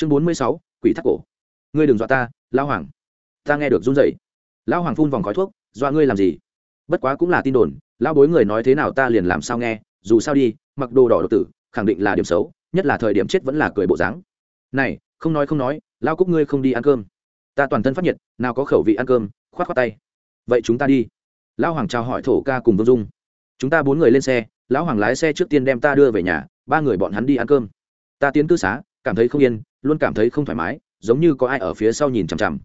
chương bốn mươi sáu, quỷ thác cổ. Ngươi đừng dọa ta, lão hoàng. Ta nghe được run rẩy. Lão hoàng phun vòng khói thuốc, dọa ngươi làm gì? Bất quá cũng là tin đồn, lão bối người nói thế nào ta liền làm sao nghe, dù sao đi, mặc đồ đỏ độc tử, khẳng định là điểm xấu, nhất là thời điểm chết vẫn là cười bộ dáng. Này, không nói không nói lao cúc ngươi không đi ăn cơm. Ta toàn thân phát nhiệt, nào có khẩu vị ăn cơm, khoát khoát tay. Vậy chúng ta đi. Lão hoàng chào hỏi thổ ca cùng vương dung. Chúng ta bốn người lên xe, lão hoàng lái xe trước tiên đem ta đưa về nhà, ba người bọn hắn đi ăn cơm. Ta tiến cư xá, cảm thấy không yên luôn cảm thấy không thoải mái, giống như có ai ở phía sau nhìn chằm chằm.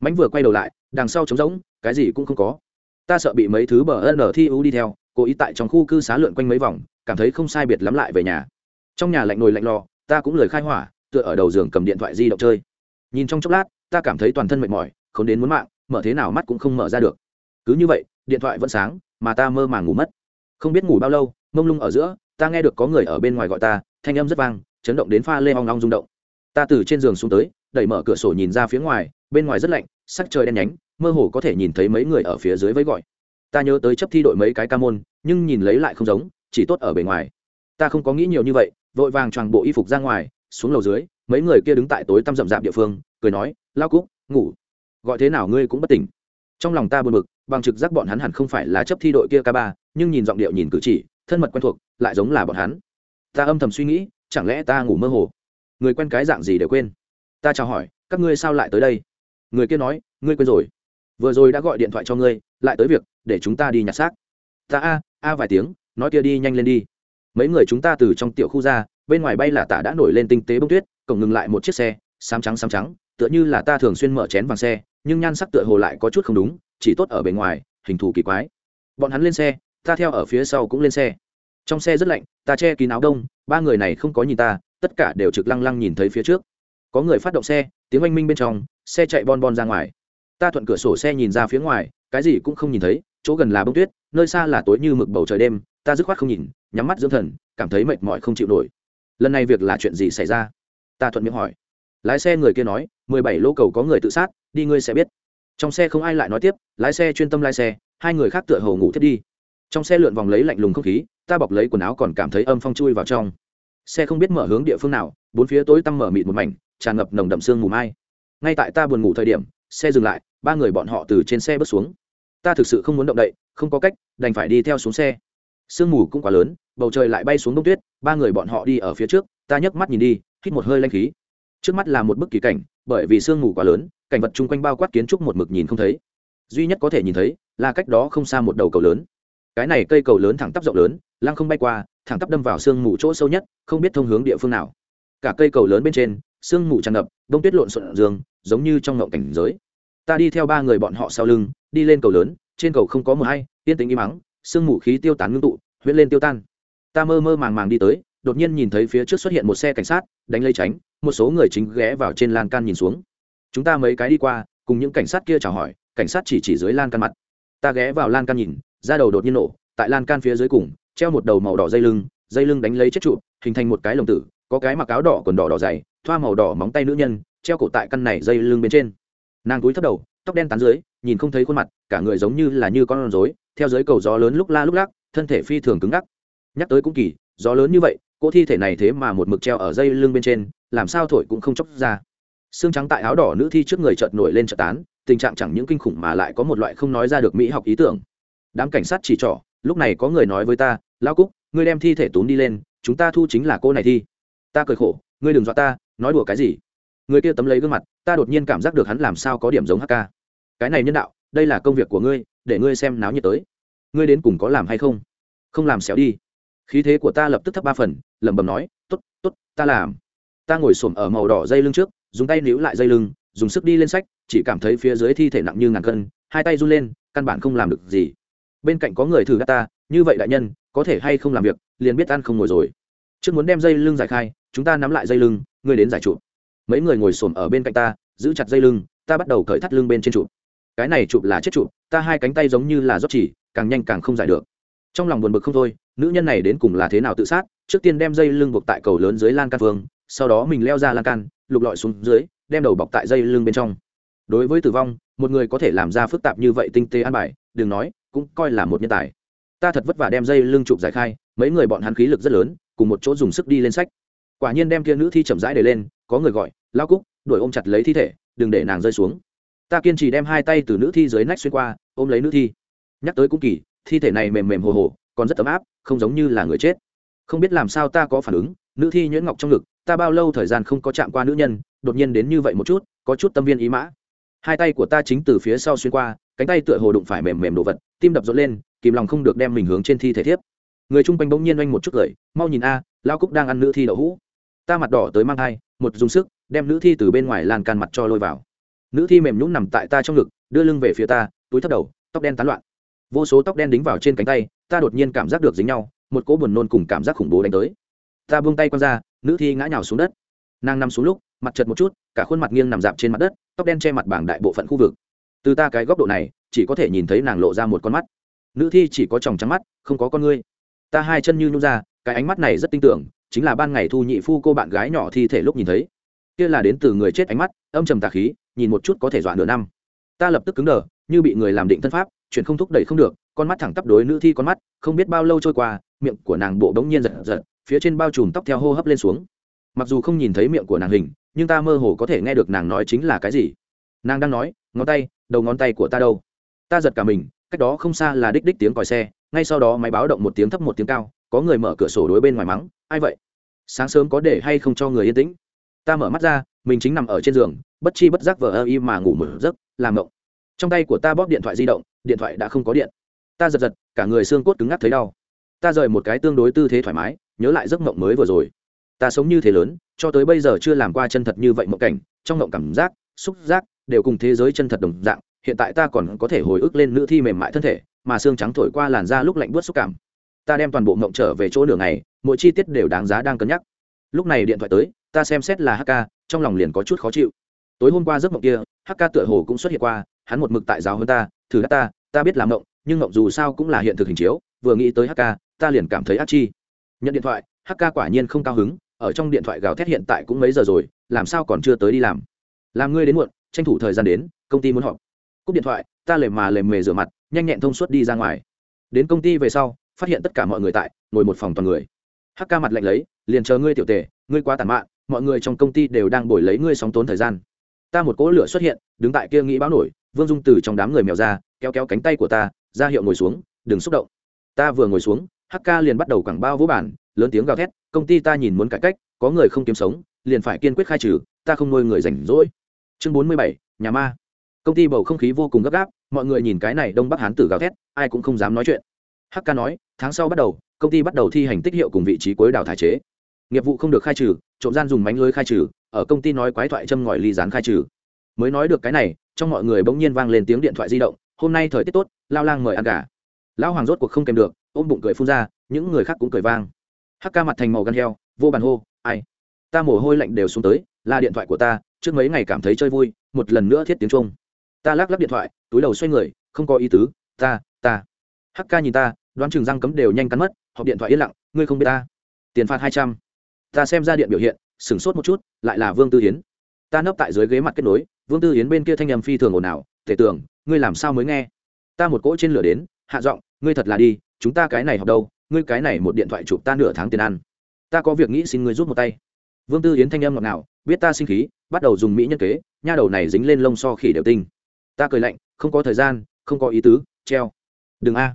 Mánh vừa quay đầu lại, đằng sau trống rỗng, cái gì cũng không có. Ta sợ bị mấy thứ bờ ân thi ưu đi theo, cố ý tại trong khu cư xá lượn quanh mấy vòng, cảm thấy không sai biệt lắm lại về nhà. Trong nhà lạnh nồi lạnh lò, ta cũng lời khai hỏa, tựa ở đầu giường cầm điện thoại di động chơi. Nhìn trong chốc lát, ta cảm thấy toàn thân mệt mỏi, không đến muốn mạng, mở thế nào mắt cũng không mở ra được. Cứ như vậy, điện thoại vẫn sáng, mà ta mơ màng ngủ mất. Không biết ngủ bao lâu, mông lung ở giữa, ta nghe được có người ở bên ngoài gọi ta, thanh âm rất vang, chấn động đến pha lê hoang long rung động ta từ trên giường xuống tới, đẩy mở cửa sổ nhìn ra phía ngoài, bên ngoài rất lạnh, sắc trời đen nhánh, mơ hồ có thể nhìn thấy mấy người ở phía dưới với gọi. Ta nhớ tới chấp thi đội mấy cái ca môn, nhưng nhìn lấy lại không giống, chỉ tốt ở bề ngoài. Ta không có nghĩ nhiều như vậy, vội vàng choàng bộ y phục ra ngoài, xuống lầu dưới, mấy người kia đứng tại tối tăm rậm rạp địa phương, cười nói, lao cúc, ngủ. Gọi thế nào ngươi cũng bất tỉnh. Trong lòng ta buồn bực, bằng trực giác bọn hắn hẳn không phải là chấp thi đội kia ca ba, nhưng nhìn giọng điệu nhìn cử chỉ, thân mật quen thuộc, lại giống là bọn hắn. Ta âm thầm suy nghĩ, chẳng lẽ ta ngủ mơ hồ? Người quen cái dạng gì đều quên. Ta chào hỏi, các ngươi sao lại tới đây? Người kia nói, ngươi quên rồi. Vừa rồi đã gọi điện thoại cho ngươi, lại tới việc, để chúng ta đi nhặt xác. Ta a a vài tiếng, nói kia đi nhanh lên đi. Mấy người chúng ta từ trong tiểu khu ra, bên ngoài bay là tả đã nổi lên tinh tế bông tuyết, cổng ngừng lại một chiếc xe, xám trắng xám trắng, tựa như là ta thường xuyên mở chén vàng xe, nhưng nhan sắc tựa hồ lại có chút không đúng, chỉ tốt ở bề ngoài, hình thù kỳ quái. Bọn hắn lên xe, ta theo ở phía sau cũng lên xe. Trong xe rất lạnh, ta che kín áo đông, ba người này không có nhìn ta tất cả đều trực lăng lăng nhìn thấy phía trước. Có người phát động xe, tiếng oanh minh bên trong, xe chạy bon bon ra ngoài. Ta thuận cửa sổ xe nhìn ra phía ngoài, cái gì cũng không nhìn thấy, chỗ gần là bông tuyết, nơi xa là tối như mực bầu trời đêm, ta dứt khoát không nhìn, nhắm mắt dưỡng thần, cảm thấy mệt mỏi không chịu nổi. Lần này việc là chuyện gì xảy ra? Ta thuận miệng hỏi. Lái xe người kia nói, mười bảy lô cầu có người tự sát, đi ngươi sẽ biết. Trong xe không ai lại nói tiếp, lái xe chuyên tâm lái xe, hai người khác tựa hồ ngủ thiết đi. Trong xe lượn vòng lấy lạnh lùng không khí, ta bọc lấy quần áo còn cảm thấy âm phong chui vào trong xe không biết mở hướng địa phương nào, bốn phía tối tăm mở mịt một mảnh, tràn ngập nồng đậm sương mù mai. Ngay tại ta buồn ngủ thời điểm, xe dừng lại, ba người bọn họ từ trên xe bước xuống. Ta thực sự không muốn động đậy, không có cách, đành phải đi theo xuống xe. Sương mù cũng quá lớn, bầu trời lại bay xuống đông tuyết, ba người bọn họ đi ở phía trước, ta nhấc mắt nhìn đi, hít một hơi lanh khí. Trước mắt là một bức kỳ cảnh, bởi vì sương mù quá lớn, cảnh vật chung quanh bao quát kiến trúc một mực nhìn không thấy. Duy nhất có thể nhìn thấy là cách đó không xa một đầu cầu lớn cái này cây cầu lớn thẳng tắp rộng lớn, lăng không bay qua, thẳng tắp đâm vào sương mù chỗ sâu nhất, không biết thông hướng địa phương nào. Cả cây cầu lớn bên trên, sương mù tràn ngập, đông tuyết lộn xộn dương, giống như trong ngộng cảnh giới. Ta đi theo ba người bọn họ sau lưng, đi lên cầu lớn, trên cầu không có mờ hay, yên tĩnh im mắng sương mù khí tiêu tán ngưng tụ, huyễn lên tiêu tan. Ta mơ mơ màng màng đi tới, đột nhiên nhìn thấy phía trước xuất hiện một xe cảnh sát, đánh lây tránh, một số người chính ghé vào trên lan can nhìn xuống. Chúng ta mấy cái đi qua, cùng những cảnh sát kia chào hỏi, cảnh sát chỉ chỉ dưới lan can mặt. Ta ghé vào lan can nhìn da đầu đột nhiên nổ, tại lan can phía dưới cùng, treo một đầu màu đỏ dây lưng dây lưng đánh lấy chết trụ, hình thành một cái lồng tử, có cái mặc áo đỏ quần đỏ đỏ dày, thoa màu đỏ móng tay nữ nhân, treo cổ tại căn này dây lưng bên trên. Nàng túi thấp đầu, tóc đen tán dưới, nhìn không thấy khuôn mặt, cả người giống như là như con rối, theo dưới cầu gió lớn lúc la lúc lắc, thân thể phi thường cứng ngắc. Nhắc tới cũng kỳ, gió lớn như vậy, cỗ thi thể này thế mà một mực treo ở dây lưng bên trên, làm sao thổi cũng không chóc ra. Xương trắng tại áo đỏ nữ thi trước người chợt nổi lên chợt tán, tình trạng chẳng những kinh khủng mà lại có một loại không nói ra được mỹ học ý tưởng đám cảnh sát chỉ trỏ, lúc này có người nói với ta lao cúc, ngươi đem thi thể tốn đi lên, chúng ta thu chính là cô này thi. Ta cười khổ, ngươi đừng dọa ta, nói đùa cái gì? Người kia tấm lấy gương mặt, ta đột nhiên cảm giác được hắn làm sao có điểm giống hk cái này nhân đạo, đây là công việc của ngươi, để ngươi xem náo nhiệt tới. Ngươi đến cùng có làm hay không? Không làm xéo đi. Khí thế của ta lập tức thấp ba phần, lẩm bẩm nói t ố t t ố t ta làm. Ta ngồi s ổ m ở màu đỏ dây lưng trước, dùng tay níu lại dây lưng, dùng sức đi lên sách, chỉ cảm thấy phía dưới thi thể nặng như ngàn cân, hai tay run lên, căn bản không làm được gì bên cạnh có người thử gắt ta, như vậy đại nhân, có thể hay không làm việc, liền biết ăn không ngồi rồi. Trước muốn đem dây lưng giải khai, chúng ta nắm lại dây lưng ngươi đến giải chụp mấy người ngồi xổm ở bên cạnh ta, giữ chặt dây lưng, ta bắt đầu cởi thắt lưng bên trên chụp cái này chụp là chết chụp ta hai cánh tay giống như là rót chỉ, càng nhanh càng không giải được. Trong lòng buồn bực không thôi, nữ nhân này đến cùng là thế nào tự sát, trước tiên đem dây lưng buộc tại cầu lớn dưới lan can phương, sau đó mình leo ra lan can, lục lọi xuống dưới, đem đầu bọc tại dây lưng bên trong. Đối với tử vong, một người có thể làm ra phức tạp như vậy tinh tế an bài, đừng nói cũng coi là một nhân tài. Ta thật vất vả đem dây lưng chụp giải khai, mấy người bọn hắn khí lực rất lớn, cùng một chỗ dùng sức đi lên sách. Quả nhiên đem kia nữ thi chậm rãi để lên, có người gọi lao cúc, đuổi ôm chặt lấy thi thể, đừng để nàng rơi xuống. Ta kiên trì đem hai tay từ nữ thi dưới nách xuyên qua, ôm lấy nữ thi. Nhắc tới cũng kỳ, thi thể này mềm mềm hồ hồ, còn rất ấm áp, không giống như là người chết. Không biết làm sao ta có phản ứng, nữ thi nhuyễn ngọc trong ngực, ta bao lâu thời gian không có chạm qua nữ nhân, đột nhiên đến như vậy một chút, có chút tâm viên ý mã. Hai tay của ta chính từ phía sau xuyên qua cánh tay tựa hồ đụng phải mềm mềm đồ vật, tim đập rộn lên, kìm lòng không được đem mình hướng trên thi thể thiếp. Người chung quanh bỗng nhiên oanh một chút cười, mau nhìn a lao cúc đang ăn nữ thi đậu hũ. Ta mặt đỏ tới mang thai, một dùng sức, đem nữ thi từ bên ngoài lan can mặt cho lôi vào. Nữ thi mềm nhũng nằm tại ta trong ngực, đưa lưng về phía ta, túi thấp đầu, tóc đen tán loạn. Vô số tóc đen đính vào trên cánh tay, ta đột nhiên cảm giác được dính nhau, một cỗ buồn nôn cùng cảm giác khủng bố đánh tới. Ta buông tay q ra, nữ thi ngã nhào xuống đất. Nàng nằm xuống lúc, mặt chật một chút, cả khuôn mặt nghiêng nằm dạp trên mặt đất, tóc đen che mặt bảng đại bộ phận khu vực từ ta cái góc độ này, chỉ có thể nhìn thấy nàng lộ ra một con mắt. Nữ thi chỉ có tròng trắng mắt, không có con ngươi. Ta hai chân như nhung ra, cái ánh mắt này rất tin tưởng, chính là ban ngày thu nhị phu cô bạn gái nhỏ thi thể lúc nhìn thấy. Kia là đến từ người chết ánh mắt, âm trầm tà khí, nhìn một chút có thể dọa nửa năm. Ta lập tức cứng đờ, như bị người làm định thân pháp, chuyện không thúc đẩy không được, con mắt thẳng tắp đối nữ thi con mắt, không biết bao lâu trôi qua, miệng của nàng bộ bỗng nhiên giật giật, phía trên bao trùm tóc theo hô hấp lên xuống. Mặc dù không nhìn thấy miệng của nàng hình, nhưng ta mơ hồ có thể nghe được nàng nói chính là cái gì. Nàng đang nói ngón tay, đầu ngón tay của ta đâu? Ta giật cả mình, cách đó không xa là đích đích tiếng còi xe, ngay sau đó máy báo động một tiếng thấp một tiếng cao, có người mở cửa sổ đối bên ngoài mắng, ai vậy? Sáng sớm có để hay không cho người yên tĩnh? Ta mở mắt ra, mình chính nằm ở trên giường, bất chi bất giác vờ ơ y mà ngủ mở giấc, làm ngộng. Trong tay của ta bóp điện thoại di động, điện thoại đã không có điện. Ta giật giật, cả người xương cốt cứng ngắc thấy đau. Ta rời một cái tương đối tư thế thoải mái, nhớ lại giấc mộng mới vừa rồi. Ta sống như thế lớn, cho tới bây giờ chưa làm qua chân thật như vậy mộng cảnh, trong mộng cảm giác, xúc giác đều cùng thế giới chân thật đồng dạng, hiện tại ta còn có thể hồi ức lên nữ thi mềm mại thân thể, mà xương trắng thổi qua làn da lúc lạnh buốt xúc cảm. Ta đem toàn bộ mộng trở về chỗ nửa ngày, mỗi chi tiết đều đáng giá đang cân nhắc. Lúc này điện thoại tới, ta xem xét là hk trong lòng liền có chút khó chịu. Tối hôm qua giấc mộng kia hk tựa hồ cũng xuất hiện qua, hắn một mực tại giáo hơn ta, thử đắt ta ta biết làm mộng, nhưng mộng dù sao cũng là hiện thực hình chiếu, vừa nghĩ tới hk ta liền cảm thấy ác chi. Nhận điện thoại hk quả nhiên không cao hứng, ở trong điện thoại gào thét hiện tại cũng mấy giờ rồi, làm sao còn chưa tới đi làm? Làm ngươi đến muộn tranh thủ thời gian đến, công ty muốn họp. Cúp điện thoại, ta lề mà lề mề rửa mặt, nhanh nhẹn thông suốt đi ra ngoài. Đến công ty về sau, phát hiện tất cả mọi người tại, ngồi một phòng toàn người. Hắc ca mặt lạnh lấy, liền chờ ngươi tiểu tề, ngươi quá tàn mạn, mọi người trong công ty đều đang bồi lấy ngươi sóng tốn thời gian. Ta một cỗ lửa xuất hiện, đứng tại kia nghĩ báo nổi, vương dung từ trong đám người mèo ra, kéo kéo cánh tay của ta, ra hiệu ngồi xuống, đừng xúc động. Ta vừa ngồi xuống, hắc ca liền bắt đầu quảng bao vũ bản lớn tiếng gào thét, công ty ta nhìn muốn cải cách, có người không kiếm sống, liền phải kiên quyết khai trừ, ta không nuôi người rảnh rỗi chương bốn mươi bảy, nhà ma. Công ty bầu không khí vô cùng gấp gáp, mọi người nhìn cái này đông bắc hán tử gào thét, ai cũng không dám nói chuyện. Hk nói, tháng sau bắt đầu, công ty bắt đầu thi hành tích hiệu cùng vị trí cuối đào thải chế. Nghiệp vụ không được khai trừ, trộm gian dùng mánh lưới khai trừ, ở công ty nói quái thoại châm ngòi ly dán khai trừ. Mới nói được cái này, trong mọi người bỗng nhiên vang lên tiếng điện thoại di động, hôm nay thời tiết tốt, lao lang mời ăn gà. Lão hoàng rốt cuộc không kèm được, ôm bụng cười phun ra, những người khác cũng cười vang. Hắc ca mặt thành màu gan heo, vô bàn hô, ai? Ta mồ hôi lạnh đều xuống tới, là điện thoại của ta trước mấy ngày cảm thấy chơi vui, một lần nữa thiết tiếng trung. Ta lắc lắc điện thoại, túi đầu xoay người, không có ý tứ, ta ta. Hắc ca nhìn ta, đoán chừng răng cấm đều nhanh cắn mất hộp điện thoại yên lặng, ngươi không biết ta. Tiền phạt hai trăm. Ta xem ra điện biểu hiện, sửng sốt một chút, lại là vương tư hiến. Ta nấp tại dưới ghế mặt kết nối, vương tư hiến bên kia thanh nhầm phi thường ồn ào thể tưởng ngươi làm sao mới nghe? Ta một cỗ trên lửa đến, hạ giọng, ngươi thật là đi, chúng ta cái này học đâu, ngươi cái này một điện thoại chụp ta nửa tháng tiền ăn. Ta có việc nghĩ xin ngươi rút một tay. Vương tư hiến thanh âm ngọt ngào biết ta sinh khí, bắt đầu dùng mỹ nhân kế, nha đầu này dính lên lông so khỉ đều tinh. Ta cười lạnh, không có thời gian, không có ý tứ, treo. Đừng a.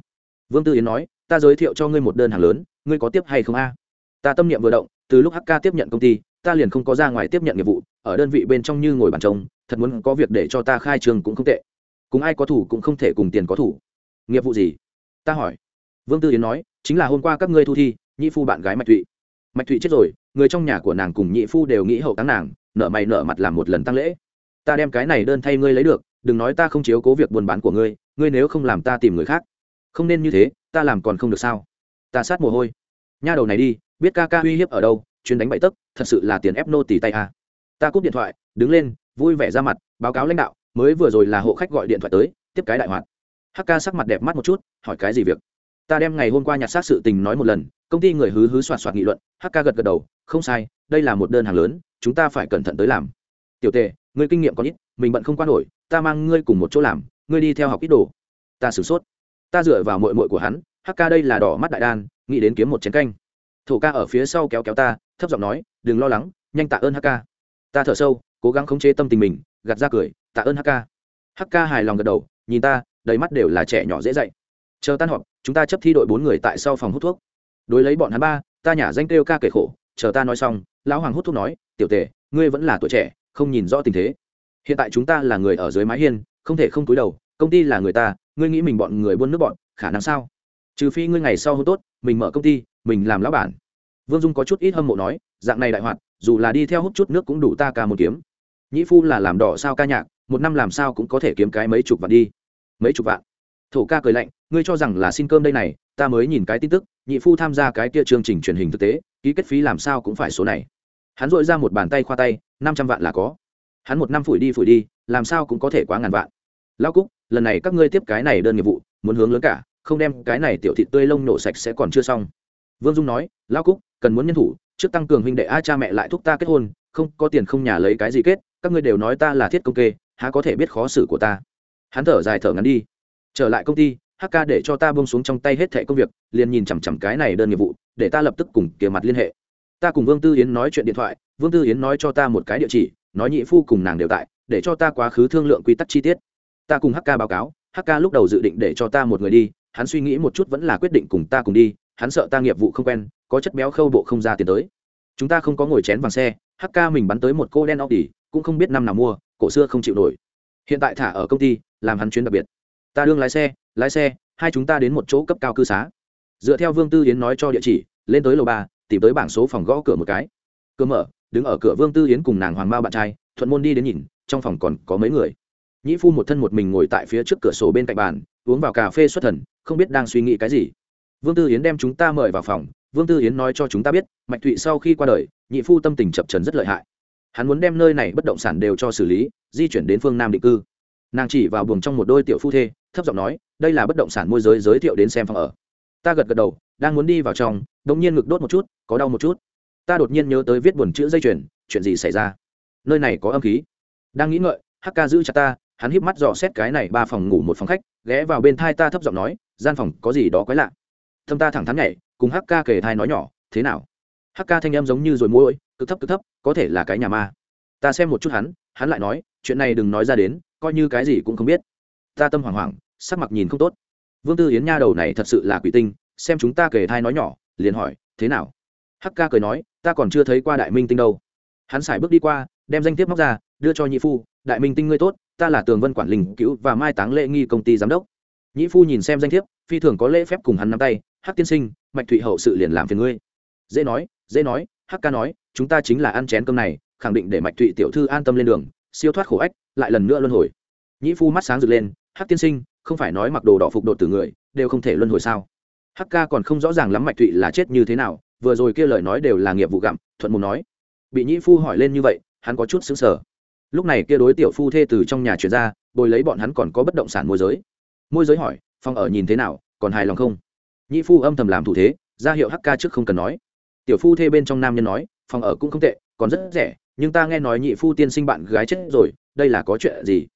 Vương tư yến nói, ta giới thiệu cho ngươi một đơn hàng lớn, ngươi có tiếp hay không a? Ta tâm niệm vừa động, từ lúc hk tiếp nhận công ty, ta liền không có ra ngoài tiếp nhận nghiệp vụ, ở đơn vị bên trong như ngồi bàn trống, thật muốn có việc để cho ta khai trường cũng không tệ. Cùng ai có thủ cũng không thể cùng tiền có thủ. Nghiệp vụ gì? Ta hỏi. Vương tư yến nói, chính là hôm qua các ngươi thu thi, nhị phu bạn gái mạch thụy. Mạch thụy chết rồi người trong nhà của nàng cùng nhị phu đều nghĩ hậu táng nàng, nợ mày nợ mặt làm một lần tăng lễ. Ta đem cái này đơn thay ngươi lấy được, đừng nói ta không chiếu cố việc buôn bán của ngươi ngươi nếu không làm ta tìm người khác. Không nên như thế, ta làm còn không được sao? Ta sát mồ hôi. Nha đầu này đi, biết ca ca uy hiếp ở đâu, chuyến đánh bậy tấc, thật sự là tiền ép nô tì tay à. ta cúp điện thoại, đứng lên, vui vẻ ra mặt, báo cáo lãnh đạo, mới vừa rồi là hộ khách gọi điện thoại tới, tiếp cái đại hoạt. Hk sắc mặt đẹp mắt một chút, hỏi cái gì việc? Ta đem ngày hôm qua nhặt xác sự tình nói một lần, công ty người hứ hứ soạt soạt nghị luận hk gật gật đầu, không sai, đây là một đơn hàng lớn, chúng ta phải cẩn thận tới làm. Tiểu tề, người kinh nghiệm có ít, mình bận không qua nổi, ta mang ngươi cùng một chỗ làm, ngươi đi theo học ít đồ. Ta sửng sốt. Ta dựa vào mội mội của hắn hk đây là đỏ mắt đại đan, nghĩ đến kiếm một chén canh. Thổ ca ở phía sau kéo kéo ta, thấp giọng nói, đừng lo lắng, nhanh tạ ơn hk ta thở sâu, cố gắng khống chế tâm tình mình, gạt ra cười, tạ ơn hk hk hài lòng gật đầu, nhìn ta, đầy mắt đều là trẻ nhỏ dễ dạy. Chờ tan họp chúng ta chấp thi đội bốn người tại sau phòng hút thuốc. Đối lấy bọn hắn ba, ta nhả danh kêu ca kể khổ, chờ ta nói xong, lão hoàng hút thuốc nói, tiểu tề, ngươi vẫn là tuổi trẻ, không nhìn rõ tình thế. Hiện tại chúng ta là người ở dưới mái hiên, không thể không túi đầu, công ty là người ta, ngươi nghĩ mình bọn người buôn nước bọn, khả năng sao? Trừ phi ngươi ngày sau hôn tốt, mình mở công ty, mình làm lão bản. Vương dung có chút ít hâm mộ nói, dạng này đại hoạt, dù là đi theo hút chút nước cũng đủ ta ca một kiếm. Nhĩ phu là làm đỏ sao ca nhạc, một năm làm sao cũng có thể kiếm cái mấy chục vạn đi. Mấy chục vạn? Thổ ca cười lạnh, ngươi cho rằng là xin cơm đây này, ta mới nhìn cái tin tức, nhị phu tham gia cái kia chương trình truyền hình thực tế, ký kết phí làm sao cũng phải số này. Hắn dội ra một bàn tay khoa tay, năm trăm vạn là có. Hắn một năm phủi đi phủi đi, làm sao cũng có thể quá ngàn vạn. Lao cúc, lần này các ngươi tiếp cái này đơn nghiệp vụ, muốn hướng lớn cả, không đem cái này tiểu thị tươi lông nổ sạch sẽ còn chưa xong. Vương dung nói lao cúc, cần muốn nhân thủ, trước tăng cường huynh đệ, a, cha mẹ lại thúc ta kết hôn, không, có tiền không nhà lấy cái gì kết, các ngươi đều nói ta là thiết công kê, há có thể biết khó xử của ta. Hắn thở dài thở ngắn đi trở lại công ty hk để cho ta bông xuống trong tay hết thẻ công việc, liền nhìn chằm chằm cái này đơn nghiệp vụ, để ta lập tức cùng kia mặt liên hệ. Ta cùng vương tư yến nói chuyện điện thoại, vương tư yến nói cho ta một cái địa chỉ, nói nhị phu cùng nàng đều tại, để cho ta quá khứ thương lượng quy tắc chi tiết. Ta cùng hk báo cáo hk lúc đầu dự định để cho ta một người đi, hắn suy nghĩ một chút vẫn là quyết định cùng ta cùng đi, hắn sợ ta nghiệp vụ không quen, có chất béo khâu bộ không ra tiền tới. Chúng ta không có ngồi chén vàng xe hk mình bắn tới một cô đen audi, cũng không biết năm nào mua, cổ xưa không chịu nổi. Hiện tại thả ở công ty, làm hắn chuyến đặc biệt ta đương lái xe lái xe, hai chúng ta đến một chỗ cấp cao cư xá. Dựa theo vương tư yến nói cho địa chỉ, lên tới lầu ba, tìm tới bảng số phòng gõ cửa một cái. Cửa mở, đứng ở cửa vương tư yến cùng nàng hoàng mao bạn trai, thuận môn đi đến nhìn, trong phòng còn có mấy người. Nhĩ phu một thân một mình ngồi tại phía trước cửa sổ bên cạnh bàn, uống vào cà phê xuất thần, không biết đang suy nghĩ cái gì. Vương tư yến đem chúng ta mời vào phòng, vương tư yến nói cho chúng ta biết, mạch thụy sau khi qua đời nhị phu tâm tình chập trần rất lợi hại. Hắn muốn đem nơi này bất động sản đều cho xử lý, di chuyển đến phương nam định cư nàng chỉ vào buồng trong một đôi tiểu phu thê, thấp giọng nói, đây là bất động sản môi giới giới thiệu đến xem phòng ở. Ta gật gật đầu, đang muốn đi vào trong đ ỗ n g nhiên ngực đốt một chút, có đau một chút. Ta đột nhiên nhớ tới viết buồn chữ dây chuyền, chuyện gì xảy ra? Nơi này có âm khí. Đang nghĩ ngợi hk giữ chặt ta, hắn híp mắt dò xét cái này ba phòng ngủ một phòng khách, ghé vào bên thai ta thấp giọng nói, gian phòng có gì đó quái lạ. Thâm ta thẳng thắn nhảy, cùng hk kể thai nói nhỏ, thế nào? Hk thanh em giống như rồi môi cực thấp cực thấp, có thể là cái nhà ma. Ta xem một chút hắn hắn lại nói chuyện này đừng nói ra đến, coi như cái gì cũng không biết. Ta tâm hoảng hoảng, sắc mặt nhìn không tốt. Vương tư yến nha đầu này thật sự là quỷ tinh, xem chúng ta kể thai nói nhỏ, liền hỏi, thế nào? Hắc ca cười nói, ta còn chưa thấy qua đại minh tinh đâu. Hắn xài bước đi qua, đem danh thiếp móc ra, đưa cho nhị phu, đại minh tinh ngươi tốt, ta là tường vân quản linh cứu và mai táng lễ nghi công ty giám đốc. Nhị phu nhìn xem danh thiếp, phi thường có lễ phép cùng hắn nắm tay, hắc tiên sinh, mạch thụy hậu sự liền làm phiền ngươi. Dễ nói dễ nói, hắc ca nói, chúng ta chính là ăn chén cơm này, khẳng định để mạch thụy tiểu thư an tâm lên đường siêu thoát khổ ách, lại lần nữa luân hồi. Nhĩ phu mắt sáng rực lên, hắc tiên sinh, không phải nói mặc đồ đỏ phục đột từ người, đều không thể luân hồi sao? Hắc ca còn không rõ ràng lắm mạch thụy là chết như thế nào, vừa rồi kia lời nói đều là nghiệp vụ gặm, thuận mồm nói. Bị nhĩ phu hỏi lên như vậy, hắn có chút xứng sở lúc này kia đối tiểu phu thê từ trong nhà chuyển ra, bồi lấy bọn hắn còn có bất động sản môi giới. Môi giới hỏi phòng ở nhìn thế nào, còn hài lòng không? Nhĩ phu âm thầm làm thủ thế, ra hiệu hk trước không cần nói. Tiểu phu thê bên trong nam nhân nói phòng ở cũng không tệ, còn rất rẻ nhưng ta nghe nói nhị phu tiên sinh bạn gái chết rồi, đây là có chuyện gì?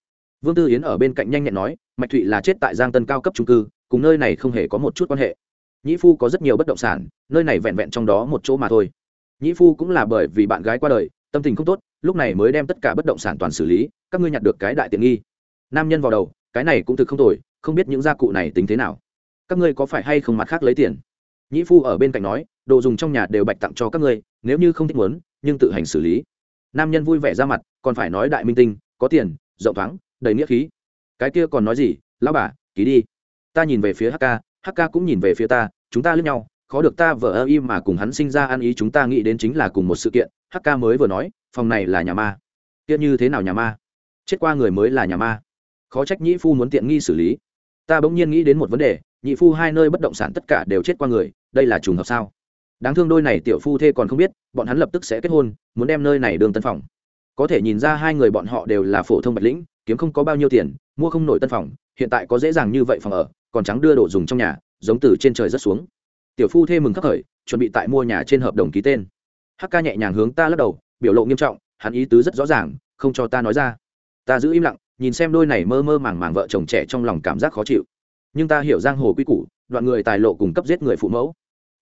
Vương tư yến ở bên cạnh nhanh nhẹn nói, mạch thụy là chết tại giang tân cao cấp trung cư, cùng nơi này không hề có một chút quan hệ. Nhĩ phu có rất nhiều bất động sản, nơi này vẹn vẹn trong đó một chỗ mà thôi. Nhĩ phu cũng là bởi vì bạn gái qua đời, tâm tình không tốt, lúc này mới đem tất cả bất động sản toàn xử lý, các ngươi nhặt được cái đại tiện nghi. Nam nhân vào đầu, cái này cũng thực không tồi, không biết những gia cụ này tính thế nào. Các ngươi có phải hay không mặt khác lấy tiền? Nhĩ phu ở bên cạnh nói, đồ dùng trong nhà đều bạch tặng cho các ngươi, nếu như không thích muốn, nhưng tự hành xử lý nam nhân vui vẻ ra mặt, còn phải nói đại minh tinh, có tiền, rộng thoáng, đầy nghĩa khí. Cái kia còn nói gì? Lão bà, ký đi. Ta nhìn về phía hk hk cũng nhìn về phía ta, chúng ta lướt nhau, khó được ta vợ ơ y mà cùng hắn sinh ra ăn ý chúng ta nghĩ đến chính là cùng một sự kiện hk mới vừa nói, phòng này là nhà ma. Kia như thế nào nhà ma? Chết qua người mới là nhà ma. Khó trách nhĩ phu muốn tiện nghi xử lý. Ta bỗng nhiên nghĩ đến một vấn đề nhị phu hai nơi bất động sản tất cả đều chết qua người, đây là trùng hợp sao? Đáng thương đôi này tiểu phu thê còn không biết, bọn hắn lập tức sẽ kết hôn, muốn đem nơi này đường tân phòng. Có thể nhìn ra hai người bọn họ đều là phổ thông bạch lĩnh, kiếm không có bao nhiêu tiền, mua không nổi tân phòng, hiện tại có dễ dàng như vậy phòng ở, còn trắng đưa đồ dùng trong nhà, giống từ trên trời rất xuống. Tiểu phu thê mừng khắc khởi, chuẩn bị tại mua nhà trên hợp đồng ký tên. Hắc ca nhẹ nhàng hướng ta lắc đầu, biểu lộ nghiêm trọng, hắn ý tứ rất rõ ràng, không cho ta nói ra. Ta giữ im lặng, nhìn xem đôi này mơ mơ màng màng vợ chồng trẻ trong lòng cảm giác khó chịu. Nhưng ta hiểu giang hồ quy củ, đoạn người tài lộ cùng cấp giết người phụ mẫu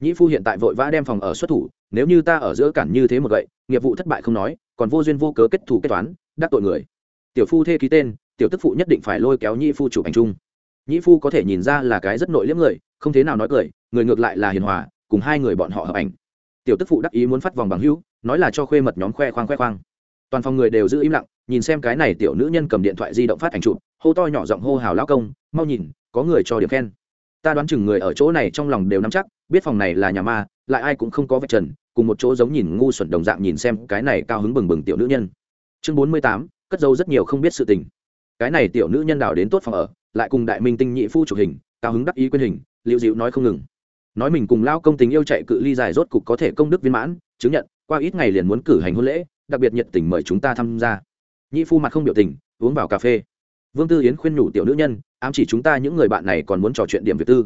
nhĩ phu hiện tại vội vã đem phòng ở xuất thủ, nếu như ta ở giữa cản như thế một vậy nghiệp vụ thất bại không nói, còn vô duyên vô cớ kết thù kết toán, đắc tội người. Tiểu phu thê ký tên, tiểu tức phụ nhất định phải lôi kéo nhĩ phu chụp ảnh chung. Nhĩ phu có thể nhìn ra là cái rất nội liếm người, không thế nào nói cười, người ngược lại là hiền hòa, cùng hai người bọn họ hợp ảnh. Tiểu tức phụ đắc ý muốn phát vòng bằng hữu, nói là cho khuê mật nhóm khoe khoang khoe khoang. Toàn phòng người đều giữ im lặng, nhìn xem cái này tiểu nữ nhân cầm điện thoại di động phát ảnh chụp, hô to nhỏ giọng hô hào lão công, mau nhìn, có người cho điểm khen. Ta đoán chừng người ở chỗ này trong lòng đều nắm chắc biết phòng này là nhà ma, lại ai cũng không có vạch trần, cùng một chỗ giống nhìn ngu xuẩn đồng dạng nhìn xem cái này cao hứng bừng bừng tiểu nữ nhân. Chương bốn mươi tám, cất dâu rất nhiều không biết sự tình. Cái này tiểu nữ nhân đào đến tốt phòng ở, lại cùng đại minh tinh nhị phu chụp hình, cao hứng đắc ý quyên hình liệu dịu nói không ngừng. Nói mình cùng lao công tình yêu chạy cự ly dài rốt cục có thể công đức viên mãn, chứng nhận, qua ít ngày liền muốn cử hành hôn lễ, đặc biệt nhiệt tình mời chúng ta tham gia. Nhị phu mặt không biểu tình, uống vào cà phê. Vương tư yến khuyên nhủ tiểu nữ nhân, ám chỉ chúng ta những người bạn này còn muốn trò chuyện điểm việc tư.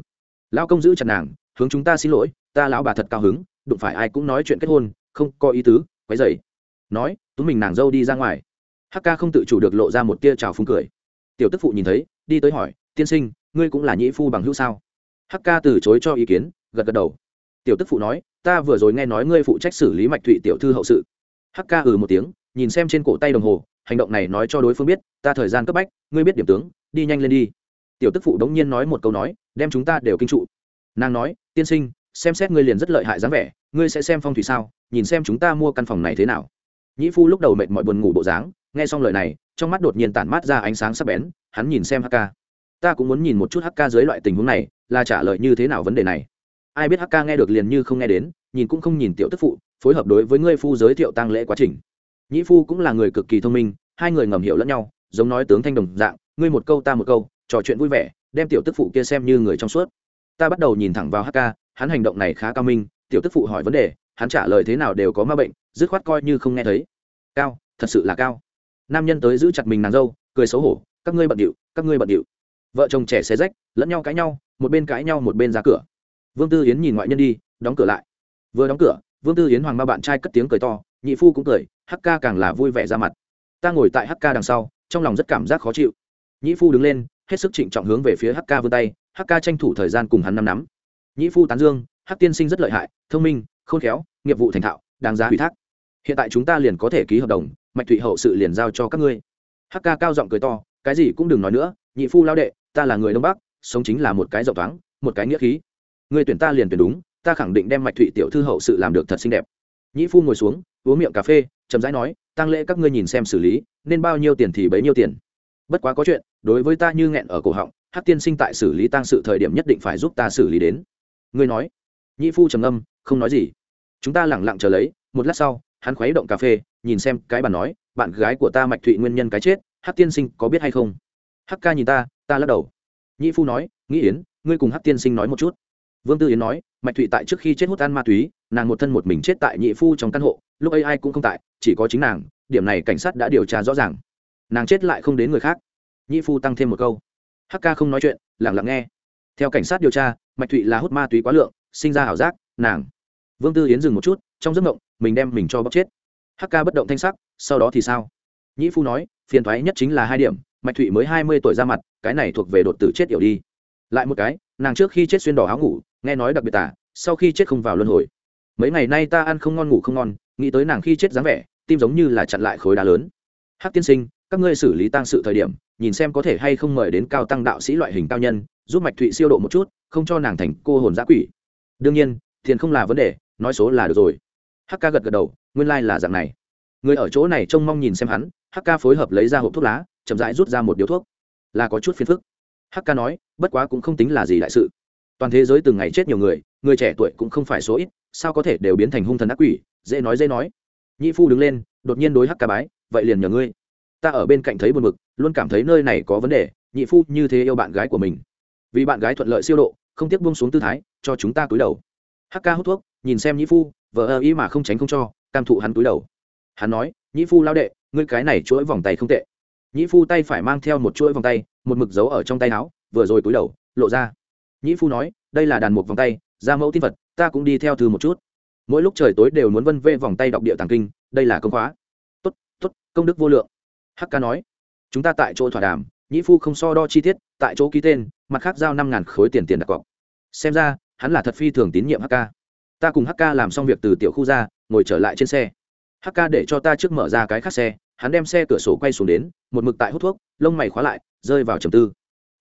Lao công giữ chặt nàng hướng chúng ta xin lỗi, ta lão bà thật cao hứng, đụng phải ai cũng nói chuyện kết hôn, không có ý tứ, quấy dậy nói tú mình nàng dâu đi ra ngoài. Hắc ca không tự chủ được lộ ra một tia trào phúng cười. Tiểu tức phụ nhìn thấy, đi tới hỏi, tiên sinh, ngươi cũng là nhĩ phu bằng hữu sao? Hắc ca từ chối cho ý kiến, gật gật đầu. Tiểu tức phụ nói, ta vừa rồi nghe nói ngươi phụ trách xử lý mạch thụy tiểu thư hậu sự. Hắc ca ừ một tiếng, nhìn xem trên cổ tay đồng hồ, hành động này nói cho đối phương biết, ta thời gian cấp bách, ngươi biết điểm tướng, đi nhanh lên đi. Tiểu tức phụ đống nhiên nói một câu nói, đem chúng ta đều kinh trụ nàng nói, tiên sinh, xem xét ngươi liền rất lợi hại dáng vẻ, ngươi sẽ xem phong thủy sao? Nhìn xem chúng ta mua căn phòng này thế nào. Nhĩ phu lúc đầu mệt mọi buồn ngủ bộ dáng, nghe xong lời này, trong mắt đột nhiên tản mát ra ánh sáng sắc bén, hắn nhìn xem hk ta cũng muốn nhìn một chút hk dưới loại tình huống này, là trả lời như thế nào vấn đề này? Ai biết hk nghe được liền như không nghe đến, nhìn cũng không nhìn tiểu tức phụ, phối hợp đối với ngươi phu giới thiệu tăng lễ quá trình. Nhĩ phu cũng là người cực kỳ thông minh, hai người ngầm hiểu lẫn nhau, giống nói tướng thanh đồng dạng, ngươi một câu ta một câu, trò chuyện vui vẻ, đem tiểu tức phụ kia xem như người trong suốt ta bắt đầu nhìn thẳng vào hk hắn hành động này khá cao minh, tiểu tức phụ hỏi vấn đề, hắn trả lời thế nào đều có ma bệnh, dứt khoát coi như không nghe thấy. Cao, thật sự là cao. Nam nhân tới giữ chặt mình nàng dâu, cười xấu hổ, các ngươi bận điệu, các ngươi bận điệu. Vợ chồng trẻ xé rách, lẫn nhau cãi nhau, một bên cãi nhau một bên ra cửa. Vương tư yến nhìn ngoại nhân đi, đóng cửa lại. Vừa đóng cửa, vương tư yến hoàng ba bạn trai cất tiếng cười to, nhị phu cũng cười hắc ca càng là vui vẻ ra mặt. Ta ngồi tại hk đằng sau, trong lòng rất cảm giác khó chịu. Nhĩ phu đứng lên, hết sức trịnh trọng hướng về phía hk vươn tay Hắc Ca tranh thủ thời gian cùng hắn năm nắm. Nhĩ phu tán dương, hắc tiên sinh rất lợi hại, thông minh, khôn khéo, nghiệp vụ thành thạo, đáng giá ủy thác. Hiện tại chúng ta liền có thể ký hợp đồng, mạch thụy hậu sự liền giao cho các ngươi. Hắc Ca cao giọng cười to, cái gì cũng đừng nói nữa nhị phu lao đệ, ta là người đông bắc, sống chính là một cái rộng thoáng, một cái nghĩa khí. Người tuyển ta liền tuyển đúng, ta khẳng định đem mạch thụy tiểu thư hậu sự làm được thật xinh đẹp. Nhĩ phu ngồi xuống, uống miệng cà phê, chậm rãi nói tăng lễ các ngươi nhìn xem xử lý, nên bao nhiêu tiền thì bấy nhiêu tiền. Bất quá có chuyện, đối với ta như nghẹn ở cổ họng hát tiên sinh tại xử lý tăng sự thời điểm nhất định phải giúp ta xử lý đến. Ngươi nói. Nhĩ phu trầm âm không nói gì. Chúng ta lẳng lặng chờ lấy, một lát sau, hắn khuấy động cà phê, nhìn xem cái bàn nói, bạn gái của ta mạch thụy nguyên nhân cái chết, hát tiên sinh có biết hay không? Hắc ca nhìn ta ta lắc đầu. Nhĩ phu nói, nghĩ yến, ngươi cùng hát tiên sinh nói một chút. Vương tư yến nói, mạch thụy tại trước khi chết hút ăn ma túy, nàng một thân một mình chết tại nhị phu trong căn hộ, lúc ấy ai cũng không tại, chỉ có chính nàng, điểm này cảnh sát đã điều tra rõ ràng. Nàng chết lại không đến người khác. Nhị phu tăng thêm một câu hk không nói chuyện, lẳng lặng nghe. Theo cảnh sát điều tra, mạch thụy là hút ma túy quá lượng, sinh ra ảo giác, nàng. Vương tư yến dừng một chút, trong giấc mộng, mình đem mình cho bóc chết. Hk bất động thanh sắc, sau đó thì sao? Nhĩ phu nói, phiền thoái nhất chính là hai điểm, mạch thụy mới hai mươi tuổi ra mặt, cái này thuộc về đột tử chết yểu đi. Lại một cái, nàng trước khi chết xuyên đỏ áo ngủ, nghe nói đặc biệt tả, sau khi chết không vào luân hồi. Mấy ngày nay ta ăn không ngon ngủ không ngon, nghĩ tới nàng khi chết dáng vẻ, tim giống như là chặn lại khối đá lớn. Hắc tiên sinh các ngươi xử lý tăng sự thời điểm, nhìn xem có thể hay không mời đến cao tăng đạo sĩ loại hình cao nhân, giúp mạch thụy siêu độ một chút, không cho nàng thành cô hồn giã quỷ. Đương nhiên, tiền không là vấn đề, nói số là được rồi. Hk gật gật đầu, nguyên lai、like、là dạng này. Người ở chỗ này trông mong nhìn xem hắn hk phối hợp lấy ra hộp thuốc lá, chậm rãi rút ra một điếu thuốc. Là có chút phiền phức. Hk nói, bất quá cũng không tính là gì đại sự. Toàn thế giới từng ngày chết nhiều người người trẻ tuổi cũng không phải số ít, sao có thể đều biến thành hung thần ác quỷ, dễ nói dễ nói. Nhĩ phu đứng lên, đột nhiên đối hắc ca bái, vậy liền nhờ ngươi ta ở bên cạnh thấy buồn bực luôn cảm thấy nơi này có vấn đề, nhị phu như thế yêu bạn gái của mình. Vì bạn gái thuận lợi siêu độ, không tiếc buông xuống tư thái, cho chúng ta cúi đầu. Hắc ca hút thuốc, nhìn xem nhĩ phu vợ ơ ý mà không tránh không cho, cam thụ hắn cúi đầu. Hắn nói nhĩ phu lao đệ, ngươi cái này chuỗi vòng tay không tệ. Nhĩ phu tay phải mang theo một chuỗi vòng tay, một mực giấu ở trong tay áo, vừa rồi cúi đầu, lộ ra. Nhĩ phu nói, đây là đàn mục vòng tay ra mẫu tin vật, ta cũng đi theo thư một chút. Mỗi lúc trời tối đều muốn vân vê vòng tay đọc địa tàng kinh, đây là công khóa. Tốt tốt, công đức vô lượng hk nói, chúng ta tại chỗ thỏa đàm, nhĩ phu không so đo chi tiết, tại chỗ ký tên, mặt khác giao năm ngàn khối tiền tiền đặt cọc. Xem ra, hắn là thật phi thường tín nhiệm hk ta cùng hk làm xong việc từ tiểu khu ra, ngồi trở lại trên xe. Hắc ca để cho ta trước mở ra cái khác xe, hắn đem xe cửa sổ quay xuống đến, một mực tại hút thuốc, lông mày khóa lại, rơi vào trầm tư.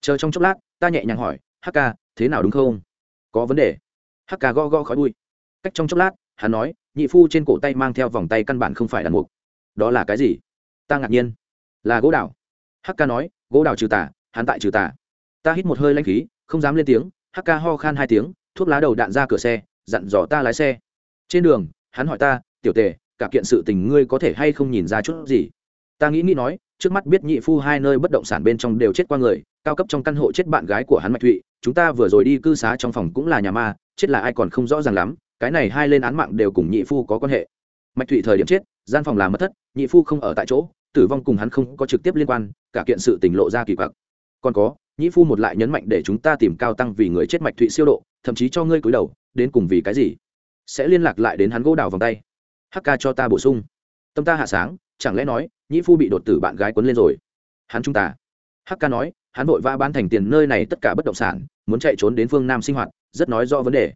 Chờ trong chốc lát, ta nhẹ nhàng hỏi, hắc ca, thế nào đúng không? Có vấn đề. Hắc ca go go khói bụi. Cách trong chốc lát, hắn nói, nhị phu trên cổ tay mang theo vòng tay căn bản không phải đàn mục. Đó là cái gì? Ta ngạc nhiên là gỗ đào. Hắc ca nói, gỗ đào trừ tà, hắn tại trừ tà. Ta hít một hơi lanh khí, không dám lên tiếng, hắc ca ho khan hai tiếng, thuốc lá đầu đạn ra cửa xe, dặn dò ta lái xe. Trên đường, hắn hỏi ta, tiểu tề, cả kiện sự tình ngươi có thể hay không nhìn ra chút gì? Ta nghĩ nghĩ nói, trước mắt biết nhị phu hai nơi bất động sản bên trong đều chết qua người, cao cấp trong căn hộ chết bạn gái của hắn mạch thụy, chúng ta vừa rồi đi cư xá trong phòng cũng là nhà ma, chết là ai còn không rõ ràng lắm, cái này hai lên án mạng đều cùng nhị phu có quan hệ. Mạch thụy thời điểm chết, gian phòng làm mất thất, nhị phu không ở tại chỗ tử vong cùng hắn không có trực tiếp liên quan, cả kiện sự tình lộ ra kỳ quặc. Còn có, Nhĩ phu một lại nhấn mạnh để chúng ta tìm cao tăng vì người chết mạch thụy siêu độ, thậm chí cho ngươi cúi đầu, đến cùng vì cái gì? Sẽ liên lạc lại đến hắn gỗ đào vòng tay. Hk cho ta bổ sung. Tâm ta hạ sáng, chẳng lẽ nói, nhĩ phu bị đột tử bạn gái quấn lên rồi? Hắn chúng ta. Hk nói, hắn vội vã bán thành tiền nơi này tất cả bất động sản, muốn chạy trốn đến phương nam sinh hoạt, rất nói rõ vấn đề.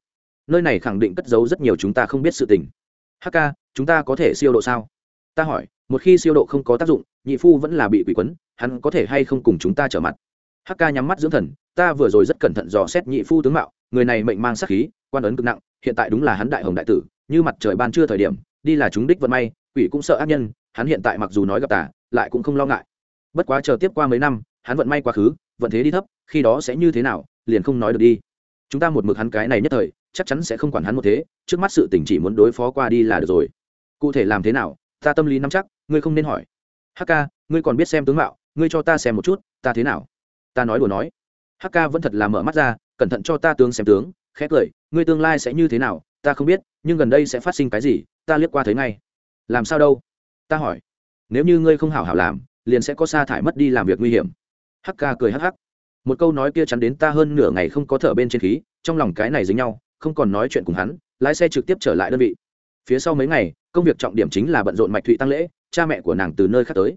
Nơi này khẳng định cất giấu rất nhiều chúng ta không biết sự tình. Hk chúng ta có thể siêu độ sao? Ta hỏi, một khi siêu độ không có tác dụng, nhị phu vẫn là bị quỷ quấn, hắn có thể hay không cùng chúng ta trở mặt? Hắc ca nhắm mắt dưỡng thần, ta vừa rồi rất cẩn thận dò xét nhị phu tướng mạo, người này mệnh mang sắc khí, quan ấn cực nặng, hiện tại đúng là hắn đại hồng đại tử, như mặt trời ban trưa thời điểm, đi là chúng đích vận may, quỷ cũng sợ ác nhân, hắn hiện tại mặc dù nói gặp tà, lại cũng không lo ngại. Bất quá chờ tiếp qua mấy năm, hắn vận may quá khứ, vận thế đi thấp, khi đó sẽ như thế nào, liền không nói được đi. Chúng ta một mực hắn cái này nhất thời, chắc chắn sẽ không quản hắn một thế, trước mắt sự tình chỉ muốn đối phó qua đi là được rồi. Cụ thể làm thế nào ta tâm lý nắm chắc, ngươi không nên hỏi. Hk ngươi còn biết xem tướng mạo, ngươi cho ta xem một chút, ta thế nào? Ta nói đùa nói. Hk vẫn thật là mở mắt ra, cẩn thận cho ta tướng xem tướng khét cười, ngươi tương lai sẽ như thế nào, ta không biết, nhưng gần đây sẽ phát sinh cái gì, ta liếc qua thấy ngay. Làm sao đâu? Ta hỏi. Nếu như ngươi không hảo hảo làm, liền sẽ có sa thải mất đi làm việc nguy hiểm. Hắc ca cười hắc hắc. Một câu nói kia chắn đến ta hơn nửa ngày không có thở bên trên khí, trong lòng cái này dính nhau, không còn nói chuyện cùng hắn, lái xe trực tiếp trở lại đơn vị phía sau mấy ngày, công việc trọng điểm chính là bận rộn mạch thụy tăng lễ, cha mẹ của nàng từ nơi khác tới.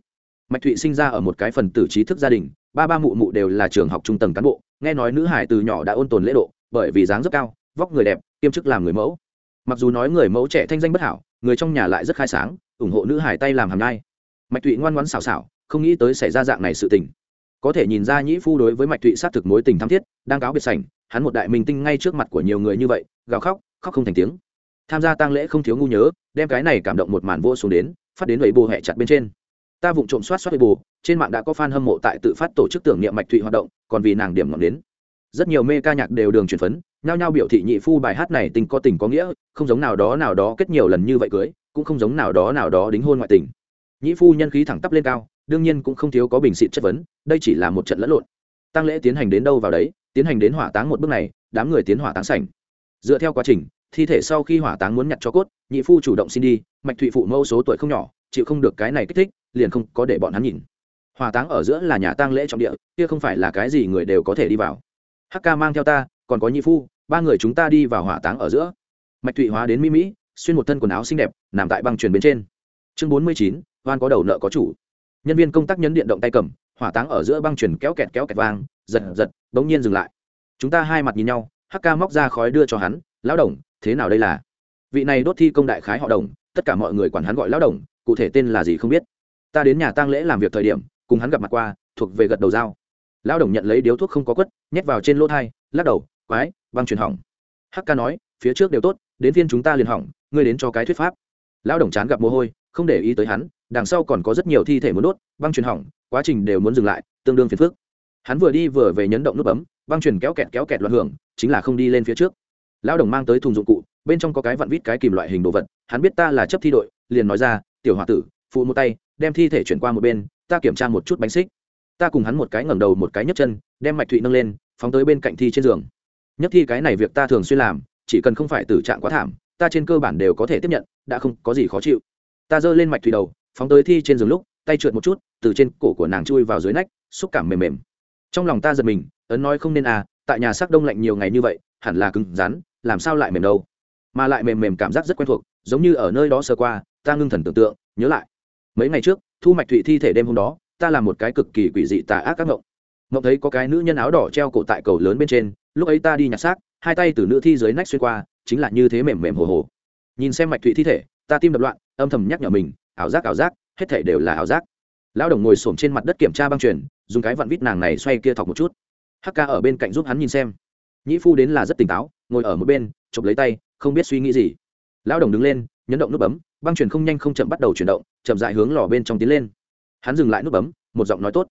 Mạch thụy sinh ra ở một cái phần tử trí thức gia đình, ba ba mụ mụ đều là trường học trung tầng cán bộ, nghe nói nữ hải từ nhỏ đã ôn tồn lễ độ, bởi vì dáng rất cao, vóc người đẹp, kiêm chức làm người mẫu. Mặc dù nói người mẫu trẻ thanh danh bất hảo, người trong nhà lại rất khai sáng, ủng hộ nữ hải tay làm hàm nhai. Mạch thụy ngoan ngoãn xảo xảo, không nghĩ tới xảy ra dạng này sự tình. Có thể nhìn ra nhĩ phu đối với mạch thụy sát thực mối tình tham thiết, đang cáo biệt sảnh, hắn một đại minh tinh ngay trước mặt của nhiều người như vậy, gào khóc khóc không thành tiếng tham gia tang lễ không thiếu ngu nhớ, đem cái này cảm động một màn vô xuống đến, phát đến lầy bồ hẹ chặt bên trên. Ta vụng trộm soát soát bồ trên mạng đã có fan hâm mộ tại tự phát tổ chức tưởng niệm mạch thụy hoạt động, còn vì nàng điểm ngọn đến. Rất nhiều mê ca nhạc đều đường truyền phấn, nhao nhao biểu thị nhị phu bài hát này tình có tình có nghĩa, không giống nào đó nào đó kết nhiều lần như vậy cưới, cũng không giống nào đó nào đó đính hôn ngoại tình. Nhị phu nhân khí thẳng tắp lên cao, đương nhiên cũng không thiếu có bình xịt chất vấn, đây chỉ là một trận lẫn lộn. Tăng lễ tiến hành đến đâu vào đấy, tiến hành đến hỏa táng một bước này, đám người tiến hỏa táng sảnh. Dựa theo quá trình thi thể sau khi hỏa táng muốn nhặt cho cốt, nhị phu chủ động xin đi, mạch thụy phụ mâu số tuổi không nhỏ, chịu không được cái này kích thích, liền không có để bọn hắn nhìn. Hỏa táng ở giữa là nhà tang lễ trọng địa, kia không phải là cái gì người đều có thể đi vào. Hk mang theo ta, còn có nhị phu, ba người chúng ta đi vào hỏa táng ở giữa. Mạch thụy hóa đến mỹ mỹ, xuyên một thân quần áo xinh đẹp, nằm tại băng truyền bên trên. Chương bốn mươi chín, oan có đầu nợ có chủ. Nhân viên công tác nhấn điện động tay cầm, hỏa táng ở giữa băng truyền kéo kẹt kéo kẹt vang, giật giật, bỗng nhiên dừng lại. Chúng ta hai mặt nhìn nhau hk móc ra khói đưa cho hắn, lão đồng thế nào đây là? Vị này đốt thi công đại khái họ đồng, tất cả mọi người quản hắn gọi lão đồng, cụ thể tên là gì không biết. Ta đến nhà tang lễ làm việc thời điểm, cùng hắn gặp mặt qua, thuộc về gật đầu dao lão đồng nhận lấy điếu thuốc không có quất, nhét vào trên lỗ thai, lắc đầu, quái, băng truyền hỏng. Hk nói, phía trước đều tốt, đến phiên chúng ta liền hỏng, ngươi đến cho cái thuyết pháp. Lão đồng chán gặp mồ hôi, không để ý tới hắn, đằng sau còn có rất nhiều thi thể muốn đốt, băng truyền hỏng, quá trình đều muốn dừng lại, tương đương phiền phức. Hắn vừa đi vừa về nhấn động nút bấm, băng truyền kéo kẹt kéo kẹt loạn hưởng, chính là không đi lên phía trước lão đồng mang tới thùng dụng cụ, bên trong có cái vặn vít cái kìm loại hình đồ vật, hắn biết ta là chấp thi đội, liền nói ra, tiểu h tử, phụ một tay, đem thi thể chuyển qua một bên, ta kiểm tra một chút bánh xích. Ta cùng hắn một cái ngẩng đầu một cái nhấc chân, đem mạch thụy nâng lên, phóng tới bên cạnh thi trên giường. Nhất thi cái này việc ta thường xuyên làm, chỉ cần không phải tử trạng quá thảm, ta trên cơ bản đều có thể tiếp nhận, đã không có gì khó chịu. Ta giơ lên mạch thủy đầu, phóng tới thi trên giường lúc, tay trượt một chút, từ trên cổ của nàng chui vào dưới nách, xúc cảm mềm mềm. Trong lòng ta giật mình, ấn nói không nên à tại nhà xác đông lạnh nhiều ngày như vậy, hẳn là cứng rắn làm sao lại mềm đâu? Mà lại mềm mềm cảm giác rất quen thuộc, giống như ở nơi đó sơ qua, ta ngưng thần tưởng tượng, nhớ lại. Mấy ngày trước, thu mạch thụy thi thể đêm hôm đó, ta làm một cái cực kỳ quỷ dị tà ác các ngộng. Ngộng thấy có cái nữ nhân áo đỏ treo cổ tại cầu lớn bên trên, lúc ấy ta đi nhặt xác, hai tay từ nữ thi dưới nách xuyên qua, chính là như thế mềm mềm hồ hồ. Nhìn xem mạch thụy thi thể, ta tim đập loạn, âm thầm nhắc nhở mình, ảo giác ảo giác, hết thể đều là ảo giác. Lão đồng ngồi xổm trên mặt đất kiểm tra băng truyền, dùng cái vặn vít nàng này xoay kia thọc một chút. Hắc ca ở bên cạnh giúp hắn nhìn xem. Nhĩ phu đến là rất tỉnh táo ngồi ở một bên, chụp lấy tay, không biết suy nghĩ gì. Lão đồng đứng lên, nhấn động nút bấm, băng truyền không nhanh không chậm bắt đầu chuyển động, chậm dại hướng lò bên trong tiến lên. Hắn dừng lại nút bấm, một giọng nói tốt.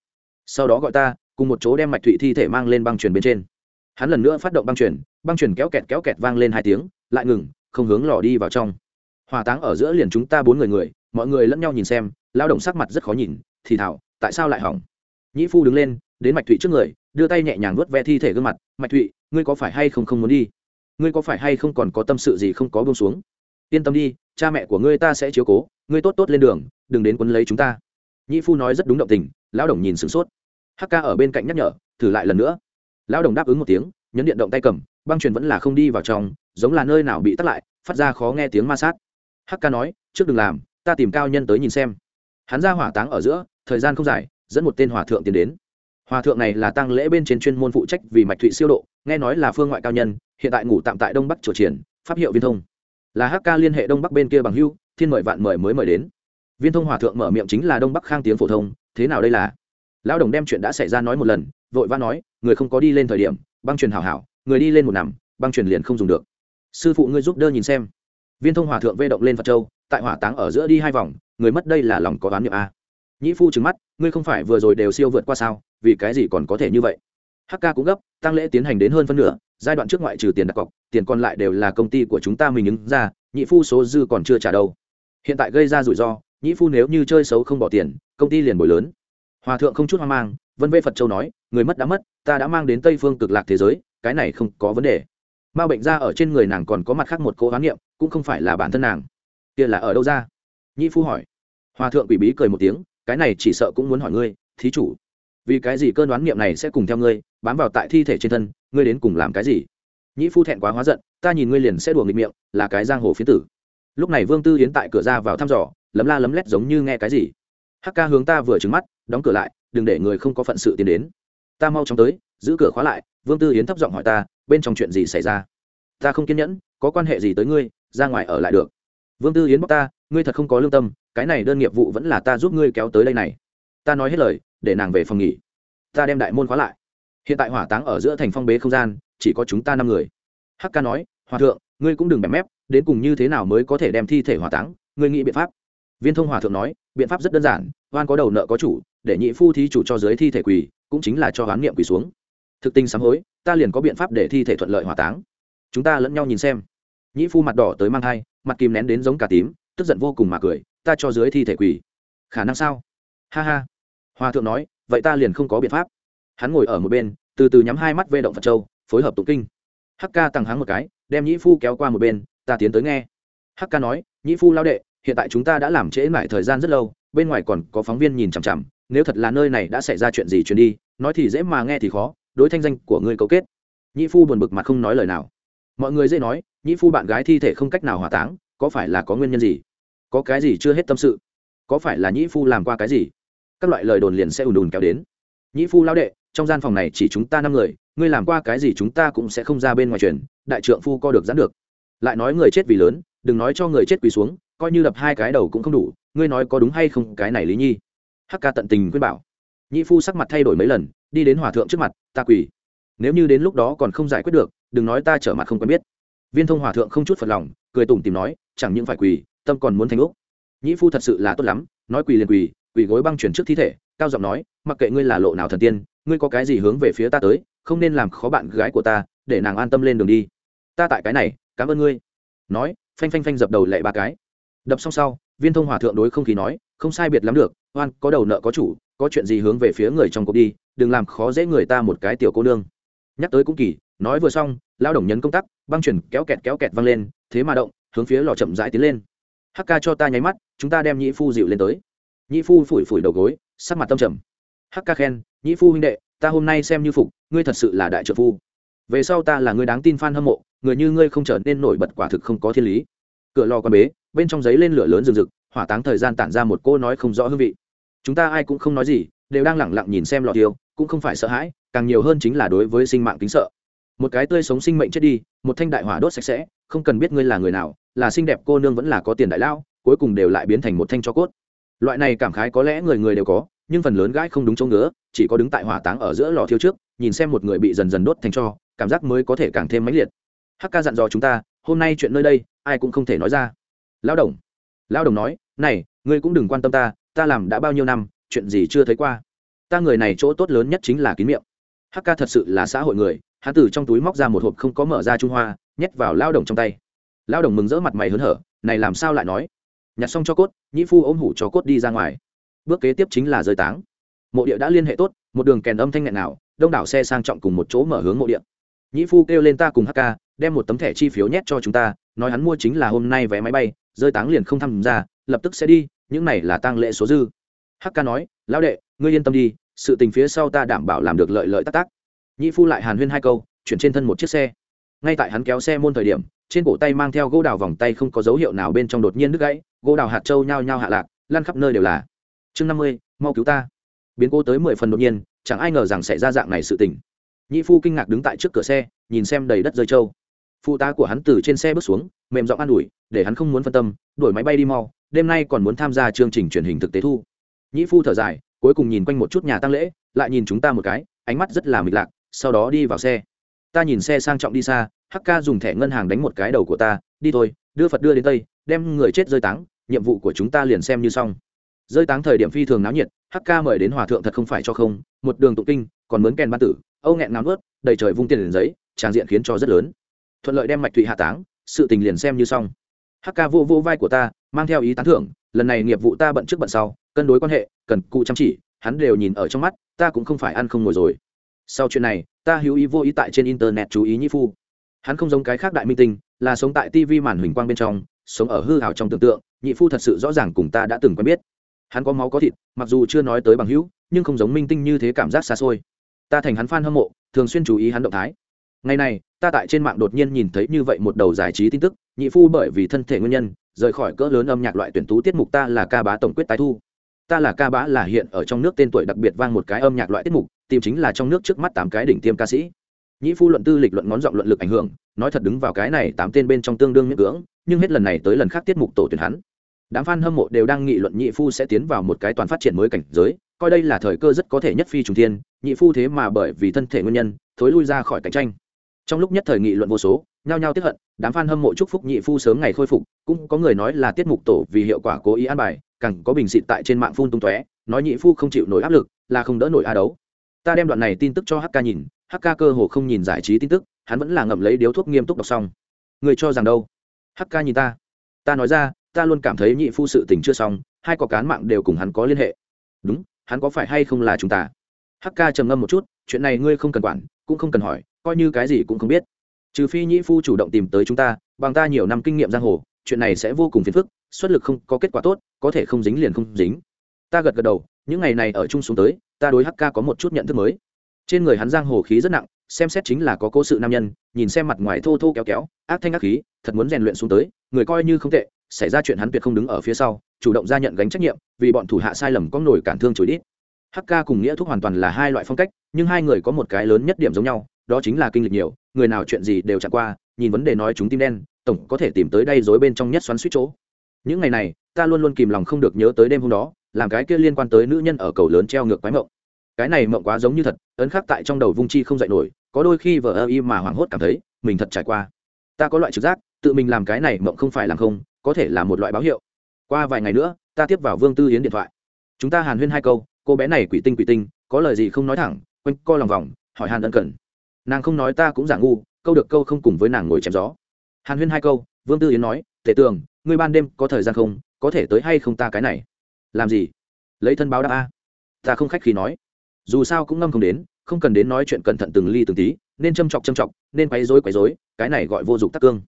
Sau đó gọi ta, cùng một chỗ đem mạch thụy thi thể mang lên băng truyền bên trên. Hắn lần nữa phát động băng truyền băng truyền kéo kẹt kéo kẹt vang lên hai tiếng, lại ngừng, không hướng lò đi vào trong. Hòa táng ở giữa liền chúng ta bốn người người, mọi người lẫn nhau nhìn xem lao động sắc mặt rất khó nhìn, thì thảo, tại sao lại hỏng? Nhĩ phu đứng lên, đến mạch thụy trước người, đưa tay nhẹ nhàng vớt ve thi thể gương mặt, mạch thụy, ngươi có phải hay không không muốn đi? Ngươi có phải hay không còn có tâm sự gì không có buông xuống? Yên tâm đi, cha mẹ của ngươi ta sẽ chiếu cố, ngươi tốt tốt lên đường, đừng đến quấn lấy chúng ta. Nhĩ phu nói rất đúng động tình, lão đồng nhìn sửng sốt. Hk ở bên cạnh nhắc nhở, thử lại lần nữa. Lão đồng đáp ứng một tiếng, nhấn điện động tay cầm, băng truyền vẫn là không đi vào trong, giống là nơi nào bị tắt lại, phát ra khó nghe tiếng ma sát. Hk nói, trước đừng làm, ta tìm cao nhân tới nhìn xem. Hắn ra hỏa táng ở giữa, thời gian không dài, dẫn một tên hòa thượng tiến đến hòa thượng này là tăng lễ bên trên chuyên môn phụ trách vì mạch thụy siêu độ, nghe nói là phương ngoại cao nhân, hiện tại ngủ tạm tại đông bắc triều triển, pháp hiệu viên thông. Là hk liên hệ đông bắc bên kia bằng hưu, thiên mời vạn mời mới mời đến. Viên thông hòa thượng mở miệng chính là đông bắc khang tiếng phổ thông, thế nào đây là? Lão đồng đem chuyện đã xảy ra nói một lần, vội vã nói, người không có đi lên thời điểm, băng truyền hảo hảo, người đi lên một nằm, băng truyền liền không dùng được. Sư phụ ngươi giúp đỡ nhìn xem. Viên thông hòa thượng vê động lên phật châu, tại hỏa táng ở giữa đi hai vòng, người mất đây là lòng có đoán niệm a. Nhĩ phu trừng mắt, ngươi không phải vừa rồi đều siêu vượt qua sao? Vì cái gì còn có thể như vậy? Hk cũng gấp, tăng lễ tiến hành đến hơn phân nửa, giai đoạn trước ngoại trừ tiền đặt cọc, tiền còn lại đều là công ty của chúng ta mình ứng ra, nhị phu số dư còn chưa trả đâu. Hiện tại gây ra rủi ro, nhị phu nếu như chơi xấu không bỏ tiền, công ty liền bồi lớn. Hòa thượng không chút hoang mang, vân vê phật châu nói, người mất đã mất, ta đã mang đến tây phương cực lạc thế giới, cái này không có vấn đề. Ma bệnh ra ở trên người nàng còn có mặt khác một cô hoán niệm, cũng không phải là bản thân nàng. Kia là ở đâu ra? Nhị phu hỏi. Hòa thượng quỷ bí cười một tiếng, cái này chỉ sợ cũng muốn hỏi ngươi, thí chủ vì cái gì cơn đoán niệm này sẽ cùng theo ngươi, bám vào tại thi thể trên thân, ngươi đến cùng làm cái gì? Nhĩ phu thẹn quá hóa giận, ta nhìn ngươi liền sẽ đùa nghịch miệng, là cái giang hồ phiến tử. Lúc này vương tư yến tại cửa ra vào thăm dò, lấm la lấm lét giống như nghe cái gì. Hắc ca hướng ta vừa trứng mắt, đóng cửa lại, đừng để người không có phận sự tiến đến. Ta mau chóng tới, giữ cửa khóa lại, vương tư yến thấp giọng hỏi ta, bên trong chuyện gì xảy ra? Ta không kiên nhẫn, có quan hệ gì tới ngươi, ra ngoài ở lại được. Vương tư yến bóc ta, ngươi thật không có lương tâm, cái này đơn nghiệp vụ vẫn là ta giúp ngươi kéo tới đây này ta nói hết lời, để nàng về phòng nghỉ. Ta đem đại môn khóa lại. Hiện tại hỏa táng ở giữa thành phong bế không gian, chỉ có chúng ta năm người. Hắc ca nói, hòa thượng, ngươi cũng đừng bẻ mép, đến cùng như thế nào mới có thể đem thi thể hỏa táng? Ngươi nghĩ biện pháp. Viên thông hòa thượng nói, biện pháp rất đơn giản, oan có đầu nợ có chủ, để nhị phu thí chủ cho dưới thi thể quỳ, cũng chính là cho hoán niệm quỳ xuống. Thực tình sám hối, ta liền có biện pháp để thi thể thuận lợi hỏa táng. Chúng ta lẫn nhau nhìn xem. Nhị phu mặt đỏ tới mang thai, mặt kìm nén đến giống cả tím, tức giận vô cùng mà cười, ta cho dưới thi thể quỳ. Khả năng sao? Ha ha. Hòa thượng nói, vậy ta liền không có biện pháp. Hắn ngồi ở một bên, từ từ nhắm hai mắt vê động phật châu, phối hợp tụng kinh. Hắc ca tăng háng một cái, đem nhĩ phu kéo qua một bên, ta tiến tới nghe. Hắc ca nói, nhĩ phu lao đệ, hiện tại chúng ta đã làm trễ mãi thời gian rất lâu, bên ngoài còn có phóng viên nhìn chằm chằm, nếu thật là nơi này đã xảy ra chuyện gì truyền đi, nói thì dễ mà nghe thì khó, đối thanh danh của ngươi cấu kết. Nhĩ phu buồn bực mặt không nói lời nào. Mọi người dễ nói, nhĩ phu bạn gái thi thể không cách nào hỏa táng, có phải là có nguyên nhân gì? Có cái gì chưa hết tâm sự? Có phải là nhĩ phu làm qua cái gì? Các loại lời đồn liền sẽ ùn ùn kéo đến. Nhĩ phu lao đệ, trong gian phòng này chỉ chúng ta năm người, ngươi làm qua cái gì chúng ta cũng sẽ không ra bên ngoài truyền, đại trượng phu co được giãn được. Lại nói người chết vì lớn, đừng nói cho người chết quỳ xuống, coi như đập hai cái đầu cũng không đủ, ngươi nói có đúng hay không, cái này lý nhi. Hắc ca tận tình khuyên bảo. Nhĩ phu sắc mặt thay đổi mấy lần, đi đến hòa thượng trước mặt, ta quỳ. Nếu như đến lúc đó còn không giải quyết được, đừng nói ta trở mặt không quen biết. Viên thông hòa thượng không chút phật lòng, cười tủm tìm nói, chẳng những phải quỳ, tâm còn muốn thành úc. Nhĩ phu thật sự là tốt lắm, nói quỳ liền quỳ quỳ gối băng chuyển trước thi thể, cao giọng nói, mặc kệ ngươi là lộ nào thần tiên, ngươi có cái gì hướng về phía ta tới, không nên làm khó bạn gái của ta, để nàng an tâm lên đường đi. Ta tại cái này, cảm ơn ngươi. Nói, phanh phanh phanh dập đầu lệ ba cái. Đập xong sau, viên thông hòa thượng đối không khí nói, không sai biệt lắm được, oan, có đầu nợ có chủ, có chuyện gì hướng về phía người trong cuộc đi, đừng làm khó dễ người ta một cái tiểu cô nương. Nhắc tới cũng kỳ, nói vừa xong lao động nhấn công tắc, băng chuyển kéo kẹt kéo kẹt văng lên, thế mà động, hướng phía lò chậm rãi tiến lên. Hk cho ta nháy mắt, chúng ta đem nhị phu dịu lên tới. Nhĩ phu phủi phủi đầu gối, sắc mặt tâm trầm. Hk khen, Nhĩ phu huynh đệ, ta hôm nay xem như phục, ngươi thật sự là đại trợ phu. Về sau ta là người đáng tin f hâm mộ, người như ngươi không trở nên nổi bật quả thực không có thiên lý. Cửa lò con bế, bên trong giấy lên lửa lớn rừng rực, hỏa táng thời gian tản ra một cô nói không rõ hương vị. Chúng ta ai cũng không nói gì, đều đang lẳng lặng nhìn xem lò tiêu cũng không phải sợ hãi, càng nhiều hơn chính là đối với sinh mạng kính sợ. Một cái tươi sống sinh mệnh chết đi, một thanh đại hỏa đốt sạch sẽ, không cần biết ngươi là người nào, là xinh đẹp cô nương vẫn là có tiền đại lao, cuối cùng đều lại biến thành một thanh cho cốt loại này cảm khái có lẽ người người đều có, nhưng phần lớn gãi không đúng chỗ ngứa, chỉ có đứng tại hỏa táng ở giữa lò thiêu trước, nhìn xem một người bị dần dần đốt thành cho, cảm giác mới có thể càng thêm mãnh liệt. Hắc ca dặn dò chúng ta, hôm nay chuyện nơi đây, ai cũng không thể nói ra. Lão đồng. Lão đồng nói, này, ngươi cũng đừng quan tâm ta ta làm đã bao nhiêu năm, chuyện gì chưa thấy qua. Ta người này chỗ tốt lớn nhất chính là kín miệng. Hắc ca thật sự là xã hội người, hắn từ trong túi móc ra một hộp không có mở ra trung hoa, nhét vào lao đồng trong tay. Lao đồng mừng rỡ mặt mày hớn hở, này làm sao lại nói? Nhặt xong cho cốt, nhĩ phu ôm hủ cho cốt đi ra ngoài. Bước kế tiếp chính là rơi táng. Mộ địa đã liên hệ tốt, một đường kèn âm thanh nghẹn nào, đông đảo xe sang trọng cùng một chỗ mở hướng mộ địa. Nhĩ phu kêu lên ta cùng hk đem một tấm thẻ chi phiếu nhét cho chúng ta, nói hắn mua chính là hôm nay vé máy bay, rơi táng liền không tham gia, lập tức sẽ đi, những này là tăng lệ số dư. Hk nói, lão đệ, ngươi yên tâm đi, sự tình phía sau ta đảm bảo làm được lợi lợi tác tác nhĩ phu lại hàn huyên hai câu, chuyển trên thân một chiếc xe. Ngay tại hắn kéo xe môn thời điểm, trên cổ tay mang theo gỗ đào vòng tay không có dấu hiệu nào bên trong đột nhiên đứt gãy gỗ đào hạt châu nhao nhao hạ lạc lan khắp nơi đều là. Chương năm mươi, mau cứu ta. Biến cố tới mười phần đột nhiên, chẳng ai ngờ rằng sẽ ra dạng này sự tình. Nhĩ phu kinh ngạc đứng tại trước cửa xe, nhìn xem đầy đất rơi trâu. Phụ tá của hắn từ trên xe bước xuống, mềm giọng an ủi, để hắn không muốn phân tâm, đuổi máy bay đi mau, đêm nay còn muốn tham gia chương trình truyền hình thực tế thu. Nhĩ phu thở dài, cuối cùng nhìn quanh một chút nhà tăng lễ, lại nhìn chúng ta một cái, ánh mắt rất là mịch lạc, sau đó đi vào xe. Ta nhìn xe sang trọng đi xa hk dùng thẻ ngân hàng đánh một cái đầu của ta, đi thôi đưa phật đưa đến tây, đem người chết rơi táng, nhiệm vụ của chúng ta liền xem như xong. Rơi táng thời điểm phi thường náo nhiệt hk mời đến hòa thượng thật không phải cho không, một đường tụng kinh, còn mướn kèn ban tử, âu nghẹn ngáo nuốt, đầy trời vung tiền liền giấy tràng diện khiến cho rất lớn. Thuận lợi đem mạch thụy hạ táng, sự tình liền xem như xong. Hk vô vô vai của ta, mang theo ý tán thưởng, lần này nghiệp vụ ta bận trước bận sau, cân đối quan hệ, cần cụ chăm chỉ, hắn đều nhìn ở trong mắt, ta cũng không phải ăn không ngồi rồi. Sau chuyện này, ta hữu ý vô ý tại trên internet chú ý nhĩ phu. Hắn không giống cái khác đại minh tinh là sống tại tv màn hình quang bên trong, sống ở hư hào trong tưởng tượng, nhị phu thật sự rõ ràng cùng ta đã từng quen biết. Hắn có máu có thịt, mặc dù chưa nói tới bằng hữu, nhưng không giống minh tinh như thế cảm giác xa xôi. Ta thành hắn f a n hâm mộ, thường xuyên chú ý hắn động thái. Ngày này, ta tại trên mạng đột nhiên nhìn thấy như vậy một đầu giải trí tin tức, nhị phu bởi vì thân thể nguyên nhân, rời khỏi cỡ lớn âm nhạc loại tuyển tú tiết mục ta là ca bá tổng quyết tái thu. Ta là ca bá là hiện ở trong nước tên tuổi đặc biệt vang một cái âm nhạc loại tiết mục, tìm chính là trong nước trước mắt tám cái đỉnh tiêm ca sĩ nhĩ phu luận tư lịch luận ngón giọng luận lực ảnh hưởng, nói thật đứng vào cái này tám tên bên trong tương đương miễn cưỡng, nhưng hết lần này tới lần khác tiết mục tổ tuyển hắn. Đám f a n hâm mộ đều đang nghị luận nhị phu sẽ tiến vào một cái toàn phát triển mới cảnh giới, coi đây là thời cơ rất có thể nhất phi trùng thiên nhị phu thế mà bởi vì thân thể nguyên nhân, thối lui ra khỏi cạnh tranh. Trong lúc nhất thời nghị luận vô số, nhao nhao tiếp hận, đám f a n hâm mộ chúc phúc nhị phu sớm ngày khôi phục, cũng có người nói là tiết mục tổ vì hiệu quả cố ý an bài, càng có bình xịt tại trên mạng phun tung tóe, nói nhị phu không chịu nổi áp lực, là không đỡ nổi a đấu. Ta đem đoạn này tin tức cho hk nhìn hk cơ hồ không nhìn giải trí tin tức, hắn vẫn là ngậm lấy điếu thuốc nghiêm túc đọc xong. Người cho rằng đâu? Hk nhìn ta. Ta nói ra, ta luôn cảm thấy nhị phu sự tình chưa xong, hai có cán mạng đều cùng hắn có liên hệ. Đúng, hắn có phải hay không là chúng ta? Hk trầm ngâm một chút, chuyện này ngươi không cần quản, cũng không cần hỏi, coi như cái gì cũng không biết. Trừ phi nhị phu chủ động tìm tới chúng ta, bằng ta nhiều năm kinh nghiệm giang hồ, chuyện này sẽ vô cùng phiền phức, xuất lực không có kết quả tốt, có thể không dính liền không dính. Ta gật gật đầu, những ngày này ở chung xuống tới, ta đối hk có một chút nhận thức mới trên người hắn giang hồ khí rất nặng, xem xét chính là có cố sự nam nhân, nhìn xem mặt ngoài thô thô kéo kéo, ác thanh ác khí, thật muốn rèn luyện xuống tới, người coi như không tệ, xảy ra chuyện hắn tuyệt không đứng ở phía sau, chủ động ra nhận gánh trách nhiệm, vì bọn thủ hạ sai lầm có nổi cản thương chối đít. Hk cùng nghĩa thúc hoàn toàn là hai loại phong cách, nhưng hai người có một cái lớn nhất điểm giống nhau, đó chính là kinh lịch nhiều, người nào chuyện gì đều chặn qua, nhìn vấn đề nói chúng tim đen, tổng có thể tìm tới đây dối bên trong nhất xoắn suýt chỗ. Những ngày này, ta luôn luôn kìm lòng không được nhớ tới đêm hôm đó, làm cái kia liên quan tới nữ nhân ở cầu lớn treo ngược quái mộng cái này mộng quá giống như thật, ấn khắc tại trong đầu vung chi không dạy nổi, có đôi khi vợ ơ y mà hoảng hốt cảm thấy, mình thật trải qua. Ta có loại trực giác, tự mình làm cái này mộng không phải làm không, có thể là một loại báo hiệu. Qua vài ngày nữa, ta tiếp vào vương tư yến điện thoại. Chúng ta hàn huyên hai câu, cô bé này quỷ tinh quỷ tinh, có lời gì không nói thẳng, quanh co lòng vòng, hỏi hàn ân cần. Nàng không nói ta cũng giả ngu, câu được câu không cùng với nàng ngồi chém gió. Hàn huyên hai câu, vương tư yến nói tể tường, ngươi ban đêm có thời gian không? Có thể tới hay không ta cái này? Làm gì? Lấy thân báo đáp a. Ta không khách khi nói dù sao cũng ngâm không đến, không cần đến nói chuyện cẩn thận từng ly từng tí, nên châm chọc châm chọc, nên quấy rối quấy rối, cái này gọi vô dụng tắc cương.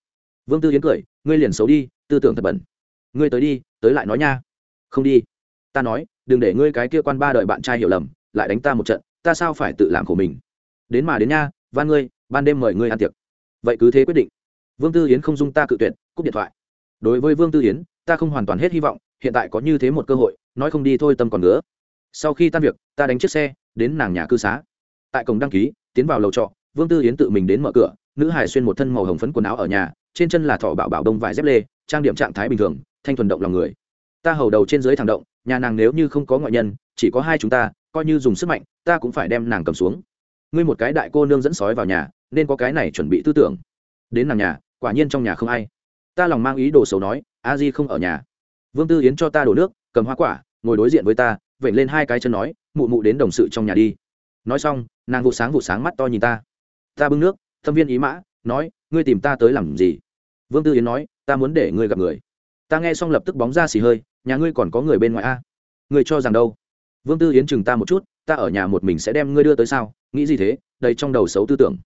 Vương tư yến cười, ngươi liền xấu đi, tư tưởng thật bẩn. Ngươi tới đi, tới lại nói nha. Không đi. Ta nói, đừng để ngươi cái kia quan ba đợi bạn trai hiểu lầm, lại đánh ta một trận, ta sao phải tự làm của mình? Đến mà đến nha, van ngươi, ban đêm mời ngươi ăn tiệc. Vậy cứ thế quyết định. Vương tư yến không dung ta cự tuyệt, cúp điện thoại. Đối với vương tư yến, ta không hoàn toàn hết hy vọng, hiện tại có như thế một cơ hội, nói không đi thôi tâm còn nữa sau khi tan việc, ta đánh chiếc xe đến nàng nhà cư xá. Tại cổng đăng ký, tiến vào lầu trọ, vương tư yến tự mình đến mở cửa, nữ hải xuyên một thân màu hồng phấn quần áo ở nhà, trên chân là thỏ bảo bảo đông vải dép lê, trang điểm trạng thái bình thường, thanh thuần động lòng người. Ta hầu đầu trên dưới thẳng động, nhà nàng nếu như không có ngoại nhân, chỉ có hai chúng ta, coi như dùng sức mạnh, ta cũng phải đem nàng cầm xuống. Ngươi một cái đại cô nương dẫn sói vào nhà, nên có cái này chuẩn bị tư tưởng. Đến nàng nhà, quả nhiên trong nhà không ai. Ta lòng mang ý đồ xấu nói, a di không ở nhà. Vương tư yến cho ta đổ nước, cầm hoa quả, ngồi đối diện với ta, vểnh lên hai cái chân nói mụ mụ đến đồng sự trong nhà đi. Nói xong, nàng vụ sáng vụ sáng mắt to nhìn ta. Ta bưng nước, thâm viên ý mã, nói, ngươi tìm ta tới làm gì? Vương tư yến nói, ta muốn để ngươi gặp người. Ta nghe xong lập tức bóng ra xì hơi, nhà ngươi còn có người bên ngoài a? Ngươi cho rằng đâu? Vương tư yến chừng ta một chút, ta ở nhà một mình sẽ đem ngươi đưa tới sao? Nghĩ gì thế? Đây trong đầu xấu tư tưởng.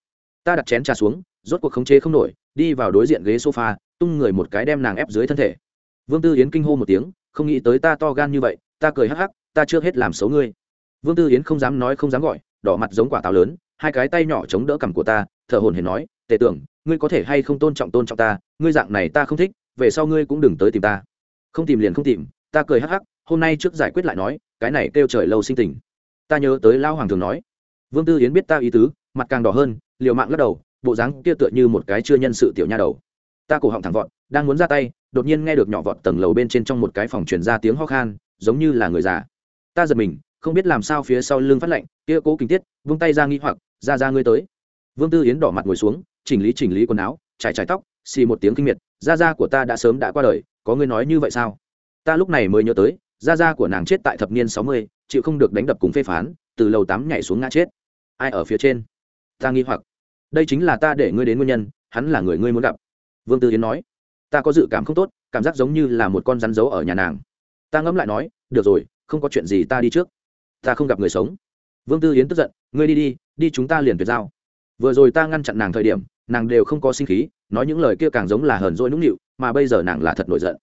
Ta đặt chén trà xuống, rốt cuộc khống chế không nổi, đi vào đối diện ghế sofa, tung người một cái đem nàng ép dưới thân thể. Vương tư yến kinh hô một tiếng, không nghĩ tới ta to gan như vậy, ta cười hắc hắc, ta chưa hết làm xấu ngươi vương tư yến không dám nói không dám gọi, đỏ mặt giống quả táo lớn, hai cái tay nhỏ chống đỡ cằm của ta, thở hồn hển nói, tề tưởng, ngươi có thể hay không tôn trọng tôn trọng ta, ngươi dạng này ta không thích, về sau ngươi cũng đừng tới tìm ta. Không tìm liền không tìm, ta cười hắc hắc, hôm nay trước giải quyết lại nói, cái này kêu trời lâu sinh tình. Ta nhớ tới lao hoàng thường nói. Vương tư yến biết ta ý tứ, mặt càng đỏ hơn, liều mạng lắc đầu, bộ dáng kia tựa như một cái chưa nhân sự tiểu nha đầu. Ta cổ họng thẳng vọt, đang muốn ra tay, đột nhiên nghe được nhỏ vọt tầng lầu bên trên trong một cái phòng truyền ra tiếng ho khan, giống như là người già. Ta giật mình không biết làm sao phía sau lưng phát lạnh, kia cố kính tiết, vung tay ra nghi hoặc, ra ra ngươi tới. Vương tư yến đỏ mặt ngồi xuống, chỉnh lý chỉnh lý quần áo, trải trải tóc, xì một tiếng kinh miệt gia gia của ta đã sớm đã qua đời, có ngươi nói như vậy sao? Ta lúc này mới nhớ tới gia gia của nàng chết tại thập niên sáu mươi, chịu không được đánh đập cùng phê phán, từ lầu tám nhảy xuống ngã chết. Ai ở phía trên? Ta nghi hoặc. Đây chính là ta để ngươi đến nguyên nhân, hắn là người ngươi muốn gặp. Vương tư yến nói. Ta có dự cảm không tốt, cảm giác giống như là một con rắn giấu ở nhà nàng. Ta ngẫm lại nói, được rồi, không có chuyện gì ta đi trước ta không gặp người sống. Vương tư yến tức giận, ngươi đi đi đi chúng ta liền tuyệt giao. Vừa rồi ta ngăn chặn nàng thời điểm, nàng đều không có sinh khí, nói những lời kia càng giống là hờn dỗi nũng nịu, mà bây giờ nàng là thật nổi giận.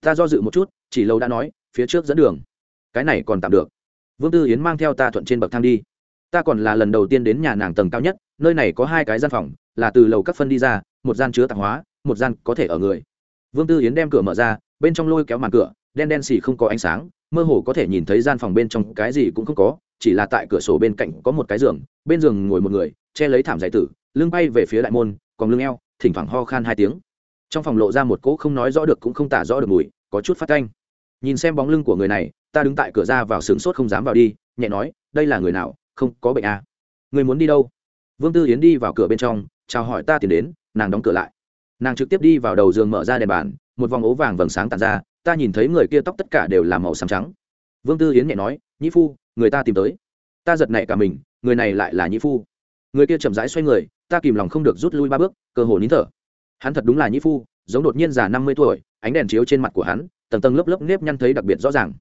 Ta do dự một chút, chỉ lâu đã nói, phía trước dẫn đường, cái này còn tạm được. Vương tư yến mang theo ta thuận trên bậc thang đi. Ta còn là lần đầu tiên đến nhà nàng tầng cao nhất, nơi này có hai cái gian phòng, là từ lầu các phân đi ra, một gian chứa tạp hóa, một gian có thể ở người. Vương tư yến đem cửa mở ra, bên trong lôi kéo màn cửa đen đen xì không có ánh sáng, mơ hồ có thể nhìn thấy gian phòng bên trong cái gì cũng không có, chỉ là tại cửa sổ bên cạnh có một cái giường, bên giường ngồi một người, che lấy thảm giải tử, lưng bay về phía đại môn, còn lưng eo, thỉnh thoảng ho khan hai tiếng. Trong phòng lộ ra một cỗ không nói rõ được cũng không tả rõ được mùi, có chút phát canh nhìn xem bóng lưng của người này, ta đứng tại cửa ra vào sướng sốt không dám vào đi, nhẹ nói, đây là người nào? Không, có bệnh à. người muốn đi đâu? Vương tư yến đi vào cửa bên trong, chào hỏi ta tìm đến, nàng đóng cửa lại. Nàng trực tiếp đi vào đầu giường mở ra đèn bàn, một vòng ố vàng vầng sáng tàn ra ta nhìn thấy người kia tóc tất cả đều là màu xám trắng. Vương tư yến nhẹ nói, nhĩ phu, người ta tìm tới. Ta giật nảy cả mình, người này lại là nhĩ phu. Người kia chậm rãi xoay người, ta kìm lòng không được rút lui ba bước, cơ hồ nín thở. Hắn thật đúng là nhĩ phu, giống đột nhiên già năm mươi tuổi, ánh đèn chiếu trên mặt của hắn, tầng tầng lớp lớp nếp nhăn thấy đặc biệt rõ ràng.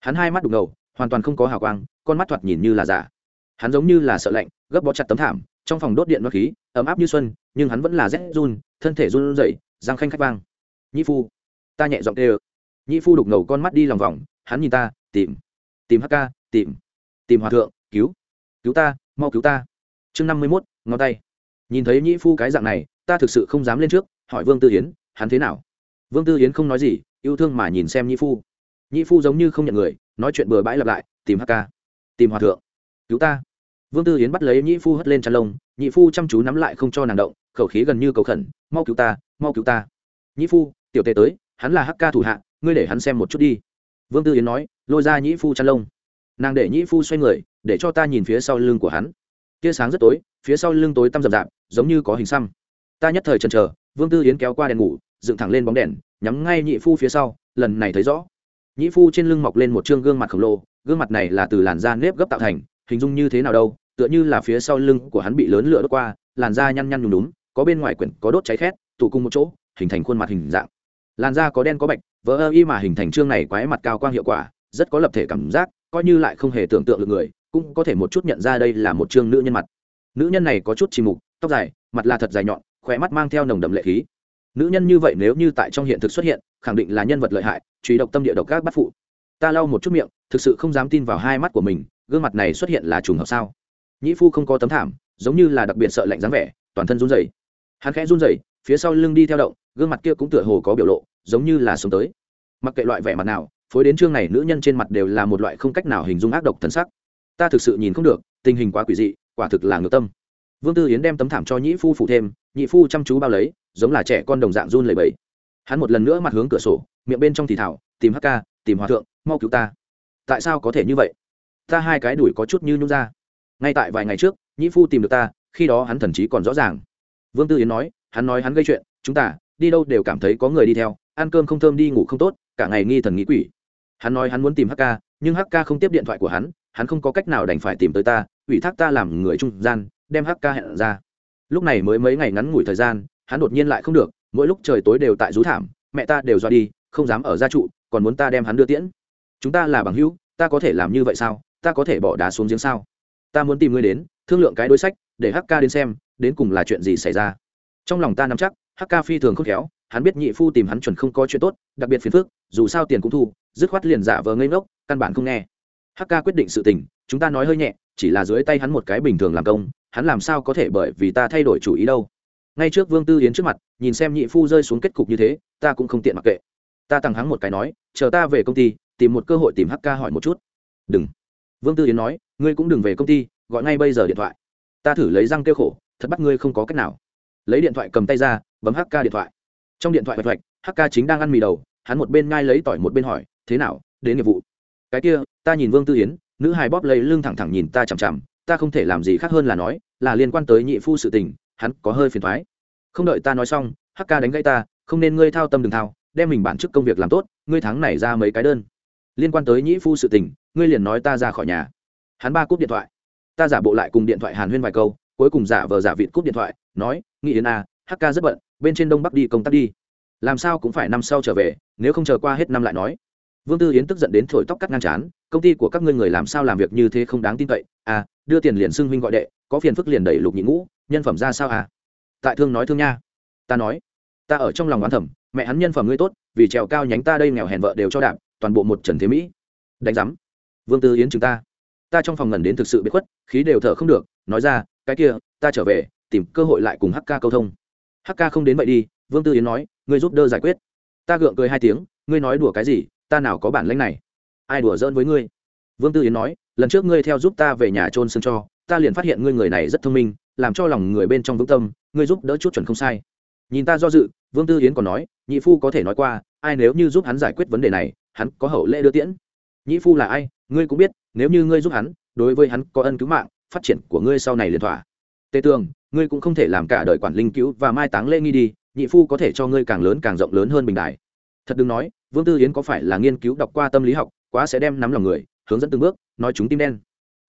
Hắn hai mắt đục ngầu, hoàn toàn không có hào quang, con mắt thoạt nhìn như là giả. Hắn giống như là sợ lạnh, gấp bó chặt tấm thảm, trong phòng đốt điện hoa khí, ấm áp như xuân, nhưng hắn vẫn là rét run, thân thể run rẩy, răng khanh khách vang. Nhĩ phu, ta nhẹ giọng tê ơ nhĩ phu đục ngầu con mắt đi lòng vòng, hắn nhìn ta, tìm tìm hk tìm tìm hòa thượng, cứu cứu ta, mau cứu ta. Chương năm mươi mốt, ngón tay. Nhìn thấy nhĩ phu cái dạng này, ta thực sự không dám lên trước, hỏi vương tư yến, hắn thế nào? Vương tư yến không nói gì, yêu thương mà nhìn xem nhĩ phu. Nhĩ phu giống như không nhận người, nói chuyện bừa bãi lặp lại, tìm hk tìm hòa thượng, cứu ta. Vương tư yến bắt lấy nhĩ phu hất lên chăn lông, nhĩ phu chăm chú nắm lại không cho nàng động, khẩu khí gần như cầu khẩn, mau cứu ta, mau cứu ta. Nhĩ phu, tiểu tề tới hắn là hắc ca thủ hạ, ngươi để hắn xem một chút đi. Vương tư yến nói, lôi ra nhĩ phu chăn lông. Nàng để nhĩ phu xoay người, để cho ta nhìn phía sau lưng của hắn. Tia sáng rất tối, phía sau lưng tối tăm rậm rạp, giống như có hình xăm. Ta nhất thời chần chờ, vương tư yến kéo qua đèn ngủ, dựng thẳng lên bóng đèn, nhắm ngay nhị phu phía sau, lần này thấy rõ. Nhị phu trên lưng mọc lên một chương gương mặt khổng lồ, gương mặt này là từ làn da nếp gấp tạo thành, hình dung như thế nào đâu, tựa như là phía sau lưng của hắn bị lớn lửa đốt qua, làn da nhăn nhăn nhùm đúng có bên ngoài quyển có đốt cháy khét, tụ cùng một chỗ, hình thành khuôn mặt hình dạng làn da có đen có bạch vỡ ơ y mà hình thành chương này quái mặt cao quang hiệu quả, rất có lập thể cảm giác, coi như lại không hề tưởng tượng được người, cũng có thể một chút nhận ra đây là một chương nữ nhân mặt. Nữ nhân này có chút chìm mục, tóc dài, mặt là thật dài nhọn khỏe mắt mang theo nồng đậm lệ khí. Nữ nhân như vậy nếu như tại trong hiện thực xuất hiện, khẳng định là nhân vật lợi hại, truy độc tâm địa độc các bắt phụ. Ta lau một chút miệng, thực sự không dám tin vào hai mắt của mình, gương mặt này xuất hiện là trùng hợp sao? Nhĩ phu không có tấm thảm, giống như là đặc biệt sợ lạnh dáng vẻ, toàn thân run rẩy. Hắn khẽ run rẩy, phía sau lưng đi theo động gương mặt kia cũng tựa hồ có biểu lộ, giống như là sống tới. Mặc kệ loại vẻ mặt nào, phối đến chương này nữ nhân trên mặt đều là một loại không cách nào hình dung ác độc thân sắc. Ta thực sự nhìn không được, tình hình quá quỷ dị, quả thực là ngược tâm. Vương tư yến đem tấm thảm cho nhĩ phu phụ thêm nhị phu chăm chú bao lấy, giống là trẻ con đồng dạng run lầy bẫy hắn một lần nữa mặt hướng cửa sổ, miệng bên trong thì thảo, tìm hắc ca, tìm hòa thượng, mau cứu ta. Tại sao có thể như vậy? Ta hai cái đuổi có chút như nhung ra. Ngay tại vài ngày trước, nhĩ phu tìm được ta, khi đó hắn thần chí còn rõ ràng. Vương tư yến nói, hắn nói hắn gây chuyện, chúng ta đi đâu đều cảm thấy có người đi theo, ăn cơm không thơm đi ngủ không tốt, cả ngày nghi thần nghĩ quỷ. Hắn nói hắn muốn tìm hk nhưng hk không tiếp điện thoại của hắn hắn không có cách nào đành phải tìm tới ta, ủy thác ta làm người trung gian, đem hk hẹn ra. Lúc này mới mấy ngày ngắn ngủi thời gian, hắn đột nhiên lại không được, mỗi lúc trời tối đều tại rú thảm, mẹ ta đều dọa đi, không dám ở gia trụ, còn muốn ta đem hắn đưa tiễn. Chúng ta là bằng hữu, ta có thể làm như vậy sao? Ta có thể bỏ đá xuống giếng sao? Ta muốn tìm ngươi đến, thương lượng cái đối sách, để hk đến xem, đến cùng là chuyện gì xảy ra. Trong lòng ta nắm chắc Hắc Ca phi thường khôn khéo, hắn biết nhị phu tìm hắn chuẩn không có chuyện tốt, đặc biệt phiền phức, dù sao tiền cũng thu, dứt khoát liền giả vờ ngây ngốc, căn bản không nghe. Hắc Ca quyết định sự tình, chúng ta nói hơi nhẹ, chỉ là dưới tay hắn một cái bình thường làm công, hắn làm sao có thể bởi vì ta thay đổi chủ ý đâu? Ngay trước vương tư yến trước mặt, nhìn xem nhị phu rơi xuống kết cục như thế, ta cũng không tiện mặc kệ. Ta tặng hắn một cái nói, chờ ta về công ty, tìm một cơ hội tìm hk hỏi một chút. Đừng. Vương tư yến nói, ngươi cũng đừng về công ty, gọi ngay bây giờ điện thoại. Ta thử lấy răng kêu khổ, thật bắt ngươi không có cách nào. Lấy điện thoại cầm tay ra bấm hk điện thoại. Trong điện thoại vạch vạch hk chính đang ăn mì đầu, hắn một bên ngai lấy tỏi một bên hỏi, thế nào, đến nghiệp vụ? Cái kia, ta nhìn vương tư yến, nữ hài bóp lấy lưng thẳng thẳng nhìn ta chằm chằm, ta không thể làm gì khác hơn là nói, là liên quan tới nhị phu sự tình, hắn có hơi phiền thoái. Không đợi ta nói xong hk đánh gãy ta, không nên ngươi thao tâm đừng thao, đem mình bản chức công việc làm tốt, ngươi tháng này ra mấy cái đơn. Liên quan tới nhị phu sự tình, ngươi liền nói ta ra khỏi nhà. Hắn ba cúp điện thoại. Ta giả bộ lại cùng điện thoại hàn huyên vài câu, cuối cùng giả vờ giả vịt cúp điện thoại, nói, nghĩ đến a hk rất bận bên trên đông bắc đi công tác đi. Làm sao cũng phải năm sau trở về, nếu không chờ qua hết năm lại nói. Vương tư yến tức giận đến thổi tóc cắt ngang chán công ty của các ngươi người làm sao làm việc như thế không đáng tin cậy à đưa tiền liền xưng huynh gọi đệ, có phiền phức liền đẩy lục nhị ngũ, nhân phẩm ra sao à? Tại thương nói thương nha. Ta nói, ta ở trong lòng oán thẩm mẹ hắn nhân phẩm ngươi tốt, vì trèo cao nhánh ta đây nghèo hèn vợ đều cho đạp, toàn bộ một trần thế mỹ. Đánh giám. Vương tư yến chúng ta. Ta trong phòng ngẩn đến thực sự bị khuất, khí đều thở không được, nói ra, cái kia, ta trở về, tìm cơ hội lại cùng hk câu thông. Hắc Ca không đến vậy đi, vương tư yến nói, ngươi giúp đỡ giải quyết. Ta gượng cười hai tiếng, ngươi nói đùa cái gì, ta nào có bản lãnh này? Ai đùa giỡn với ngươi? Vương tư yến nói, lần trước ngươi theo giúp ta về nhà trôn xương cho, ta liền phát hiện ngươi người này rất thông minh, làm cho lòng người bên trong vững tâm, ngươi giúp đỡ chút chuẩn không sai. Nhìn ta do dự, vương tư yến còn nói, nhị phu có thể nói qua, ai nếu như giúp hắn giải quyết vấn đề này, hắn có hậu lễ đưa tiễn. Nhị phu là ai, ngươi cũng biết, nếu như ngươi giúp hắn, đối với hắn có ân cứu mạng, phát triển của ngươi sau này liền thỏa. Tề tường ngươi cũng không thể làm cả đời quản linh cứu và mai táng lễ nghi đi, nhị phu có thể cho ngươi càng lớn càng rộng lớn hơn bình đại thật đừng nói, vương tư yến có phải là nghiên cứu đọc qua tâm lý học, quá sẽ đem nắm lòng người, hướng dẫn từng bước, nói chúng tim đen.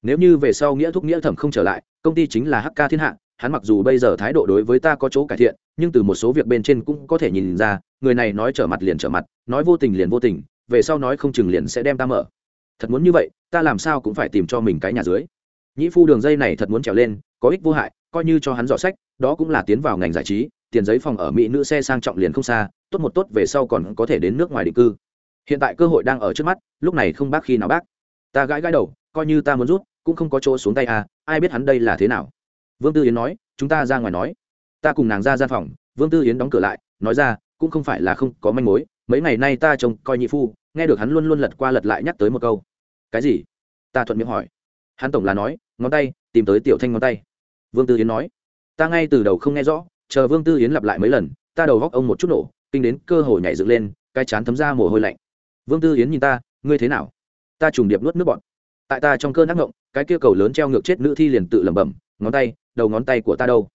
Nếu như về sau nghĩa thúc nghĩa thẩm không trở lại, công ty chính là hk thiên hạ, hắn mặc dù bây giờ thái độ đối với ta có chỗ cải thiện, nhưng từ một số việc bên trên cũng có thể nhìn ra, người này nói trở mặt liền trở mặt, nói vô tình liền vô tình, về sau nói không chừng liền sẽ đem ta mở. Thật muốn như vậy, ta làm sao cũng phải tìm cho mình cái nhà dưới. Nhĩ phu đường dây này thật muốn trèo lên, có ích vô hại coi như cho hắn dò sách, đó cũng là tiến vào ngành giải trí, tiền giấy phòng ở mỹ nữ xe sang trọng liền không xa, tốt một tốt về sau còn có thể đến nước ngoài định cư. Hiện tại cơ hội đang ở trước mắt, lúc này không bác khi nào bác. Ta gãi gãi đầu, coi như ta muốn rút, cũng không có chỗ xuống tay à ai biết hắn đây là thế nào. Vương tư yến nói, chúng ta ra ngoài nói. Ta cùng nàng ra gian phòng, vương tư yến đóng cửa lại, nói ra, cũng không phải là không có manh mối, mấy ngày nay ta trông coi nhị phu, nghe được hắn luôn luôn lật qua lật lại nhắc tới một câu. Cái gì? Ta thuận miệng hỏi. Hắn tổng là nói, ngón tay, tìm tới tiểu thanh ngón tay vương tư yến nói, ta ngay từ đầu không nghe rõ, chờ vương tư yến lặp lại mấy lần, ta đầu góc ông một chút nổ, kinh đến cơ hồ nhảy dựng lên, cái chán thấm ra mồ hôi lạnh. Vương tư yến nhìn ta, ngươi thế nào? Ta trùng điệp nuốt nước bọn tại ta trong cơn ác ngộng, cái kia cầu lớn treo ngược chết nữ thi liền tự lẩm bẩm, ngón tay, đầu ngón tay của ta đâu?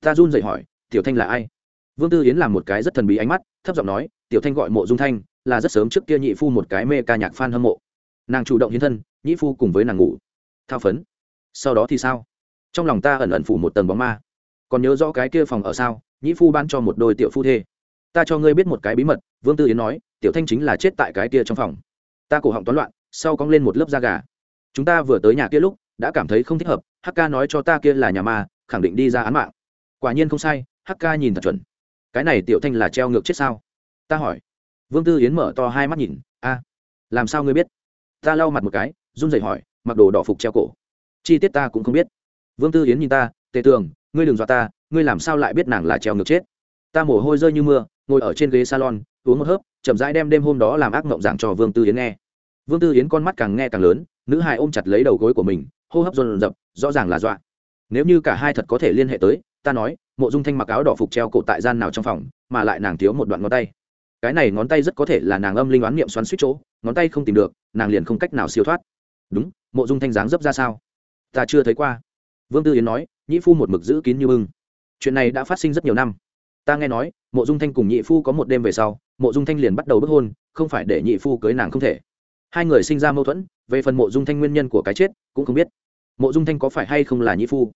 Ta run dậy hỏi, tiểu thanh là ai? Vương tư yến làm một cái rất thần bí ánh mắt, thấp giọng nói, tiểu thanh gọi mộ dung thanh, là rất sớm trước kia nhị phu một cái mê ca nhạc f a n hâm mộ. Nàng chủ động hiến thân, nhị phu cùng với nàng ngủ. Thao phấn. Sau đó thì sao? Trong lòng ta ẩn ẩn phủ một tầng bóng ma. Còn nhớ rõ cái kia phòng ở sao? Nhĩ phu ban cho một đôi tiểu phu thê. Ta cho ngươi biết một cái bí mật, vương tư yến nói, tiểu thanh chính là chết tại cái kia trong phòng. Ta cổ họng toán loạn, sau cong lên một lớp da gà. Chúng ta vừa tới nhà kia lúc, đã cảm thấy không thích hợp hk nói cho ta kia là nhà ma, khẳng định đi ra án mạng. Quả nhiên không sai hk nhìn thật chuẩn. Cái này tiểu thanh là treo ngược chết sao? Ta hỏi. Vương tư yến mở to hai mắt nhìn, a, làm sao ngươi biết? Ta lau mặt một cái, run rẩy hỏi, mặc đồ đỏ phục treo cổ. Chi tiết ta cũng không biết vương tư yến nhìn ta, tề tường, ngươi đừng dọa ta, ngươi làm sao lại biết nàng là treo ngược chết? Ta mồ hôi rơi như mưa, ngồi ở trên ghế salon, uống một hớp, chậm rãi đem đêm hôm đó làm ác mộng giảng cho vương tư yến nghe. Vương tư yến con mắt càng nghe càng lớn, nữ hài ôm chặt lấy đầu gối của mình, hô hấp dồn dập, rõ ràng là dọa. Nếu như cả hai thật có thể liên hệ tới, ta nói, mộ dung thanh mặc áo đỏ phục treo cổ tại gian nào trong phòng, mà lại nàng thiếu một đoạn ngón tay. Cái này ngón tay rất có thể là nàng âm linh oán niệm xoắn suýt chỗ, ngón tay không tìm được, nàng liền không cách nào siêu thoát. Đúng, mộ dung thanh dáng dấp ra sao? Ta chưa thấy qua vương tư yến nói nhĩ phu một mực giữ kín như bưng. Chuyện này đã phát sinh rất nhiều năm. Ta nghe nói, mộ dung thanh cùng nhị phu có một đêm về sau, mộ dung thanh liền bắt đầu bức hôn, không phải để nhị phu cưới nàng không thể. Hai người sinh ra mâu thuẫn, về phần mộ dung thanh nguyên nhân của cái chết, cũng không biết. Mộ dung thanh có phải hay không là nhị phu?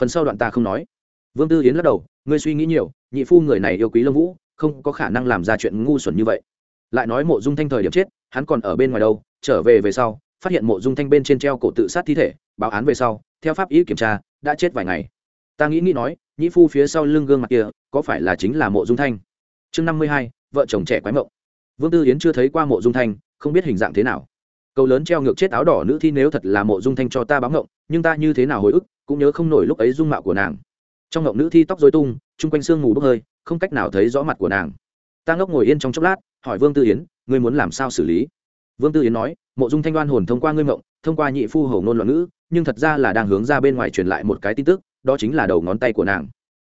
Phần sau đoạn ta không nói. Vương tư yến lắc đầu, ngươi suy nghĩ nhiều, nhị phu người này yêu quý lâm vũ, không có khả năng làm ra chuyện ngu xuẩn như vậy. Lại nói mộ dung thanh thời điểm chết, hắn còn ở bên ngoài đâu, trở về về sau, phát hiện mộ dung thanh bên trên treo cổ tự sát thi thể, báo án về sau theo pháp ý kiểm tra, đã chết vài ngày. Ta nghĩ nghĩ nói nhị phu phía sau lưng gương mặt kia, có phải là chính là mộ dung thanh? Chương năm mươi hai, vợ chồng trẻ quái mộng. Vương tư yến chưa thấy qua mộ dung thanh, không biết hình dạng thế nào. Cầu lớn treo ngược chết áo đỏ nữ thi nếu thật là mộ dung thanh cho ta báo ngộng, nhưng ta như thế nào hồi ức, cũng nhớ không nổi lúc ấy dung mạo của nàng. Trong ngộng nữ thi tóc dối tung, chung quanh sương mù bốc hơi, không cách nào thấy rõ mặt của nàng. Ta ngốc ngồi yên trong chốc lát, hỏi vương tư yến, ngươi muốn làm sao xử lý? Vương tư yến nói, mộ dung thanh đoan hồn thông qua ngươi mộng, thông qua nhị phu hầu ngôn loạn ngữ nhưng thật ra là đang hướng ra bên ngoài truyền lại một cái tin tức, đó chính là đầu ngón tay của nàng.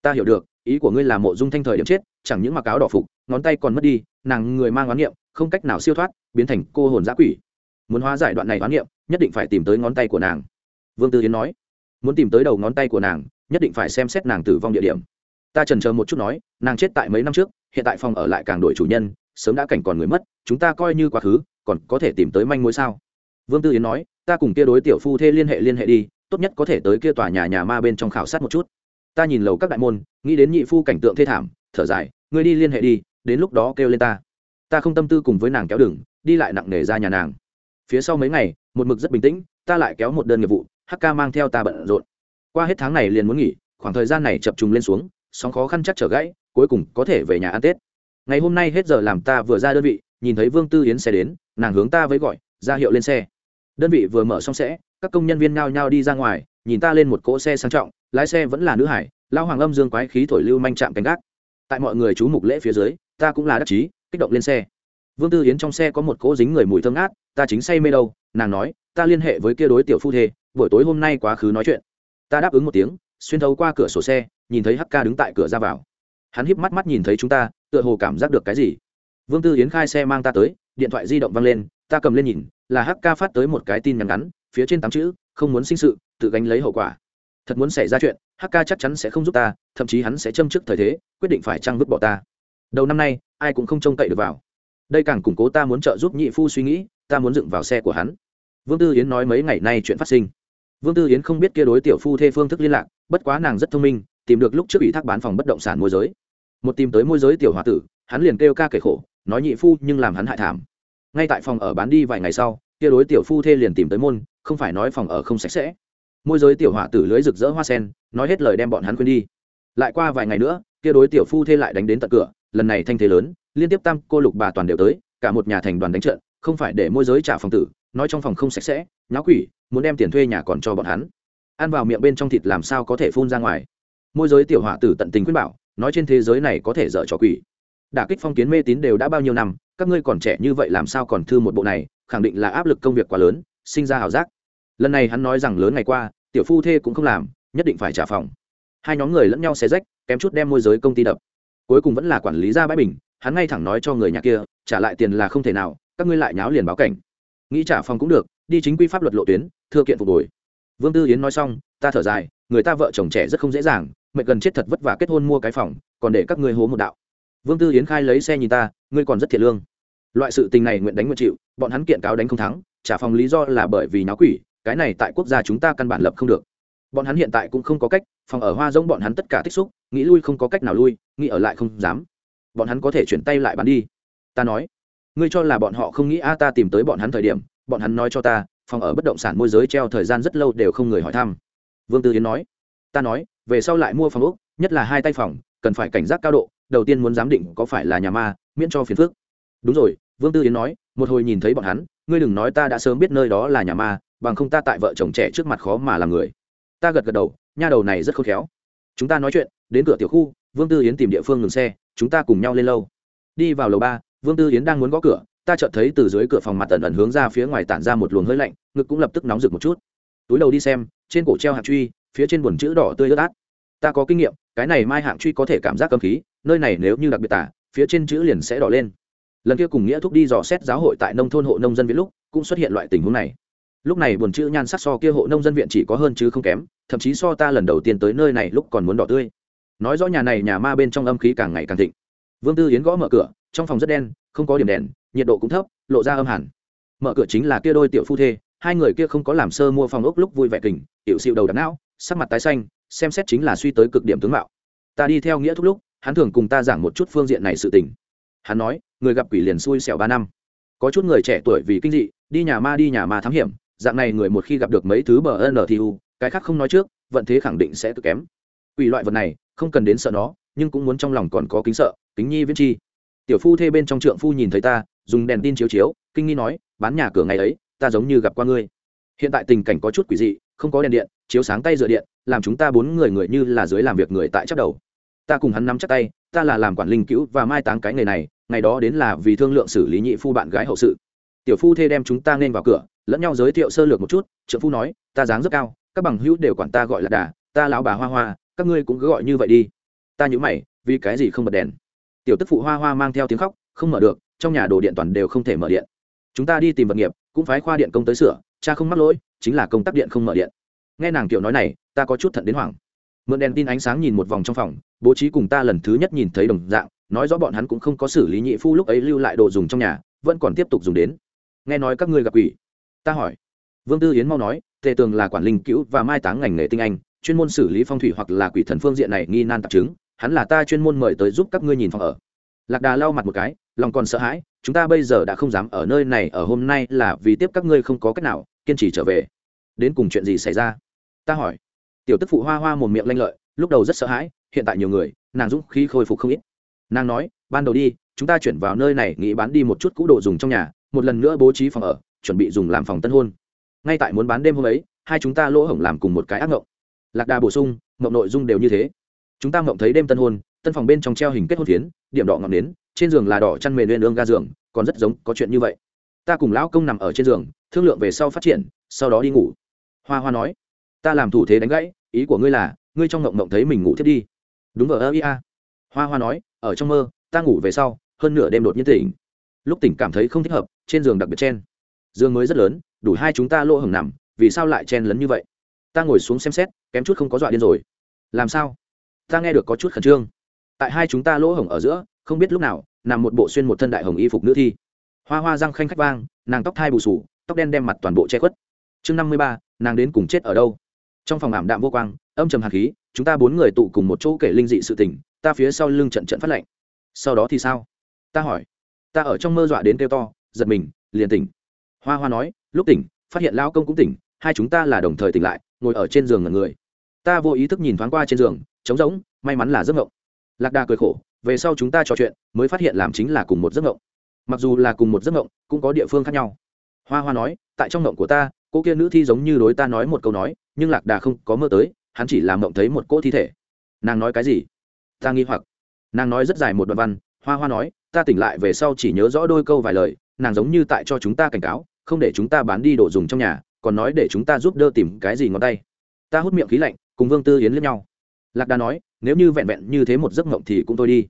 Ta hiểu được, ý của ngươi là mộ dung thanh thời điểm chết, chẳng những mặc áo đỏ phục, ngón tay còn mất đi, nàng người mang oán niệm, không cách nào siêu thoát, biến thành cô hồn giã quỷ. Muốn hóa giải đoạn này oán niệm, nhất định phải tìm tới ngón tay của nàng. Vương tư yến nói. Muốn tìm tới đầu ngón tay của nàng, nhất định phải xem xét nàng tử vong địa điểm. Ta trần chờ một chút nói, nàng chết tại mấy năm trước, hiện tại phòng ở lại càng đổi chủ nhân, sớm đã cảnh còn người mất, chúng ta coi như quá khứ, còn có thể tìm tới manh mối sao? Vương tư yến nói ta cùng kia đối tiểu phu thê liên hệ liên hệ đi, tốt nhất có thể tới kia tòa nhà nhà ma bên trong khảo sát một chút. Ta nhìn lầu các đại môn, nghĩ đến nhị phu cảnh tượng thê thảm, thở dài, ngươi đi liên hệ đi, đến lúc đó kêu lên ta. Ta không tâm tư cùng với nàng kéo đường, đi lại nặng nề ra nhà nàng. Phía sau mấy ngày, một mực rất bình tĩnh, ta lại kéo một đơn nghiệp vụ hk mang theo ta bận rộn. Qua hết tháng này liền muốn nghỉ, khoảng thời gian này chập trùng lên xuống, sóng khó khăn chắc trở gãy, cuối cùng có thể về nhà ăn tết. Ngày hôm nay hết giờ làm ta vừa ra đơn vị, nhìn thấy vương tư yến xe đến, nàng hướng ta với gọi, ra hiệu lên xe đơn vị vừa mở xong sẽ, các công nhân viên nhao nhao đi ra ngoài, nhìn ta lên một cỗ xe sang trọng, lái xe vẫn là nữ hải lao hoàng âm dương quái khí thổi lưu manh chạm cánh gác. Tại mọi người chú mục lễ phía dưới, ta cũng là đắc chí, kích động lên xe. Vương tư yến trong xe có một cỗ dính người mùi thơm ngát, ta chính say mê đâu, nàng nói, ta liên hệ với kia đối tiểu phu thê, buổi tối hôm nay quá khứ nói chuyện. Ta đáp ứng một tiếng, xuyên thấu qua cửa sổ xe, nhìn thấy hk đứng tại cửa ra vào. Hắn híp mắt mắt nhìn thấy chúng ta, tựa hồ cảm giác được cái gì. Vương tư yến khai xe mang ta tới, điện thoại di động văng lên, ta cầm lên nhìn là hk phát tới một cái tin nhắn ngắn, phía trên tám chữ, không muốn sinh sự, tự gánh lấy hậu quả. Thật muốn xảy ra chuyện hk chắc chắn sẽ không giúp ta, thậm chí hắn sẽ châm trước thời thế, quyết định phải trăng vứt bỏ ta. Đầu năm nay, ai cũng không trông cậy được vào. Đây càng củng cố ta muốn trợ giúp nhị phu suy nghĩ, ta muốn dựng vào xe của hắn. Vương tư yến nói mấy ngày nay chuyện phát sinh. Vương tư yến không biết kia đối tiểu phu thê phương thức liên lạc, bất quá nàng rất thông minh, tìm được lúc trước ủy thác bán phòng bất động sản môi giới. Một tìm tới môi giới tiểu h o a tử, hắn liền kêu ca kể khổ, nói nhị phu nhưng làm hắn hại thảm ngay tại phòng ở bán đi vài ngày sau, kia đối tiểu phu thê liền tìm tới môn, không phải nói phòng ở không sạch sẽ. Môi giới tiểu họa tử lưới rực rỡ hoa sen, nói hết lời đem bọn hắn quên đi. Lại qua vài ngày nữa, kia đối tiểu phu thê lại đánh đến tận cửa, lần này thanh thế lớn, liên tiếp tam cô lục bà toàn đều tới, cả một nhà thành đoàn đánh trận, không phải để môi giới trả phòng tử, nói trong phòng không sạch sẽ, nháo quỷ, muốn đem tiền thuê nhà còn cho bọn hắn. Ăn vào miệng bên trong thịt làm sao có thể phun ra ngoài. Môi giới tiểu họa tử tận tình khuyên bảo, nói trên thế giới này có thể dở trò quỷ đả kích phong kiến mê tín đều đã bao nhiêu năm, các ngươi còn trẻ như vậy làm sao còn thư một bộ này, khẳng định là áp lực công việc quá lớn, sinh ra ảo giác. Lần này hắn nói rằng lớn ngày qua, tiểu phu thê cũng không làm, nhất định phải trả phòng. Hai nhóm người lẫn nhau xé rách, kém chút đem môi giới công ty đập. Cuối cùng vẫn là quản lý ra bãi bình, hắn ngay thẳng nói cho người nhà kia, trả lại tiền là không thể nào, các ngươi lại nháo liền báo cảnh. Nghĩ trả phòng cũng được, đi chính quy pháp luật lộ tuyến, thưa kiện phục hồi. Vương tư yến nói xong, ta thở dài, người ta vợ chồng trẻ rất không dễ dàng, mẹ gần chết thật vất vả kết hôn mua cái phòng, còn để các ngươi hố một đạo vương tư yến khai lấy xe nhìn ta, ngươi còn rất thiệt lương. Loại sự tình này nguyện đánh nguyện chịu, bọn hắn kiện cáo đánh không thắng, trả phòng lý do là bởi vì náo quỷ, cái này tại quốc gia chúng ta căn bản lập không được. Bọn hắn hiện tại cũng không có cách, phòng ở hoa giống bọn hắn tất cả tích xúc, nghĩ lui không có cách nào lui, nghĩ ở lại không dám. Bọn hắn có thể chuyển tay lại bán đi. Ta nói, ngươi cho là bọn họ không nghĩ, a, ta tìm tới bọn hắn thời điểm, bọn hắn nói cho ta, phòng ở bất động sản môi giới treo thời gian rất lâu đều không người hỏi thăm. Vương tư yến nói, ta nói, về sau lại mua phòng úc nhất là hai tay phòng, cần phải cảnh giác cao độ đầu tiên muốn giám định có phải là nhà ma, miễn cho phiền phức. Đúng rồi, vương tư yến nói, một hồi nhìn thấy bọn hắn, ngươi đừng nói ta đã sớm biết nơi đó là nhà ma, bằng không ta tại vợ chồng trẻ trước mặt khó mà làm người. Ta gật gật đầu, nha đầu này rất khôn khéo. Chúng ta nói chuyện, đến cửa tiểu khu, vương tư yến tìm địa phương ngừng xe, chúng ta cùng nhau lên lâu đi vào lầu ba, vương tư yến đang muốn gõ cửa, ta chợt thấy từ dưới cửa phòng mặt tần ẩn hướng ra phía ngoài tản ra một luồng hơi lạnh, ngực cũng lập tức nóng rực một chút. Túi đầu đi xem, trên cổ treo hạng truy, phía trên buồn chữ đỏ tươi ướt át. Ta có kinh nghiệm, cái này mai hạng truy có thể cảm giác cầm khí nơi này nếu như đặc biệt tả, phía trên chữ liền sẽ đỏ lên. Lần kia cùng nghĩa thúc đi dò xét giáo hội tại nông thôn hộ nông dân viện lúc, cũng xuất hiện loại tình huống này. Lúc này buồn chữ nhan sắc so kia hộ nông dân viện chỉ có hơn chứ không kém, thậm chí so ta lần đầu tiên tới nơi này lúc còn muốn đỏ tươi. Nói rõ nhà này nhà ma bên trong âm khí càng ngày càng thịnh. Vương tư yến gõ mở cửa, trong phòng rất đen, không có điểm đèn, nhiệt độ cũng thấp, lộ ra âm hẳn. Mở cửa chính là kia đôi tiểu phu thê, hai người kia không có làm sơ mua phòng ốc lúc vui vẻ kình, tiểu xịu đầu đập não, sắc mặt tái xanh, xem xét chính là suy tới cực điểm tướng mạo. Ta đi theo nghĩa thúc lúc hắn thường cùng ta giảng một chút phương diện này sự tình. Hắn nói, người gặp quỷ liền xui xẻo ba năm. Có chút người trẻ tuổi vì kinh dị, đi nhà ma đi nhà ma thám hiểm, dạng này người một khi gặp được mấy thứ bờ n thì u, cái khác không nói trước, vận thế khẳng định sẽ cực kém. Quỷ loại vật này, không cần đến sợ nó, nhưng cũng muốn trong lòng còn có kính sợ, kính nhi viễn chi. Tiểu phu thê bên trong trượng phu nhìn thấy ta, dùng đèn tin chiếu chiếu, kinh nghi nói, bán nhà cửa ngày ấy, ta giống như gặp qua ngươi. Hiện tại tình cảnh có chút quỷ dị, không có đèn điện, chiếu sáng tay dựa điện, làm chúng ta bốn người người như là dưới làm việc người tại chắc đầu ta cùng hắn nắm chắc tay, ta là làm quản linh cứu và mai táng cái nghề này, ngày đó đến là vì thương lượng xử lý nhị phu bạn gái hậu sự. Tiểu phu thê đem chúng ta nên vào cửa, lẫn nhau giới thiệu sơ lược một chút trợ phu nói, ta dáng rất cao, các bằng hữu đều quản ta gọi là đà, ta lão bà hoa hoa, các ngươi cũng cứ gọi như vậy đi. Ta nhớ mày, vì cái gì không bật đèn? Tiểu tức phụ hoa hoa mang theo tiếng khóc, không mở được, trong nhà đồ điện toàn đều không thể mở điện. Chúng ta đi tìm vật nghiệp, cũng phái khoa điện công tới sửa, cha không mắc lỗi, chính là công tắc điện không mở điện. Nghe nàng tiểu nói này, ta có chút thận đến hoảng mượn đèn tin ánh sáng nhìn một vòng trong phòng, bố trí cùng ta lần thứ nhất nhìn thấy đồng dạng, nói rõ bọn hắn cũng không có xử lý nhị phu lúc ấy lưu lại đồ dùng trong nhà, vẫn còn tiếp tục dùng đến. Nghe nói các ngươi gặp quỷ? Ta hỏi. Vương tư yến mau nói, tề tường là quản linh cứu và mai táng ngành nghề tinh anh, chuyên môn xử lý phong thủy hoặc là quỷ thần phương diện này nghi nan tạp chứng, hắn là ta chuyên môn mời tới giúp các ngươi nhìn phòng ở. Lạc đà lau mặt một cái, lòng còn sợ hãi, chúng ta bây giờ đã không dám ở nơi này, ở hôm nay là vì tiếp các ngươi không có cách nào, kiên trì trở về. Đến cùng chuyện gì xảy ra? Ta hỏi tiểu tức phụ hoa hoa một miệng lanh lợi, lúc đầu rất sợ hãi, hiện tại nhiều người, nàng dũng khí khôi phục không ít. Nàng nói, ban đầu đi, chúng ta chuyển vào nơi này, nghĩ bán đi một chút cũ đồ dùng trong nhà, một lần nữa bố trí phòng ở, chuẩn bị dùng làm phòng tân hôn. Ngay tại muốn bán đêm hôm ấy, hai chúng ta lỗ hổng làm cùng một cái ác ngộng. Lạc đà bổ sung, ngộng nội dung đều như thế. Chúng ta ngộng thấy đêm tân hôn, tân phòng bên trong treo hình kết hôn phiến, điểm đỏ ngọn nến, trên giường là đỏ chăn mềm lên ương ga giường, còn rất giống, có chuyện như vậy. Ta cùng lão công nằm ở trên giường, thương lượng về sau phát triển, sau đó đi ngủ. Hoa hoa nói ta làm thủ thế đánh gãy, ý của ngươi là, ngươi trong ngộng ngộng thấy mình ngủ thiết đi. Đúng ở ơ ia hoa hoa nói, ở trong mơ, ta ngủ về sau, hơn nửa đêm đột nhiên tỉnh. Lúc tỉnh cảm thấy không thích hợp, trên giường đặc biệt chen. Giường mới rất lớn, đủ hai chúng ta lỗ hồng nằm, vì sao lại chen lấn như vậy? Ta ngồi xuống xem xét, kém chút không có dọa điên rồi. Làm sao? Ta nghe được có chút khẩn trương. Tại hai chúng ta lỗ hồng ở giữa, không biết lúc nào, nằm một bộ xuyên một thân đại hồng y phục nữ thi. Hoa hoa răng khanh khách vang, nàng tóc thai bù sù, tóc đen đem mặt toàn bộ che khuất. Chương năm mươi ba, nàng đến cùng chết ở đâu? Trong phòng ảm đạm vô quang, âm trầm hạt khí, chúng ta bốn người tụ cùng một chỗ kể linh dị sự tình, ta phía sau lưng trận trận phát lệnh. Sau đó thì sao? Ta hỏi. Ta ở trong mơ dọa đến kêu to, giật mình, liền tỉnh. Hoa hoa nói, lúc tỉnh, phát hiện lao công cũng tỉnh, hai chúng ta là đồng thời tỉnh lại, ngồi ở trên giường ngần người. Ta vô ý thức nhìn thoáng qua trên giường, trống rỗng, may mắn là giấc ngộng. Lạc đà cười khổ, về sau chúng ta trò chuyện, mới phát hiện làm chính là cùng một giấc ngộng. Mặc dù là cùng một giấc ngộng, cũng có địa phương khác nhau. Hoa hoa nói, tại trong ngộng của ta, cô kia nữ thi giống như đối ta nói một câu nói nhưng lạc đà không có mơ tới, hắn chỉ làm mộng thấy một cỗ thi thể. Nàng nói cái gì? Ta nghi hoặc. Nàng nói rất dài một đoạn văn, hoa hoa nói, ta tỉnh lại về sau chỉ nhớ rõ đôi câu vài lời, nàng giống như tại cho chúng ta cảnh cáo, không để chúng ta bán đi đồ dùng trong nhà, còn nói để chúng ta giúp đỡ tìm cái gì ngón tay. Ta hút miệng khí lạnh, cùng vương tư yến lẫn nhau. Lạc đà nói, nếu như vẹn vẹn như thế một giấc mộng thì cũng tôi đi.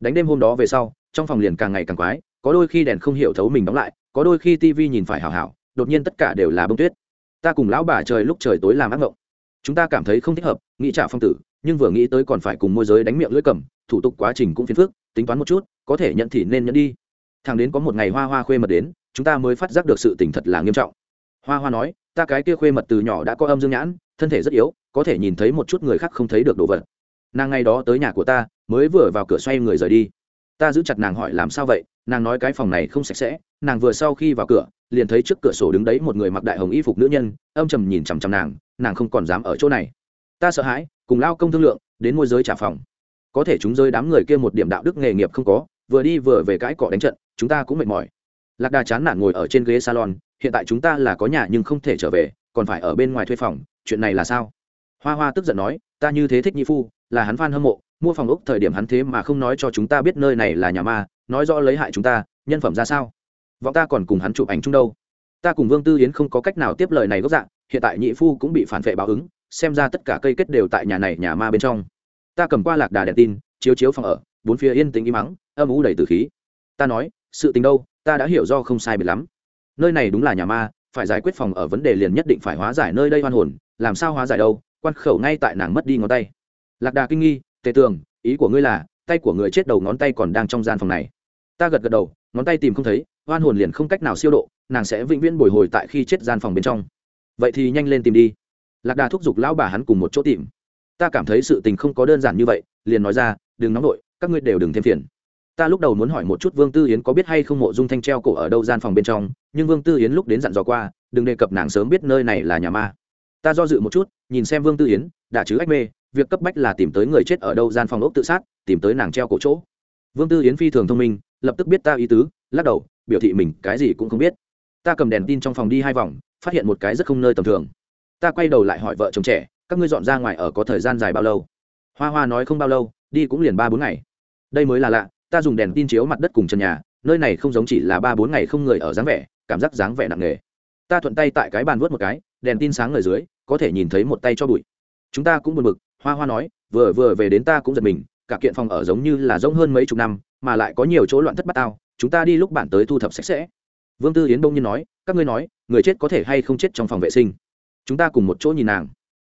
Đánh đêm hôm đó về sau, trong phòng liền càng ngày càng quái, có đôi khi đèn không hiểu thấu mình đóng lại, có đôi khi tivi nhìn phải hào hảo, đột nhiên tất cả đều là bông tuyết ta cùng lão bà trời lúc trời tối làm ác mộng chúng ta cảm thấy không thích hợp, nghĩ trả phong tử, nhưng vừa nghĩ tới còn phải cùng môi giới đánh miệng lưỡi cầm, thủ tục quá trình cũng phiền phức, tính toán một chút, có thể nhận thì nên nhận đi. Thằng đến có một ngày hoa hoa khuê mật đến, chúng ta mới phát giác được sự tình thật là nghiêm trọng. Hoa hoa nói, ta cái kia khuê mật từ nhỏ đã có âm dương nhãn, thân thể rất yếu, có thể nhìn thấy một chút người khác không thấy được đồ vật. Nàng ngày đó tới nhà của ta, mới vừa vào cửa xoay người rời đi. Ta giữ chặt nàng hỏi làm sao vậy, nàng nói cái phòng này không sạch sẽ, nàng vừa sau khi vào cửa liền thấy trước cửa sổ đứng đấy một người mặc đại hồng y phục nữ nhân, âm trầm nhìn chằm chằm nàng nàng không còn dám ở chỗ này. Ta sợ hãi, cùng lao công thương lượng, đến môi giới trả phòng. Có thể chúng rơi đám người kia một điểm đạo đức nghề nghiệp không có, vừa đi vừa về cãi cọ đánh trận, chúng ta cũng mệt mỏi. Lạc đà chán nản ngồi ở trên ghế salon, hiện tại chúng ta là có nhà nhưng không thể trở về, còn phải ở bên ngoài thuê phòng, chuyện này là sao? Hoa hoa tức giận nói, ta như thế thích nhị phu, là hắn phan hâm mộ, mua phòng ốc thời điểm hắn thế mà không nói cho chúng ta biết nơi này là nhà ma, nói rõ lấy hại chúng ta, nhân phẩm ra sao? Vọng ta còn cùng hắn chụp ảnh chung đâu. Ta cùng vương tư yến không có cách nào tiếp lời này gốc dạng hiện tại nhị phu cũng bị phản vệ báo ứng, xem ra tất cả cây kết đều tại nhà này, nhà ma bên trong. Ta cầm qua lạc đà đèn tin, chiếu chiếu phòng ở, bốn phía yên tĩnh im mắng, âm u đầy từ khí. Ta nói, sự tình đâu, ta đã hiểu do không sai biệt lắm. Nơi này đúng là nhà ma, phải giải quyết phòng ở vấn đề liền nhất định phải hóa giải nơi đây hoan hồn, làm sao hóa giải đâu, quan khẩu ngay tại nàng mất đi ngón tay. Lạc đà kinh nghi, tề tường, ý của ngươi là, tay của người chết đầu ngón tay còn đang trong gian phòng này. Ta gật gật đầu, ngón tay tìm không thấy oan hồn liền không cách nào siêu độ, nàng sẽ vĩnh viễn bồi hồi tại khi chết gian phòng bên trong. Vậy thì nhanh lên tìm đi. Lạc đà thúc giục lão bà hắn cùng một chỗ tìm. Ta cảm thấy sự tình không có đơn giản như vậy, liền nói ra, đừng nóng nổi các ngươi đều đừng thêm phiền. Ta lúc đầu muốn hỏi một chút vương tư yến có biết hay không mộ dung thanh treo cổ ở đâu gian phòng bên trong, nhưng vương tư yến lúc đến dặn dò qua, đừng đề cập nàng sớm biết nơi này là nhà ma. Ta do dự một chút, nhìn xem vương tư yến, đã chứ, ách mê, việc cấp bách là tìm tới người chết ở đâu gian phòng ốc tự sát, tìm tới nàng treo cổ chỗ. Vương tư yến phi thường thông minh, lập tức biết ta ý tứ lắc đầu, biểu thị mình cái gì cũng không biết. Ta cầm đèn tin trong phòng đi hai vòng, phát hiện một cái rất không nơi tầm thường. Ta quay đầu lại hỏi vợ chồng trẻ, các ngươi dọn ra ngoài ở có thời gian dài bao lâu? Hoa hoa nói không bao lâu, đi cũng liền ba bốn ngày. Đây mới là lạ, ta dùng đèn tin chiếu mặt đất cùng trần nhà, nơi này không giống chỉ là ba bốn ngày không người ở dáng vẻ, cảm giác dáng vẻ nặng nề. Ta thuận tay tại cái bàn vớt một cái, đèn tin sáng ở dưới, có thể nhìn thấy một tay cho bụi. Chúng ta cũng buồn bực, hoa hoa nói, vừa vừa về đến ta cũng giật mình, cả kiện phòng ở giống như là rỗng hơn mấy chục năm, mà lại có nhiều chỗ loạn thất bát tao chúng ta đi lúc bạn tới thu thập sạch sẽ. Vương tư yến đông nhiên nói, các ngươi nói, người chết có thể hay không chết trong phòng vệ sinh? Chúng ta cùng một chỗ nhìn nàng.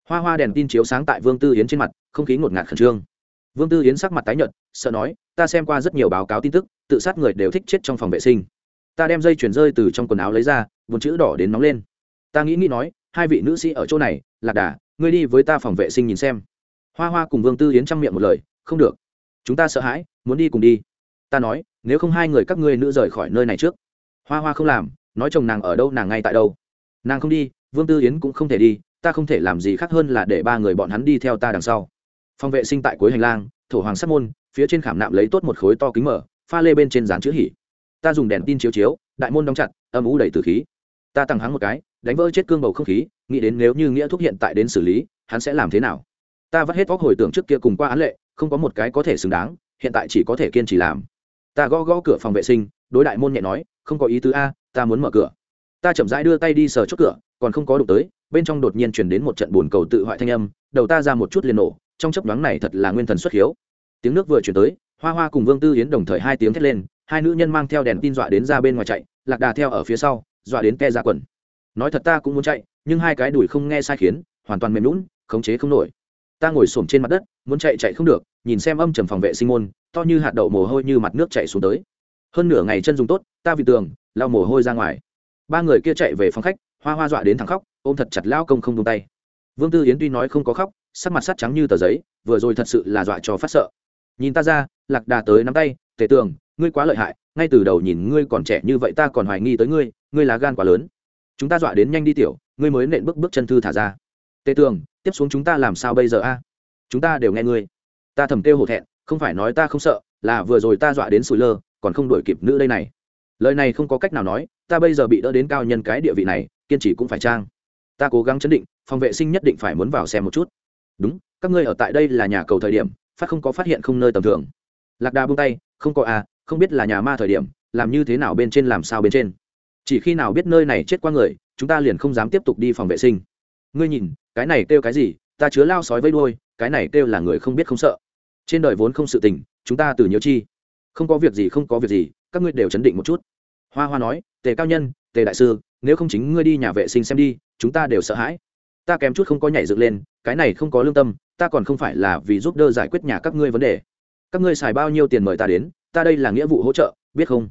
Hoa hoa đèn tin chiếu sáng tại vương tư yến trên mặt, không khí ngột ngạt khẩn trương. Vương tư yến sắc mặt tái nhợt, sợ nói, ta xem qua rất nhiều báo cáo tin tức, tự sát người đều thích chết trong phòng vệ sinh. Ta đem dây chuyền rơi từ trong quần áo lấy ra buồn chữ đỏ đến nóng lên. Ta nghĩ nghĩ nói, hai vị nữ sĩ ở chỗ này, lạc đà, ngươi đi với ta phòng vệ sinh nhìn xem. Hoa hoa cùng vương tư yến chăm miệng một lời, không được. Chúng ta sợ hãi, muốn đi cùng đi ta nói, nếu không hai người các ngươi nữ rời khỏi nơi này trước. Hoa hoa không làm, nói chồng nàng ở đâu nàng ngay tại đâu. Nàng không đi, vương tư yến cũng không thể đi, ta không thể làm gì khác hơn là để ba người bọn hắn đi theo ta đằng sau. Phòng vệ sinh tại cuối hành lang, thổ hoàng sắt môn, phía trên khảm nạm lấy tốt một khối to kính mở, pha lê bên trên dán chữ hỉ. Ta dùng đèn tin chiếu chiếu, đại môn đóng chặt, âm ú đầy từ khí. Ta tăng hắng một cái, đánh vỡ chết cương bầu không khí, nghĩ đến nếu như nghĩa thúc hiện tại đến xử lý, hắn sẽ làm thế nào? Ta vắt hết vóc hồi tưởng trước kia cùng qua án lệ, không có một cái có thể xứng đáng, hiện tại chỉ có thể kiên trì làm ta gõ gõ cửa phòng vệ sinh, đối đại môn nhẹ nói, không có ý tứ a, ta muốn mở cửa. Ta chậm rãi đưa tay đi sờ chốt cửa, còn không có đụng tới, bên trong đột nhiên chuyển đến một trận buồn cầu tự hoại thanh âm, đầu ta ra một chút liền nổ, trong chấp đoán này thật là nguyên thần xuất hiếu. Tiếng nước vừa chuyển tới, hoa hoa cùng vương tư yến đồng thời hai tiếng thét lên, hai nữ nhân mang theo đèn tin dọa đến ra bên ngoài chạy, lạc đà theo ở phía sau, dọa đến ke ra quần. Nói thật ta cũng muốn chạy, nhưng hai cái đùi không nghe sai khiến, hoàn toàn mềm lún khống chế không nổi. Ta ngồi xổm trên mặt đất, muốn chạy chạy không được nhìn xem âm trầm phòng vệ sinh môn, to như hạt đậu mồ hôi như mặt nước chạy xuống tới. Hơn nửa ngày chân dùng tốt, ta vì tường, lau mồ hôi ra ngoài. Ba người kia chạy về phòng khách, hoa hoa dọa đến thằng khóc, ôm thật chặt lao công không tung tay. Vương tư yến tuy nói không có khóc, sắc mặt sắt trắng như tờ giấy, vừa rồi thật sự là dọa cho phát sợ. Nhìn ta ra, lạc đà tới nắm tay, tề tường, ngươi quá lợi hại, ngay từ đầu nhìn ngươi còn trẻ như vậy ta còn hoài nghi tới ngươi ngươi là gan quá lớn. Chúng ta dọa đến nhanh đi tiểu, ngươi mới nện bước bước chân thư thả ra. Tề tường, tiếp xuống chúng ta làm sao bây giờ a? Chúng ta đều nghe ngươi ta thầm kêu hổ thẹn, không phải nói ta không sợ, là vừa rồi ta dọa đến sủi lơ, còn không đổi kịp nữ đây này. Lời này không có cách nào nói, ta bây giờ bị đỡ đến cao nhân cái địa vị này, kiên trì cũng phải trang. Ta cố gắng chấn định, phòng vệ sinh nhất định phải muốn vào xem một chút. Đúng, các ngươi ở tại đây là nhà cầu thời điểm, phát không có phát hiện không nơi tầm thường. Lạc đà buông tay, không có à không biết là nhà ma thời điểm, làm như thế nào bên trên làm sao bên trên. Chỉ khi nào biết nơi này chết qua người, chúng ta liền không dám tiếp tục đi phòng vệ sinh. Ngươi nhìn, cái này kêu cái gì, ta chứa lao sói vây đuôi, cái này kêu là người không biết không sợ trên đời vốn không sự tình, chúng ta từ nhớ chi. Không có việc gì, không có việc gì, các ngươi đều chấn định một chút. Hoa hoa nói, tề cao nhân, tề đại sư, nếu không chính ngươi đi nhà vệ sinh xem đi, chúng ta đều sợ hãi. Ta kém chút không có nhảy dựng lên, cái này không có lương tâm, ta còn không phải là vì giúp đỡ giải quyết nhà các ngươi vấn đề. Các ngươi xài bao nhiêu tiền mời ta đến, ta đây là nghĩa vụ hỗ trợ, biết không?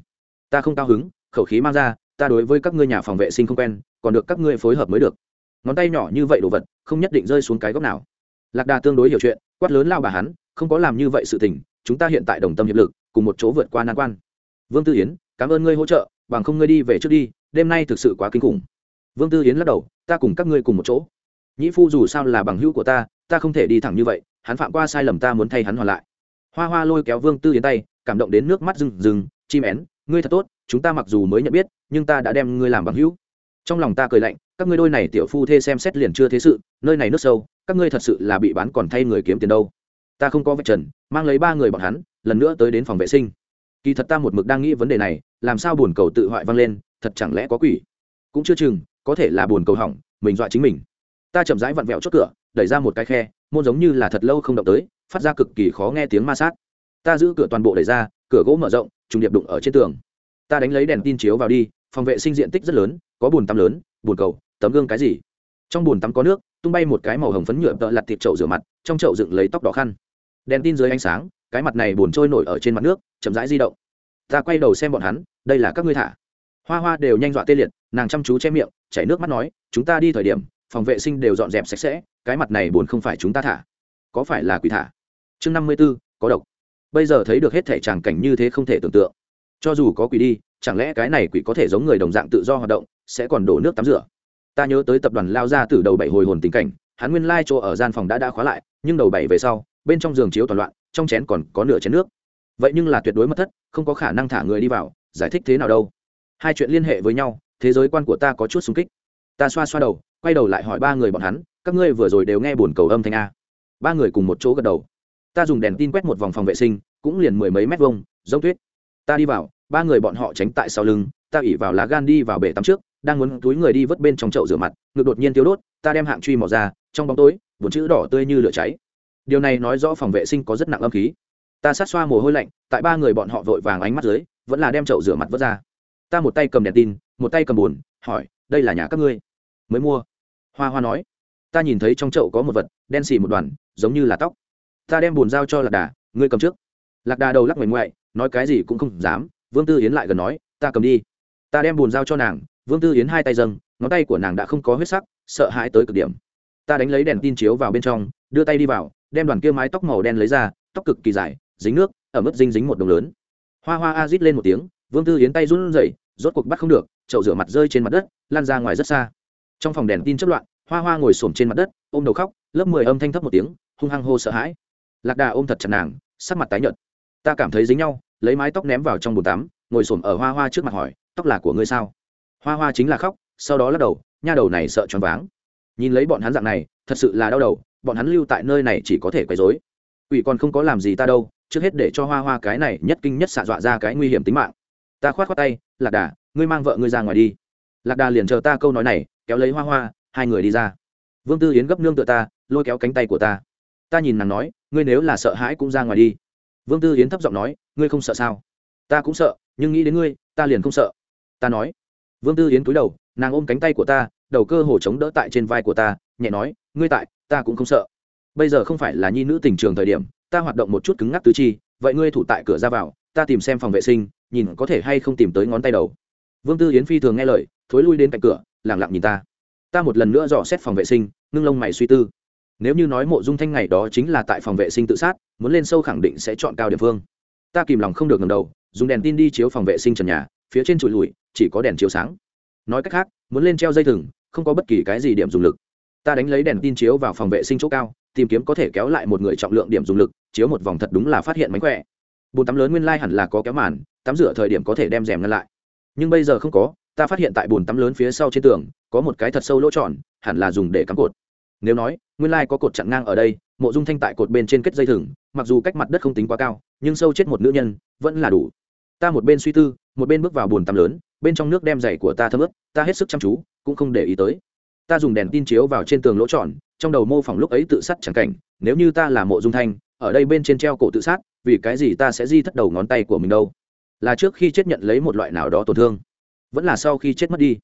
Ta không cao hứng, khẩu khí mang ra, ta đối với các ngươi nhà phòng vệ sinh không quen, còn được các ngươi phối hợp mới được. Ngón tay nhỏ như vậy đồ vật, không nhất định rơi xuống cái góc nào. Lạc đà tương đối hiểu chuyện, quát lớn lao bà hắn không có làm như vậy sự tình, chúng ta hiện tại đồng tâm hiệp lực, cùng một chỗ vượt qua nan quan. Vương tư yến, cảm ơn ngươi hỗ trợ, bằng không ngươi đi về trước đi, đêm nay thực sự quá kinh khủng. Vương tư yến lắc đầu, ta cùng các ngươi cùng một chỗ. Nhĩ phu dù sao là bằng hữu của ta ta không thể đi thẳng như vậy, hắn phạm qua sai lầm ta muốn thay hắn hoàn lại. Hoa hoa lôi kéo vương tư yến tay, cảm động đến nước mắt rừng rừng chim én, ngươi thật tốt, chúng ta mặc dù mới nhận biết, nhưng ta đã đem ngươi làm bằng hữu. Trong lòng ta cười lạnh, các ngươi đôi này tiểu phu thê xem xét liền chưa thế sự, nơi này nước sâu, các ngươi thật sự là bị bán còn thay người kiếm tiền đâu ta không có vạch trần, mang lấy ba người bọn hắn, lần nữa tới đến phòng vệ sinh. Kỳ thật ta một mực đang nghĩ vấn đề này, làm sao buồn cầu tự hoại văng lên, thật chẳng lẽ có quỷ? Cũng chưa chừng, có thể là buồn cầu hỏng, mình dọa chính mình. Ta chậm rãi vặn vẹo chốt cửa, đẩy ra một cái khe, môn giống như là thật lâu không động tới, phát ra cực kỳ khó nghe tiếng ma sát. Ta giữ cửa toàn bộ đẩy ra, cửa gỗ mở rộng, trùng điệp đụng ở trên tường. Ta đánh lấy đèn tin chiếu vào đi, phòng vệ sinh diện tích rất lớn, có bùn tắm lớn bùn cầu, tấm gương cái gì? Trong bùn tắm có nước, tung bay một cái màu hồng phấn nhựa tợ lặt thịt chậu rửa mặt, trong chậu dựng lấy tóc đỏ khăn đèn tin dưới ánh sáng, cái mặt này bùn trôi nổi ở trên mặt nước, chậm rãi di động. Ta quay đầu xem bọn hắn, đây là các ngươi thả. Hoa hoa đều nhanh dọa tê liệt, nàng chăm chú che miệng, chảy nước mắt nói, chúng ta đi thời điểm, phòng vệ sinh đều dọn dẹp sạch sẽ, cái mặt này buồn không phải chúng ta thả. Có phải là quỷ thả? Chương năm mươi b ố có độc. Bây giờ thấy được hết thể tràng cảnh như thế không thể tưởng tượng. Cho dù có quỷ đi, chẳng lẽ cái này quỷ có thể giống người đồng dạng tự do hoạt động, sẽ còn đổ nước tắm rửa? Ta nhớ tới tập đoàn lao ra từ đầu bảy hồi hồn tình cảnh, hắn nguyên lai chỗ ở gian phòng đã đã khóa lại, nhưng đầu bảy về sau bên trong giường chiếu toàn loạn, trong chén còn có nửa chén nước. Vậy nhưng là tuyệt đối mất thất, không có khả năng thả người đi vào, giải thích thế nào đâu. Hai chuyện liên hệ với nhau, thế giới quan của ta có chút xung kích. Ta xoa xoa đầu, quay đầu lại hỏi ba người bọn hắn, các ngươi vừa rồi đều nghe buồn cầu âm thanh a. Ba người cùng một chỗ gật đầu. Ta dùng đèn tin quét một vòng phòng vệ sinh, cũng liền mười mấy mét vuông, giống tuyết. Ta đi vào, ba người bọn họ tránh tại sau lưng, ta ỉ vào lá gan đi vào bể tắm trước, đang muốn túi người đi vớt bên trong chậu rửa mặt, ngực đột nhiên tiêu đốt, ta đem hạng truy mò ra, trong bóng tối bốn chữ đỏ tươi như lửa cháy điều này nói rõ phòng vệ sinh có rất nặng âm khí. Ta sát xoa mồ hôi lạnh, tại ba người bọn họ vội vàng ánh mắt dưới, vẫn là đem chậu rửa mặt vớt ra. Ta một tay cầm đèn tin, một tay cầm bùn, hỏi, đây là nhà các ngươi? Mới mua. Hoa hoa nói, ta nhìn thấy trong chậu có một vật, đen xì một đoàn, giống như là tóc. Ta đem bùn giao cho lạc đà, ngươi cầm trước. Lạc đà đầu lắc ngoại ngoại, nói cái gì cũng không dám. Vương tư yến lại gần nói, ta cầm đi. Ta đem bùn giao cho nàng. Vương tư yến hai tay dâng, ngón tay của nàng đã không có huyết sắc, sợ hãi tới cực điểm. Ta đánh lấy đèn tin chiếu vào bên trong, đưa tay đi vào đem đoàn kia mái tóc màu đen lấy ra, tóc cực kỳ dài, dính nước, ở mức dinh dính một đồng lớn. Hoa hoa a rít lên một tiếng, vương tư yến tay run rẩy, rốt cuộc bắt không được, chậu rửa mặt rơi trên mặt đất lan ra ngoài rất xa. Trong phòng đèn tin chất loạn, hoa hoa ngồi xổm trên mặt đất, ôm đầu khóc, lớp mười âm thanh thấp một tiếng, hung hăng hô sợ hãi. Lạc đà ôm thật chặt nàng, sắc mặt tái nhợt. Ta cảm thấy dính nhau, lấy mái tóc ném vào trong bồn tắm, ngồi xổm ở hoa hoa trước mặt hỏi, tóc là của ngươi sao? Hoa hoa chính là khóc, sau đó lắc đầu, nha đầu này sợ choáng váng. Nhìn lấy bọn hắn dạng này, thật sự là đau đầu bọn hắn lưu tại nơi này chỉ có thể quấy rối. Quỷ còn không có làm gì ta đâu, trước hết để cho hoa hoa cái này nhất kinh nhất xạ dọa ra cái nguy hiểm tính mạng. Ta khoát khoát tay, lạc đà, ngươi mang vợ ngươi ra ngoài đi. Lạc đà liền chờ ta câu nói này, kéo lấy hoa hoa, hai người đi ra. Vương tư yến gấp nương tựa ta, lôi kéo cánh tay của ta. Ta nhìn nàng nói, ngươi nếu là sợ hãi cũng ra ngoài đi. Vương tư yến thấp giọng nói, ngươi không sợ sao? Ta cũng sợ, nhưng nghĩ đến ngươi, ta liền không sợ. Ta nói. Vương tư yến cúi đầu, nàng ôm cánh tay của ta, đầu cơ hồ chống đỡ tại trên vai của ta, nhẹ nói, ngươi tại ta cũng không sợ. Bây giờ không phải là nhi nữ tình trường thời điểm, ta hoạt động một chút cứng ngắc tứ chi, vậy ngươi thủ tại cửa ra vào, ta tìm xem phòng vệ sinh, nhìn có thể hay không tìm tới ngón tay đầu. Vương tư yến phi thường nghe lời, thối lui đến cạnh cửa lẳng lặng nhìn ta. Ta một lần nữa dò xét phòng vệ sinh, ngưng lông mày suy tư. Nếu như nói mộ dung thanh ngày đó chính là tại phòng vệ sinh tự sát, muốn lên sâu khẳng định sẽ chọn cao địa phương. Ta kìm lòng không được ngầm đầu, dùng đèn tin đi chiếu phòng vệ sinh trần nhà, phía trên trụi lùi, chỉ có đèn chiếu sáng. Nói cách khác, muốn lên treo dây thừng, không có bất kỳ cái gì điểm dùng lực ta đánh lấy đèn tin chiếu vào phòng vệ sinh chỗ cao, tìm kiếm có thể kéo lại một người trọng lượng điểm dùng lực, chiếu một vòng thật đúng là phát hiện mánh khỏe. Bồn tắm lớn nguyên lai hẳn là có kéo màn, tắm rửa thời điểm có thể đem rèm ngăn lại. Nhưng bây giờ không có, ta phát hiện tại bồn tắm lớn phía sau trên tường, có một cái thật sâu lỗ tròn, hẳn là dùng để cắm cột. Nếu nói, nguyên lai có cột chặn ngang ở đây, mộ dung thanh tại cột bên trên kết dây thừng, mặc dù cách mặt đất không tính quá cao, nhưng sâu chết một nữ nhân, vẫn là đủ. Ta một bên suy tư, một bên bước vào bồn tắm lớn, bên trong nước đem giày của ta thấm ướt, ta hết sức chăm chú, cũng không để ý tới ta dùng đèn tin chiếu vào trên tường lỗ tròn, trong đầu mô phỏng lúc ấy tự sát chẳng cảnh, nếu như ta là mộ dung thanh, ở đây bên trên treo cổ tự sát, vì cái gì ta sẽ di thất đầu ngón tay của mình đâu? Là trước khi chết nhận lấy một loại nào đó tổn thương, vẫn là sau khi chết mất đi.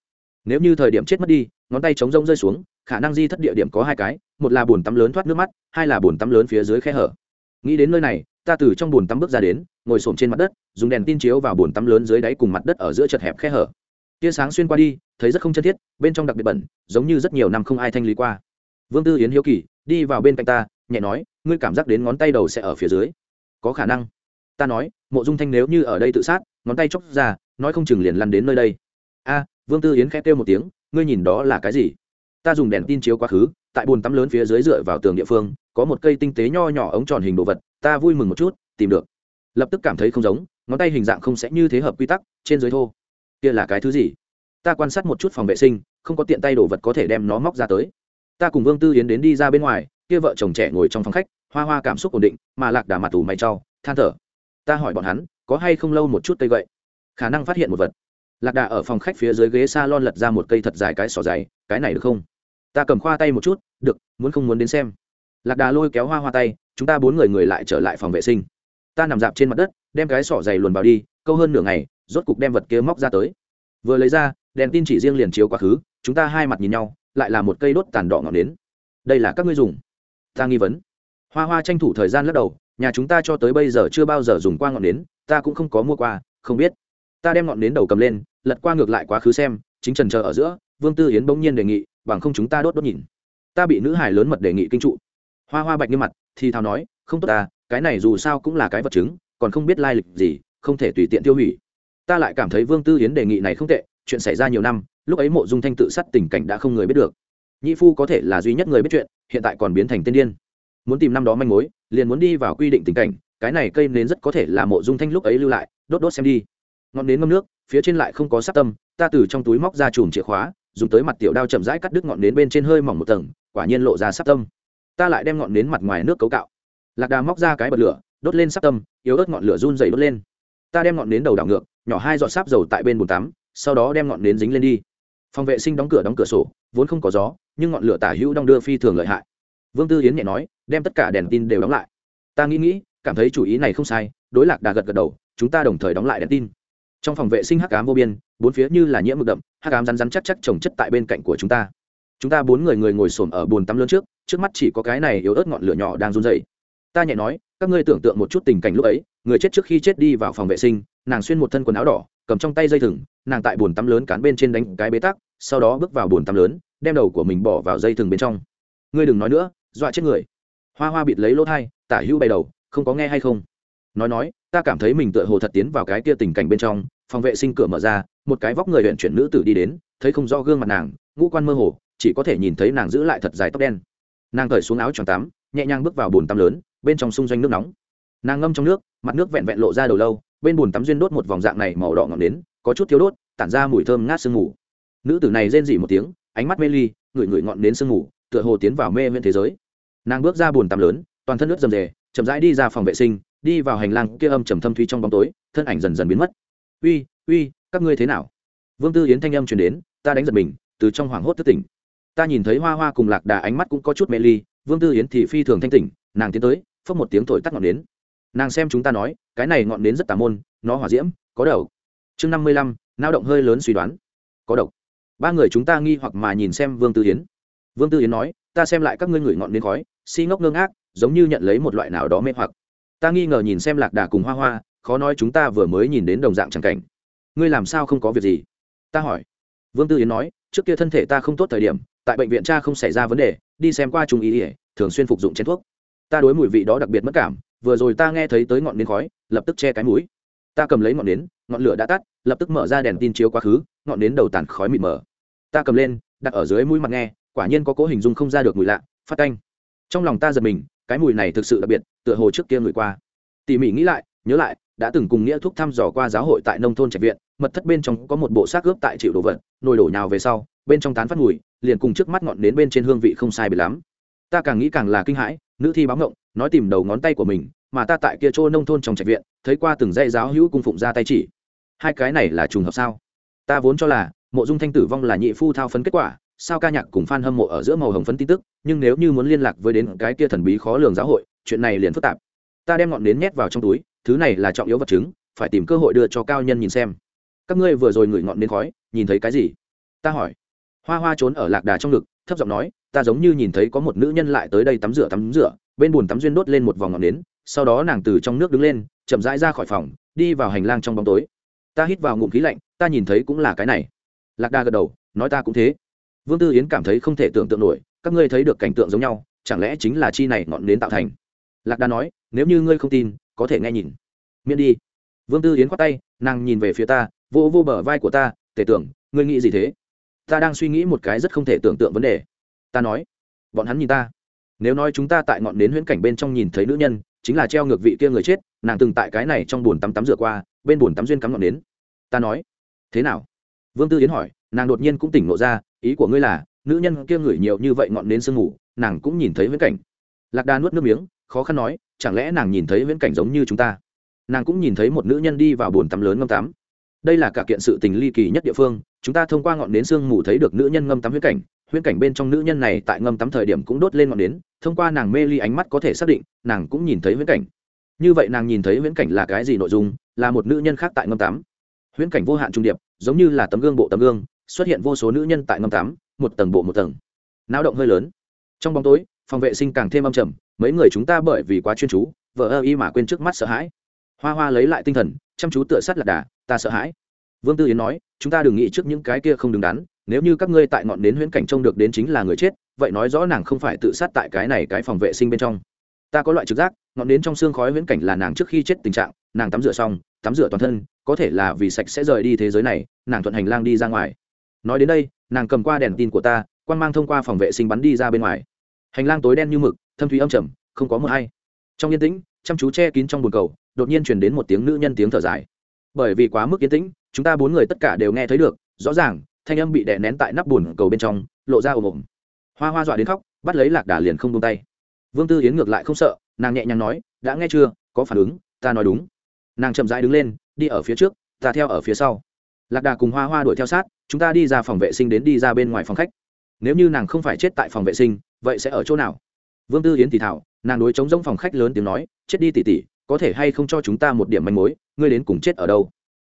Nếu như thời điểm chết mất đi, ngón tay chống rông rơi xuống, khả năng di thất địa điểm có hai cái, một là bồn tắm lớn thoát nước mắt, hai là bồn tắm lớn phía dưới khe hở. Nghĩ đến nơi này, ta từ trong bồn tắm bước ra đến, ngồi xổm trên mặt đất, dùng đèn tin chiếu vào bồn tắm lớn dưới đáy cùng mặt đất ở giữa chật hẹp khe hở. Tia sáng xuyên qua đi thấy rất không chân thiết, bên trong đặc biệt bẩn, giống như rất nhiều năm không ai thanh lý qua. Vương tư yến hiếu kỳ, đi vào bên cạnh ta, nhẹ nói, ngươi cảm giác đến ngón tay đầu sẽ ở phía dưới. Có khả năng. Ta nói, mộ dung thanh nếu như ở đây tự sát, ngón tay chóc ra, nói không chừng liền lăn đến nơi đây. A, vương tư yến khẽ kêu một tiếng, ngươi nhìn đó là cái gì? Ta dùng đèn tin chiếu quá khứ, tại bồn tắm lớn phía dưới dựa vào tường địa phương, có một cây tinh tế nho nhỏ ống tròn hình đồ vật, ta vui mừng một chút, tìm được. Lập tức cảm thấy không giống, ngón tay hình dạng không sẽ như thế hợp quy tắc, trên dưới thô. Kia là cái thứ gì? Ta quan sát một chút phòng vệ sinh, không có tiện tay đồ vật có thể đem nó móc ra tới. Ta cùng vương tư yến đến đi ra bên ngoài, kia vợ chồng trẻ ngồi trong phòng khách, hoa hoa cảm xúc ổn định, mà lạc đà mặt tù mày trau than thở. Ta hỏi bọn hắn, có hay không lâu một chút cây gậy? Khả năng phát hiện một vật. Lạc đà ở phòng khách phía dưới ghế s a lon lật ra một cây thật dài cái sỏ dày, cái này được không? Ta cầm khoa tay một chút, được, muốn không muốn đến xem. Lạc đà lôi kéo hoa hoa tay, chúng ta bốn người người lại trở lại phòng vệ sinh. Ta nằm dạp trên mặt đất, đem cái sỏ dày luồn vào đi, câu hơn nửa ngày, rốt cục đem vật kia móc ra tới. Vừa lấy ra đèn tin chỉ riêng liền chiếu quá khứ, chúng ta hai mặt nhìn nhau, lại là một cây đốt tàn đỏ ngọn đến đây là các ngươi dùng. Ta nghi vấn. Hoa hoa tranh thủ thời gian lắc đầu, nhà chúng ta cho tới bây giờ chưa bao giờ dùng qua ngọn nến, ta cũng không có mua qua, không biết. Ta đem ngọn nến đầu cầm lên, lật qua ngược lại quá khứ xem, chính trần chờ ở giữa, vương tư yến bỗng nhiên đề nghị, bằng không chúng ta đốt đốt nhìn. Ta bị nữ hải lớn mật đề nghị kinh trụ. Hoa hoa bạch như mặt, thì thào nói, không tốt ta cái này dù sao cũng là cái vật chứng, còn không biết lai lịch gì, không thể tùy tiện tiêu hủy. Ta lại cảm thấy vương tư yến đề nghị này không tệ chuyện xảy ra nhiều năm, lúc ấy mộ dung thanh tự sát tình cảnh đã không người biết được. Nhị phu có thể là duy nhất người biết chuyện, hiện tại còn biến thành tiên điên. Muốn tìm năm đó manh mối, liền muốn đi vào quy định tình cảnh, cái này cây nến rất có thể là mộ dung thanh lúc ấy lưu lại, đốt đốt xem đi. Ngọn nến ngâm nước, phía trên lại không có sát tâm, ta từ trong túi móc ra chùm chìa khóa, dùng tới mặt tiểu đao chậm rãi cắt đứt ngọn nến bên trên hơi mỏng một tầng, quả nhiên lộ ra sát tâm. Ta lại đem ngọn nến mặt ngoài nước cấu cạo. Lạc đà móc ra cái bật lửa, đốt lên sát tâm, yếu ớt ngọn lửa run dày đốt lên. Ta đem ngọn nến đầu đảo ngược, nhỏ hai giọt sáp dầu tại bên bồn tắm sau đó đem ngọn nến dính lên đi. Phòng vệ sinh đóng cửa đóng cửa sổ, vốn không có gió, nhưng ngọn lửa tả hữu đong đưa phi thường lợi hại. Vương tư yến nhẹ nói, đem tất cả đèn tin đều đóng lại. Ta nghĩ nghĩ, cảm thấy chủ ý này không sai, đối lạc đà gật gật đầu, chúng ta đồng thời đóng lại đèn tin. Trong phòng vệ sinh hắc ám vô biên, bốn phía như là nhiễm mực đậm, hắc ám rắn rắn chắc chắc trồng chất tại bên cạnh của chúng ta. Chúng ta bốn người người ngồi xổm ở bồn tắm lớn trước trước mắt chỉ có cái này yếu ớt ngọn lửa nhỏ đang run dày ta nhẹ nói, các ngươi tưởng tượng một chút tình cảnh lúc ấy, người chết trước khi chết đi vào phòng vệ sinh, nàng xuyên một thân quần áo đỏ cầm trong tay dây thừng, nàng tại bồn tắm lớn cán bên trên đánh cái bế tắc, sau đó bước vào bồn tắm lớn, đem đầu của mình bỏ vào dây thừng bên trong. Ngươi đừng nói nữa, dọa chết người. Hoa hoa bịt lấy lỗ thai, tả hữu bay đầu, không có nghe hay không? Nói nói, ta cảm thấy mình tựa hồ thật tiến vào cái kia tình cảnh bên trong, phòng vệ sinh cửa mở ra, một cái vóc người huyện chuyển nữ tử đi đến, thấy không rõ gương mặt nàng, ngũ quan mơ hồ, chỉ có thể nhìn thấy nàng giữ lại thật dài tóc đen. Nàng cởi xuống áo tròn tắm, nhẹ nhàng bước vào bồn tắm lớn, bên trong xung doanh nước nóng. Nàng ngâm trong nước, mặt nước vẹn vẹn lộ ra đầu lâu bên bùn tắm duyên đốt một vòng dạng này màu đỏ ngọn nến, có chút thiếu đốt, tản ra mùi thơm ngát sương mù. Nữ tử này rên dỉ một tiếng, ánh mắt mê ly, ngửi ngửi ngọn nến sương mù, tựa hồ tiến vào mê nguyên thế giới. Nàng bước ra bùn tắm lớn, toàn thân nước rầm rề chậm rãi đi ra phòng vệ sinh, đi vào hành lang kia âm trầm thâm thuy trong bóng tối, thân ảnh dần dần biến mất. Uy uy, các ngươi thế nào? Vương tư yến thanh âm truyền đến, ta đánh giật mình, từ trong hoảng hốt thức tỉnh. Ta nhìn thấy hoa hoa cùng lạc đà ánh mắt cũng có chút mê ly, vương tư yến thì phi thường thanh tỉnh, nàng tiến tới, phốc một tiếng thổi tắt ngọn nến nàng xem chúng ta nói, cái này ngọn nến rất tà môn, nó hỏa diễm, có đầu chương năm mươi lăm, nao động hơi lớn suy đoán. Có độc. Ba người chúng ta nghi hoặc mà nhìn xem vương tư yến. Vương tư yến nói, ta xem lại các ngươi ngửi ngọn nến khói, si ngốc ngơ ngác, giống như nhận lấy một loại nào đó mê hoặc. Ta nghi ngờ nhìn xem lạc đà cùng hoa hoa, khó nói chúng ta vừa mới nhìn đến đồng dạng tràng cảnh. Ngươi làm sao không có việc gì? Ta hỏi. Vương tư yến nói, trước kia thân thể ta không tốt thời điểm, tại bệnh viện cha không xảy ra vấn đề, đi xem qua trung ý ỉa thường xuyên phục dụng chén thuốc. Ta đối mùi vị đó đặc biệt mất cảm vừa rồi ta nghe thấy tới ngọn nến khói, lập tức che cái mũi. Ta cầm lấy ngọn nến, ngọn lửa đã tắt, lập tức mở ra đèn tin chiếu quá khứ, ngọn nến đầu tàn khói mịt mờ. Ta cầm lên, đặt ở dưới mũi mặt nghe, quả nhiên có cố hình dung không ra được mùi lạ, phát canh trong lòng ta giật mình, cái mùi này thực sự đặc biệt, tựa hồ trước kia người qua. Tỉ mỉ nghĩ lại, nhớ lại, đã từng cùng nghĩa thúc thăm dò qua giáo hội tại nông thôn trạch viện, mật thất bên trong có một bộ xác ướp tại chịu đồ vật, nồi đổ nhào về sau, bên trong tán phát mùi, liền cùng trước mắt ngọn nến bên trên hương vị không sai bị lắm ta càng nghĩ càng là kinh hãi, nữ thi báo ngộng, nói tìm đầu ngón tay của mình, mà ta tại kia chỗ nông thôn trong trạch viện, thấy qua từng dây giáo hữu cung phụng ra tay chỉ. Hai cái này là trùng hợp sao? Ta vốn cho là, mộ dung thanh tử vong là nhị phu thao phấn kết quả, sao ca nhạc cùng f a n hâm mộ ở giữa màu hồng phấn tin tức, nhưng nếu như muốn liên lạc với đến cái kia thần bí khó lường giáo hội, chuyện này liền phức tạp. Ta đem ngọn nến nhét vào trong túi, thứ này là trọng yếu vật chứng, phải tìm cơ hội đưa cho cao nhân nhìn xem. Các ngươi vừa rồi ngửi ngọn nến khói, nhìn thấy cái gì? Ta hỏi. Hoa hoa trốn ở lạc đà trong ngực, thấp giọng nói ta giống như nhìn thấy có một nữ nhân lại tới đây tắm rửa tắm rửa, bên bùn tắm duyên đốt lên một vòng ngọn nến, sau đó nàng từ trong nước đứng lên, chậm rãi ra khỏi phòng, đi vào hành lang trong bóng tối. Ta hít vào ngụm khí lạnh, ta nhìn thấy cũng là cái này. Lạc đà gật đầu, nói ta cũng thế. Vương tư yến cảm thấy không thể tưởng tượng nổi, các ngươi thấy được cảnh tượng giống nhau, chẳng lẽ chính là chi này ngọn nến tạo thành? Lạc đà nói, nếu như ngươi không tin, có thể nghe nhìn. Miễn đi. Vương tư yến khoát tay, nàng nhìn về phía ta, vô vô bờ vai của ta, tể tưởng, ngươi nghĩ gì thế? Ta đang suy nghĩ một cái rất không thể tưởng tượng vấn đề ta nói, bọn hắn nhìn ta. Nếu nói chúng ta tại ngọn nến huyễn cảnh bên trong nhìn thấy nữ nhân, chính là treo ngược vị kia người chết, nàng từng tại cái này trong bồn tắm tắm rửa qua, bên bồn tắm duyên cắm ngọn nến. Ta nói, thế nào? Vương tư yến hỏi, nàng đột nhiên cũng tỉnh ngộ ra, ý của ngươi là, nữ nhân kia ngửi nhiều như vậy ngọn nến sương ngủ nàng cũng nhìn thấy huyễn cảnh. Lạc đà nuốt nước miếng, khó khăn nói, chẳng lẽ nàng nhìn thấy huyễn cảnh giống như chúng ta? Nàng cũng nhìn thấy một nữ nhân đi vào bồn tắm lớn ngâm tắm. Đây là cả kiện sự tình ly kỳ nhất địa phương, chúng ta thông qua ngọn nến sương mù thấy được nữ nhân ngâm tắm huyễn cảnh huyễn cảnh bên trong nữ nhân này tại ngâm tắm thời điểm cũng đốt lên ngọn nến, thông qua nàng mê ly ánh mắt có thể xác định, nàng cũng nhìn thấy huyễn cảnh. Như vậy nàng nhìn thấy huyễn cảnh là cái gì nội dung? Là một nữ nhân khác tại ngâm tắm. Huyễn cảnh vô hạn trung điệp, giống như là tấm gương bộ tấm gương, xuất hiện vô số nữ nhân tại ngâm tắm, một tầng bộ một tầng. Náo động hơi lớn. Trong bóng tối, phòng vệ sinh càng thêm âm trầm, mấy người chúng ta bởi vì quá chuyên chú vợ ơ y mà quên trước mắt sợ hãi. Hoa hoa lấy lại tinh thần, chăm chú tựa sát lạc đà, ta sợ hãi. Vương tư yến nói, chúng ta đừng nghĩ trước những cái kia không đứng đắn nếu như các ngươi tại ngọn nến huyễn cảnh trông được đến chính là người chết, vậy nói rõ nàng không phải tự sát tại cái này cái phòng vệ sinh bên trong. Ta có loại trực giác, ngọn nến trong xương khói huyễn cảnh là nàng trước khi chết tình trạng, nàng tắm rửa xong, tắm rửa toàn thân, có thể là vì sạch sẽ rời đi thế giới này, nàng thuận hành lang đi ra ngoài. Nói đến đây, nàng cầm qua đèn tin của ta quan mang thông qua phòng vệ sinh bắn đi ra bên ngoài. Hành lang tối đen như mực, thâm thúy âm trầm, không có mưa hay. Trong yên tĩnh, chăm chú che kín trong bồn cầu, đột nhiên truyền đến một tiếng nữ nhân tiếng thở dài. Bởi vì quá mức yên tĩnh, chúng ta bốn người tất cả đều nghe thấy được, rõ ràng thanh âm bị đè nén tại nắp bùn cầu bên trong, lộ ra ồm ồm. Hoa hoa dọa đến khóc, bắt lấy lạc đà liền không tung tay. Vương tư yến ngược lại không sợ, nàng nhẹ nhàng nói, đã nghe chưa? Có phản ứng, ta nói đúng. Nàng chậm rãi đứng lên, đi ở phía trước, ta theo ở phía sau. Lạc đà cùng hoa hoa đuổi theo sát, chúng ta đi ra phòng vệ sinh đến đi ra bên ngoài phòng khách. Nếu như nàng không phải chết tại phòng vệ sinh, vậy sẽ ở chỗ nào? Vương tư yến thì thảo nàng đối chống giống phòng khách lớn tiếng nói, chết đi tỉ tỉ, có thể hay không cho chúng ta một điểm manh mối, ngươi đến cùng chết ở đâu?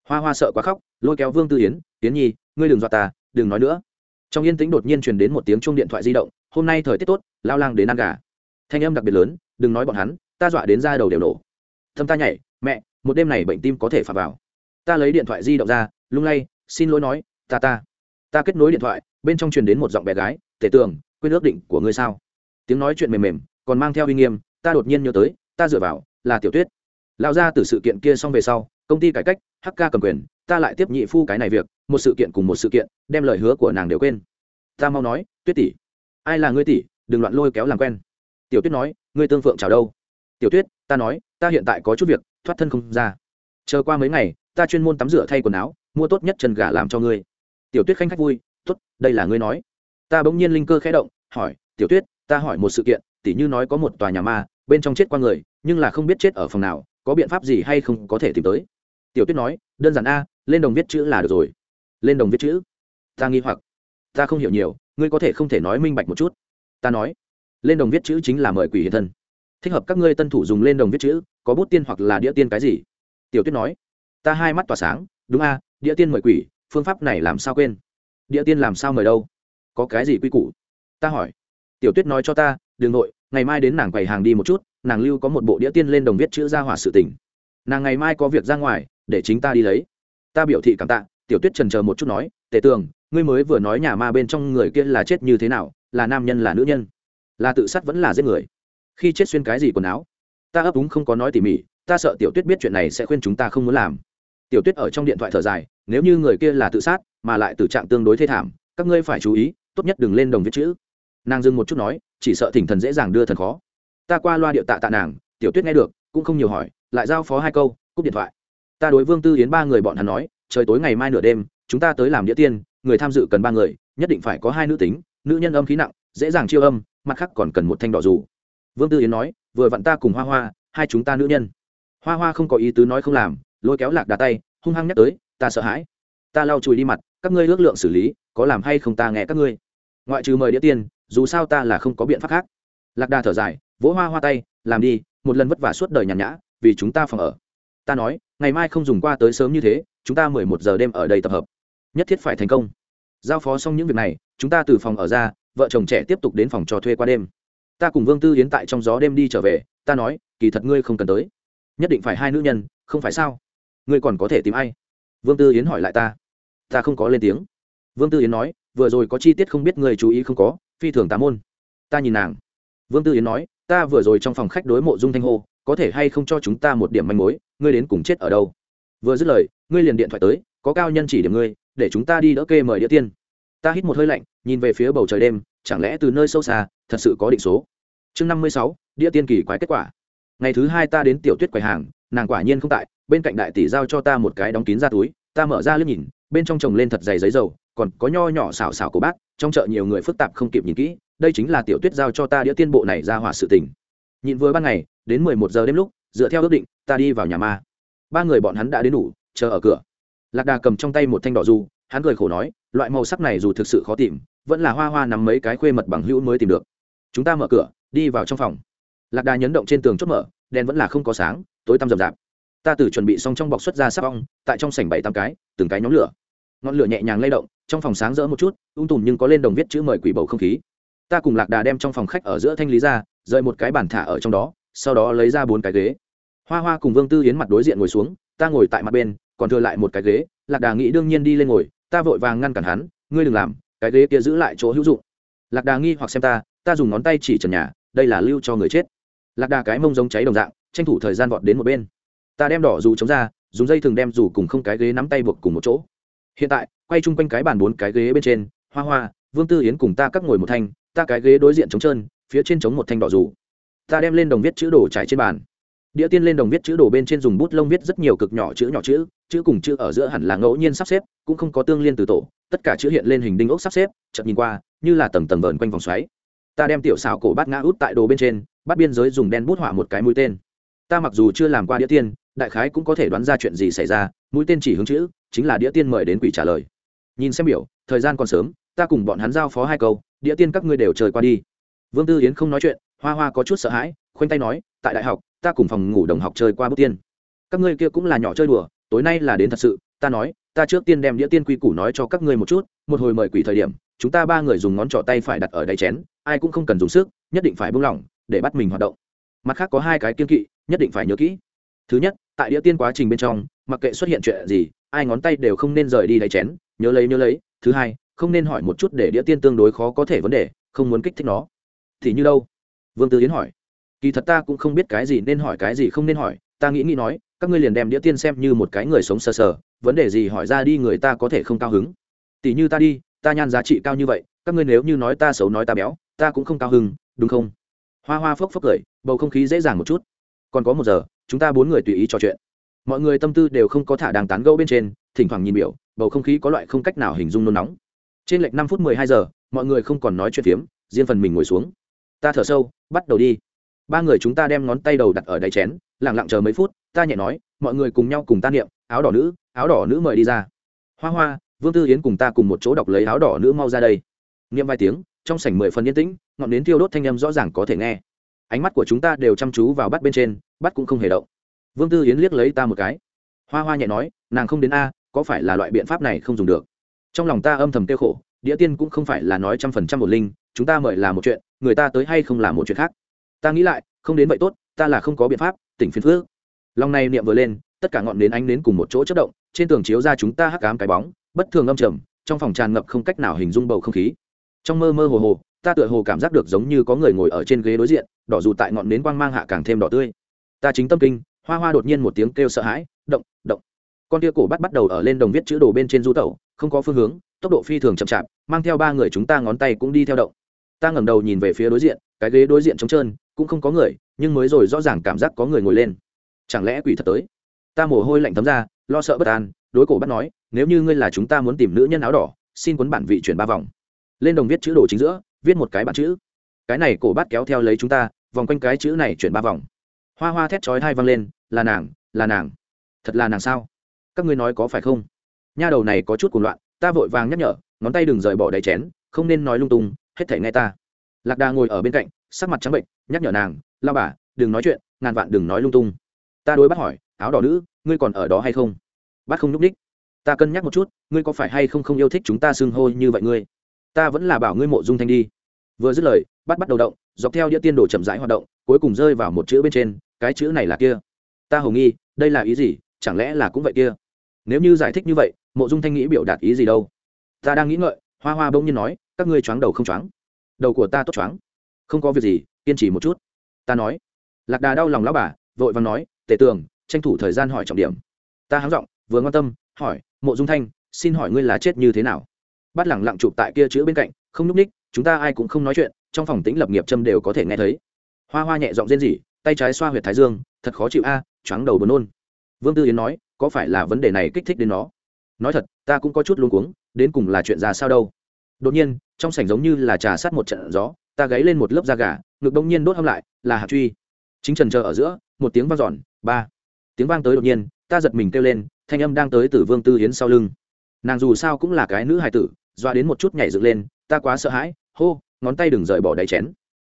Hoa hoa sợ quá khóc, lôi kéo vương tư yến yến nhi, ngươi đừng dọa ta, đừng nói nữa. Trong yên tĩnh đột nhiên truyền đến một tiếng chuông điện thoại di động, hôm nay thời tiết tốt, lao lang đến ăn gà. Thanh âm đặc biệt lớn, đừng nói bọn hắn, ta dọa đến ra đầu đều nổ. Thâm ta nhảy, mẹ, một đêm này bệnh tim có thể phạt vào. Ta lấy điện thoại di động ra, lung lay, xin lỗi nói, ta ta. Ta kết nối điện thoại, bên trong truyền đến một giọng bé gái, tể tường, quên ước định của ngươi sao? Tiếng nói chuyện mềm mềm, còn mang theo uy nghiêm, ta đột nhiên nhớ tới, ta dựa vào là tiểu tuyết. Lao ra từ sự kiện kia xong về sau công ty cải cách hk cầm quyền, ta lại tiếp nhị phu cái này việc, một sự kiện cùng một sự kiện, đem lời hứa của nàng đều quên. Ta mau nói, tuyết tỷ. Ai là ngươi tỷ, đừng loạn lôi kéo làm quen. Tiểu tuyết nói, ngươi tương phượng chào đâu? Tiểu tuyết, ta nói, ta hiện tại có chút việc, thoát thân không ra. Chờ qua mấy ngày, ta chuyên môn tắm rửa thay quần áo, mua tốt nhất chân gà làm cho ngươi. Tiểu tuyết khanh khách vui, tốt, đây là ngươi nói. Ta bỗng nhiên linh cơ khẽ động, hỏi, tiểu tuyết, ta hỏi một sự kiện tỉ như nói có một tòa nhà ma, bên trong chết qua người, nhưng là không biết chết ở phòng nào, có biện pháp gì hay không có thể tìm tới? Tiểu tuyết nói, đơn giản a, lên đồng viết chữ là được rồi. Lên đồng viết chữ? Ta nghi hoặc. Ta không hiểu nhiều, ngươi có thể không thể nói minh bạch một chút. Ta nói, lên đồng viết chữ chính là mời quỷ hiện thân. Thích hợp các ngươi tân thủ dùng lên đồng viết chữ, có bút tiên hoặc là đĩa tiên cái gì? Tiểu tuyết nói, ta hai mắt tỏa sáng, đúng a, đĩa tiên mời quỷ, phương pháp này làm sao quên? Đĩa tiên làm sao mời đâu? Có cái gì quy củ? Ta hỏi. Tiểu tuyết nói cho ta đ ừ n g nội, ngày mai đến nàng quầy hàng đi một chút, nàng lưu có một bộ đĩa tiên lên đồng viết chữ ra hỏa sự tình. Nàng ngày mai có việc ra ngoài để chính ta đi lấy. Ta biểu thị cảm tạ, tiểu tuyết trần c một chút nói, tề tường, ngươi mới vừa nói nhà ma bên trong người kia là chết như thế nào, là nam nhân, là nữ nhân? Là tự sát vẫn là giết người? Khi chết xuyên cái gì quần áo? Ta ấp úng không có nói tỉ mỉ, ta sợ tiểu tuyết biết chuyện này sẽ khuyên chúng ta không muốn làm. Tiểu tuyết ở trong điện thoại thở dài, nếu như người kia là tự sát, mà lại tử trạng tương đối thê thảm, các ngươi phải chú ý, tốt nhất đừng lên đồng viết chữ. Nàng dừng một chút nói, chỉ sợ thỉnh thần dễ dàng đưa thần khó. Ta qua loa điệu tạ tạ nàng, tiểu tuyết nghe được, cũng không nhiều hỏi, lại giao phó hai câu, cúp điện thoại ta đối vương tư yến ba người bọn hắn nói, trời tối ngày mai nửa đêm, chúng ta tới làm đĩa tiên, người tham dự cần ba người, nhất định phải có hai nữ tính, nữ nhân âm khí nặng, dễ dàng chiêu âm, mặt khác còn cần một thanh đỏ dù. Vương tư yến nói, vừa vặn ta cùng hoa hoa, hai chúng ta nữ nhân. Hoa hoa không có ý tứ nói không làm, lôi kéo lạc đà tay, hung hăng nhắc tới, ta sợ hãi. Ta lau chùi đi mặt, các ngươi ước lượng xử lý, có làm hay không ta nghe các ngươi. Ngoại trừ mời đĩa tiên, dù sao ta là không có biện pháp khác. Lạc đà thở dài, vỗ hoa hoa tay, làm đi, một lần vất vả suốt đời nhàn nhã, vì chúng ta phòng ở. Ta nói ngày mai không dùng qua tới sớm như thế, chúng ta mười một giờ đêm ở đây tập hợp. Nhất thiết phải thành công. Giao phó xong những việc này, chúng ta từ phòng ở ra, vợ chồng trẻ tiếp tục đến phòng trò thuê qua đêm. Ta cùng vương tư yến tại trong gió đêm đi trở về, ta nói, kỳ thật ngươi không cần tới. Nhất định phải hai nữ nhân, không phải sao? Ngươi còn có thể tìm ai? Vương tư yến hỏi lại ta. Ta không có lên tiếng. Vương tư yến nói, vừa rồi có chi tiết không biết ngươi chú ý không có, phi thường tám môn. Ta nhìn nàng. Vương tư yến nói, ta vừa rồi trong phòng khách đối mộ dung thanh hô có thể hay không cho chúng ta một điểm manh mối, ngươi đến cùng chết ở đâu? Vừa dứt lời, ngươi liền điện thoại tới, có cao nhân chỉ điểm ngươi, để chúng ta đi đỡ kê mời đĩa tiên. Ta hít một hơi lạnh, nhìn về phía bầu trời đêm, chẳng lẽ từ nơi sâu xa, thật sự có định số? Chương năm mươi sáu đĩa tiên kỳ quái kết quả. Ngày thứ hai ta đến tiểu tuyết quầy hàng, nàng quả nhiên không tại, bên cạnh đại tỷ giao cho ta một cái đóng kín ra túi, ta mở ra liếc nhìn, bên trong trồng lên thật dày giấy dầu, còn có nho nhỏ xào xào của bác, trong chợ nhiều người phức tạp không kịp nhìn kỹ, đây chính là tiểu tuyết giao cho ta đĩa tiên bộ này ra hỏa sự tình nhịn vừa ban ngày, đến mười một giờ đêm lúc, dựa theo ước định, ta đi vào nhà ma. Ba người bọn hắn đã đến đủ, chờ ở cửa. Lạc đà cầm trong tay một thanh đỏ du hắn cười khổ nói, loại màu sắc này dù thực sự khó tìm, vẫn là hoa hoa nắm mấy cái khuê mật bằng hữu mới tìm được. Chúng ta mở cửa, đi vào trong phòng. Lạc đà nhấn động trên tường chốt mở, đèn vẫn là không có sáng, tối tăm rậm rạp. Ta từ chuẩn bị xong trong bọc xuất ra sắp ong, tại trong sảnh bảy tám cái, từng cái nhóm lửa. Ngọn lửa nhẹ nhàng lay động, trong phòng sáng rỡ một chút, ung tùm nhưng có lên đồng viết chữ mời quỷ bầu không khí. Ta cùng lạc đà đem trong phòng khách ở giữa thanh lý ra rời một cái bàn thả ở trong đó, sau đó lấy ra bốn cái ghế. Hoa hoa cùng vương tư yến mặt đối diện ngồi xuống, ta ngồi tại mặt bên, còn thừa lại một cái ghế, lạc đà nghĩ đương nhiên đi lên ngồi, ta vội vàng ngăn cản hắn, ngươi đừng làm, cái ghế kia giữ lại chỗ hữu dụng. Lạc đà nghi hoặc xem ta ta dùng ngón tay chỉ trần nhà, đây là lưu cho người chết. Lạc đà cái mông giống cháy đồng dạng, tranh thủ thời gian vọt đến một bên. Ta đem đỏ dù chống ra, dùng dây thường đem dù cùng không cái ghế nắm tay buộc cùng một chỗ. Hiện tại, quay chung quanh cái bàn bốn cái ghế bên trên, hoa hoa, vương tư yến cùng ta cắt ngồi một thanh, ta cái ghế đối diện trống trơn phía trên chống một thanh đỏ dù. Ta đem lên đồng viết chữ đồ trải trên bàn. Đĩa tiên lên đồng viết chữ đồ bên trên dùng bút lông viết rất nhiều cực nhỏ chữ nhỏ chữ chữ cùng chữ ở giữa hẳn là ngẫu nhiên sắp xếp, cũng không có tương liên từ tổ, tất cả chữ hiện lên hình đinh ốc sắp xếp chậm nhìn qua, như là tầng tầng vờn quanh vòng xoáy. Ta đem tiểu xào cổ bát ngã út tại đồ bên trên bắt biên giới dùng đen bút họa một cái mũi tên. Ta mặc dù chưa làm qua đĩa tiên, đại khái cũng có thể đoán ra chuyện gì xảy ra, mũi tên chỉ hướng chữ, chính là đĩa tiên mời đến quỷ trả lời. Nhìn xem biểu, thời gian còn sớm, ta cùng bọn hắn giao phó hai câu, đĩa tiên các ngươi đều trời qua đi vương tư yến không nói chuyện, hoa hoa có chút sợ hãi, khoanh tay nói, tại đại học, ta cùng phòng ngủ đồng học chơi qua bút tiên. Các ngươi kia cũng là nhỏ chơi đùa, tối nay là đến thật sự, ta nói, ta trước tiên đem đĩa tiên quy củ nói cho các ngươi một chút, một hồi mời quỷ thời điểm, chúng ta ba người dùng ngón trỏ tay phải đặt ở đáy chén, ai cũng không cần dùng sức, nhất định phải buông lỏng, để bắt mình hoạt động. Mặt khác có hai cái kiên kỵ, nhất định phải nhớ kỹ. Thứ nhất, tại đĩa tiên quá trình bên trong, mặc kệ xuất hiện chuyện gì, ai ngón tay đều không nên rời đi đáy chén, nhớ lấy nhớ lấy. Thứ hai, không nên hỏi một chút để đĩa tiên tương đối khó có thể vấn đề, không muốn kích thích nó thì như đâu? Vương tư yến hỏi. Kỳ thật ta cũng không biết cái gì nên hỏi, cái gì không nên hỏi. Ta nghĩ nghĩ nói, các ngươi liền đem đĩa tiên xem như một cái người sống sờ sờ, vấn đề gì hỏi ra đi người ta có thể không cao hứng. Tỷ như ta đi, ta nhan giá trị cao như vậy, các ngươi nếu như nói ta xấu nói ta béo, ta cũng không cao hứng, đúng không? Hoa hoa phốc phốc cười, bầu không khí dễ dàng một chút. Còn có một giờ, chúng ta bốn người tùy ý trò chuyện. Mọi người tâm tư đều không có thả đàng tán gẫu bên trên, thỉnh thoảng nhìn biểu, bầu không khí có loại không cách nào hình dung nôn nóng. Trên lệch năm phút mười hai giờ, mọi người không còn nói chuyện phiếm, riêng phần mình ngồi xuống ta thở sâu, bắt đầu đi. Ba người chúng ta đem ngón tay đầu đặt ở đáy chén lẳng lặng chờ mấy phút, ta nhẹ nói, mọi người cùng nhau cùng ta niệm, áo đỏ nữ, áo đỏ nữ mời đi ra. Hoa hoa, vương tư yến cùng ta cùng một chỗ đọc lấy áo đỏ nữ mau ra đây. Niệm vài tiếng, trong sảnh mười phần yên tĩnh, ngọn nến thiêu đốt thanh âm rõ ràng có thể nghe. Ánh mắt của chúng ta đều chăm chú vào bắt bên trên, bắt cũng không hề động. Vương tư yến liếc lấy ta một cái. Hoa hoa nhẹ nói, nàng không đến a, có phải là loại biện pháp này không dùng được? Trong lòng ta âm thầm tiêu khổ đĩa tiên cũng không phải là nói trăm phần trăm một linh, chúng ta mời là một chuyện, người ta tới hay không là một chuyện khác. Ta nghĩ lại, không đến vậy tốt, ta là không có biện pháp, tỉnh phiền phước. Lòng này niệm vừa lên, tất cả ngọn nến ánh nến cùng một chỗ chất động, trên tường chiếu ra chúng ta hắc cám cái bóng, bất thường âm trầm, trong phòng tràn ngập không cách nào hình dung bầu không khí. Trong mơ mơ hồ hồ, ta tựa hồ cảm giác được giống như có người ngồi ở trên ghế đối diện, đỏ dù tại ngọn nến quang mang hạ càng thêm đỏ tươi. Ta chính tâm kinh, hoa hoa đột nhiên một tiếng kêu sợ hãi, động động. Con tia cổ bắt bắt đầu ở lên đồng viết chữ đồ bên trên du tẩu, không có phương hướng tốc độ phi thường chậm chạp, mang theo ba người chúng ta ngón tay cũng đi theo động. Ta ngẩng đầu nhìn về phía đối diện, cái ghế đối diện trống trơn, cũng không có người, nhưng mới rồi rõ ràng cảm giác có người ngồi lên. Chẳng lẽ quỷ thật tới? Ta mồ hôi lạnh thấm ra, lo sợ bất an, đối cổ bắt nói, nếu như ngươi là chúng ta muốn tìm nữ nhân áo đỏ, xin cuốn bản vị chuyển ba vòng. Lên đồng viết chữ đồ chính giữa, viết một cái bản chữ. Cái này cổ bắt kéo theo lấy chúng ta, vòng quanh cái chữ này chuyển ba vòng. Hoa hoa thét chói hai văng lên, là nàng là nàng. Thật là nàng sao? Các ngươi nói có phải không? Nha đầu này có chút cuồng loạn ta vội vàng nhắc nhở, ngón tay đừng rời bỏ đáy chén, không nên nói lung tung, hết thể nghe ta. Lạc đà ngồi ở bên cạnh, sắc mặt trắng bệnh, nhắc nhở nàng lao bà, đừng nói chuyện, ngàn vạn đừng nói lung tung. Ta đối bắt hỏi, áo đỏ nữ, ngươi còn ở đó hay không? Bắt không n ú c ních ta cân nhắc một chút, ngươi có phải hay không không yêu thích chúng ta xưng hô như vậy ngươi? Ta vẫn là bảo ngươi mộ dung thanh đi. Vừa dứt lời bắt bắt đầu động, dọc theo đĩa tiên đồ chậm rãi hoạt động, cuối cùng rơi vào một chữ bên trên, cái chữ này là kia. Ta hầu nghi, đây là ý gì? Chẳng lẽ là cũng vậy kia? Nếu như giải thích như vậy mộ dung thanh nghĩ biểu đạt ý gì đâu? Ta đang nghĩ ngợi, hoa hoa bỗng nhiên nói, các ngươi choáng đầu không choáng. Đầu của ta tốt choáng. Không có việc gì, kiên trì một chút. Ta nói. Lạc đà đau lòng lão bà, vội vàng nói tể tường, tranh thủ thời gian hỏi trọng điểm. Ta háng giọng, vừa quan tâm, hỏi, mộ dung thanh, xin hỏi ngươi là chết như thế nào? Bắt lẳng lặng chụp tại kia chữ bên cạnh, không núp ních, chúng ta ai cũng không nói chuyện, trong phòng tĩnh lập nghiệp châm đều có thể nghe thấy. Hoa hoa nhẹ giọng rên rỉ, tay trái xoa huyệt thái dương, thật khó chịu a, choáng đầu buồn nôn. Vương tư yến nói, có phải là vấn đề này kích thích đến nó? Nói thật, ta cũng có chút luống cuống, đến cùng là chuyện ra sao đâu. Đột nhiên, trong sảnh giống như là trà sát một trận gió, ta gáy lên một lớp da gà, ngực đông nhiên đốt hâm lại, là hạt truy. Chính trần chờ ở giữa, một tiếng vang dọn, ba. Tiếng vang tới đột nhiên, ta giật mình kêu lên, thanh âm đang tới từ vương tư hiến sau lưng. Nàng dù sao cũng là cái nữ hài tử, doa đến một chút nhảy dựng lên, ta quá sợ hãi, hô, ngón tay đừng rời bỏ đáy chén.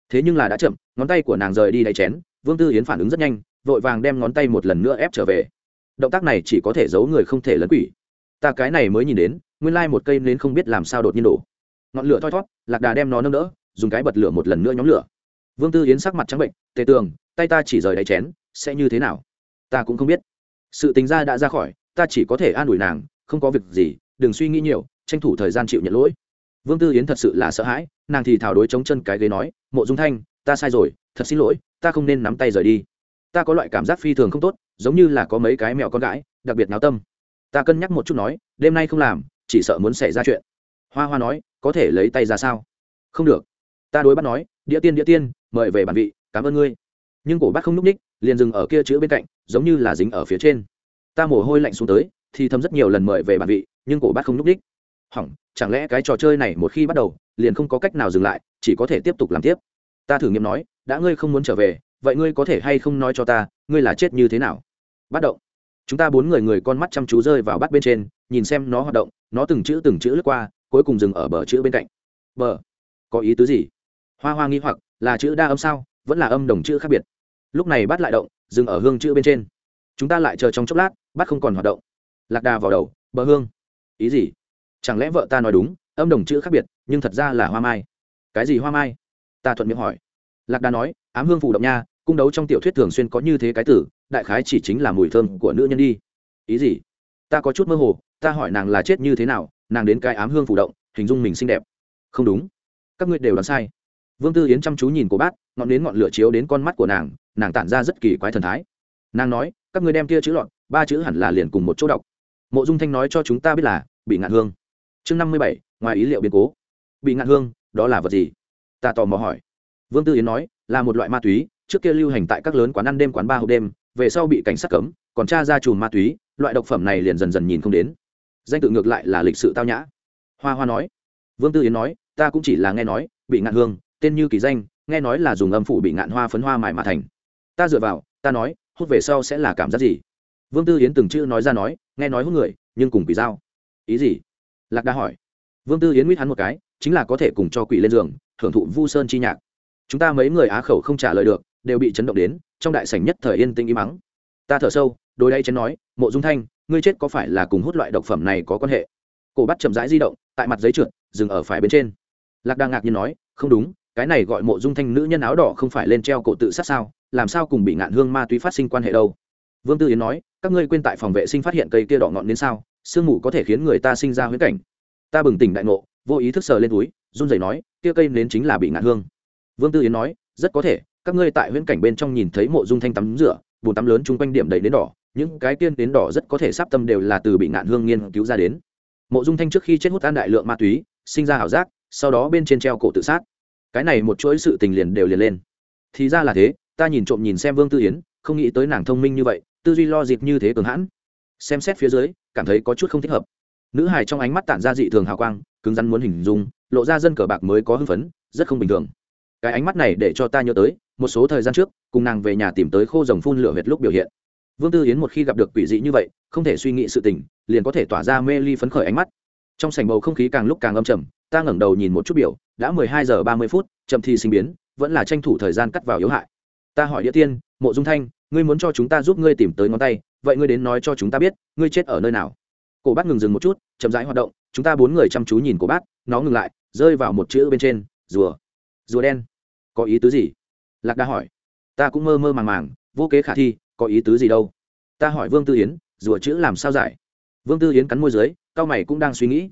Thế nhưng là đã chậm, ngón tay của nàng rời đi đáy chén, vương tư hiến phản ứng rất nhanh, vội vàng đem ngón tay một lần nữa ép trở về. Động tác này chỉ có thể giấu người không thể lấn quỷ ta cái này mới nhìn đến, nguyên lai một cây nến không biết làm sao đột nhiên đổ. Ngọn lửa thoi thót lạc đà đem nó nâng đỡ, dùng cái bật lửa một lần nữa nhóm lửa. Vương tư yến sắc mặt trắng bệnh, tề tường, tay ta chỉ rời đáy chén, sẽ như thế nào? Ta cũng không biết. Sự tính ra đã ra khỏi, ta chỉ có thể an ủi nàng, không có việc gì, đừng suy nghĩ nhiều, tranh thủ thời gian chịu nhận lỗi. Vương tư yến thật sự là sợ hãi, nàng thì thảo đối chống chân cái ghế nói, mộ dung thanh, ta sai rồi, thật xin lỗi, ta không nên nắm tay rời đi. Ta có loại cảm giác phi thường không tốt, giống như là có mấy cái mẹo con gái, đặc biệt náo tâm ta cân nhắc một chút nói, đêm nay không làm, chỉ sợ muốn xảy ra chuyện. Hoa hoa nói, có thể lấy tay ra sao? Không được. Ta đối bắt nói đĩa tiên đĩa tiên, mời về bản vị, cảm ơn ngươi. Nhưng cổ bắt không nhúc ních, liền dừng ở kia chữ bên cạnh, giống như là dính ở phía trên. Ta mồ hôi lạnh xuống tới, thì thấm rất nhiều lần mời về bản vị, nhưng cổ bắt không nhúc ních. Hỏng, chẳng lẽ cái trò chơi này một khi bắt đầu, liền không có cách nào dừng lại, chỉ có thể tiếp tục làm tiếp? Ta thử nghiệm nói, đã ngươi không muốn trở về, vậy ngươi có thể hay không nói cho ta, ngươi là chết như thế nào? Bắt động chúng ta bốn người người con mắt chăm chú rơi vào bắt bên trên, nhìn xem nó hoạt động, nó từng chữ từng chữ lướt qua, cuối cùng dừng ở bờ chữ bên cạnh. Bờ. Có ý tứ gì? Hoa hoa nghi hoặc, là chữ đa âm sao? Vẫn là âm đồng chữ khác biệt. Lúc này bắt lại động, dừng ở hương chữ bên trên. Chúng ta lại chờ trong chốc lát bắt không còn hoạt động. Lạc đà vào đầu, bờ hương. Ý gì? Chẳng lẽ vợ ta nói đúng, âm đồng chữ khác biệt, nhưng thật ra là hoa mai. Cái gì hoa mai? Ta thuận miệng hỏi. Lạc đà nói, ám hương phù động nha cung đấu trong tiểu thuyết thường xuyên có như thế cái tử, đại khái chỉ chính là mùi thơm của nữ nhân đi. Ý gì? Ta có chút mơ hồ, ta hỏi nàng là chết như thế nào, nàng đến cái ám hương phụ động, hình dung mình xinh đẹp. Không đúng. Các ngươi đều đoán sai. Vương tư yến chăm chú nhìn cô bát ngọn đến ngọn lửa chiếu đến con mắt của nàng nàng tản ra rất kỳ quái thần thái. Nàng nói, các ngươi đem kia chữ lọn ba chữ hẳn là liền cùng một chỗ đọc. Mộ dung thanh nói cho chúng ta biết là, bị ngạn hương. Chương năm mươi bảy, ngoài ý liệu biến cố. Bị ngạn hương, đó là vật gì? Ta tò mò hỏi. Vương tư yến nói, là một loại ma túy trước kia lưu hành tại các lớn quán ăn đêm quán ba hộp đêm, về sau bị cảnh sát cấm, còn tra ra chùm ma túy, loại độc phẩm này liền dần dần nhìn không đến. Danh tự ngược lại là lịch sự tao nhã. Hoa hoa nói. Vương tư yến nói, ta cũng chỉ là nghe nói, bị ngạn hương, tên như kỳ danh, nghe nói là dùng âm phủ bị ngạn hoa phấn hoa mài mà thành. Ta dựa vào, ta nói, hút về sau sẽ là cảm giác gì? Vương tư yến từng chữ nói ra nói, nghe nói hút người, nhưng cùng quỷ dao ý gì? Lạc đa hỏi. Vương tư yến mít hắn một cái, chính là có thể cùng cho quỷ lên giường, thưởng thụ vu sơn chi nhạc. Chúng ta mấy người á khẩu không trả lời được đều bị chấn động đến, trong đại sảnh nhất thời yên tĩnh im mắng ta thở sâu đôi đây chén nói, mộ dung thanh, ngươi chết có phải là cùng hút loại độc phẩm này có quan hệ? Cổ bắt chậm rãi di động, tại mặt giấy trượt, dừng ở phải bên trên. Lạc đang ngạc nhiên nói, không đúng, cái này gọi mộ dung thanh nữ nhân áo đỏ không phải lên treo cổ tự sát sao? Làm sao cùng bị ngạn hương ma túy phát sinh quan hệ đâu? Vương tư yến nói, các ngươi quên tại phòng vệ sinh phát hiện cây kia đỏ ngọn đến sao? Sương mù có thể khiến người ta sinh ra huyễn cảnh. Ta bừng tỉnh đại ngộ, vô ý thức sờ lên túi, run rẩy nói, kia cây nến chính là bị ngạn hương. Vương tư yến nói, rất có thể các ngươi tại huyễn cảnh bên trong nhìn thấy mộ dung thanh tắm rửa, bùn tắm lớn chung quanh điểm đầy đến đỏ, những cái tiên đến đỏ rất có thể sắp tâm đều là từ bị nạn hương nghiên cứu ra đến. Mộ dung thanh trước khi chết hút an đại lượng ma túy, sinh ra ảo giác, sau đó bên trên treo cổ tự sát. Cái này một chuỗi sự tình liền đều liền lên. Thì ra là thế, ta nhìn trộm nhìn xem vương tư yến, không nghĩ tới nàng thông minh như vậy, tư duy lo dịp như thế cường hãn. Xem xét phía dưới, cảm thấy có chút không thích hợp. Nữ hài trong ánh mắt tản ra dị thường hào quang, cứng rắn muốn hình dung, lộ ra dân cờ bạc mới có hưng phấn, rất không bình thường. Cái ánh mắt này để cho ta nhớ tới một số thời gian trước, cùng nàng về nhà tìm tới khô rồng phun lửa huyệt lúc biểu hiện. Vương tư yến một khi gặp được quỷ dị như vậy, không thể suy nghĩ sự tình, liền có thể tỏa ra mê ly phấn khởi ánh mắt. Trong sảnh bầu không khí càng lúc càng âm trầm, ta ngẩng đầu nhìn một chút biểu, đã mười hai giờ ba mươi phút, chậm thi sinh biến, vẫn là tranh thủ thời gian cắt vào yếu hại. Ta hỏi địa tiên, mộ dung thanh, ngươi muốn cho chúng ta giúp ngươi tìm tới ngón tay, vậy ngươi đến nói cho chúng ta biết, ngươi chết ở nơi nào? Cổ bác ngừng dừng một chút, chậm rãi hoạt động, chúng ta bốn người chăm chú nhìn cổ bác nó ngừng lại, rơi vào một chữ bên trên, rùa. Rùa đen. Có ý tứ gì? Lạc đa hỏi. Ta cũng mơ mơ màng màng, vô kế khả thi, có ý tứ gì đâu? Ta hỏi vương tư yến, rùa chữ làm sao giải? Vương tư yến cắn môi dưới, cao mày cũng đang suy nghĩ.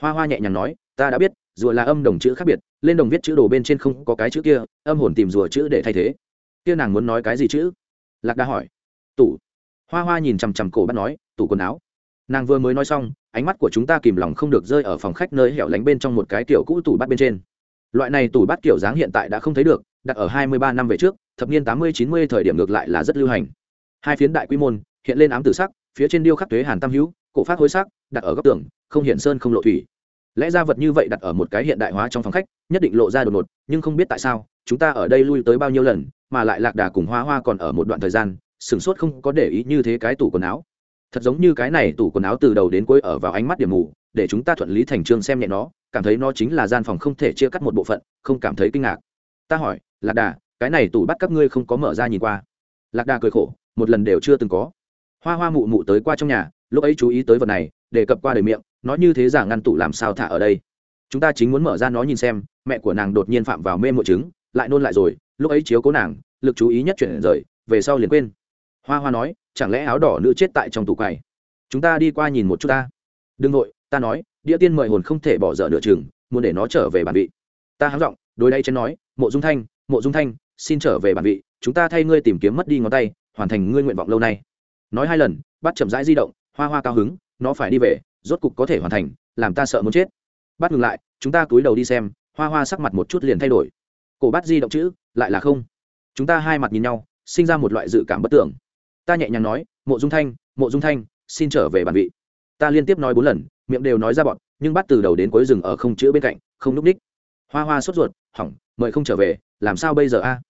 Hoa hoa nhẹ nhàng nói, ta đã biết, rùa là âm đồng chữ khác biệt, lên đồng viết chữ đồ bên trên không có cái chữ kia, âm hồn tìm rùa chữ để thay thế. Kia nàng muốn nói cái gì chữ lạc đa hỏi. Tủ. Hoa hoa nhìn chằm chằm cổ bắt nói, tủ quần áo. Nàng vừa mới nói xong, ánh mắt của chúng ta kìm lòng không được rơi ở phòng khách nơi hẻo lánh bên trong một cái kiểu cũ tủ bắt bên trên loại này tủ bát kiểu dáng hiện tại đã không thấy được, đặt ở hai mươi ba năm về trước, thập niên tám mươi, chín mươi thời điểm ngược lại là rất lưu hành. Hai phiến đại quy môn, hiện lên ám tử sắc, phía trên điêu khắc tuế hàn tam hữu, cổ phát hối sắc, đặt ở góc tường, không hiện sơn không lộ thủy. Lẽ ra vật như vậy đặt ở một cái hiện đại hóa trong phòng khách, nhất định lộ ra đột ngột, nhưng không biết tại sao, chúng ta ở đây lui tới bao nhiêu lần, mà lại lạc đà cùng hoa hoa còn ở một đoạn thời gian sửng sốt không có để ý như thế cái tủ quần áo thật giống như cái này tủ quần áo từ đầu đến cuối ở vào ánh mắt điểm mù, để chúng ta thuận lý thành trương xem nhẹ nó, cảm thấy nó chính là gian phòng không thể chia cắt một bộ phận, không cảm thấy kinh ngạc. Ta hỏi, lạc đà, cái này tủ bắt các ngươi không có mở ra nhìn qua? Lạc đà cười khổ, một lần đều chưa từng có. Hoa hoa mụ mụ tới qua trong nhà, lúc ấy chú ý tới vật này, đề cập qua đời miệng, nói như thế giả ngăn tủ làm sao thả ở đây? Chúng ta chính muốn mở ra nó nhìn xem, mẹ của nàng đột nhiên phạm vào mê mộ trứng lại nôn lại rồi, lúc ấy chiếu cố nàng, lực chú ý nhất chuyển rời, về sau liền quên. Hoa hoa nói chẳng lẽ áo đỏ nữ chết tại trong tủ quầy? Chúng ta đi qua nhìn một chút ta. Đừng vội, ta nói, đĩa tiên mời hồn không thể bỏ dở nửa chừng, muốn để nó trở về bản vị. Ta hắng giọng đối đây chén nói, mộ dung thanh, mộ dung thanh, xin trở về bản vị, chúng ta thay ngươi tìm kiếm mất đi ngón tay, hoàn thành ngươi nguyện vọng lâu nay. Nói hai lần, bắt chậm rãi di động, hoa hoa cao hứng, nó phải đi về, rốt cục có thể hoàn thành, làm ta sợ muốn chết. Bắt ngừng lại, chúng ta cúi đầu đi xem, hoa hoa sắc mặt một chút liền thay đổi. Cổ bắt di động chữ, lại là không. Chúng ta hai mặt nhìn nhau, sinh ra một loại dự cảm bất tưởng ta nhẹ nhàng nói, mộ dung thanh, mộ dung thanh, xin trở về bản vị. Ta liên tiếp nói bốn lần, miệng đều nói ra bọn, nhưng bắt từ đầu đến cuối rừng ở không chữ bên cạnh, không núp ních. Hoa hoa sốt ruột, hỏng, mời không trở về, làm sao bây giờ a?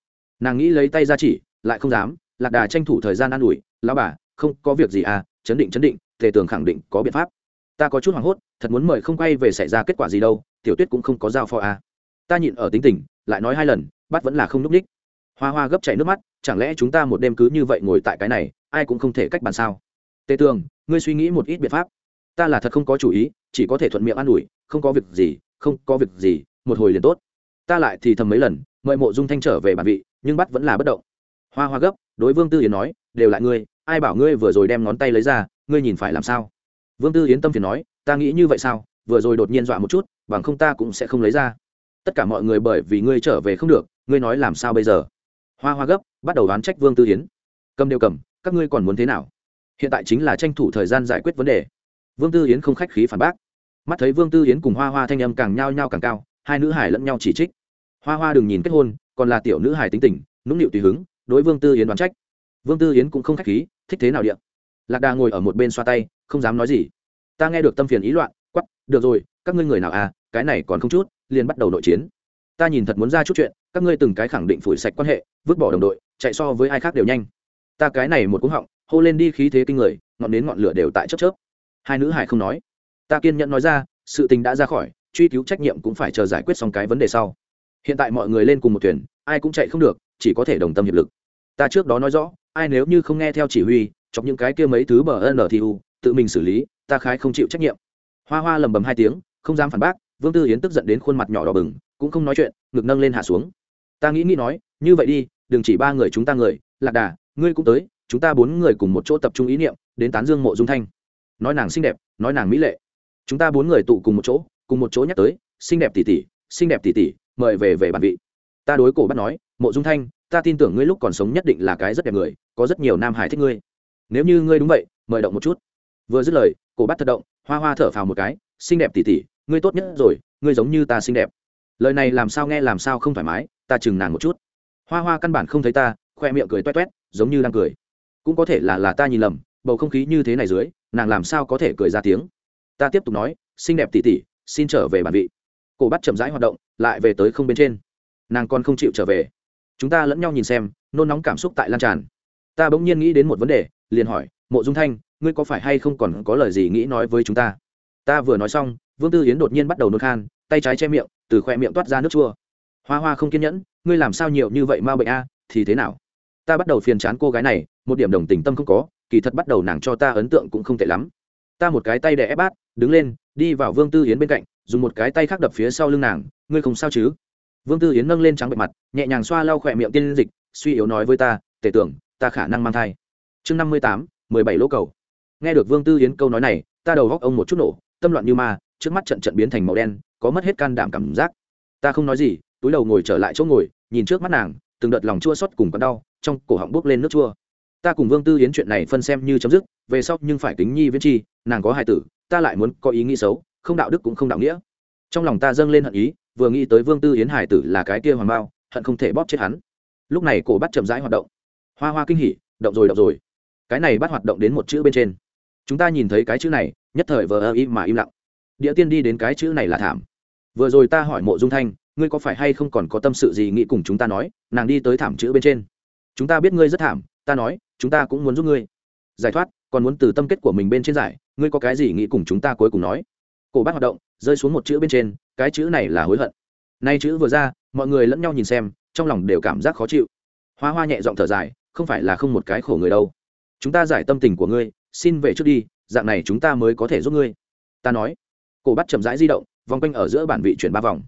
Nàng nghĩ lấy tay ra chỉ, lại không dám, lạc đà tranh thủ thời gian an ủi, lão bà, không có việc gì à chấn định chấn định, tề tường khẳng định có biện pháp. Ta có chút hoảng hốt, thật muốn mời không quay về xảy ra kết quả gì đâu, tiểu tuyết cũng không có giao phó à. ta nhịn ở tính tình, lại nói hai lần, bắt vẫn là không núp ních. Hoa hoa gấp chảy nước mắt chẳng lẽ chúng ta một đêm cứ như vậy ngồi tại cái này, ai cũng không thể cách bàn sao? Tề tường, ngươi suy nghĩ một ít biện pháp. Ta là thật không có chủ ý, chỉ có thể thuận miệng an ủi, không có việc gì, không có việc gì, một hồi liền tốt. Ta lại thì thầm mấy lần, mời mộ dung thanh trở về bản vị, nhưng bắt vẫn là bất động. Hoa hoa gấp, đối vương tư yến nói, đều lại ngươi, ai bảo ngươi vừa rồi đem ngón tay lấy ra, ngươi nhìn phải làm sao? Vương tư yến tâm phiền nói, ta nghĩ như vậy sao? Vừa rồi đột nhiên dọa một chút, bằng không ta cũng sẽ không lấy ra. Tất cả mọi người bởi vì ngươi trở về không được, ngươi nói làm sao bây giờ? Hoa hoa gấp bắt đầu đoán trách vương tư Hiến, cầm đều cầm các ngươi còn muốn thế nào? Hiện tại chính là tranh thủ thời gian giải quyết vấn đề. Vương tư Hiến không khách khí phản bác. Mắt thấy vương tư Hiến cùng hoa hoa thanh âm càng nhao nhao càng cao hai nữ hải lẫn nhau chỉ trích. Hoa hoa đừng nhìn kết hôn còn là tiểu nữ hải tính tình nũng nịu tùy hứng đối vương tư Hiến đoán trách. Vương tư Hiến cũng không khách khí thích thế nào điện lạc đà ngồi ở một bên xoa tay không dám nói gì. Ta nghe được tâm phiền ý loạn quắp được rồi các ngươi người nào à? Cái này còn không chút liền bắt đầu nội chiến ta nhìn thật muốn ra chút chuyện, các ngươi từng cái khẳng định phủi sạch quan hệ, vứt bỏ đồng đội, chạy so với ai khác đều nhanh. Ta cái này một cúng họng, hô lên đi khí thế kinh người, ngọn đến ngọn lửa đều tại chớp chớp. Hai nữ hải không nói. Ta kiên nhẫn nói ra, sự tình đã ra khỏi, truy cứu trách nhiệm cũng phải chờ giải quyết xong cái vấn đề sau. Hiện tại mọi người lên cùng một thuyền, ai cũng chạy không được, chỉ có thể đồng tâm hiệp lực. Ta trước đó nói rõ, ai nếu như không nghe theo chỉ huy, chọc những cái kia mấy thứ bờ n thì u, tự mình xử lý, ta khái không chịu trách nhiệm. Hoa hoa lầm bầm hai tiếng, không dám phản bác, vương tư yến tức giận đến khuôn mặt nhỏ đỏ bừng cũng không nói chuyện ngực nâng lên hạ xuống. Ta nghĩ nghĩ nói như vậy đi đừng chỉ ba người chúng ta người lạc đà ngươi cũng tới chúng ta bốn người cùng một chỗ tập trung ý niệm đến tán dương mộ dung thanh. Nói nàng xinh đẹp nói nàng mỹ lệ. Chúng ta bốn người tụ cùng một chỗ cùng một chỗ nhắc tới xinh đẹp tỷ tỷ xinh đẹp tỷ tỷ mời về về bản vị. Ta đối cổ bắt nói mộ dung thanh ta tin tưởng ngươi lúc còn sống nhất định là cái rất đẹp người có rất nhiều nam hải thích ngươi. Nếu như ngươi đúng vậy mời động một chút. Vừa dứt lời cổ bắt thật động hoa hoa thở phào một cái xinh đẹp tỷ tỷ, ngươi tốt nhất rồi ngươi giống như ta xinh đẹp lời này làm sao nghe làm sao không thoải mái, ta chừng nàng một chút. Hoa hoa căn bản không thấy ta, khoe miệng cười toét toét, giống như đang cười. Cũng có thể là là ta nhìn lầm, bầu không khí như thế này dưới, nàng làm sao có thể cười ra tiếng. Ta tiếp tục nói, xinh đẹp tỉ tỉ xin trở về bản vị. Cổ bắt chậm rãi hoạt động, lại về tới không bên trên. Nàng còn không chịu trở về. Chúng ta lẫn nhau nhìn xem, nôn nóng cảm xúc tại lan tràn. Ta bỗng nhiên nghĩ đến một vấn đề, liền hỏi, mộ dung thanh, ngươi có phải hay không còn có lời gì nghĩ nói với chúng ta? Ta vừa nói xong, vương tư yến đột nhiên bắt đầu nôn khan tay trái che miệng, từ khoe miệng toát ra nước chua. Hoa hoa không kiên nhẫn, ngươi làm sao nhiều như vậy ma bệnh a, thì thế nào? Ta bắt đầu phiền chán cô gái này, một điểm đồng tình tâm không có, kỳ thật bắt đầu nàng cho ta ấn tượng cũng không tệ lắm. Ta một cái tay đè ép bát, đứng lên, đi vào vương tư yến bên cạnh, dùng một cái tay khác đập phía sau lưng nàng, ngươi không sao chứ? Vương tư yến nâng lên trắng bệ mặt, nhẹ nhàng xoa lau khỏe miệng tiên dịch, suy yếu nói với ta, tể tưởng, ta khả năng mang thai. Chương năm mươi tám, mười bảy lỗ cầu. Nghe được vương tư yến câu nói này, ta đầu góc ông một chút nổ, tâm loạn như ma trước mắt trận trận biến thành màu đen, có mất hết can đảm cảm giác. Ta không nói gì, túi đầu ngồi trở lại chỗ ngồi, nhìn trước mắt nàng, từng đợt lòng chua xót cùng con đau, trong cổ họng bốc lên nước chua. Ta cùng vương tư yến chuyện này phân xem như chấm dứt, về sau nhưng phải tính nhi viễn chi, nàng có hài tử, ta lại muốn có ý nghĩ xấu, không đạo đức cũng không đạo nghĩa. Trong lòng ta dâng lên hận ý, vừa nghĩ tới vương tư yến hải tử là cái kia hoàng bao, hận không thể bóp chết hắn. Lúc này cổ bắt chậm rãi hoạt động. Hoa hoa kinh hỉ, động rồi động rồi. Cái này bắt hoạt động đến một chữ bên trên. Chúng ta nhìn thấy cái chữ này, nhất thời vờ ơ im mà im lặng địa tiên đi đến cái chữ này là thảm. Vừa rồi ta hỏi mộ dung thanh, ngươi có phải hay không còn có tâm sự gì nghĩ cùng chúng ta nói, nàng đi tới thảm chữ bên trên. Chúng ta biết ngươi rất thảm, ta nói, chúng ta cũng muốn giúp ngươi. Giải thoát, còn muốn từ tâm kết của mình bên trên giải, ngươi có cái gì nghĩ cùng chúng ta cuối cùng nói? Cổ bác hoạt động, rơi xuống một chữ bên trên, cái chữ này là hối hận. Nay chữ vừa ra, mọi người lẫn nhau nhìn xem, trong lòng đều cảm giác khó chịu. Hoa hoa nhẹ giọng thở dài, không phải là không một cái khổ người đâu. Chúng ta giải tâm tình của ngươi, xin về trước đi, dạng này chúng ta mới có thể giúp ngươi. Ta nói cổ bắt chậm rãi di động, vòng quanh ở giữa bản vị chuyển ba vòng.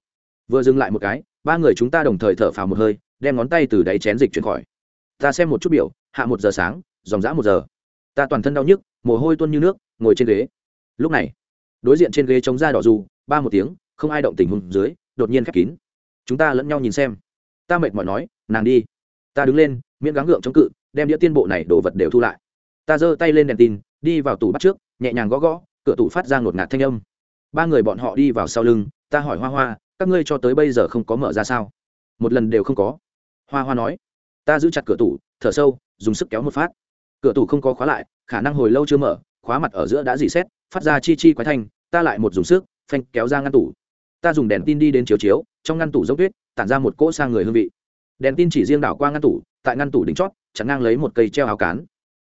Vừa dừng lại một cái, ba người chúng ta đồng thời thở phào một hơi, đem ngón tay từ đáy chén dịch chuyển khỏi. Ta xem một chút biểu, hạ một giờ sáng, dòng dã một giờ. Ta toàn thân đau nhức, mồ hôi tuôn như nước, ngồi trên ghế. Lúc này, đối diện trên ghế chống ra đỏ dù, ba một tiếng, không ai động tình hùng dưới, đột nhiên khép kín. Chúng ta lẫn nhau nhìn xem. Ta mệt mỏi nói, nàng đi. Ta đứng lên, miễn gắng gượng chống cự, đem đĩa tiên bộ này đồ vật đều thu lại. Ta giơ tay lên đèn tin, đi vào tủ bắt trước, nhẹ nhàng gõ gõ, cửa tủ phát ra ngột ngạt thanh âm ba người bọn họ đi vào sau lưng, ta hỏi hoa hoa, các ngươi cho tới bây giờ không có mở ra sao? Một lần đều không có. Hoa hoa nói, ta giữ chặt cửa tủ, thở sâu, dùng sức kéo một phát. Cửa tủ không có khóa lại, khả năng hồi lâu chưa mở, khóa mặt ở giữa đã dì xét, phát ra chi chi quái thanh, ta lại một dùng sức, phanh kéo ra ngăn tủ. Ta dùng đèn tin đi đến chiếu chiếu, trong ngăn tủ dốc tuyết tản ra một cỗ sang người hương vị. Đèn tin chỉ riêng đảo qua ngăn tủ, tại ngăn tủ đỉnh chót chắn ngang lấy một cây treo áo cán.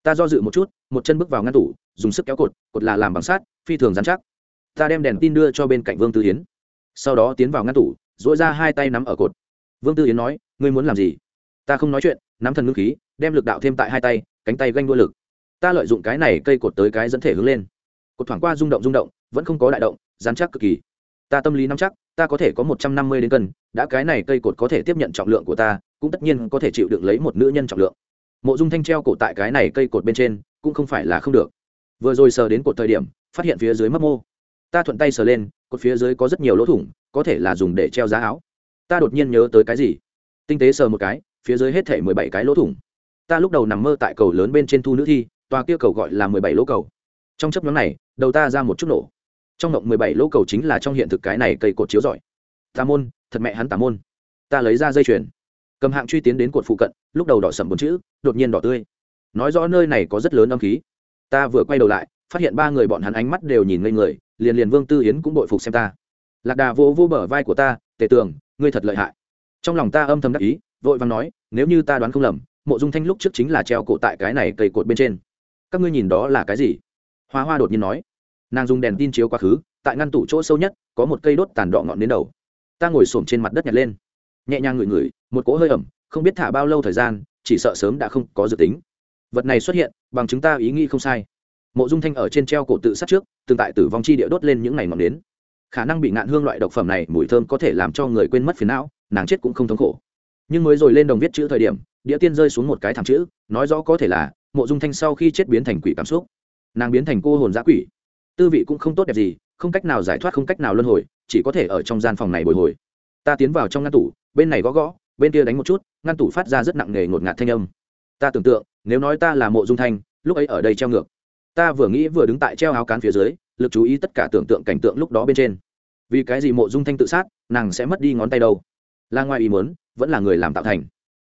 Ta do dự một chút, một chân bước vào ngăn tủ, dùng sức kéo cột cột là làm bằng sát phi thường dán chắc ta đem đèn tin đưa cho bên cạnh vương tư Hiến, sau đó tiến vào ngăn tủ dỗi ra hai tay nắm ở cột. Vương tư Hiến nói ngươi muốn làm gì? Ta không nói chuyện. Nắm thần ngưng khí đem lực đạo thêm tại hai tay cánh tay ganh đua lực. Ta lợi dụng cái này cây cột tới cái dẫn thể hướng lên. Cột thoảng qua rung động rung động vẫn không có đại động dán chắc cực kỳ. Ta tâm lý nắm chắc ta có thể có một trăm năm mươi đến cân đã cái này cây cột có thể tiếp nhận trọng lượng của ta cũng tất nhiên có thể chịu được lấy một nữ nhân trọng lượng. Mộ dung thanh treo cổ tại cái này cây cột bên trên cũng không phải là không được. Vừa rồi sờ đến cột thời điểm phát hiện phía dưới mấp mô ta thuận tay sờ lên cột phía dưới có rất nhiều lỗ thủng, có thể là dùng để treo giá áo. Ta đột nhiên nhớ tới cái gì? Tinh tế sờ một cái, phía dưới hết thể mười bảy cái lỗ thủng. Ta lúc đầu nằm mơ tại cầu lớn bên trên thu nữ thi, tòa kia cầu gọi là mười bảy lỗ cầu. Trong chấp nhóm này, đầu ta ra một chút nổ. Trong mộng mười bảy lỗ cầu chính là trong hiện thực cái này cây cột chiếu giỏi tà môn, thật mẹ hắn tà môn. Ta lấy ra dây chuyền. Cầm hạng truy tiến đến cột phụ cận, lúc đầu đỏ sầm bốn chữ, đột nhiên đỏ tươi. Nói rõ nơi này có rất lớn âm khí. Ta vừa quay đầu lại phát hiện ba người bọn hắn ánh mắt đều nhìn ngây người, liền liền vương tư yến cũng bội phục xem ta. Lạc đà vô vô bờ vai của ta, tề tường, ngươi thật lợi hại. Trong lòng ta âm thầm đắc ý, vội vàng nói, nếu như ta đoán không lầm, mộ dung thanh lúc trước chính là treo cổ tại cái này cây cột bên trên. Các ngươi nhìn đó là cái gì? Hoa hoa đột nhiên nói, nàng dùng đèn tin chiếu quá khứ, tại ngăn tủ chỗ sâu nhất, có một cây đốt tàn đỏ ngọn đến đầu. Ta ngồi xổm trên mặt đất nhặt lên. Nhẹ nhàng ngửi ngửi, một cỗ hơi ẩm, không biết thả bao lâu thời gian, chỉ sợ sớm đã không có dự tính. Vật này xuất hiện, bằng chứng ta ý nghĩ không sai mộ dung thanh ở trên treo cổ tự sát trước, tương tại tử vong chi địa đốt lên những ngày ngọn đến khả năng bị ngạn hương loại độc phẩm này, mùi thơm có thể làm cho người quên mất phiền não, nàng chết cũng không thống khổ. Nhưng mới rồi lên đồng viết chữ thời điểm, đĩa tiên rơi xuống một cái thảm chữ, nói rõ có thể là, mộ dung thanh sau khi chết biến thành quỷ cảm xúc. Nàng biến thành cô hồn giã quỷ. Tư vị cũng không tốt đẹp gì, không cách nào giải thoát, không cách nào luân hồi, chỉ có thể ở trong gian phòng này bồi hồi. Ta tiến vào trong ngăn tủ, bên này gõ gõ, bên kia đánh một chút, ngăn tủ phát ra rất nặng nề ngột ngạt thanh âm. Ta tưởng tượng, nếu nói ta là mộ dung thanh, lúc ấy ở đây treo ngược ta vừa nghĩ vừa đứng tại treo áo cán phía dưới, lực chú ý tất cả tưởng tượng cảnh tượng lúc đó bên trên. Vì cái gì mộ dung thanh tự sát, nàng sẽ mất đi ngón tay đâu? Là ngoài ý muốn, vẫn là người làm tạo thành.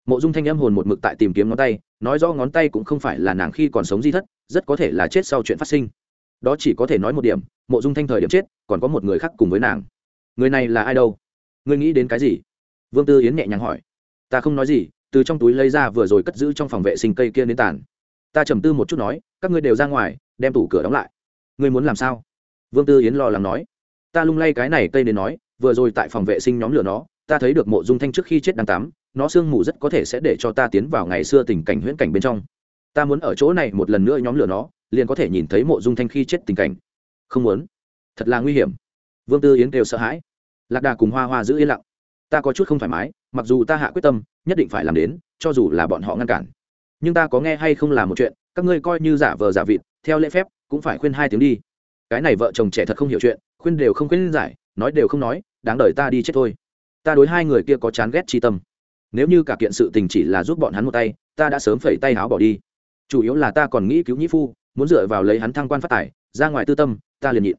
Mộ dung thanh âm hồn một mực tại tìm kiếm ngón tay, nói rõ ngón tay cũng không phải là nàng khi còn sống di thất, rất có thể là chết sau chuyện phát sinh. Đó chỉ có thể nói một điểm, mộ dung thanh thời điểm chết, còn có một người khác cùng với nàng. Người này là ai đâu? Ngươi nghĩ đến cái gì? Vương tư yến nhẹ nhàng hỏi. Ta không nói gì, từ trong túi lấy ra vừa rồi cất giữ trong phòng vệ sinh cây kia đến tàn. Ta trầm tư một chút nói các ngươi đều ra ngoài, đem tủ cửa đóng lại. Ngươi muốn làm sao? Vương tư yến lo lắng nói. Ta lung lay cái này cây đến nói, vừa rồi tại phòng vệ sinh nhóm lửa nó, ta thấy được mộ dung thanh trước khi chết đang tắm, nó sương mù rất có thể sẽ để cho ta tiến vào ngày xưa tình cảnh huyễn cảnh bên trong. Ta muốn ở chỗ này một lần nữa nhóm lửa nó, liền có thể nhìn thấy mộ dung thanh khi chết tình cảnh. Không muốn. Thật là nguy hiểm. Vương tư yến kêu sợ hãi. Lạc đà cùng hoa hoa giữ yên lặng. Ta có chút không thoải mái, mặc dù ta hạ quyết tâm, nhất định phải làm đến, cho dù là bọn họ ngăn cản. Nhưng ta có nghe hay không là một chuyện các ngươi coi như giả vờ giả vịt, theo lễ phép, cũng phải khuyên hai tiếng đi. Cái này vợ chồng trẻ thật không hiểu chuyện, khuyên đều không khuyên giải, nói đều không nói, đáng đời ta đi chết thôi. Ta đối hai người kia có chán ghét chi tâm. Nếu như cả kiện sự tình chỉ là giúp bọn hắn một tay, ta đã sớm phẩy tay áo bỏ đi. Chủ yếu là ta còn nghĩ cứu nhĩ phu, muốn dựa vào lấy hắn thăng quan phát tài, ra ngoài tư tâm, ta liền nhịn.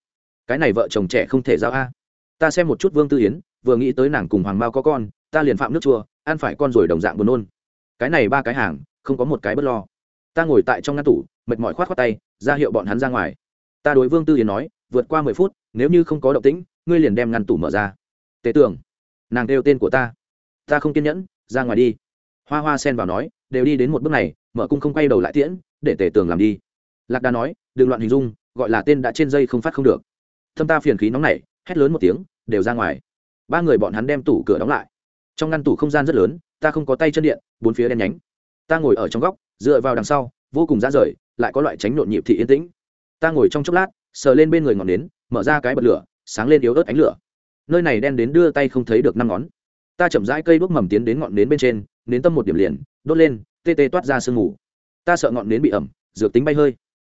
Cái này vợ chồng trẻ không thể giao a. Ta xem một chút vương tư yến, vừa nghĩ tới nàng cùng hoàng mao có con, ta liền phạm nước chua, ăn phải con rồi đồng dạng buồn nôn. Cái này ba cái hàng, không có một cái bất lo ta ngồi tại trong ngăn tủ, mệt mỏi khoát khoát tay, ra hiệu bọn hắn ra ngoài. Ta đối vương tư yến nói, vượt qua mười phút, nếu như không có động tĩnh, ngươi liền đem ngăn tủ mở ra. Tế tưởng, nàng kêu tên của ta. Ta không kiên nhẫn, ra ngoài đi. Hoa hoa sen vào nói, đều đi đến một bước này, mở cung không quay đầu lại tiễn, để tể tường làm đi. Lạc đà nói, đừng loạn hình dung, gọi là tên đã trên dây không phát không được. Thâm ta phiền khí nóng nảy, hét lớn một tiếng, đều ra ngoài. Ba người bọn hắn đem tủ cửa đóng lại. Trong ngăn tủ không gian rất lớn, ta không có tay chân điện, bốn phía đen nhánh. Ta ngồi ở trong góc dựa vào đằng sau, vô cùng ra rời, lại có loại tránh nhộn nhịp thị yên tĩnh. Ta ngồi trong chốc lát, sờ lên bên người ngọn nến, mở ra cái bật lửa, sáng lên yếu ớt ánh lửa. Nơi này đen đến đưa tay không thấy được năm ngón. Ta chậm rãi cây đuốc mầm tiến đến ngọn nến bên trên, nến tâm một điểm liền, đốt lên, tê tê toát ra sương mù. Ta sợ ngọn nến bị ẩm, dược tính bay hơi.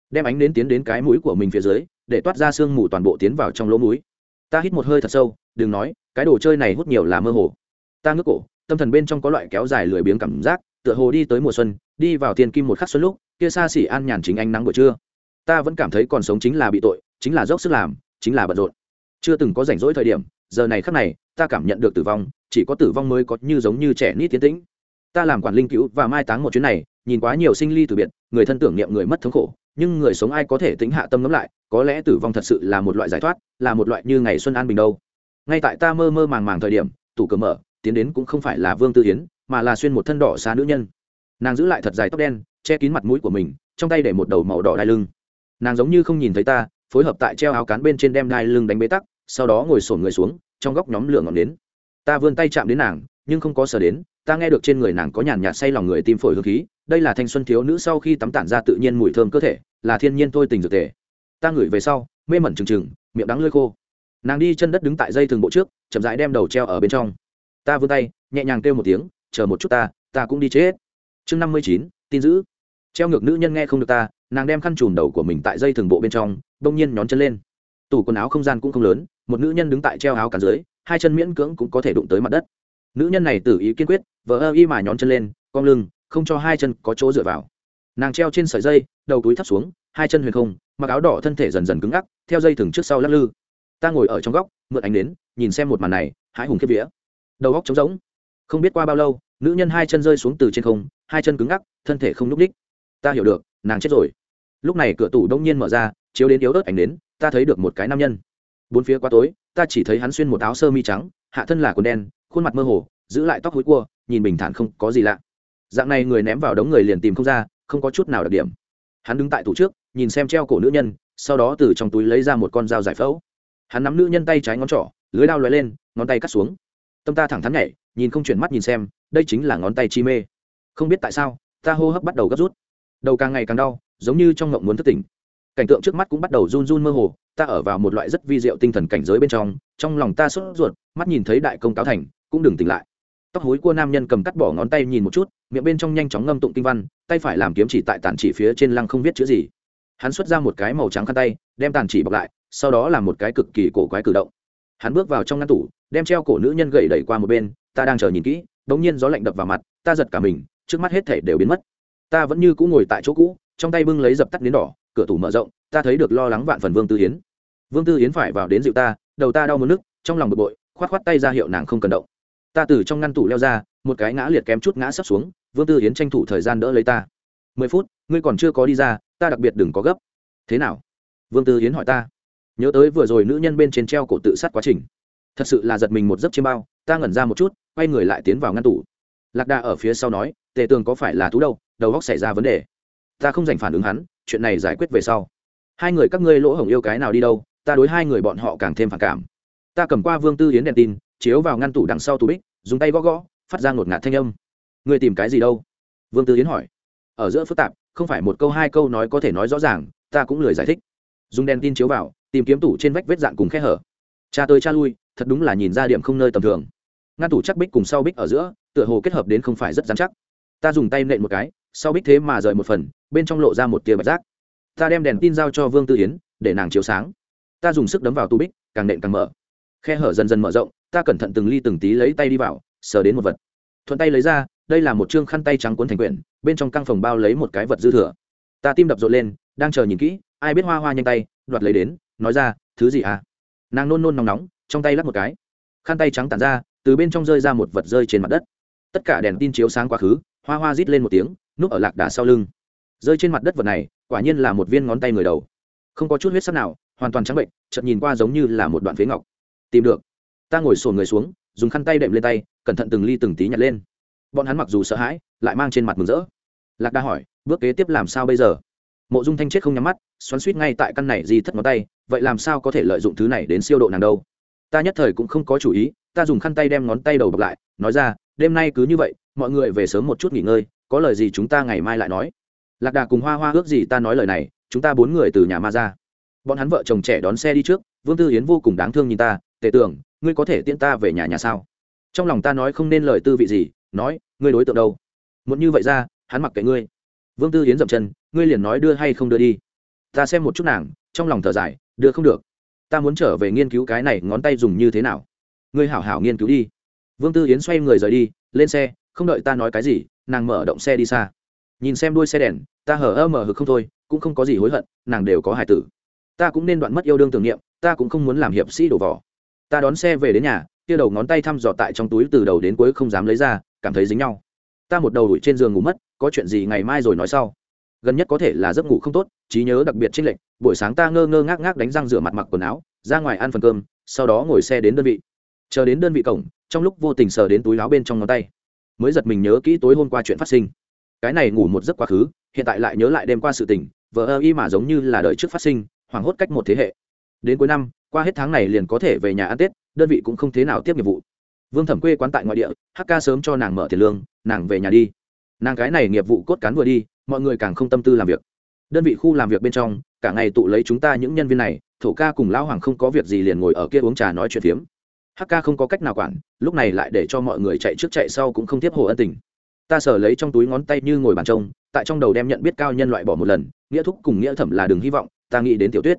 Đem ánh nến tiến đến cái mũi của mình phía dưới, để toát ra sương mù toàn bộ tiến vào trong lỗ mũi. Ta hít một hơi thật sâu, đừng nói, cái đồ chơi này hút nhiều là mơ hồ. Ta ngước cổ, tâm thần bên trong có loại kéo dài lười biếng cảm giác tựa hồ đi tới mùa xuân, đi vào tiền kim một khắc xuân lúc, kia xa xỉ an nhàn chính ánh nắng buổi trưa. Ta vẫn cảm thấy còn sống chính là bị tội, chính là dốc sức làm, chính là bận rộn. Chưa từng có rảnh rỗi thời điểm, giờ này khắc này, ta cảm nhận được tử vong, chỉ có tử vong mới có như giống như trẻ nít tiến tĩnh. Ta làm quản linh cứu và mai táng một chuyến này, nhìn quá nhiều sinh ly từ biệt, người thân tưởng niệm người mất thống khổ, nhưng người sống ai có thể tính hạ tâm ngẫm lại, có lẽ tử vong thật sự là một loại giải thoát, là một loại như ngày xuân an bình đâu. Ngay tại ta mơ mơ màng màng thời điểm, tủ cửa mở, tiến đến cũng không phải là vương tư hiến mà là xuyên một thân đỏ xa nữ nhân. Nàng giữ lại thật dài tóc đen, che kín mặt mũi của mình, trong tay để một đầu màu đỏ đai lưng. Nàng giống như không nhìn thấy ta, phối hợp tại treo áo cán bên trên đem đai lưng đánh bế tắc, sau đó ngồi sổn người xuống, trong góc nhóm lửa ngọn đến ta vươn tay chạm đến nàng, nhưng không có sờ đến, ta nghe được trên người nàng có nhàn nhạt say lòng người tim phổi hương khí, đây là thanh xuân thiếu nữ sau khi tắm tản ra tự nhiên mùi thơm cơ thể, là thiên nhiên thôi tình dược tề. Ta ngửi về sau, mê mẩn trừng trừng, miệng đắng lơi khô. Nàng đi chân đất đứng tại dây thường bộ trước, chậm rãi đem đầu treo ở bên trong. Ta vươn tay, nhẹ nhàng kêu một tiếng chờ một chút ta ta cũng đi chết. Chương năm mươi chín, tin giữ treo ngược nữ nhân nghe không được ta, nàng đem khăn trùm đầu của mình tại dây thường bộ bên trong, bỗng nhiên nhón chân lên. Tủ quần áo không gian cũng không lớn, một nữ nhân đứng tại treo áo cắn dưới, hai chân miễn cưỡng cũng có thể đụng tới mặt đất. Nữ nhân này tự ý kiên quyết vỡ ơ y mà nhón chân lên, cong lưng, không cho hai chân có chỗ dựa vào. Nàng treo trên sợi dây, đầu túi thấp xuống, hai chân huyền không, mặc áo đỏ thân thể dần dần cứng ngắc, theo dây thừng trước sau lắc lư. Ta ngồi ở trong góc, mượn ánh đến nhìn xem một màn này, hãi hùng kiếp vía. Đầu góc trống rỗng không biết qua bao lâu, nữ nhân hai chân rơi xuống từ trên không, hai chân cứng ngắc, thân thể không n ú c ních ta hiểu được, nàng chết rồi. Lúc này cửa tủ đông nhiên mở ra, chiếu đến yếu ớt ảnh đến, ta thấy được một cái nam nhân. Bốn phía qua tối, ta chỉ thấy hắn xuyên một áo sơ mi trắng, hạ thân là quần đen, khuôn mặt mơ hồ, giữ lại tóc hối cua, nhìn bình thản không có gì lạ. Dạng này người ném vào đống người liền tìm không ra, không có chút nào đặc điểm. Hắn đứng tại tủ trước, nhìn xem treo cổ nữ nhân, sau đó từ trong túi lấy ra một con dao giải phẫu. Hắn nắm nữ nhân tay trái ngón trỏ, lưới đao lóe lên, ngón tay cắt xuống. Tâm ta thẳng thắn nhảy nhìn không chuyển mắt nhìn xem, đây chính là ngón tay chi mê. Không biết tại sao, ta hô hấp bắt đầu gấp rút. Đầu càng ngày càng đau, giống như trong ngộng muốn thức tỉnh. Cảnh tượng trước mắt cũng bắt đầu run run mơ hồ, ta ở vào một loại rất vi diệu tinh thần cảnh giới bên trong trong lòng ta sốt ruột, mắt nhìn thấy đại công cáo thành, cũng đừng tỉnh lại. Tóc hối của nam nhân cầm cắt bỏ ngón tay nhìn một chút, miệng bên trong nhanh chóng ngâm tụng kinh văn, tay phải làm kiếm chỉ tại tàn chỉ phía trên lăng không viết chữ gì. Hắn xuất ra một cái màu trắng khăn tay, đem tàn chỉ bọc lại, sau đó là một cái cực kỳ cổ quái cử động. Hắn bước vào trong ngăn tủ, đem treo cổ nữ nhân gậy đẩy qua một bên ta đang chờ nhìn kỹ bỗng nhiên gió lạnh đập vào mặt, ta giật cả mình, trước mắt hết thể đều biến mất. Ta vẫn như cũ ngồi tại chỗ cũ, trong tay bưng lấy dập tắt nến đỏ, cửa tủ mở rộng, ta thấy được lo lắng vạn phần vương tư hiến vương tư hiến phải vào đến dịu ta, đầu ta đau mất nước, trong lòng bực bội, khoát khoát tay ra hiệu nàng không cần động. Ta từ trong ngăn tủ leo ra, một cái ngã liệt kém chút ngã sấp xuống, vương tư hiến tranh thủ thời gian đỡ lấy ta. Mười phút, ngươi còn chưa có đi ra, ta đặc biệt đừng có gấp. Thế nào? Vương tư hiến hỏi ta. Nhớ tới vừa rồi nữ nhân bên trên treo cổ tự sát quá trình thật sự là giật mình một giấc chiêm bao, ta ngẩn ra một chút, quay người lại tiến vào ngăn tủ. Lạc đà ở phía sau nói, tề tường có phải là thú đâu, đầu góc xảy ra vấn đề. Ta không dành phản ứng hắn, chuyện này giải quyết về sau. Hai người các ngươi lỗ hổng yêu cái nào đi đâu, ta đối hai người bọn họ càng thêm phản cảm. Ta cầm qua vương tư yến đèn tin, chiếu vào ngăn tủ đằng sau tủ bích, dùng tay gõ gõ, phát ra ngột ngạt thanh âm. Người tìm cái gì đâu? Vương tư yến hỏi. Ở giữa phức tạp, không phải một câu hai câu nói có thể nói rõ ràng, ta cũng lười giải thích. Dùng đèn tin chiếu vào, tìm kiếm tủ trên vách vết dạn cùng khe hở. Cha tới cha lui thật đúng là nhìn ra điểm không nơi tầm thường. Ngăn tủ chắc bích cùng sau bích ở giữa, tựa hồ kết hợp đến không phải rất dán chắc. Ta dùng tay nện một cái, sau bích thế mà rời một phần, bên trong lộ ra một tia bạch rác ta đem đèn tin giao cho vương tư yến, để nàng chiếu sáng. Ta dùng sức đấm vào tu bích, càng nện càng mở. Khe hở dần dần mở rộng, ta cẩn thận từng ly từng tí lấy tay đi vào, sờ đến một vật. Thuận tay lấy ra, đây là một chương khăn tay trắng cuốn thành quyển, bên trong căng phòng bao lấy một cái vật dư thừa. Ta tim đập rộn lên, đang chờ nhìn kỹ, ai biết hoa hoa nhanh tay, đoạt lấy đến, nói ra, thứ gì à? Nàng nôn nôn nóng nóng trong tay lắp một cái. Khăn tay trắng tản ra, từ bên trong rơi ra một vật rơi trên mặt đất. Tất cả đèn tin chiếu sáng quá khứ, hoa hoa rít lên một tiếng, núp ở lạc đà sau lưng. Rơi trên mặt đất vật này, quả nhiên là một viên ngón tay người đầu. Không có chút huyết sắc nào, hoàn toàn trắng bệnh, chợt nhìn qua giống như là một đoạn phế ngọc. Tìm được. Ta ngồi sồn người xuống, dùng khăn tay đệm lên tay, cẩn thận từng ly từng tí nhặt lên. Bọn hắn mặc dù sợ hãi, lại mang trên mặt mừng rỡ. Lạc đà hỏi, bước kế tiếp làm sao bây giờ? Mộ dung thanh chết không nhắm mắt, xoắn suýt ngay tại căn này di thất ngón tay, vậy làm sao có thể lợi dụng thứ này đến siêu độ nàng đâu? Ta nhất thời cũng không có chủ ý, ta dùng khăn tay đem ngón tay đầu bọc lại, nói ra, đêm nay cứ như vậy, mọi người về sớm một chút nghỉ ngơi, có lời gì chúng ta ngày mai lại nói. Lạc đà cùng hoa hoa ước gì ta nói lời này, chúng ta bốn người từ nhà ma ra. Bọn hắn vợ chồng trẻ đón xe đi trước, vương tư yến vô cùng đáng thương nhìn ta, tề tưởng, ngươi có thể tiễn ta về nhà nhà sao? Trong lòng ta nói không nên lời tư vị gì, nói, ngươi đối tượng đâu? Muốn như vậy ra, hắn mặc kệ ngươi. Vương tư yến dậm chân, ngươi liền nói đưa hay không đưa đi. Ta xem một chút nàng, trong lòng thở dài, đưa không được ta muốn trở về nghiên cứu cái này, ngón tay dùng như thế nào? Ngươi hảo hảo nghiên cứu đi. Vương tư yến xoay người rời đi, lên xe, không đợi ta nói cái gì, nàng mở động xe đi xa. Nhìn xem đuôi xe đèn, ta hở ơ mở hực không thôi, cũng không có gì hối hận, nàng đều có hài tử. Ta cũng nên đoạn mất yêu đương tưởng niệm, ta cũng không muốn làm hiệp sĩ đổ vỏ ta đón xe về đến nhà, kia đầu ngón tay thăm dò tại trong túi từ đầu đến cuối không dám lấy ra, cảm thấy dính nhau. Ta một đầu đuổi trên giường ngủ mất, có chuyện gì ngày mai rồi nói sau. Gần nhất có thể là giấc ngủ không tốt, trí nhớ đặc biệt chênh lệch buổi sáng ta ngơ ngơ ngác ngác đánh răng rửa mặt mặc quần áo, ra ngoài ăn phần cơm, sau đó ngồi xe đến đơn vị. Chờ đến đơn vị cổng, trong lúc vô tình sờ đến túi láo bên trong ngón tay, mới giật mình nhớ kỹ tối hôm qua chuyện phát sinh. Cái này ngủ một giấc quá khứ, hiện tại lại nhớ lại đêm qua sự tình vợ ơ y mà giống như là đời trước phát sinh, hoảng hốt cách một thế hệ. Đến cuối năm, qua hết tháng này liền có thể về nhà ăn tết, đơn vị cũng không thế nào tiếp nghiệp vụ. Vương thẩm quê quán tại ngoại địa hk sớm cho nàng mở tiền lương, nàng về nhà đi. Nàng cái này nghiệp vụ cốt cán vừa đi, mọi người càng không tâm tư làm việc. Đơn vị khu làm việc bên trong cả ngày tụ lấy chúng ta những nhân viên này, thổ ca cùng lão hoàng không có việc gì liền ngồi ở kia uống trà nói chuyện phiếm. Hắc ca không có cách nào quản, lúc này lại để cho mọi người chạy trước chạy sau cũng không tiếp hồ ân tình. Ta sở lấy trong túi ngón tay như ngồi bàn trông, tại trong đầu đem nhận biết cao nhân loại bỏ một lần, nghĩa thúc cùng nghĩa thẩm là đừng hy vọng, ta nghĩ đến tiểu tuyết.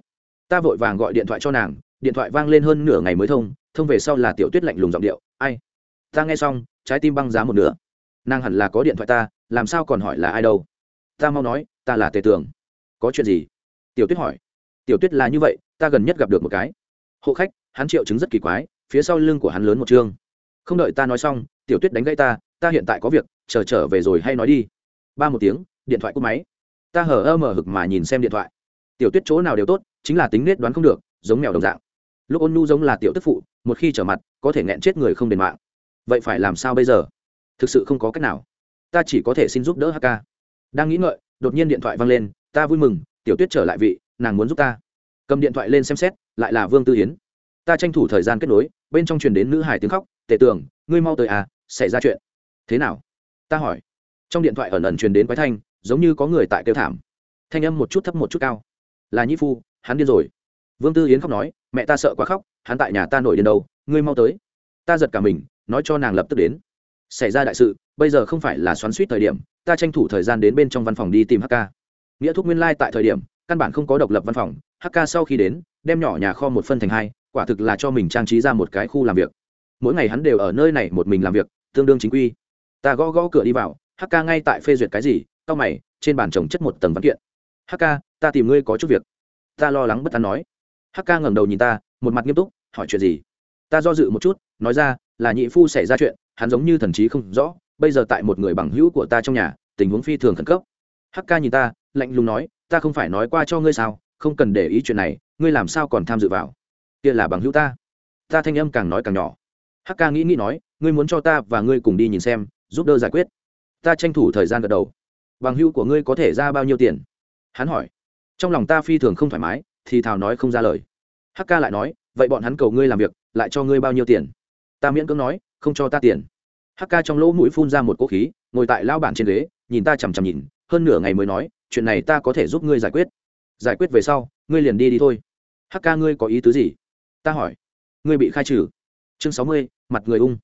Ta vội vàng gọi điện thoại cho nàng, điện thoại vang lên hơn nửa ngày mới thông thông về sau là tiểu tuyết lạnh lùng giọng điệu, ai? Ta nghe xong, trái tim băng giá một nửa. Nàng hẳn là có điện thoại ta, làm sao còn hỏi là ai đâu? Ta mau nói, ta là tề tường. Có chuyện gì? Tiểu tuyết hỏi. Tiểu tuyết là như vậy, ta gần nhất gặp được một cái. Hộ khách, hắn triệu chứng rất kỳ quái, phía sau lưng của hắn lớn một chương không đợi ta nói xong, tiểu tuyết đánh gãy ta ta hiện tại có việc, chờ trở về rồi hay nói đi. Ba một tiếng, điện thoại cúp máy. Ta hở ơ mở hực mà nhìn xem điện thoại. Tiểu tuyết chỗ nào đều tốt, chính là tính nết đoán không được, giống mèo đồng dạng. Lúc ôn nhu giống là tiểu tức phụ, một khi trở mặt, có thể nghẹn chết người không đền mạng. Vậy phải làm sao bây giờ? Thực sự không có cách nào. Ta chỉ có thể xin giúp đỡ hk đang nghĩ ngợi, đột nhiên điện thoại vang lên, ta vui mừng tiểu tuyết trở lại vị, nàng muốn giúp ta. Cầm điện thoại lên xem xét, lại là vương tư hiến ta tranh thủ thời gian kết nối, bên trong truyền đến nữ hải tiếng khóc, tề tưởng ngươi mau tới à xảy ra chuyện. Thế nào? ta hỏi. Trong điện thoại ẩn ẩn truyền đến quái thanh, giống như có người tại kêu thảm. Thanh âm một chút thấp một chút cao. Là nhĩ phu, hắn điên rồi. Vương tư Hiến khóc nói, mẹ ta sợ quá khóc, hắn tại nhà ta nổi điên đâu, ngươi mau tới. Ta giật cả mình, nói cho nàng lập tức đến. Xảy ra đại sự, bây giờ không phải là xoắn suýt thời điểm, ta tranh thủ thời gian đến bên trong văn phòng đi tìm hk nghĩa thuốc nguyên lai tại thời điểm, căn bản không có độc lập văn phòng hk sau khi đến, đem nhỏ nhà kho một phân thành hai, quả thực là cho mình trang trí ra một cái khu làm việc. Mỗi ngày hắn đều ở nơi này một mình làm việc, tương đương chính quy. Ta gõ gõ cửa đi vào hk ngay tại phê duyệt cái gì tao mày, trên bàn trồng chất một tầng văn kiện. Hk ta tìm ngươi có chút việc. Ta lo lắng bất an nói. Hk ngẩng đầu nhìn ta, một mặt nghiêm túc, hỏi chuyện gì? Ta do dự một chút, nói ra, là nhị phu xảy ra chuyện, hắn giống như thần trí không rõ, bây giờ tại một người bằng hữu của ta trong nhà, tình huống phi thường khẩn cấp. Hk nhìn ta lạnh lùng nói, ta không phải nói qua cho ngươi sao, không cần để ý chuyện này, ngươi làm sao còn tham dự vào? Kia là bằng hữu ta. Ta thanh âm càng nói càng nhỏ. Hắc Ca nghĩ nghĩ nói, ngươi muốn cho ta và ngươi cùng đi nhìn xem, giúp đỡ giải quyết. Ta tranh thủ thời gian gật đầu. Bằng hữu của ngươi có thể ra bao nhiêu tiền? Hắn hỏi. Trong lòng ta phi thường không thoải mái, thì thào nói không ra lời. Hắc Ca lại nói, vậy bọn hắn cầu ngươi làm việc, lại cho ngươi bao nhiêu tiền? Ta miễn cưỡng nói, không cho ta tiền. Hắc Ca trong lỗ mũi phun ra một cỗ khí, ngồi tại lao bản trên ghế, nhìn ta chằm chằm nhìn, hơn nửa ngày mới nói chuyện này ta có thể giúp ngươi giải quyết. Giải quyết về sau, ngươi liền đi đi thôi. Hắc ca, ngươi có ý tứ gì? Ta hỏi. Ngươi bị khai trừ. Chương sáu mươi, mặt người ung.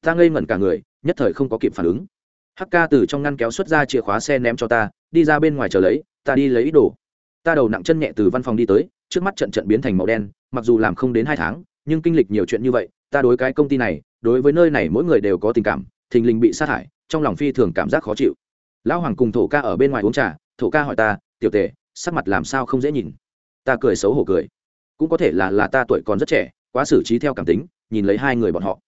Ta ngây ngẩn cả người, nhất thời không có kịp phản ứng. Hắc ca từ trong ngăn kéo xuất ra chìa khóa xe ném cho ta, đi ra bên ngoài chờ lấy, ta đi lấy ít đồ. Ta đầu nặng chân nhẹ từ văn phòng đi tới, trước mắt trận trận biến thành màu đen, mặc dù làm không đến hai tháng, nhưng kinh lịch nhiều chuyện như vậy, ta đối cái công ty này, đối với nơi này mỗi người đều có tình cảm, thình lình bị sát hại trong lòng phi thường cảm giác khó chịu. Lão hoàng cùng thổ ca ở bên ngoài uống trà thổ ca hỏi ta, tiểu tề sắc mặt làm sao không dễ nhìn? Ta cười xấu hổ cười. Cũng có thể là là ta tuổi còn rất trẻ, quá xử trí theo cảm tính, nhìn lấy hai người bọn họ.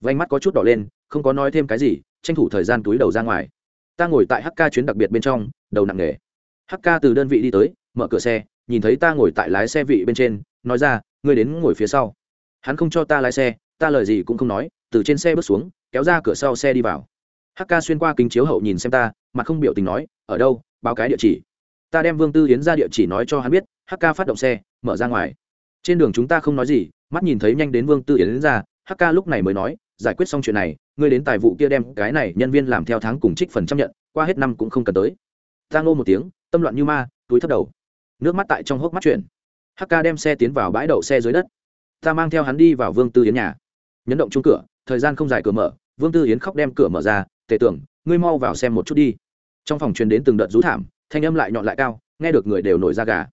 Vánh mắt có chút đỏ lên, không có nói thêm cái gì, tranh thủ thời gian túi đầu ra ngoài. Ta ngồi tại hk chuyến đặc biệt bên trong, đầu nặng nề. Hk từ đơn vị đi tới, mở cửa xe, nhìn thấy ta ngồi tại lái xe vị bên trên, nói ra, ngươi đến ngồi phía sau. Hắn không cho ta lái xe, ta lời gì cũng không nói, từ trên xe bước xuống, kéo ra cửa sau xe đi vào. Hk xuyên qua kính chiếu hậu nhìn xem ta mà không biểu tình nói, ở đâu báo cái địa chỉ. Ta đem vương tư yến ra địa chỉ nói cho hắn biết hk phát động xe, mở ra ngoài. Trên đường chúng ta không nói gì, mắt nhìn thấy nhanh đến vương tư yến ra hk lúc này mới nói, giải quyết xong chuyện này, ngươi đến tài vụ kia đem cái này nhân viên làm theo tháng cùng trích phần trăm nhận, qua hết năm cũng không cần tới. Ta ngô một tiếng, tâm loạn như ma, túi thấp đầu. Nước mắt tại trong hốc mắt chuyển. Hk đem xe tiến vào bãi đậu xe dưới đất. Ta mang theo hắn đi vào vương tư yến nhà. Nhấn động chung cửa, thời gian không dài cửa mở, vương tư yến khóc đem cửa mở ra, tề tưởng, ngươi mau vào xem một chút đi trong phòng truyền đến từng đợt rú thảm, thanh âm lại nhọn lại cao, nghe được người đều nổi da gà.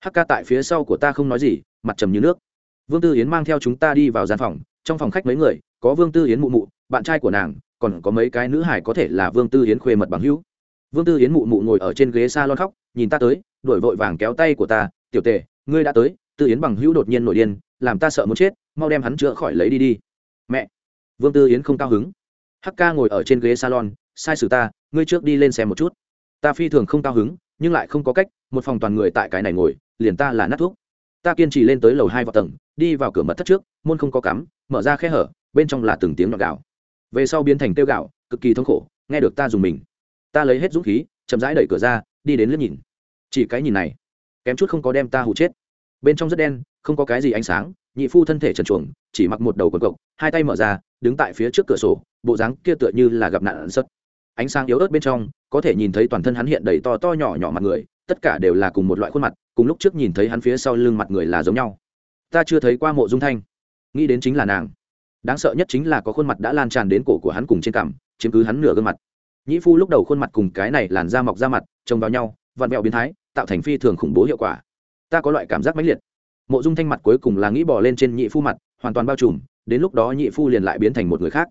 Hắc ca tại phía sau của ta không nói gì, mặt trầm như nước. Vương tư yến mang theo chúng ta đi vào gian phòng, trong phòng khách mấy người, có vương tư yến mụ mụ, bạn trai của nàng, còn có mấy cái nữ hải có thể là vương tư yến khuê mật bằng hữu. Vương tư yến mụ mụ ngồi ở trên ghế s a lon khóc, nhìn ta tới đổi vội vàng kéo tay của ta, tiểu tề, ngươi đã tới, tư yến bằng hữu đột nhiên nổi điên, làm ta sợ muốn chết, mau đem hắn chữa khỏi lấy đi đi. Mẹ. Vương tư yến không cao hứng. Hắc ca ngồi ở trên ghế salon sai sử ta, ngươi trước đi lên xem một chút. Ta phi thường không cao hứng, nhưng lại không có cách, một phòng toàn người tại cái này ngồi, liền ta là nát thuốc. Ta kiên trì lên tới lầu hai vào tầng, đi vào cửa mật thất trước, môn không có cắm, mở ra khe hở, bên trong là từng tiếng nhọn gạo về sau biến thành tiêu gạo cực kỳ thống khổ, nghe được ta dùng mình. Ta lấy hết dũng khí, chậm rãi đẩy cửa ra, đi đến liếc nhìn. Chỉ cái nhìn này, kém chút không có đem ta hụ chết. Bên trong rất đen, không có cái gì ánh sáng, nhị phu thân thể trần chuồng chỉ mặc một đầu quần cộc, hai tay mở ra, đứng tại phía trước cửa sổ, bộ dáng kia tựa như là gặp nạn sất ánh sáng yếu ớt bên trong, có thể nhìn thấy toàn thân hắn hiện đầy to to nhỏ nhỏ mặt người, tất cả đều là cùng một loại khuôn mặt, cùng lúc trước nhìn thấy hắn phía sau lưng mặt người là giống nhau. Ta chưa thấy qua mộ dung thanh. Nghĩ đến chính là nàng. Đáng sợ nhất chính là có khuôn mặt đã lan tràn đến cổ của hắn cùng trên cằm, chiếm cứ hắn nửa gương mặt. Nhĩ phu lúc đầu khuôn mặt cùng cái này làn da mọc ra mặt, trông vào nhau, vặn vẹo biến thái, tạo thành phi thường khủng bố hiệu quả. Ta có loại cảm giác mãnh liệt. Mộ dung thanh mặt cuối cùng là nghĩ bỏ lên trên nhị phu mặt, hoàn toàn bao trùm, đến lúc đó nhị phu liền lại biến thành một người khác.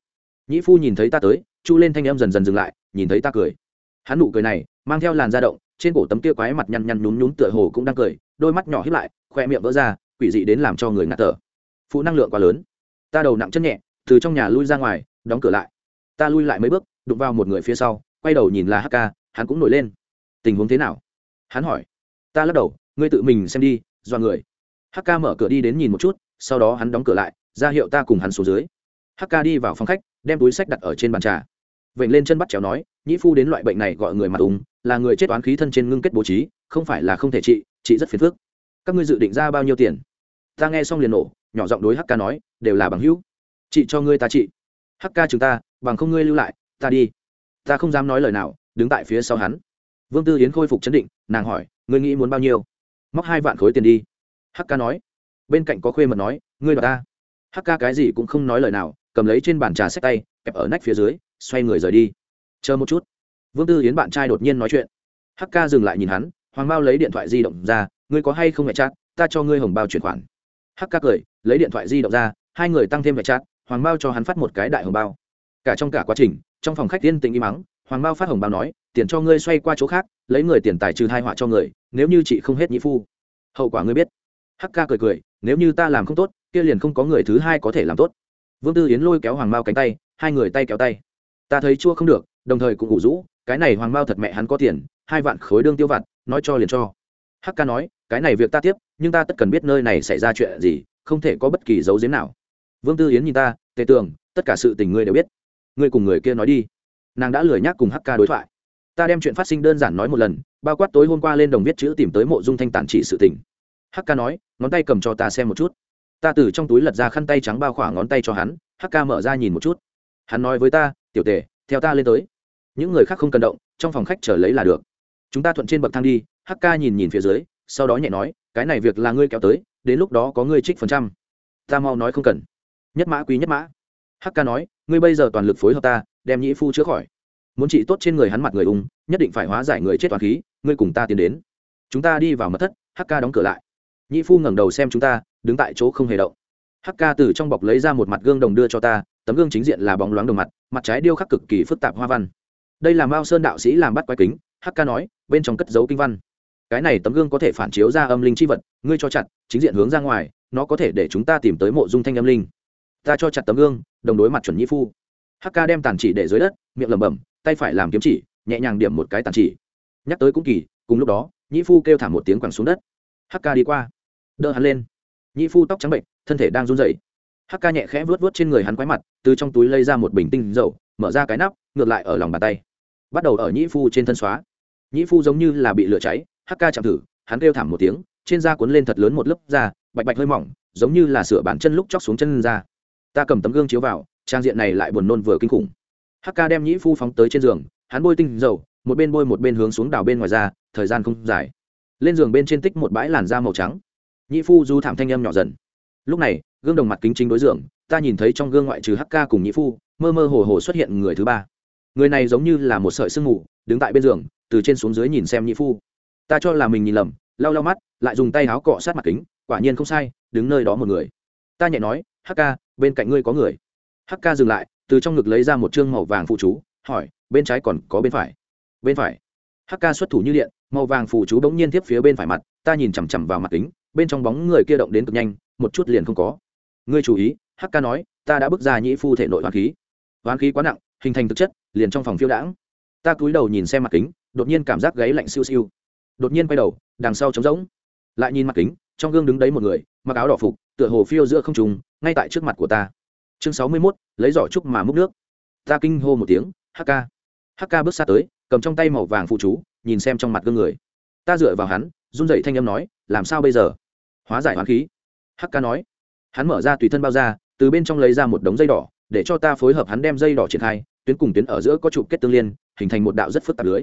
Nhị phu nhìn thấy ta tới chu lên thanh em dần dần dừng lại, nhìn thấy ta cười. Hắn nụ cười này, mang theo làn da động, trên cổ tấm kia quái mặt nhăn nhăn nhún nhún tựa hồ cũng đang cười, đôi mắt nhỏ hít lại, khoe miệng vỡ ra, quỷ dị đến làm cho người ngạt thở. Phụ năng lượng quá lớn. Ta đầu nặng chân nhẹ, từ trong nhà lui ra ngoài, đóng cửa lại. Ta lui lại mấy bước, đụng vào một người phía sau, quay đầu nhìn là hk hắn cũng nổi lên. Tình huống thế nào? Hắn hỏi. Ta lắc đầu, ngươi tự mình xem đi do người. Hk mở cửa đi đến nhìn một chút, sau đó hắn đóng cửa lại, ra hiệu ta cùng hắn xuống dưới. Hk đi vào phòng khách, đem túi sách đặt ở trên bàn trà vậy lên chân bắt chéo nói, nhĩ phu đến loại bệnh này gọi người mặt úng là người chết oán khí thân trên ngưng kết bố trí, không phải là không thể trị trị rất phiền phức. Các ngươi dự định ra bao nhiêu tiền? Ta nghe xong liền nổ, nhỏ giọng đối Hắc Ca nói, đều là bằng hữu. Chị cho ngươi ta trị. Ca chúng ta, bằng không ngươi lưu lại, ta đi. Ta không dám nói lời nào, đứng tại phía sau hắn. Vương tư yến khôi phục chấn định, nàng hỏi, ngươi nghĩ muốn bao nhiêu? Móc hai vạn khối tiền đi. Hắc Ca nói. Bên cạnh có khuê mật nói, ngươi và ta. Hắc Ca cái gì cũng không nói lời nào cầm lấy trên bàn trà sách tay, kẹp ở nách phía dưới, xoay người rời đi. Chờ một chút. Vương tư yến bạn trai đột nhiên nói chuyện. Hắc ca dừng lại nhìn hắn, hoàng bao lấy điện thoại di động ra, ngươi có hay không mẹ chát ta cho ngươi hồng bao chuyển khoản. Hắc ca cười, lấy điện thoại di động ra, hai người tăng thêm mẹ chát hoàng bao cho hắn phát một cái đại hồng bao. Cả trong cả quá trình, trong phòng khách tiên tình im mắng hoàng bao phát hồng bao nói, tiền cho ngươi xoay qua chỗ khác, lấy người tiền tài trừ hai họa cho người, nếu như chị không hết nhị phu. Hậu quả ngươi biết. Hắc ca cười cười, nếu như ta làm không tốt, kia liền không có người thứ hai có thể làm tốt vương tư yến lôi kéo hoàng mao cánh tay, hai người tay kéo tay. Ta thấy chua không được, đồng thời cũng ủ rũ, cái này hoàng mao thật mẹ hắn có tiền, hai vạn khối đương tiêu vặt, nói cho liền cho. Hắc Ca nói, cái này việc ta tiếp, nhưng ta tất cần biết nơi này xảy ra chuyện gì, không thể có bất kỳ dấu giếm nào. Vương tư yến nhìn ta, tề tường, tất cả sự tình ngươi đều biết. Ngươi cùng người kia nói đi. Nàng đã lười nhác cùng Hắc Ca đối thoại. Ta đem chuyện phát sinh đơn giản nói một lần, bao quát tối hôm qua lên đồng viết chữ tìm tới mộ dung thanh tản chỉ sự tình. Hắc Ca nói, ngón tay cầm cho ta xem một chút ta từ trong túi lật ra khăn tay trắng bao khỏa ngón tay cho hắn, Hắc ca mở ra nhìn một chút. Hắn nói với ta, tiểu tề theo ta lên tới. Những người khác không cần động, trong phòng khách chờ lấy là được. Chúng ta thuận trên bậc thang đi, Hắc ca nhìn nhìn phía dưới, sau đó nhẹ nói, cái này việc là ngươi kéo tới, đến lúc đó có ngươi trích phần trăm. Ta mau nói không cần. Nhất mã quý nhất mã. Hắc ca nói, ngươi bây giờ toàn lực phối hợp ta, đem nhĩ phu chữa khỏi. Muốn trị tốt trên người hắn mặt người ung, nhất định phải hóa giải người chết toàn khí, ngươi cùng ta tiến đến. Chúng ta đi vào mật thất, Hắc ca đóng cửa lại nhĩ phu ngẩng đầu xem chúng ta, đứng tại chỗ không hề động. Hk từ trong bọc lấy ra một mặt gương đồng đưa cho ta, tấm gương chính diện là bóng loáng đồng mặt mặt trái điêu khắc cực kỳ phức tạp hoa văn. Đây là mao sơn đạo sĩ làm bắt quái kính hk nói, bên trong cất dấu kinh văn. Cái này tấm gương có thể phản chiếu ra âm linh chi vật, ngươi cho chặt, chính diện hướng ra ngoài, nó có thể để chúng ta tìm tới mộ dung thanh âm linh. Ta cho chặt tấm gương, đồng đối mặt chuẩn nhĩ phu. Hk đem tàn chỉ để dưới đất, miệng lẩm bẩm, tay phải làm kiếm chỉ, nhẹ nhàng điểm một cái tàn chỉ. Nhắc tới cũng kỳ, cùng lúc đó nhĩ phu kêu thả một tiếng quẳng xuống đất. Hk đi qua đỡ hắn lên. Nhĩ phu tóc trắng bệnh, thân thể đang run rẩy. Ca nhẹ khẽ vớt vớt trên người hắn quái mặt, từ trong túi lấy ra một bình tinh dầu, mở ra cái nắp, ngược lại ở lòng bàn tay. Bắt đầu ở nhĩ phu trên thân xóa. Nhĩ phu giống như là bị lửa cháy, Hắc ca chạm thử, hắn kêu thảm một tiếng, trên da cuốn lên thật lớn một lớp da, bạch bạch hơi mỏng, giống như là sửa bản chân lúc chóc xuống chân ra. Ta cầm tấm gương chiếu vào, trang diện này lại buồn nôn vừa kinh khủng. Hắc ca đem nhĩ phu phóng tới trên giường, hắn bôi tinh dầu, một bên bôi một bên hướng xuống đào bên ngoài ra thời gian không dài. Lên giường bên trên tích một bãi làn da màu trắng nhị phu du thảm thanh âm nhỏ dần. Lúc này, gương đồng mặt kính chính đối giường ta nhìn thấy trong gương ngoại trừ hk cùng nhị phu, mơ mơ hồ hồ xuất hiện người thứ ba. Người này giống như là một sợi sương mù, đứng tại bên giường, từ trên xuống dưới nhìn xem nhị phu. Ta cho là mình nhìn lầm, lau lau mắt, lại dùng tay áo cọ sát mặt kính, quả nhiên không sai, đứng nơi đó một người. Ta nhẹ nói hk bên cạnh ngươi có người. Hk dừng lại, từ trong ngực lấy ra một chương màu vàng phụ chú, hỏi, bên trái còn có bên phải? Bên phải. Hk xuất thủ như điện, màu vàng phụ chú bỗng nhiên tiếp phía bên phải mặt, ta nhìn chằm chằm vào mặt kính bên trong bóng người kia động đến cực nhanh, một chút liền không có. Ngươi chú ý hk nói, ta đã bước ra nhĩ phu thể nội hoán khí. Hoán khí quá nặng, hình thành thực chất, liền trong phòng phiêu đãng. Ta cúi đầu nhìn xem mặt kính, đột nhiên cảm giác gáy lạnh siêu siêu. Đột nhiên quay đầu, đằng sau trống rỗng. Lại nhìn mặt kính, trong gương đứng đấy một người, mặc áo đỏ phục, tựa hồ phiêu giữa không trùng ngay tại trước mặt của ta. Chương sáu mươi mốt, lấy giỏ trúc mà múc nước. Ta kinh hô một tiếng hk hk bước xa tới, cầm trong tay màu vàng phụ chú, nhìn xem trong mặt gương người. Ta dựa vào hắn, run dậy thanh âm nói, làm sao bây giờ? Hóa giải hoán khí. Hắc Ca nói, hắn mở ra tùy thân bao ra từ bên trong lấy ra một đống dây đỏ, để cho ta phối hợp hắn đem dây đỏ triển khai, tuyến cùng tuyến ở giữa có trụ kết tương liên, hình thành một đạo rất phức tạp lưới.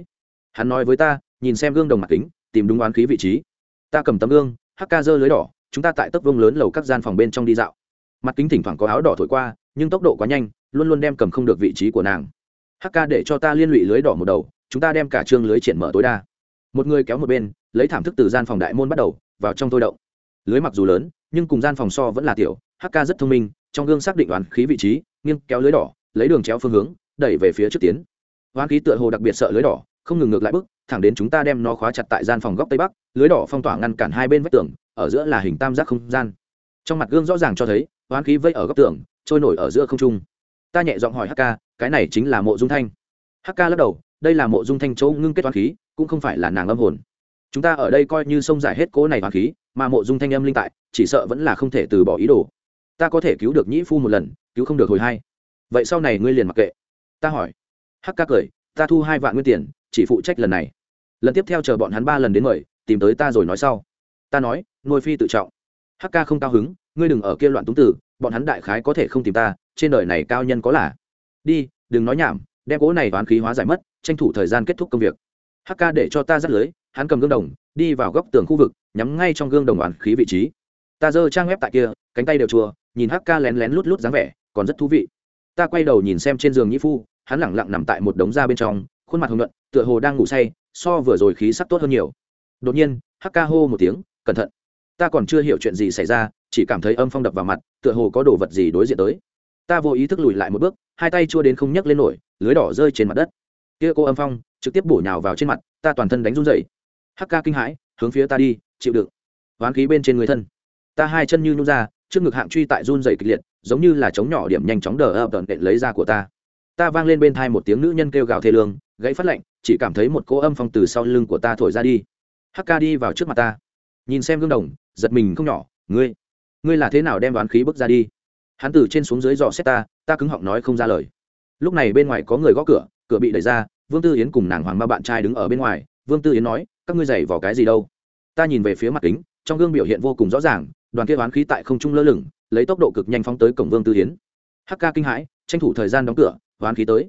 Hắn nói với ta, nhìn xem gương đồng mặt kính, tìm đúng oán khí vị trí. Ta cầm tấm gương, Hắc Ca dơ lưới đỏ, chúng ta tại tấc vông lớn lầu các gian phòng bên trong đi dạo. Mặt kính thỉnh thoảng có áo đỏ thổi qua, nhưng tốc độ quá nhanh, luôn luôn đem cầm không được vị trí của nàng. Hk để cho ta liên lụy lưới đỏ một đầu, chúng ta đem cả chương lưới triển mở tối đa. Một người kéo một bên, lấy thảm thức từ gian phòng đại môn bắt đầu, vào trong tôi động lưới mặc dù lớn, nhưng cùng gian phòng so vẫn là tiểu hk rất thông minh, trong gương xác định đoán khí vị trí, nghiêng kéo lưới đỏ, lấy đường chéo phương hướng, đẩy về phía trước tiến. Hoán khí tựa hồ đặc biệt sợ lưới đỏ, không ngừng ngược lại bước, thẳng đến chúng ta đem nó khóa chặt tại gian phòng góc tây bắc, lưới đỏ phong tỏa ngăn cản hai bên vách tường, ở giữa là hình tam giác không gian. Trong mặt gương rõ ràng cho thấy hoán khí vây ở góc tường, trôi nổi ở giữa không trung. Ta nhẹ giọng hỏi hk cái này chính là mộ dung thanh. Hk lắc đầu, đây là mộ dung thanh chỗ ngưng kết hoán khí, cũng không phải là nàng âm hồn chúng ta ở đây coi như sông giải hết cố này hoàng khí, mà mộ dung thanh âm linh tại, chỉ sợ vẫn là không thể từ bỏ ý đồ. Ta có thể cứu được nhĩ phu một lần, cứu không được hồi hai. Vậy sau này ngươi liền mặc kệ. Ta hỏi. Hắc ca cười, ta thu hai vạn nguyên tiền, chỉ phụ trách lần này. Lần tiếp theo chờ bọn hắn ba lần đến mời, tìm tới ta rồi nói sau. Ta nói, nuôi phi tự trọng. Hắc ca không cao hứng, ngươi đừng ở kia loạn túng tử, bọn hắn đại khái có thể không tìm ta, trên đời này cao nhân có là. Đi, đừng nói nhảm, đem gỗ này toán khí hóa giải mất, tranh thủ thời gian kết thúc công việc. Hk để cho ta dắt lưới hắn cầm gương đồng, đi vào góc tường khu vực, nhắm ngay trong gương đồng đoàn khí vị trí. Ta giơ trang web tại kia, cánh tay đều chùa nhìn hk lén lén lút lút dáng vẻ, còn rất thú vị. Ta quay đầu nhìn xem trên giường nhĩ phu, hắn lẳng lặng nằm tại một đống da bên trong, khuôn mặt hồng nhuận, tựa hồ đang ngủ say, so vừa rồi khí sắc tốt hơn nhiều. Đột nhiên hk hô một tiếng, cẩn thận. Ta còn chưa hiểu chuyện gì xảy ra, chỉ cảm thấy âm phong đập vào mặt, tựa hồ có đồ vật gì đối diện tới. Ta vô ý thức lùi lại một bước, hai tay chua đến không nhấc lên nổi, lưới đỏ rơi trên mặt đất. Kia cô âm phong, trực tiếp bổ nhào vào trên mặt, ta toàn thân đánh run dậy hắc ca kinh hãi, hướng phía ta đi, chịu đựng. Hoán khí bên trên người thân. Ta hai chân như nhung ra, trước ngực hạng truy tại run dày kịch liệt, giống như là chống nhỏ điểm nhanh chóng đờ ập đệ lấy ra của ta. Ta vang lên bên thai một tiếng nữ nhân kêu gào thê lương, gãy phát lạnh, chỉ cảm thấy một cỗ âm phong từ sau lưng của ta thổi ra đi. Hắc ca đi vào trước mặt ta. Nhìn xem gương đồng, giật mình không nhỏ, ngươi ngươi là thế nào đem đoán khí bước ra đi? Hắn từ trên xuống dưới dò xét ta ta cứng họng nói không ra lời. Lúc này bên ngoài có người gõ cửa cửa bị đẩy ra, vương tư yến cùng nàng hoàng ba bạn trai đứng ở bên ngoài. Vương tư yến nói các ngươi giày vào cái gì đâu? Ta nhìn về phía mặt kính, trong gương biểu hiện vô cùng rõ ràng, đoàn kia oán khí tại không trung lơ lửng, lấy tốc độ cực nhanh phóng tới cổng vương tư hiến. hắc ca kinh hãi, tranh thủ thời gian đóng cửa, oán khí tới.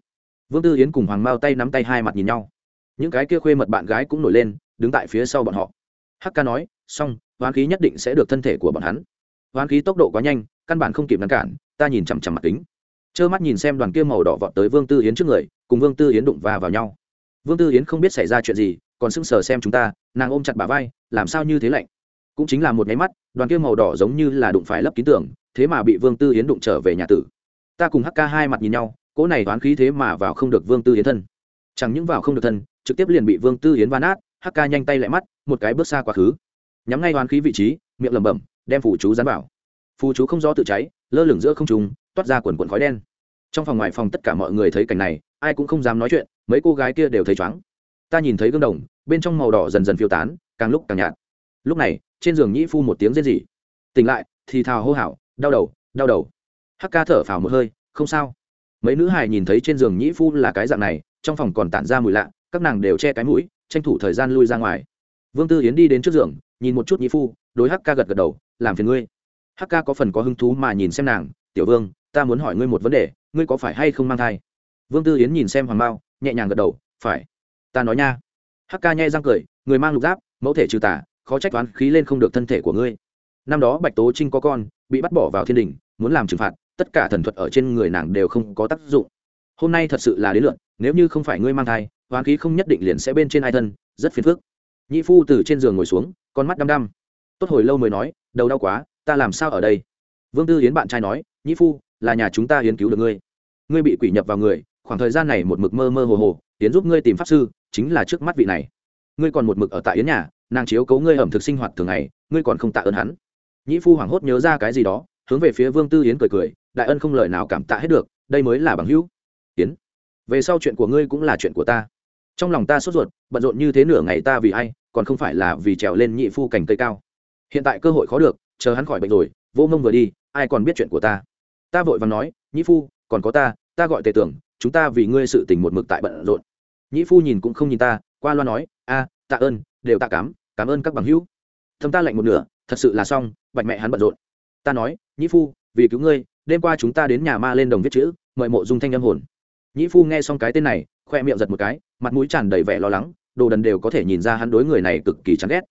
Vương tư hiến cùng hoàng mao tay nắm tay hai mặt nhìn nhau. Những cái kia khuê mật bạn gái cũng nổi lên, đứng tại phía sau bọn họ. Hắc ca nói, xong, oán khí nhất định sẽ được thân thể của bọn hắn. Oán khí tốc độ quá nhanh, căn bản không kịp ngăn cản, ta nhìn chằm chằm mặt kính. Trơ mắt nhìn xem đoàn kia màu đỏ vọt tới vương tư hiến trước người, cùng vương tư hiến đụng va vào nhau. Vương tư hiến không biết xảy ra chuyện gì còn sững sờ xem chúng ta, nàng ôm chặt bà vai, làm sao như thế lạnh? Cũng chính là một nháy mắt, đoàn kia màu đỏ giống như là đụng phải lấp kín tưởng thế mà bị vương tư yến đụng trở về nhà tử. Ta cùng hk hai mặt nhìn nhau, cỗ này toán khí thế mà vào không được vương tư yến thân. Chẳng những vào không được thân, trực tiếp liền bị vương tư yến van át hk nhanh tay lại mắt, một cái bước xa quá khứ. Nhắm ngay toán khí vị trí, miệng lẩm bẩm, đem phủ chú dán vào. Phù chú không rõ tự cháy, lơ lửng giữa không trùng toát ra quần quần khói đen. Trong phòng ngoài phòng tất cả mọi người thấy cảnh này, ai cũng không dám nói chuyện, mấy cô gái kia đều thấy chóng ta nhìn thấy gương đồng, bên trong màu đỏ dần dần phiêu tán, càng lúc càng nhạt. Lúc này, trên giường nhĩ phu một tiếng rên rỉ. Tỉnh lại, thì thào hô hào, đau đầu đau đầu. Hắc ca thở phào một hơi, không sao. Mấy nữ hài nhìn thấy trên giường nhĩ phu là cái dạng này, trong phòng còn tản ra mùi lạ, các nàng đều che cái mũi, tranh thủ thời gian lui ra ngoài. Vương tư yến đi đến trước giường, nhìn một chút nhĩ phu, đối hắc ca gật gật đầu, làm phiền ngươi. Hắc ca có phần có hứng thú mà nhìn xem nàng, tiểu vương, ta muốn hỏi ngươi một vấn đề, ngươi có phải hay không mang thai? Vương tư yến nhìn xem hoàng mao, nhẹ nhàng gật đầu, phải ta nói nha. Hắc ca nhai răng cười, người mang lục giáp, mẫu thể trừ tả khó trách toán khí lên không được thân thể của ngươi. Năm đó bạch tố trinh có con, bị bắt bỏ vào thiên đình, muốn làm trừng phạt, tất cả thần thuật ở trên người nàng đều không có tác dụng. Hôm nay thật sự là đến lượn nếu như không phải ngươi mang thai hoán khí không nhất định liền sẽ bên trên ai thân, rất phiền phức. Nhị phu từ trên giường ngồi xuống, con mắt đăm đăm. Tốt hồi lâu mới nói, đầu đau quá, ta làm sao ở đây? Vương tư yến bạn trai nói, nhị phu, là nhà chúng ta hiến cứu được ngươi. Ngươi bị quỷ nhập vào người, khoảng thời gian này một mực mơ mơ hồ hồ, yến giúp ngươi tìm pháp sư chính là trước mắt vị này. Ngươi còn một mực ở tại yến nhà, nàng chiếu cấu ngươi ẩm thực sinh hoạt thường ngày, ngươi còn không tạ ơn hắn. Nhĩ phu hoảng hốt nhớ ra cái gì đó, hướng về phía vương tư yến cười cười, đại ân không lời nào cảm tạ hết được, đây mới là bằng hữu. Yến, về sau chuyện của ngươi cũng là chuyện của ta. Trong lòng ta sốt ruột, bận rộn như thế nửa ngày ta vì ai, còn không phải là vì trèo lên nhị phu cành cây cao. Hiện tại cơ hội khó được, chờ hắn khỏi bệnh rồi, vô mông vừa đi, ai còn biết chuyện của ta. Ta vội và nói nhị phu, còn có ta ta gọi tề tưởng, chúng ta vì ngươi sự tình một mực tại bận rộn. Nhĩ phu nhìn cũng không nhìn ta, qua loa nói, a, tạ ơn, đều tạ cám cảm ơn các bằng hữu. Thâm ta lạnh một nửa, thật sự là xong, bạch mẹ hắn bận rộn. Ta nói, nhĩ phu, vì cứu ngươi, đêm qua chúng ta đến nhà ma lên đồng viết chữ, mời mộ dung thanh âm hồn. Nhĩ phu nghe xong cái tên này, khoe miệng giật một cái, mặt mũi tràn đầy vẻ lo lắng, đồ đần đều có thể nhìn ra hắn đối người này cực kỳ chán ghét.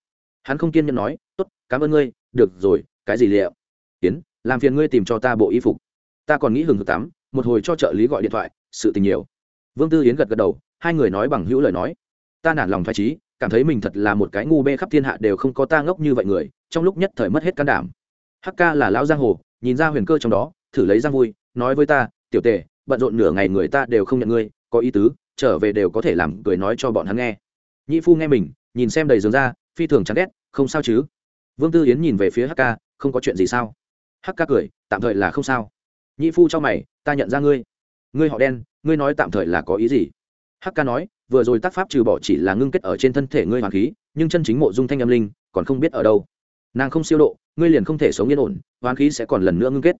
Hắn không kiên nhẫn nói, tốt, cảm ơn ngươi, được rồi, cái gì liệu? Tiến, làm phiền ngươi tìm cho ta bộ y phục. Ta còn nghĩ hừng hực tắm, một hồi cho trợ lý gọi điện thoại, sự tình nhiều. Vương tư yến gật gật đầu hai người nói bằng hữu lời nói. Ta nản lòng phải trí cảm thấy mình thật là một cái ngu bê khắp thiên hạ đều không có ta ngốc như vậy người, trong lúc nhất thời mất hết can đảm. Hắc ca là lão giang hồ, nhìn ra huyền cơ trong đó, thử lấy giang vui, nói với ta, tiểu tề, bận rộn nửa ngày người ta đều không nhận ngươi, có ý tứ, trở về đều có thể làm cười nói cho bọn hắn nghe. Nhị phu nghe mình, nhìn xem đầy giường ra, phi thường chán ghét, không sao chứ? Vương tư yến nhìn về phía hk không có chuyện gì sao? Hk cười, tạm thời là không sao. Nhị phu cho mày, ta nhận ra ngươi. Ngươi họ đen, ngươi nói tạm thời là có ý gì? Hắc Ca nói, vừa rồi tác pháp trừ bỏ chỉ là ngưng kết ở trên thân thể ngươi hoàng khí, nhưng chân chính mộ dung thanh âm linh còn không biết ở đâu. Nàng không siêu độ, ngươi liền không thể sống yên ổn hoàng khí sẽ còn lần nữa ngưng kết.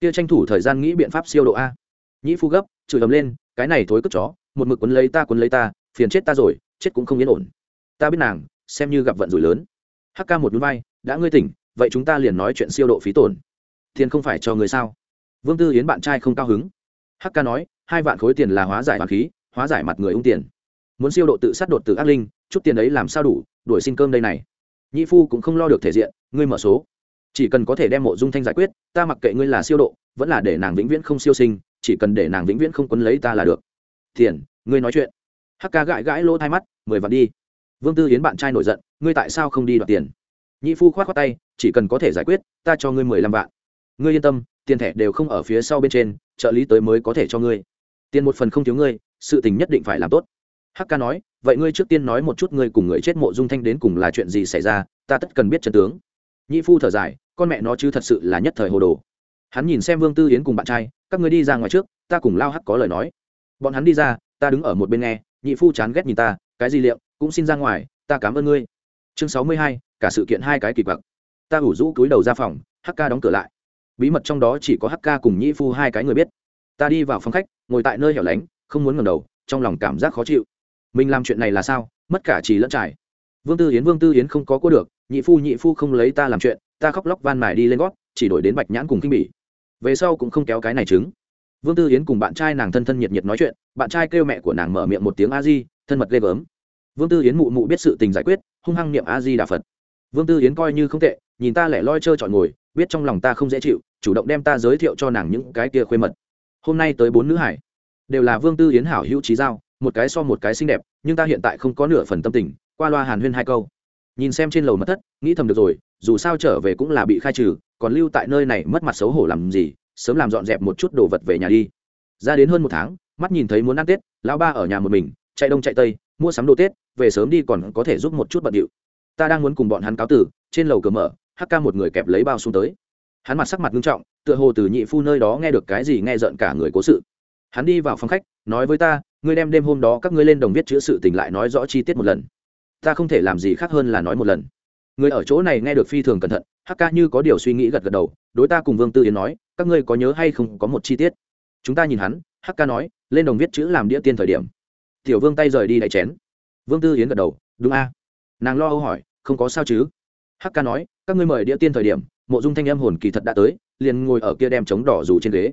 Kia tranh thủ thời gian nghĩ biện pháp siêu độ a. Nhĩ phu gấp, chửi ầm lên, cái này thối cất chó, một mực quấn lấy ta quấn lấy ta, phiền chết ta rồi, chết cũng không yên ổn. Ta biết nàng, xem như gặp vận rủi lớn. Hắc Ca một núi vai, đã ngươi tỉnh, vậy chúng ta liền nói chuyện siêu độ phí tổn. Tiền không phải cho người sao? Vương tư yến bạn trai không cao hứng. Hắc Ca nói, hai vạn khối tiền là hóa giải hoàng khí hóa giải mặt người ung tiền. Muốn siêu độ tự sát đột từ ác linh, chút tiền ấy làm sao đủ, đuổi xin cơm đây này. Nhị phu cũng không lo được thể diện, ngươi mở số. Chỉ cần có thể đem mộ dung thanh giải quyết, ta mặc kệ ngươi là siêu độ, vẫn là để nàng vĩnh viễn không siêu sinh, chỉ cần để nàng vĩnh viễn không quấn lấy ta là được. Tiền, ngươi nói chuyện. Hắc ca gãi gãi lỗ thai mắt, mười vạn đi. Vương tư Hiến bạn trai nổi giận, ngươi tại sao không đi đoạt tiền? Nhị phu khoát khoát tay, chỉ cần có thể giải quyết, ta cho ngươi mười lăm vạn. Ngươi yên tâm, tiền thẻ đều không ở phía sau bên trên, trợ lý tới mới có thể cho ngươi. Tiền một phần không thiếu ngươi sự tình nhất định phải làm tốt. Hắc ca nói, vậy ngươi trước tiên nói một chút ngươi cùng người chết mộ dung thanh đến cùng là chuyện gì xảy ra, ta tất cần biết chân tướng. Nhị phu thở dài, con mẹ nó chứ thật sự là nhất thời hồ đồ. Hắn nhìn xem vương tư yến cùng bạn trai, các ngươi đi ra ngoài trước, ta cùng lao hắc có lời nói. Bọn hắn đi ra, ta đứng ở một bên nghe, nhị phu chán ghét nhìn ta, cái gì liệu, cũng xin ra ngoài, ta cảm ơn ngươi. Chương sáu mươi hai, cả sự kiện hai cái kỳ quặc. Ta ủ rũ túi đầu ra phòng hk đóng cửa lại. Bí mật trong đó chỉ có hk cùng nhị phu hai cái người biết. Ta đi vào phòng khách, ngồi tại nơi hẻo lánh không muốn ngẩng đầu, trong lòng cảm giác khó chịu. Mình làm chuyện này là sao? Mất cả trì lẫn trải. Vương tư yến, vương tư yến không có cô được, nhị phu nhị phu không lấy ta làm chuyện, ta khóc lóc van mài đi lên gót, chỉ đổi đến bạch nhãn cùng kinh bỉ. Về sau cũng không kéo cái này trứng. Vương tư yến cùng bạn trai nàng thân thân nhiệt nhiệt nói chuyện, bạn trai kêu mẹ của nàng mở miệng một tiếng a di, thân mật ghê gớm. Vương tư yến mụ mụ biết sự tình giải quyết, hung hăng niệm a di đà phật. Vương tư yến coi như không tệ, nhìn ta lẻ loi trơ trọi ngồi, biết trong lòng ta không dễ chịu, chủ động đem ta giới thiệu cho nàng những cái kia khuê mật. Hôm nay tới bốn nữ hải đều là vương tư yến hảo hữu trí giao, một cái so một cái xinh đẹp, nhưng ta hiện tại không có nửa phần tâm tình, qua loa hàn huyên hai câu. Nhìn xem trên lầu mất thất, nghĩ thầm được rồi, dù sao trở về cũng là bị khai trừ, còn lưu tại nơi này mất mặt xấu hổ làm gì, sớm làm dọn dẹp một chút đồ vật về nhà đi. Ra đến hơn một tháng, mắt nhìn thấy muốn ăn tết, lão ba ở nhà một mình, chạy đông chạy tây, mua sắm đồ tết, về sớm đi còn có thể giúp một chút bận điệu. Ta đang muốn cùng bọn hắn cáo tử, trên lầu cửa mở, hắc ca một người kẹp lấy bao xuống tới. Hắn mặt sắc mặt nghiêm trọng, tựa hồ từ nhị phu nơi đó nghe được cái gì nghe giận cả người cố sự hắn đi vào phòng khách, nói với ta, ngươi đem đêm hôm đó các ngươi lên đồng viết chữ sự tình lại nói rõ chi tiết một lần. Ta không thể làm gì khác hơn là nói một lần. Người ở chỗ này nghe được phi thường cẩn thận, hắc ca như có điều suy nghĩ gật gật đầu, đối ta cùng vương tư yến nói, các ngươi có nhớ hay không có một chi tiết? Chúng ta nhìn hắn, hắc ca nói, lên đồng viết chữ làm đĩa tiên thời điểm. Tiểu vương tay rời đi đại chén. Vương tư yến gật đầu, đúng a. Nàng lo âu hỏi, không có sao chứ? Hắc ca nói, các ngươi mời đĩa tiên thời điểm, mộ dung thanh em hồn kỳ thật đã tới, liền ngồi ở kia đem chống đỏ dù trên ghế.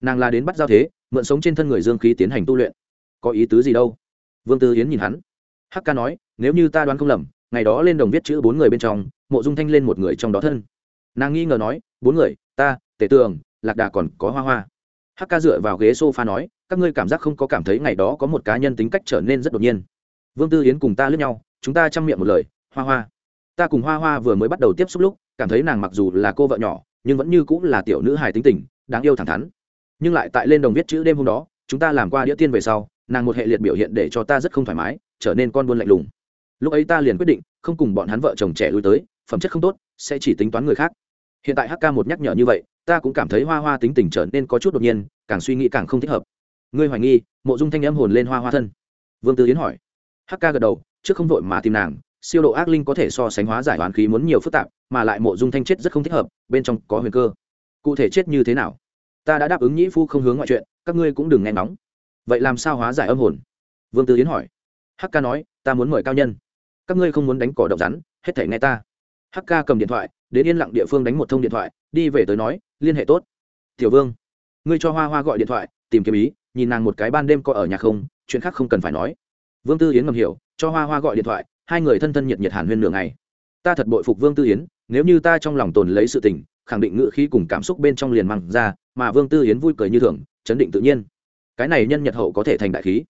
Nàng là đến bắt giao thế mượn sống trên thân người dương khí tiến hành tu luyện. Có ý tứ gì đâu? Vương tư yến nhìn hắn. Hắc ca nói, nếu như ta đoán không lầm, ngày đó lên đồng viết chữ bốn người bên trong, mộ dung thanh lên một người trong đó thân. Nàng nghi ngờ nói, bốn người, ta tể tường, lạc đà còn có hoa hoa. Hắc ca dựa vào ghế s o f a nói, các ngươi cảm giác không có cảm thấy ngày đó có một cá nhân tính cách trở nên rất đột nhiên. Vương tư yến cùng ta lướt nhau, chúng ta chăm miệng một lời, hoa hoa. Ta cùng hoa hoa vừa mới bắt đầu tiếp xúc lúc, cảm thấy nàng mặc dù là cô vợ nhỏ, nhưng vẫn như cũng là tiểu nữ hài tính tình, đáng yêu thẳng thắn nhưng lại tại lên đồng viết chữ đêm hôm đó, chúng ta làm qua đĩa tiên về sau, nàng một hệ liệt biểu hiện để cho ta rất không thoải mái, trở nên con buôn lạnh lùng. Lúc ấy ta liền quyết định, không cùng bọn hắn vợ chồng trẻ lui tới, phẩm chất không tốt, sẽ chỉ tính toán người khác. Hiện tại hk một nhắc nhở như vậy, ta cũng cảm thấy hoa hoa tính tình trở nên có chút đột nhiên, càng suy nghĩ càng không thích hợp. Ngươi hoài nghi, mộ dung thanh em hồn lên hoa hoa thân. Vương tư yến hỏi. Hk gật đầu, trước không vội mà tìm nàng, siêu độ ác linh có thể so sánh hóa giải đoán khí muốn nhiều phức tạp, mà lại mộ dung thanh chết rất không thích hợp, bên trong có huyền cơ. Cụ thể chết như thế nào? Ta đã đáp ứng nhĩ phu không hướng ngoại chuyện, các ngươi cũng đừng nghe ngóng. Vậy làm sao hóa giải âm hồn? Vương tư yến hỏi. Hắc ca nói, ta muốn mời cao nhân. Các ngươi không muốn đánh cỏ độc rắn, hết thể nghe ta. Hắc ca cầm điện thoại, đến yên lặng địa phương đánh một thông điện thoại, đi về tới nói, liên hệ tốt. Tiểu vương, ngươi cho hoa hoa gọi điện thoại, tìm kiếm ý, nhìn nàng một cái ban đêm có ở nhà không, chuyện khác không cần phải nói. Vương tư yến ngầm hiểu, cho hoa hoa gọi điện thoại, hai người thân thân nhiệt nhiệt hàn huyên nửa ngày. Ta thật bội phục vương tư yến, nếu như ta trong lòng tồn lấy sự tình khẳng định ngựa khí cùng cảm xúc bên trong liền măng ra, mà vương tư yến vui cười như thường, chấn định tự nhiên. Cái này nhân nhật hậu có thể thành đại khí.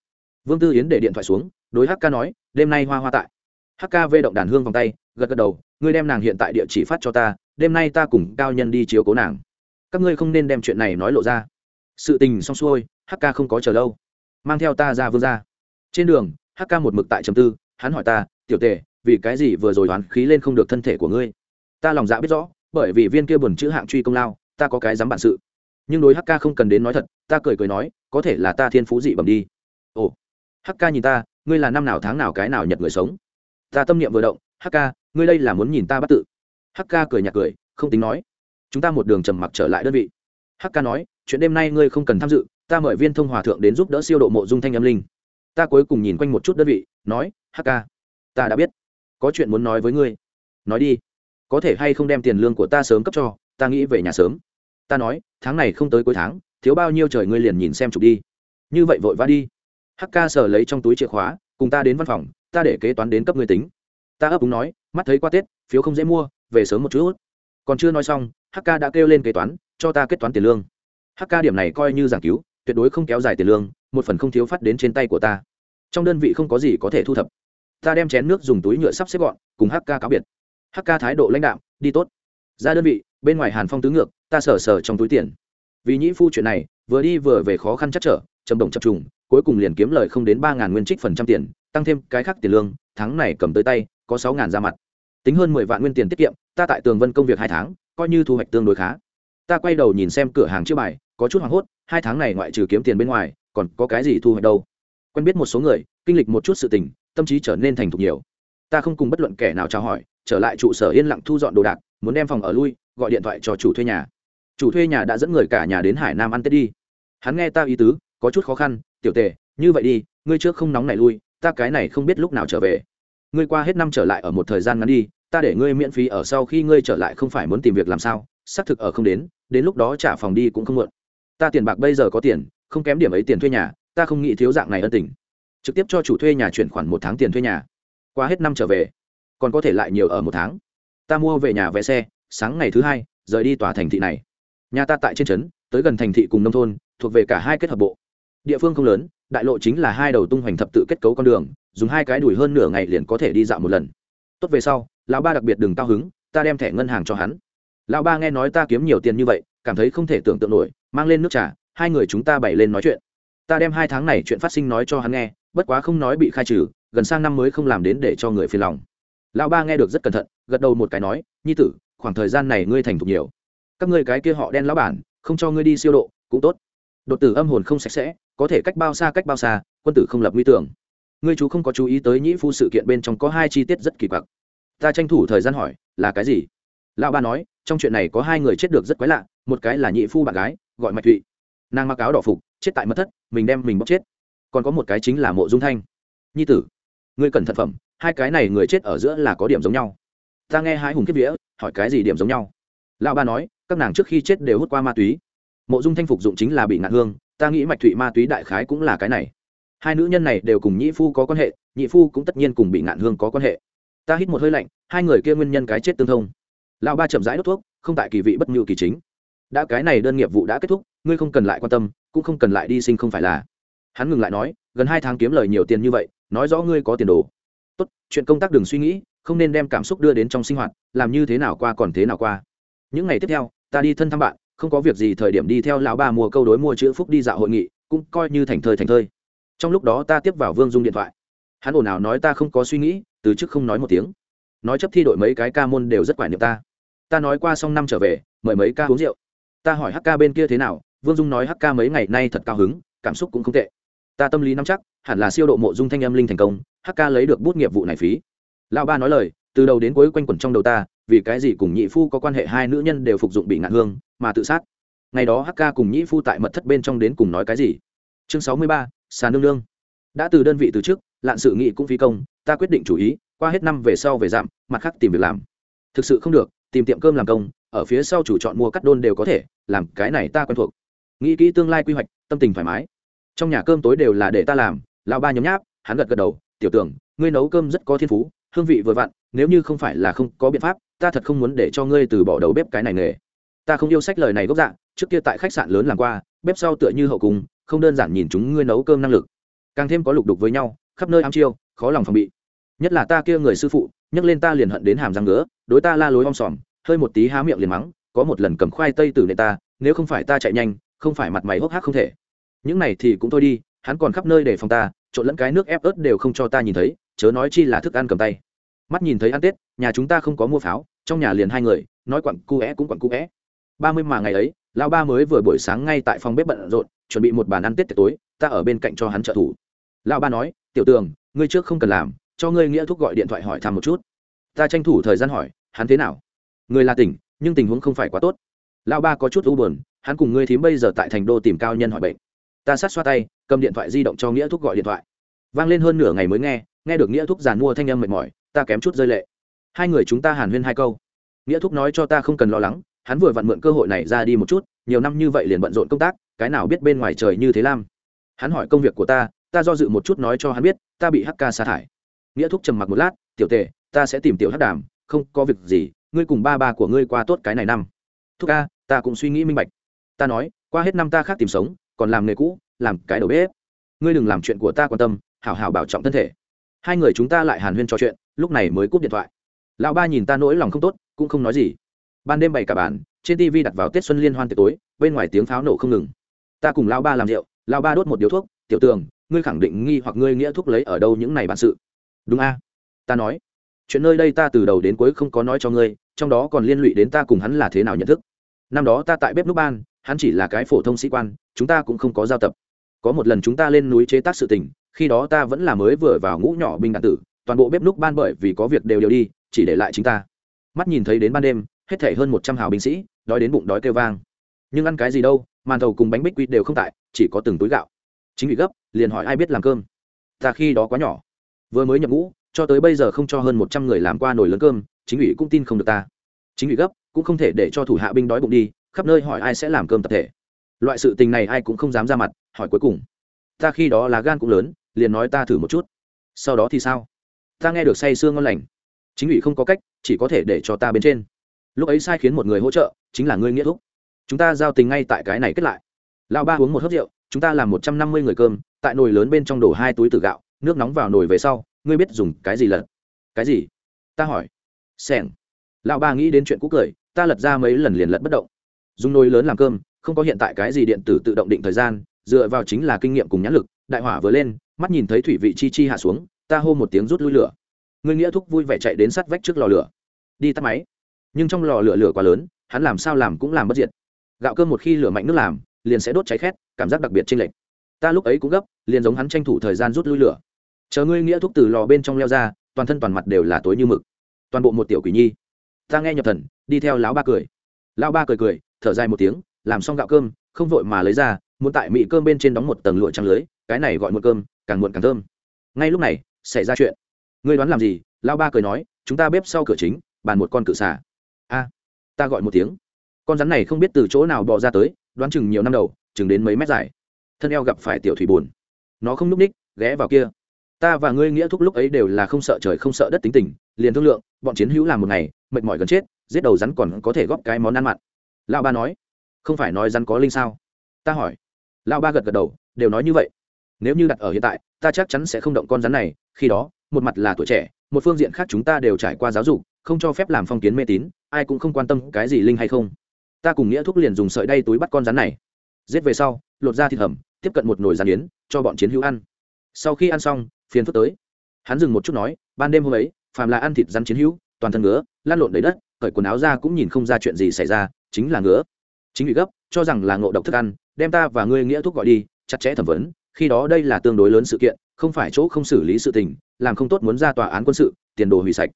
Vương tư yến để điện thoại xuống, đối hk nói, đêm nay hoa hoa tại. Hk vê động đàn hương vòng tay, gật gật đầu, ngươi đem nàng hiện tại địa chỉ phát cho ta, đêm nay ta cùng cao nhân đi chiếu cố nàng. Các ngươi không nên đem chuyện này nói lộ ra. Sự tình xong xuôi hk không có chờ lâu, mang theo ta ra vương ra trên đường hk một mực tại trầm tư, hắn hỏi ta, tiểu tề, vì cái gì vừa rồi đoán khí lên không được thân thể của ngươi? Ta lòng dạ biết rõ bởi vì viên kia buồn chữ hạng truy công lao, ta có cái dám bản sự. Nhưng đối hk không cần đến nói thật, ta cười cười nói, có thể là ta thiên phú dị bẩm đi. Ồ hk nhìn ta, ngươi là năm nào tháng nào cái nào nhật người sống? Ta tâm niệm vừa động hk ngươi đây là muốn nhìn ta bắt tự. Hk cười nhạt cười, không tính nói. Chúng ta một đường trầm mặc trở lại đơn vị. Hk nói, chuyện đêm nay ngươi không cần tham dự, ta mời viên thông hòa thượng đến giúp đỡ siêu độ mộ dung thanh âm linh. Ta cuối cùng nhìn quanh một chút đơn vị, nói hk ta đã biết. Có chuyện muốn nói với ngươi. Nói đi có thể hay không đem tiền lương của ta sớm cấp cho, ta nghĩ về nhà sớm. Ta nói, tháng này không tới cuối tháng, thiếu bao nhiêu trời ngươi liền nhìn xem chụp đi. Như vậy vội vã đi. Hk sờ lấy trong túi chìa khóa, cùng ta đến văn phòng, ta để kế toán đến cấp ngươi tính. Ta ấp úng nói, mắt thấy qua tết, phiếu không dễ mua, về sớm một chút. Còn chưa nói xong hk đã kêu lên kế toán, cho ta kết toán tiền lương. Hk điểm này coi như giảng cứu, tuyệt đối không kéo dài tiền lương, một phần không thiếu phát đến trên tay của ta. Trong đơn vị không có gì có thể thu thập. Ta đem chén nước dùng túi nhựa sắp xếp gọn, cùng hk cáo biệt hk thái độ lãnh đạo đi tốt. Ra đơn vị, bên ngoài hàn phong tứ ngược, ta sờ sờ trong túi tiền. Vì nhĩ phu chuyện này, vừa đi vừa về khó khăn chắc trở, trầm đồng chập trùng, cuối cùng liền kiếm lời không đến ba ngàn nguyên trích phần trăm tiền, tăng thêm cái khác tiền lương, tháng này cầm tới tay, có sáu ngàn ra mặt. Tính hơn mười vạn nguyên tiền tiết kiệm, ta tại tường vân công việc hai tháng, coi như thu hoạch tương đối khá. Ta quay đầu nhìn xem cửa hàng chữa bài, có chút hoảng hốt, hai tháng này ngoại trừ kiếm tiền bên ngoài, còn có cái gì thu hoạch đâu? Quen biết một số người, kinh lịch một chút sự tình, tâm trí trở nên thành thục nhiều ta không cùng bất luận kẻ nào trao hỏi, trở lại trụ sở yên lặng thu dọn đồ đạc, muốn đem phòng ở lui, gọi điện thoại cho chủ thuê nhà. Chủ thuê nhà đã dẫn người cả nhà đến hải nam ăn tết đi. Hắn nghe ta ý tứ, có chút khó khăn, tiểu tề, như vậy đi, ngươi trước không nóng này lui, ta cái này không biết lúc nào trở về. Ngươi qua hết năm trở lại ở một thời gian ngắn đi, ta để ngươi miễn phí ở sau khi ngươi trở lại không phải muốn tìm việc làm sao, xác thực ở không đến đến lúc đó trả phòng đi cũng không muộn. Ta tiền bạc bây giờ có tiền, không kém điểm ấy tiền thuê nhà, ta không nghĩ thiếu dạng này ân tình. Trực tiếp cho chủ thuê nhà chuyển khoản một tháng tiền thuê nhà qua hết năm trở về, còn có thể lại nhiều ở một tháng. Ta mua về nhà vé xe, sáng ngày thứ hai, rời đi tòa thành thị này. Nhà ta tại trên trấn, tới gần thành thị cùng nông thôn, thuộc về cả hai kết hợp bộ. Địa phương không lớn, đại lộ chính là hai đầu tung hoành thập tự kết cấu con đường, dùng hai cái đùi hơn nửa ngày liền có thể đi dạo một lần. Tốt về sau, lão ba đặc biệt đừng cao hứng, ta đem thẻ ngân hàng cho hắn. Lão ba nghe nói ta kiếm nhiều tiền như vậy, cảm thấy không thể tưởng tượng nổi, mang lên nước trà, hai người chúng ta bày lên nói chuyện. Ta đem hai tháng này chuyện phát sinh nói cho hắn nghe, bất quá không nói bị khai trừ gần sang năm mới không làm đến để cho người phiền lòng. Lão ba nghe được rất cẩn thận, gật đầu một cái nói, nhi tử, khoảng thời gian này ngươi thành thục nhiều. Các ngươi cái kia họ đen lão bản, không cho ngươi đi siêu độ, cũng tốt. Đột tử âm hồn không sạch sẽ, có thể cách bao xa cách bao xa, quân tử không lập nguy tưởng. Ngươi chú không có chú ý tới nhĩ phu sự kiện bên trong có hai chi tiết rất kỳ quặc. Ta tranh thủ thời gian hỏi, là cái gì? Lão ba nói, trong chuyện này có hai người chết được rất quái lạ, một cái là nhị phu bạn gái, gọi mạch thụy. Nàng mặc áo đỏ phục, chết tại mất thất, mình đem mình bóc chết. Còn có một cái chính là mộ dung thanh. Nhi tử ngươi cần thận phẩm, hai cái này người chết ở giữa là có điểm giống nhau. Ta nghe hai hùng kiếp vía, hỏi cái gì điểm giống nhau? Lão ba nói, các nàng trước khi chết đều hút qua ma túy. Mộ dung thanh phục dụng chính là bị ngạn hương, ta nghĩ mạch thụy ma túy đại khái cũng là cái này. Hai nữ nhân này đều cùng nhĩ phu có quan hệ, nhị phu cũng tất nhiên cùng bị ngạn hương có quan hệ. Ta hít một hơi lạnh, hai người kia nguyên nhân cái chết tương thông. Lão ba chậm rãi đốt thuốc, không tại kỳ vị bất ngự kỳ chính. Đã cái này đơn nghiệp vụ đã kết thúc, ngươi không cần lại quan tâm, cũng không cần lại đi sinh không phải là. Hắn ngừng lại nói, gần hai tháng kiếm lời nhiều tiền như vậy nói rõ ngươi có tiền đồ. Tốt, chuyện công tác đừng suy nghĩ, không nên đem cảm xúc đưa đến trong sinh hoạt, làm như thế nào qua còn thế nào qua. Những ngày tiếp theo, ta đi thân thăm bạn, không có việc gì thời điểm đi theo lão ba mua câu đối mua chữ phúc đi dạo hội nghị, cũng coi như thành thơi thành thơi. Trong lúc đó ta tiếp vào vương dung điện thoại. Hắn ồn ào nói ta không có suy nghĩ, từ chức không nói một tiếng. Nói chấp thi đội mấy cái ca môn đều rất quải niệm ta. Ta nói qua xong năm trở về, mời mấy ca uống rượu. Ta hỏi hk bên kia thế nào, vương dung nói hk mấy ngày nay thật cao hứng, cảm xúc cũng không tệ. Ta tâm lý nắm chắc hẳn là siêu độ mộ dung thanh âm linh thành công hk lấy được bút nghiệp vụ này phí. Lão ba nói lời, từ đầu đến cuối quanh quẩn trong đầu ta, vì cái gì cùng nhị phu có quan hệ hai nữ nhân đều phục dụng bị ngạn hương, mà tự sát. Ngày đó hk cùng nhị phu tại mật thất bên trong đến cùng nói cái gì? Chương sáu mươi ba sàn nương nương. Đã từ đơn vị từ trước, lạn sự nghị cũng phi công, ta quyết định chủ ý, qua hết năm về sau về giảm mặt khác tìm việc làm. Thực sự không được, tìm tiệm cơm làm công, ở phía sau chủ chọn mua cắt đôn đều có thể, làm cái này ta quen thuộc. Nghĩ kỹ tương lai quy hoạch, tâm tình thoải mái. Trong nhà cơm tối đều là để ta làm lão ba nhấm nháp, hắn gật gật đầu, tiểu tưởng ngươi nấu cơm rất có thiên phú, hương vị vừa vặn, nếu như không phải là không có biện pháp, ta thật không muốn để cho ngươi từ bỏ đầu bếp cái này nghề. Ta không yêu sách lời này gốc dạng trước kia tại khách sạn lớn làm qua, bếp sau tựa như hậu cung, không đơn giản nhìn chúng ngươi nấu cơm năng lực. Càng thêm có lục đục với nhau, khắp nơi ám chiêu, khó lòng phòng bị. Nhất là ta kia người sư phụ nhấc lên ta liền hận đến hàm răng ngứa, đối ta la lối om sòm, hơi một tí há miệng liền mắng, có một lần cầm khoai tây từ nệ ta, nếu không phải ta chạy nhanh, không phải mặt mày hốc hác không thể. Những này thì cũng thôi đi hắn còn khắp nơi để phòng ta, trộn lẫn cái nước ép ớt đều không cho ta nhìn thấy, chớ nói chi là thức ăn cầm tay. Mắt nhìn thấy ăn tết, nhà chúng ta không có mua pháo, trong nhà liền hai người, nói quặng cu é cũng quặng cu é. Ba mươi mà ngày ấy, lão ba mới vừa buổi sáng ngay tại phòng bếp bận rộn, chuẩn bị một bàn ăn tết tối, ta ở bên cạnh cho hắn trợ thủ. Lão ba nói, tiểu tường, ngươi trước không cần làm, cho ngươi nghĩa thúc gọi điện thoại hỏi thăm một chút. Ta tranh thủ thời gian hỏi, hắn thế nào? Người là tỉnh, nhưng tình huống không phải quá tốt. Lão ba có chút u buồn, hắn cùng ngươi thím bây giờ tại thành đô tìm cao nhân hỏi bệnh ta sát xoa tay, cầm điện thoại di động cho nghĩa thúc gọi điện thoại. Vang lên hơn nửa ngày mới nghe nghe được nghĩa thúc giàn mua thanh âm mệt mỏi, ta kém chút rơi lệ. Hai người chúng ta hàn huyên hai câu. Nghĩa thúc nói cho ta không cần lo lắng, hắn vừa vặn mượn cơ hội này ra đi một chút, nhiều năm như vậy liền bận rộn công tác, cái nào biết bên ngoài trời như thế lam. Hắn hỏi công việc của ta ta do dự một chút nói cho hắn biết, ta bị hk sa thải. Nghĩa thúc trầm mặc một lát, tiểu tề, ta sẽ tìm tiểu hắc đàm, không có việc gì, ngươi cùng ba ba của ngươi qua tốt cái này năm. Thúc ca, ta cũng suy nghĩ minh bạch. Ta nói, qua hết năm ta khác tìm sống còn làm nghề cũ, làm cái đầu bếp. Ngươi đừng làm chuyện của ta quan tâm, hảo hảo bảo trọng thân thể. Hai người chúng ta lại hàn huyên trò chuyện, lúc này mới cúp điện thoại. Lão ba nhìn ta nỗi lòng không tốt, cũng không nói gì. Ban đêm bày cả bàn, trên tv đặt vào tết xuân liên hoan tiệc tối, bên ngoài tiếng pháo nổ không ngừng. Ta cùng lão ba làm rượu, lão ba đốt một điếu thuốc, tiểu tường, ngươi khẳng định nghi hoặc ngươi nghĩa thuốc lấy ở đâu những này bản sự? Đúng a. Ta nói, chuyện nơi đây ta từ đầu đến cuối không có nói cho ngươi, trong đó còn liên lụy đến ta cùng hắn là thế nào nhận thức. Năm đó ta tại bếp núc ban hắn chỉ là cái phổ thông sĩ quan, chúng ta cũng không có giao tập. Có một lần chúng ta lên núi chế tác sự tình, khi đó ta vẫn là mới vừa vào ngũ nhỏ binh đạn tử, toàn bộ bếp núc ban bởi vì có việc đều đều đi, chỉ để lại chính ta. Mắt nhìn thấy đến ban đêm, hết thể hơn một trăm hào binh sĩ, đói đến bụng đói kêu vang. Nhưng ăn cái gì đâu, màn thầu cùng bánh bích quy đều không tại, chỉ có từng túi gạo. Chính vì gấp, liền hỏi ai biết làm cơm. Ta khi đó quá nhỏ, vừa mới nhập ngũ, cho tới bây giờ không cho hơn một trăm người làm qua nồi lớn cơm, chính ủy cũng tin không được ta. Chính ủy gấp, cũng không thể để cho thủ hạ binh đói bụng đi khắp nơi hỏi ai sẽ làm cơm tập thể. Loại sự tình này ai cũng không dám ra mặt, hỏi cuối cùng. Ta khi đó là gan cũng lớn, liền nói ta thử một chút. Sau đó thì sao? Ta nghe được say sương ngon lành. Chính ủy không có cách, chỉ có thể để cho ta bên trên. Lúc ấy sai khiến một người hỗ trợ, chính là ngươi nghĩa thúc. Chúng ta giao tình ngay tại cái này kết lại. Lão ba uống một hớp rượu, chúng ta làm một trăm năm mươi người cơm, tại nồi lớn bên trong đổ hai túi tử gạo, nước nóng vào nồi về sau, ngươi biết dùng cái gì lật? Cái gì? Ta hỏi. Sẻng lão ba nghĩ đến chuyện cũ cười, ta lật ra mấy lần liền lật bất động dùng nồi lớn làm cơm, không có hiện tại cái gì điện tử tự động định thời gian, dựa vào chính là kinh nghiệm cùng nhãn lực, đại hỏa vừa lên, mắt nhìn thấy thủy vị chi chi hạ xuống, ta hô một tiếng rút lui lửa. Người nghĩa thúc vui vẻ chạy đến sát vách trước lò lửa. Đi tắt máy. Nhưng trong lò lửa lửa quá lớn, hắn làm sao làm cũng làm bất diệt. Gạo cơm một khi lửa mạnh nước làm, liền sẽ đốt cháy khét, cảm giác đặc biệt trên lệch. Ta lúc ấy cũng gấp, liền giống hắn tranh thủ thời gian rút lui lửa. Chờ ngươi nghĩa thúc từ lò bên trong leo ra, toàn thân toàn mặt đều là tối như mực. Toàn bộ một tiểu quỷ nhi. Ta nghe nhập thần, đi theo lão ba cười. Lão ba cười cười thở dài một tiếng, làm xong gạo cơm, không vội mà lấy ra, muốn tại mị cơm bên trên đóng một tầng lụa trắng lưới, cái này gọi một cơm, càng muộn càng thơm. Ngay lúc này, xảy ra chuyện. Ngươi đoán làm gì? Lao ba cười nói, chúng ta bếp sau cửa chính, bàn một con cự xà. A, ta gọi một tiếng. Con rắn này không biết từ chỗ nào bò ra tới, đoán chừng nhiều năm đầu, chừng đến mấy mét dài. Thân eo gặp phải tiểu thủy bùn nó không n ú c ních ghé vào kia. Ta và ngươi nghĩa thúc lúc ấy đều là không sợ trời không sợ đất tính tình, liền thương lượng, bọn chiến hữu làm một ngày, mệt mỏi gần chết, giết đầu rắn còn có thể góp cái món ăn mặn lão ba nói, không phải nói rắn có linh sao? Ta hỏi. Lão ba gật gật đầu, đều nói như vậy. Nếu như đặt ở hiện tại, ta chắc chắn sẽ không động con rắn này. Khi đó, một mặt là tuổi trẻ, một phương diện khác chúng ta đều trải qua giáo dục, không cho phép làm phong kiến mê tín, ai cũng không quan tâm cái gì linh hay không. Ta cùng nghĩa thúc liền dùng sợi đay túi bắt con rắn này. Giết về sau, lột ra thịt hầm, tiếp cận một nồi rắn yến, cho bọn chiến hữu ăn. Sau khi ăn xong, phiền phức tới. Hắn dừng một chút nói, ban đêm hôm ấy, phàm là ăn thịt rắn chiến hữu, toàn thân ngứa lan lộn đầy đất, cởi quần áo ra cũng nhìn không ra chuyện gì xảy ra, chính là ngứa. Chính vì gấp, cho rằng là ngộ độc thức ăn, đem ta và ngươi nghĩa thuốc gọi đi, chặt chẽ thẩm vấn, khi đó đây là tương đối lớn sự kiện, không phải chỗ không xử lý sự tình, làm không tốt muốn ra tòa án quân sự, tiền đồ hủy sạch.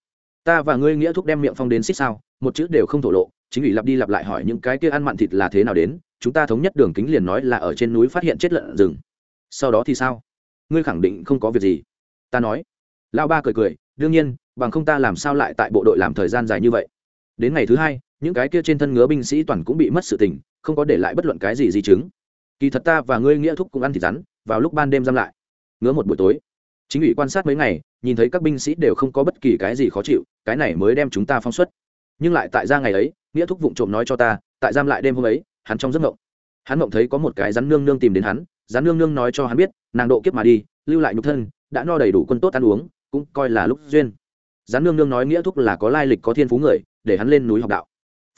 Ta và ngươi nghĩa thúc đem miệng phong đến xích sao, một chữ đều không thổ lộ, chính ủy lặp đi lặp lại hỏi những cái kia ăn mặn thịt là thế nào đến, chúng ta thống nhất đường kính liền nói là ở trên núi phát hiện chết lợn rừng. Sau đó thì sao? Ngươi khẳng định không có việc gì. Ta nói. Lão ba cười cười, đương nhiên bằng không ta làm sao lại tại bộ đội làm thời gian dài như vậy? Đến ngày thứ hai, những cái kia trên thân ngứa binh sĩ toàn cũng bị mất sự tình, không có để lại bất luận cái gì di chứng. Kỳ thật ta và ngươi nghĩa thúc cũng ăn thịt rắn, vào lúc ban đêm giam lại. Ngứa một buổi tối, chính ủy quan sát mấy ngày, nhìn thấy các binh sĩ đều không có bất kỳ cái gì khó chịu, cái này mới đem chúng ta phóng xuất. Nhưng lại tại ra ngày ấy, nghĩa thúc vụng trộm nói cho ta, tại giam lại đêm hôm ấy, hắn trong giấc mộng, hắn mộng thấy có một cái rắn nương nương tìm đến hắn, rắn nương nương nói cho hắn biết, nàng độ kiếp mà đi, lưu lại nhục thân, đã no đầy đủ quân tốt ăn uống, cũng coi là lúc duyên gián nương nương nói nghĩa thúc là có lai lịch có thiên phú người, để hắn lên núi học đạo.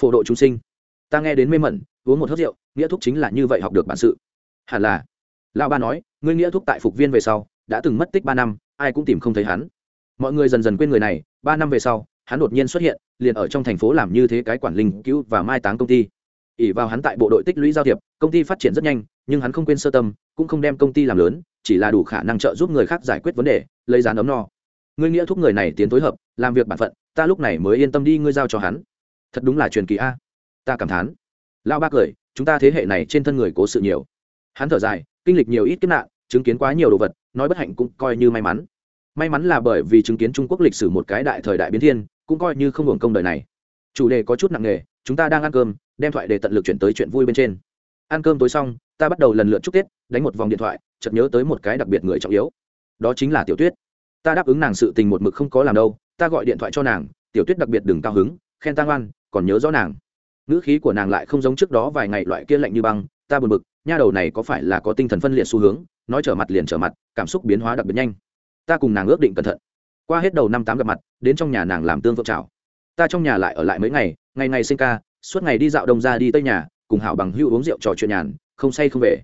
Phổ độ chúng sinh. Ta nghe đến mê mẩn, uống một hớt rượu, nghĩa thúc chính là như vậy học được bản sự. Hẳn là. Lão ba nói, ngươi nghĩa thúc tại phục viên về sau, đã từng mất tích ba năm, ai cũng tìm không thấy hắn. Mọi người dần dần quên người này, ba năm về sau, hắn đột nhiên xuất hiện, liền ở trong thành phố làm như thế cái quản linh cứu và mai táng công ty. Ỉ vào hắn tại bộ đội tích lũy giao thiệp, công ty phát triển rất nhanh, nhưng hắn không quên sơ tâm, cũng không đem công ty làm lớn, chỉ là đủ khả năng trợ giúp người khác giải quyết vấn đề, lấy dán ấm no ngươi nghĩa thúc người này tiến tối hợp, làm việc bản phận, ta lúc này mới yên tâm đi, ngươi giao cho hắn. Thật đúng là truyền kỳ a. Ta cảm thán. Lao ba cười, chúng ta thế hệ này trên thân người cố sự nhiều. Hắn thở dài, kinh lịch nhiều ít kiếp nạn, chứng kiến quá nhiều đồ vật, nói bất hạnh cũng coi như may mắn. May mắn là bởi vì chứng kiến trung quốc lịch sử một cái đại thời đại biến thiên, cũng coi như không hưởng công đời này. Chủ đề có chút nặng nề, chúng ta đang ăn cơm, đem thoại để tận lực chuyển tới chuyện vui bên trên. Ăn cơm tối xong, ta bắt đầu lần lượt chúc tết, đánh một vòng điện thoại, chợt nhớ tới một cái đặc biệt người trọng yếu. Đó chính là tiểu tuyết ta đáp ứng nàng sự tình một mực không có làm đâu, ta gọi điện thoại cho nàng, tiểu tuyết đặc biệt đừng cao hứng, khen ta ngoan, còn nhớ rõ nàng. Ngữ khí của nàng lại không giống trước đó vài ngày loại kia lạnh như băng, ta buồn bực, nha đầu này có phải là có tinh thần phân liệt xu hướng, nói trở mặt liền trở mặt, cảm xúc biến hóa đặc biệt nhanh. Ta cùng nàng ước định cẩn thận. Qua hết đầu năm tám gặp mặt, đến trong nhà nàng làm tương phượng trào ta trong nhà lại ở lại mấy ngày ngày ngày sinh ca, suốt ngày đi dạo đông ra đi tây nhà, cùng hảo bằng hữu uống rượu trò chuyện nhàn, không say không về.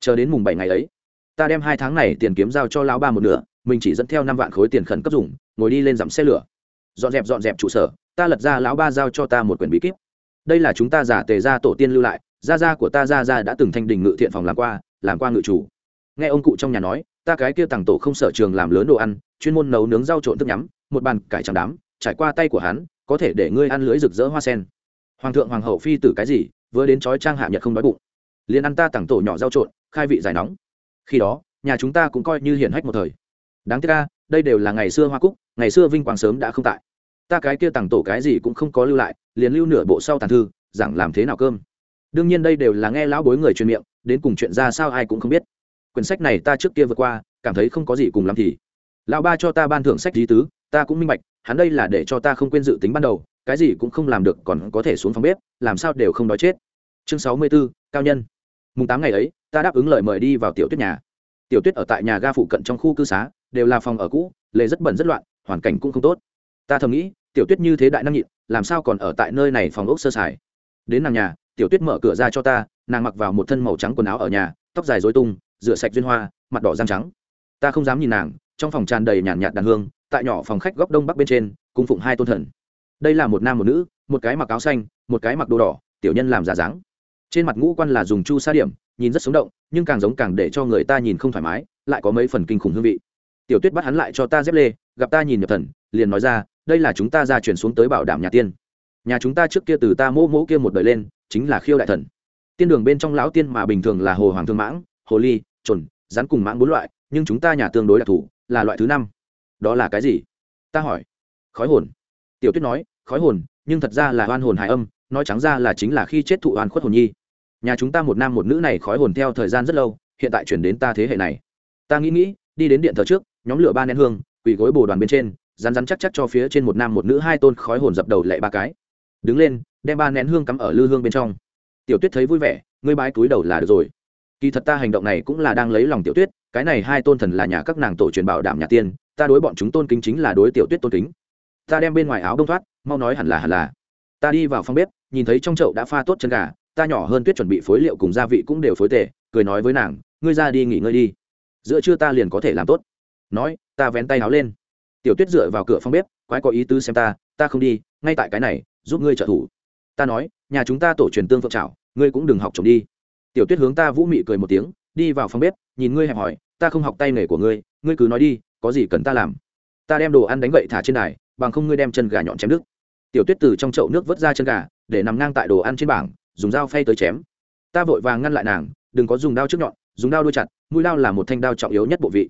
Chờ đến mùng bảy ngày ấy, ta đem hai tháng này tiền kiếm giao cho lão ba một nửa mình chỉ dẫn theo năm vạn khối tiền khẩn cấp dùng, ngồi đi lên dặm xe lửa. Dọn dẹp dọn dẹp trụ sở, ta lật ra lão ba giao cho ta một quyển bí kíp. Đây là chúng ta giả tề gia tổ tiên lưu lại, gia gia của ta gia gia đã từng thanh đình ngự thiện phòng làm qua làm qua ngự chủ. Nghe ông cụ trong nhà nói, ta cái kia tàng tổ không sở trường làm lớn đồ ăn, chuyên môn nấu nướng rau trộn thức nhắm, một bàn cải trắng đám, trải qua tay của hắn, có thể để ngươi ăn lưới rực rỡ hoa sen. Hoàng thượng, hoàng hậu phi tử cái gì, vừa đến chói trang hạ nhật không đói bụng. Liền ăn ta tặng tổ nhỏ rau trộn, khai vị giải nóng. Khi đó, nhà chúng ta cũng coi như hiển hách một thời đáng tiếc ca đây đều là ngày xưa hoa cúc ngày xưa vinh quang sớm đã không tại. Ta cái kia tặng tổ cái gì cũng không có lưu lại liền lưu nửa bộ sau tàn thư giảng làm thế nào cơm. Đương nhiên đây đều là nghe lão bối người truyền miệng đến cùng chuyện ra sao ai cũng không biết. Quyển sách này ta trước kia vượt qua cảm thấy không có gì cùng lắm thì. Lão ba cho ta ban thưởng sách lý tứ ta cũng minh bạch hắn đây là để cho ta không quên dự tính ban đầu cái gì cũng không làm được còn có thể xuống phòng bếp làm sao đều không đói chết. Chương sáu mươi 64, cao nhân. Mùng tám ngày ấy ta đáp ứng lời mời đi vào tiểu tuyết nhà. Tiểu tuyết ở tại nhà ga phụ cận trong khu cư xá đều là phòng ở cũ lệ rất bẩn rất loạn, hoàn cảnh cũng không tốt. Ta thầm nghĩ, tiểu tuyết như thế đại năng nhịn, làm sao còn ở tại nơi này phòng ốc sơ sài? Đến nàng nhà, tiểu tuyết mở cửa ra cho ta, nàng mặc vào một thân màu trắng quần áo ở nhà, tóc dài dối tung, rửa sạch duyên hoa, mặt đỏ răng trắng. Ta không dám nhìn nàng, trong phòng tràn đầy nhàn nhạt đàn hương, tại nhỏ phòng khách góc đông bắc bên trên, cung phụng hai tôn thần. Đây là một nam một nữ, một cái mặc áo xanh, một cái mặc đồ đỏ, tiểu nhân làm giả dáng. Trên mặt ngũ quan là dùng chu sa điểm, nhìn rất sống động, nhưng càng giống càng để cho người ta nhìn không thoải mái, lại có mấy phần kinh khủng hương vị tiểu tuyết bắt hắn lại cho ta dép lê, gặp ta nhìn nhập thần, liền nói ra, đây là chúng ta ra chuyển xuống tới bảo đảm nhà tiên. Nhà chúng ta trước kia từ ta mỗ mỗ kia một đời lên, chính là khiêu đại thần. Tiên đường bên trong lão tiên mà bình thường là hồ hoàng thương mãng, hồ ly, trồn, rắn cùng mãng bốn loại, nhưng chúng ta nhà tương đối đặc thù, là loại thứ năm. Đó là cái gì? Ta hỏi. Khói hồn. Tiểu tuyết nói, khói hồn, nhưng thật ra là oan hồn hài âm, nói trắng ra là chính là khi chết thụ oan khuất hồn nhi. Nhà chúng ta một nam một nữ này khói hồn theo thời gian rất lâu, hiện tại chuyển đến ta thế hệ này. Ta nghĩ nghĩ, đi đến điện thờ trước nhóm lửa ba nén hương, quỳ gối bồ đoàn bên trên rán rán chắc chắc cho phía trên một nam một nữ hai tôn khói hồn dập đầu lệ ba cái. Đứng lên, đem ba nén hương cắm ở lư hương bên trong. Tiểu tuyết thấy vui vẻ, ngươi bái túi đầu là được rồi. Kỳ thật ta hành động này cũng là đang lấy lòng tiểu tuyết, cái này hai tôn thần là nhà các nàng tổ truyền bảo đảm nhà tiên, ta đối bọn chúng tôn kính chính là đối tiểu tuyết tôn kính. Ta đem bên ngoài áo đông thoát, mau nói hẳn là hẳn là. Ta đi vào phòng bếp, nhìn thấy trong chậu đã pha tốt chân gà, ta nhỏ hơn tuyết chuẩn bị phối liệu cùng gia vị cũng đều phối tệ cười nói với nàng, ngươi ra đi nghỉ ngơi đi. Giữa trưa ta liền có thể làm tốt nói, ta vén tay áo lên. Tiểu tuyết dựa vào cửa phòng bếp, quái có ý tứ xem ta ta không đi, ngay tại cái này, giúp ngươi trợ thủ. Ta nói, nhà chúng ta tổ truyền tương phượng trào ngươi cũng đừng học chồng đi. Tiểu tuyết hướng ta vũ mị cười một tiếng, đi vào phòng bếp, nhìn ngươi hẹp hỏi, ta không học tay nghề của ngươi ngươi cứ nói đi, có gì cần ta làm? Ta đem đồ ăn đánh gậy thả trên đài, bằng không ngươi đem chân gà nhọn chém đứt. Tiểu tuyết từ trong chậu nước vớt ra chân gà, để nằm ngang tại đồ ăn trên bảng, dùng dao phay tới chém. Ta vội vàng ngăn lại nàng, đừng có dùng đao trước nhọn, dùng đao đuôi chặt, mũi đao là một thanh đao trọng yếu nhất bộ vị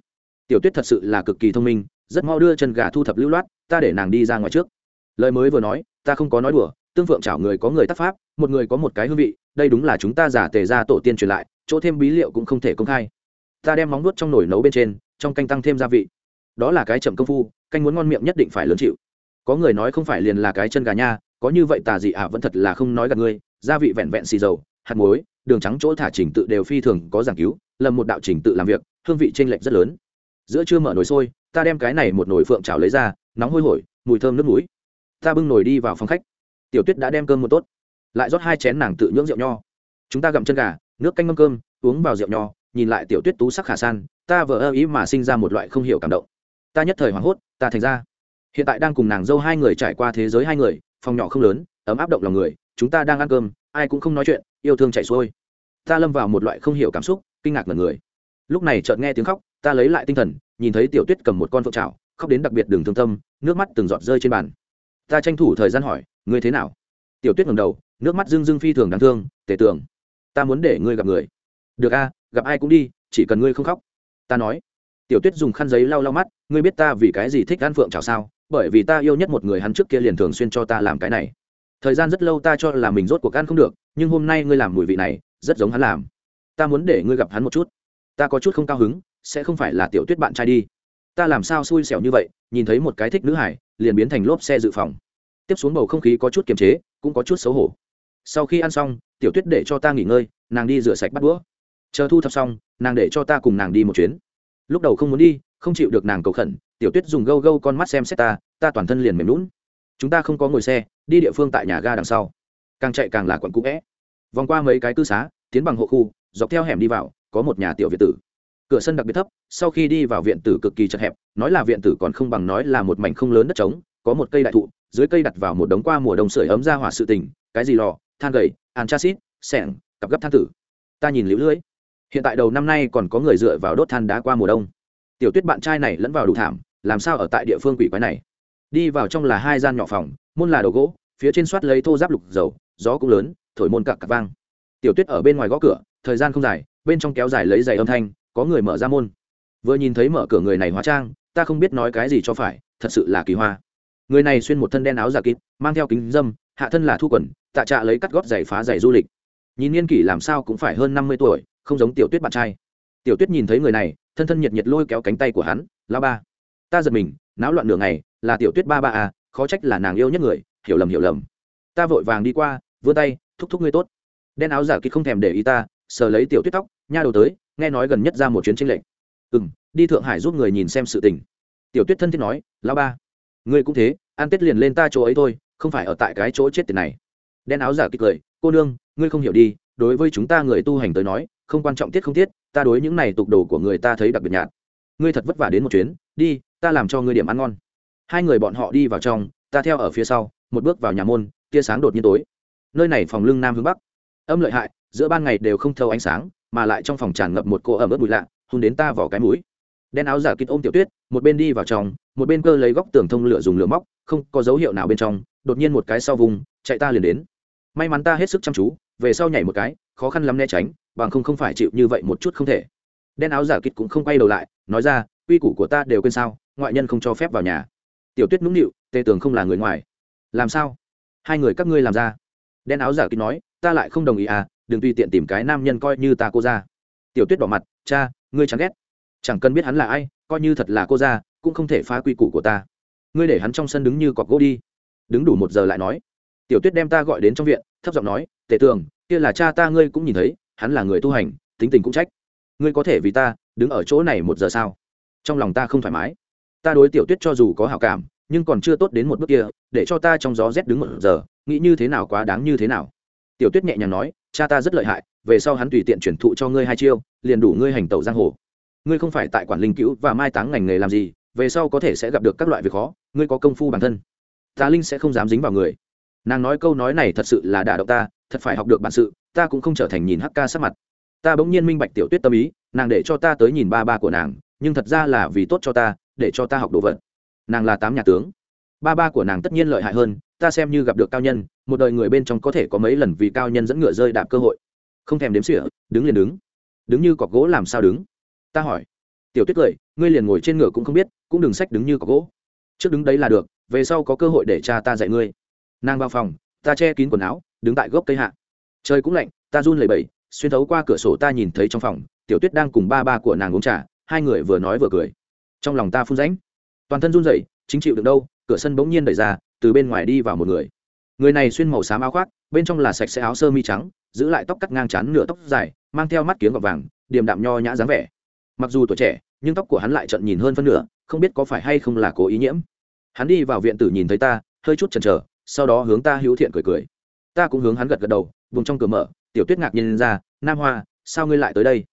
tiểu tuyết thật sự là cực kỳ thông minh, rất mau đưa chân gà thu thập lưu loát, ta để nàng đi ra ngoài trước. Lời mới vừa nói, ta không có nói đùa, tương phượng chảo người có người tác pháp, một người có một cái hương vị, đây đúng là chúng ta giả tề ra tổ tiên truyền lại, chỗ thêm bí liệu cũng không thể công khai. Ta đem móng nuốt trong nồi nấu bên trên, trong canh tăng thêm gia vị. Đó là cái chậm công phu, canh muốn ngon miệng nhất định phải lớn chịu. Có người nói không phải liền là cái chân gà nha, có như vậy tà dị ả à vẫn thật là không nói gạt ngươi, gia vị vẹn vẹn xì dầu, hạt muối, đường trắng chỗ thả trình tự đều phi thường có giảng cứu, lầm một đạo trình tự làm việc, hương vị t r ê n lệch rất lớn giữa trưa mở nồi sôi, ta đem cái này một nồi phượng chảo lấy ra, nóng hôi hổi, mùi thơm nước núi ta bưng nồi đi vào phòng khách. Tiểu tuyết đã đem cơm một tốt. Lại rót hai chén nàng tự nhưỡng rượu nho. Chúng ta gặm chân gà, nước canh ngâm cơm, uống vào rượu nho, nhìn lại tiểu tuyết tú sắc khả san, ta vờ ơ ý mà sinh ra một loại không hiểu cảm động. Ta nhất thời hoảng hốt, ta thành ra. Hiện tại đang cùng nàng dâu hai người trải qua thế giới hai người, phòng nhỏ không lớn, ấm áp động lòng người, chúng ta đang ăn cơm, ai cũng không nói chuyện, yêu thương chảy xuôi. Ta lâm vào một loại không hiểu cảm xúc, kinh ngạc ngần người. Lúc này chợt nghe tiếng khóc ta lấy lại tinh thần, nhìn thấy tiểu tuyết cầm một con phượng trào khóc đến đặc biệt đường thương tâm, nước mắt từng giọt rơi trên bàn. Ta tranh thủ thời gian hỏi, ngươi thế nào? Tiểu tuyết ngầm đầu, nước mắt dưng dưng phi thường đáng thương tể tưởng ta muốn để ngươi gặp người. Được a, gặp ai cũng đi, chỉ cần ngươi không khóc. Ta nói. Tiểu tuyết dùng khăn giấy lau lau mắt, ngươi biết ta vì cái gì thích ăn phượng chào sao? Bởi vì ta yêu nhất một người hắn trước kia liền thường xuyên cho ta làm cái này. Thời gian rất lâu ta cho là mình rốt cuộc ăn không được, nhưng hôm nay ngươi làm mùi vị này, rất giống hắn làm. Ta muốn để ngươi gặp hắn một chút. Ta có chút không cao hứng sẽ không phải là tiểu tuyết bạn trai đi. Ta làm sao xui xẻo như vậy, nhìn thấy một cái thích nữ hải, liền biến thành lốp xe dự phòng. Tiếp xuống bầu không khí có chút kiềm chế, cũng có chút xấu hổ. Sau khi ăn xong, tiểu tuyết để cho ta nghỉ ngơi, nàng đi rửa sạch bắt đũa. Chờ thu thập xong, nàng để cho ta cùng nàng đi một chuyến. Lúc đầu không muốn đi, không chịu được nàng cầu khẩn, tiểu tuyết dùng gâu gâu con mắt xem xét ta ta toàn thân liền mềm lún chúng ta không có ngồi xe, đi địa phương tại nhà ga đằng sau. Càng chạy càng là quận cũ vẽ vòng qua mấy cái cư xá, tiến bằng hộ khu, dọc theo hẻm đi vào, có một nhà tiểu việt tử cửa sân đặc biệt thấp, sau khi đi vào viện tử cực kỳ chật hẹp, nói là viện tử còn không bằng nói là một mảnh không lớn đất trống, có một cây đại thụ, dưới cây đặt vào một đống qua mùa đông sưởi ấm ra hỏa sự tình, cái gì lò, than gầy, antraxit, sẻng, cặp gấp than tử. Ta nhìn liễu lưỡi hiện tại đầu năm nay còn có người dựa vào đốt than đá qua mùa đông. Tiểu tuyết bạn trai này lẫn vào đủ thảm, làm sao ở tại địa phương quỷ quái này? Đi vào trong là hai gian nhỏ phòng, môn là đồ gỗ, phía trên soát lấy thô giáp lục dầu, gió cũng lớn, thổi môn cặp cặp vang. Tiểu tuyết ở bên ngoài gõ cửa, thời gian không dài, bên trong kéo dài lấy giày âm thanh có người mở ra môn. Vừa nhìn thấy mở cửa người này hóa trang, ta không biết nói cái gì cho phải, thật sự là kỳ hoa. Người này xuyên một thân đen áo giả kịp, mang theo kính dâm, hạ thân là thu quần, tạ trạ lấy cắt gót giày phá giày du lịch. Nhìn niên kỷ làm sao cũng phải hơn năm mươi tuổi, không giống tiểu tuyết bạn trai. Tiểu tuyết nhìn thấy người này, thân thân nhiệt nhiệt lôi kéo cánh tay của hắn lao ba. Ta giật mình, náo loạn nửa ngày, là tiểu tuyết ba ba à khó trách là nàng yêu nhất người, hiểu lầm hiểu lầm. Ta vội vàng đi qua, vươn tay, thúc thúc ngươi tốt. Đen áo giả kịp không thèm để ý ta, sờ lấy tiểu tuyết tóc, nha đầu tới nghe nói gần nhất ra một chuyến tranh lệnh ừ m đi thượng hải giúp người nhìn xem sự tình. Tiểu tuyết thân thiết nói lao ba, ngươi cũng thế, ăn tết liền lên ta chỗ ấy thôi, không phải ở tại cái chỗ chết tiền này. Đen áo giả kích cười, cô nương, ngươi không hiểu đi, đối với chúng ta người tu hành tới nói, không quan trọng tiết không tiết, ta đối những này tục đồ của người ta thấy đặc biệt nhạt. Ngươi thật vất vả đến một chuyến, đi, ta làm cho ngươi điểm ăn ngon. Hai người bọn họ đi vào trong, ta theo ở phía sau, một bước vào nhà môn, tia sáng đột nhiên tối. Nơi này phòng lưng nam hướng bắc. Âm lợi hại, giữa ban ngày đều không thâu ánh sáng mà lại trong phòng tràn ngập một cô ẩm ướt bụi lạ hôn đến ta vào cái mũi. Đen áo giả kịt ôm tiểu tuyết, một bên đi vào trong, một bên cơ lấy góc tường thông lửa dùng lửa móc, không có dấu hiệu nào bên trong, đột nhiên một cái sau vùng, chạy ta liền đến. May mắn ta hết sức chăm chú, về sau nhảy một cái, khó khăn lắm né tránh, bằng không không phải chịu như vậy một chút không thể. Đen áo giả kịt cũng không quay đầu lại, nói ra uy củ của ta đều quên sao, ngoại nhân không cho phép vào nhà. Tiểu tuyết nũng nịu, tề tường không là người ngoài. Làm sao? Hai người các ngươi làm ra? Đen áo giả kịt nói, ta lại không đồng ý à đừng tùy tiện tìm cái nam nhân coi như ta cô ra. Tiểu tuyết bỏ mặt, cha, ngươi chán ghét. Chẳng cần biết hắn là ai, coi như thật là cô ra, cũng không thể phá quy củ của ta. Ngươi để hắn trong sân đứng như cọc gỗ đi. Đứng đủ một giờ lại nói. Tiểu tuyết đem ta gọi đến trong viện, thấp giọng nói, tề tường, kia là cha ta ngươi cũng nhìn thấy, hắn là người tu hành, tính tình cũng trách. Ngươi có thể vì ta đứng ở chỗ này một giờ sao? Trong lòng ta không thoải mái. Ta đối tiểu tuyết cho dù có hảo cảm, nhưng còn chưa tốt đến một bước kia, để cho ta trong gió rét đứng một giờ, nghĩ như thế nào quá đáng như thế nào tiểu tuyết nhẹ nhàng nói, cha ta rất lợi hại, về sau hắn tùy tiện chuyển thụ cho ngươi hai chiêu, liền đủ ngươi hành tẩu giang hồ. Ngươi không phải tại quản linh cứu và mai táng ngành nghề làm gì, về sau có thể sẽ gặp được các loại việc khó, ngươi có công phu bản thân. Ta linh sẽ không dám dính vào người. Nàng nói câu nói này thật sự là đả động ta, thật phải học được bản sự, ta cũng không trở thành nhìn hắc ca sắc mặt. Ta bỗng nhiên minh bạch tiểu tuyết tâm ý, nàng để cho ta tới nhìn ba ba của nàng, nhưng thật ra là vì tốt cho ta, để cho ta học đồ vật. Nàng là tám nhà tướng. Ba ba của nàng tất nhiên lợi hại hơn ta xem như gặp được cao nhân, một đời người bên trong có thể có mấy lần vì cao nhân dẫn ngựa rơi đạp cơ hội. Không thèm đếm xỉa, đứng liền đứng. Đứng như cọc gỗ làm sao đứng? Ta hỏi. Tiểu tuyết cười, ngươi liền ngồi trên ngựa cũng không biết, cũng đừng sách đứng như cọc gỗ. Trước đứng đấy là được, về sau có cơ hội để cha ta dạy ngươi. Nàng vào phòng, ta che kín quần áo, đứng tại gốc cây hạ. Trời cũng lạnh, ta run lẩy bẩy, xuyên thấu qua cửa sổ ta nhìn thấy trong phòng, tiểu tuyết đang cùng ba ba của nàng uống trà, hai người vừa nói vừa cười. Trong lòng ta phun rãnh. Toàn thân run rẩy, chính chịu được đâu, cửa sân bỗng nhiên đẩy ra từ bên ngoài đi vào một người. Người này xuyên màu xám áo khoác, bên trong là sạch sẽ áo sơ mi trắng, giữ lại tóc cắt ngang chán nửa tóc dài, mang theo mắt kiếng gọt vàng, điềm đạm nho nhã dáng vẻ. Mặc dù tuổi trẻ, nhưng tóc của hắn lại trận nhìn hơn phân nửa, không biết có phải hay không là cố ý nhiễm. Hắn đi vào viện tử nhìn thấy ta, hơi chút chần chờ, sau đó hướng ta hữu thiện cười cười. Ta cũng hướng hắn gật gật đầu, vùng trong cửa mở, tiểu tuyết ngạc nhiên ra, nam hoa, sao ngươi lại tới đây?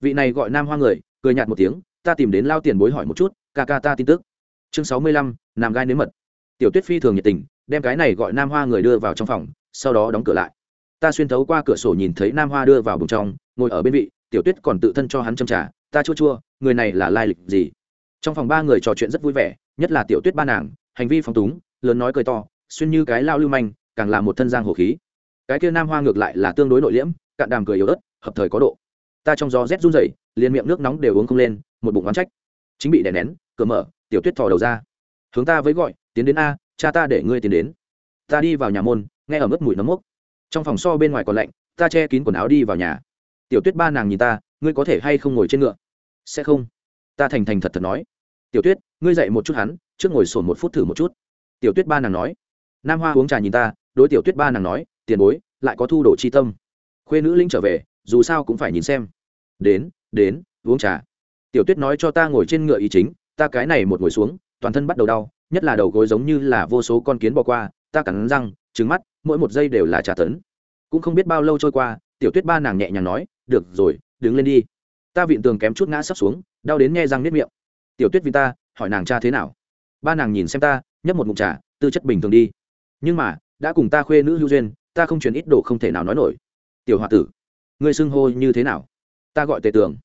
Vị này gọi nam hoa người, cười nhạt một tiếng, ta tìm đến lao tiền bối hỏi một chút, ca ca ta tin tức. Chương sáu mươi lăm, nam gai nếm mật tiểu tuyết phi thường nhiệt tình, đem cái này gọi nam hoa người đưa vào trong phòng, sau đó đóng cửa lại. Ta xuyên thấu qua cửa sổ nhìn thấy nam hoa đưa vào bùng trong, ngồi ở bên vị, tiểu tuyết còn tự thân cho hắn châm trả ta chua chua, người này là lai lịch gì? Trong phòng ba người trò chuyện rất vui vẻ, nhất là tiểu tuyết ba nàng, hành vi phóng túng, lớn nói cười to, xuyên như cái lao lưu manh, càng là một thân giang hồ khí. Cái kia nam hoa ngược lại là tương đối nội liễm, cạn đàm cười yếu ớt, hợp thời có độ. Ta trong gió rét run rẩy, liền miệng nước nóng đều uống không lên, một bụng oán trách. Chính bị đè nén, cửa mở, tiểu tuyết thò đầu ra. Hướng ta với gọi tiến đến a, cha ta để ngươi tiến đến. Ta đi vào nhà môn, nghe ở mức mùi nấm mốc. Trong phòng so bên ngoài còn lạnh, ta che kín quần áo đi vào nhà. Tiểu tuyết ba nàng nhìn ta, ngươi có thể hay không ngồi trên ngựa? Sẽ không. Ta thành thành thật thật nói. Tiểu tuyết, ngươi dậy một chút hắn, trước ngồi sổn một phút thử một chút. Tiểu tuyết ba nàng nói. Nam hoa uống trà nhìn ta, đối tiểu tuyết ba nàng nói, tiền bối, lại có thu đồ chi tâm. Khuê nữ linh trở về, dù sao cũng phải nhìn xem. Đến đến, uống trà. Tiểu tuyết nói cho ta ngồi trên ngựa ý chính, ta cái này một ngồi xuống, toàn thân bắt đầu đau nhất là đầu gối giống như là vô số con kiến bò qua, ta cắn răng trứng mắt, mỗi một giây đều là trả tấn. Cũng không biết bao lâu trôi qua, tiểu tuyết ba nàng nhẹ nhàng nói, được rồi, đứng lên đi. Ta vịn tường kém chút ngã sắp xuống, đau đến nghe răng nếp miệng. Tiểu tuyết vì ta, hỏi nàng cha thế nào? Ba nàng nhìn xem ta, nhấp một mục trà, tư chất bình thường đi. Nhưng mà, đã cùng ta khuê nữ hữu duyên, ta không truyền ít đồ không thể nào nói nổi. Tiểu h o a tử, ngươi xưng hô như thế nào? Ta gọi tề tường.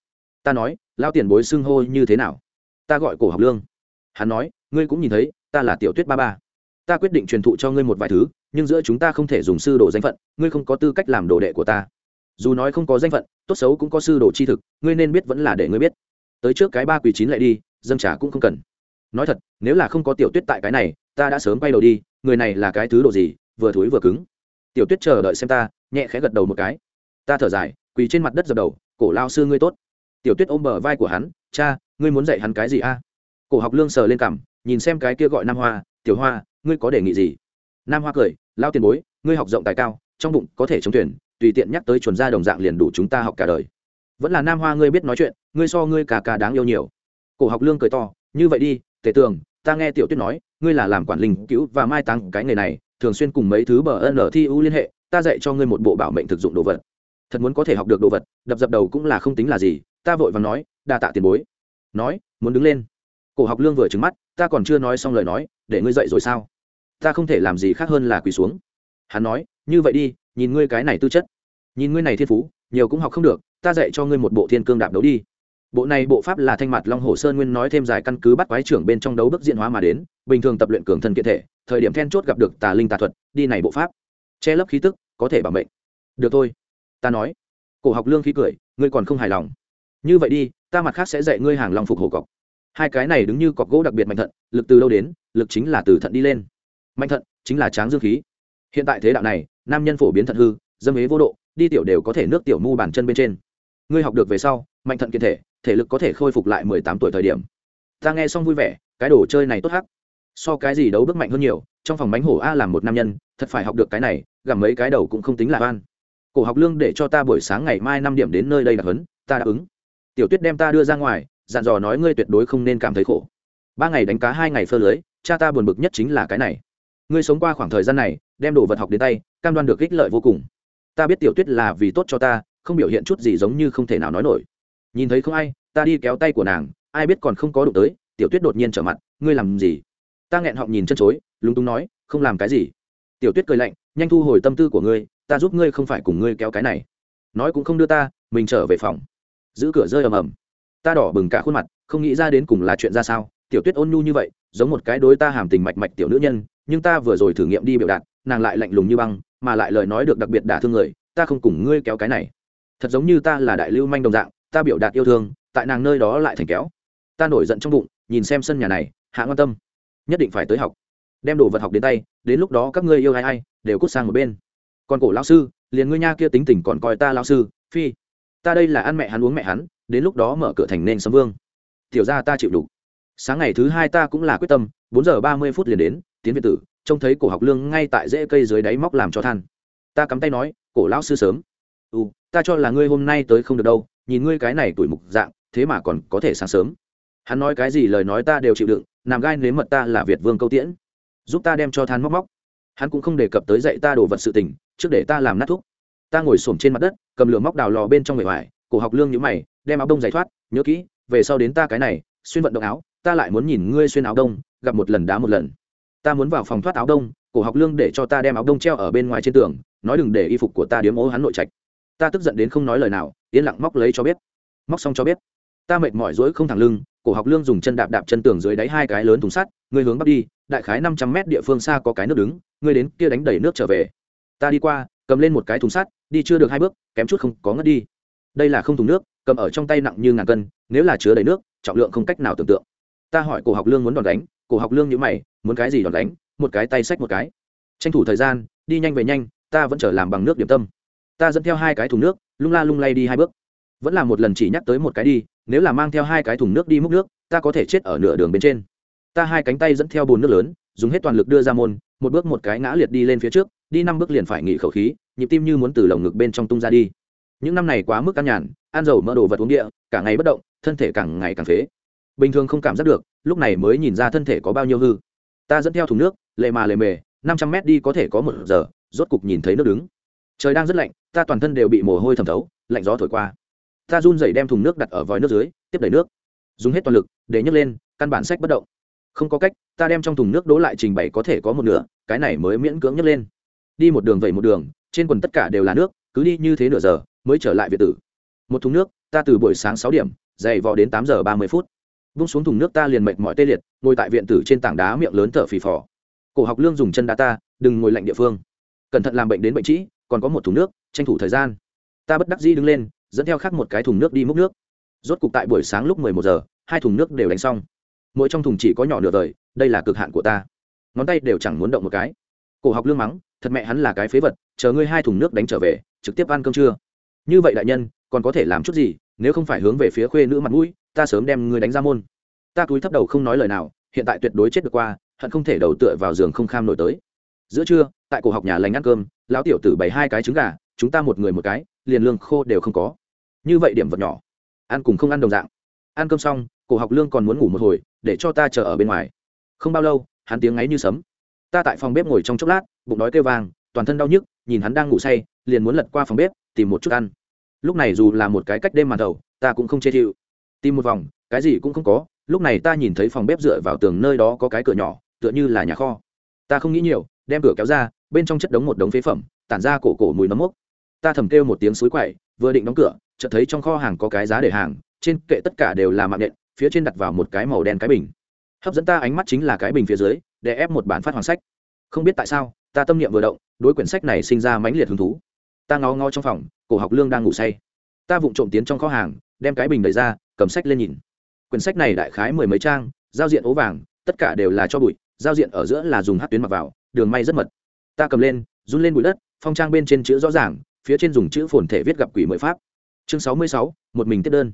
Ta nói lao tiền bối xưng hô như thế nào? Ta gọi cổ học lương. Hắn nói ngươi cũng nhìn thấy, ta là tiểu tuyết ba ba. Ta quyết định truyền thụ cho ngươi một vài thứ, nhưng giữa chúng ta không thể dùng sư đồ danh phận, ngươi không có tư cách làm đồ đệ của ta. Dù nói không có danh phận, tốt xấu cũng có sư đồ chi thực, ngươi nên biết vẫn là để ngươi biết. Tới trước cái ba quỳ chín lại đi, dâng trả cũng không cần. Nói thật, nếu là không có tiểu tuyết tại cái này, ta đã sớm bay đầu đi, người này là cái thứ đồ gì, vừa thối vừa cứng. Tiểu tuyết chờ đợi xem ta, nhẹ khẽ gật đầu một cái. Ta thở dài, quỳ trên mặt đất dập đầu, cổ lao sư ngươi tốt. Tiểu tuyết ôm bờ vai của hắn, cha, ngươi muốn dạy hắn cái gì a? Cổ học lương sờ lên cằm nhìn xem cái kia gọi nam hoa, tiểu hoa, ngươi có đề nghị gì? Nam hoa cười, lao tiền bối, ngươi học rộng tài cao, trong bụng có thể chống tuyển, tùy tiện nhắc tới chuẩn gia đồng dạng liền đủ chúng ta học cả đời. Vẫn là nam hoa, ngươi biết nói chuyện, ngươi so ngươi cả cả đáng yêu nhiều. Cổ học lương cười to, như vậy đi, tề tường, ta nghe tiểu tuyết nói, ngươi là làm quản linh cứu và mai tăng cái nghề này, thường xuyên cùng mấy thứ bờ ân thi u liên hệ, ta dạy cho ngươi một bộ bảo mệnh thực dụng đồ vật. Thật muốn có thể học được đồ vật, đập dập đầu cũng là không tính là gì, ta vội vàng nói, đa tạ tiền bối. Nói, muốn đứng lên. Cổ học lương vừa trứng mắt ta còn chưa nói xong lời nói, để ngươi dậy rồi sao? Ta không thể làm gì khác hơn là quỳ xuống. Hắn nói, như vậy đi, nhìn ngươi cái này tư chất. Nhìn ngươi này thiên phú, nhiều cũng học không được, ta dạy cho ngươi một bộ thiên cương đạp đấu đi. Bộ này bộ pháp là thanh mặt long hồ sơn nguyên nói thêm giải căn cứ bắt quái trưởng bên trong đấu bức diện hóa mà đến, bình thường tập luyện cường thân kiện thể, thời điểm then chốt gặp được tà linh tà thuật, đi này bộ pháp. Che lấp khí tức, có thể bảo mệnh. Được thôi. Ta nói. Cổ học lương khí cười, ngươi còn không hài lòng. Như vậy đi, ta mặt khác sẽ dạy ngươi hàng long phục hồ cọc hai cái này đứng như cọc gỗ đặc biệt mạnh thận, lực từ đâu đến, lực chính là từ thận đi lên. Mạnh thận chính là tráng dương khí. Hiện tại thế đạo này, nam nhân phổ biến thận hư, dâm ế vô độ, đi tiểu đều có thể nước tiểu mu bàn chân bên trên. Ngươi học được về sau, mạnh thận kiên thể thể lực có thể khôi phục lại mười tám tuổi thời điểm. Ta nghe xong vui vẻ, cái đồ chơi này tốt hắc. So cái gì đấu bước mạnh hơn nhiều, trong phòng bánh hổ a làm một nam nhân, thật phải học được cái này, gặm mấy cái đầu cũng không tính là oan. Cổ học lương để cho ta buổi sáng ngày mai năm điểm đến nơi đây đặc hấn, ta đáp ứng. Tiểu tuyết đem ta đưa ra ngoài dặn dò nói ngươi tuyệt đối không nên cảm thấy khổ. Ba ngày đánh cá, hai ngày phơ lưới, cha ta buồn bực nhất chính là cái này. Ngươi sống qua khoảng thời gian này, đem đồ vật học đến tay, cam đoan được ích lợi vô cùng. Ta biết tiểu tuyết là vì tốt cho ta, không biểu hiện chút gì giống như không thể nào nói nổi. Nhìn thấy không ai, ta đi kéo tay của nàng, ai biết còn không có đụng tới, tiểu tuyết đột nhiên trở mặt, ngươi làm gì? Ta nghẹn họng nhìn chân chối, lúng túng nói, không làm cái gì. Tiểu tuyết cười lạnh, nhanh thu hồi tâm tư của ngươi, ta giúp ngươi không phải cùng ngươi kéo cái này. Nói cũng không đưa ta, mình trở về phòng. Giữ cửa rơi ầm ầm ta đỏ bừng cả khuôn mặt, không nghĩ ra đến cùng là chuyện ra sao, tiểu tuyết ôn nhu như vậy, giống một cái đối ta hàm tình mạch mạch tiểu nữ nhân, nhưng ta vừa rồi thử nghiệm đi biểu đạt, nàng lại lạnh lùng như băng, mà lại lời nói được đặc biệt đả thương người, ta không cùng ngươi kéo cái này. Thật giống như ta là đại lưu manh đồng dạng, ta biểu đạt yêu thương, tại nàng nơi đó lại thành kéo. Ta nổi giận trong bụng, nhìn xem sân nhà này, hạ quan tâm. Nhất định phải tới học. Đem đồ vật học đến tay, đến lúc đó các ngươi yêu ai ai, đều cút sang một bên. Còn cổ lao sư, liền ngươi nha kia tính tình còn coi ta lao sư, phi. Ta đây là ăn mẹ hắn uống mẹ hắn đến lúc đó mở cửa thành nên sấm vương. Tiểu ra ta chịu đủ. Sáng ngày thứ hai ta cũng là quyết tâm, bốn giờ ba mươi phút liền đến, tiến viện tử, trông thấy cổ học lương ngay tại rễ cây dưới đáy móc làm cho than. Ta cắm tay nói, cổ lão sư sớm. Ừ ta cho là ngươi hôm nay tới không được đâu, nhìn ngươi cái này tuổi mục dạng, thế mà còn có thể sáng sớm. Hắn nói cái gì lời nói ta đều chịu đựng làm gai nếm mật ta là việt vương câu tiễn. Giúp ta đem cho than móc móc. Hắn cũng không đề cập tới dạy ta đồ vật sự tình, trước để ta làm nát thuốc. Ta ngồi xổm trên mặt đất, cầm lửa móc đào lò bên trong người hoài cổ học lương nhữ mày đem áo đông giải thoát, nhớ kỹ, về sau đến ta cái này, xuyên vận động áo, ta lại muốn nhìn ngươi xuyên áo đông, gặp một lần đá một lần. Ta muốn vào phòng thoát áo đông, cổ học lương để cho ta đem áo đông treo ở bên ngoài trên tường, nói đừng để y phục của ta điếm ố hắn nội trạch. Ta tức giận đến không nói lời nào, yên lặng móc lấy cho biết móc xong cho biết ta mệt mỏi rối không thẳng lưng, cổ học lương dùng chân đạp đạp chân tường dưới đáy hai cái lớn thùng sắt, ngươi hướng bắc đi, đại khái năm trăm mét địa phương xa có cái nước đứng, ngươi đến kia đánh đẩy nước trở về. Ta đi qua, cầm lên một cái thùng sắt, đi chưa được hai bước, kém chút không có ngất đi. Đây là không thùng nước cầm ở trong tay nặng như ngàn cân, nếu là chứa đầy nước, trọng lượng không cách nào tưởng tượng. Ta hỏi cổ học lương muốn đòn đánh, cổ học lương nhữ mày, muốn cái gì đòn đánh, một cái tay xách một cái. Tranh thủ thời gian, đi nhanh về nhanh, ta vẫn chờ làm bằng nước điểm tâm. Ta dẫn theo hai cái thùng nước, lung la lung lay đi hai bước. Vẫn là một lần chỉ nhắc tới một cái đi, nếu là mang theo hai cái thùng nước đi múc nước, ta có thể chết ở nửa đường bên trên. Ta hai cánh tay dẫn theo bồn nước lớn, dùng hết toàn lực đưa ra môn, một bước một cái ngã liệt đi lên phía trước, đi năm bước liền phải nghỉ khẩu khí, nhịp tim như muốn từ lồng ngực bên trong tung ra đi. Những năm này quá mức căn nhàn ăn dầu mỡ đồ vật uống địa, cả ngày bất động, thân thể càng ngày càng phế. Bình thường không cảm giác được, lúc này mới nhìn ra thân thể có bao nhiêu hư. Ta dẫn theo thùng nước, lệ mà lệ mề, năm trăm mét đi có thể có một giờ, rốt cục nhìn thấy nước đứng. Trời đang rất lạnh, ta toàn thân đều bị mồ hôi thẩm thấu, lạnh gió thổi qua. Ta run rẩy đem thùng nước đặt ở vòi nước dưới, tiếp đẩy nước. Dùng hết toàn lực, để nhấc lên, căn bản sách bất động. Không có cách, ta đem trong thùng nước đổ lại trình bày có thể có một nửa, cái này mới miễn cưỡng nhấc lên. Đi một đường vẩy một đường, trên quần tất cả đều là nước, cứ đi như thế nửa giờ, mới trở lại việt tử một thùng nước, ta từ buổi sáng sáu điểm dày vò đến tám giờ ba mươi phút. Bung xuống thùng nước ta liền mệt mỏi tê liệt, ngồi tại viện tử trên tảng đá miệng lớn thở phì phò. Cổ học lương dùng chân đá ta, đừng ngồi lạnh địa phương. Cẩn thận làm bệnh đến bệnh trĩ, còn có một thùng nước, tranh thủ thời gian. Ta bất đắc dĩ đứng lên, dẫn theo khác một cái thùng nước đi múc nước. Rốt cục tại buổi sáng lúc mười một giờ, hai thùng nước đều đánh xong. Mỗi trong thùng chỉ có nhỏ nửa đời đây là cực hạn của ta. Ngón tay đều chẳng muốn động một cái. Cổ học lương mắng, thật mẹ hắn là cái phế vật, chờ ngươi hai thùng nước đánh trở về, trực tiếp ăn cơm trưa. Như vậy đại nhân còn có thể làm chút gì nếu không phải hướng về phía khuê nữ mặt mũi ta sớm đem ngươi đánh ra môn. Ta cúi thấp đầu không nói lời nào hiện tại tuyệt đối chết được qua hận không thể đầu tựa vào giường không kham nổi tới. Giữa trưa tại cổ học nhà lành ăn cơm lão tiểu tử bày hai cái trứng gà chúng ta một người một cái liền lương khô đều không có. Như vậy điểm vật nhỏ ăn cùng không ăn đồng dạng. Ăn cơm xong cổ học lương còn muốn ngủ một hồi để cho ta chờ ở bên ngoài. Không bao lâu hắn tiếng ngáy như sấm. Ta tại phòng bếp ngồi trong chốc lát bụng đói kêu vàng, toàn thân đau nhức nhìn hắn đang ngủ say liền muốn lật qua phòng bếp tìm một chút ăn lúc này dù là một cái cách đêm màn đầu, ta cũng không chê chịu. Tìm một vòng, cái gì cũng không có, lúc này ta nhìn thấy phòng bếp dựa vào tường nơi đó có cái cửa nhỏ, tựa như là nhà kho. Ta không nghĩ nhiều, đem cửa kéo ra, bên trong chất đống một đống phế phẩm, tản ra cổ cổ mùi nấm mốc. Ta thầm kêu một tiếng suối quậy, vừa định đóng cửa, chợt thấy trong kho hàng có cái giá để hàng, trên kệ tất cả đều là mạng nện phía trên đặt vào một cái màu đen cái bình. Hấp dẫn ta ánh mắt chính là cái bình phía dưới, để ép một bản phát hoàng sách. Không biết tại sao, ta tâm niệm vừa động, đối quyển sách này sinh ra mãnh liệt hứng thú ta ngó ngó trong phòng, cổ học lương đang ngủ say. Ta vụng trộm tiến trong kho hàng, đem cái bình đẩy ra, cầm sách lên nhìn. Quyển sách này đại khái mười mấy trang, giao diện ố vàng, tất cả đều là cho bụi, giao diện ở giữa là dùng hát tuyến mặc vào, đường may rất mật. Ta cầm lên, run lên bụi đất, phong trang bên trên chữ rõ ràng, phía trên dùng chữ phồn thể viết gặp quỷ mười pháp. Chương sáu mươi sáu, một mình tiếp đơn.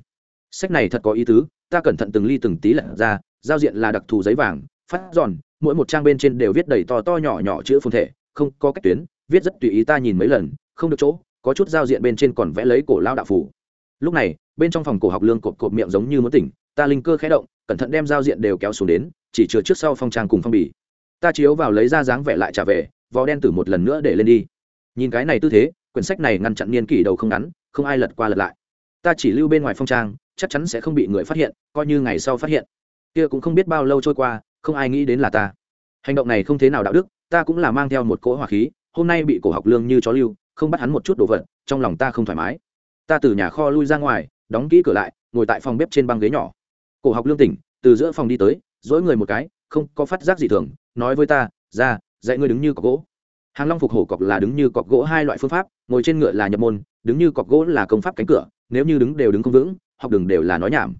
Sách này thật có ý tứ, ta cẩn thận từng ly từng tí lật ra, giao diện là đặc thù giấy vàng, phát giòn, mỗi một trang bên trên đều viết đầy to to nhỏ nhỏ chữ phồn thể, không có cách tuyến viết rất tùy ý ta nhìn mấy lần, không được chỗ, có chút giao diện bên trên còn vẽ lấy cổ lao đạo phủ lúc này, bên trong phòng cổ học lương cột cột miệng giống như muốn tỉnh, ta linh cơ khẽ động, cẩn thận đem giao diện đều kéo xuống đến, chỉ chừa trước sau phong trang cùng phong bì. Ta chiếu vào lấy ra dáng vẻ lại trả về, vò đen tử một lần nữa để lên đi. Nhìn cái này tư thế, quyển sách này ngăn chặn niên kỷ đầu không ngắn, không ai lật qua lật lại. Ta chỉ lưu bên ngoài phong trang, chắc chắn sẽ không bị người phát hiện, coi như ngày sau phát hiện. Kia cũng không biết bao lâu trôi qua, không ai nghĩ đến là ta. Hành động này không thế nào đạo đức, ta cũng là mang theo một cỗ hỏa khí hôm nay bị cổ học lương như chó lưu, không bắt hắn một chút đồ vật, trong lòng ta không thoải mái. Ta từ nhà kho lui ra ngoài, đóng kỹ cửa lại, ngồi tại phòng bếp trên băng ghế nhỏ. Cổ học lương tỉnh, từ giữa phòng đi tới, dỗi người một cái, không có phát giác gì thường, nói với ta, ra, dạy ngươi đứng như cọc gỗ. Hàng long phục hổ cọc là đứng như cọc gỗ hai loại phương pháp, ngồi trên ngựa là nhập môn, đứng như cọc gỗ là công pháp cánh cửa, nếu như đứng đều đứng không vững, học đừng đều là nói nhảm.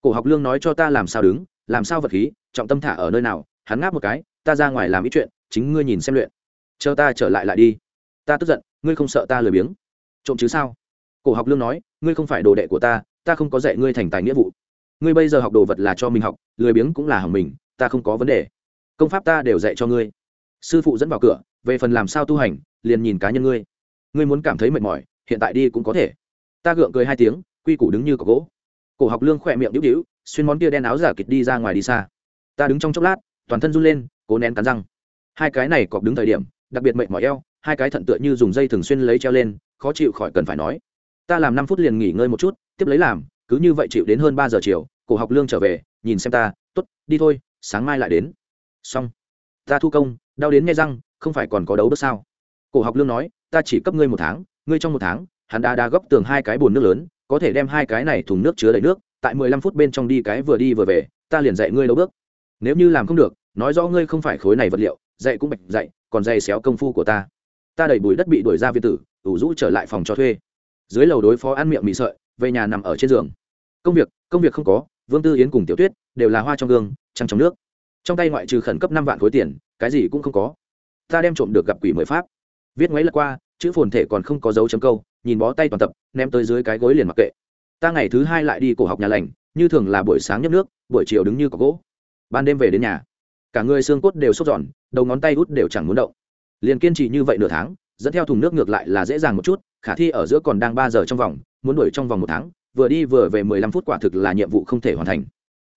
Cổ học lương nói cho ta làm sao đứng, làm sao vật khí, trọng tâm thả ở nơi nào, hắn ngáp một cái, ta ra ngoài làm ít chuyện, chính ngươi nhìn xem luyện chờ ta trở lại lại đi. Ta tức giận, ngươi không sợ ta lười biếng? Trộm chứ sao? Cổ học lương nói, ngươi không phải đồ đệ của ta ta không có dạy ngươi thành tài nghĩa vụ. Ngươi bây giờ học đồ vật là cho mình học, lười biếng cũng là hỏng mình, ta không có vấn đề. Công pháp ta đều dạy cho ngươi. Sư phụ dẫn vào cửa, về phần làm sao tu hành, liền nhìn cá nhân ngươi. Ngươi muốn cảm thấy mệt mỏi, hiện tại đi cũng có thể. Ta gượng cười hai tiếng, quy củ đứng như cọc gỗ. Cổ học lương khỏe miệng đĩu đĩu xuyên món kia đen áo giả kịch đi ra ngoài đi xa. Ta đứng trong chốc lát, toàn thân run lên, cố nén cắn răng. Hai cái này cọp đứng thời điểm đặc biệt mệt mỏi eo, hai cái thận tựa như dùng dây thường xuyên lấy treo lên, khó chịu khỏi cần phải nói. Ta làm năm phút liền nghỉ ngơi một chút, tiếp lấy làm, cứ như vậy chịu đến hơn ba giờ chiều, cổ học lương trở về, nhìn xem ta t ố t đi thôi, sáng mai lại đến. Xong. Ta thu công, đau đến nghe răng, không phải còn có đấu bước sao? Cổ học lương nói, ta chỉ cấp ngươi một tháng, ngươi trong một tháng, hắn đã đa góc tường hai cái bồn nước lớn, có thể đem hai cái này thùng nước chứa đầy nước, tại mười lăm phút bên trong đi cái vừa đi vừa về, ta liền dạy ngươi đấu bước. Nếu như làm không được, nói rõ ngươi không phải khối này vật liệu dạy cũng bạch dạy, còn dày xéo công phu của ta. Ta đẩy bùi đất bị đuổi ra viên tử, ủ rũ trở lại phòng cho thuê. Dưới lầu đối phó ăn miệng mị sợi, về nhà nằm ở trên giường. Công việc công việc không có, vương tư yến cùng tiểu tuyết đều là hoa trong gương, trăng trong nước. Trong tay ngoại trừ khẩn cấp năm vạn khối tiền, cái gì cũng không có. Ta đem trộm được gặp quỷ mười pháp. Viết ngoáy lật qua, chữ phồn thể còn không có dấu chấm câu, nhìn bó tay toàn tập, ném tới dưới cái gối liền mặc kệ. Ta ngày thứ hai lại đi cổ học nhà lành, như thường là buổi sáng nhấp nước, buổi chiều đứng như có gỗ. Ban đêm về đến nhà cả người xương cốt đều sốt giòn, đầu ngón tay út đều chẳng muốn động. Liền kiên trì như vậy nửa tháng, dẫn theo thùng nước ngược lại là dễ dàng một chút, khả thi ở giữa còn đang ba giờ trong vòng, muốn đuổi trong vòng một tháng, vừa đi vừa về mười lăm phút quả thực là nhiệm vụ không thể hoàn thành.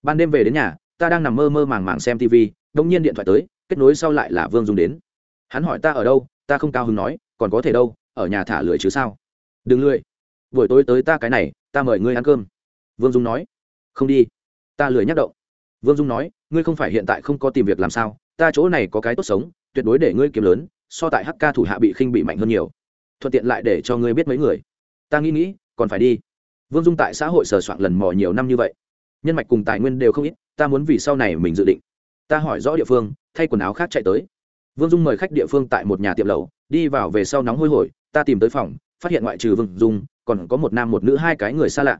Ban đêm về đến nhà, ta đang nằm mơ mơ màng màng xem tv đông nhiên điện thoại tới, kết nối sau lại là vương dung đến. Hắn hỏi ta ở đâu, ta không cao hứng nói, còn có thể đâu, ở nhà thả lười chứ sao? Đừng lười. Buổi tối tới ta cái này, ta mời ngươi ăn cơm. Vương dung nói. Không đi. Ta lười nhắc động vương dung nói, ngươi không phải hiện tại không có tìm việc làm sao, ta chỗ này có cái tốt sống, tuyệt đối để ngươi kiếm lớn, so tại hk thủ hạ bị khinh bị mạnh hơn nhiều. Thuận tiện lại để cho ngươi biết mấy người. Ta nghĩ nghĩ, còn phải đi. Vương dung tại xã hội sờ soạn lần mò nhiều năm như vậy. Nhân mạch cùng tài nguyên đều không ít, ta muốn vì sau này mình dự định. Ta hỏi rõ địa phương, thay quần áo khác chạy tới. Vương dung mời khách địa phương tại một nhà tiệm lầu đi vào về sau nóng hôi hổi, ta tìm tới phòng, phát hiện ngoại trừ vương dung, còn có một nam một nữ hai cái người xa lạ.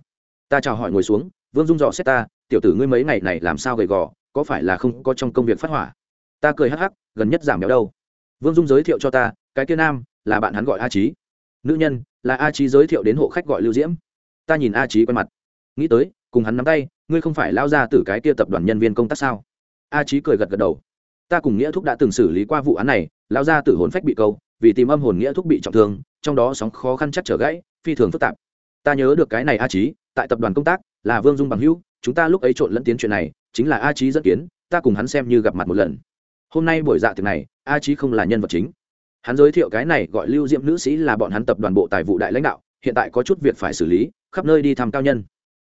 Ta chào hỏi ngồi xuống, vương dung dò xét ta tiểu tử ngươi mấy ngày này làm sao gầy gò, có phải là không có trong công việc phát hỏa? Ta cười hắc hắc, gần nhất giảm béo đâu? Vương dung giới thiệu cho ta, cái kia nam, là bạn hắn gọi a trí nữ nhân, là a trí giới thiệu đến hộ khách gọi lưu diễm. Ta nhìn a trí quen mặt. Nghĩ tới, cùng hắn nắm tay, ngươi không phải lao ra từ cái kia tập đoàn nhân viên công tác sao? A trí cười gật gật đầu. Ta cùng nghĩa thúc đã từng xử lý qua vụ án này, lao ra từ hồn phách bị câu, vì tìm âm hồn nghĩa thúc bị trọng thương, trong đó sóng khó khăn chắc trở gãy, phi thường phức tạp. Ta nhớ được cái này a trí tại tập đoàn công tác là vương dung bằng hữu, chúng ta lúc ấy trộn lẫn tiến chuyện này, chính là a trí dẫn kiến, ta cùng hắn xem như gặp mặt một lần. Hôm nay buổi dạ tiệc này, a trí không là nhân vật chính. Hắn giới thiệu cái này gọi lưu diễm nữ sĩ là bọn hắn tập đoàn bộ tài vụ đại lãnh đạo, hiện tại có chút việc phải xử lý, khắp nơi đi thăm cao nhân.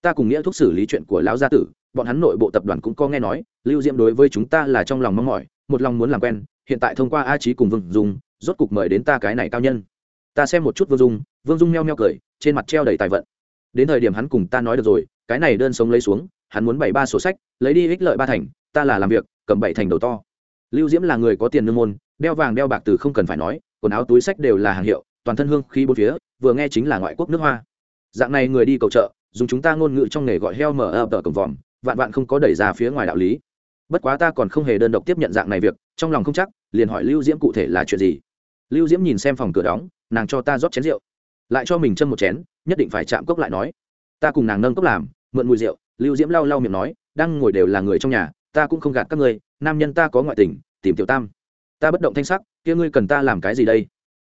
Ta cùng nghĩa thúc xử lý chuyện của lão gia tử, bọn hắn nội bộ tập đoàn cũng có nghe nói, lưu diễm đối với chúng ta là trong lòng mong mỏi, một lòng muốn làm quen, hiện tại thông qua a trí cùng vương dung, rốt cục mời đến ta cái này cao nhân. Ta xem một chút vương dung vương dung meo meo cười, trên mặt treo đầy tài vận. Đến thời điểm hắn cùng ta nói được rồi cái này đơn sống lấy xuống, hắn muốn bảy ba sổ sách, lấy đi ích lợi ba thành, ta là làm việc, cầm bảy thành đầu to. Lưu diễm là người có tiền nương môn, đeo vàng đeo bạc từ không cần phải nói, quần áo, túi sách đều là hàng hiệu, toàn thân hương khí bốn phía, vừa nghe chính là ngoại quốc nước hoa. Dạng này người đi cầu chợ dùng chúng ta ngôn ngữ trong nghề gọi heo mở ập tờ cầm vòm, vạn vạn không có đẩy ra phía ngoài đạo lý. Bất quá ta còn không hề đơn độc tiếp nhận dạng này việc, trong lòng không chắc, liền hỏi lưu diễm cụ thể là chuyện gì. Lưu diễm nhìn xem phòng cửa đóng, nàng cho ta rót chén rượu. Lại cho mình châm một chén, nhất định phải chạm cốc lại nói ta cùng nàng nâng cốc làm, mượn mùi rượu, lưu diễm lau lau miệng nói, đang ngồi đều là người trong nhà, ta cũng không gạt các ngươi, nam nhân ta có ngoại tình, tìm tiểu tam. Ta bất động thanh sắc, kia ngươi cần ta làm cái gì đây?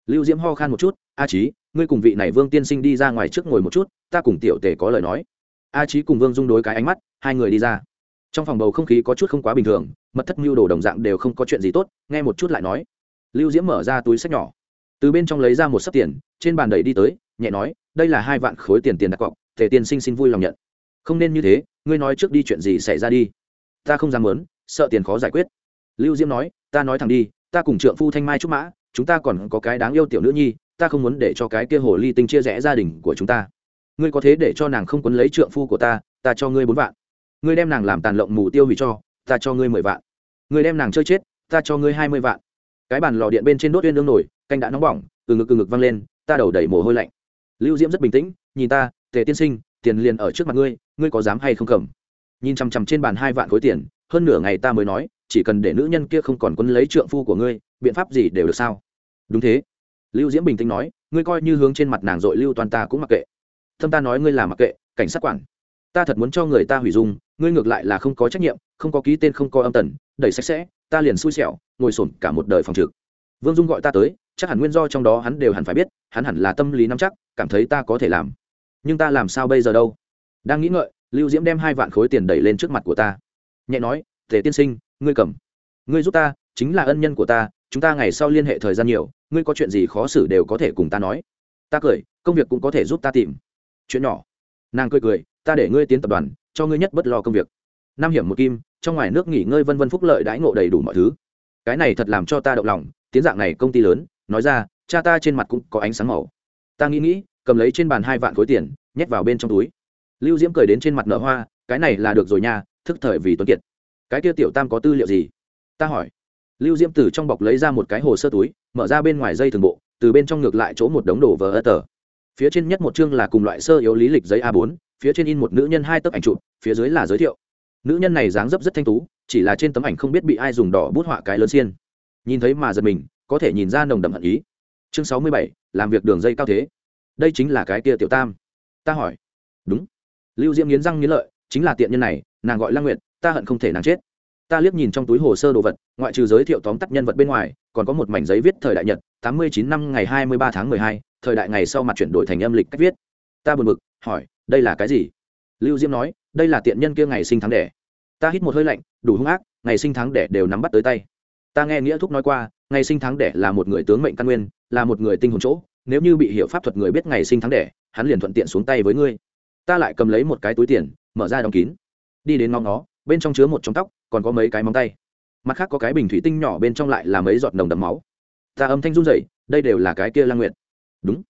Lưu diễm ho khan một chút, a trí ngươi cùng vị này vương tiên sinh đi ra ngoài trước ngồi một chút, ta cùng tiểu tề có lời nói. A trí cùng vương dung đối cái ánh mắt, hai người đi ra. Trong phòng bầu không khí có chút không quá bình thường, mật thất mưu đồ đồng dạng đều không có chuyện gì tốt, nghe một chút lại nói. Lưu diễm mở ra túi sách nhỏ. Từ bên trong lấy ra một sấp tiền, trên bàn đầy đi tới, nhẹ nói, đây là hai vạn khối tiền tiền đặt cọc thể tiên sinh xin vui lòng nhận. Không nên như thế, ngươi nói trước đi chuyện gì xảy ra đi. Ta không dám muốn, sợ tiền khó giải quyết. Lưu diễm nói, ta nói thẳng đi, ta cùng trượng phu thanh mai trúc mã, chúng ta còn có cái đáng yêu tiểu nữ nhi, ta không muốn để cho cái kia hồ ly tinh chia rẽ gia đình của chúng ta. Ngươi có thế để cho nàng không quấn lấy trượng phu của ta ta cho ngươi bốn vạn. Ngươi đem nàng làm tàn lộng mù tiêu hủy cho, ta cho ngươi mười vạn. Ngươi đem nàng chơi chết, ta cho ngươi hai mươi vạn. Cái bàn lò điện bên trên đốt uyên nương nổi, canh đã nóng bỏng, từ ngực từ ngực văng lên, ta đầu đẩy mồ hôi lạnh. Lưu diễm rất bình tĩnh, nhìn ta tề tiên sinh, tiền liền ở trước mặt ngươi ngươi có dám hay không cầm? Nhìn chằm chằm trên bàn hai vạn khối tiền, hơn nửa ngày ta mới nói, chỉ cần để nữ nhân kia không còn quân lấy trượng phu của ngươi, biện pháp gì đều được sao? Đúng thế. Lưu diễm bình tĩnh nói, ngươi coi như hướng trên mặt nàng dội lưu toàn ta cũng mặc kệ. Thâm ta nói ngươi là mặc kệ, cảnh sát quản. Ta thật muốn cho người ta hủy dung, ngươi ngược lại là không có trách nhiệm, không có ký tên, không có âm tần, đẩy sạch sẽ, ta liền xui xẻo, ngồi sổn cả một đời phòng trực. Vương dung gọi ta tới, chắc hẳn nguyên do trong đó hắn đều hẳn phải biết, hắn hẳn là tâm lý nắm chắc, cảm thấy ta có thể làm nhưng ta làm sao bây giờ đâu? Đang nghĩ ngợi, lưu diễm đem hai vạn khối tiền đẩy lên trước mặt của ta. Nhẹ nói, tề tiên sinh, ngươi cầm. Ngươi giúp ta, chính là ân nhân của ta, chúng ta ngày sau liên hệ thời gian nhiều, ngươi có chuyện gì khó xử đều có thể cùng ta nói. Ta cười, công việc cũng có thể giúp ta tìm. Chuyện nhỏ. Nàng cười cười, ta để ngươi tiến tập đoàn, cho ngươi nhất bất lo công việc. Năm hiểm một kim, trong ngoài nước nghỉ ngơi vân vân phúc lợi đãi ngộ đầy đủ mọi thứ. Cái này thật làm cho ta động lòng, tiến dạng này công ty lớn, nói ra, cha ta trên mặt cũng có ánh sáng màu. Ta nghĩ nghĩ cầm lấy trên bàn hai vạn khối tiền, nhét vào bên trong túi. Lưu diễm cười đến trên mặt nở hoa, cái này là được rồi nha, thức thời vì tuấn kiệt. Cái kia tiểu tam có tư liệu gì? Ta hỏi. Lưu diễm từ trong bọc lấy ra một cái hồ sơ túi, mở ra bên ngoài dây thường bộ, từ bên trong ngược lại chỗ một đống đồ vờ ơ tờ. Phía trên nhất một chương là cùng loại sơ yếu lý lịch giấy a 4 phía trên in một nữ nhân hai tấc ảnh chụp, phía dưới là giới thiệu. Nữ nhân này dáng dấp rất thanh tú, chỉ là trên tấm ảnh không biết bị ai dùng đỏ bút họa cái lớn xiên. Nhìn thấy mà giật mình, có thể nhìn ra nồng đậm hận ý. Chương sáu mươi bảy, làm việc đường dây cao thế đây chính là cái kia tiểu tam. Ta hỏi. Đúng. Lưu diễm nghiến răng nghiến lợi, chính là tiện nhân này, nàng gọi lăng nguyệt, ta hận không thể nàng chết. Ta liếc nhìn trong túi hồ sơ đồ vật, ngoại trừ giới thiệu tóm tắt nhân vật bên ngoài, còn có một mảnh giấy viết thời đại nhật, tám mươi chín năm ngày hai mươi ba tháng mười hai, thời đại ngày sau mặt chuyển đổi thành âm lịch cách viết. Ta buồn bực, hỏi, đây là cái gì? Lưu diễm nói, đây là tiện nhân kia ngày sinh tháng đẻ. Ta hít một hơi lạnh, đủ hung ác, ngày sinh tháng đẻ đều nắm bắt tới tay. Ta nghe nghĩa thúc nói qua, ngày sinh tháng đẻ là một người tướng mệnh căn nguyên, là một người tinh hồn chỗ nếu như bị hiệu pháp thuật người biết ngày sinh tháng đẻ, hắn liền thuận tiện xuống tay với ngươi. Ta lại cầm lấy một cái túi tiền, mở ra đóng kín. Đi đến ngóng nó, bên trong chứa một trong tóc, còn có mấy cái móng tay. Mặt khác có cái bình thủy tinh nhỏ bên trong lại là mấy giọt nồng đầm máu. Ta âm thanh run rẩy, đây đều là cái kia lang nguyện đúng.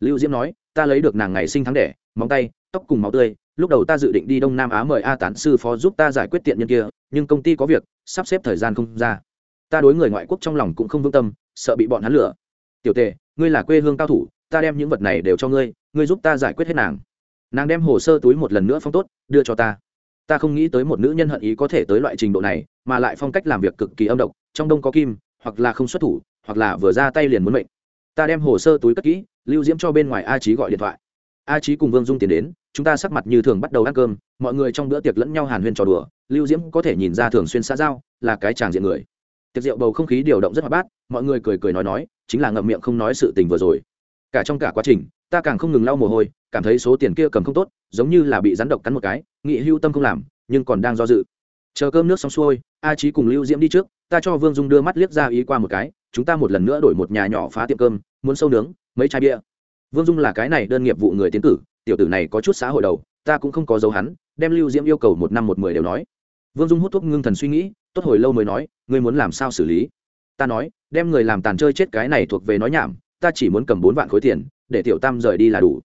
Lưu diễm nói, ta lấy được nàng ngày sinh tháng đẻ, móng tay, tóc cùng máu tươi. Lúc đầu ta dự định đi đông nam á mời a tán sư phó giúp ta giải quyết tiện nhân kia, nhưng công ty có việc, sắp xếp thời gian không ra. Ta đối người ngoại quốc trong lòng cũng không vững tâm, sợ bị bọn hắn lừa. Tiểu tề ngươi là quê hương cao thủ, ta đem những vật này đều cho ngươi ngươi giúp ta giải quyết hết nàng. Nàng đem hồ sơ túi một lần nữa phong tốt, đưa cho ta. Ta không nghĩ tới một nữ nhân hận ý có thể tới loại trình độ này, mà lại phong cách làm việc cực kỳ âm độc, trong đông có kim, hoặc là không xuất thủ, hoặc là vừa ra tay liền muốn mệnh. Ta đem hồ sơ túi cất kỹ, lưu diễm cho bên ngoài a trí gọi điện thoại. A trí cùng vương dung tiến đến, chúng ta sắc mặt như thường bắt đầu ăn cơm, mọi người trong bữa tiệc lẫn nhau hàn huyên trò đùa, lưu diễm có thể nhìn ra thường xuyên xã giao, là cái tràng diện người tiệc rượu bầu không khí điều động rất hoạt bát, mọi người cười cười nói nói, chính là ngậm miệng không nói sự tình vừa rồi. Cả trong cả quá trình, ta càng không ngừng lau mồ hôi, cảm thấy số tiền kia cầm không tốt, giống như là bị rắn độc cắn một cái, nghị hưu tâm không làm, nhưng còn đang do dự. Chờ cơm nước xong xuôi, a trí cùng lưu diễm đi trước, ta cho vương dung đưa mắt liếc ra ý qua một cái, chúng ta một lần nữa đổi một nhà nhỏ phá tiệm cơm, muốn sâu nướng, mấy chai bia. Vương dung là cái này đơn nghiệp vụ người tiến cử, tiểu tử này có chút xã hội đầu, ta cũng không có dấu hắn, đem lưu diễm yêu cầu một năm một mười đều nói. Vương dung hút thuốc ngưng thần suy nghĩ tốt hồi lâu mới nói, ngươi muốn làm sao xử lý? Ta nói, đem người làm tàn chơi chết cái này thuộc về nói nhảm, ta chỉ muốn cầm bốn vạn khối tiền, để tiểu tam rời đi là đủ.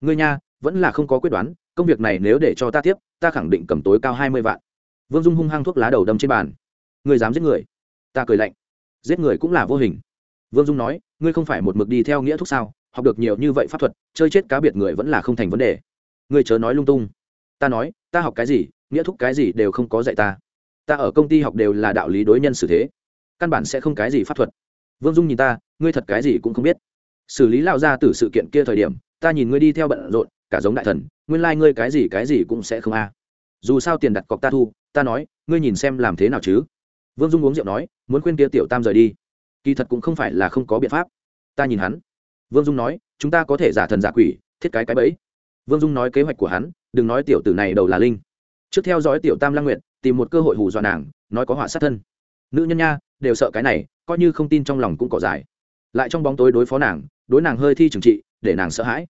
Ngươi nha, vẫn là không có quyết đoán, công việc này nếu để cho ta tiếp, ta khẳng định cầm tối cao hai mươi vạn. Vương dung hung hăng thuốc lá đầu đâm trên bàn. Ngươi dám giết người? Ta cười lạnh. Giết người cũng là vô hình. Vương dung nói, ngươi không phải một mực đi theo nghĩa thuốc sao, học được nhiều như vậy pháp thuật, chơi chết cá biệt người vẫn là không thành vấn đề. Ngươi chớ nói lung tung. Ta nói, ta học cái gì, nghĩa thúc cái gì đều không có dạy ta ta ở công ty học đều là đạo lý đối nhân xử thế. Căn bản sẽ không cái gì pháp thuật. Vương dung nhìn ta, ngươi thật cái gì cũng không biết. Xử lý lao ra từ sự kiện kia thời điểm, ta nhìn ngươi đi theo bận rộn, cả giống đại thần, nguyên lai、like、ngươi cái gì cái gì cũng sẽ không a. Dù sao tiền đặt cọc ta thu, ta nói, ngươi nhìn xem làm thế nào chứ. Vương dung uống rượu nói, muốn khuyên kia tiểu tam rời đi. Kỳ thật cũng không phải là không có biện pháp. Ta nhìn hắn. Vương dung nói, chúng ta có thể giả thần giả quỷ, thiết cái cái bẫy. Vương dung nói kế hoạch của hắn, đừng nói tiểu tử này đầu là linh trước theo dõi tiểu tam lang nguyện tìm một cơ hội hù dọa nàng, nói có họa sát thân. Nữ nhân nha, đều sợ cái này, coi như không tin trong lòng cũng cỏ dài lại trong bóng tối đối phó nàng, đối nàng hơi thi trừng trị, để nàng sợ hãi.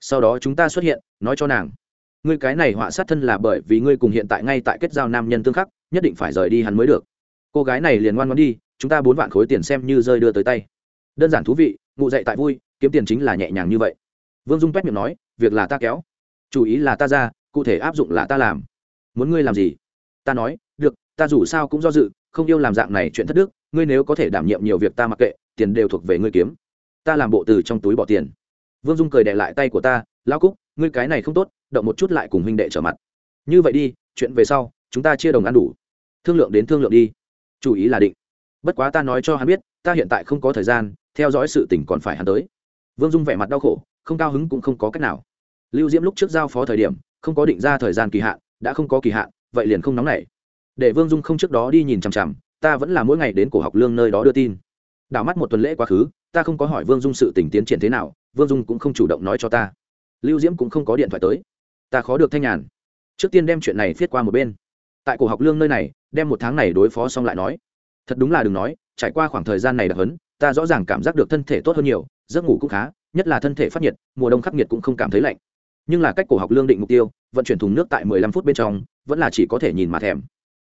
Sau đó chúng ta xuất hiện, nói cho nàng. Ngươi cái này họa sát thân là bởi vì ngươi cùng hiện tại ngay tại kết giao nam nhân tương khắc, nhất định phải rời đi hắn mới được. Cô gái này liền ngoan ngoan đi, chúng ta bốn vạn khối tiền xem như rơi đưa tới tay. Đơn giản thú vị, ngụ dậy tại vui, kiếm tiền chính là nhẹ nhàng như vậy. Vương dung quét miệng nói, việc là ta kéo. Chủ ý là ta ra, cụ thể áp dụng là ta làm muốn ngươi làm gì? Ta nói, được, ta dù sao cũng do dự, không yêu làm dạng này chuyện thất đức, ngươi nếu có thể đảm nhiệm nhiều việc ta mặc kệ, tiền đều thuộc về ngươi kiếm. Ta làm bộ từ trong túi bỏ tiền. Vương dung cười đệ lại tay của ta lao cúc, ngươi cái này không tốt, động một chút lại cùng huynh đệ trở mặt. Như vậy đi, chuyện về sau, chúng ta chia đồng ăn đủ. Thương lượng đến thương lượng đi. Chủ ý là định. Bất quá ta nói cho hắn biết, ta hiện tại không có thời gian, theo dõi sự tình còn phải hắn tới. Vương dung vẻ mặt đau khổ, không cao hứng cũng không có cách nào. Lưu diễm lúc trước giao phó thời điểm, không có định ra thời gian kỳ hạn đã không có kỳ hạn, vậy liền không nóng nảy. Để vương dung không trước đó đi nhìn chằm chằm, ta vẫn là mỗi ngày đến cổ học lương nơi đó đưa tin. Đảo mắt một tuần lễ quá khứ, ta không có hỏi vương dung sự tình tiến triển thế nào, vương dung cũng không chủ động nói cho ta. Lưu diễm cũng không có điện thoại tới. Ta khó được thanh nhàn. Trước tiên đem chuyện này viết qua một bên. Tại cổ học lương nơi này, đem một tháng này đối phó xong lại nói. Thật đúng là đừng nói, trải qua khoảng thời gian này đặc hấn, ta rõ ràng cảm giác được thân thể tốt hơn nhiều, giấc ngủ cũng khá, nhất là thân thể phát nhiệt, mùa đông khắc nghiệt cũng không cảm thấy lạnh nhưng là cách cổ học lương định mục tiêu, vận chuyển thùng nước tại mười lăm phút bên trong, vẫn là chỉ có thể nhìn mà thèm.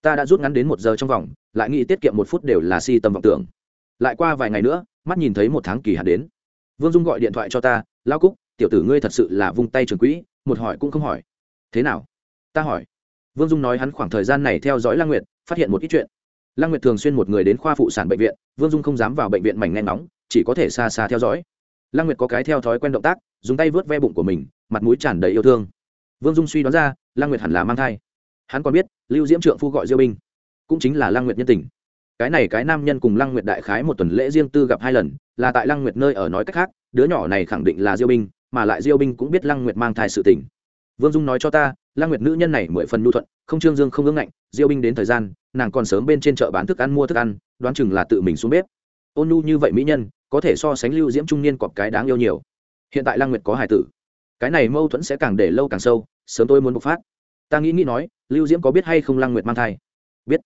Ta đã rút ngắn đến một giờ trong vòng, lại nghĩ tiết kiệm một phút đều là si tâm vọng tưởng. Lại qua vài ngày nữa, mắt nhìn thấy một tháng kỳ hạn đến. Vương dung gọi điện thoại cho ta lao cúc, tiểu tử ngươi thật sự là vung tay trường quỹ, một hỏi cũng không hỏi. Thế nào? Ta hỏi. Vương dung nói hắn khoảng thời gian này theo dõi lang nguyệt, phát hiện một ít chuyện. Lang nguyệt thường xuyên một người đến khoa phụ sản bệnh viện, vương dung không dám vào bệnh viện mảnh nghe nóng chỉ có thể xa xa theo dõi. Lang nguyệt có cái theo thói quen động tác, dùng tay vớt ve bụng của mình mặt mũi tràn đầy yêu thương. Vương dung suy đoán ra lang nguyệt hẳn là mang thai. Hắn còn biết, lưu diễm trượng phu gọi diêu binh. Cũng chính là lang nguyệt nhân tình. Cái này cái nam nhân cùng lăng nguyệt đại khái một tuần lễ riêng tư gặp hai lần, là tại lăng nguyệt nơi ở nói cách khác, đứa nhỏ này khẳng định là diêu binh, mà lại diêu binh cũng biết lăng nguyệt mang thai sự tình. Vương dung nói cho ta, lăng nguyệt nữ nhân này mười phần nhu thuận, không trương dương không ngưng ngạnh, diêu binh đến thời gian, nàng còn sớm bên trên chợ bán thức ăn mua thức ăn, đoán chừng là tự mình xuống bếp. Ôn nhu như vậy mỹ nhân, có thể so sánh lưu diễm trung niên cọp cái đáng yêu nhiều. Hiện tại lăng nguyệt có hải tử cái này mâu thuẫn sẽ càng để lâu càng sâu, sớm tôi muốn bộc phát. Ta nghĩ nghĩ nói, lưu diễm có biết hay không lăng nguyệt mang thai? Biết.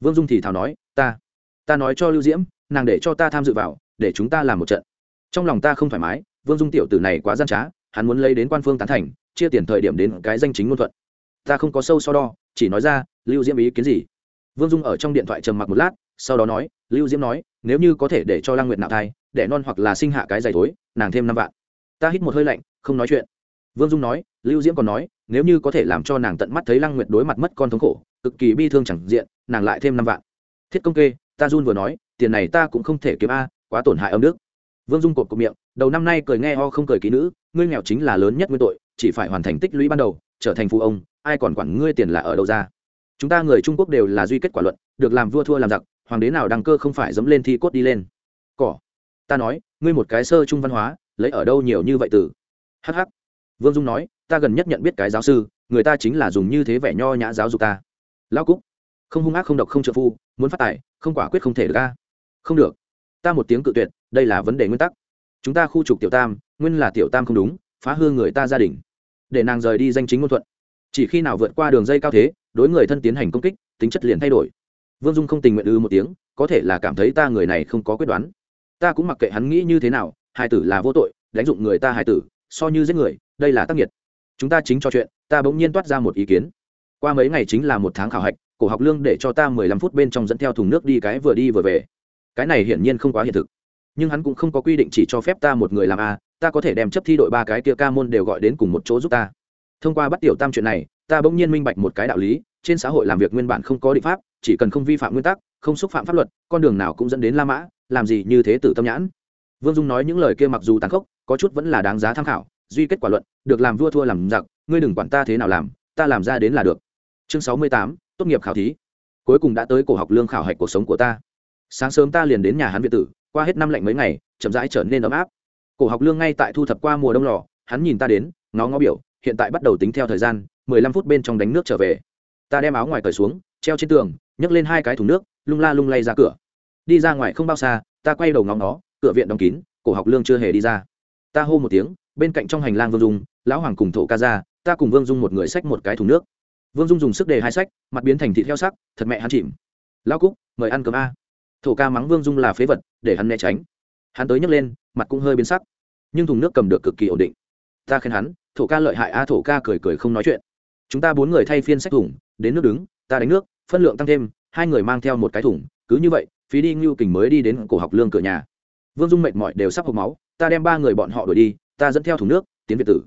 Vương dung thì thảo nói, ta ta nói cho lưu diễm, nàng để cho ta tham dự vào, để chúng ta làm một trận. Trong lòng ta không thoải mái, vương dung tiểu tử này quá gian trá, hắn muốn lấy đến quan phương tán thành, chia tiền thời điểm đến cái danh chính ngôn thuận. Ta không có sâu so đo, chỉ nói ra, lưu diễm ý kiến gì? Vương dung ở trong điện thoại trầm mặc một lát, sau đó nói, lưu diễm nói, nếu như có thể để cho lang nguyệt nạo thai, để non hoặc là sinh hạ cái giày thối, nàng thêm năm vạn. Ta hít một hơi lạnh, không nói chuyện vương dung nói, lưu diễm còn nói, nếu như có thể làm cho nàng tận mắt thấy lăng nguyệt đối mặt mất con thống khổ, cực kỳ bi thương chẳng diện, nàng lại thêm năm vạn. Thiết công kê, ta run vừa nói, tiền này ta cũng không thể kiếm a, quá tổn hại âm đức. Vương dung cột cột miệng, đầu năm nay cười nghe ho không cười ký nữ, ngươi nghèo chính là lớn nhất nguyên tội, chỉ phải hoàn thành tích lũy ban đầu, trở thành phụ ông, ai còn quản ngươi tiền là ở đâu ra. Chúng ta người trung quốc đều là duy kết quả luận, được làm vua thua làm giặc, hoàng đế nào đăng cơ không phải dẫm lên thi cốt đi lên. Cỏ, ta nói, ngươi một cái sơ trung văn hóa, lấy ở đâu nhiều như vậy từ? Hh vương dung nói, ta gần nhất nhận biết cái giáo sư, người ta chính là dùng như thế vẻ nho nhã giáo dục ta. Lao cúc, không hung ác, không độc, không trợ phu, muốn phát tài, không quả quyết không thể được ca không được. Ta một tiếng cự tuyệt, đây là vấn đề nguyên tắc. Chúng ta khu trục tiểu tam, nguyên là tiểu tam không đúng, phá hư người ta gia đình. Để nàng rời đi danh chính ngôn thuận. Chỉ khi nào vượt qua đường dây cao thế, đối người thân tiến hành công kích, tính chất liền thay đổi. Vương dung không tình nguyện ư một tiếng, có thể là cảm thấy ta người này không có quyết đoán. Ta cũng mặc kệ hắn nghĩ như thế nào hai tử là vô tội, đánh dụng người ta hai tử so như giết người, đây là tác nghiệt. Chúng ta chính cho chuyện, ta bỗng nhiên toát ra một ý kiến. Qua mấy ngày chính là một tháng khảo hạch, cổ học lương để cho ta mười lăm phút bên trong dẫn theo thùng nước đi cái vừa đi vừa về. Cái này hiển nhiên không quá hiện thực. Nhưng hắn cũng không có quy định chỉ cho phép ta một người làm a, ta có thể đem chấp thi đội ba cái kia ca môn đều gọi đến cùng một chỗ giúp ta. Thông qua bắt tiểu tam chuyện này, ta bỗng nhiên minh bạch một cái đạo lý, trên xã hội làm việc nguyên bản không có định pháp, chỉ cần không vi phạm nguyên tắc, không xúc phạm pháp luật, con đường nào cũng dẫn đến la mã, làm gì như thế tử tâm nhãn. Vương dung nói những lời kia mặc dù tàn khốc có chút vẫn là đáng giá tham khảo, duy kết quả luận, được làm vua thua làm giặc, ngươi đừng quản ta thế nào làm, ta làm ra đến là được. Chương sáu mươi tám, tốt nghiệp khảo thí. Cuối cùng đã tới cổ học lương khảo hạch cuộc sống của ta. Sáng sớm ta liền đến nhà hắn việt tử, qua hết năm lạnh mấy ngày, chậm rãi trở nên ấm áp. Cổ học lương ngay tại thu thập qua mùa đông lò, hắn nhìn ta đến, ngó ngó biểu, hiện tại bắt đầu tính theo thời gian, mười lăm phút bên trong đánh nước trở về. Ta đem áo ngoài cởi xuống, treo trên tường, nhấc lên hai cái thùng nước, lung la lung lay ra cửa. Đi ra ngoài không bao xa, ta quay đầu ngóng nó cửa viện đóng kín, cổ học lương chưa hề đi ra ta hô một tiếng, bên cạnh trong hành lang vương dung, lão hoàng cùng thổ ca ra ta cùng vương dung một người xách một cái thùng nước. Vương dung dùng sức đề hai sách mặt biến thành thịt heo sắc, thật mẹ hắn chìm. Lão cúc, mời ăn cơm a. Thổ ca mắng vương dung là phế vật, để hắn né tránh. Hắn tới nhấc lên, mặt cũng hơi biến sắc. Nhưng thùng nước cầm được cực kỳ ổn định. Ta khen hắn, thổ ca lợi hại a, thổ ca cười cười không nói chuyện. Chúng ta bốn người thay phiên sách thùng, đến nước đứng, ta đánh nước, phân lượng tăng thêm, hai người mang theo một cái thùng, cứ như vậy, phí đi ngưu kình mới đi đến cổ học lương cửa nhà vương dung mệt mỏi đều sắp hộp máu, ta đem ba người bọn họ đuổi đi, ta dẫn theo thùng nước, tiến việt tử.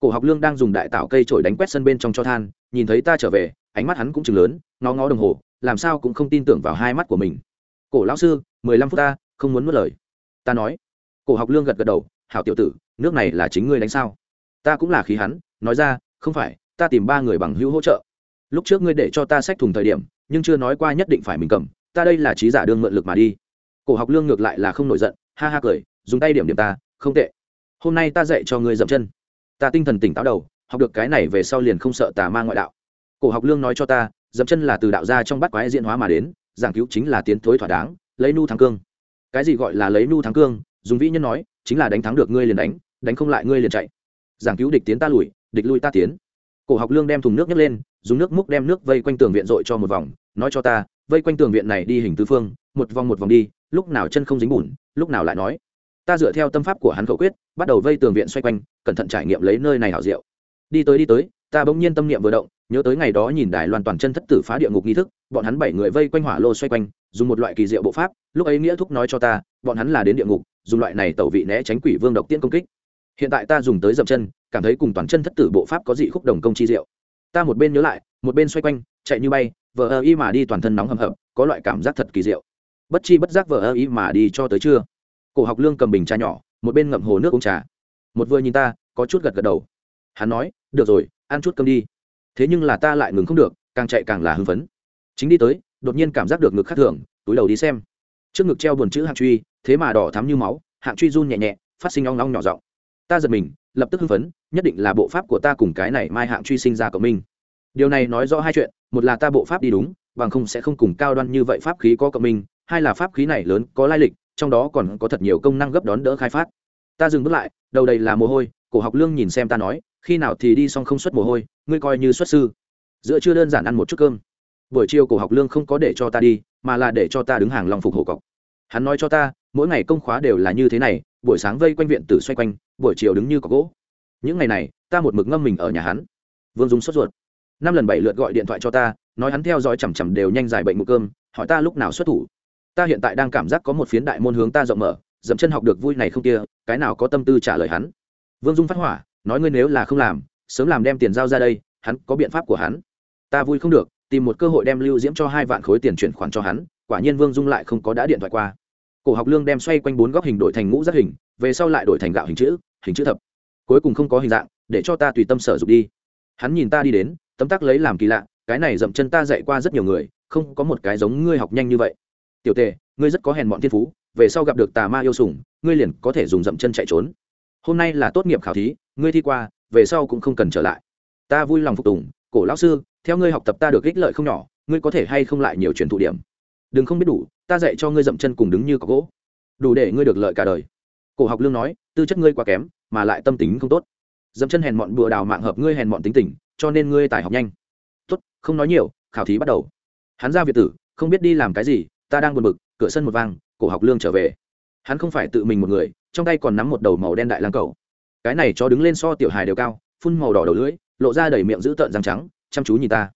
Cổ học lương đang dùng đại tạo cây trổi đánh quét sân bên trong cho than, nhìn thấy ta trở về, ánh mắt hắn cũng chừng lớn, ngó ngó đồng hồ, làm sao cũng không tin tưởng vào hai mắt của mình. Cổ lão sư, mười lăm phút ta, không muốn mất lời. Ta nói. Cổ học lương gật gật đầu, hảo tiểu tử, nước này là chính ngươi đánh sao? Ta cũng là khí hắn, nói ra, không phải, ta tìm ba người bằng hữu hỗ trợ. Lúc trước ngươi để cho ta xách thùng thời điểm, nhưng chưa nói qua nhất định phải mình cầm, ta đây là trí giả đương mượn lực mà đi. Cổ học lương ngược lại là không nổi giận ha ha cười, dùng tay điểm điểm ta, không tệ. Hôm nay ta dạy cho ngươi dậm chân. Ta tinh thần tỉnh táo đầu, học được cái này về sau liền không sợ tà ma ngoại đạo. Cổ học lương nói cho ta, dậm chân là từ đạo gia trong bắt quái diễn hóa mà đến, giảng cứu chính là tiến thối thỏa đáng, lấy nu thắng cương. Cái gì gọi là lấy nu thắng cương? Dùng vĩ nhân nói, chính là đánh thắng được ngươi liền đánh đánh không lại ngươi liền chạy. Giảng cứu địch tiến ta lùi, địch lui ta tiến. Cổ học lương đem thùng nước nhấc lên, dùng nước múc đem nước vây quanh tường viện dội cho một vòng, nói cho ta, vây quanh tường viện này đi hình tứ phương, một vòng một vòng đi, lúc nào chân không dính bùn lúc nào lại nói? Ta dựa theo tâm pháp của hắn khẩu quyết, bắt đầu vây tường viện xoay quanh, cẩn thận trải nghiệm lấy nơi này hảo diệu. Đi tới đi tới, ta bỗng nhiên tâm niệm vừa động, nhớ tới ngày đó nhìn đài loan toàn chân thất tử phá địa ngục nghi thức, bọn hắn bảy người vây quanh hỏa lô xoay quanh, dùng một loại kỳ diệu bộ pháp, lúc ấy nghĩa thúc nói cho ta, bọn hắn là đến địa ngục, dùng loại này tẩu vị né tránh quỷ vương độc tiên công kích. Hiện tại ta dùng tới dậm chân, cảm thấy cùng toàn chân thất tử bộ pháp có dị khúc đồng công chi diệu. Ta một bên nhớ lại, một bên xoay quanh, chạy như bay, vờ ơ y mà đi toàn thân nóng hầm hập, có loại cảm giác thật kỳ diệu bất chi bất giác vờ ơ ý mà đi cho tới trưa. Cổ học lương cầm bình trà nhỏ, một bên ngậm hồ nước uống trà. Một vừa nhìn ta, có chút gật gật đầu. Hắn nói, được rồi, ăn chút cơm đi. Thế nhưng là ta lại ngừng không được, càng chạy càng là hưng phấn. Chính đi tới, đột nhiên cảm giác được ngực khác thường, túi đầu đi xem. Trước ngực treo buồn chữ hạng truy, thế mà đỏ thắm như máu, hạng truy run nhẹ nhẹ, phát sinh ong ong nhỏ giọng. Ta giật mình, lập tức hưng phấn, nhất định là bộ pháp của ta cùng cái này mai hạng truy sinh ra của minh. Điều này nói rõ hai chuyện, một là ta bộ pháp đi đúng, bằng không sẽ không cùng cao đoan như vậy pháp khí có cộng minh hai là pháp khí này lớn, có lai lịch, trong đó còn có thật nhiều công năng gấp đón đỡ khai phát. Ta dừng bước lại, đầu đầy là mồ hôi, cổ học lương nhìn xem ta nói, khi nào thì đi xong không xuất mồ hôi, ngươi coi như xuất sư. Giữa chưa đơn giản ăn một chút cơm. Buổi chiều cổ học lương không có để cho ta đi, mà là để cho ta đứng hàng lòng phục hổ cọc. Hắn nói cho ta, mỗi ngày công khóa đều là như thế này, buổi sáng vây quanh viện tử xoay quanh, buổi chiều đứng như có gỗ. Những ngày này, ta một mực ngâm mình ở nhà hắn. Vương dung sốt ruột. Năm lần bảy lượt gọi điện thoại cho ta, nói hắn theo dõi chằm chằm đều nhanh dài bệnh một cơm, hỏi ta lúc nào xuất thủ ta hiện tại đang cảm giác có một phiến đại môn hướng ta rộng mở, dậm chân học được vui này không kia, cái nào có tâm tư trả lời hắn? Vương dung phát hỏa, nói ngươi nếu là không làm, sớm làm đem tiền giao ra đây, hắn có biện pháp của hắn. Ta vui không được, tìm một cơ hội đem lưu diễm cho hai vạn khối tiền chuyển khoản cho hắn, quả nhiên vương dung lại không có đã điện thoại qua. Cổ học lương đem xoay quanh bốn góc hình đổi thành ngũ giác hình, về sau lại đổi thành gạo hình chữ hình chữ thập. Cuối cùng không có hình dạng, để cho ta tùy tâm sở dục đi. Hắn nhìn ta đi đến, tấm tắc lấy làm kỳ lạ, cái này dậm chân ta dạy qua rất nhiều người, không có một cái giống ngươi học nhanh như vậy tiểu tề, ngươi rất có hèn bọn thiên phú, về sau gặp được tà ma yêu sủng, ngươi liền có thể dùng dậm chân chạy trốn. Hôm nay là tốt nghiệp khảo thí, ngươi thi qua, về sau cũng không cần trở lại. Ta vui lòng phục tùng, cổ lão sư, theo ngươi học tập ta được ích lợi không nhỏ, ngươi có thể hay không lại nhiều truyền thụ điểm. Đừng không biết đủ, ta dạy cho ngươi dậm chân cùng đứng như có gỗ. Đủ để ngươi được lợi cả đời. Cổ học lương nói, tư chất ngươi quá kém, mà lại tâm tính không tốt. Dậm chân hèn mọn bừa đào mạng hợp ngươi hèn mọn tính tình, cho nên ngươi tài học nhanh. Tốt, không nói nhiều, khảo thí bắt đầu. Hắn ra việt tử, không biết đi làm cái gì ta đang buồn bực, cửa sân một vang, cổ học lương trở về. Hắn không phải tự mình một người, trong tay còn nắm một đầu màu đen đại lang cầu. Cái này cho đứng lên so tiểu hài đều cao, phun màu đỏ đầu lưỡi, lộ ra đầy miệng giữ tợn răng trắng, chăm chú nhìn ta.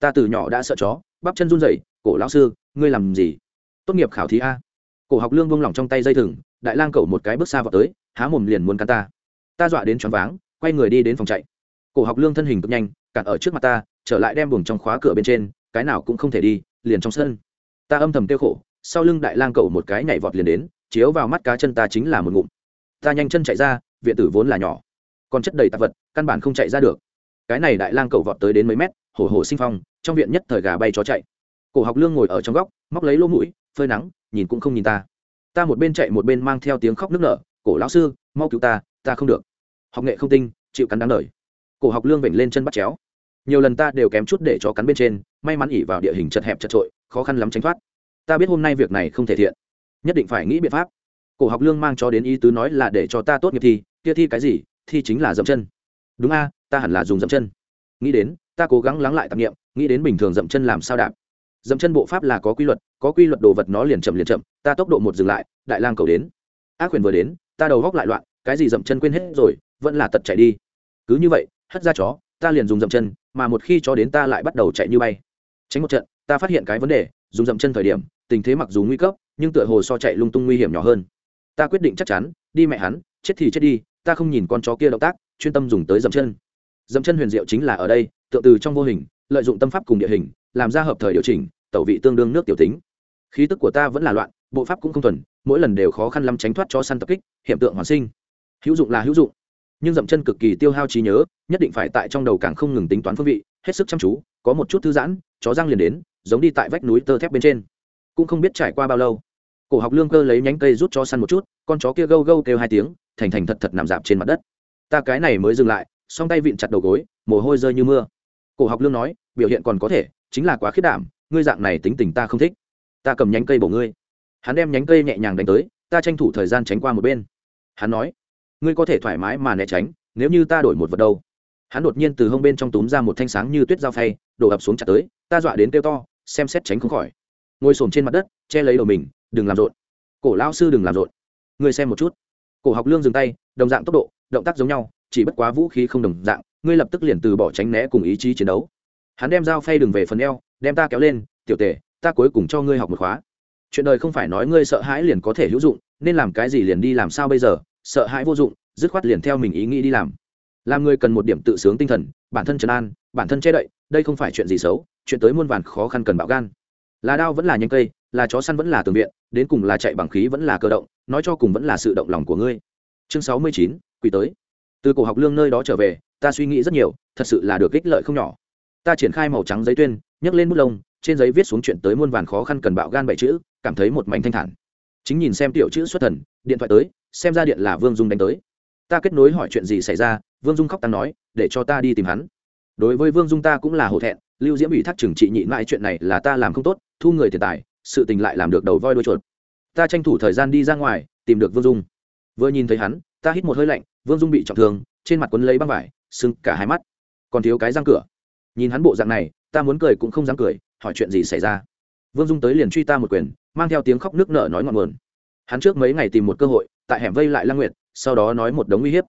Ta từ nhỏ đã sợ chó, bắp chân run rẩy, cổ lão sư, ngươi làm gì? Tốt nghiệp khảo thí a. Cổ học lương buông lỏng trong tay dây thừng, đại lang cầu một cái bước xa vào tới, há mồm liền muốn cắn ta. Ta dọa đến choáng váng, quay người đi đến phòng chạy. Cổ học lương thân hình cực nhanh, cản ở trước mặt ta, trở lại đem buồng trong khóa cửa bên trên, cái nào cũng không thể đi, liền trong sân ta âm thầm tiêu khổ, sau lưng đại lang cậu một cái nhảy vọt liền đến, chiếu vào mắt cá chân ta chính là một ngụm. Ta nhanh chân chạy ra, viện tử vốn là nhỏ, còn chất đầy tạp vật, căn bản không chạy ra được. Cái này đại lang cậu vọt tới đến mấy mét, hổ hổ sinh phong, trong viện nhất thời gà bay chó chạy. Cổ học lương ngồi ở trong góc, móc lấy lỗ mũi, phơi nắng, nhìn cũng không nhìn ta. Ta một bên chạy một bên mang theo tiếng khóc nức nở, cổ lão sư, mau cứu ta ta không được. Học nghệ không tinh, chịu cắn đáng đời. Cổ học lương vểnh lên chân bắt chéo nhiều lần ta đều kém chút để cho cắn bên trên, may mắn ỉ vào địa hình chật hẹp chật trội, khó khăn lắm tránh thoát. Ta biết hôm nay việc này không thể thiện. Nhất định phải nghĩ biện pháp. Cổ học lương mang cho đến ý tứ nói là để cho ta tốt nghiệp thi, kia thi cái gì, thi chính là dậm chân. Đúng a, ta hẳn là dùng dậm chân. Nghĩ đến, ta cố gắng lắng lại tạp nghiệm nghĩ đến bình thường dậm chân làm sao đạp. Dậm chân bộ pháp là có quy luật, có quy luật đồ vật nó liền chậm liền chậm, ta tốc độ một dừng lại, đại lang cầu đến. Ác quyền vừa đến, ta đầu góc lại loạn, cái gì dậm chân quên hết rồi, vẫn là tật chạy đi. Cứ như vậy, hất ra chó ta liền dùng dậm chân, mà một khi cho đến ta lại bắt đầu chạy như bay. Tránh một trận, ta phát hiện cái vấn đề, dùng dậm chân thời điểm, tình thế mặc dù nguy cấp, nhưng tựa hồ so chạy lung tung nguy hiểm nhỏ hơn. Ta quyết định chắc chắn, đi mẹ hắn, chết thì chết đi, ta không nhìn con chó kia động tác, chuyên tâm dùng tới dậm chân. Dậm chân huyền diệu chính là ở đây tựa từ trong vô hình, lợi dụng tâm pháp cùng địa hình, làm ra hợp thời điều chỉnh, tẩu vị tương đương nước tiểu tính. Khí tức của ta vẫn là loạn, bộ pháp cũng không thuần, mỗi lần đều khó khăn lắm tránh thoát cho săn tập kích, hiện tượng hoàn sinh. Hữu dụng là hữu dụng nhưng dậm chân cực kỳ tiêu hao trí nhớ, nhất định phải tại trong đầu càng không ngừng tính toán phương vị, hết sức chăm chú, có một chút thư giãn, chó răng liền đến, giống đi tại vách núi tơ thép bên trên. Cũng không biết trải qua bao lâu, cổ học lương cơ lấy nhánh cây rút cho săn một chút, con chó kia gâu gâu kêu hai tiếng, thành thành thật thật nằm dạp trên mặt đất. Ta cái này mới dừng lại, song tay vịn chặt đầu gối, mồ hôi rơi như mưa. Cổ học lương nói, biểu hiện còn có thể, chính là quá khiết đảm, ngươi dạng này tính tình ta không thích. Ta cầm nhánh cây bổ ngươi. Hắn đem nhánh cây nhẹ nhàng đánh tới, ta tranh thủ thời gian tránh qua một bên. Hắn nói ngươi có thể thoải mái mà né tránh, nếu như ta đổi một vật đâu. Hắn đột nhiên từ hông bên trong túm ra một thanh sáng như tuyết dao phay, đổ ập xuống chặt tới, ta dọa đến kêu to, xem xét tránh không khỏi. Ngồi xổm trên mặt đất, che lấy đầu mình, đừng làm rộn. Cổ lao sư đừng làm rộn. Ngươi xem một chút. Cổ học lương dừng tay, đồng dạng tốc độ, động tác giống nhau, chỉ bất quá vũ khí không đồng dạng, ngươi lập tức liền từ bỏ tránh né cùng ý chí chiến đấu. Hắn đem dao phay đường về phần eo, đem ta kéo lên, tiểu tề ta cuối cùng cho ngươi học một khóa. Chuyện đời không phải nói ngươi sợ hãi liền có thể hữu dụng, nên làm cái gì liền đi làm sao bây giờ? Sợ hãi vô dụng, dứt khoát liền theo mình ý nghĩ đi làm. Làm người cần một điểm tự sướng tinh thần, bản thân trấn an, bản thân che đậy, đây không phải chuyện gì xấu, chuyện tới muôn vàn khó khăn cần bạo gan. Là đao vẫn là nhanh cây, là chó săn vẫn là tường viện, đến cùng là chạy bằng khí vẫn là cơ động, nói cho cùng vẫn là sự động lòng của ngươi. Chương sáu mươi chín quỳ tới. Từ cổ học lương nơi đó trở về, ta suy nghĩ rất nhiều, thật sự là được ích lợi không nhỏ. Ta triển khai màu trắng giấy tuyên, nhấc lên bút lông, trên giấy viết xuống chuyện tới muôn vàn khó khăn cần bạo gan bảy chữ, cảm thấy một mảnh thanh thản. Chính nhìn xem tiểu chữ xuất thần điện thoại tới, xem ra điện là vương dung đánh tới. Ta kết nối hỏi chuyện gì xảy ra, vương dung khóc tăng nói, để cho ta đi tìm hắn. Đối với vương dung ta cũng là hổ thẹn, lưu diễm ủy thác trừng trị nhịn mãi chuyện này là ta làm không tốt, thu người tiền tài, sự tình lại làm được đầu voi đuôi chuột. Ta tranh thủ thời gian đi ra ngoài, tìm được vương dung. Vừa nhìn thấy hắn, ta hít một hơi lạnh, vương dung bị trọng thương, trên mặt quấn lấy băng vải, sưng cả hai mắt. Còn thiếu cái răng cửa. Nhìn hắn bộ dạng này, ta muốn cười cũng không dám cười, hỏi chuyện gì xảy ra. Vương dung tới liền truy ta một quyền, mang theo tiếng khóc nước nở nói ngọn nguồn hắn trước mấy ngày tìm một cơ hội, tại hẻm vây lại lăng nguyệt, sau đó nói một đống uy hiếp.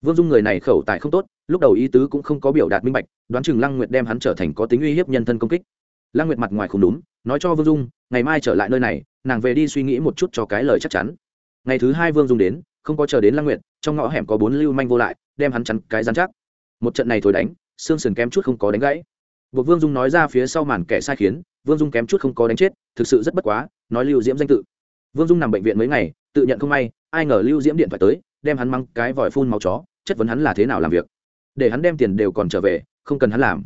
Vương dung người này khẩu tài không tốt, lúc đầu ý tứ cũng không có biểu đạt minh bạch, đoán chừng lăng nguyệt đem hắn trở thành có tính uy hiếp nhân thân công kích. Lăng nguyệt mặt ngoài không đúng nói cho vương dung, ngày mai trở lại nơi này, nàng về đi suy nghĩ một chút cho cái lời chắc chắn. Ngày thứ hai vương dung đến, không có chờ đến lăng nguyệt, trong ngõ hẻm có bốn lưu manh vô lại, đem hắn chắn cái dán chắc. Một trận này thổi đánh, xương sườn kém chút không có đánh gãy. Buộc vương dung nói ra phía sau màn kẻ sai khiến, vương dung kém chút không có đánh chết, thực sự rất bất quá, nói lưu diễm danh tự vương dung nằm bệnh viện mấy ngày, tự nhận không may, ai ngờ lưu diễm điện thoại tới, đem hắn măng cái vòi phun máu chó, chất vấn hắn là thế nào làm việc. Để hắn đem tiền đều còn trở về, không cần hắn làm.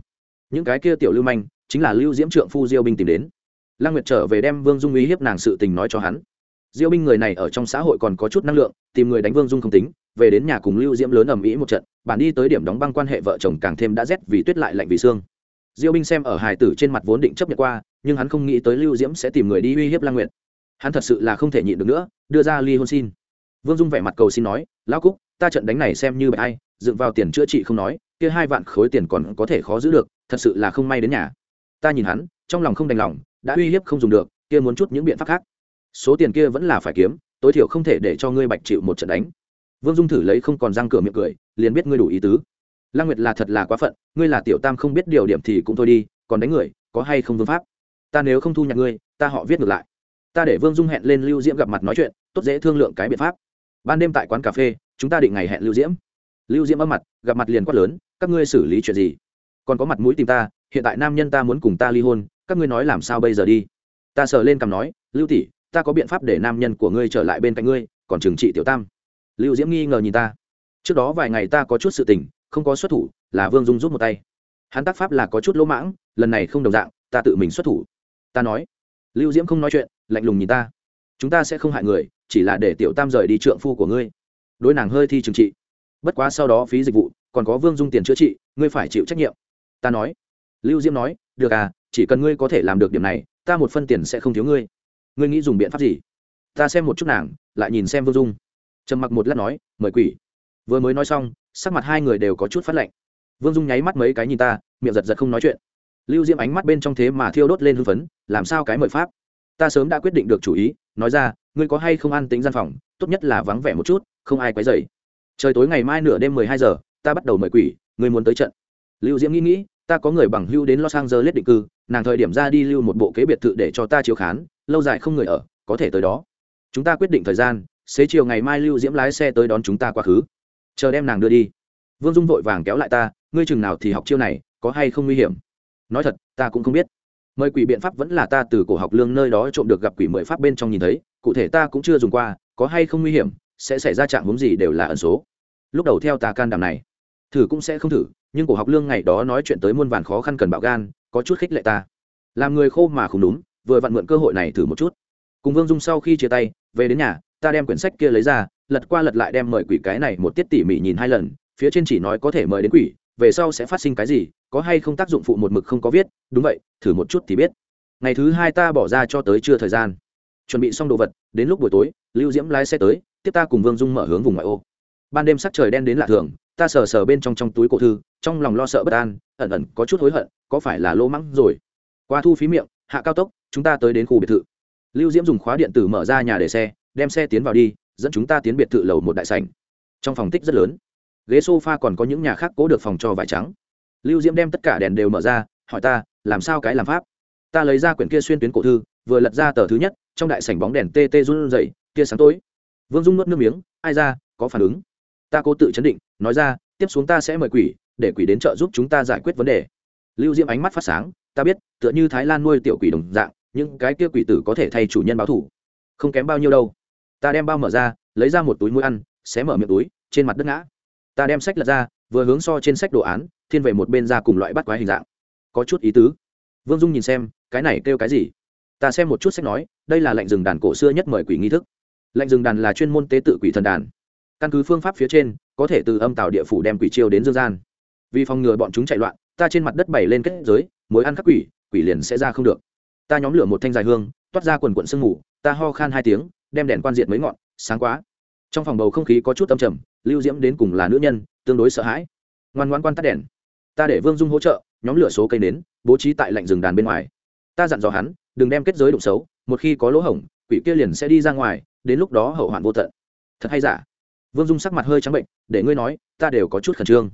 Những cái kia tiểu lưu manh, chính là lưu diễm trượng phu diêu binh tìm đến. Lăng nguyệt trở về đem vương dung uy hiếp nàng sự tình nói cho hắn. Diêu binh người này ở trong xã hội còn có chút năng lượng, tìm người đánh vương dung không tính, về đến nhà cùng lưu diễm lớn ầm ĩ một trận, bản đi tới điểm đóng băng quan hệ vợ chồng càng thêm đã rét vì tuyết lại lạnh vì xương. Diêu binh xem ở hài tử trên mặt vốn định chấp nhận qua, nhưng hắn không nghĩ tới lưu diễm sẽ tìm người đi uy hiếp lang nguyệt hắn thật sự là không thể nhịn được nữa, đưa ra ly hôn xin. Vương dung vẻ mặt cầu xin nói, lão cúc, ta trận đánh này xem như bạch ai, dựng vào tiền chữa trị không nói, kia hai vạn khối tiền còn có thể khó giữ được, thật sự là không may đến nhà. Ta nhìn hắn, trong lòng không đành lòng, đã uy hiếp không dùng được, kia muốn chút những biện pháp khác. Số tiền kia vẫn là phải kiếm, tối thiểu không thể để cho ngươi bạch chịu một trận đánh. Vương dung thử lấy không còn răng cửa miệng cười, liền biết ngươi đủ ý tứ. Lăng nguyệt là thật là quá phận, ngươi là tiểu tam không biết điều điểm thì cũng thôi đi, còn đánh người, có hay không vương pháp? Ta nếu không thu nhặt ngươi, ta họ viết ngược lại ta để vương dung hẹn lên lưu diễm gặp mặt nói chuyện, tốt dễ thương lượng cái biện pháp. Ban đêm tại quán cà phê, chúng ta định ngày hẹn lưu diễm. Lưu diễm âm mặt, gặp mặt liền quát lớn, các ngươi xử lý chuyện gì? Còn có mặt mũi tìm ta, hiện tại nam nhân ta muốn cùng ta ly hôn, các ngươi nói làm sao bây giờ đi? Ta sờ lên cằm nói, lưu tỷ, ta có biện pháp để nam nhân của ngươi trở lại bên cạnh ngươi, còn trừng trị tiểu tam. Lưu diễm nghi ngờ nhìn ta. Trước đó vài ngày ta có chút sự tình, không có xuất thủ, là vương dung giúp một tay. Hắn tác pháp là có chút lỗ mãng, lần này không đồng dạng, ta tự mình xuất thủ. Ta nói. Lưu diễm không nói chuyện lạnh lùng nhìn ta. Chúng ta sẽ không hại người, chỉ là để tiểu tam rời đi trượng phu của ngươi. Đối nàng hơi thi trừng trị. Bất quá sau đó phí dịch vụ, còn có vương dung tiền chữa trị, ngươi phải chịu trách nhiệm. Ta nói. Lưu diễm nói, được à chỉ cần ngươi có thể làm được điểm này, ta một phân tiền sẽ không thiếu ngươi. Ngươi nghĩ dùng biện pháp gì? Ta xem một chút nàng, lại nhìn xem vương dung. Trầm mặc một lát nói, mời quỷ. Vừa mới nói xong, sắc mặt hai người đều có chút phát lạnh. Vương dung nháy mắt mấy cái nhìn ta, miệng giật giật không nói chuyện. Lưu diễm ánh mắt bên trong thế mà thiêu đốt lên hưng phấn, làm sao cái mời pháp? Ta sớm đã quyết định được chủ ý, nói ra, ngươi có hay không an tính gian phòng, tốt nhất là vắng vẻ một chút, không ai quấy dày trời tối ngày mai nửa đêm mười hai giờ, ta bắt đầu mời quỷ, ngươi muốn tới trận. Lưu diễm nghĩ nghĩ, ta có người bằng hưu đến los angeles định cư, nàng thời điểm ra đi lưu một bộ kế biệt thự để cho ta chiếu khán, lâu dài không người ở, có thể tới đó. Chúng ta quyết định thời gian, xế chiều ngày mai lưu diễm lái xe tới đón chúng ta quá khứ. Chờ đem nàng đưa đi. Vương dung vội vàng kéo lại ta, ngươi chừng nào thì học chiêu này, có hay không nguy hiểm? Nói thật, ta cũng không biết mời quỷ biện pháp vẫn là ta từ cổ học lương nơi đó trộm được gặp quỷ mười pháp bên trong nhìn thấy, cụ thể ta cũng chưa dùng qua, có hay không nguy hiểm, sẽ xảy ra trạng hướng gì đều là ẩn số. Lúc đầu theo ta can đảm này, thử cũng sẽ không thử, nhưng cổ học lương ngày đó nói chuyện tới muôn vàn khó khăn cần bạo gan, có chút khích lệ ta. Làm người khô mà không đúng, vừa vặn mượn cơ hội này thử một chút. Cùng vương dung sau khi chia tay, về đến nhà, ta đem quyển sách kia lấy ra, lật qua lật lại đem mời quỷ cái này một tiết tỉ mỉ nhìn hai lần, phía trên chỉ nói có thể mời đến quỷ về sau sẽ phát sinh cái gì, có hay không tác dụng phụ một mực không có viết, đúng vậy, thử một chút thì biết. Ngày thứ hai ta bỏ ra cho tới trưa thời gian. Chuẩn bị xong đồ vật, đến lúc buổi tối, lưu diễm lái xe tới, tiếp ta cùng vương dung mở hướng vùng ngoại ô. Ban đêm sắc trời đen đến lạ thường, ta sờ sờ bên trong trong túi cổ thư, trong lòng lo sợ bất an, ẩn ẩn có chút hối hận, có phải là lỗ mắng rồi? Qua thu phí miệng, hạ cao tốc, chúng ta tới đến khu biệt thự. Lưu diễm dùng khóa điện tử mở ra nhà để xe, đem xe tiến vào đi, dẫn chúng ta tiến biệt thự lầu một đại sảnh. Trong phòng tích rất lớn ghế sofa còn có những nhà khác cố được phòng cho vải trắng. Lưu diễm đem tất cả đèn đều mở ra, hỏi ta, làm sao cái làm pháp? Ta lấy ra quyển kia xuyên tuyến cổ thư, vừa lật ra tờ thứ nhất, trong đại sảnh bóng đèn tê tê run rẩy kia sáng tối. Vương dung nuốt nước miếng, ai ra, có phản ứng? Ta cố tự chấn định, nói ra, tiếp xuống ta sẽ mời quỷ, để quỷ đến trợ giúp chúng ta giải quyết vấn đề. Lưu diễm ánh mắt phát sáng, ta biết, tựa như thái lan nuôi tiểu quỷ đồng dạng, những cái kia quỷ tử có thể thay chủ nhân báo thủ. Không kém bao nhiêu đâu. Ta đem bao mở ra, lấy ra một túi muối ăn, xé mở miệng túi, trên mặt đất ngã ta đem sách lật ra, vừa hướng so trên sách đồ án, thiên về một bên ra cùng loại bắt quái hình dạng. Có chút ý tứ. Vương dung nhìn xem, cái này kêu cái gì? Ta xem một chút sách nói, đây là lệnh rừng đàn cổ xưa nhất mời quỷ nghi thức. Lệnh rừng đàn là chuyên môn tế tự quỷ thần đàn. Căn cứ phương pháp phía trên, có thể từ âm tạo địa phủ đem quỷ chiêu đến dương gian. Vì phòng ngừa bọn chúng chạy loạn, ta trên mặt đất bày lên kết giới, mối ăn các quỷ quỷ liền sẽ ra không được. Ta nhóm lửa một thanh dài hương, toát ra quần quận sương mù, ta ho khan hai tiếng, đem đèn quan diện mấy ngọn, sáng quá. Trong phòng bầu không khí có chút âm trầm lưu diễm đến cùng là nữ nhân, tương đối sợ hãi. Ngoan ngoan quan tắt đèn. Ta để vương dung hỗ trợ, nhóm lửa số cây nến, bố trí tại lạnh rừng đàn bên ngoài. Ta dặn dò hắn, đừng đem kết giới đụng xấu, một khi có lỗ hổng, quỷ kia liền sẽ đi ra ngoài, đến lúc đó hậu hoạn vô tận. Thật hay giả? Vương dung sắc mặt hơi trắng bệnh, để ngươi nói, ta đều có chút khẩn trương.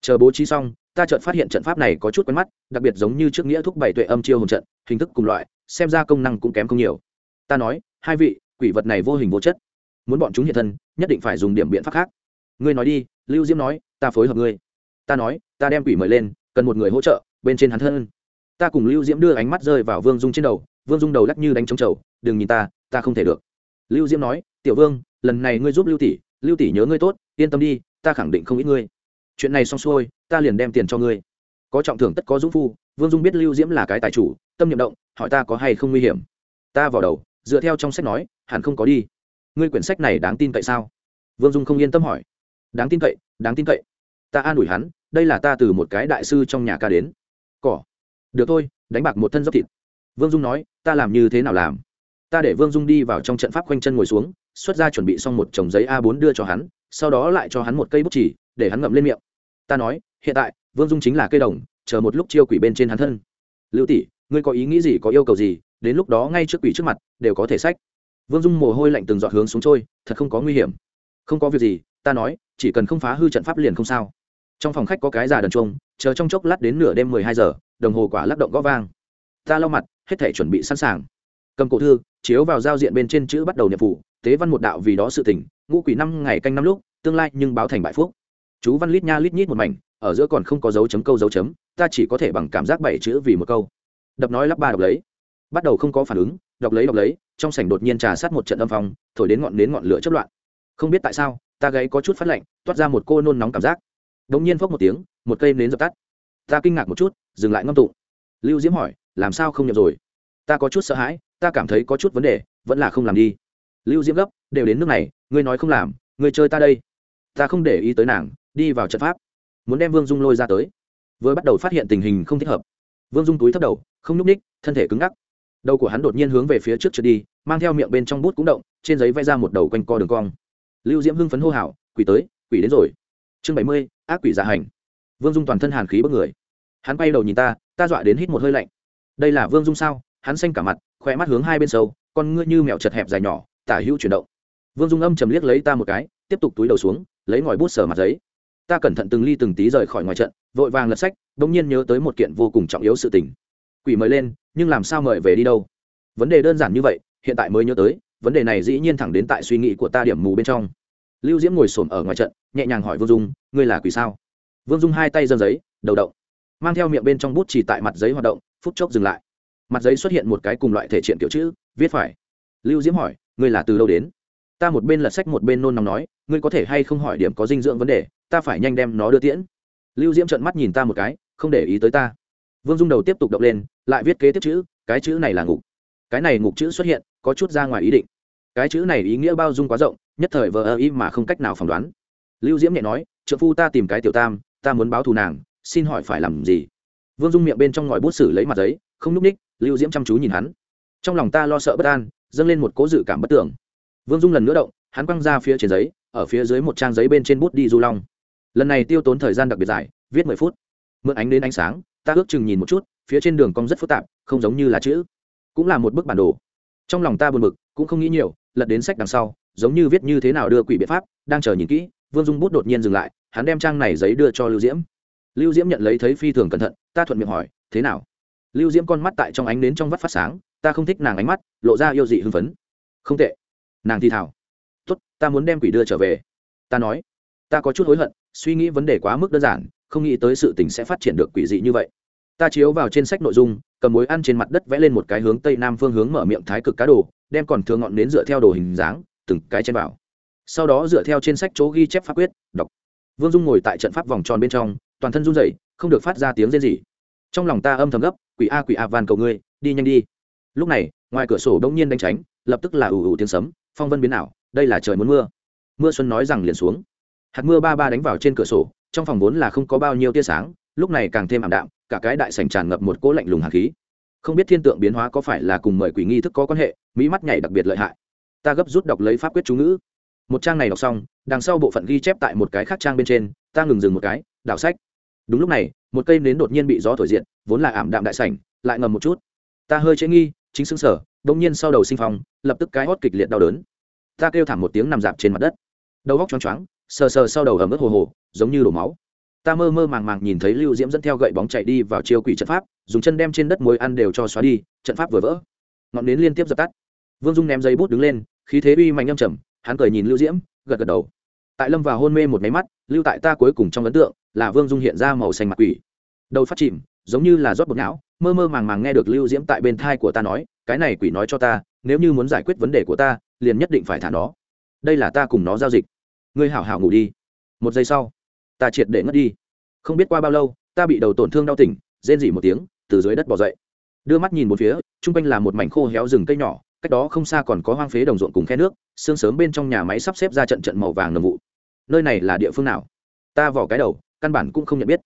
Chờ bố trí xong, ta chợt phát hiện trận pháp này có chút quen mắt, đặc biệt giống như trước nghĩa thúc bảy tuệ âm chiêu hồn trận, hình thức cùng loại, xem ra công năng cũng kém không nhiều. Ta nói, hai vị, quỷ vật này vô hình vô chất. Muốn bọn chúng hiện thân, nhất định phải dùng điểm biện pháp khác ngươi nói đi, lưu diễm nói, ta phối hợp ngươi. Ta nói, ta đem quỷ mời lên, cần một người hỗ trợ, bên trên hắn thân. Ta cùng lưu diễm đưa ánh mắt rơi vào vương dung trên đầu, vương dung đầu lắc như đánh trống trầu, đừng nhìn ta ta không thể được. Lưu diễm nói, tiểu vương, lần này ngươi giúp lưu tỷ lưu tỷ nhớ ngươi tốt, yên tâm đi, ta khẳng định không ít ngươi. Chuyện này xong xuôi, ta liền đem tiền cho ngươi. Có trọng thưởng tất có dũng phu, vương dung biết lưu diễm là cái tài chủ, tâm nhiệm động, hỏi ta có hay không nguy hiểm. Ta vào đầu, dựa theo trong sách nói, hẳn không có đi. Ngươi quyển sách này đáng tin tại sao? Vương dung không yên tâm hỏi đáng tin cậy, đáng tin cậy. Ta an ủi hắn, đây là ta từ một cái đại sư trong nhà ca đến. Cỏ. Được thôi, đánh bạc một thân dốc thịt. Vương dung nói, ta làm như thế nào làm? Ta để vương dung đi vào trong trận pháp quanh chân ngồi xuống, xuất ra chuẩn bị xong một chồng giấy a 4 đưa cho hắn, sau đó lại cho hắn một cây bút chỉ, để hắn ngậm lên miệng. Ta nói, hiện tại, vương dung chính là cây đồng, chờ một lúc chiêu quỷ bên trên hắn thân. Lưu tỷ, ngươi có ý nghĩ gì, có yêu cầu gì, đến lúc đó ngay trước quỷ trước mặt, đều có thể sách. Vương dung mồ hôi lạnh từng giọt hướng xuống trôi, thật không có nguy hiểm. Không có việc gì ta nói, chỉ cần không phá hư trận pháp liền không sao. Trong phòng khách có cái già đần trông chờ trong chốc lát đến nửa đêm mười hai giờ, đồng hồ quả lắc động gõ vang. Ta lau mặt, hết thể chuẩn bị sẵn sàng. Cầm cổ thư, chiếu vào giao diện bên trên chữ bắt đầu nhập phủ tế văn một đạo vì đó sự tỉnh ngũ quỷ năm ngày canh năm lúc, tương lai nhưng báo thành bại phúc. Chú văn lít nha lít nhít một mảnh, ở giữa còn không có dấu chấm câu dấu chấm, ta chỉ có thể bằng cảm giác bảy chữ vì một câu. Đập nói lắp ba đọc lấy. Bắt đầu không có phản ứng, đọc lấy đọc lấy, trong sảnh đột nhiên trà sát một trận âm phong, thổi đến ngọn đến ngọn lửa chất loạn. Không biết tại sao ta gáy có chút phát lạnh, toát ra một cô nôn nóng cảm giác. Đống nhiên phốc một tiếng, một cây nến dập tắt. Ta kinh ngạc một chút, dừng lại ngâm tụng. Lưu diễm hỏi, làm sao không nhập rồi? Ta có chút sợ hãi, ta cảm thấy có chút vấn đề, vẫn là không làm đi. Lưu diễm gấp, đều đến nước này, ngươi nói không làm, ngươi chơi ta đây. Ta không để ý tới nàng, đi vào trận pháp. Muốn đem vương dung lôi ra tới. Vừa bắt đầu phát hiện tình hình không thích hợp. Vương dung túi thấp đầu, không n ú c ních thân thể cứng ngắc. Đầu của hắn đột nhiên hướng về phía trước trượt đi, mang theo miệng bên trong bút cũng động, trên giấy vẽ ra một đầu quanh co đường cong lưu diễm hưng phấn hô hào, quỷ tới, quỷ đến rồi. Chương bảy mươi, ác quỷ dạ hành. Vương dung toàn thân hàn khí bất người. Hắn quay đầu nhìn ta ta dọa đến hít một hơi lạnh. Đây là vương dung sao? Hắn xanh cả mặt khỏe mắt hướng hai bên sâu, con ngươi như mèo chật hẹp dài nhỏ, tả hữu chuyển động. Vương dung âm chầm liếc lấy ta một cái, tiếp tục túi đầu xuống, lấy ngòi bút sờ mặt giấy. Ta cẩn thận từng ly từng tí rời khỏi ngoài trận, vội vàng lật sách đ ỗ n g nhiên nhớ tới một kiện vô cùng trọng yếu sự tình. Quỷ mời lên, nhưng làm sao mời về đi đâu? Vấn đề đơn giản như vậy, hiện tại mới nhớ tới vấn đề này dĩ nhiên thẳng đến tại suy nghĩ của ta điểm mù bên trong. Lưu diễm ngồi s ổ m ở ngoài trận, nhẹ nhàng hỏi vương dung, ngươi là quỷ sao? Vương dung hai tay dâng giấy, đầu động, mang theo miệng bên trong bút chỉ tại mặt giấy hoạt động, phút chốc dừng lại. Mặt giấy xuất hiện một cái cùng loại thể triện kiểu chữ, viết phải. Lưu diễm hỏi, ngươi là từ đâu đến? Ta một bên lật sách một bên nôn nóng nói, ngươi có thể hay không hỏi điểm có dinh dưỡng vấn đề, ta phải nhanh đem nó đưa tiễn. Lưu diễm trợn mắt nhìn ta một cái, không để ý tới ta. Vương dung đầu tiếp tục động lên, lại viết kế tiếp chữ, cái chữ này là ngục cái này ngục chữ xuất hiện, có chút ra ngoài ý định. Cái chữ này ý nghĩa bao dung quá rộng, nhất thời vờ ơ ý mà không cách nào phỏng đoán. Lưu diễm nhẹ nói trợ phu ta tìm cái tiểu tam, ta muốn báo thù nàng, xin hỏi phải làm gì? Vương dung miệng bên trong ngòi bút sử lấy mặt giấy, không núp ních, lưu diễm chăm chú nhìn hắn. Trong lòng ta lo sợ bất an, dâng lên một cố dự cảm bất tưởng. Vương dung lần nữa động, hắn quăng ra phía trên giấy, ở phía dưới một trang giấy bên trên bút đi du long. Lần này tiêu tốn thời gian đặc biệt dài, viết mười phút. Mượn ánh đến ánh sáng, ta ước chừng nhìn một chút, phía trên đường cong rất phức tạp, không giống như là chữ cũng là một bức bản đồ. Trong lòng ta buồn bực, cũng không nghĩ nhiều, lật đến sách đằng sau, giống như viết như thế nào đưa quỷ biện pháp, đang chờ nhìn kỹ, vương dung bút đột nhiên dừng lại, hắn đem trang này giấy đưa cho lưu diễm. Lưu diễm nhận lấy thấy phi thường cẩn thận, ta thuận miệng hỏi, thế nào? Lưu diễm con mắt tại trong ánh đến trong vắt phát sáng, ta không thích nàng ánh mắt, lộ ra yêu dị hưng phấn. Không tệ. Nàng thi thảo tốt, ta muốn đem quỷ đưa trở về. Ta nói. Ta có chút hối hận, suy nghĩ vấn đề quá mức đơn giản, không nghĩ tới sự tình sẽ phát triển được quỷ dị như vậy ta chiếu vào trên sách nội dung, cầm mối ăn trên mặt đất vẽ lên một cái hướng tây nam phương hướng mở miệng thái cực cá đồ, đem còn thường ngọn đến dựa theo đồ hình dáng, từng cái trên vào. Sau đó dựa theo trên sách chỗ ghi chép pháp quyết, đọc. Vương dung ngồi tại trận pháp vòng tròn bên trong, toàn thân run rẩy, không được phát ra tiếng rên gì trong lòng ta âm thầm gấp, quỷ a quỷ a van cầu ngươi, đi nhanh đi. Lúc này, ngoài cửa sổ đông nhiên đánh tránh, lập tức là ủ ủ tiếng sấm, phong vân biến ảo, đây là trời muốn mưa. Mưa xuân nói rằng liền xuống. Hạt mưa ba ba đánh vào trên cửa sổ, trong phòng vốn là không có bao nhiêu tia sáng, lúc này càng thêm ảm đạm cả cái đại sảnh tràn ngập một cỗ lạnh lùng hàn khí. Không biết thiên tượng biến hóa có phải là cùng mời quỷ nghi thức có quan hệ, mỹ mắt nhảy đặc biệt lợi hại. Ta gấp rút đọc lấy pháp quyết chú ngữ. Một trang này đọc xong, đằng sau bộ phận ghi chép tại một cái khác trang bên trên, ta ngừng dừng một cái, đảo sách. Đúng lúc này, một cây nến đột nhiên bị gió thổi diện vốn là ảm đạm đại sảnh, lại ngầm một chút. Ta hơi chế nghi, chính xứng sở đông nhiên sau đầu sinh phong, lập tức cái hót kịch liệt đau đớn. Ta kêu thảm một tiếng nằm dạp trên mặt đất. Đầu góc choáng choáng, sờ sờ sau đầu ẩm ướt hồ hồ, giống như đổ máu ta mơ mơ màng màng nhìn thấy lưu diễm dẫn theo gậy bóng chạy đi vào chiêu quỷ trận pháp, dùng chân đem trên đất mối ăn đều cho xóa đi, trận pháp vừa vỡ. Ngọn nến liên tiếp dập tắt. Vương dung ném giấy bút đứng lên, khí thế uy mạnh âm trầm, hắn cười nhìn lưu diễm, gật gật đầu. Tại lâm và hôn mê một máy mắt, lưu tại ta cuối cùng trong ấn tượng là vương dung hiện ra màu xanh mặt quỷ. Đầu phát chìm, giống như là rót bột não, mơ mơ màng màng nghe được lưu diễm tại bên thai của ta nói, cái này quỷ nói cho ta, nếu như muốn giải quyết vấn đề của ta, liền nhất định phải thả nó. Đây là ta cùng nó giao dịch. Ngươi hảo hảo ngủ đi. Một giây sau ta triệt để ngất đi. Không biết qua bao lâu, ta bị đầu tổn thương đau tỉnh, rên rỉ một tiếng, từ dưới đất bỏ dậy. Đưa mắt nhìn một phía, chung quanh là một mảnh khô héo rừng cây nhỏ, cách đó không xa còn có hoang phế đồng ruộng cùng khe nước, sương sớm bên trong nhà máy sắp xếp ra trận trận màu vàng nồng vụ. Nơi này là địa phương nào? Ta vỏ cái đầu, căn bản cũng không nhận biết.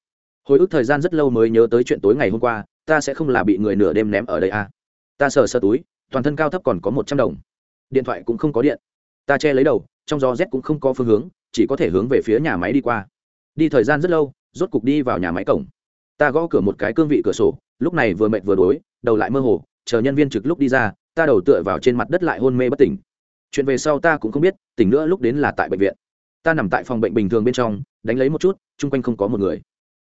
Hồi ức thời gian rất lâu mới nhớ tới chuyện tối ngày hôm qua, ta sẽ không là bị người nửa đêm ném ở đây à. ta sờ sơ túi, toàn thân cao thấp còn có một trăm đồng. Điện thoại cũng không có điện. Ta che lấy đầu, trong gió rét cũng không có phương hướng, chỉ có thể hướng về phía nhà máy đi qua đi thời gian rất lâu, rốt cục đi vào nhà máy cổng. Ta gõ cửa một cái cương vị cửa sổ, lúc này vừa mệt vừa đuối, đầu lại mơ hồ, chờ nhân viên trực lúc đi ra, ta đầu tựa vào trên mặt đất lại hôn mê bất tỉnh. Chuyện về sau ta cũng không biết, tỉnh nữa lúc đến là tại bệnh viện. Ta nằm tại phòng bệnh bình thường bên trong, đánh lấy một chút, chung quanh không có một người.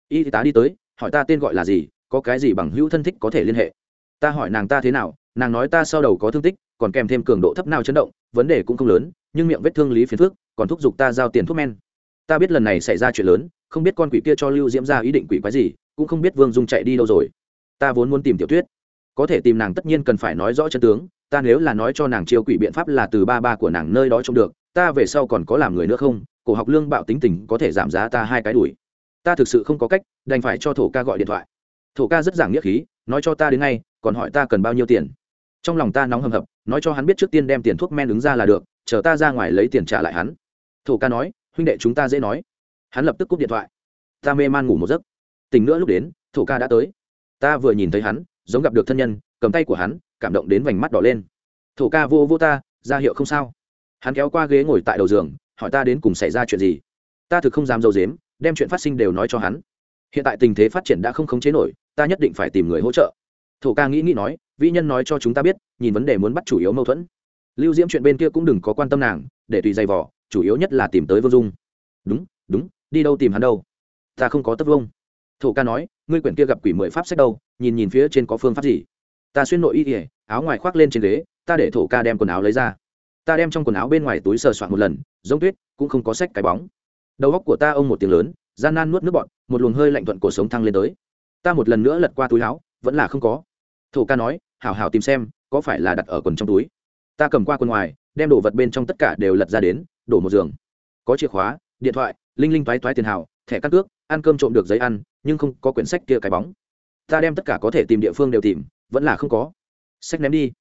Y tá đi tới, hỏi ta tên gọi là gì, có cái gì bằng hữu thân thích có thể liên hệ. Ta hỏi nàng ta thế nào, nàng nói ta sau đầu có thương tích, còn kèm thêm cường độ thấp nào chấn động, vấn đề cũng không lớn, nhưng miệng vết thương lý phiền phước, còn thúc giục ta giao tiền thuốc men ta biết lần này xảy ra chuyện lớn, không biết con quỷ kia cho lưu diễm ra ý định quỷ quái gì, cũng không biết vương dung chạy đi đâu rồi. Ta vốn muốn tìm tiểu tuyết. Có thể tìm nàng tất nhiên cần phải nói rõ chân tướng, ta nếu là nói cho nàng chiêu quỷ biện pháp là từ ba ba của nàng nơi đó trông được, ta về sau còn có làm người nữa không? Cổ học lương bạo tính tình có thể giảm giá ta hai cái đuổi. Ta thực sự không có cách, đành phải cho thổ ca gọi điện thoại. Thổ ca rất giảng nghĩa khí, nói cho ta đến ngay, còn hỏi ta cần bao nhiêu tiền. Trong lòng ta nóng hầm hập, nói cho hắn biết trước tiên đem tiền thuốc men ứng ra là được, chờ ta ra ngoài lấy tiền trả lại hắn. Thổ ca nói huynh đệ chúng ta dễ nói. Hắn lập tức cúp điện thoại. Ta mê man ngủ một giấc. Tỉnh nữa lúc đến, thổ ca đã tới. Ta vừa nhìn thấy hắn, giống gặp được thân nhân, cầm tay của hắn, cảm động đến vành mắt đỏ lên. Thổ ca vô vô ta, ra hiệu không sao. Hắn kéo qua ghế ngồi tại đầu giường, hỏi ta đến cùng xảy ra chuyện gì. Ta thực không dám dâu dếm, đem chuyện phát sinh đều nói cho hắn. Hiện tại tình thế phát triển đã không khống chế nổi, ta nhất định phải tìm người hỗ trợ. Thổ ca nghĩ nghĩ nói, vĩ nhân nói cho chúng ta biết, nhìn vấn đề muốn bắt chủ yếu mâu thuẫn. Lưu diễm chuyện bên kia cũng đừng có quan tâm nàng, để tùy dày vỏ chủ yếu nhất là tìm tới vương dung. Đúng đúng, đi đâu tìm hắn đâu? Ta không có tất vông. Thổ ca nói, ngươi quyển kia gặp quỷ mười pháp sách đâu, nhìn nhìn phía trên có phương pháp gì? Ta xuyên nội y ỉa áo ngoài khoác lên trên ghế, ta để thổ ca đem quần áo lấy ra. Ta đem trong quần áo bên ngoài túi sờ soạn một lần, giống tuyết, cũng không có sách cái bóng. Đầu góc của ta ông một tiếng lớn, gian nan nuốt nước bọn một luồng hơi lạnh thuận cổ sống thăng lên tới. Ta một lần nữa lật qua túi áo, vẫn là không có. Thổ ca nói, hảo hảo tìm xem, có phải là đặt ở quần trong túi. Ta cầm qua quần ngoài, đem đồ vật bên trong tất cả đều lật ra đến đổ một giường. Có chìa khóa, điện thoại, linh linh toái toái tiền hào, thẻ căn cước, ăn cơm trộm được giấy ăn, nhưng không có quyển sách kia cái bóng. Ta đem tất cả có thể tìm địa phương đều tìm, vẫn là không có. Sách ném đi.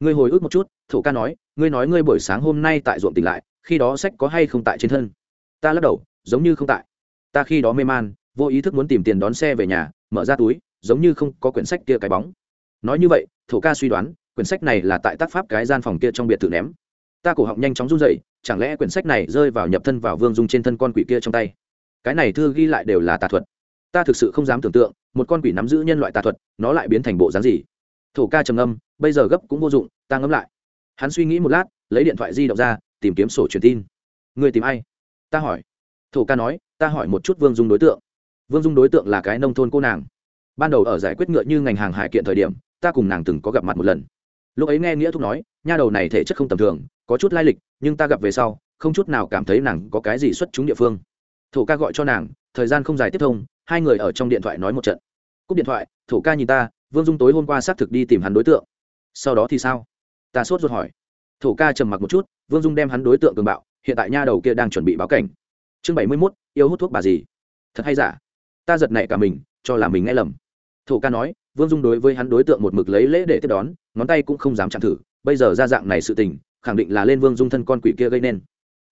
Ngươi hồi ức một chút, thổ ca nói, ngươi nói ngươi buổi sáng hôm nay tại ruộng tỉnh lại, khi đó sách có hay không tại trên thân? Ta lắc đầu, giống như không tại. Ta khi đó mê man, vô ý thức muốn tìm tiền đón xe về nhà, mở ra túi, giống như không có quyển sách kia cái bóng. Nói như vậy, thổ ca suy đoán, quyển sách này là tại tác pháp cái gian phòng kia trong biệt thự ném ta cổ họng nhanh chóng run dậy chẳng lẽ quyển sách này rơi vào nhập thân vào vương dung trên thân con quỷ kia trong tay? Cái này thư ghi lại đều là tà thuật. Ta thực sự không dám tưởng tượng, một con quỷ nắm giữ nhân loại tà thuật, nó lại biến thành bộ dáng gì? Thổ ca trầm âm bây giờ gấp cũng vô dụng, ta ngẫm lại. Hắn suy nghĩ một lát, lấy điện thoại di động ra, tìm kiếm sổ truyền tin. Người tìm ai? Ta hỏi. Thổ ca nói, ta hỏi một chút vương dung đối tượng. Vương dung đối tượng là cái nông thôn cô nàng. Ban đầu ở giải quyết ngựa như ngành hàng hải kiện thời điểm, ta cùng nàng từng có gặp mặt một lần lúc ấy nghe nghĩa thúc nói, nha đầu này thể chất không tầm thường, có chút lai lịch, nhưng ta gặp về sau, không chút nào cảm thấy nàng có cái gì xuất chúng địa phương. Thổ ca gọi cho nàng, thời gian không dài tiếp thông, hai người ở trong điện thoại nói một trận. Cúp điện thoại, thổ ca nhìn ta, vương dung tối hôm qua xác thực đi tìm hắn đối tượng. Sau đó thì sao? Ta sốt ruột hỏi. Thổ ca trầm mặc một chút, vương dung đem hắn đối tượng cường bạo, hiện tại nha đầu kia đang chuẩn bị báo cảnh. Chương bảy mươi mốt, yêu hút thuốc bà gì? Thật hay giả? Ta giật nảy cả mình, cho là mình nghe lầm. Thổ ca nói vương dung đối với hắn đối tượng một mực lấy lễ để tiếp đón, ngón tay cũng không dám chạm thử, bây giờ ra dạng này sự tình, khẳng định là lên vương dung thân con quỷ kia gây nên.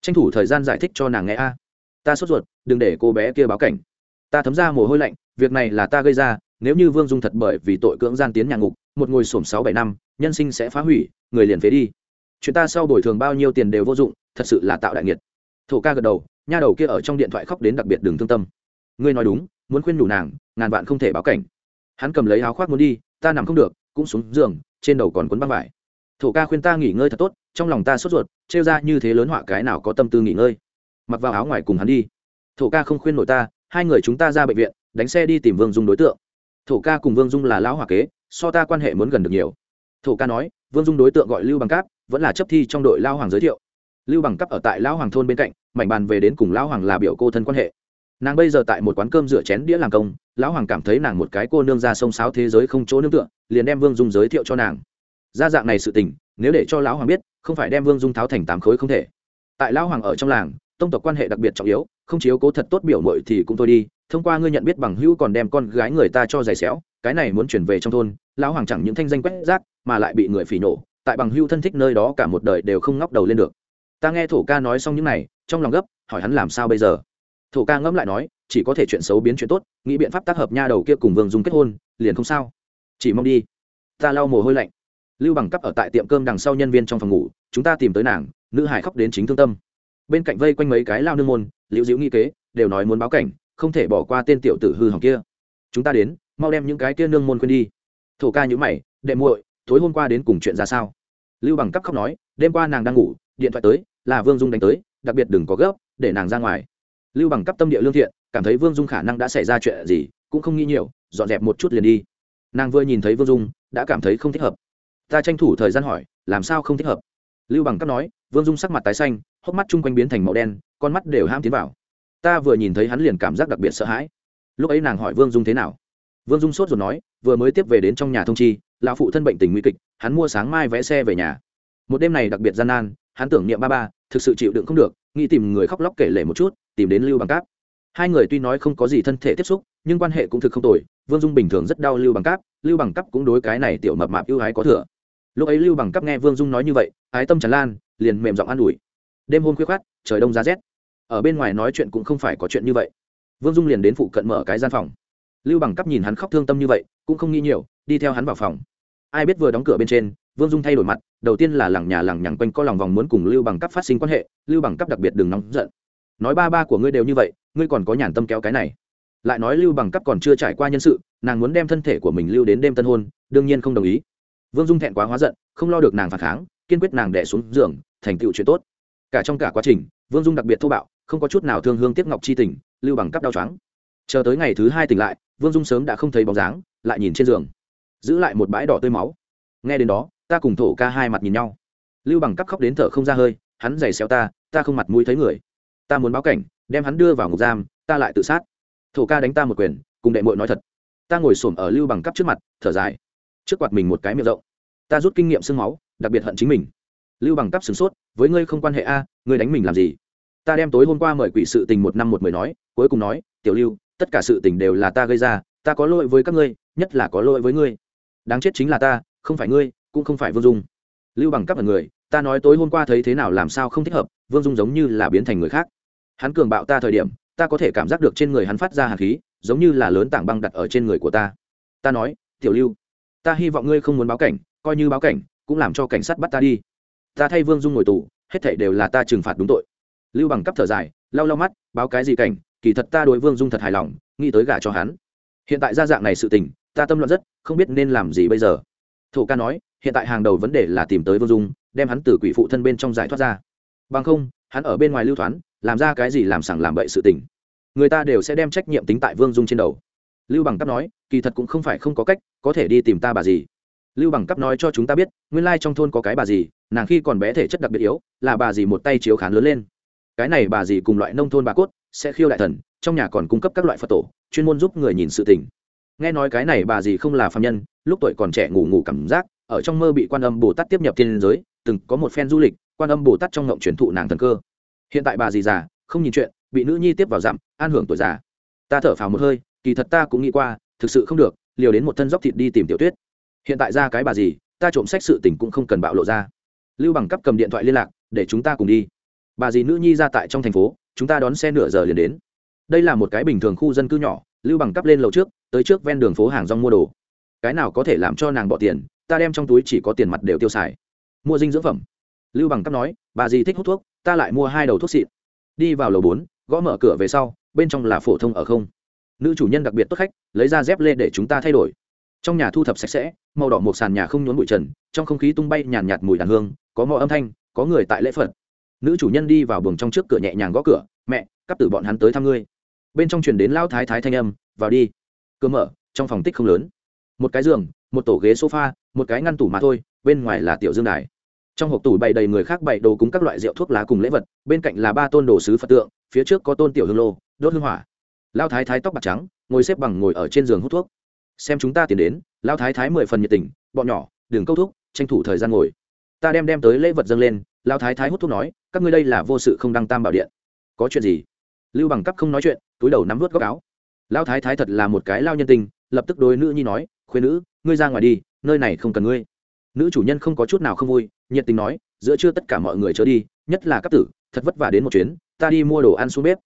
Tranh thủ thời gian giải thích cho nàng nghe a. Ta sốt ruột, đừng để cô bé kia báo cảnh. Ta thấm ra mồ hôi lạnh, việc này là ta gây ra, nếu như vương dung thật bởi vì tội cưỡng gian tiến nhà ngục, một ngồi sổm sáu bảy năm, nhân sinh sẽ phá hủy, người liền phế đi. Chuyện ta sau bồi thường bao nhiêu tiền đều vô dụng, thật sự là tạo đại nghiệt. Thổ ca gật đầu, nha đầu kia ở trong điện thoại khóc đến đặc biệt đường thương tâm. Ngươi nói đúng, muốn khuyên nhủ nàng, ngàn vạn không thể báo cảnh hắn cầm lấy áo khoác muốn đi, ta nằm không được, cũng xuống giường, trên đầu còn cuốn băng vải. Thổ ca khuyên ta nghỉ ngơi thật tốt, trong lòng ta sốt ruột, trêu ra như thế lớn họa cái nào có tâm tư nghỉ ngơi. Mặc vào áo ngoài cùng hắn đi. Thổ ca không khuyên nổi ta, hai người chúng ta ra bệnh viện, đánh xe đi tìm vương dung đối tượng. Thổ ca cùng vương dung là lão hòa kế, so ta quan hệ muốn gần được nhiều. Thổ ca nói, vương dung đối tượng gọi lưu bằng cáp, vẫn là chấp thi trong đội lao hoàng giới thiệu. Lưu bằng cấp ở tại lão hoàng thôn bên cạnh, mảnh bàn về đến cùng lão hoàng là biểu cô thân quan hệ nàng bây giờ tại một quán cơm rửa chén đĩa làm công, lão hoàng cảm thấy nàng một cái cô nương ra sông sáo thế giới không chỗ nương tựa, liền đem vương dung giới thiệu cho nàng. Ra dạng này sự tình, nếu để cho lão hoàng biết, không phải đem vương dung tháo thành tám khối không thể. Tại lão hoàng ở trong làng, tông tộc quan hệ đặc biệt trọng yếu, không chiếu cố thật tốt biểu mội thì cũng thôi đi, thông qua ngươi nhận biết bằng hữu còn đem con gái người ta cho giày xéo, cái này muốn chuyển về trong thôn, lão hoàng chẳng những thanh danh quét rác, mà lại bị người phỉ nổ, tại bằng hữu thân thích nơi đó cả một đời đều không ngóc đầu lên được. Ta nghe thổ ca nói xong những này, trong lòng gấp, hỏi hắn làm sao bây giờ? Thổ ca ngẫm lại nói, chỉ có thể chuyện xấu biến chuyện tốt, nghĩ biện pháp tác hợp nha đầu kia cùng vương dung kết hôn, liền không sao. Chỉ mong đi. Ta lau mồ hôi lạnh. Lưu bằng cấp ở tại tiệm cơm đằng sau nhân viên trong phòng ngủ, chúng ta tìm tới nàng, nữ hải khóc đến chính thương tâm. Bên cạnh vây quanh mấy cái lao nương môn, liễu diễu nghi kế, đều nói muốn báo cảnh, không thể bỏ qua tên tiểu tử hư hỏng kia. Chúng ta đến, mau đem những cái kia nương môn quên đi. Thổ ca nhữ mày, đệ muội, tối hôm qua đến cùng chuyện ra sao? Lưu bằng cấp khóc nói, đêm qua nàng đang ngủ, điện thoại tới, là vương dung đánh tới, đặc biệt đừng có gấp, để nàng ra ngoài lưu bằng cấp tâm địa lương thiện, cảm thấy vương dung khả năng đã xảy ra chuyện gì, cũng không nghĩ nhiều, dọn dẹp một chút liền đi. Nàng vừa nhìn thấy vương dung, đã cảm thấy không thích hợp. Ta tranh thủ thời gian hỏi, làm sao không thích hợp? Lưu bằng cấp nói, vương dung sắc mặt tái xanh, hốc mắt chung quanh biến thành màu đen, con mắt đều ham tiến vào. Ta vừa nhìn thấy hắn liền cảm giác đặc biệt sợ hãi. Lúc ấy nàng hỏi vương dung thế nào? Vương dung sốt rồi nói, vừa mới tiếp về đến trong nhà thông chi, lão phụ thân bệnh tình nguy kịch, hắn mua sáng mai vẽ xe về nhà. Một đêm này đặc biệt gian nan, hắn tưởng niệm ba ba thực sự chịu đựng không được, nghĩ tìm người khóc lóc kể lể một chút, tìm đến lưu bằng cáp. Hai người tuy nói không có gì thân thể tiếp xúc, nhưng quan hệ cũng thực không tồi, vương dung bình thường rất đau lưu bằng cáp, lưu bằng cáp cũng đối cái này tiểu mập mạp ưu ái có thừa. Lúc ấy lưu bằng cáp nghe vương dung nói như vậy, ái tâm tràn lan, liền mềm giọng an ủi. Đêm hôm khuya khoát trời đông giá rét. Ở bên ngoài nói chuyện cũng không phải có chuyện như vậy. Vương dung liền đến phụ cận mở cái gian phòng. Lưu bằng Cáp nhìn hắn khóc thương tâm như vậy, cũng không nghĩ nhiều, đi theo hắn vào phòng. Ai biết vừa đóng cửa bên trên vương dung thay đổi mặt, đầu tiên là lẳng nhà lẳng nhằng quanh co lòng vòng muốn cùng lưu bằng cấp phát sinh quan hệ, lưu bằng cấp đặc biệt đừng nóng giận. Nói ba ba của ngươi đều như vậy, ngươi còn có nhàn tâm kéo cái này. Lại nói lưu bằng cấp còn chưa trải qua nhân sự, nàng muốn đem thân thể của mình lưu đến đêm tân hôn, đương nhiên không đồng ý. Vương dung thẹn quá hóa giận, không lo được nàng phản kháng, kiên quyết nàng đẻ xuống giường, thành tựu chuyện tốt. Cả trong cả quá trình, vương dung đặc biệt thô bạo, không có chút nào thương hương tiếc ngọc chi tình, lưu bằng cấp đau chóng chờ tới ngày thứ hai tỉnh lại, vương dung sớm đã không thấy bóng dáng, lại nhìn trên giường, giữ lại một bãi đỏ tươi máu. Nghe đến đó ta cùng thổ ca hai mặt nhìn nhau. Lưu bằng cắp khóc đến thở không ra hơi, hắn giày xéo ta ta không mặt mũi thấy người. Ta muốn báo cảnh, đem hắn đưa vào ngục giam, ta lại tự sát. Thổ ca đánh ta một quyền, cùng đệ mội nói thật. Ta ngồi s ổ m ở lưu bằng cắp trước mặt, thở dài. Trước quạt mình một cái miệng rộng. Ta rút kinh nghiệm sương máu, đặc biệt hận chính mình. Lưu bằng cắp sửng sốt, với ngươi không quan hệ a, ngươi đánh mình làm gì? Ta đem tối hôm qua mời quỷ sự tình một năm một mười nói, cuối cùng nói, tiểu lưu, tất cả sự tình đều là ta gây ra, ta có lỗi với các ngươi, nhất là có lỗi với ngươi. Đáng chết chính là ta, không phải ngươi cũng không phải vương dung. Lưu bằng cấp là người, ta nói tối hôm qua thấy thế nào làm sao không thích hợp, vương dung giống như là biến thành người khác. Hắn cường bạo ta thời điểm, ta có thể cảm giác được trên người hắn phát ra hạt khí, giống như là lớn tảng băng đặt ở trên người của ta. Ta nói, tiểu lưu, ta hy vọng ngươi không muốn báo cảnh, coi như báo cảnh, cũng làm cho cảnh sát bắt ta đi. Ta thay vương dung ngồi tù, hết thảy đều là ta trừng phạt đúng tội. Lưu bằng cấp thở dài, lau lau mắt, báo cái gì cảnh, kỳ thật ta đối vương dung thật hài lòng, nghĩ tới gả cho hắn. Hiện tại ra dạng này sự tình, ta tâm luận rất, không biết nên làm gì bây giờ thổ ca nói, hiện tại hàng đầu vấn đề là tìm tới vương dung, đem hắn từ quỷ phụ thân bên trong giải thoát ra. Bằng không, hắn ở bên ngoài lưu thoán, làm ra cái gì làm sẳng làm bậy sự tình. Người ta đều sẽ đem trách nhiệm tính tại vương dung trên đầu. Lưu bằng cấp nói, kỳ thật cũng không phải không có cách, có thể đi tìm ta bà gì. Lưu bằng cấp nói cho chúng ta biết, nguyên lai trong thôn có cái bà gì, nàng khi còn bé thể chất đặc biệt yếu, là bà gì một tay chiếu khán lớn lên. Cái này bà gì cùng loại nông thôn bà cốt, sẽ khiêu đại thần, trong nhà còn cung cấp các loại phật tổ, chuyên môn giúp người nhìn sự tình nghe nói cái này bà gì không là phạm nhân, lúc tuổi còn trẻ ngủ ngủ cảm giác, ở trong mơ bị quan âm bồ tát tiếp nhập thiên giới, từng có một phen du lịch, quan âm bồ tát trong ngộng truyền thụ nàng thần cơ. Hiện tại bà gì già, không nhìn chuyện, bị nữ nhi tiếp vào dặm, an hưởng tuổi già. Ta thở phào một hơi, kỳ thật ta cũng nghĩ qua, thực sự không được, liều đến một thân dốc thịt đi tìm tiểu tuyết. Hiện tại ra cái bà gì ta trộm sách sự tình cũng không cần bạo lộ ra. Lưu bằng cấp cầm điện thoại liên lạc, để chúng ta cùng đi. Bà dì nữ nhi ra tại trong thành phố, chúng ta đón xe nửa giờ liền đến. Đây là một cái bình thường khu dân cư nhỏ, lưu bằng cấp lên lầu trước tới trước ven đường phố hàng rong mua đồ. Cái nào có thể làm cho nàng bỏ tiền, ta đem trong túi chỉ có tiền mặt đều tiêu xài. Mua dinh dưỡng phẩm. Lưu bằng cấp nói, bà dì thích hút thuốc, ta lại mua hai đầu thuốc xịn. Đi vào lầu bốn, gõ mở cửa về sau, bên trong là phổ thông ở không. Nữ chủ nhân đặc biệt tốt khách, lấy ra dép lê để chúng ta thay đổi. Trong nhà thu thập sạch sẽ, màu đỏ một sàn nhà không nhốn bụi trần, trong không khí tung bay nhàn nhạt mùi đàn hương, có mò âm thanh, có người tại lễ phật. Nữ chủ nhân đi vào buồng trong trước cửa nhẹ nhàng gõ cửa, mẹ cắp tử bọn hắn tới thăm ngươi. Bên trong truyền đến lao thái thái thanh âm, vào đi cửa mở, trong phòng tích không lớn. Một cái giường, một tổ ghế sofa, một cái ngăn tủ mà thôi, bên ngoài là tiểu dương đài. Trong hộp tủ bày đầy người khác bày đồ cúng các loại rượu thuốc lá cùng lễ vật, bên cạnh là ba tôn đồ sứ phật tượng, phía trước có tôn tiểu hương lô, đốt hương hỏa. Lao thái thái tóc bạc trắng, ngồi xếp bằng ngồi ở trên giường hút thuốc. Xem chúng ta tiến đến, lao thái thái mười phần nhiệt tình, bọn nhỏ, đừng câu thuốc tranh thủ thời gian ngồi. Ta đem đem tới lễ vật dâng lên, lao thái thái hút thuốc nói, các ngươi đây là vô sự không đăng tam bảo điện. Có chuyện gì? Lưu bằng cấp không nói chuyện, túi đầu nắm vớt góc áo lao thái thái thật là một cái lao nhân tình, lập tức đôi nữ nhi nói khuyên nữ, ngươi ra ngoài đi, nơi này không cần ngươi. Nữ chủ nhân không có chút nào không vui, nhiệt tình nói, giữa trưa tất cả mọi người trở đi, nhất là các tử, thật vất vả đến một chuyến, ta đi mua đồ ăn xuống bếp.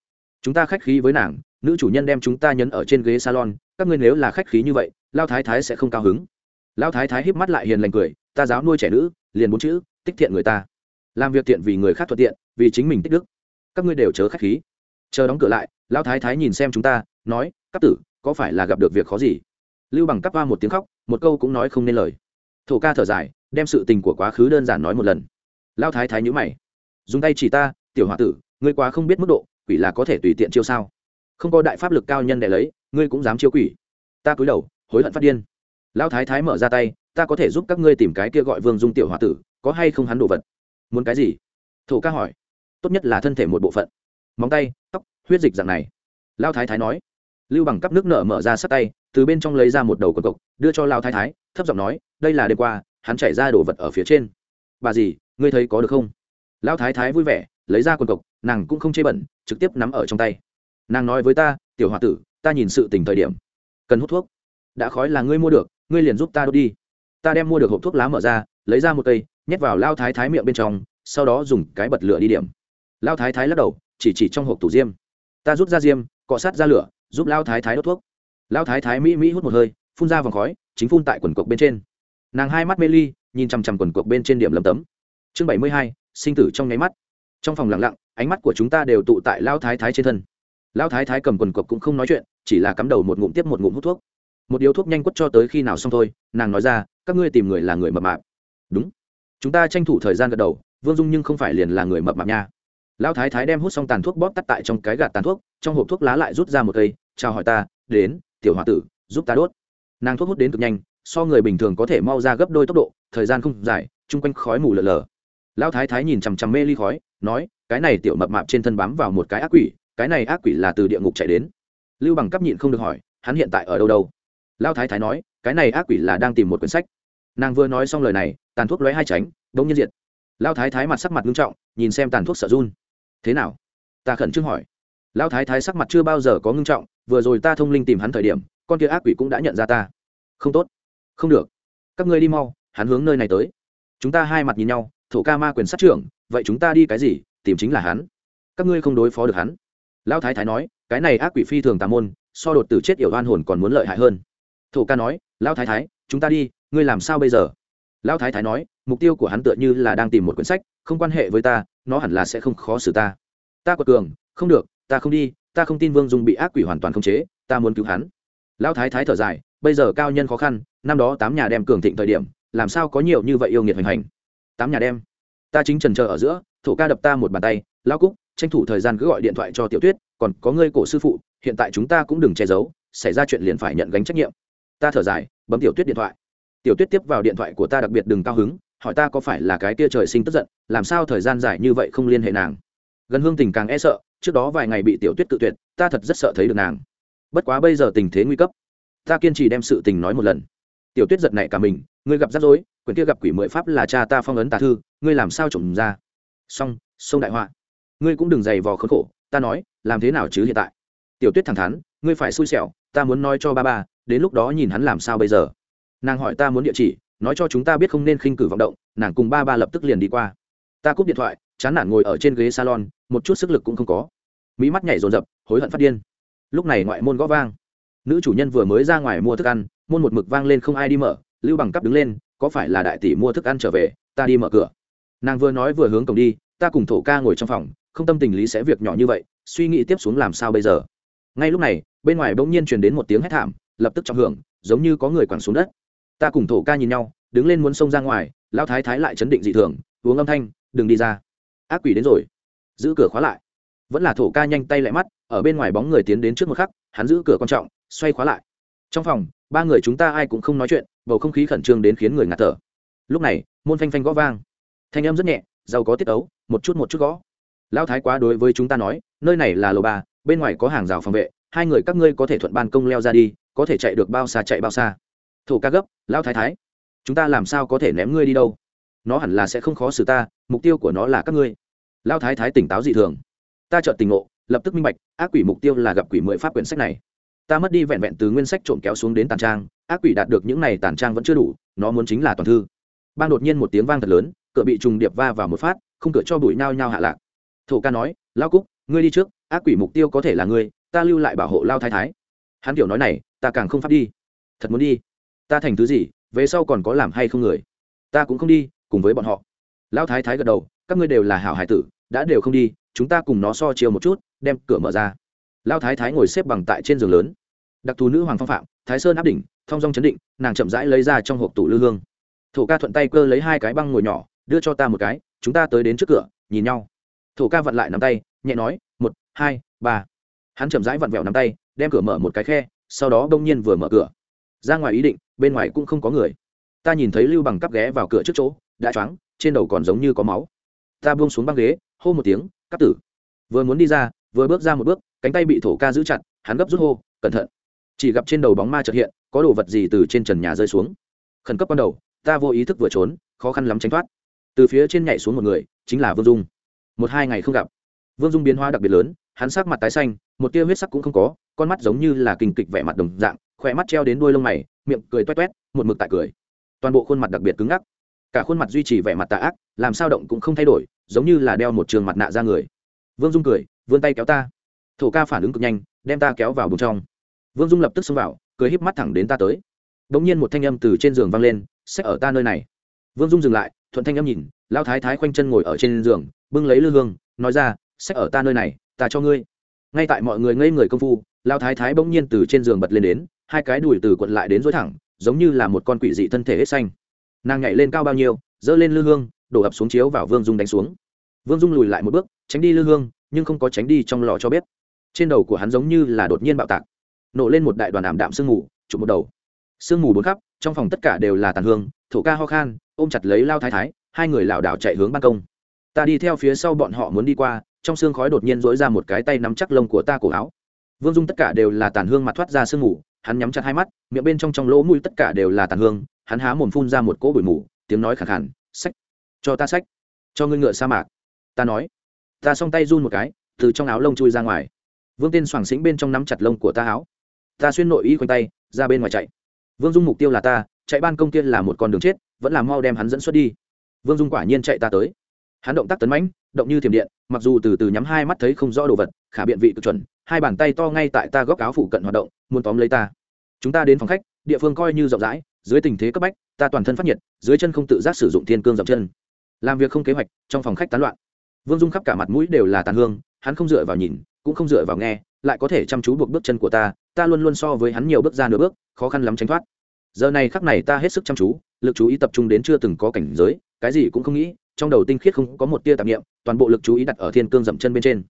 Chúng ta khách khí với nàng, nữ chủ nhân đem chúng ta nhấn ở trên ghế salon, các ngươi nếu là khách khí như vậy lao thái thái sẽ không cao hứng. Lao thái thái híp mắt lại hiền lành cười, ta giáo nuôi trẻ nữ, liền bốn chữ, tích thiện người ta. Làm việc tiện vì người khác thuận tiện, vì chính mình tích đức. Các ngươi đều chớ khách khí. Chờ đóng cửa lại, lão thái thái nhìn xem chúng ta nói các tử, có phải là gặp được việc khó gì? Lưu bằng cắp va một tiếng khóc, một câu cũng nói không nên lời. Thổ ca thở dài, đem sự tình của quá khứ đơn giản nói một lần. Lao thái thái nhữ mày. Dùng tay chỉ ta, tiểu h o a tử, ngươi quá không biết mức độ, quỷ là có thể tùy tiện chiêu sao? Không có đại pháp lực cao nhân để lấy, ngươi cũng dám chiêu quỷ. Ta cúi đầu, hối hận phát điên. Lao thái thái mở ra tay, ta có thể giúp các ngươi tìm cái kia gọi vương dung tiểu h o a tử, có hay không hắn đồ vật? Muốn cái gì? Thổ ca hỏi. Tốt nhất là thân thể một bộ phận. Móng tay, tóc, huyết dịch dạng này. Lao thái thái nói lưu bằng cắp nước nở mở ra sắt tay, từ bên trong lấy ra một đầu quần cộc, đưa cho lao thái thái, thấp giọng nói, đây là đêm qua, hắn chảy ra đồ vật ở phía trên. Bà gì, ngươi thấy có được không? Lao thái thái vui vẻ, lấy ra quần cộc, nàng cũng không chê bẩn, trực tiếp nắm ở trong tay. Nàng nói với ta, tiểu h o a tử, ta nhìn sự tình thời điểm, cần hút thuốc. Đã khói là ngươi mua được, ngươi liền giúp ta đốt đi. Ta đem mua được hộp thuốc lá mở ra, lấy ra một cây, nhét vào lao thái thái miệng bên trong, sau đó dùng cái bật lửa đi điểm. Lao thái thái lắc đầu, chỉ chỉ trong hộp tủ diêm. Ta rút ra diêm, cọ sát ra lửa giúp lao thái thái đốt thuốc. Lao thái thái mỹ mỹ hút một hơi, phun ra vòng khói, chính phun tại quần cộc bên trên. Nàng hai mắt mê ly, nhìn chằm chằm quần cộc bên trên điểm lấm tấm. Chương bảy mươi hai, sinh tử trong nháy mắt. Trong phòng lặng lặng, ánh mắt của chúng ta đều tụ tại lao thái thái trên thân. Lao thái thái cầm quần cộc cũng không nói chuyện, chỉ là cắm đầu một ngụm tiếp một ngụm hút thuốc. Một điếu thuốc nhanh quất cho tới khi nào xong thôi, nàng nói ra, các ngươi tìm người là người mập mạp. Đúng. Chúng ta tranh thủ thời gian gật đầu, vương dung nhưng không phải liền là người mập mạp nha. Lão thái thái đem hút xong tàn thuốc bóp tắt tại trong cái gạt tàn thuốc, trong hộp thuốc lá lại rút ra một cây chào hỏi ta, đến, tiểu h o a tử, giúp ta đốt. Nàng thuốc hút đến cực nhanh, so người bình thường có thể mau ra gấp đôi tốc độ, thời gian không dài, chung quanh khói mù lờ lờ lão thái thái nhìn chằm chằm mê ly khói, nói, cái này tiểu mập mạp trên thân bám vào một cái ác quỷ, cái này ác quỷ là từ địa ngục chạy đến. Lưu bằng cấp nhịn không được hỏi, hắn hiện tại ở đâu đâu? Lão thái thái nói, cái này ác quỷ là đang tìm một quyển sách. Nàng vừa nói xong lời này, tàn thuốc lóe hai tránh, đống nhiên diện lão thái thái mặt sắc mặt nghiêm trọng, nhìn xem tàn thuốc sợ run. Thế nào? Ta khẩn trương hỏi lão thái thái sắc mặt chưa bao giờ có ngưng trọng, vừa rồi ta thông linh tìm hắn thời điểm, con kia ác quỷ cũng đã nhận ra ta. Không tốt. Không được. Các ngươi đi mau, hắn hướng nơi này tới. Chúng ta hai mặt nhìn nhau, thổ ca ma quyền sát trưởng, vậy chúng ta đi cái gì, tìm chính là hắn. Các ngươi không đối phó được hắn. Lão thái thái nói, cái này ác quỷ phi thường tà môn, so đột tử chết yểu oan hồn còn muốn lợi hại hơn. Thổ ca nói, lão thái thái, chúng ta đi, ngươi làm sao bây giờ? Lão thái thái nói, mục tiêu của hắn tựa như là đang tìm một quyển sách, không quan hệ với ta, nó hẳn là sẽ không khó xử ta. Ta quật cường, không được ta không đi, ta không tin vương dung bị ác quỷ hoàn toàn khống chế, ta muốn cứu hắn. Lão thái thái thở dài, bây giờ cao nhân khó khăn, năm đó tám nhà đem cường thịnh thời điểm, làm sao có nhiều như vậy yêu nghiệt hành hành? Tám nhà đem. Ta chính trần chờ ở giữa, thổ ca đập ta một bàn tay lao cúc, tranh thủ thời gian cứ gọi điện thoại cho tiểu tuyết, còn có ngươi cổ sư phụ, hiện tại chúng ta cũng đừng che giấu, xảy ra chuyện liền phải nhận gánh trách nhiệm. Ta thở dài, bấm tiểu tuyết điện thoại. Tiểu tuyết tiếp vào điện thoại của ta đặc biệt đừng cao hứng, hỏi ta có phải là cái tia trời sinh tức giận, làm sao thời gian dài như vậy không liên hệ nàng? Gần hương tình càng e sợ trước đó vài ngày bị tiểu tuyết cự tuyệt, ta thật rất sợ thấy được nàng. Bất quá bây giờ tình thế nguy cấp, ta kiên trì đem sự tình nói một lần. Tiểu tuyết giật nảy cả mình, ngươi gặp rắc rối, quyển kia gặp quỷ mười pháp là cha ta phong ấn tà thư, ngươi làm sao trộm ra? Xong sông đại họa. Ngươi cũng đừng dày vò khốn khổ, ta nói, làm thế nào chứ hiện tại? Tiểu tuyết thẳng thắn, ngươi phải xui xẻo, ta muốn nói cho ba ba, đến lúc đó nhìn hắn làm sao bây giờ? Nàng hỏi ta muốn địa chỉ, nói cho chúng ta biết không nên khinh cử vọng động, nàng cùng ba ba lập tức liền đi qua. Ta cúp điện thoại, chán nản ngồi ở trên ghế salon, một chút sức lực cũng không có mỹ mắt nhảy rồn rập hối hận phát điên. Lúc này ngoại môn gõ vang. Nữ chủ nhân vừa mới ra ngoài mua thức ăn, môn một mực vang lên không ai đi mở, lưu bằng cắp đứng lên, có phải là đại tỷ mua thức ăn trở về, ta đi mở cửa. Nàng vừa nói vừa hướng cổng đi, ta cùng thổ ca ngồi trong phòng, không tâm tình lý sẽ việc nhỏ như vậy, suy nghĩ tiếp xuống làm sao bây giờ? Ngay lúc này, bên ngoài bỗng nhiên truyền đến một tiếng hét thảm, lập tức trọng hưởng, giống như có người quẳng xuống đất. Ta cùng thổ ca nhìn nhau, đứng lên muốn xông ra ngoài lao thái thái lại chấn định dị thường, uống âm thanh, đừng đi ra. Ác quỷ đến rồi. Giữ cửa khóa lại vẫn là thổ ca nhanh tay lại mắt, ở bên ngoài bóng người tiến đến trước một khắc, hắn giữ cửa quan trọng, xoay khóa lại. Trong phòng, ba người chúng ta ai cũng không nói chuyện, bầu không khí khẩn trương đến khiến người ngạt thở. Lúc này, môn phanh phanh gõ vang. Thanh âm rất nhẹ, giàu có tiết ấu, một chút một chút gõ. Lão thái quá đối với chúng ta nói, nơi này là lầu ba, bên ngoài có hàng rào phòng vệ, hai người các ngươi có thể thuận ban công leo ra đi, có thể chạy được bao xa chạy bao xa. Thổ ca gấp, lão thái thái, chúng ta làm sao có thể ném ngươi đi đâu? Nó hẳn là sẽ không khó xử ta, mục tiêu của nó là các ngươi. Lão thái thái tỉnh táo dị thường ta chợt tình ngộ, lập tức minh bạch, ác quỷ mục tiêu là gặp quỷ mười pháp quyển sách này. Ta mất đi vẹn vẹn từ nguyên sách trộm kéo xuống đến tàn trang, ác quỷ đạt được những này tàn trang vẫn chưa đủ, nó muốn chính là toàn thư. Ban đột nhiên một tiếng vang thật lớn, cửa bị trùng điệp va vào một phát, không cửa cho bụi nhao nhao hạ lạc. Thổ ca nói, lao cúc, ngươi đi trước, ác quỷ mục tiêu có thể là ngươi, ta lưu lại bảo hộ lao thái thái. Hắn kiểu nói này, ta càng không pháp đi. Thật muốn đi? Ta thành thứ gì, về sau còn có làm hay không người? Ta cũng không đi, cùng với bọn họ. Lao thái thái gật đầu, các ngươi đều là hảo hải tử đã đều không đi, chúng ta cùng nó so chiều một chút, đem cửa mở ra. Lao thái thái ngồi xếp bằng tại trên giường lớn. Đặc thù nữ hoàng phong phạm, thái sơn áp đỉnh thong dong chấn định, nàng chậm rãi lấy ra trong hộp tủ lư hương. Thổ ca thuận tay cơ lấy hai cái băng ngồi nhỏ, đưa cho ta một cái, chúng ta tới đến trước cửa, nhìn nhau. Thổ ca vặn lại nắm tay, nhẹ nói, một, hai, ba. Hắn chậm rãi vặn vẹo nắm tay, đem cửa mở một cái khe, sau đó bỗng nhiên vừa mở cửa. Ra ngoài ý định, bên ngoài cũng không có người. Ta nhìn thấy lưu bằng cắp ghé vào cửa trước chỗ, đã choáng, trên đầu còn giống như có máu ta buông xuống băng ghế, hô một tiếng cắt tử. Vừa muốn đi ra, vừa bước ra một bước, cánh tay bị thổ ca giữ chặt, hắn gấp rút hô, cẩn thận. Chỉ gặp trên đầu bóng ma trợt hiện, có đồ vật gì từ trên trần nhà rơi xuống. Khẩn cấp ban đầu, ta vô ý thức vừa trốn, khó khăn lắm tránh thoát. Từ phía trên nhảy xuống một người, chính là vương dung. Một hai ngày không gặp. Vương dung biến hóa đặc biệt lớn, hắn sắc mặt tái xanh, một tia huyết sắc cũng không có, con mắt giống như là kinh kịch vẻ mặt đồng dạng, khỏe mắt treo đến đuôi lông mày, miệng cười toét toét, một mực tại cười. Toàn bộ khuôn mặt đặc biệt cứng ngắc. Cả khuôn mặt duy trì vẻ mặt tà ác, làm sao động cũng không thay đổi giống như là đeo một trường mặt nạ ra người. Vương dung cười, vươn tay kéo ta. Thổ ca phản ứng cực nhanh, đem ta kéo vào bụng trong. Vương dung lập tức xông vào, cười híp mắt thẳng đến ta tới. Đ ỗ n g nhiên một thanh âm từ trên giường vang lên, sẽ ở ta nơi này. Vương dung dừng lại, thuận thanh âm nhìn lao thái thái khoanh chân ngồi ở trên giường, bưng lấy lư hương, nói ra, sẽ ở ta nơi này, ta cho ngươi. Ngay tại mọi người ngây người công phu lao thái thái bỗng nhiên từ trên giường bật lên đến, hai cái đùi từ quận lại đến dối thẳng, giống như là một con quỷ dị thân thể hết xanh. Nàng nhảy lên cao bao nhiêu, giơ lên lư hương đổ ập xuống chiếu vào vương dung đánh xuống. Vương dung lùi lại một bước, tránh đi lư hương, nhưng không có tránh đi trong lò cho bếp. Trên đầu của hắn giống như là đột nhiên bạo tạc, nổ lên một đại đoàn ảm đạm sương mù, chụp một đầu. Sương mù bốn khắp, trong phòng tất cả đều là tàn hương, thổ ca ho khan, ôm chặt lấy lao thái thái, hai người lảo đảo chạy hướng ban công. Ta đi theo phía sau bọn họ muốn đi qua, trong xương khói đột nhiên dỗi ra một cái tay nắm chắc lông của ta cổ áo. Vương dung tất cả đều là tàn hương mặt thoát ra sương mù, hắn nhắm chặt hai mắt, miệng bên trong trong lỗ mũi tất cả đều là tàn hương, hắn há mồm phun ra một cỗ bụi mù, tiếng nói khẳng khẳng sách cho ta sách, cho ngươi ngựa sa mạc. Ta nói. Ta s tay run một cái, từ trong áo lông chui ra ngoài. Vương tên soảng xĩnh bên trong nắm chặt lông của ta áo. Ta xuyên nội y quanh tay, ra bên ngoài chạy. Vương dung mục tiêu là ta, chạy ban công tiên là một con đường chết, vẫn là mau đem hắn dẫn xuất đi. Vương dung quả nhiên chạy ta tới. Hắn động tác tấn mãnh, động như thiểm điện, mặc dù từ từ nhắm hai mắt thấy không rõ đồ vật, khả biện vị cực chuẩn, hai bàn tay to ngay tại ta góc áo phụ cận hoạt động, muốn tóm lấy ta. Chúng ta đến phòng khách, địa phương coi như rộng rãi, dưới tình thế cấp bách, ta toàn thân phát nhiệt, dưới chân không tự giác sử dụng thiên cương dọc chân làm việc không kế hoạch, trong phòng khách tán loạn. Vương dung khắp cả mặt mũi đều là tàn hương, hắn không dựa vào nhìn, cũng không dựa vào nghe, lại có thể chăm chú buộc bước chân của ta ta luôn luôn so với hắn nhiều bước ra nửa bước, khó khăn lắm tránh thoát. Giờ này khắc này ta hết sức chăm chú, lực chú ý tập trung đến chưa từng có cảnh giới, cái gì cũng không nghĩ, trong đầu tinh khiết không có một tia tạp niệm, toàn bộ lực chú ý đặt ở thiên cương dậm chân bên trên.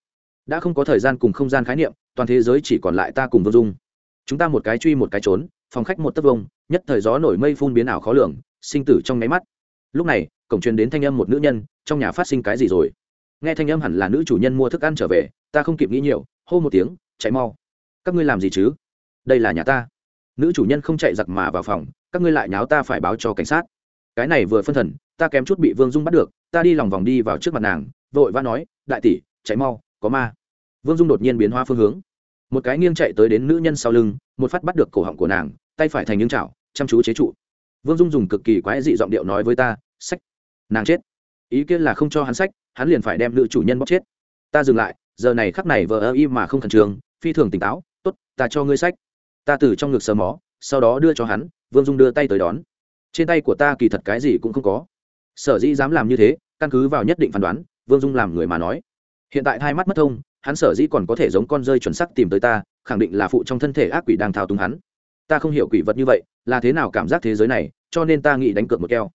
Đã không có thời gian cùng không gian khái niệm, toàn thế giới chỉ còn lại ta cùng vương dung. Chúng ta một cái truy một cái trốn, phòng khách một tấc vông nhất thời gió nổi mây phun biến ảo khó lường, sinh tử trong nháy mắt. Lúc này cổng truyền đến thanh âm một nữ nhân, trong nhà phát sinh cái gì rồi? Nghe thanh âm hẳn là nữ chủ nhân mua thức ăn trở về, ta không kịp nghĩ nhiều, hô một tiếng, chạy mau. Các ngươi làm gì chứ? Đây là nhà ta. Nữ chủ nhân không chạy giặc mà vào phòng, các ngươi lại nháo ta phải báo cho cảnh sát. Cái này vừa phân thần, ta kém chút bị vương dung bắt được, ta đi lòng vòng đi vào trước mặt nàng, vội vã nói, đại tỷ, chạy mau, có ma. Vương dung đột nhiên biến hoa phương hướng. Một cái nghiêng chạy tới đến nữ nhân sau lưng, một phát bắt được cổ họng của nàng, tay phải thành những chảo, chăm chú chế trụ. Vương dung dùng cực kỳ quái dị giọng điệu nói với ta, sách nàng chết. Ý kiến là không cho hắn sách, hắn liền phải đem nữ chủ nhân bóc chết. Ta dừng lại, giờ này khắc này vờ ơ y mà không khẩn trương, phi thường tỉnh táo t ố t ta cho ngươi sách. Ta từ trong ngực sờ mó, sau đó đưa cho hắn, vương dung đưa tay tới đón. Trên tay của ta kỳ thật cái gì cũng không có. Sở dĩ dám làm như thế, căn cứ vào nhất định phán đoán, vương dung làm người mà nói. Hiện tại hai mắt mất thông, hắn sở dĩ còn có thể giống con rơi chuẩn sắc tìm tới ta, khẳng định là phụ trong thân thể ác quỷ đang thao túng hắn. Ta không hiểu quỷ vật như vậy, là thế nào cảm giác thế giới này, cho nên ta nghĩ đánh cược một keo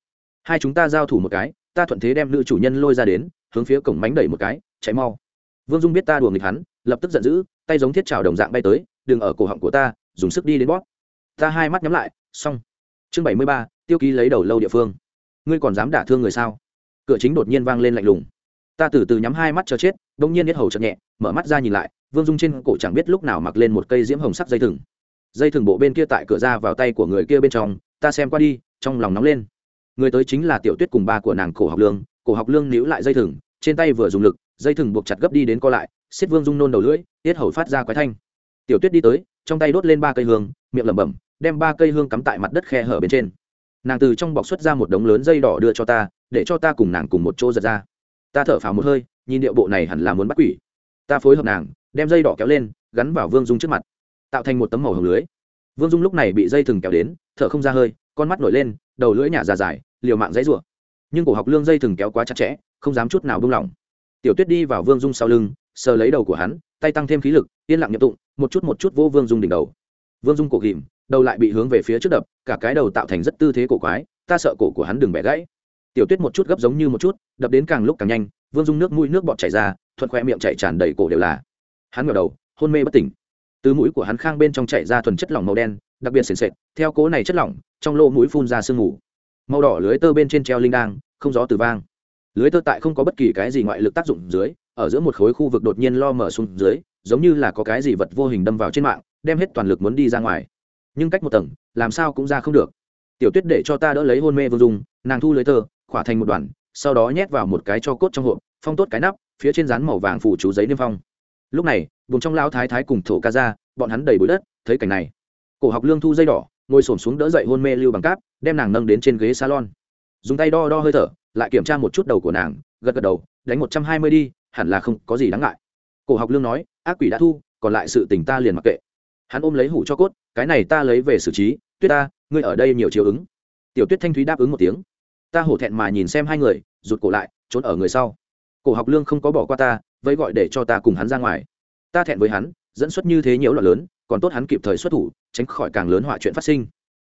hai chúng ta giao thủ một cái, ta thuận thế đem nữ chủ nhân lôi ra đến, hướng phía cổng mánh đẩy một cái, chạy mau. Vương dung biết ta đùa nghịch hắn, lập tức giận dữ, tay giống thiết trào đồng dạng bay tới, đừng ở cổ họng của ta, dùng sức đi đến bóp. Ta hai mắt nhắm lại, xong. Chương bảy mươi ba, tiêu ký lấy đầu lâu địa phương. Ngươi còn dám đả thương người sao? Cửa chính đột nhiên vang lên lạnh lùng. Ta từ từ nhắm hai mắt cho chết đ ỗ n g nhiên hết hầu chậm nhẹ, mở mắt ra nhìn lại, vương dung trên cổ chẳng biết lúc nào mặc lên một cây diễm hồng sắc dây thừng. Dây thừng bộ bên kia tại cửa ra vào tay của người kia bên trong, ta xem qua đi, trong lòng nóng lên người tới chính là tiểu tuyết cùng ba của nàng cổ học lương. Cổ học lương níu lại dây thừng, trên tay vừa dùng lực, dây thừng buộc chặt gấp đi đến co lại, xiết vương dung nôn đầu lưỡi, tiết hầu phát ra quái thanh. Tiểu tuyết đi tới, trong tay đốt lên ba cây hương, miệng lẩm bẩm, đem ba cây hương cắm tại mặt đất khe hở bên trên. Nàng từ trong bọc xuất ra một đống lớn dây đỏ đưa cho ta, để cho ta cùng nàng cùng một chỗ giật ra. Ta thở phào một hơi, nhìn điệu bộ này hẳn là muốn bắt quỷ. Ta phối hợp nàng, đem dây đỏ kéo lên, gắn vào vương dung trước mặt, tạo thành một tấm màu hồng lưới. Vương dung lúc này bị dây thừng kéo đến, thở không ra hơi, con mắt nổi lên, đầu lưỡi nhả già dài liều mạng dãy rủa. Nhưng cổ học lương dây thừng kéo quá chặt chẽ, không dám chút nào buông lỏng. Tiểu tuyết đi vào vương dung sau lưng, sờ lấy đầu của hắn, tay tăng thêm khí lực, yên lặng nhập tụng, một chút một chút vô vương dung đỉnh đầu. Vương dung cổ ghìm đầu lại bị hướng về phía trước đập, cả cái đầu tạo thành rất tư thế cổ quái, ta sợ cổ của hắn đừng bẻ gãy. Tiểu tuyết một chút gấp giống như một chút, đập đến càng lúc càng nhanh, vương dung nước mũi nước bọt chảy ra, thuận khoe miệng chảy tràn đầy cổ đều là. Hắn ngửa đầu, hôn mê bất tỉnh. Từ mũi của hắn khang bên trong chảy ra thuần chất lỏng màu đen, đặc biệt sền sệt, theo cố này chất lỏng, trong lỗ mũi phun ra sương mù màu đỏ lưới tơ bên trên treo linh đang không gió từ vang. Lưới tơ tại không có bất kỳ cái gì ngoại lực tác dụng dưới, ở giữa một khối khu vực đột nhiên lo mở xuống dưới, giống như là có cái gì vật vô hình đâm vào trên mạng, đem hết toàn lực muốn đi ra ngoài. Nhưng cách một tầng, làm sao cũng ra không được. Tiểu tuyết để cho ta đỡ lấy hôn mê vương dung, nàng thu lưới tơ, khỏa thành một đoàn, sau đó nhét vào một cái cho cốt trong hộp, phong tốt cái nắp, phía trên rán màu vàng phủ chú giấy niêm phong. Lúc này, vùng trong lao thái thái cùng thổ ca ra, bọn hắn đầy bụi đất, thấy cảnh này. Cổ học lương thu dây đỏ ngồi xổm xuống đỡ dậy hôn mê lưu bằng cáp, đem nàng nâng đến trên ghế salon. Dùng tay đo đo hơi thở, lại kiểm tra một chút đầu của nàng, gật gật đầu, đánh một trăm hai mươi đi, hẳn là không có gì đáng ngại. Cổ học lương nói, ác quỷ đã thu, còn lại sự tình ta liền mặc kệ. Hắn ôm lấy hủ cho cốt, cái này ta lấy về xử trí, tuyết ta, ngươi ở đây nhiều chiều ứng. Tiểu tuyết thanh thúy đáp ứng một tiếng. Ta hổ thẹn mà nhìn xem hai người, rụt cổ lại, trốn ở người sau. Cổ học lương không có bỏ qua ta vẫy gọi để cho ta cùng hắn ra ngoài. Ta thẹn với hắn, dẫn xuất như thế nhiễu loạn lớn còn tốt hắn kịp thời xuất thủ, tránh khỏi càng lớn họa chuyện phát sinh.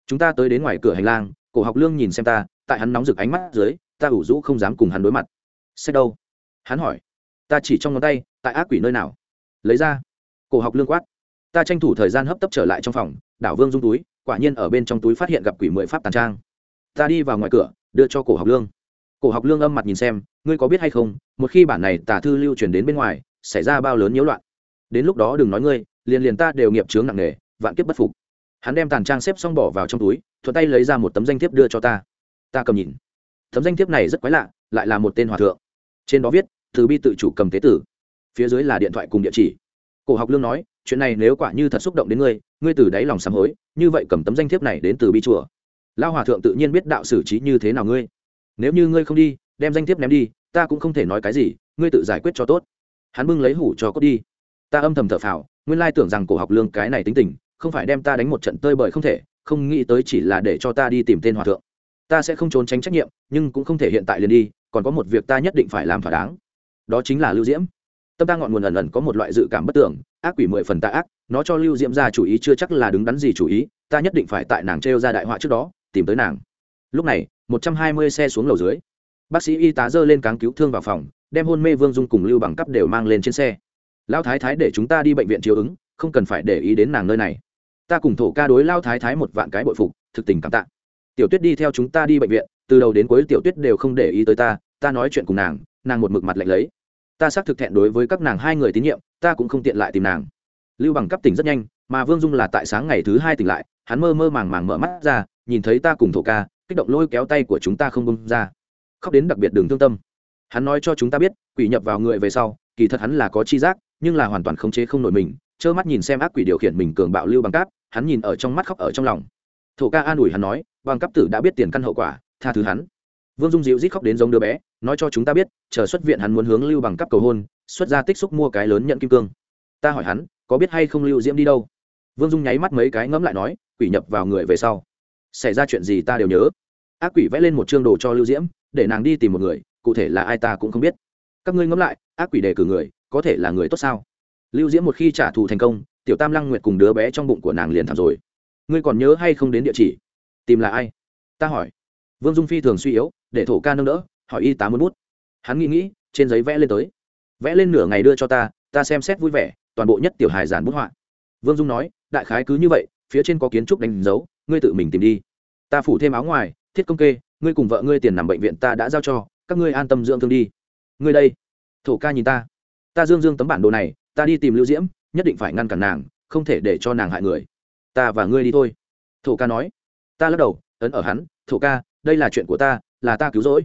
Chúng ta tới đến ngoài cửa hành lang, cổ học lương nhìn xem ta, tại hắn nóng rực ánh mắt dưới, ta ủ rũ không dám cùng hắn đối mặt. Xét đâu? Hắn hỏi. Ta chỉ trong ngón tay, tại ác quỷ nơi nào? Lấy ra. Cổ học lương quát. Ta tranh thủ thời gian hấp tấp trở lại trong phòng, đảo vương dung túi, quả nhiên ở bên trong túi phát hiện gặp quỷ mười pháp tàn trang. Ta đi vào ngoài cửa, đưa cho cổ học lương. Cổ học lương âm mặt nhìn xem, ngươi có biết hay không, một khi bản này tà thư lưu truyền đến bên ngoài, xảy ra bao lớn nhiễu loạn. Đến lúc đó đừng nói ngươi liền liền ta đều nghiệp chướng nặng nề, vạn kiếp bất phục. Hắn đem tàn trang xếp xong bỏ vào trong túi, thuận tay lấy ra một tấm danh thiếp đưa cho ta. Ta cầm nhìn. Tấm danh thiếp này rất quái lạ, lại là một tên hòa thượng. Trên đó viết, từ bi tự chủ cầm tế tử. Phía dưới là điện thoại cùng địa chỉ. Cổ học lương nói, chuyện này nếu quả như thật xúc động đến ngươi ngươi từ đáy lòng sám hối, như vậy cầm tấm danh thiếp này đến từ bi chùa. Lao hòa thượng tự nhiên biết đạo xử trí như thế nào ngươi. Nếu như ngươi không đi, đem danh thiếp ném đi, ta cũng không thể nói cái gì, ngươi tự giải quyết cho tốt. Hắn bưng lấy hủ cho cốt đi ta âm thầm thở phào, nguyên lai tưởng rằng cổ học lương cái này tính tình, không phải đem ta đánh một trận tơi bời không thể, không nghĩ tới chỉ là để cho ta đi tìm tên hòa thượng. Ta sẽ không trốn tránh trách nhiệm, nhưng cũng không thể hiện tại liền đi, còn có một việc ta nhất định phải làm thỏa đáng. Đó chính là lưu diễm. Tâm ta ngọn nguồn ẩn ẩn có một loại dự cảm bất tưởng ác quỷ mười phần tạ ác, nó cho lưu diễm ra chủ ý chưa chắc là đứng đắn gì chủ ý, ta nhất định phải tại nàng trêu ra đại họa trước đó, tìm tới nàng. Lúc này, một trăm hai mươi xe xuống lầu dưới, bác sĩ y tá dơ lên cáng cứu thương vào phòng, đem hôn mê vương dung cùng lưu bằng cấp đều mang lên trên xe lão thái thái để chúng ta đi bệnh viện chiếu ứng, không cần phải để ý đến nàng nơi này. Ta cùng thổ ca đối lao thái thái một vạn cái bội phục, thực tình cảm tạ. Tiểu tuyết đi theo chúng ta đi bệnh viện, từ đầu đến cuối tiểu tuyết đều không để ý tới ta ta nói chuyện cùng nàng nàng một mực mặt lạnh lấy. Ta xác thực thẹn đối với các nàng hai người tín nhiệm, ta cũng không tiện lại tìm nàng. Lưu bằng cấp tỉnh rất nhanh, mà vương dung là tại sáng ngày thứ hai tỉnh lại, hắn mơ mơ màng màng mở mắt ra, nhìn thấy ta cùng thổ ca, kích động lôi kéo tay của chúng ta không bông ra. Khóc đến đặc biệt đường thương tâm. Hắn nói cho chúng ta biết, quỷ nhập vào người về sau, kỳ thật hắn là có chi giác nhưng là hoàn toàn khống chế không nổi mình, trơ mắt nhìn xem ác quỷ điều khiển mình cường bạo lưu bằng cáp, hắn nhìn ở trong mắt khóc ở trong lòng. Thổ ca an ủi hắn nói, bằng cấp tử đã biết tiền căn hậu quả, tha thứ hắn. Vương dung dịu rít khóc đến giống đứa bé, nói cho chúng ta biết, chờ xuất viện hắn muốn hướng lưu bằng cấp cầu hôn, xuất ra tích xúc mua cái lớn nhận kim cương. Ta hỏi hắn, có biết hay không lưu diễm đi đâu? Vương dung nháy mắt mấy cái ngẫm lại nói, quỷ nhập vào người về sau. Xảy ra chuyện gì ta đều nhớ. Ác quỷ vẽ lên một chương đồ cho lưu diễm, để nàng đi tìm một người, cụ thể là ai ta cũng không biết. Các ngươi ngẫm lại, ác quỷ đề cử người có thể là người tốt sao? Lưu diễm một khi trả thù thành công, tiểu tam lăng nguyệt cùng đứa bé trong bụng của nàng liền thảm rồi. Ngươi còn nhớ hay không đến địa chỉ? Tìm là ai? Ta hỏi. Vương dung phi thường suy yếu, để thổ ca nâng đỡ, hỏi y tá muốn bút. Hắn nghĩ nghĩ, trên giấy vẽ lên tới. Vẽ lên nửa ngày đưa cho ta ta xem xét vui vẻ, toàn bộ nhất tiểu hài giản bút họa. Vương dung nói, đại khái cứ như vậy, phía trên có kiến trúc đánh dấu, ngươi tự mình tìm đi. Ta phủ thêm áo ngoài, thiết công kê, ngươi cùng vợ ngươi tiền nằm bệnh viện ta đã giao cho, các ngươi an tâm dưỡng thương đi. Ngươi đây. Thổ ca nhìn ta ta dương dương tấm bản đồ này, ta đi tìm lưu diễm, nhất định phải ngăn cản nàng, không thể để cho nàng hại người. Ta và ngươi đi thôi. Thổ ca nói. Ta lắc đầu, ấn ở hắn, thổ ca, đây là chuyện của ta, là ta cứu rỗi.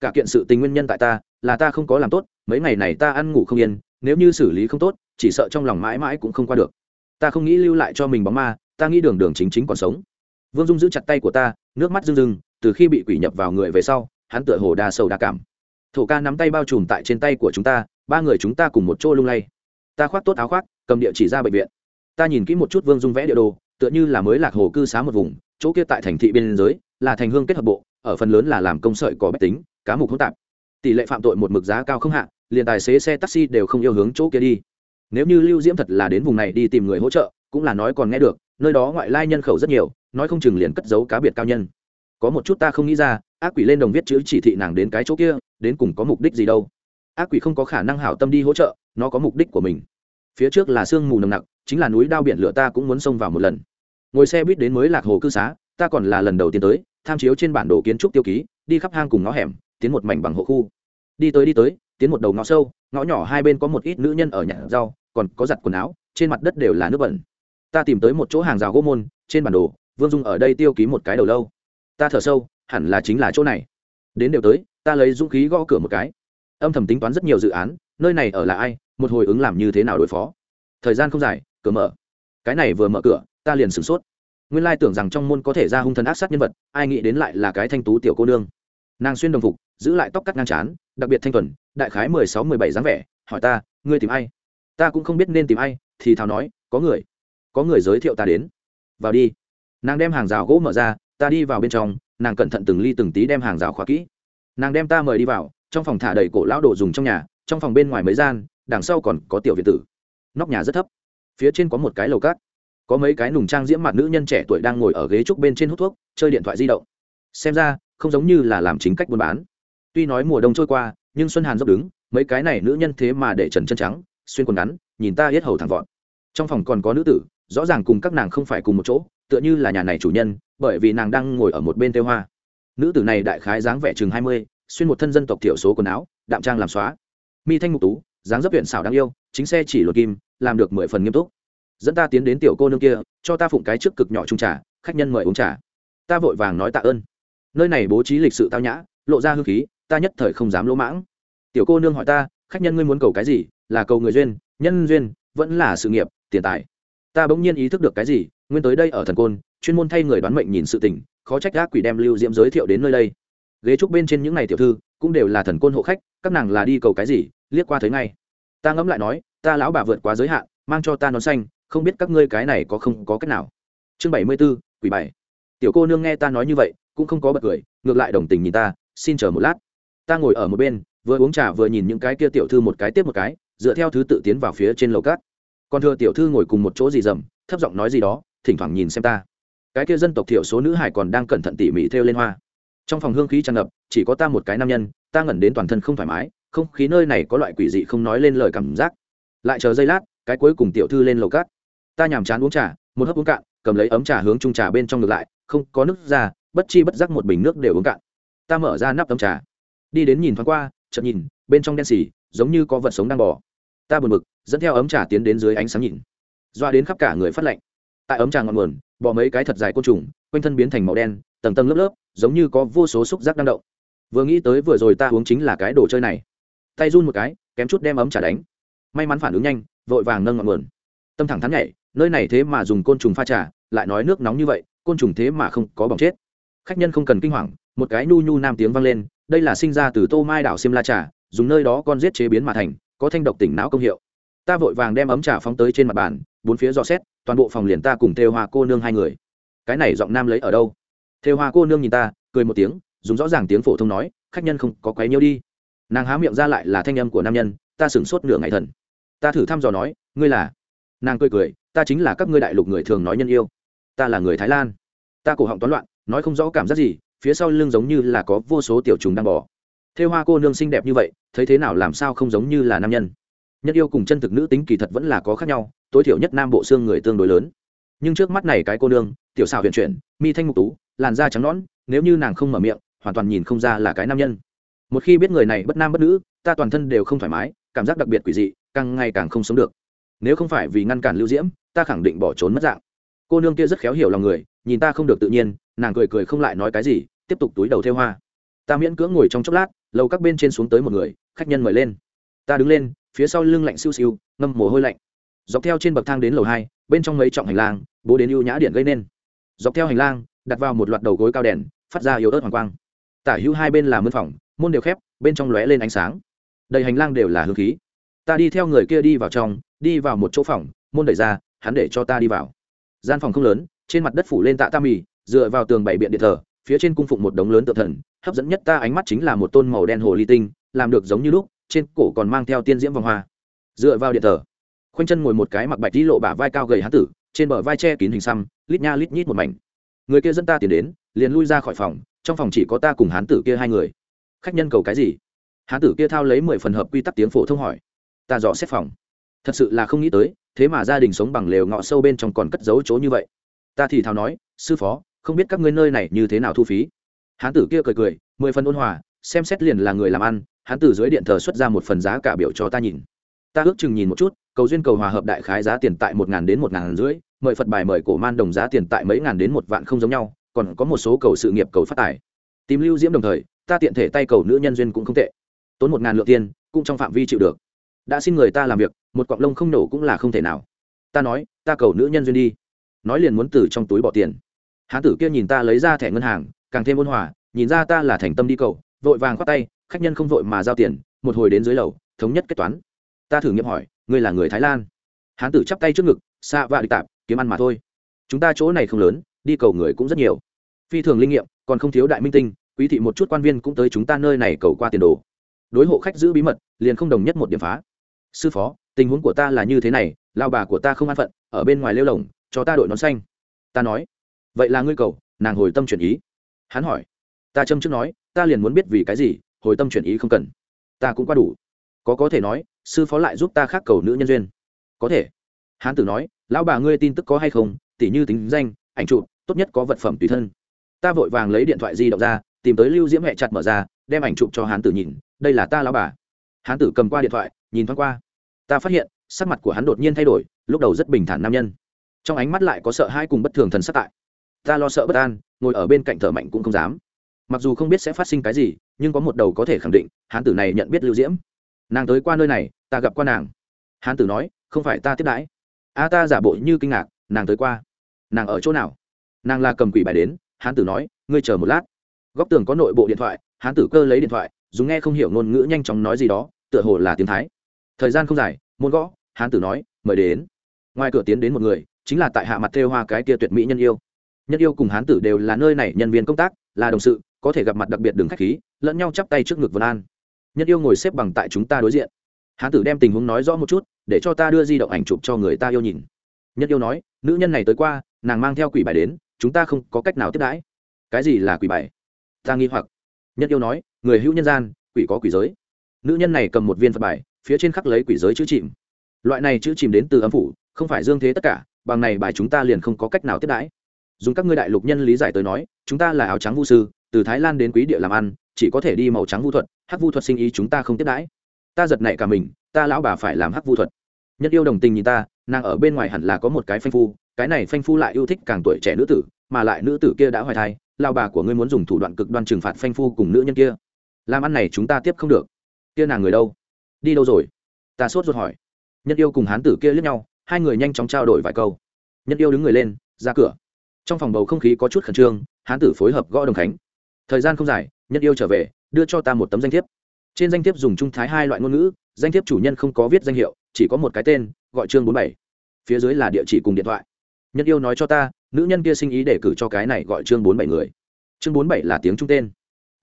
Cả kiện sự tình nguyên nhân tại ta, là ta không có làm tốt, mấy ngày này ta ăn ngủ không yên, nếu như xử lý không tốt, chỉ sợ trong lòng mãi mãi cũng không qua được. Ta không nghĩ lưu lại cho mình bóng ma, ta nghĩ đường đường chính chính còn sống. Vương dung giữ chặt tay của ta, nước mắt rưng rưng, từ khi bị quỷ nhập vào người về sau, hắn tựa hồ đa sầu đa cảm thổ ca nắm tay bao trùm tại trên tay của chúng ta, ba người chúng ta cùng một chỗ lung lay. Ta khoác tốt áo khoác, cầm địa chỉ ra bệnh viện. Ta nhìn kỹ một chút vương dung vẽ địa đồ, tựa như là mới lạc hồ cư xá một vùng, chỗ kia tại thành thị biên giới, là thành hương kết hợp bộ, ở phần lớn là làm công sợi có bách tính, cá mục hỗn tạp. Tỷ lệ phạm tội một mực giá cao không hạ, liền tài xế xe taxi đều không yêu hướng chỗ kia đi. Nếu như lưu diễm thật là đến vùng này đi tìm người hỗ trợ, cũng là nói còn nghe được, nơi đó ngoại lai nhân khẩu rất nhiều, nói không chừng liền cất giấu cá biệt cao nhân. Có một chút ta không nghĩ ra, ác quỷ lên đồng viết chữ chỉ thị nàng đến cái chỗ kia đến cùng có mục đích gì đâu. Ác quỷ không có khả năng hảo tâm đi hỗ trợ, nó có mục đích của mình. Phía trước là sương mù nồng nặc, chính là núi đao biển lửa ta cũng muốn xông vào một lần. Ngồi xe buýt đến mới lạc hồ cư xá, ta còn là lần đầu tiên tới, tham chiếu trên bản đồ kiến trúc tiêu ký, đi khắp hang cùng ngõ hẻm, tiến một mảnh bằng hộ khu. Đi tới đi tới, tiến một đầu ngõ sâu, ngõ nhỏ hai bên có một ít nữ nhân ở nhà rau, còn có giặt quần áo, trên mặt đất đều là nước bẩn. Ta tìm tới một chỗ hàng rào gỗ môn, trên bản đồ, vương dung ở đây tiêu ký một cái đầu lâu. Ta thở sâu, hẳn là chính là chỗ này. Đến đều tới ta lấy dũng khí gõ cửa một cái. Âm thầm tính toán rất nhiều dự án, nơi này ở là ai, một hồi ứng làm như thế nào đối phó. Thời gian không dài, cửa mở. Cái này vừa mở cửa, ta liền sửng sốt. Nguyên lai tưởng rằng trong môn có thể ra hung thần ác sát nhân vật, ai nghĩ đến lại là cái thanh tú tiểu cô nương. Nàng xuyên đồng phục, giữ lại tóc cắt ngang trán, đặc biệt thanh thuần, đại khái mười sáu, mười bảy dáng vẻ, hỏi ta, ngươi tìm ai? Ta cũng không biết nên tìm ai, thì thào nói, có người có người giới thiệu ta đến. Vào đi. Nàng đem hàng rào gỗ mở ra, ta đi vào bên trong, nàng cẩn thận từng ly từng tí đem hàng rào khóa kỹ nàng đem ta mời đi vào, trong phòng thả đầy cổ lão đồ dùng trong nhà, trong phòng bên ngoài mấy gian, đằng sau còn có tiểu viện tử. Nóc nhà rất thấp. Phía trên có một cái lầu cát. Có mấy cái nùng trang diễm mặt nữ nhân trẻ tuổi đang ngồi ở ghế trúc bên trên hút thuốc, chơi điện thoại di động. Xem ra, không giống như là làm chính cách buôn bán. Tuy nói mùa đông trôi qua, nhưng xuân hàn dốc đứng, mấy cái này nữ nhân thế mà để trần chân trắng, xuyên quần ngắn, nhìn ta hết hầu thẳng vọt. Trong phòng còn có nữ tử, rõ ràng cùng các nàng không phải cùng một chỗ, tựa như là nhà này chủ nhân, bởi vì nàng đang ngồi ở một bên tê hoa nữ tử này đại khái dáng vẻ chừng hai mươi, xuyên một thân dân tộc thiểu số quần áo, đạm trang làm xóa. Mi thanh mục tú, dáng dấp huyện xảo đáng yêu, chính xe chỉ luật kim, làm được mười phần nghiêm túc. Dẫn ta tiến đến tiểu cô nương kia, cho ta phụng cái trước cực nhỏ trung trà, khách nhân mời uống trà. Ta vội vàng nói tạ ơn. Nơi này bố trí lịch sự tao nhã, lộ ra hương khí, ta nhất thời không dám lỗ mãng. Tiểu cô nương hỏi ta, khách nhân ngươi muốn cầu cái gì? Là cầu người duyên, nhân duyên, vẫn là sự nghiệp, tiền tài. Ta bỗng nhiên ý thức được cái gì, nguyên tới đây ở thần côn, chuyên môn thay người đoán mệnh nhìn sự tình khó trách gác quỷ đem lưu diễm giới thiệu đến nơi đây. Ghế trúc bên trên những ngày tiểu thư cũng đều là thần côn hộ khách, các nàng là đi cầu cái gì, liếc qua thấy ngay. Ta ngẫm lại nói, ta lão bà vượt quá giới hạn, mang cho ta nón xanh, không biết các ngươi cái này có không có cách nào. Chương bảy mươi b ố quỷ bảy tiểu cô nương nghe ta nói như vậy, cũng không có bật cười, ngược lại đồng tình nhìn ta, xin chờ một lát. Ta ngồi ở một bên, vừa uống trà vừa nhìn những cái kia tiểu thư một cái tiếp một cái, dựa theo thứ tự tiến vào phía trên lầu cát còn thưa tiểu thư ngồi cùng một chỗ gì dầm, thấp giọng nói gì đó, thỉnh thoảng nhìn xem ta cái kia dân tộc thiểu số nữ hải còn đang cẩn thận tỉ mỉ theo lên hoa. Trong phòng hương khí tràn ngập, chỉ có ta một cái nam nhân, ta ngẩn đến toàn thân không thoải mái, không khí nơi này có loại quỷ dị không nói lên lời cảm giác. Lại chờ giây lát, cái cuối cùng tiểu thư lên lầu cát. Ta nhàm chán uống trà, một hớp uống cạn, cầm lấy ấm trà hướng trung trà bên trong ngược lại, không có nước ra, bất chi bất giác một bình nước đều uống cạn. Ta mở ra nắp ấm trà. Đi đến nhìn thoáng qua, chợt nhìn, bên trong đen xì, giống như có vật sống đang bò. Ta buồn bực, dẫn theo ấm trà tiến đến dưới ánh sáng nhìn. Doa đến khắp cả người phát lạnh tại ấm trà ngọn nguồn bò mấy cái thật dài côn trùng, quanh thân biến thành màu đen, tầng tầng lớp lớp, giống như có vô số xúc giác đang động. Vừa nghĩ tới vừa rồi ta uống chính là cái đồ chơi này. Tay run một cái, kém chút đem ấm trà đánh. May mắn phản ứng nhanh, vội vàng nâng ngọn nguồn. Tâm thẳng thắn nhảy, nơi này thế mà dùng côn trùng pha trà, lại nói nước nóng như vậy, côn trùng thế mà không có bỏng chết. Khách nhân không cần kinh hoàng, một cái nhu nhu nam tiếng vang lên, đây là sinh ra từ tô mai đảo xiêm la trà, dùng nơi đó con giết chế biến mà thành, có thanh độc tỉnh não công hiệu. Ta vội vàng đem ấm trà phóng tới trên mặt bàn bốn phía dò xét, toàn bộ phòng liền ta cùng thêu hoa cô nương hai người. Cái này giọng nam lấy ở đâu? Thêu hoa cô nương nhìn ta, cười một tiếng, dùng rõ ràng tiếng phổ thông nói, khách nhân không có quấy nhiêu đi. Nàng há miệng ra lại là thanh âm của nam nhân, ta sửng sốt nửa ngày thần. Ta thử thăm dò nói, ngươi là? Nàng cười cười, ta chính là các ngươi đại lục người thường nói nhân yêu. Ta là người thái lan. Ta cổ họng toán loạn, nói không rõ cảm giác gì, phía sau lưng giống như là có vô số tiểu trùng đang bỏ thêu hoa cô nương xinh đẹp như vậy, thấy thế nào làm sao không giống như là nam nhân? Nhân yêu cùng chân thực nữ tính kỳ thật vẫn là có khác nhau tối thiểu nhất nam bộ xương người tương đối lớn. Nhưng trước mắt này cái cô nương, tiểu xào huyền chuyển, mi thanh mục tú, làn da trắng nõn, nếu như nàng không mở miệng, hoàn toàn nhìn không ra là cái nam nhân. Một khi biết người này bất nam bất nữ, ta toàn thân đều không thoải mái, cảm giác đặc biệt quỷ dị, càng ngày càng không sống được. Nếu không phải vì ngăn cản lưu diễm, ta khẳng định bỏ trốn mất dạng. Cô nương kia rất khéo hiểu lòng người, nhìn ta không được tự nhiên, nàng cười cười không lại nói cái gì, tiếp tục túi đầu theo hoa. Ta miễn cưỡng ngồi trong chốc lát, lầu các bên trên xuống tới một người, khách nhân mời lên. Ta đứng lên, phía sau lưng lạnh siêu siêu, ngâm mồ hôi lạnh dọc theo trên bậc thang đến lầu hai, bên trong mấy trọng hành lang, bố đến ưu nhã điện gây nên. Dọc theo hành lang, đặt vào một loạt đầu gối cao đèn, phát ra yếu ớt hoàng quang. Tả hữu hai bên là mân phòng, môn đều khép, bên trong lóe lên ánh sáng. Đầy hành lang đều là hương khí. Ta đi theo người kia đi vào trong, đi vào một chỗ phòng, môn đẩy ra, hắn để cho ta đi vào. Gian phòng không lớn, trên mặt đất phủ lên tạ tam mì, dựa vào tường bảy biện điện thờ, phía trên cung phụng một đống lớn tự thần, hấp dẫn nhất ta ánh mắt chính là một tôn màu đen hồ ly tinh, làm được giống như lúc, trên cổ còn mang theo tiên diễm vòng hoa. Dựa vào điện thờ khoanh chân ngồi một cái mặc bạch đi lộ bả vai cao gầy hán tử, trên bờ vai che kín hình xăm, lít nha lít nhít một mảnh. Người kia dẫn ta tiến đến, liền lui ra khỏi phòng, trong phòng chỉ có ta cùng hán tử kia hai người. Khách nhân cầu cái gì? Hán tử kia thao lấy mười phần hợp quy tắc tiếng phổ thông hỏi. Ta dò xét phòng. Thật sự là không nghĩ tới, thế mà gia đình sống bằng lều ngọ sâu bên trong còn cất giấu chỗ như vậy. Ta thì thào nói, sư phó, không biết các ngươi nơi này như thế nào thu phí? Hán tử kia cười cười, mười phần ôn hòa, xem xét liền là người làm ăn, hán tử dưới điện thờ xuất ra một phần giá cả biểu cho ta nhìn ta ước chừng nhìn một chút, cầu duyên cầu hòa hợp đại khái giá tiền tại một ngàn đến một ngàn rưỡi, mời phật bài mời cổ man đồng giá tiền tại mấy ngàn đến một vạn không giống nhau, còn có một số cầu sự nghiệp, cầu phát tài. Tìm lưu diễm đồng thời, ta tiện thể tay cầu nữ nhân duyên cũng không tệ. Tốn một ngàn lượng tiền, cũng trong phạm vi chịu được. Đã xin người ta làm việc, một cọng lông không nổ cũng là không thể nào. Ta nói, ta cầu nữ nhân duyên đi. Nói liền muốn từ trong túi bỏ tiền. Hán tử kia nhìn ta lấy ra thẻ ngân hàng, càng thêm ôn hòa, nhìn ra ta là thành tâm đi cầu, vội vàng khoát tay, khách nhân không vội mà giao tiền, một hồi đến dưới lầu, thống nhất kết toán ta thử nghiệm hỏi, ngươi là người thái lan. Hán tử chắp tay trước ngực xa vạ đi tạp, kiếm ăn mà thôi. Chúng ta chỗ này không lớn, đi cầu người cũng rất nhiều. Phi thường linh nghiệm, còn không thiếu đại minh tinh, quý thị một chút quan viên cũng tới chúng ta nơi này cầu qua tiền đồ. Đối hộ khách giữ bí mật, liền không đồng nhất một điểm phá. Sư phó, tình huống của ta là như thế này, lao bà của ta không an phận, ở bên ngoài lêu lồng, cho ta đội nón xanh. Ta nói, vậy là ngươi cầu, nàng hồi tâm chuyển ý. Hắn hỏi, ta châm trước nói, ta liền muốn biết vì cái gì, hồi tâm chuyển ý không cần. Ta cũng qua đủ. Có có thể nói sư phó lại giúp ta khác cầu nữ nhân duyên. Có thể. Hán tử nói, lão bà ngươi tin tức có hay không? Tỉ như tính danh, ảnh chụp, tốt nhất có vật phẩm tùy thân. Ta vội vàng lấy điện thoại di động ra, tìm tới lưu diễm hẹ chặt mở ra, đem ảnh chụp cho hán tử nhìn, đây là ta lão bà. Hán tử cầm qua điện thoại, nhìn thoáng qua. Ta phát hiện, sắc mặt của hắn đột nhiên thay đổi, lúc đầu rất bình thản nam nhân. Trong ánh mắt lại có sợ hai cùng bất thường thần sắc tại. Ta lo sợ bất an, ngồi ở bên cạnh thở mạnh cũng không dám. Mặc dù không biết sẽ phát sinh cái gì, nhưng có một đầu có thể khẳng định, hán tử này nhận biết lưu diễm nàng tới qua nơi này, ta gặp qua nàng. Hán tử nói, không phải ta tiếp đãi. A ta giả bộ như kinh ngạc, nàng tới qua. Nàng ở chỗ nào? Nàng là cầm quỷ bài đến, hán tử nói, ngươi chờ một lát. Góc tường có nội bộ điện thoại, hán tử cơ lấy điện thoại, dùng nghe không hiểu ngôn ngữ nhanh chóng nói gì đó, tựa hồ là tiếng thái. Thời gian không dài môn gõ, hán tử nói, mời đến. Ngoài cửa tiến đến một người, chính là tại hạ mặt thêu hoa cái tia tuyệt mỹ nhân yêu. Nhân yêu cùng hán tử đều là nơi này nhân viên công tác, là đồng sự, có thể gặp mặt đặc biệt đường khách khí, lẫn nhau chắp tay trước ngực vân an nhân yêu ngồi xếp bằng tại chúng ta đối diện. Hán tử đem tình huống nói rõ một chút, để cho ta đưa di động ảnh chụp cho người ta yêu nhìn. Nhân yêu nói, nữ nhân này tới qua, nàng mang theo quỷ bài đến, chúng ta không có cách nào tiếp đãi. Cái gì là quỷ bài? Ta nghi hoặc. Nhân yêu nói, người hữu nhân gian, quỷ có quỷ giới. Nữ nhân này cầm một viên phật bài, phía trên khắc lấy quỷ giới chữ chìm. Loại này chữ chìm đến từ âm phủ, không phải dương thế tất cả, bằng này bài chúng ta liền không có cách nào tiếp đãi. Dùng các ngươi đại lục nhân lý giải tới nói, chúng ta là áo trắng vu sư, từ thái lan đến quý địa làm ăn, chỉ có thể đi màu trắng vu thuật hắc vu thuật sinh ý chúng ta không tiếp đãi. Ta giật nảy cả mình, ta lão bà phải làm hắc vu thuật. Nhân yêu đồng tình nhìn ta, nàng ở bên ngoài hẳn là có một cái phanh phu, cái này phanh phu lại yêu thích càng tuổi trẻ nữ tử, mà lại nữ tử kia đã hoài thai lao bà của ngươi muốn dùng thủ đoạn cực đoan trừng phạt phanh phu cùng nữ nhân kia. Làm ăn này chúng ta tiếp không được. Kia nàng người đâu? Đi đâu rồi? Ta sốt ruột hỏi. Nhân yêu cùng hán tử kia lướt nhau, hai người nhanh chóng trao đổi vài câu. Nhân yêu đứng người lên, ra cửa. Trong phòng bầu không khí có chút khẩn trương, hán tử phối hợp gõ đồng khánh. Thời gian không dài, nhân yêu trở về đưa cho ta một tấm danh thiếp. Trên danh thiếp dùng trung thái hai loại ngôn ngữ, danh thiếp chủ nhân không có viết danh hiệu, chỉ có một cái tên, gọi chương bốn bảy. Phía dưới là địa chỉ cùng điện thoại. Nhân yêu nói cho ta, nữ nhân kia sinh ý để cử cho cái này gọi chương bốn bảy người. Chương bốn bảy là tiếng trung tên.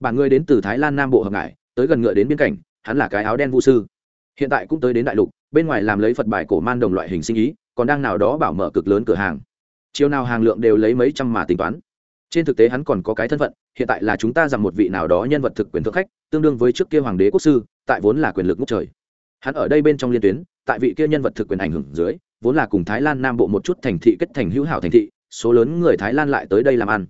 Bản người đến từ thái lan nam bộ hợp ngại tới gần ngựa đến biên cảnh, hắn là cái áo đen vũ sư. Hiện tại cũng tới đến đại lục, bên ngoài làm lấy phật bài cổ man đồng loại hình sinh ý, còn đang nào đó bảo mở cực lớn cửa hàng. Chiều nào hàng lượng đều lấy mấy trăm mà tính toán trên thực tế hắn còn có cái thân phận, hiện tại là chúng ta rằng một vị nào đó nhân vật thực quyền thượng khách, tương đương với trước kia hoàng đế quốc sư, tại vốn là quyền lực ngốc trời. Hắn ở đây bên trong liên tuyến, tại vị kia nhân vật thực quyền ảnh hưởng dưới, vốn là cùng thái lan nam bộ một chút thành thị kết thành hữu hảo thành thị, số lớn người thái lan lại tới đây làm ăn.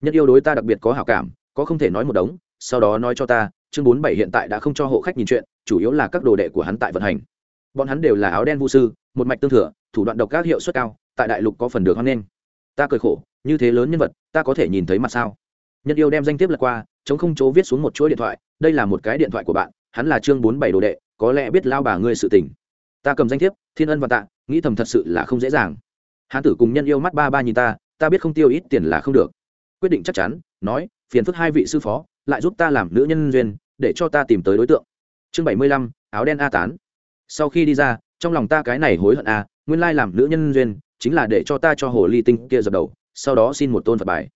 Nhân yêu đối ta đặc biệt có hảo cảm, có không thể nói một đống, sau đó nói cho ta, chương bốn bảy hiện tại đã không cho hộ khách nhìn chuyện, chủ yếu là các đồ đệ của hắn tại vận hành. Bọn hắn đều là áo đen vũ sư, một mạch tương thừa, thủ đoạn độc các hiệu suất cao, tại đại lục có phần được hoan nghênh ta cười khổ, như thế lớn nhân vật, ta có thể nhìn thấy mặt sao? Nhân yêu đem danh thiếp lật qua, chống không chỗ viết xuống một chuỗi điện thoại, đây là một cái điện thoại của bạn, hắn là chương bốn bảy đồ đệ, có lẽ biết lao bà ngươi sự tình. Ta cầm danh thiếp, thiên ân và tạ, nghĩ thầm thật sự là không dễ dàng. Hán tử cùng nhân yêu mắt ba ba nhìn ta ta biết không tiêu ít tiền là không được. Quyết định chắc chắn, nói, phiền phức hai vị sư phó, lại giúp ta làm nữ nhân duyên, để cho ta tìm tới đối tượng. Chương bảy mươi lăm, áo đen a tán. Sau khi đi ra, trong lòng ta cái này hối hận a nguyên lai làm nữ nhân duyên chính là để cho ta cho hồ ly tinh kia dập đầu, sau đó xin một tôn phật bài.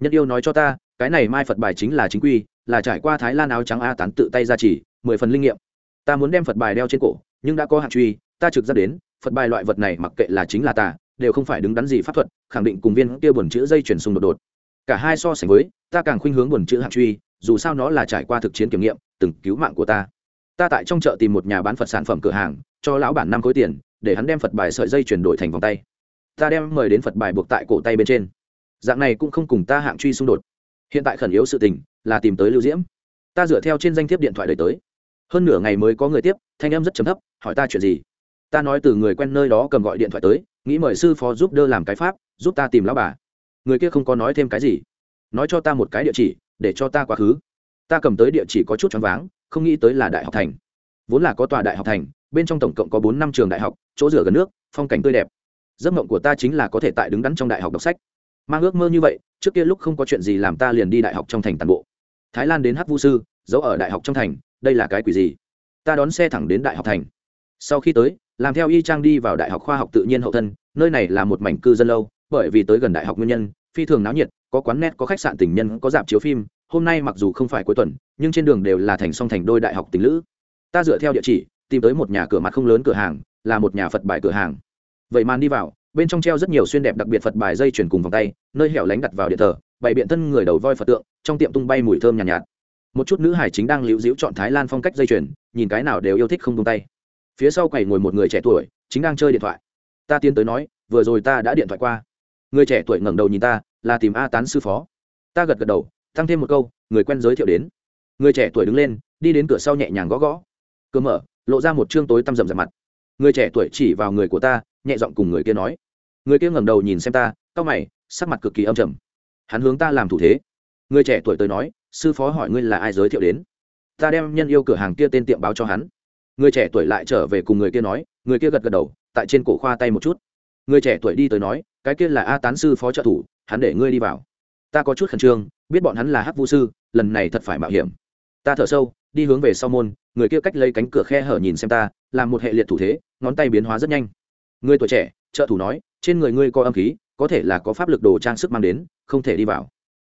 Nhân yêu nói cho ta, cái này mai phật bài chính là chính quy, là trải qua thái lan áo trắng a tán tự tay ra chỉ, mười phần linh nghiệm. Ta muốn đem phật bài đeo trên cổ, nhưng đã có hạng truy, ta trực ra đến, phật bài loại vật này mặc kệ là chính là ta, đều không phải đứng đắn gì pháp thuật, khẳng định cùng viên kia buồn chữ dây chuyển xung đột đột. Cả hai so sánh với, ta càng khuynh hướng buồn chữ hạng truy, dù sao nó là trải qua thực chiến kiểm nghiệm, từng cứu mạng của ta. Ta tại trong chợ tìm một nhà bán phật sản phẩm cửa hàng, cho lão bản năm khối tiền, để hắn đem phật bài sợi dây chuyển đổi thành vòng tay ta đem mời đến phật bài buộc tại cổ tay bên trên. Dạng này cũng không cùng ta hạng truy xung đột. Hiện tại khẩn yếu sự tình, là tìm tới lưu diễm. Ta dựa theo trên danh thiếp điện thoại đời tới. Hơn nửa ngày mới có người tiếp, thanh em rất chấm thấp, hỏi ta chuyện gì. Ta nói từ người quen nơi đó cầm gọi điện thoại tới, nghĩ mời sư phó giúp đỡ làm cái pháp, giúp ta tìm lão bà. Người kia không có nói thêm cái gì. Nói cho ta một cái địa chỉ, để cho ta quá khứ. Ta cầm tới địa chỉ có chút choáng váng, không nghĩ tới là đại học thành. Vốn là có tòa đại học thành, bên trong tổng cộng có bốn năm trường đại học, chỗ rửa gần nước, phong cảnh tươi đẹp giấc mộng của ta chính là có thể tại đứng đắn trong đại học đọc sách. Mang ước mơ như vậy, trước kia lúc không có chuyện gì làm ta liền đi đại học trong thành toàn bộ. Thái lan đến hát vu sư, giấu ở đại học trong thành, đây là cái quỷ gì? Ta đón xe thẳng đến đại học thành. Sau khi tới, làm theo y trang đi vào đại học khoa học tự nhiên hậu thân, nơi này là một mảnh cư dân lâu, bởi vì tới gần đại học nguyên nhân, phi thường náo nhiệt, có quán net, có khách sạn tình nhân, có dạp chiếu phim, hôm nay mặc dù không phải cuối tuần, nhưng trên đường đều là thành song thành đôi đại học tình lữ. Ta dựa theo địa chỉ, tìm tới một nhà cửa mặt không lớn cửa hàng, là một nhà phật bài cửa hàng vậy màn đi vào bên trong treo rất nhiều xuyên đẹp đặc biệt phật bài dây chuyển cùng vòng tay nơi hẻo lánh đặt vào điện thờ bày biện thân người đầu voi phật tượng trong tiệm tung bay mùi thơm nhàn nhạt, nhạt. Một chút nữ hải chính đang liễu diễu chọn thái lan phong cách dây chuyển nhìn cái nào đều yêu thích không tung tay. Phía sau quầy ngồi một người trẻ tuổi chính đang chơi điện thoại. Ta tiến tới nói vừa rồi ta đã điện thoại qua. Người trẻ tuổi ngẩng đầu nhìn ta là tìm a tán sư phó. Ta gật gật đầu tăng thêm một câu người quen giới thiệu đến. Người trẻ tuổi đứng lên đi đến cửa sau nhẹ nhàng gõ gõ. Cửa mở lộ ra một chương tối tăm rầm rạp mặt. Người trẻ tuổi chỉ vào người của ta nhẹ giọng cùng người kia nói. Người kia ngẩng đầu nhìn xem ta, cau mày, sắc mặt cực kỳ âm trầm. Hắn hướng ta làm thủ thế. Người trẻ tuổi tới nói, sư phó hỏi ngươi là ai giới thiệu đến. Ta đem nhân yêu cửa hàng kia tên tiệm báo cho hắn. Người trẻ tuổi lại trở về cùng người kia nói, người kia gật gật đầu, tại trên cổ khoa tay một chút. Người trẻ tuổi đi tới nói, cái kia là a tán sư phó trợ thủ, hắn để ngươi đi vào. Ta có chút khẩn trương, biết bọn hắn là hắc vũ sư, lần này thật phải mạo hiểm. Ta thở sâu, đi hướng về sau môn, người kia cách lấy cánh cửa khe hở nhìn xem ta, làm một hệ liệt thủ thế, ngón tay biến hóa rất nhanh người tuổi trẻ, trợ thủ nói, trên người ngươi có âm khí, có thể là có pháp lực đồ trang sức mang đến, không thể đi vào.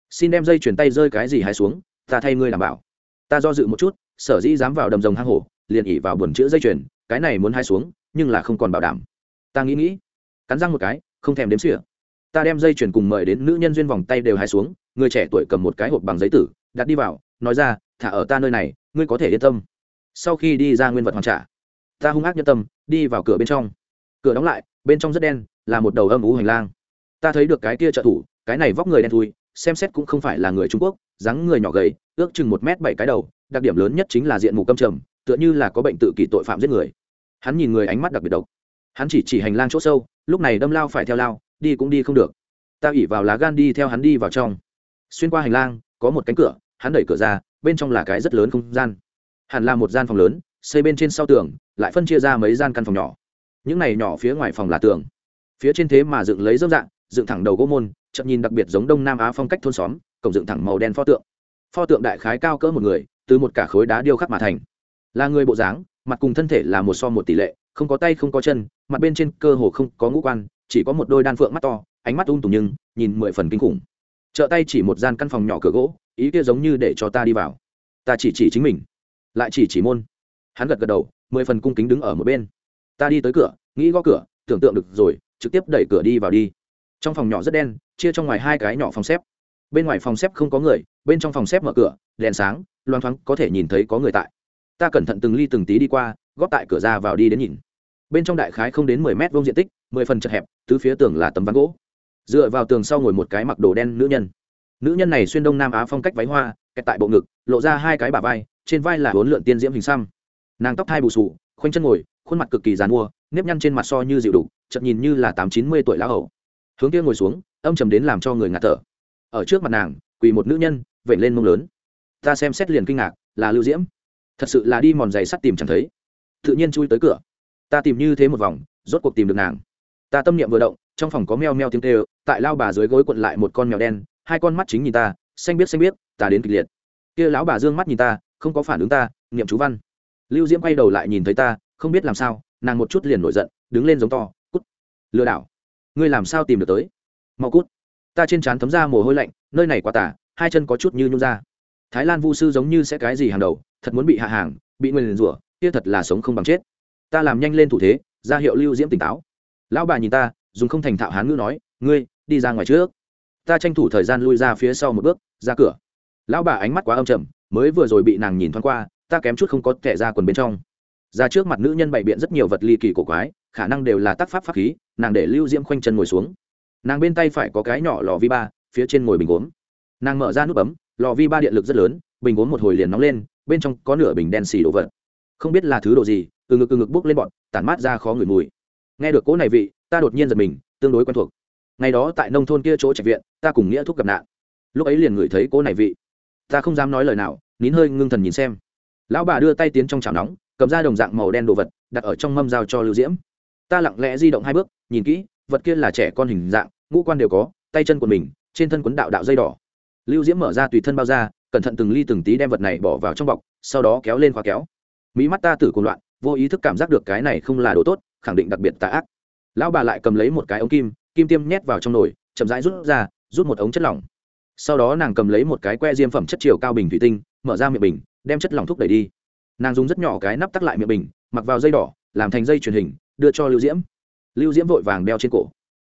Xin đem dây chuyển tay rơi cái gì hay xuống, ta thay ngươi đảm bảo. Ta do dự một chút, sở dĩ dám vào đầm rồng hang hổ, liền ỉ vào buồn chữ dây chuyền, cái này muốn hai xuống, nhưng là không còn bảo đảm. Ta nghĩ nghĩ, cắn răng một cái, không thèm đếm xỉa. Ta đem dây chuyền cùng mời đến nữ nhân duyên vòng tay đều hai xuống, người trẻ tuổi cầm một cái hộp bằng giấy tử, đặt đi vào, nói ra, thả ở ta nơi này, ngươi có thể yên tâm. Sau khi đi ra nguyên vật hoàn trả, ta hung ác nhân tâm, đi vào cửa bên trong cửa đóng lại, bên trong rất đen, là một đầu âm ú hành lang. Ta thấy được cái kia trợ thủ, cái này vóc người đen thui, xem xét cũng không phải là người trung quốc, dáng người nhỏ gầy, ước chừng một m bảy cái đầu, đặc điểm lớn nhất chính là diện mù câm trầm, tựa như là có bệnh tự kỷ tội phạm giết người. Hắn nhìn người ánh mắt đặc biệt độc. Hắn chỉ chỉ hành lang chỗ sâu, lúc này đâm lao phải theo lao, đi cũng đi không được. Ta ỉ vào lá gan đi theo hắn đi vào trong. Xuyên qua hành lang, có một cánh cửa, hắn đẩy cửa ra, bên trong là cái rất lớn không gian. Hẳn là một gian phòng lớn, xây bên trên sau tường, lại phân chia ra mấy gian căn phòng nhỏ những này nhỏ phía ngoài phòng là tường. Phía trên thế mà dựng lấy dâm dạng, dựng thẳng đầu gỗ môn, chậm nhìn đặc biệt giống đông nam á phong cách thôn xóm, cổng dựng thẳng màu đen pho tượng. Pho tượng đại khái cao cỡ một người, từ một cả khối đá điêu khắc mà thành. Là người bộ dáng, mặt cùng thân thể là một so một tỷ lệ, không có tay không có chân, mặt bên trên cơ hồ không có ngũ quan, chỉ có một đôi đan phượng mắt to, ánh mắt ung tùng nhưng, nhìn mười phần kinh khủng. Trợ tay chỉ một gian căn phòng nhỏ cửa gỗ, ý kia giống như để cho ta đi vào. Ta chỉ chỉ chính mình, lại chỉ chỉ môn. Hắn gật gật đầu, mười phần cung kính đứng ở một bên ta đi tới cửa, nghĩ gõ cửa, tưởng tượng được rồi, trực tiếp đẩy cửa đi vào đi. Trong phòng nhỏ rất đen, chia trong ngoài hai cái nhỏ phòng xếp. Bên ngoài phòng xếp không có người, bên trong phòng xếp mở cửa, đèn sáng, loang thoáng có thể nhìn thấy có người tại. Ta cẩn thận từng ly từng tí đi qua, góp tại cửa ra vào đi đến nhìn. Bên trong đại khái không đến mười mét vuông diện tích, mười phần chật hẹp, tứ phía tường là tấm ván gỗ. Dựa vào tường sau ngồi một cái mặc đồ đen nữ nhân. Nữ nhân này xuyên đông nam á phong cách váy hoa, kẹt tại bộ ngực, lộ ra hai cái bà vai, trên vai là bốn lượn tiên diễm hình xăm. Nàng tóc hai bù sù, khoanh chân ngồi khuôn mặt cực kỳ dàn mua, nếp nhăn trên mặt so như dịu đục chậm nhìn như là tám chín mươi tuổi lão hầu. Hướng kia ngồi xuống, âm trầm đến làm cho người ngạt thở. Ở trước mặt nàng, quỳ một nữ nhân vẩy lên mông lớn. Ta xem xét liền kinh ngạc, là lưu diễm. Thật sự là đi mòn giày sắt tìm chẳng thấy. Tự nhiên chui tới cửa. Ta tìm như thế một vòng, rốt cuộc tìm được nàng. Ta tâm niệm vừa động, trong phòng có meo meo tiếng tê tại lao bà dưới gối quận lại một con mèo đen, hai con mắt chính nhìn ta, xanh biết xanh biết, ta đến kịch liệt. Kia lão bà dương mắt nhìn ta, không có phản ứng ta, niệm chú văn. Lưu diễm quay đầu lại nhìn thấy ta không biết làm sao, nàng một chút liền nổi giận, đứng lên giống to, cút, lừa đảo. Ngươi làm sao tìm được tới? Mau cút. Ta trên trán thấm ra mồ hôi lạnh, nơi này quá tả hai chân có chút như nhung ra. Thái lan vu sư giống như sẽ cái gì hàng đầu, thật muốn bị hạ hàng, bị người liền rủa, kia thật là sống không bằng chết. Ta làm nhanh lên thủ thế, ra hiệu lưu diễm tỉnh táo. Lão bà nhìn ta, dùng không thành thạo hán ngữ nói, ngươi, đi ra ngoài trước. Ta tranh thủ thời gian lui ra phía sau một bước, ra cửa. Lão bà ánh mắt quá âm trầm, mới vừa rồi bị nàng nhìn thoáng qua, ta kém chút không có kẻ ra quần bên trong ra trước mặt nữ nhân bày biện rất nhiều vật ly kỳ cổ quái, khả năng đều là tác pháp pháp khí, nàng để lưu diễm khoanh chân ngồi xuống. Nàng bên tay phải có cái nhỏ lò vi ba, phía trên ngồi bình gốm. Nàng mở ra nút bấm, lò vi ba điện lực rất lớn, bình gốm một hồi liền nóng lên, bên trong có nửa bình đen xì đồ vật. Không biết là thứ đồ gì, từ ngực từ ngực bốc lên bọn, tản mát ra khó ngửi mùi. Nghe được cỗ này vị, ta đột nhiên giật mình, tương đối quen thuộc. Ngày đó tại nông thôn kia chỗ trạch viện, ta cùng nghĩa thúc gặp nạn. Lúc ấy liền ngửi thấy cỗ này vị. Ta không dám nói lời nào, nín hơi ngưng thần nhìn xem. Lão bà đưa tay tiến trong chảo nóng cầm ra đồng dạng màu đen đồ vật, đặt ở trong mâm dao cho lưu diễm. Ta lặng lẽ di động hai bước, nhìn kỹ, vật kia là trẻ con hình dạng, ngũ quan đều có, tay chân của mình, trên thân quấn đạo đạo dây đỏ. Lưu diễm mở ra tùy thân bao ra cẩn thận từng ly từng tí đem vật này bỏ vào trong bọc, sau đó kéo lên khóa kéo. Mỹ mắt ta tử cùng loạn, vô ý thức cảm giác được cái này không là đồ tốt, khẳng định đặc biệt tà ác. Lão bà lại cầm lấy một cái ống kim kim tiêm nhét vào trong nồi, chậm rãi rút ra, rút một ống chất lỏng. Sau đó nàng cầm lấy một cái que diêm phẩm chất chiều cao bình thủy tinh, mở ra miệng bình, đem chất lỏng thuốc đẩy đi nàng dùng rất nhỏ cái nắp tắc lại miệng bình, mặc vào dây đỏ, làm thành dây truyền hình, đưa cho lưu diễm. Lưu diễm vội vàng đeo trên cổ.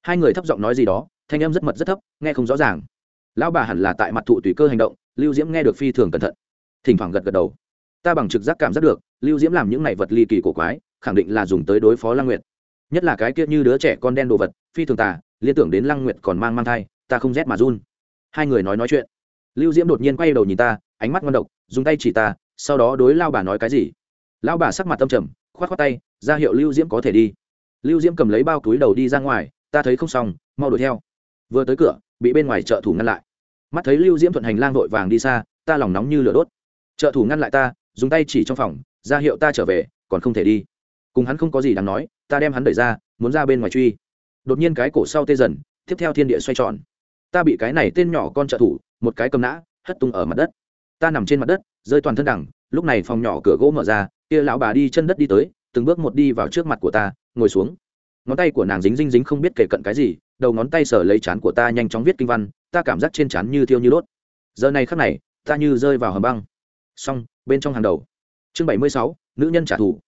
Hai người thấp giọng nói gì đó, thanh âm rất mật rất thấp, nghe không rõ ràng. Lão bà hẳn là tại mặt thụ tùy cơ hành động, lưu diễm nghe được phi thường cẩn thận. Thỉnh thoảng gật gật đầu. Ta bằng trực giác cảm giác được, lưu diễm làm những này vật ly kỳ cổ quái, khẳng định là dùng tới đối phó lăng nguyệt. Nhất là cái kia như đứa trẻ con đen đồ vật, phi thường tà, liên tưởng đến lăng nguyệt còn mang mang thai, ta không rét mà run. Hai người nói nói chuyện. Lưu diễm đột nhiên quay đầu nhìn ta, ánh mắt ngon độc, dùng tay chỉ ta sau đó đối lao bà nói cái gì? Lao bà sắc mặt tâm trầm k h o á t k h o á t tay, ra hiệu lưu diễm có thể đi. Lưu diễm cầm lấy bao túi đầu đi ra ngoài, ta thấy không xong, mau đuổi theo. Vừa tới cửa, bị bên ngoài trợ thủ ngăn lại. Mắt thấy lưu diễm thuận hành lang vội vàng đi xa, ta lòng nóng như lửa đốt. Trợ thủ ngăn lại ta, dùng tay chỉ trong phòng, ra hiệu ta trở về, còn không thể đi. Cùng hắn không có gì đáng nói, ta đem hắn đẩy ra, muốn ra bên ngoài truy. Đột nhiên cái cổ sau tê dần, tiếp theo thiên địa xoay tròn. Ta bị cái này tên nhỏ con trợ thủ, một cái cầm nã, hất tung ở mặt đất. Ta nằm trên mặt đất rơi toàn thân đẳng lúc này phòng nhỏ cửa gỗ mở ra, kia lão bà đi chân đất đi tới, từng bước một đi vào trước mặt của ta, ngồi xuống. Ngón tay của nàng dính dính dính không biết kể cận cái gì, đầu ngón tay sở lấy chán của ta nhanh chóng viết kinh văn, ta cảm giác trên chán như thiêu như đốt. Giờ này khắc này, ta như rơi vào hầm băng. Xong, bên trong hàng đầu. Chương bảy mươi sáu, nữ nhân trả thù.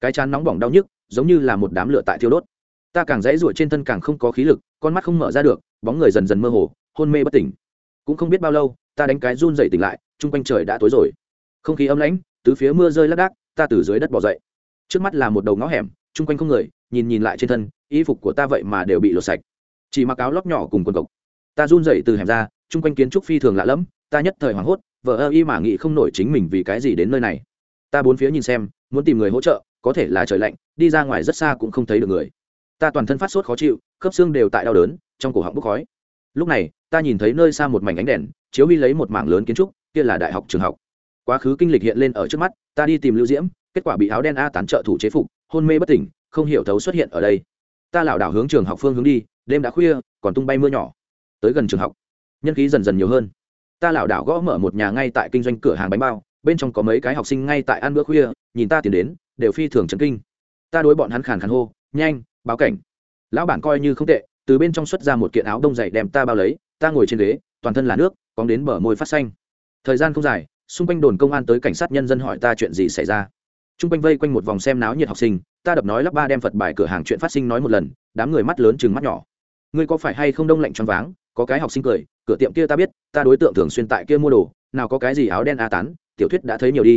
Cái chán nóng bỏng đau nhức, giống như là một đám lửa tại thiêu đốt. Ta càng dãy ruổi trên thân càng không có khí lực, con mắt không mở ra được, bóng người dần dần mơ hồ, hôn mê bất tỉnh. Cũng không biết bao lâu, ta đánh cái run dậy tỉnh lại, chung quanh trời đã tối rồi không khí ấm lãnh, tứ phía mưa rơi lác đác, ta từ dưới đất bỏ dậy. Trước mắt là một đầu ngõ hẻm, chung quanh không người, nhìn nhìn lại trên thân, y phục của ta vậy mà đều bị lột sạch. Chỉ mặc áo lóc nhỏ cùng quần cộc. Ta run dậy từ hẻm ra, chung quanh kiến trúc phi thường lạ lẫm, ta nhất thời hoảng hốt vợ ơ y mà nghĩ không nổi chính mình vì cái gì đến nơi này. Ta bốn phía nhìn xem, muốn tìm người hỗ trợ, có thể là trời lạnh, đi ra ngoài rất xa cũng không thấy được người. Ta toàn thân phát sốt khó chịu, khớp xương đều tại đau đớn, trong cổ họng bốc khói. Lúc này, ta nhìn thấy nơi xa một mảnh ánh đèn, chiếu huy lấy một mảng lớn kiến trúc, kia là đại học trường học quá khứ kinh lịch hiện lên ở trước mắt, ta đi tìm lưu diễm, kết quả bị áo đen a tán trợ thủ chế phục, hôn mê bất tỉnh, không hiểu thấu xuất hiện ở đây. Ta lảo đảo hướng trường học phương hướng đi, đêm đã khuya, còn tung bay mưa nhỏ. Tới gần trường học, nhân khí dần dần nhiều hơn. Ta lảo đảo gõ mở một nhà ngay tại kinh doanh cửa hàng bánh bao, bên trong có mấy cái học sinh ngay tại ăn bữa khuya, nhìn ta tiến đến, đều phi thường chấn kinh. Ta đối bọn hắn khàn khàn hô, nhanh, báo cảnh. Lão bản coi như không tệ, từ bên trong xuất ra một kiện áo đông dày đem ta bao lấy, ta ngồi trên ghế, toàn thân là nước, cóng đến bờ môi phát xanh. Thời gian không dài xung quanh đồn công an tới cảnh sát nhân dân hỏi ta chuyện gì xảy ra. T r u n g quanh vây quanh một vòng xem náo nhiệt học sinh, ta đập nói lắp ba đem phật bài cửa hàng chuyện phát sinh nói một lần, đám người mắt lớn chừng mắt nhỏ. Ngươi có phải hay không đông lạnh choáng váng? Có cái học sinh cười, cửa tiệm kia ta biết, ta đối tượng thường xuyên tại kia mua đồ, nào có cái gì áo đen a tán, tiểu thuyết đã thấy nhiều đi.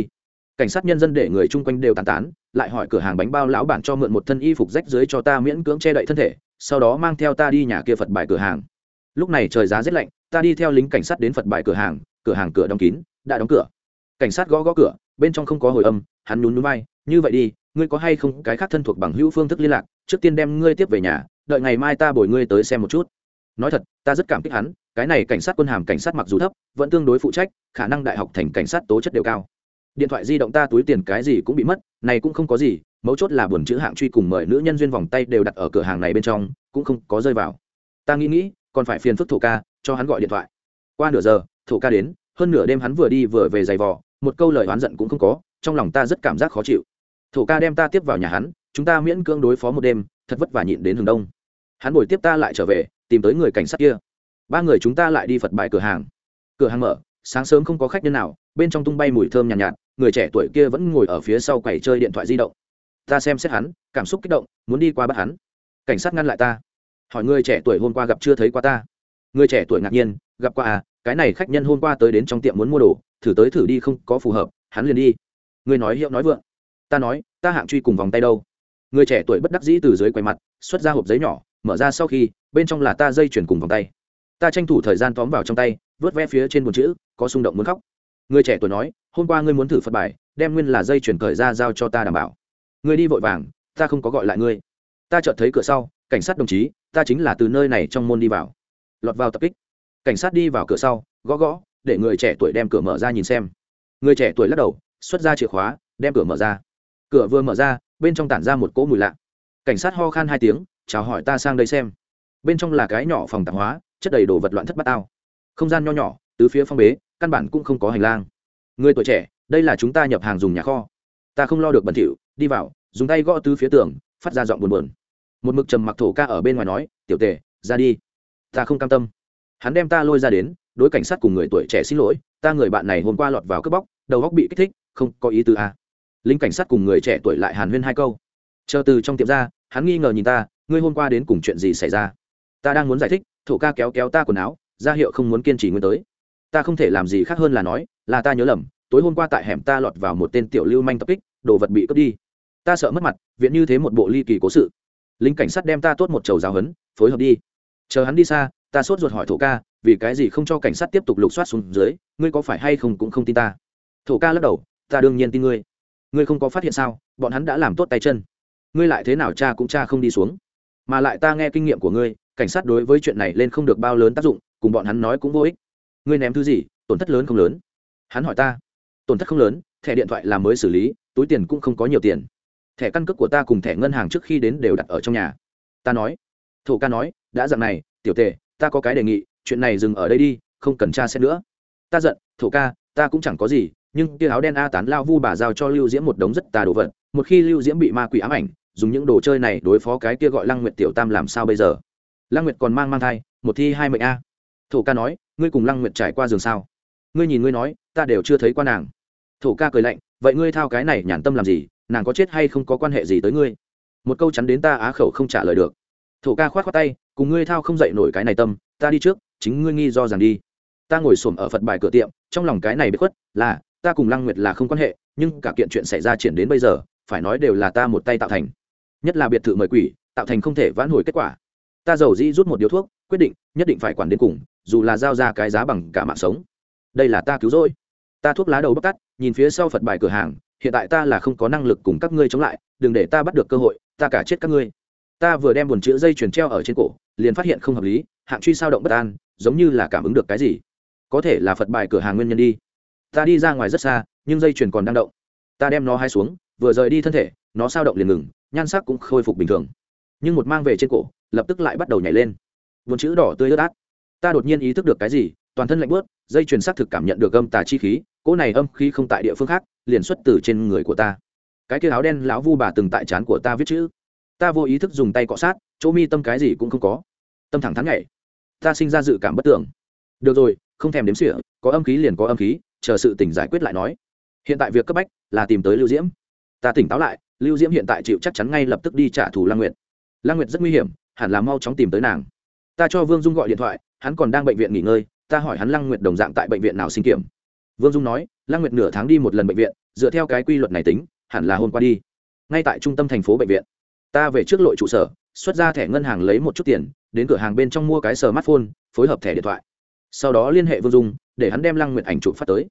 Cảnh sát nhân dân để người chung quanh đều tàn tán, lại hỏi cửa hàng bánh bao lão bản cho mượn một thân y phục rách dưới cho ta miễn cưỡng che đậy thân thể, sau đó mang theo ta đi nhà kia phật bài cửa hàng. Lúc này trời giá rất lạnh, ta đi theo lính cảnh sát đến phật bài cửa hàng cửa hàng cửa đóng kín đã đóng cửa. Cảnh sát gõ gõ cửa, bên trong không có hồi âm, hắn nhún núi bay như vậy đi, ngươi có hay không cái khác thân thuộc bằng hữu phương thức liên lạc, trước tiên đem ngươi tiếp về nhà, đợi ngày mai ta bồi ngươi tới xem một chút. Nói thật, ta rất cảm kích hắn, cái này cảnh sát quân hàm cảnh sát mặc dù thấp, vẫn tương đối phụ trách, khả năng đại học thành cảnh sát tố chất đều cao. Điện thoại di động ta túi tiền cái gì cũng bị mất, này cũng không có gì, mấu chốt là buồn chữ hạng truy cùng mời nữ nhân duyên vòng tay đều đặt ở cửa hàng này bên trong, cũng không có rơi vào. Ta nghĩ nghĩ, còn phải phiền phức thổ ca, cho hắn gọi điện thoại. Qua nửa giờ, thổ ca đến hơn nửa đêm hắn vừa đi vừa về giày vò một câu lời oán giận cũng không có trong lòng ta rất cảm giác khó chịu. Thổ ca đem ta tiếp vào nhà hắn chúng ta miễn cưỡng đối phó một đêm thật vất vả nhịn đến hừng đông. Hắn buổi tiếp ta lại trở về tìm tới người cảnh sát kia. Ba người chúng ta lại đi phật bài cửa hàng. Cửa hàng mở sáng sớm không có khách nhân nào bên trong tung bay mùi thơm nhàn nhạt, nhạt người trẻ tuổi kia vẫn ngồi ở phía sau quầy chơi điện thoại di động. Ta xem xét hắn cảm xúc kích động muốn đi qua bắt hắn. Cảnh sát ngăn lại ta. Hỏi người trẻ tuổi hôm qua gặp chưa thấy qua ta? Người trẻ tuổi ngạc nhiên gặp qua à? Cái này khách nhân hôm qua tới đến trong tiệm muốn mua đồ, thử tới thử đi không có phù hợp, hắn liền đi. Người nói hiệu nói vượng. Ta nói, ta hạng truy cùng vòng tay đâu? Người trẻ tuổi bất đắc dĩ từ dưới quầy mặt, xuất ra hộp giấy nhỏ, mở ra sau khi, bên trong là ta dây chuyển cùng vòng tay. Ta tranh thủ thời gian tóm vào trong tay, vớt ve phía trên một chữ, có xung động muốn khóc. Người trẻ tuổi nói, hôm qua ngươi muốn thử phật bài, đem nguyên là dây chuyển thời ra giao cho ta đảm bảo. Ngươi đi vội vàng, ta không có gọi lại ngươi. Ta chợt thấy cửa sau, cảnh sát đồng chí, ta chính là từ nơi này trong môn đi vào. Lọt vào tập kích cảnh sát đi vào cửa sau, gõ gõ, để người trẻ tuổi đem cửa mở ra nhìn xem. Người trẻ tuổi lắc đầu, xuất ra chìa khóa, đem cửa mở ra. Cửa vừa mở ra, bên trong tản ra một cỗ mùi lạ. Cảnh sát ho khan hai tiếng, chào hỏi ta sang đây xem. Bên trong là cái nhỏ phòng tạp hóa, chất đầy đồ vật loạn thất bát ao. Không gian nho nhỏ, tứ phía phong bế, căn bản cũng không có hành lang. Người tuổi trẻ, đây là chúng ta nhập hàng dùng nhà kho. Ta không lo được bẩn thỉu, đi vào, dùng tay gõ tứ phía tường, phát ra giọng buồn buồn. Một mực trầm mặc thổ ca ở bên ngoài nói, tiểu tề, ra đi. Ta không cam tâm hắn đem ta lôi ra đến, đối cảnh sát cùng người tuổi trẻ xin lỗi, ta người bạn này hôm qua lọt vào cướp bóc, đầu góc bị kích thích, không có ý tư à. lính cảnh sát cùng người trẻ tuổi lại hàn huyên hai câu. Chờ từ trong tiệm ra, hắn nghi ngờ nhìn ta, ngươi hôm qua đến cùng chuyện gì xảy ra? Ta đang muốn giải thích, thổ ca kéo kéo ta quần áo, ra hiệu không muốn kiên trì nguyên tới. Ta không thể làm gì khác hơn là nói, là ta nhớ lầm, tối hôm qua tại hẻm ta lọt vào một tên tiểu lưu manh tập kích, đồ vật bị cướp đi. Ta sợ mất mặt, viện như thế một bộ ly kỳ cố sự. Lính cảnh sát đem ta tốt một chầu giáo hấn phối hợp đi. Chờ hắn đi xa ta sốt ruột hỏi thổ ca, vì cái gì không cho cảnh sát tiếp tục lục soát xuống dưới, ngươi có phải hay không cũng không tin ta? Thổ ca lắc đầu, ta đương nhiên tin ngươi. Ngươi không có phát hiện sao, bọn hắn đã làm tốt tay chân. Ngươi lại thế nào cha cũng cha không đi xuống. Mà lại ta nghe kinh nghiệm của ngươi, cảnh sát đối với chuyện này lên không được bao lớn tác dụng, cùng bọn hắn nói cũng vô ích. Ngươi ném thứ gì, tổn thất lớn không lớn? Hắn hỏi ta. Tổn thất không lớn, thẻ điện thoại làm mới xử lý, túi tiền cũng không có nhiều tiền. Thẻ căn cước của ta cùng thẻ ngân hàng trước khi đến đều đặt ở trong nhà. Ta nói. Thổ ca nói, đã dặn này, tiểu tề ta có cái đề nghị, chuyện này dừng ở đây đi, không cần tra xét nữa. Ta giận, thổ ca, ta cũng chẳng có gì, nhưng kia áo đen a tán lao vu bà giao cho lưu diễm một đống rất tà đồ vật, một khi lưu diễm bị ma quỷ ám ảnh, dùng những đồ chơi này đối phó cái kia gọi lăng nguyệt tiểu tam làm sao bây giờ? Lăng nguyệt còn mang mang thai, một thi hai mệnh a. Thổ ca nói, ngươi cùng lăng nguyệt trải qua giường sao? Ngươi nhìn ngươi nói, ta đều chưa thấy qua nàng. Thổ ca cười lạnh, vậy ngươi thao cái này nhàn tâm làm gì, nàng có chết hay không có quan hệ gì tới ngươi? Một câu chắn đến ta á khẩu không trả lời được thổ ca khoát khoát tay, cùng ngươi thao không dậy nổi cái này tâm, ta đi trước, chính ngươi nghi do rằng đi. Ta ngồi xổm ở phật bài cửa tiệm, trong lòng cái này bị khuất, là, ta cùng lăng nguyệt là không quan hệ, nhưng cả kiện chuyện xảy ra triển đến bây giờ, phải nói đều là ta một tay tạo thành. Nhất là biệt thự mời quỷ, tạo thành không thể vãn hồi kết quả. Ta giàu dĩ rút một điếu thuốc, quyết định, nhất định phải quản đến cùng, dù là giao ra cái giá bằng cả mạng sống. Đây là ta cứu rỗi. Ta thuốc lá đầu bóc tắt, nhìn phía sau phật bài cửa hàng, hiện tại ta là không có năng lực cùng các ngươi chống lại, đừng để ta bắt được cơ hội, ta cả chết các ngươi ta vừa đem buồn chữ dây chuyền treo ở trên cổ, liền phát hiện không hợp lý, hạng truy sao động bất an, giống như là cảm ứng được cái gì. Có thể là phật bài cửa hàng nguyên nhân đi. Ta đi ra ngoài rất xa, nhưng dây chuyền còn đang động. Ta đem nó hai xuống, vừa rời đi thân thể, nó sao động liền ngừng, nhan sắc cũng khôi phục bình thường. Nhưng một mang về trên cổ, lập tức lại bắt đầu nhảy lên. Buồn chữ đỏ tươi ướt át. Ta đột nhiên ý thức được cái gì, toàn thân lạnh bớt dây chuyền xác thực cảm nhận được âm tà chi khí, cỗ này âm khí không tại địa phương khác, liền xuất từ trên người của ta. Cái kia áo đen lão vu bà từng tại trán của ta viết chữ ta vô ý thức dùng tay cọ sát, chỗ mi tâm cái gì cũng không có. Tâm thẳng thắn nhảy. Ta sinh ra dự cảm bất tưởng được rồi, không thèm đếm xỉa, có âm khí liền có âm khí, chờ sự tỉnh giải quyết lại nói. Hiện tại việc cấp bách là tìm tới lưu diễm. Ta tỉnh táo lại, lưu diễm hiện tại chịu chắc chắn ngay lập tức đi trả thù lang nguyệt. Lang nguyệt rất nguy hiểm, hẳn là mau chóng tìm tới nàng. Ta cho vương dung gọi điện thoại, hắn còn đang bệnh viện nghỉ ngơi, ta hỏi hắn lăng nguyệt đồng dạng tại bệnh viện nào sinh kiểm. Vương dung nói, lăng nguyệt nửa tháng đi một lần bệnh viện, dựa theo cái quy luật này tính, hẳn là hôm qua đi. Ngay tại trung tâm thành phố bệnh viện ta về trước lội trụ sở, xuất ra thẻ ngân hàng lấy một chút tiền, đến cửa hàng bên trong mua cái smartphone, phối hợp thẻ điện thoại. Sau đó liên hệ vương dung, để hắn đem lăng nguyệt ảnh chụp phát tới.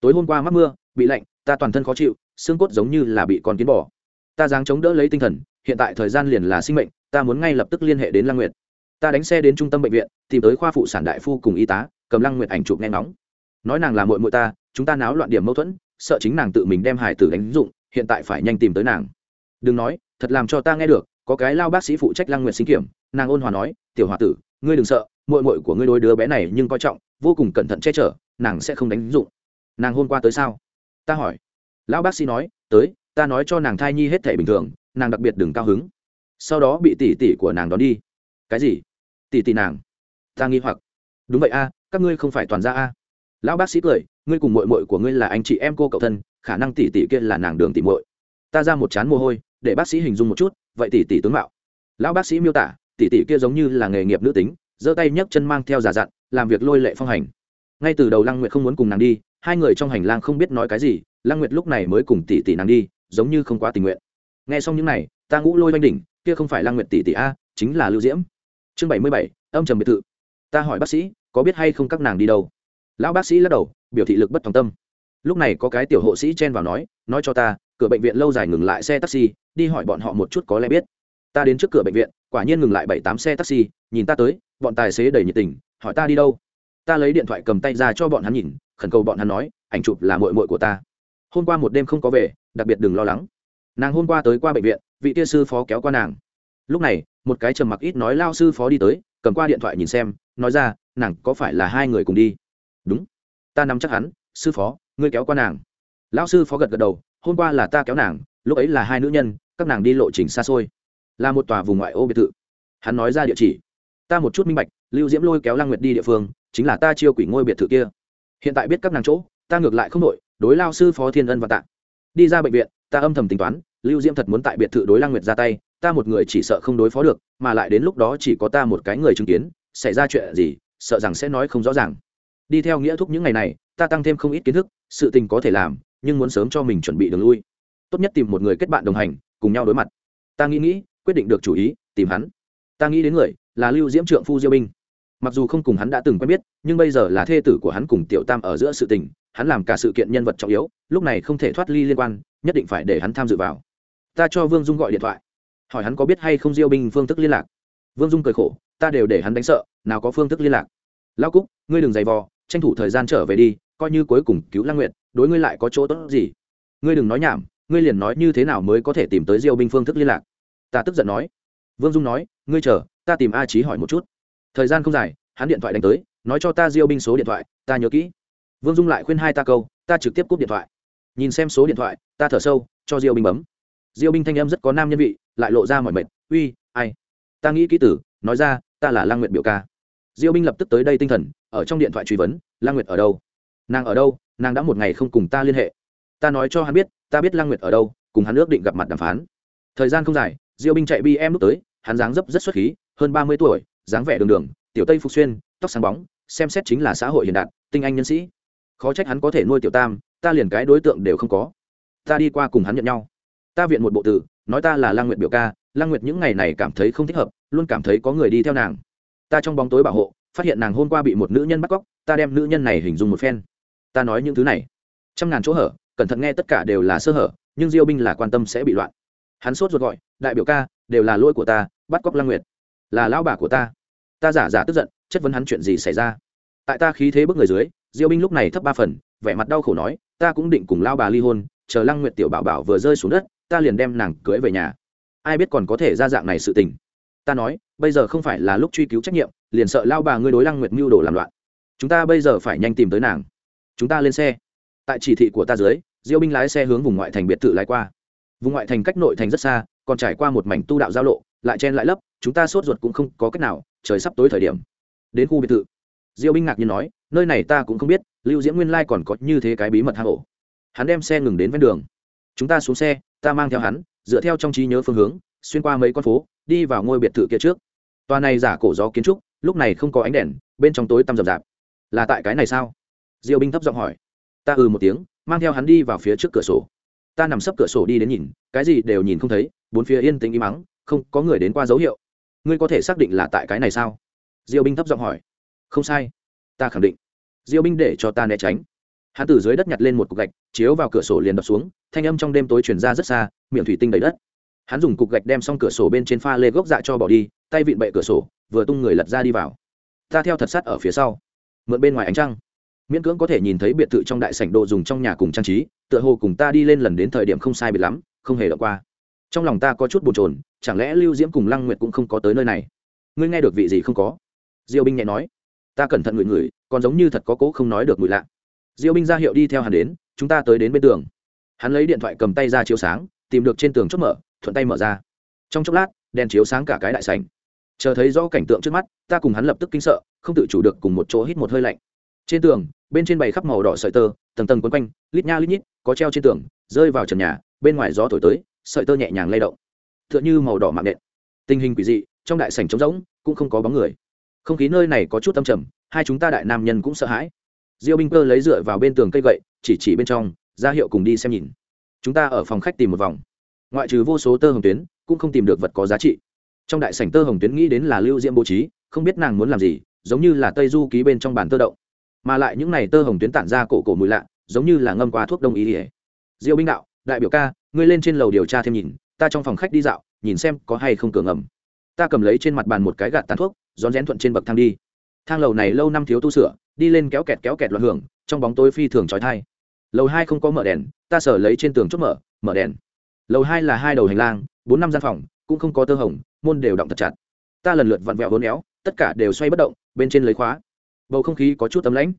Tối hôm qua mắc mưa, bị lạnh, ta toàn thân khó chịu, xương cốt giống như là bị con kiến bỏ ta dáng chống đỡ lấy tinh thần, hiện tại thời gian liền là sinh mệnh, ta muốn ngay lập tức liên hệ đến lăng nguyệt. Ta đánh xe đến trung tâm bệnh viện, tìm tới khoa phụ sản đại phu cùng y tá, cầm lăng nguyệt ảnh chụp nghe nóng nói nàng là mội mội ta, chúng ta náo loạn điểm mâu thuẫn, sợ chính nàng tự mình đem hải tử đánh dụng, hiện tại phải nhanh tìm tới nàng. Đừng nói thật làm cho ta nghe được, có cái lao bác sĩ phụ trách lăng nguyệt sinh kiểm, nàng ôn hòa nói, tiểu h o a tử, ngươi đừng sợ mội mội của ngươi đôi đứa bé này nhưng coi trọng, vô cùng cẩn thận che chở, nàng sẽ không đánh dụng. Nàng hôm qua tới sao? Ta hỏi. Lão bác sĩ nói, tới, ta nói cho nàng thai nhi hết thể bình thường, nàng đặc biệt đừng cao hứng. Sau đó bị tỷ tỷ của nàng đón đi. Cái gì? Tỷ tỷ nàng? Ta nghi hoặc. Đúng vậy a, các ngươi không phải toàn gia a. Lão bác sĩ cười, ngươi cùng mội mội của ngươi là anh chị em cô cậu thân, khả năng tỷ tỷ kia là nàng đường tỷ mội ta ra một chán mồ hôi để bác sĩ hình dung một chút, vậy tỷ tỷ tướng mạo. Lão bác sĩ miêu tả, tỷ tỷ kia giống như là nghề nghiệp nữ tính, giơ tay nhấc chân mang theo giả dặn, làm việc lôi lệ phong hành. Ngay từ đầu lăng nguyệt không muốn cùng nàng đi, hai người trong hành lang không biết nói cái gì, lăng nguyệt lúc này mới cùng tỷ tỷ nàng đi, giống như không quá tình nguyện. Nghe xong những này, ta ngũ lôi oanh đỉnh, kia không phải lăng nguyệt tỷ tỷ a, chính là lưu diễm. Chương bảy mươi bảy, âm trầm biệt thự. Ta hỏi bác sĩ, có biết hay không các nàng đi đâu? Lão bác sĩ lắc đầu, biểu thị lực bất thòng tâm. Lúc này có cái tiểu hộ sĩ chen vào nói nói cho ta, cửa bệnh viện lâu dài ngừng lại xe taxi đi hỏi bọn họ một chút có lẽ biết. Ta đến trước cửa bệnh viện, quả nhiên ngừng lại bảy tám xe taxi, nhìn ta tới, bọn tài xế đầy nhiệt tình, hỏi ta đi đâu. Ta lấy điện thoại cầm tay ra cho bọn hắn nhìn, khẩn cầu bọn hắn nói, ảnh chụp là mội mội của ta. Hôm qua một đêm không có về, đặc biệt đừng lo lắng. Nàng hôm qua tới qua bệnh viện, vị tia sư phó kéo qua nàng. Lúc này, một cái trầm mặc ít nói lao sư phó đi tới, cầm qua điện thoại nhìn xem, nói ra, nàng có phải là hai người cùng đi? Đúng. Ta nắm chắc hắn, sư phó, ngươi kéo qua nàng. Lão sư phó gật gật đầu, hôm qua là ta kéo nàng lúc ấy là hai nữ nhân, các nàng đi lộ trình xa xôi. Là một tòa vùng ngoại ô biệt thự. Hắn nói ra địa chỉ. Ta một chút minh bạch, lưu diễm lôi kéo lăng nguyệt đi địa phương, chính là ta chiêu quỷ ngôi biệt thự kia. Hiện tại biết các nàng chỗ, ta ngược lại không đội đối lao sư phó thiên ân và tạ. Đi ra bệnh viện, ta âm thầm tính toán, lưu diễm thật muốn tại biệt thự đối lăng nguyệt ra tay, ta một người chỉ sợ không đối phó được, mà lại đến lúc đó chỉ có ta một cái người chứng kiến, xảy ra chuyện gì, sợ rằng sẽ nói không rõ ràng. Đi theo nghĩa thúc những ngày này, ta tăng thêm không ít kiến thức, sự tình có thể làm, nhưng muốn sớm cho mình chuẩn bị đường lui tốt nhất tìm một người kết bạn đồng hành, cùng nhau đối mặt. Ta nghĩ nghĩ, quyết định được chủ ý, tìm hắn. Ta nghĩ đến người là lưu diễm trượng phu diêu binh. Mặc dù không cùng hắn đã từng quen biết, nhưng bây giờ là thê tử của hắn cùng tiểu tam ở giữa sự tình, hắn làm cả sự kiện nhân vật trọng yếu, lúc này không thể thoát ly liên quan, nhất định phải để hắn tham dự vào. Ta cho vương dung gọi điện thoại. Hỏi hắn có biết hay không diêu binh phương thức liên lạc. Vương dung cười khổ, ta đều để hắn đánh sợ, nào có phương thức liên lạc. Lao cúc, ngươi đừng giày vò, tranh thủ thời gian trở về đi, coi như cuối cùng cứu lang nguyện đối ngươi lại có chỗ tốt gì? Ngươi đừng nói nhảm ngươi liền nói như thế nào mới có thể tìm tới diêu binh phương thức liên lạc? Ta tức giận nói. Vương dung nói, ngươi chờ, ta tìm a trí hỏi một chút. Thời gian không dài, hắn điện thoại đánh tới, nói cho ta diêu binh số điện thoại, ta nhớ kỹ. Vương dung lại khuyên hai ta câu, ta trực tiếp cúp điện thoại. Nhìn xem số điện thoại, ta thở sâu, cho diêu binh bấm. Diêu binh thanh em rất có nam nhân vị, lại lộ ra mọi mệt, uy, ai? Ta nghĩ kỹ tử, nói ra, ta là lang nguyệt biểu ca. Diêu binh lập tức tới đây tinh thần, ở trong điện thoại truy vấn lang nguyệt ở đâu? Nàng ở đâu? Nàng đã một ngày không cùng ta liên hệ. Ta nói cho hắn biết ta biết lang nguyệt ở đâu, cùng hắn ước định gặp mặt đàm phán. Thời gian không dài, diêu binh chạy bi em lúc tới, hắn dáng dấp rất xuất khí, hơn ba mươi tuổi, dáng vẻ đường đường, tiểu tây phục xuyên, tóc sáng bóng, xem xét chính là xã hội hiện đạt tinh anh nhân sĩ. Khó trách hắn có thể nuôi tiểu tam, ta liền cái đối tượng đều không có. Ta đi qua cùng hắn nhận nhau. Ta viện một bộ tử, nói ta là lang nguyệt biểu ca lang nguyệt những ngày này cảm thấy không thích hợp, luôn cảm thấy có người đi theo nàng. Ta trong bóng tối bảo hộ, phát hiện nàng hôm qua bị một nữ nhân bắt cóc, ta đem nữ nhân này hình dung một phen. Ta nói những thứ này. Trăm ngàn chỗ hở cẩn thận nghe tất cả đều là sơ hở, nhưng diêu binh là quan tâm sẽ bị loạn. Hắn sốt ruột gọi, đại biểu ca, đều là lỗi của ta, bắt cóc lang nguyệt. Là lão bà của ta. Ta giả giả tức giận, chất vấn hắn chuyện gì xảy ra. Tại ta khí thế bước người dưới, diêu binh lúc này thấp ba phần, vẻ mặt đau khổ nói, ta cũng định cùng lao bà ly hôn, chờ lăng nguyệt tiểu bảo bảo vừa rơi xuống đất, ta liền đem nàng cưới về nhà. Ai biết còn có thể ra dạng này sự tình. Ta nói, bây giờ không phải là lúc truy cứu trách nhiệm, liền sợ lao bà ngươi đối lăng nguyệt mưu đồ làm loạn. Chúng ta bây giờ phải nhanh tìm tới nàng. Chúng ta lên xe tại chỉ thị của ta dưới, diêu binh lái xe hướng vùng ngoại thành biệt thự lái qua. Vùng ngoại thành cách nội thành rất xa, còn trải qua một mảnh tu đạo giao lộ, lại chen lại lấp, chúng ta sốt ruột cũng không có cách nào, trời sắp tối thời điểm. Đến khu biệt thự. Diêu binh ngạc nhiên nói, nơi này ta cũng không biết, lưu diễm nguyên lai còn có như thế cái bí mật hang ổ. Hắn đem xe ngừng đến ven đường. Chúng ta xuống xe, ta mang theo hắn, dựa theo trong trí nhớ phương hướng, xuyên qua mấy con phố, đi vào ngôi biệt thự kia trước. Tòa này giả cổ gió kiến trúc, lúc này không có ánh đèn, bên trong tối tăm rậm rạp. Là tại cái này sao? Diêu binh thấp giọng hỏi ta ừ một tiếng, mang theo hắn đi vào phía trước cửa sổ. Ta nằm sấp cửa sổ đi đến nhìn, cái gì đều nhìn không thấy, bốn phía yên tĩnh im mắng không có người đến qua dấu hiệu. Ngươi có thể xác định là tại cái này sao? Diêu binh thấp giọng hỏi. Không sai. Ta khẳng định. Diêu binh để cho ta né tránh. Hắn từ dưới đất nhặt lên một cục gạch, chiếu vào cửa sổ liền đập xuống, thanh âm trong đêm tối chuyển ra rất xa, miệng thủy tinh đầy đất. Hắn dùng cục gạch đem xong cửa sổ bên trên pha lê gốc dạ cho bỏ đi, tay vịn bậy cửa sổ, vừa tung người lật ra đi vào. Ta theo thật sắt ở phía sau. Mượn bên ngoài ánh trăng miễn cưỡng có thể nhìn thấy biệt thự trong đại sảnh đồ dùng trong nhà cùng trang trí, tựa hồ cùng ta đi lên lần đến thời điểm không sai biệt lắm, không hề đọc qua. Trong lòng ta có chút bồn chồn, chẳng lẽ lưu diễm cùng lăng nguyệt cũng không có tới nơi này? Ngươi nghe được vị gì không có? Diêu binh nhẹ nói. Ta cẩn thận ngửi ngửi, còn giống như thật có cố không nói được mùi lạ. Diêu binh ra hiệu đi theo hắn đến, chúng ta tới đến bên tường. Hắn lấy điện thoại cầm tay ra chiếu sáng, tìm được trên tường chốt mở, thuận tay mở ra. Trong chốc lát, đèn chiếu sáng cả cái đại sành chờ thấy rõ cảnh tượng trước mắt, ta cùng hắn lập tức kinh sợ, không tự chủ được cùng một chỗ hít một hơi lạnh. Trên tường bên trên bày khắp màu đỏ sợi tơ, tầng tầng quấn quanh, lít nha lít nhít, có treo trên tường, rơi vào trần nhà, bên ngoài gió thổi tới, sợi tơ nhẹ nhàng lay động. T h ư ợ n h ư màu đỏ mạng nện. Tình hình quỷ dị, trong đại sảnh trống rỗng, cũng không có bóng người. Không khí nơi này có chút tâm trầm, hai chúng ta đại nam nhân cũng sợ hãi. Diêu binh cơ lấy dựa vào bên tường cây gậy, chỉ chỉ bên trong, ra hiệu cùng đi xem nhìn. Chúng ta ở phòng khách tìm một vòng. Ngoại trừ vô số tơ hồng tuyến, cũng không tìm được vật có giá trị. Trong đại sảnh tơ hồng tuyến nghĩ đến là lưu diễm bố trí, không biết nàng muốn làm gì, giống như là tây du ký bên trong bàn tơ động mà lại những này tơ hồng tuyến tản ra cổ cổ mùi lạ, giống như là ngâm qua thuốc đông y ỉa. Diêu binh đạo, đại biểu ca, ngươi lên trên lầu điều tra thêm nhìn, ta trong phòng khách đi dạo, nhìn xem có hay không cửa ngầm. Ta cầm lấy trên mặt bàn một cái gạt tàn thuốc, rón rén thuận trên bậc thang đi. Thang lầu này lâu năm thiếu tu sửa, đi lên kéo kẹt kéo kẹt loạn hưởng, trong bóng tối phi thường trói thai lầu hai không có mở đèn, ta sở lấy trên tường chốt mở mở đèn. Lầu hai là hai đầu hành lang, bốn năm gian phòng, cũng không có tơ hồng, môn đều động thật chặt. Ta lần lượt vặn vẹo hôn éo tất cả đều xoay bất động, bên trên lấy khóa bầu không khí có chút tấm lãnh.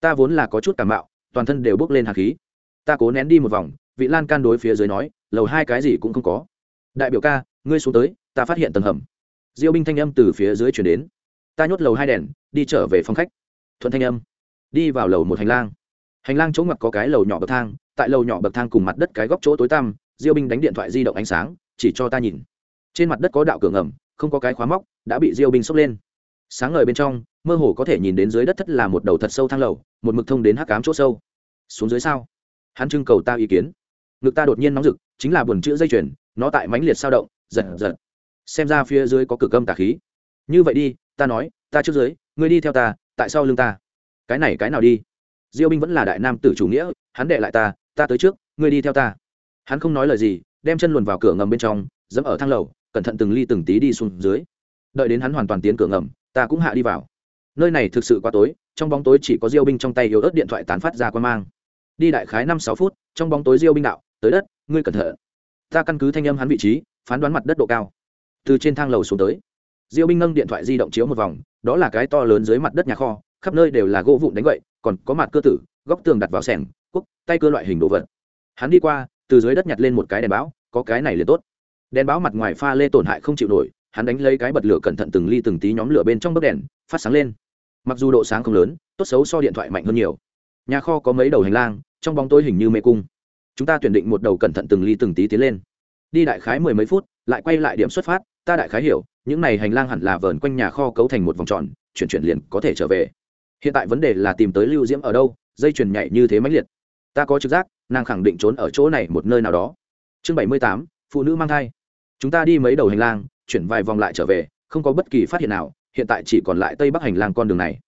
Ta vốn là có chút cảm mạo, toàn thân đều bốc lên hạt khí. Ta cố nén đi một vòng, vị lan can đối phía dưới nói, lầu hai cái gì cũng không có. Đại biểu ca, ngươi xuống tới, ta phát hiện tầng hầm. Diêu binh thanh âm từ phía dưới chuyển đến. Ta nhốt lầu hai đèn, đi trở về phòng khách. Thuận thanh âm. Đi vào lầu một hành lang. Hành lang chỗ ngặt có cái lầu nhỏ bậc thang, tại lầu nhỏ bậc thang cùng mặt đất cái góc chỗ tối tăm, diêu binh đánh điện thoại di động ánh sáng, chỉ cho ta nhìn. Trên mặt đất có đạo cửa ngầm, không có cái khóa móc, đã bị diêu binh xốc lên sáng ngời bên trong, mơ hồ có thể nhìn đến dưới đất thất là một đầu thật sâu thang lầu, một mực thông đến hắc cám chỗ sâu. Xuống dưới sao? Hắn trưng cầu ta ý kiến. Ngực ta đột nhiên nóng rực, chính là buồn chữ dây chuyền, nó tại mãnh liệt sao động, giật giật. Xem ra phía dưới có cực âm tà khí. Như vậy đi, ta nói, ta trước dưới, ngươi đi theo ta, tại sao lưng ta. Cái này cái nào đi? Diêu binh vẫn là đại nam tử chủ nghĩa, hắn đệ lại ta ta tới trước, ngươi đi theo ta. Hắn không nói lời gì, đem chân luồn vào cửa ngầm bên trong, dẫm ở thang lầu, cẩn thận từng ly từng tí đi xuống dưới. Đợi đến hắn hoàn toàn tiến cửa ngầm ta cũng hạ đi vào. Nơi này thực sự quá tối, trong bóng tối chỉ có diêu binh trong tay yếu ớt điện thoại tán phát ra quan mang. Đi đại khái năm sáu phút, trong bóng tối diêu binh đạo, tới đất, ngươi cẩn thận. Ta căn cứ thanh âm hắn vị trí, phán đoán mặt đất độ cao. Từ trên thang lầu xuống tới, diêu binh nâng điện thoại di động chiếu một vòng, đó là cái to lớn dưới mặt đất nhà kho, khắp nơi đều là gỗ vụn đánh vậy còn có mặt cơ tử, góc tường đặt vào sẻng quốc tay cơ loại hình đồ vật. Hắn đi qua, từ dưới đất nhặt lên một cái đèn báo, có cái này liền tốt. Đèn báo mặt ngoài pha lê tổn hại không chịu nổi hắn đánh lấy cái bật lửa cẩn thận từng ly từng tí nhóm lửa bên trong bấc đèn, phát sáng lên. Mặc dù độ sáng không lớn, tốt xấu so điện thoại mạnh hơn nhiều. Nhà kho có mấy đầu hành lang, trong bóng tối hình như mê cung. Chúng ta tuyển định một đầu cẩn thận từng ly từng tí tiến lên. Đi đại khái mười mấy phút, lại quay lại điểm xuất phát, ta đại khái hiểu, những này hành lang hẳn là vờn quanh nhà kho cấu thành một vòng tròn, chuyển chuyển liền có thể trở về. Hiện tại vấn đề là tìm tới lưu diễm ở đâu, dây chuyền nhảy như thế mãnh liệt. Ta có trực giác, nàng khẳng định trốn ở chỗ này một nơi nào đó. Chương bảy mươi tám, phụ nữ mang thai. Chúng ta đi mấy đầu hành lang chuyển vài vòng lại trở về, không có bất kỳ phát hiện nào, hiện tại chỉ còn lại tây bắc hành lang con đường này.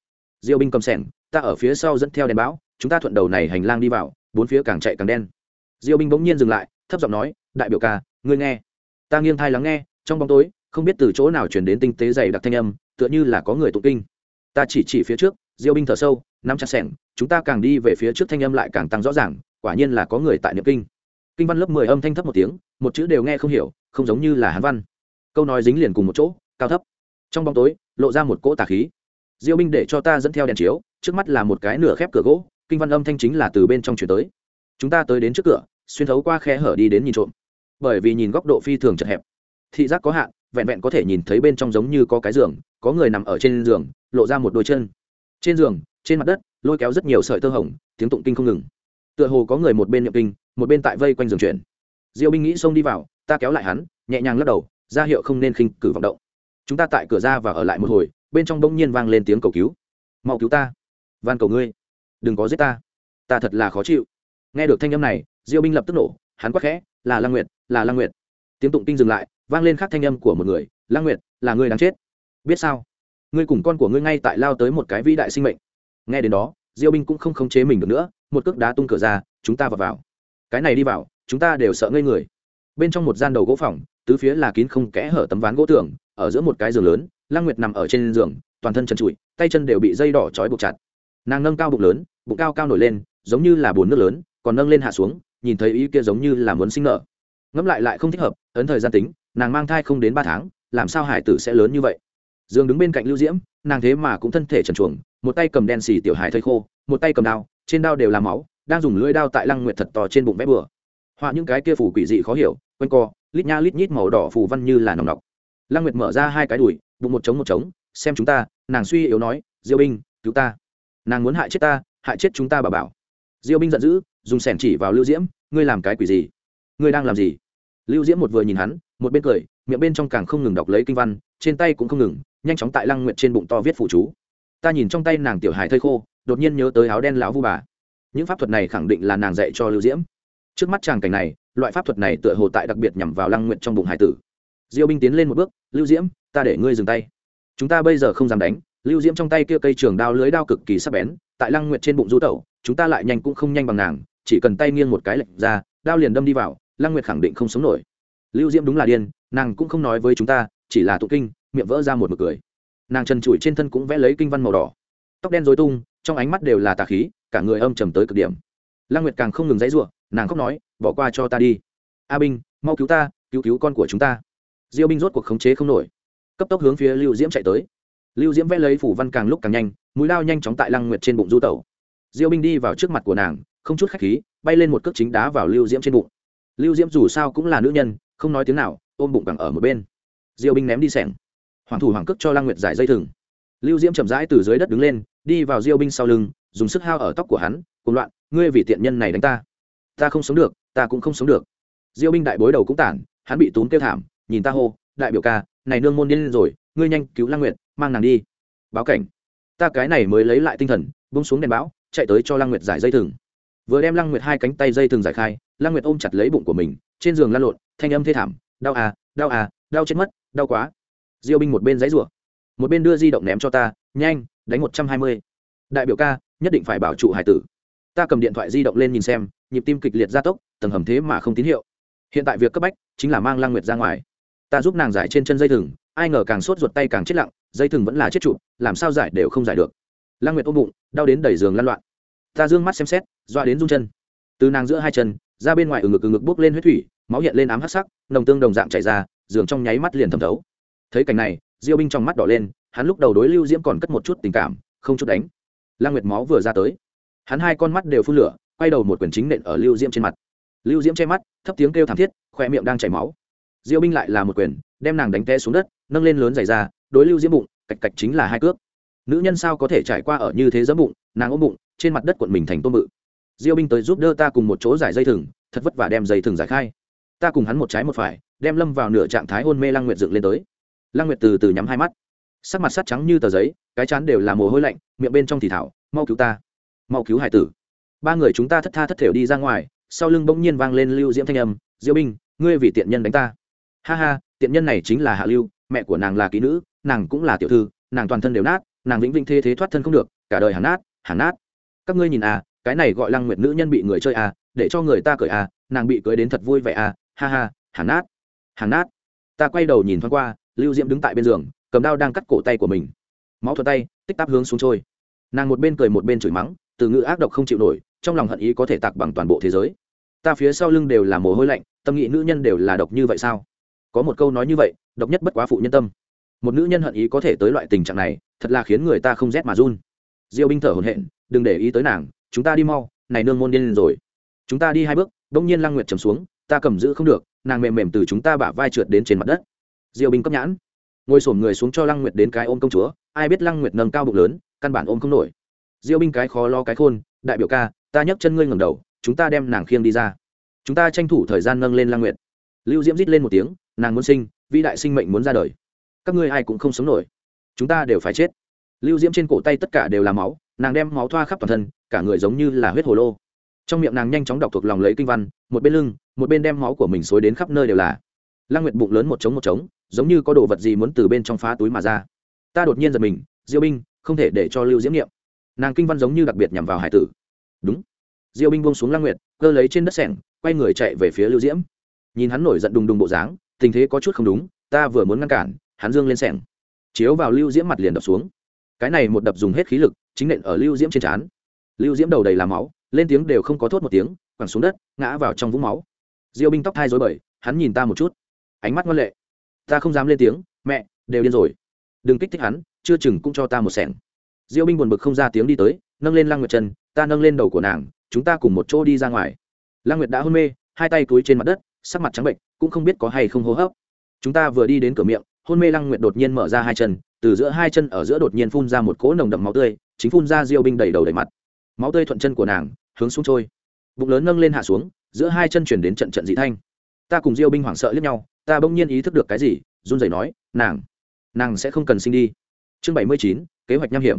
Diêu binh cầm sẻng, ta ở phía sau dẫn theo đèn bão chúng ta thuận đầu này hành lang đi vào, bốn phía càng chạy càng đen. Diêu binh bỗng nhiên dừng lại, thấp giọng nói, đại biểu ca, ngươi nghe. Ta nghiêng thai lắng nghe, trong bóng tối, không biết từ chỗ nào chuyển đến tinh tế dày đặc thanh âm, tựa như là có người tụng kinh. Ta chỉ chỉ phía trước, diêu binh thở sâu, nắm chặt sẻng, chúng ta càng đi về phía trước thanh âm lại càng tăng rõ ràng, quả nhiên là có người tại niệm kinh. Kinh văn lớp mười âm thanh thấp một tiếng, một chữ đều nghe không hiểu, không giống như là hán văn câu nói dính liền cùng một chỗ, cao thấp. Trong bóng tối, lộ ra một cỗ tà khí. Diêu binh để cho ta dẫn theo đèn chiếu, trước mắt là một cái nửa khép cửa gỗ, kinh văn âm thanh chính là từ bên trong chuyển tới. Chúng ta tới đến trước cửa, xuyên thấu qua khe hở đi đến nhìn trộm. Bởi vì nhìn góc độ phi thường chật hẹp. Thị giác có hạn, vẹn vẹn có thể nhìn thấy bên trong giống như có cái giường, có người nằm ở trên giường, lộ ra một đôi chân. Trên giường, trên mặt đất, lôi kéo rất nhiều sợi tơ hồng, tiếng tụng kinh không ngừng. Tựa hồ có người một bên niệm kinh, một bên tại vây quanh giường chuyển. Diêu binh nghĩ xông đi vào, ta kéo lại hắn, nhẹ nhàng lắc đầu ra hiệu không nên khinh cử vọng động. Chúng ta tại cửa ra và ở lại một hồi, bên trong bỗng nhiên vang lên tiếng cầu cứu. Mau cứu ta. Van cầu ngươi. Đừng có giết ta. Ta thật là khó chịu. Nghe được thanh âm này, diêu binh lập tức nổ, hắn quắc khẽ, là lang nguyệt, là lang nguyệt. Tiếng tụng kinh dừng lại, vang lên khác thanh âm của một người lang nguyệt, là người đáng chết. Biết sao? Ngươi cùng con của ngươi ngay tại lao tới một cái vĩ đại sinh mệnh. Nghe đến đó, diêu binh cũng không khống chế mình được nữa, một cước đá tung cửa ra, chúng ta vào vào. Cái này đi vào, chúng ta đều sợ ngây người. Bên trong một gian đầu gỗ phòng tứ phía là kín không kẽ hở tấm ván gỗ tường, ở giữa một cái giường lớn lang nguyệt nằm ở trên giường, toàn thân trần trụi, tay chân đều bị dây đỏ trói buộc chặt. Nàng nâng cao bụng lớn, bụng cao cao nổi lên, giống như là bồn nước lớn, còn nâng lên hạ xuống, nhìn thấy ý kia giống như là muốn sinh nở. Ngẫm lại lại không thích hợp, ấn thời gian tính, nàng mang thai không đến ba tháng, làm sao hải tử sẽ lớn như vậy? Dương đứng bên cạnh lưu diễm, nàng thế mà cũng thân thể trần chuồng một tay cầm đen xì tiểu hải thây khô, một tay cầm đao, trên đao đều là máu, đang dùng lưỡi đao tại lăng nguyệt thật to trên bụng vẽ bừa. Họa những cái kia phủ quỷ dị khó hiểu, quanh co lít nha lít nhít màu đỏ phủ văn như là nòng nọc. Lăng nguyệt mở ra hai cái đùi, bụng một trống một trống, xem chúng ta, nàng suy yếu nói, diêu binh, cứu ta. Nàng muốn hại chết ta, hại chết chúng ta bà bảo. Diêu binh giận dữ, dùng sẻn chỉ vào lưu diễm, ngươi làm cái quỷ gì? Ngươi đang làm gì? Lưu diễm một vừa nhìn hắn, một bên cười, miệng bên trong càng không ngừng đọc lấy kinh văn, trên tay cũng không ngừng, nhanh chóng tại lăng nguyệt trên bụng to viết phụ chú. Ta nhìn trong tay nàng tiểu hài thơi khô, đột nhiên nhớ tới áo đen lão vu bà. Những pháp thuật này khẳng định là nàng dạy cho lưu diễm. Trước mắt chàng cảnh này loại pháp thuật này tựa hồ tại đặc biệt nhằm vào lăng nguyện trong bụng hải tử. Diêu binh tiến lên một bước, lưu diễm, ta để ngươi dừng tay. Chúng ta bây giờ không dám đánh. Lưu diễm trong tay kia cây trường đao lưới đao cực kỳ sắc bén, tại lăng nguyện trên bụng du tẩu, chúng ta lại nhanh cũng không nhanh bằng nàng, chỉ cần tay nghiêng một cái lệnh ra, đao liền đâm đi vào, lăng nguyệt khẳng định không sống nổi. Lưu diễm đúng là điên, nàng cũng không nói với chúng ta, chỉ là tụ kinh, miệng vỡ ra một mực cười. Nàng trần trụi trên thân cũng vẽ lấy kinh văn màu đỏ. Tóc đen dối tung, trong ánh mắt đều là tà khí, cả người âm trầm tới cực điểm. Lăng nguyệt càng không ngừng dãy ruộng nàng khóc nói bỏ qua cho ta đi. A binh mau cứu ta, cứu cứu con của chúng ta. Diêu binh rốt cuộc khống chế không nổi. Cấp tốc hướng phía lưu diễm chạy tới. Lưu diễm vẽ lấy phủ văn càng lúc càng nhanh, mũi lao nhanh chóng tại lăng nguyệt trên bụng du tẩu. Diêu binh đi vào trước mặt của nàng, không chút khách khí, bay lên một cước chính đá vào lưu diễm trên bụng. Lưu diễm dù sao cũng là nữ nhân, không nói tiếng nào, ôm bụng càng ở một bên. Diêu binh ném đi sẻng. Hoàng thủ hoàng cước cho lăng nguyệt giải dây thừng. Lưu diễm chậm rãi từ dưới đất đứng lên, đi vào diêu binh sau lưng, dùng sức hao ở tóc của hắn cùng loạn, ngươi vì tiện nhân này đánh ta. Ta không sống được ta cũng không sống được. Diêu binh đại bối đầu cũng tản, hắn bị túm kêu thảm, nhìn ta hô, đại biểu ca, này nương môn điên rồi, ngươi nhanh cứu lăng nguyệt, mang nàng đi. Báo cảnh. Ta cái này mới lấy lại tinh thần bung xuống đèn bão chạy tới cho lăng nguyệt giải dây thừng. Vừa đem lăng nguyệt hai cánh tay dây thừng giải khai, lăng nguyệt ôm chặt lấy bụng của mình, trên giường lăn lộn, thanh âm thê thảm, đau à đau à đau chết mất, đau quá. Diêu binh một bên giấy rủa một bên đưa di động ném cho ta, nhanh, đánh một trăm hai mươi. Đại biểu ca, nhất định phải bảo trụ hải tử. Ta cầm điện thoại di động lên nhìn xem, nhịp tim kịch liệt gia tốc tầng hầm thế mà không tín hiệu. Hiện tại việc cấp bách chính là mang lăng nguyệt ra ngoài. Ta giúp nàng giải trên chân dây thừng, ai ngờ càng sốt ruột tay càng chết lặng, dây thừng vẫn là chết trụ làm sao giải đều không giải được. Lăng nguyệt ôm bụng, đau đến đẩy giường lăn loạn. Ta d ư ơ n g mắt xem xét, doa đến rung chân. Từ nàng giữa hai chân, ra bên ngoài ở ngực ừ ngực bốc lên huyết thủy, máu hiện lên ám hắc sắc, nồng tương đồng dạng chảy ra, giường trong nháy mắt liền thẩm thấu. Thấy cảnh này, diêu binh trong mắt đỏ lên, hắn lúc đầu đối lưu diễm còn cất một chút tình cảm, không chút đánh. Lăng nguyệt máu vừa ra tới. Hắn hai con mắt đều phun lửa, quay đầu một quyển chính nện ở lưu diễm trên mặt lưu diễm che mắt, thấp tiếng kêu thảm thiết, khoe miệng đang chảy máu. Diêu binh lại là một quyền, đem nàng đánh té xuống đất, nâng lên lớn dày ra, đối lưu diễm bụng, cạch cạch chính là hai cước. Nữ nhân sao có thể trải qua ở như thế giấm bụng, nàng ôm bụng, trên mặt đất quận mình thành tôm bự. Diêu binh tới giúp đỡ ta cùng một chỗ giải dây thừng, thật vất vả đem dây thừng giải khai. Ta cùng hắn một trái một phải, đem lâm vào nửa trạng thái hôn mê lăng nguyệt dựng lên tới. Lăng nguyệt từ từ nhắm hai mắt. Sắc mặt sắt trắng như tờ giấy, cái chán đều là mồ hôi lạnh, miệng bên trong thì thảo, mau cứu ta, mau cứu hải tử. Ba người chúng ta thất tha thất thểu đi ra ngoài sau lưng bỗng nhiên vang lên lưu diễm thanh âm diễu binh ngươi vì tiện nhân đánh ta. Ha ha, tiện nhân này chính là hạ lưu, mẹ của nàng là kỹ nữ, nàng cũng là tiểu thư, nàng toàn thân đều nát, nàng vĩnh vĩnh thế thế thoát thân không được, cả đời hàng nát hàng nát. Các ngươi nhìn à cái này gọi lăng nguyệt nữ nhân bị người chơi à để cho người ta cười à nàng bị cưới đến thật vui vẻ à ha ha, hàng nát hàng nát. Ta quay đầu nhìn thoáng qua, lưu diễm đứng tại bên giường, cầm đao đang cắt cổ tay của mình. Máu thuật tay, tích tắp hướng xuống trôi. Nàng một bên cười một bên chửi mắng, từ ngữ ác độc không chịu nổi, trong lòng hận ý có thể tạc bằng toàn bộ thế giới ta phía sau lưng đều là mồ hôi lạnh, tâm nghị nữ nhân đều là độc như vậy sao? Có một câu nói như vậy, độc nhất bất quá phụ nhân tâm. Một nữ nhân hận ý có thể tới loại tình trạng này, thật là khiến người ta không rét mà run. Diêu binh thở hồn hện đừng để ý tới nàng, chúng ta đi mau, này nương môn điên lên rồi. Chúng ta đi hai bước đông nhiên lăng nguyệt trầm xuống, ta cầm giữ không được, nàng mềm mềm từ chúng ta bả vai trượt đến trên mặt đất. Diêu binh cấp nhãn, ngồi sổm người xuống cho lăng nguyệt đến cái ôm công chúa, ai biết lăng nguyệt nâng cao bụng lớn, căn bản ôm không nổi. Diêu binh cái khó lo cái khôn, đại biểu ca, ta nhấc chân ngươi ngẩng đầu chúng ta đem nàng khiêng đi ra. Chúng ta tranh thủ thời gian nâng lên lang nguyệt. Lưu diễm rít lên một tiếng, nàng muốn sinh, vĩ đại sinh mệnh muốn ra đời. Các ngươi ai cũng không sống nổi. Chúng ta đều phải chết. Lưu diễm trên cổ tay tất cả đều là máu, nàng đem máu thoa khắp toàn thân, cả người giống như là huyết hồ lô. Trong miệng nàng nhanh chóng đọc thuộc lòng lấy kinh văn, một bên lưng, một bên đem máu của mình xối đến khắp nơi đều là. Lang nguyệt bụng lớn một trống một trống, giống như có đồ vật gì muốn từ bên trong phá túi mà ra. Ta đột nhiên giật mình, diêu binh, không thể để cho lưu diễm nghiệm. Nàng kinh văn giống như đặc biệt nhằm vào hải tử. Đúng diêu binh buông xuống lăng nguyệt, cơ lấy trên đất sẻng, quay người chạy về phía lưu diễm. Nhìn hắn nổi giận đùng đùng bộ dáng, tình thế có chút không đúng, ta vừa muốn ngăn cản, hắn dương lên sẻng. Chiếu vào lưu diễm mặt liền đập xuống. Cái này một đập dùng hết khí lực, chính nện ở lưu diễm trên trán. Lưu diễm đầu đầy làm máu, lên tiếng đều không có thốt một tiếng, quẳng xuống đất, ngã vào trong vũng máu. Diêu binh tóc thai dối bời, hắn nhìn ta một chút. Ánh mắt ngoan lệ. Ta không dám lên tiếng, mẹ, đều điên rồi. Đừng kích thích hắn, chưa chừng cũng cho ta một sẻng. Diêu binh buồn bực không ra tiếng đi tới, nâng lên lăng nguyệt chân, ta nâng lên đầu của nàng chúng ta cùng một chỗ đi ra ngoài. Lăng nguyệt đã hôn mê, hai tay túi trên mặt đất, sắc mặt trắng bệnh, cũng không biết có hay không hô hấp. Chúng ta vừa đi đến cửa miệng, hôn mê lăng nguyệt đột nhiên mở ra hai chân, từ giữa hai chân ở giữa đột nhiên phun ra một cỗ nồng đậm máu tươi, chính phun ra diêu binh đầy đầu đầy mặt. Máu tươi thuận chân của nàng, hướng xuống trôi. Bụng lớn nâng lên hạ xuống, giữa hai chân chuyển đến trận trận dị thanh. Ta cùng diêu binh hoảng sợ lẫn nhau, ta bỗng nhiên ý thức được cái gì, run rẩy nói, nàng nàng sẽ không cần sinh đi. Chương bảy mươi chín, kế hoạch nham hiểm.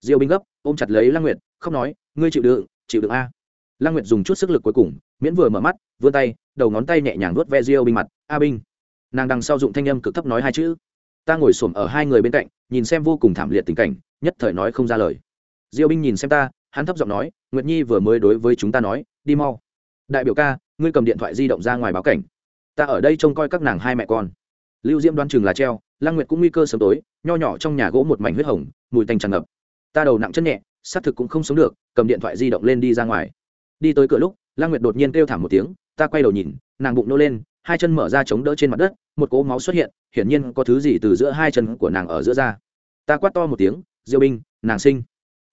Diêu binh gấp, ôm chặt lấy lăng nguyệt không nói, ngươi chịu đựng chịu đựng a. Lăng nguyệt dùng chút sức lực cuối cùng, miễn vừa mở mắt, vươn tay, đầu ngón tay nhẹ nhàng nuốt ve diêu binh mặt, a binh. Nàng đằng sau dụng thanh âm cực thấp nói hai chữ. Ta ngồi xổm ở hai người bên cạnh, nhìn xem vô cùng thảm liệt tình cảnh, nhất thời nói không ra lời. Diêu binh nhìn xem ta, hắn thấp giọng nói, nguyệt nhi vừa mới đối với chúng ta nói, đi mau. Đại biểu ca, ngươi cầm điện thoại di động ra ngoài báo cảnh. Ta ở đây trông coi các nàng hai mẹ con. Lưu diễm đoan chừng là treo, lăng nguyệt cũng nguy cơ sớm tối, nho nhỏ trong nhà gỗ một mảnh huyết hồng, mùi tanh tràn ngập. Ta đầu nặng chân nhẹ xác thực cũng không sống được, cầm điện thoại di động lên đi ra ngoài. Đi tới cửa lúc, lăng nguyệt đột nhiên kêu thảm một tiếng, ta quay đầu nhìn, nàng bụng nô lên, hai chân mở ra chống đỡ trên mặt đất, một cỗ máu xuất hiện, hiển nhiên có thứ gì từ giữa hai chân của nàng ở giữa ra. Ta quát to một tiếng, diêu binh, nàng sinh.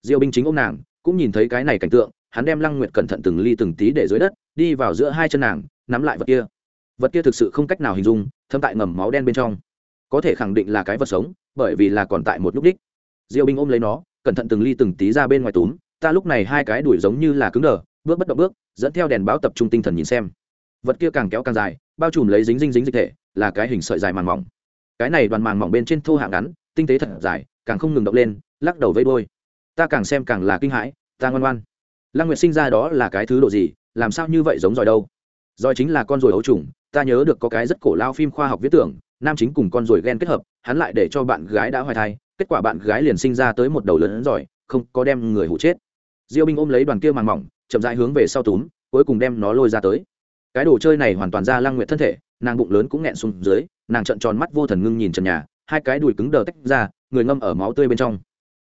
Diêu binh chính ôm nàng, cũng nhìn thấy cái này cảnh tượng, hắn đem lăng nguyệt cẩn thận từng ly từng tí để dưới đất, đi vào giữa hai chân nàng, nắm lại vật kia. Vật kia thực sự không cách nào hình dung thâm tại ngầm máu đen bên trong. Có thể khẳng định là cái vật sống, bởi vì là còn tại một lúc đích. Diêu binh ôm lấy nó cẩn thận từng ly từng tí ra bên ngoài túm, ta lúc này hai cái đuổi giống như là cứng đờ, bước bất động bước, dẫn theo đèn báo tập trung tinh thần nhìn xem. Vật kia càng kéo càng dài, bao trùm lấy dính dính dính dịch thể, là cái hình sợi dài màng mỏng. Cái này đoàn màng mỏng bên trên thô hạng ngắn, tinh tế thật dài, càng không ngừng động lên, lắc đầu vây đôi ta càng xem càng là kinh hãi, ta ngoan ngoan. Lăng nguyệt sinh ra đó là cái thứ độ gì, làm sao như vậy giống giỏi đâu? Giỏi chính là con ruồi ấu trùng, ta nhớ được có cái rất cổ lao phim khoa học viết tưởng, nam chính cùng con ruồi ghen kết hợp, hắn lại để cho bạn gái đã hoài thai kết quả bạn gái liền sinh ra tới một đầu lớn giỏi, không có đem người hụ chết. Diêu binh ôm lấy đoàn kia màng mỏng, chậm rãi hướng về sau túm, cuối cùng đem nó lôi ra tới. Cái đồ chơi này hoàn toàn ra lăng nguyệt thân thể, nàng bụng lớn cũng nghẹn xuống dưới, nàng trợn tròn mắt vô thần ngưng nhìn trần nhà, hai cái đùi cứng đờ tách ra, người ngâm ở máu tươi bên trong.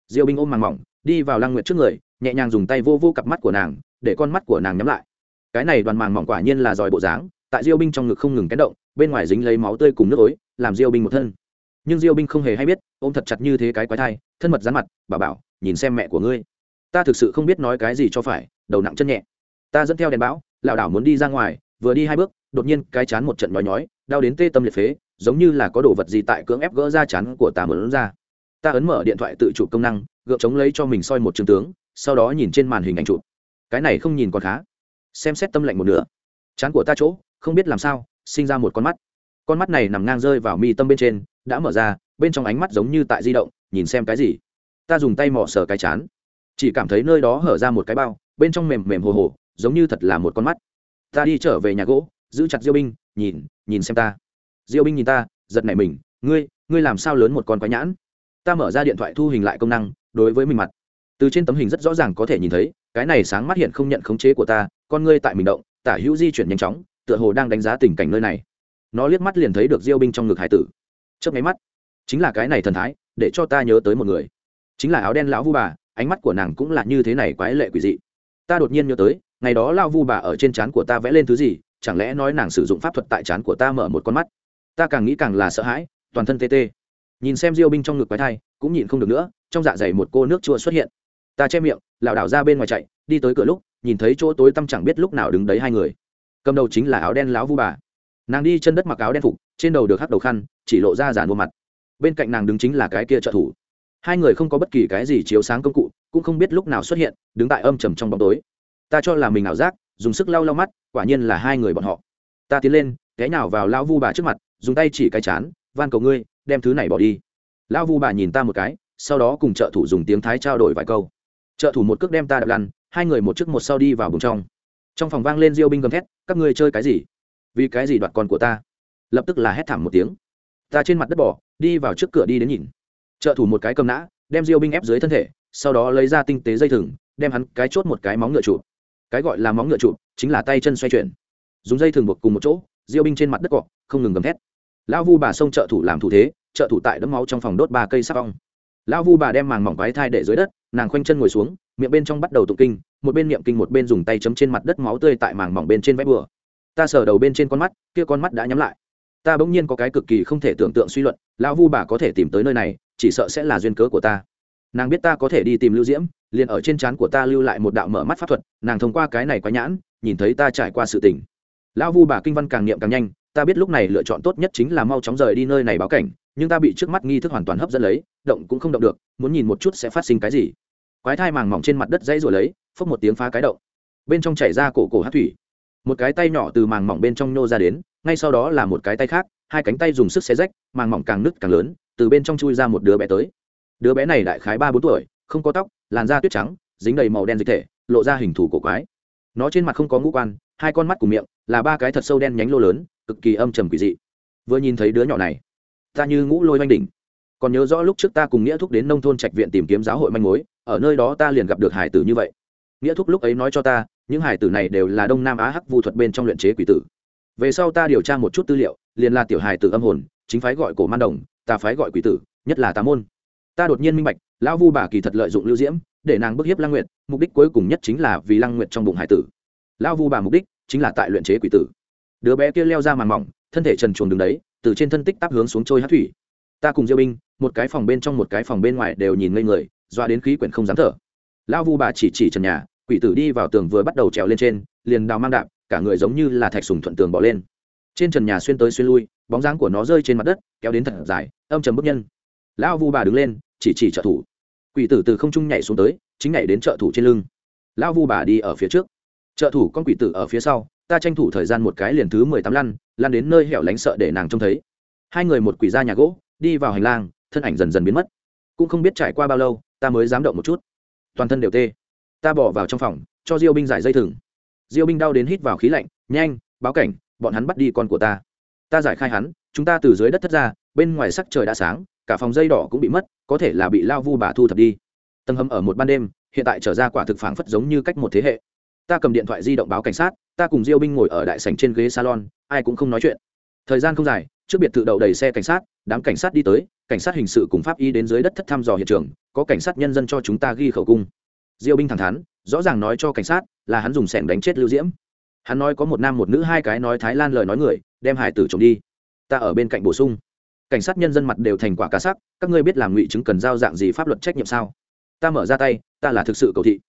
Diêu binh ôm màng mỏng, đi vào lăng nguyệt trước người, nhẹ nhàng dùng tay vô vô cặp mắt của nàng, để con mắt của nàng nhắm lại. Cái này đoàn màng mỏng quả nhiên là giỏi bộ dáng, tại diêu binh trong ngực không ngừng cái động, bên ngoài dính lấy máu tươi cùng nước ối, làm diêu binh một thân nhưng diêu binh không hề hay biết, ôm thật chặt như thế cái quái thai, thân mật rán mặt bà bảo, nhìn xem mẹ của ngươi. Ta thực sự không biết nói cái gì cho phải, đầu nặng chân nhẹ. Ta dẫn theo đèn bão, lảo đảo muốn đi ra ngoài, vừa đi hai bước, đột nhiên cái chán một trận nhói nhói, đau đến tê tâm liệt phế, giống như là có đồ vật gì tại cưỡng ép gỡ ra chán của ta mở ra. Ta ấn mở điện thoại tự chụp công năng, gượng chống lấy cho mình soi một trường tướng, sau đó nhìn trên màn hình ảnh chụp. Cái này không nhìn còn khá. Xem xét tâm lạnh một nửa. Chán của ta chỗ, không biết làm sao, sinh ra một con mắt. Con mắt này nằm ngang rơi vào mi tâm bên trên đã mở ra, bên trong ánh mắt giống như tại di động, nhìn xem cái gì. Ta dùng tay mỏ sờ cái chán. Chỉ cảm thấy nơi đó hở ra một cái bao, bên trong mềm mềm hồ hồ, giống như thật là một con mắt. Ta đi trở về nhà gỗ, giữ chặt diêu binh, nhìn nhìn xem ta. Diêu binh nhìn ta, giật nảy mình, ngươi ngươi làm sao lớn một con quái nhãn? Ta mở ra điện thoại thu hình lại công năng, đối với mình mặt. Từ trên tấm hình rất rõ ràng có thể nhìn thấy, cái này sáng mắt hiện không nhận khống chế của ta, con ngươi tại mình động, tả hữu di chuyển nhanh chóng, tựa hồ đang đánh giá tình cảnh nơi này. Nó liếc mắt liền thấy được diêu binh trong ngực hải tử chớp máy mắt. Chính là cái này thần thái, để cho ta nhớ tới một người. Chính là áo đen lão vu bà, ánh mắt của nàng cũng là như thế này quái lệ quỷ dị. Ta đột nhiên nhớ tới, ngày đó lão vu bà ở trên trán của ta vẽ lên thứ gì, chẳng lẽ nói nàng sử dụng pháp thuật tại trán của ta mở một con mắt? Ta càng nghĩ càng là sợ hãi, toàn thân tê tê. Nhìn xem diêu binh trong ngực quái thai, cũng nhịn không được nữa, trong dạ dày một cô nước chua xuất hiện. Ta che miệng, lảo đảo ra bên ngoài chạy, đi tới cửa lúc, nhìn thấy chỗ tối tăm chẳng biết lúc nào đứng đấy hai người. Cầm đầu chính là áo đen lão vu bà nàng đi chân đất mặc áo đen phục, trên đầu được hắt đầu khăn, chỉ lộ ra giản mua mặt. Bên cạnh nàng đứng chính là cái kia trợ thủ. Hai người không có bất kỳ cái gì chiếu sáng công cụ, cũng không biết lúc nào xuất hiện, đứng tại âm trầm trong bóng tối. Ta cho là mình ảo giác, dùng sức lau lau mắt, quả nhiên là hai người bọn họ. Ta tiến lên ghé nào vào lão vu bà trước mặt, dùng tay chỉ cái chán, van cầu ngươi, đem thứ này bỏ đi. Lão vu bà nhìn ta một cái, sau đó cùng trợ thủ dùng tiếng thái trao đổi vài câu. Trợ thủ một cước đem ta đập lăn, hai người một trước một sau đi vào bùng trong. Trong phòng vang lên diêu binh gầm thét, các ngươi chơi cái gì? Vì cái gì đoạt con của ta? Lập tức là hét thảm một tiếng. Ta trên mặt đất bỏ, đi vào trước cửa đi đến nhìn. Trợ thủ một cái cầm nã, đem diêu binh ép dưới thân thể, sau đó lấy ra tinh tế dây thừng, đem hắn cái chốt một cái móng ngựa trụ cái gọi là móng ngựa trụ chính là tay chân xoay chuyển. Dùng dây thừng buộc cùng một chỗ, diêu binh trên mặt đất cọ, không ngừng gầm thét. Lão vu bà xông trợ thủ làm thủ thế, trợ thủ tại đấm máu trong phòng đốt ba cây sắc ong. Lão vu bà đem màng mỏng váy thai để dưới đất, nàng khoanh chân ngồi xuống, miệng bên trong bắt đầu tụng kinh, một bên niệm kinh một bên dùng tay chấm trên mặt đất máu tươi tại màng mỏng bên trên vách bừa ta sờ đầu bên trên con mắt, kia con mắt đã nhắm lại. Ta bỗng nhiên có cái cực kỳ không thể tưởng tượng suy luận, lão vu bà có thể tìm tới nơi này, chỉ sợ sẽ là duyên cớ của ta. Nàng biết ta có thể đi tìm lưu diễm, liền ở trên trán của ta lưu lại một đạo mở mắt pháp thuật, nàng thông qua cái này quá nhãn, nhìn thấy ta trải qua sự tình. Lão vu bà kinh văn càng niệm càng nhanh, ta biết lúc này lựa chọn tốt nhất chính là mau chóng rời đi nơi này báo cảnh, nhưng ta bị trước mắt nghi thức hoàn toàn hấp dẫn lấy, động cũng không động được, muốn nhìn một chút sẽ phát sinh cái gì. Quái thai màng mỏng trên mặt đất dãy rồi lấy, phốc một tiếng phá cái động. Bên trong chảy ra cổ cổ hát thủy một cái tay nhỏ từ màng mỏng bên trong nhô ra đến, ngay sau đó là một cái tay khác, hai cánh tay dùng sức xé rách, màng mỏng càng nứt càng lớn, từ bên trong chui ra một đứa bé tới. Đứa bé này đại khái ba bốn tuổi, không có tóc, làn da tuyết trắng, dính đầy màu đen dịch thể, lộ ra hình thù cổ quái. Nó trên mặt không có ngũ quan, hai con mắt cùng miệng, là ba cái thật sâu đen nhánh lô lớn, cực kỳ âm trầm quỷ dị. Vừa nhìn thấy đứa nhỏ này, ta như ngũ lôi oanh đỉnh. Còn nhớ rõ lúc trước ta cùng nghĩa thúc đến nông thôn trạch viện tìm kiếm giáo hội manh mối, ở nơi đó ta liền gặp được hải tử như vậy. Nghĩa thúc lúc ấy nói cho ta những hải tử này đều là đông nam á hắc vu thuật bên trong luyện chế quỷ tử. Về sau ta điều tra một chút tư liệu, liền là tiểu hải tử âm hồn, chính phái gọi cổ man đồng, ta phái gọi quỷ tử, nhất là tà môn. Ta đột nhiên minh bạch, lão vu bà kỳ thật lợi dụng lưu diễm, để nàng bức hiếp lăng nguyệt, mục đích cuối cùng nhất chính là vì lăng nguyệt trong bụng hải tử. Lão vu bà mục đích chính là tại luyện chế quỷ tử. Đứa bé kia leo ra màn mỏng, thân thể trần chuồng đứng đấy, từ trên thân tích tắp hướng xuống trôi hát thủy. Ta cùng diêu binh, một cái phòng bên trong một cái phòng bên ngoài đều nhìn ngây người doa đến khí quyển không dám thở. Lão vu bà chỉ chỉ trần nhà quỷ tử đi vào tường vừa bắt đầu trèo lên trên, liền đào mang đạp, cả người giống như là thạch sùng thuận tường bỏ lên. Trên trần nhà xuyên tới xuyên lui, bóng dáng của nó rơi trên mặt đất, kéo đến thật dài, âm trầm bức nhân. Lão vu bà đứng lên, chỉ chỉ trợ thủ. Quỷ tử từ không trung nhảy xuống tới, chính nhảy đến trợ thủ trên lưng. Lão vu bà đi ở phía trước. Trợ thủ con quỷ tử ở phía sau, ta tranh thủ thời gian một cái liền thứ mười tám lăn lăn đến nơi hẻo lánh sợ để nàng trông thấy. Hai người một quỷ ra nhà gỗ, đi vào hành lang, thân ảnh dần dần biến mất. Cũng không biết trải qua bao lâu, ta mới dám động một chút. Toàn thân đều tê ta bỏ vào trong phòng, cho diêu binh giải dây thừng. Diêu binh đau đến hít vào khí lạnh, nhanh, báo cảnh, bọn hắn bắt đi con của ta. Ta giải khai hắn, chúng ta từ dưới đất thất ra, bên ngoài sắc trời đã sáng, cả phòng dây đỏ cũng bị mất, có thể là bị lao vu bà thu thập đi. Tầng hầm ở một ban đêm, hiện tại trở ra quả thực phảng phất giống như cách một thế hệ. Ta cầm điện thoại di động báo cảnh sát, ta cùng diêu binh ngồi ở đại sảnh trên ghế salon, ai cũng không nói chuyện. Thời gian không dài, trước biệt thự đậu đầy xe cảnh sát, đám cảnh sát đi tới, cảnh sát hình sự cùng pháp y đến dưới đất thất thăm dò hiện trường, có cảnh sát nhân dân cho chúng ta ghi khẩu cung diêu binh thẳng thắn, rõ ràng nói cho cảnh sát là hắn dùng sẻng đánh chết lưu diễm. Hắn nói có một nam một nữ hai cái nói thái lan lời nói người, đem hải tử trộm đi. Ta ở bên cạnh bổ sung. Cảnh sát nhân dân mặt đều thành quả cá sắc, các ngươi biết làm ngụy chứng cần giao dạng gì pháp luật trách nhiệm sao? Ta mở ra tay, ta là thực sự cầu thị.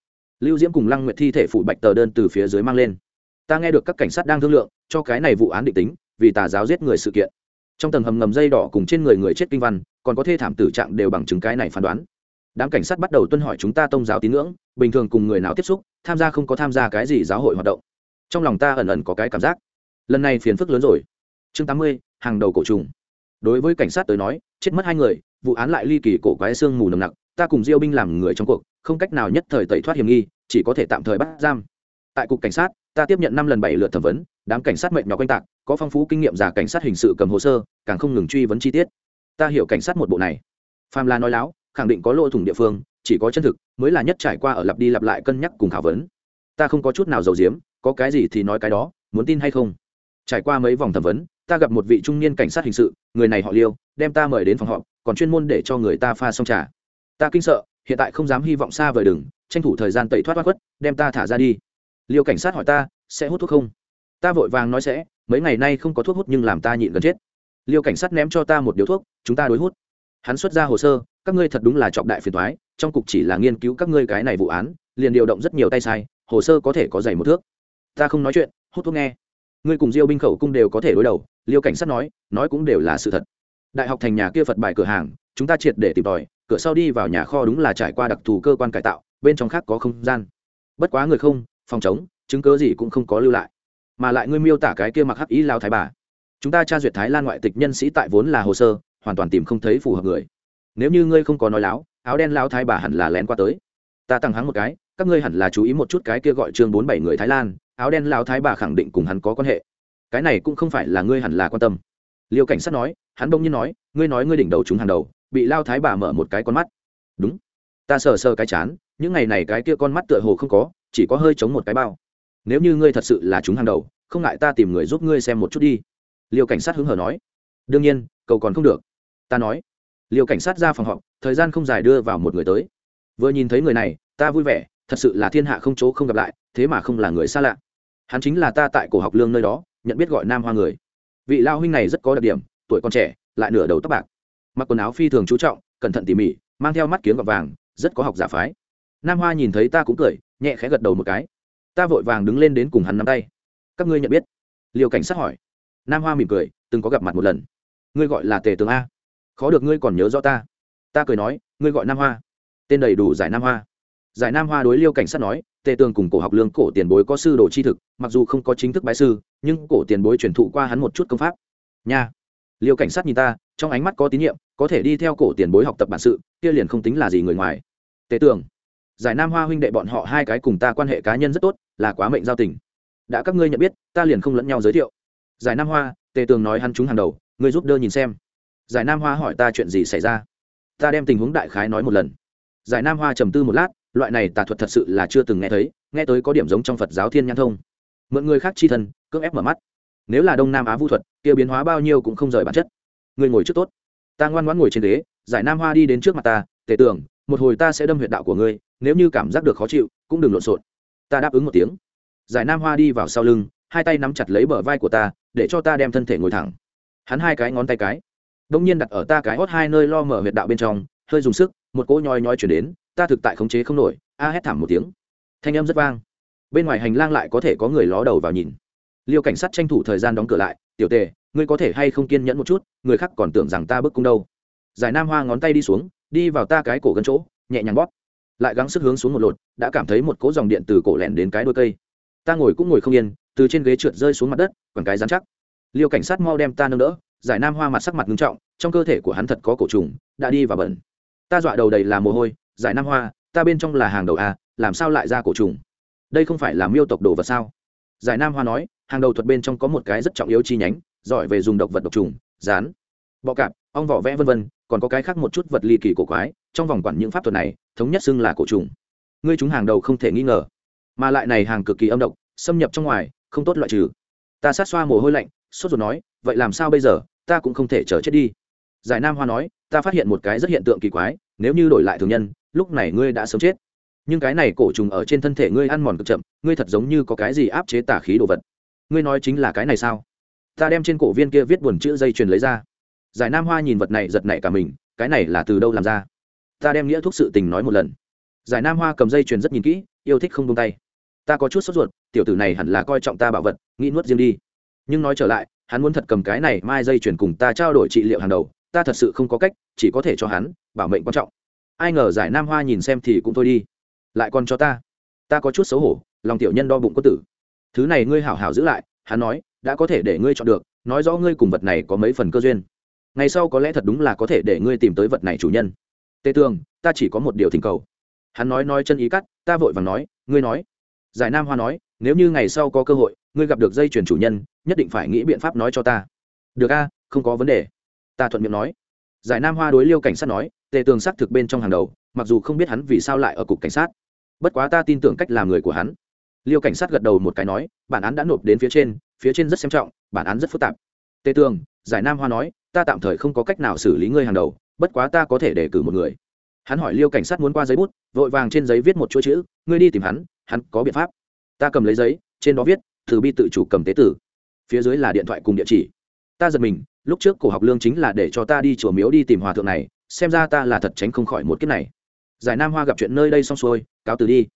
Lưu diễm cùng lăng nguyệt thi thể phủ bạch tờ đơn từ phía dưới mang lên. Ta nghe được các cảnh sát đang thương lượng, cho cái này vụ án định tính, vì tà giáo giết người sự kiện. Trong tầng hầm ngầm dây đỏ cùng trên người người chết kinh văn, còn có thê thảm tử trạng đều bằng chứng cái này phán đoán đám cảnh sát bắt đầu tuân hỏi chúng ta tôn giáo tín ngưỡng, bình thường cùng người nào tiếp xúc, tham gia không có tham gia cái gì giáo hội hoạt động. Trong lòng ta ẩn ẩn có cái cảm giác. Lần này phiền phức lớn rồi. Chương tám mươi, hàng đầu cổ trùng. Đối với cảnh sát tới nói, chết mất hai người, vụ án lại ly kỳ cổ quái xương mù nồng nặc, ta cùng diêu binh làm người trong cuộc, không cách nào nhất thời tẩy thoát hiểm nghi, chỉ có thể tạm thời bắt giam. Tại cục cảnh sát, ta tiếp nhận năm lần bảy lượt thẩm vấn, đám cảnh sát mệnh nhỏ quanh tạc, có phong phú kinh nghiệm giả cảnh sát hình sự cầm hồ sơ, càng không ngừng truy vấn chi tiết. Ta hiểu cảnh sát một bộ này. Phàm là nói láo khẳng định có lỗ thủng địa phương, chỉ có chân thực, mới là nhất trải qua ở lặp đi lặp lại cân nhắc cùng khảo vấn. Ta không có chút nào giàu diếm có cái gì thì nói cái đó, muốn tin hay không? Trải qua mấy vòng thẩm vấn, ta gặp một vị trung niên cảnh sát hình sự, người này họ liêu, đem ta mời đến phòng họp, còn chuyên môn để cho người ta pha xong trà. Ta kinh sợ, hiện tại không dám hy vọng xa vời đừng, tranh thủ thời gian tẩy thoát thoát khuất, đem ta thả ra đi. Liêu cảnh sát hỏi ta, sẽ hút thuốc không? Ta vội vàng nói sẽ, mấy ngày nay không có thuốc hút nhưng làm ta nhịn gần chết. Liêu cảnh sát ném cho ta một điếu thuốc, chúng ta đối hút. Hắn xuất ra hồ sơ các ngươi thật đúng là trọng đại phiền toái, trong cục chỉ là nghiên cứu các ngươi cái này vụ án liền điều động rất nhiều tay sai hồ sơ có thể có dày một thước. Ta không nói chuyện hút thuốc nghe. Ngươi cùng diêu binh khẩu cung đều có thể đối đầu liêu cảnh sát nói nói cũng đều là sự thật. Đại học thành nhà kia phật bài cửa hàng chúng ta triệt để tìm tòi cửa sau đi vào nhà kho đúng là trải qua đặc thù cơ quan cải tạo bên trong khác có không gian. Bất quá người không phòng chống chứng cứ gì cũng không có lưu lại. Mà lại ngươi miêu tả cái kia mặc hắc ý lao thái bà. Chúng ta tra duyệt thái lan ngoại tịch nhân sĩ tại vốn là hồ sơ hoàn toàn tìm không thấy phù hợp người nếu như ngươi không có nói láo, áo đen lao thái bà hẳn là lén qua tới. Ta tăng hắng một cái, các ngươi hẳn là chú ý một chút cái kia gọi chương bốn bảy người thái lan, áo đen lao thái bà khẳng định cùng hắn có quan hệ. Cái này cũng không phải là ngươi hẳn là quan tâm. Liêu cảnh sát nói, hắn đông nhiên nói, ngươi nói ngươi đỉnh đầu chúng hàng đầu, bị lao thái bà mở một cái con mắt. Đúng. Ta sờ sờ cái chán, những ngày này cái kia con mắt tựa hồ không có, chỉ có hơi chống một cái bao. Nếu như ngươi thật sự là chúng hàng đầu, không ngại ta tìm người giúp ngươi xem một chút đi. Liêu cảnh sát hứng hở nói. Đương nhiên cầu còn không được. Ta nói liều cảnh sát ra phòng họp, thời gian không dài đưa vào một người tới. Vừa nhìn thấy người này, ta vui vẻ, thật sự là thiên hạ không chỗ không gặp lại, thế mà không là người xa lạ. Hắn chính là ta tại cổ học lương nơi đó, nhận biết gọi nam hoa người. Vị lao huynh này rất có đặc điểm, tuổi còn trẻ, lại nửa đầu tóc bạc. Mặc quần áo phi thường chú trọng, cẩn thận tỉ mỉ, mang theo mắt kiếm gọt vàng, rất có học giả phái. Nam hoa nhìn thấy ta cũng cười, nhẹ khẽ gật đầu một cái. Ta vội vàng đứng lên đến cùng hắn nắm tay. Các ngươi nhận biết? Liều cảnh sát hỏi. Nam hoa mỉm cười, từng có gặp mặt một lần. Ngươi gọi là tề tường a khó được ngươi còn nhớ rõ ta. Ta cười nói, ngươi gọi nam hoa. Tên đầy đủ giải nam hoa. Giải nam hoa đối liêu cảnh sát nói, tề tường cùng cổ học lương cổ tiền bối có sư đồ chi thực, mặc dù không có chính thức bái sư, nhưng cổ tiền bối truyền thụ qua hắn một chút công pháp. Nha. Liêu cảnh sát nhìn ta, trong ánh mắt có tín nhiệm, có thể đi theo cổ tiền bối học tập bản sự, kia liền không tính là gì người ngoài. Tề tường. Giải nam hoa huynh đệ bọn họ hai cái cùng ta quan hệ cá nhân rất tốt, là quá mệnh giao tình. Đã các ngươi nhận biết, ta liền không lẫn nhau giới thiệu. Giải nam hoa, tề tường nói hắn chúng hàng đầu, ngươi giúp đỡ nhìn xem giải nam hoa hỏi ta chuyện gì xảy ra? Ta đem tình huống đại khái nói một lần. Giải nam hoa trầm tư một lát, loại này tà thuật thật sự là chưa từng nghe thấy, nghe tới có điểm giống trong phật giáo thiên nhãn thông. Mượn người khác chi thân, cưỡng ép mở mắt. Nếu là đông nam á vũ thuật, kia biến hóa bao nhiêu cũng không rời bản chất. Người ngồi trước tốt. Ta ngoan ngoãn ngồi trên ghế, giải nam hoa đi đến trước mặt ta, tề tưởng, một hồi ta sẽ đâm huyệt đạo của ngươi, nếu như cảm giác được khó chịu, cũng đừng lộn xộn. Ta đáp ứng một tiếng. Giải nam hoa đi vào sau lưng, hai tay nắm chặt lấy bờ vai của ta, để cho ta đem thân thể ngồi thẳng. Hắn hai cái ngón tay cái đông nhiên đặt ở ta cái hót hai nơi lo mở huyệt đạo bên trong, hơi dùng sức, một cỗ nhoi nhoi chuyển đến, ta thực tại khống chế không nổi, a hét thảm một tiếng. Thanh âm rất vang. Bên ngoài hành lang lại có thể có người ló đầu vào nhìn. Liêu cảnh sát tranh thủ thời gian đóng cửa lại, tiểu tề, ngươi có thể hay không kiên nhẫn một chút, người khác còn tưởng rằng ta bức cung đâu. Giải nam hoa ngón tay đi xuống, đi vào ta cái cổ gần chỗ, nhẹ nhàng bóp. Lại gắng sức hướng xuống một lột, đã cảm thấy một cỗ dòng điện từ cổ lẻn đến cái đôi cây. Ta ngồi cũng ngồi không yên, từ trên ghế trượt rơi xuống mặt đất, quẳng cái dán chắc. Liêu cảnh sát mau đem ta nâng đỡ giải nam hoa mặt sắc mặt ngưng trọng, trong cơ thể của hắn thật có cổ trùng, đã đi và bẩn. Ta dọa đầu đầy là mồ hôi, giải nam hoa, ta bên trong là hàng đầu a làm sao lại ra cổ trùng? Đây không phải là miêu tộc đồ vật sao? Giải nam hoa nói, hàng đầu thuật bên trong có một cái rất trọng yếu chi nhánh, giỏi về dùng độc vật độc trùng, rán. Bọ cạp, ong vỏ vẽ vân vân, còn có cái khác một chút vật ly kỳ cổ quái, trong vòng quản những pháp thuật này, thống nhất xưng là cổ trùng. Ngươi chúng hàng đầu không thể nghi ngờ. Mà lại này hàng cực kỳ âm độc, xâm nhập trong ngoài, không tốt loại trừ. Ta sát xoa mồ hôi lạnh, sốt ruột nói, vậy làm sao bây giờ? Ta cũng không thể chờ chết đi. Giải nam hoa nói, ta phát hiện một cái rất hiện tượng kỳ quái, nếu như đổi lại thường nhân, lúc này ngươi đã sớm chết. Nhưng cái này cổ trùng ở trên thân thể ngươi ăn mòn cực chậm, ngươi thật giống như có cái gì áp chế tả khí đồ vật. Ngươi nói chính là cái này sao? Ta đem trên cổ viên kia viết buồn chữ dây chuyền lấy ra. Giải nam hoa nhìn vật này giật nảy cả mình, cái này là từ đâu làm ra? Ta đem nghĩa thuốc sự tình nói một lần. Giải nam hoa cầm dây chuyền rất nhìn kỹ, yêu thích không tung tay. Ta có chút sốt ruột, tiểu tử này hẳn là coi trọng ta bảo vật, nghĩ nuốt riêng đi. Nhưng nói trở lại hắn muốn thật cầm cái này mai dây chuyền cùng ta trao đổi trị liệu hàng đầu, ta thật sự không có cách, chỉ có thể cho hắn, bảo mệnh quan trọng. Ai ngờ giải nam hoa nhìn xem thì cũng thôi đi. Lại còn cho ta. Ta có chút xấu hổ, lòng tiểu nhân đo bụng có tử. Thứ này ngươi hảo hảo giữ lại, hắn nói, đã có thể để ngươi chọn được, nói rõ ngươi cùng vật này có mấy phần cơ duyên. Ngày sau có lẽ thật đúng là có thể để ngươi tìm tới vật này chủ nhân. Tê tường, ta chỉ có một điều thỉnh cầu. Hắn nói nói chân ý cắt, ta vội vàng nói, ngươi nói. Giải nam hoa nói, nếu như ngày sau có cơ hội ngươi gặp được dây chuyền chủ nhân, nhất định phải nghĩ biện pháp nói cho ta. Được a, không có vấn đề. Ta thuận miệng nói. Giải nam hoa đối liêu cảnh sát nói, tề tường xác thực bên trong hàng đầu, mặc dù không biết hắn vì sao lại ở cục cảnh sát. Bất quá ta tin tưởng cách làm người của hắn. Liêu cảnh sát gật đầu một cái nói, bản án đã nộp đến phía trên phía trên rất xem trọng, bản án rất phức tạp. Tề tường, giải nam hoa nói, ta tạm thời không có cách nào xử lý ngươi hàng đầu, bất quá ta có thể đề cử một người. Hắn hỏi liêu cảnh sát muốn qua giấy bút, vội vàng trên giấy viết một chuỗi chữ, ngươi đi tìm hắn hắn có biện pháp. Ta cầm lấy giấy, trên đó viết thử bi tự chủ cầm tế tử. Phía dưới là điện thoại cùng địa chỉ. Ta giật mình, lúc trước cổ học lương chính là để cho ta đi chùa miếu đi tìm hòa thượng này, xem ra ta là thật tránh không khỏi một kiếp này. Giải nam hoa gặp chuyện nơi đây xong xuôi, cáo từ đi.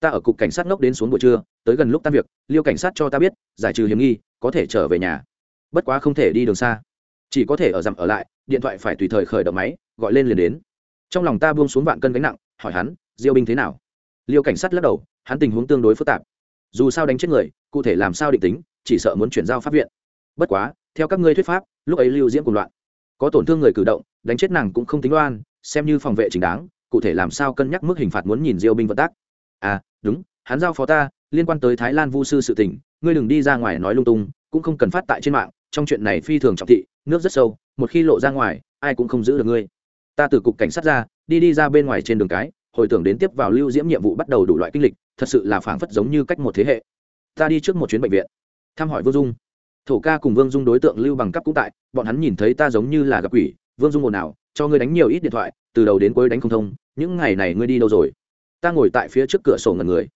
Ta ở cục cảnh sát ngốc đến xuống buổi trưa, tới gần lúc tan việc, liêu cảnh sát cho ta biết, giải trừ hiểm nghi, có thể trở về nhà. Bất quá không thể đi đường xa. Chỉ có thể ở dặm ở lại, điện thoại phải tùy thời khởi động máy, gọi lên liền đến. Trong lòng ta buông xuống vạn cân gánh nặng, hỏi hắn, diêu binh thế nào? Liêu cảnh sát lắc đầu, hắn tình huống tương đối phức tạp dù sao đánh chết người, cụ thể làm sao định tính, chỉ sợ muốn chuyển giao pháp viện. Bất quá, theo các ngươi thuyết pháp, lúc ấy lưu diễm cùng loạn. Có tổn thương người cử động, đánh chết nàng cũng không tính oan, xem như phòng vệ chính đáng, cụ thể làm sao cân nhắc mức hình phạt muốn nhìn diêu binh vận tác. À đúng, hắn giao phó ta, liên quan tới thái lan vu sư sự tình, ngươi đừng đi ra ngoài nói lung tung, cũng không cần phát tại trên mạng, trong chuyện này phi thường trọng thị, nước rất sâu, một khi lộ ra ngoài, ai cũng không giữ được ngươi. Ta từ cục cảnh sát ra, đi đi ra bên ngoài trên đường cái, hồi tưởng đến tiếp vào lưu diễm nhiệm vụ bắt đầu đủ loại kinh lịch thật sự là phảng phất giống như cách một thế hệ. Ta đi trước một chuyến bệnh viện, thăm hỏi vương dung. Thổ ca cùng vương dung đối tượng lưu bằng cấp cũng tại, bọn hắn nhìn thấy ta giống như là gặp quỷ. Vương dung ồn ào, cho ngươi đánh nhiều ít điện thoại, từ đầu đến cuối đánh không thông, những ngày này ngươi đi đâu rồi? Ta ngồi tại phía trước cửa sổ ngần người.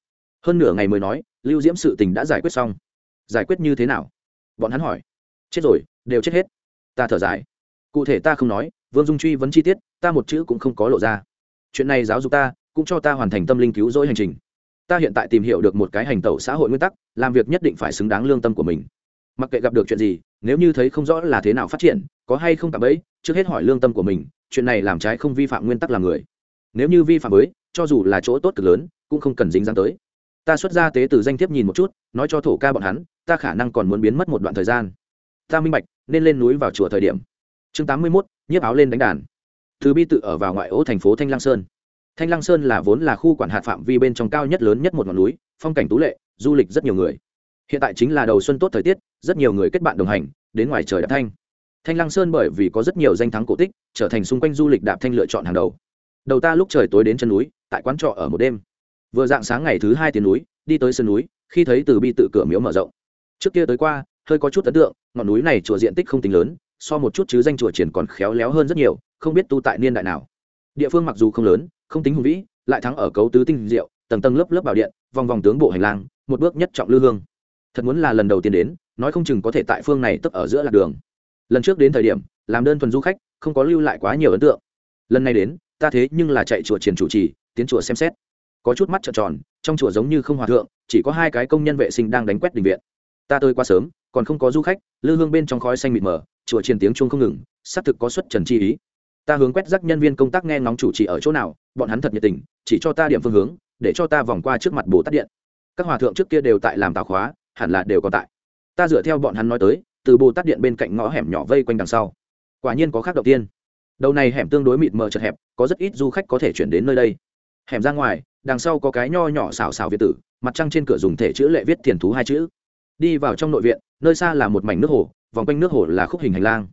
Hơn nửa ngày mới nói, lưu diễm sự tình đã giải quyết xong. Giải quyết như thế nào? Bọn hắn hỏi. Chết rồi, đều chết hết. Ta thở dài. Cụ thể ta không nói, vương dung truy vấn chi tiết, ta một chữ cũng không có lộ ra. Chuyện này giáo dục ta, cũng cho ta hoàn thành tâm linh cứu rỗi hành trình ta hiện tại tìm hiểu được một cái hành tẩu xã hội nguyên tắc, làm việc nhất định phải xứng đáng lương tâm của mình. Mặc kệ gặp được chuyện gì, nếu như thấy không rõ là thế nào phát triển, có hay không cảm ấy, trước hết hỏi lương tâm của mình, chuyện này làm trái không vi phạm nguyên tắc làm người. Nếu như vi phạm với, cho dù là chỗ tốt cực lớn, cũng không cần dính dáng tới. Ta xuất ra tế từ danh thiếp nhìn một chút, nói cho thổ ca bọn hắn, ta khả năng còn muốn biến mất một đoạn thời gian. Ta minh bạch, nên lên núi vào chùa thời điểm. Chương tám mươi mốt, nhiếp áo lên đánh đàn. Từ bi tự ở vào ngoại ô thành phố thanh lang sơn thanh lăng sơn là vốn là khu quản hạt phạm vi bên trong cao nhất lớn nhất một ngọn núi, phong cảnh tú lệ, du lịch rất nhiều người. Hiện tại chính là đầu xuân tốt thời tiết, rất nhiều người kết bạn đồng hành, đến ngoài trời đạp thanh. Thanh lăng sơn bởi vì có rất nhiều danh thắng cổ tích, trở thành xung quanh du lịch đạp thanh lựa chọn hàng đầu. Đầu ta lúc trời tối đến chân núi, tại quán trọ ở một đêm. Vừa dạng sáng ngày thứ hai tiến núi, đi tới sân núi, khi thấy từ bi tự cửa miếu mở rộng. Trước kia tới qua, hơi có chút ấn tượng, ngọn núi này chùa diện tích không tính lớn, so một chút chứ danh chùa triển còn khéo léo hơn rất nhiều, không biết tu tại niên đại nào. Địa phương mặc dù không lớn không tính hùng vĩ, lại thắng ở cấu tứ tinh diệu, tầng tầng lớp lớp bảo điện, vòng vòng tướng bộ hành lang, một bước nhất trọng lư hương. Thật muốn là lần đầu tiên đến, nói không chừng có thể tại phương này tức ở giữa lạc đường. Lần trước đến thời điểm, làm đơn thuần du khách, không có lưu lại quá nhiều ấn tượng. Lần này đến, ta thế nhưng là chạy chùa triển chủ trì, tiến chùa xem xét. Có chút mắt trợn tròn, trong chùa giống như không hòa thượng, chỉ có hai cái công nhân vệ sinh đang đánh quét đình viện. Ta tới quá sớm, còn không có du khách, lư hương bên trong khói xanh mịt mờ, chùa truyền tiếng chuông không ngừng, xác thực có xuất trần chi ý ta hướng quét rắc nhân viên công tác nghe ngóng chủ trì ở chỗ nào, bọn hắn thật nhiệt tình, chỉ cho ta điểm phương hướng, để cho ta vòng qua trước mặt bồ tát điện. Các hòa thượng trước kia đều tại làm tào khóa, hẳn là đều còn tại. Ta dựa theo bọn hắn nói tới, từ bồ tát điện bên cạnh ngõ hẻm nhỏ vây quanh đằng sau. Quả nhiên có khác đầu tiên. Đầu này hẻm tương đối mịt mờ chật hẹp, có rất ít du khách có thể chuyển đến nơi đây. Hẻm ra ngoài, đằng sau có cái nho nhỏ xào xào việt tử, mặt trăng trên cửa dùng thể chữ lệ viết thiền thú hai chữ. Đi vào trong nội viện, nơi xa là một mảnh nước hồ, vòng quanh nước hồ là khúc hình hành lang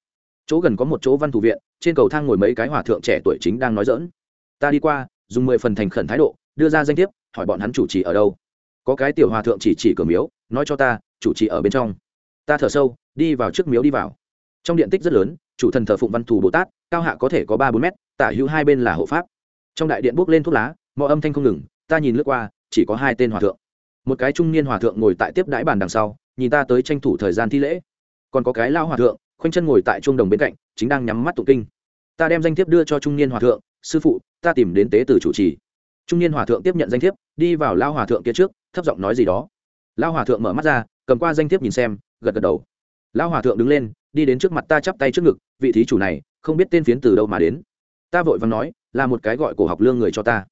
chỗ gần có một chỗ văn thủ viện, trên cầu thang ngồi mấy cái hòa thượng trẻ tuổi chính đang nói dỡn ta đi qua, dùng mười phần thành khẩn thái độ, đưa ra danh thiếp, hỏi bọn hắn chủ trì ở đâu. Có cái tiểu hòa thượng chỉ chỉ cửa miếu, nói cho ta, chủ trì ở bên trong. Ta thở sâu, đi vào trước miếu đi vào. Trong điện tích rất lớn, chủ thần thờ phụng văn thù bồ tát, cao hạ có thể có ba bốn mét, tả hữu hai bên là hộ pháp. Trong đại điện bốc lên thuốc lá, mọi âm thanh không ngừng, ta nhìn lướt qua, chỉ có hai tên hòa thượng. Một cái trung niên hòa thượng ngồi tại tiếp đãi bàn đằng sau, nhìn ta tới tranh thủ thời gian thi lễ. Còn có cái lao hòa thượng khoanh chân ngồi tại trung đồng bên cạnh, chính đang nhắm mắt tụng kinh. Ta đem danh thiếp đưa cho trung niên hòa thượng, sư phụ, ta tìm đến tế tử chủ trì. Trung niên hòa thượng tiếp nhận danh thiếp, đi vào lao hòa thượng kia trước, thấp giọng nói gì đó. Lao hòa thượng mở mắt ra, cầm qua danh thiếp nhìn xem, gật gật đầu. Lao hòa thượng đứng lên, đi đến trước mặt ta chắp tay trước ngực, vị thí chủ này, không biết tên phiến từ đâu mà đến. Ta vội và nói, là một cái gọi cổ học lương người cho ta.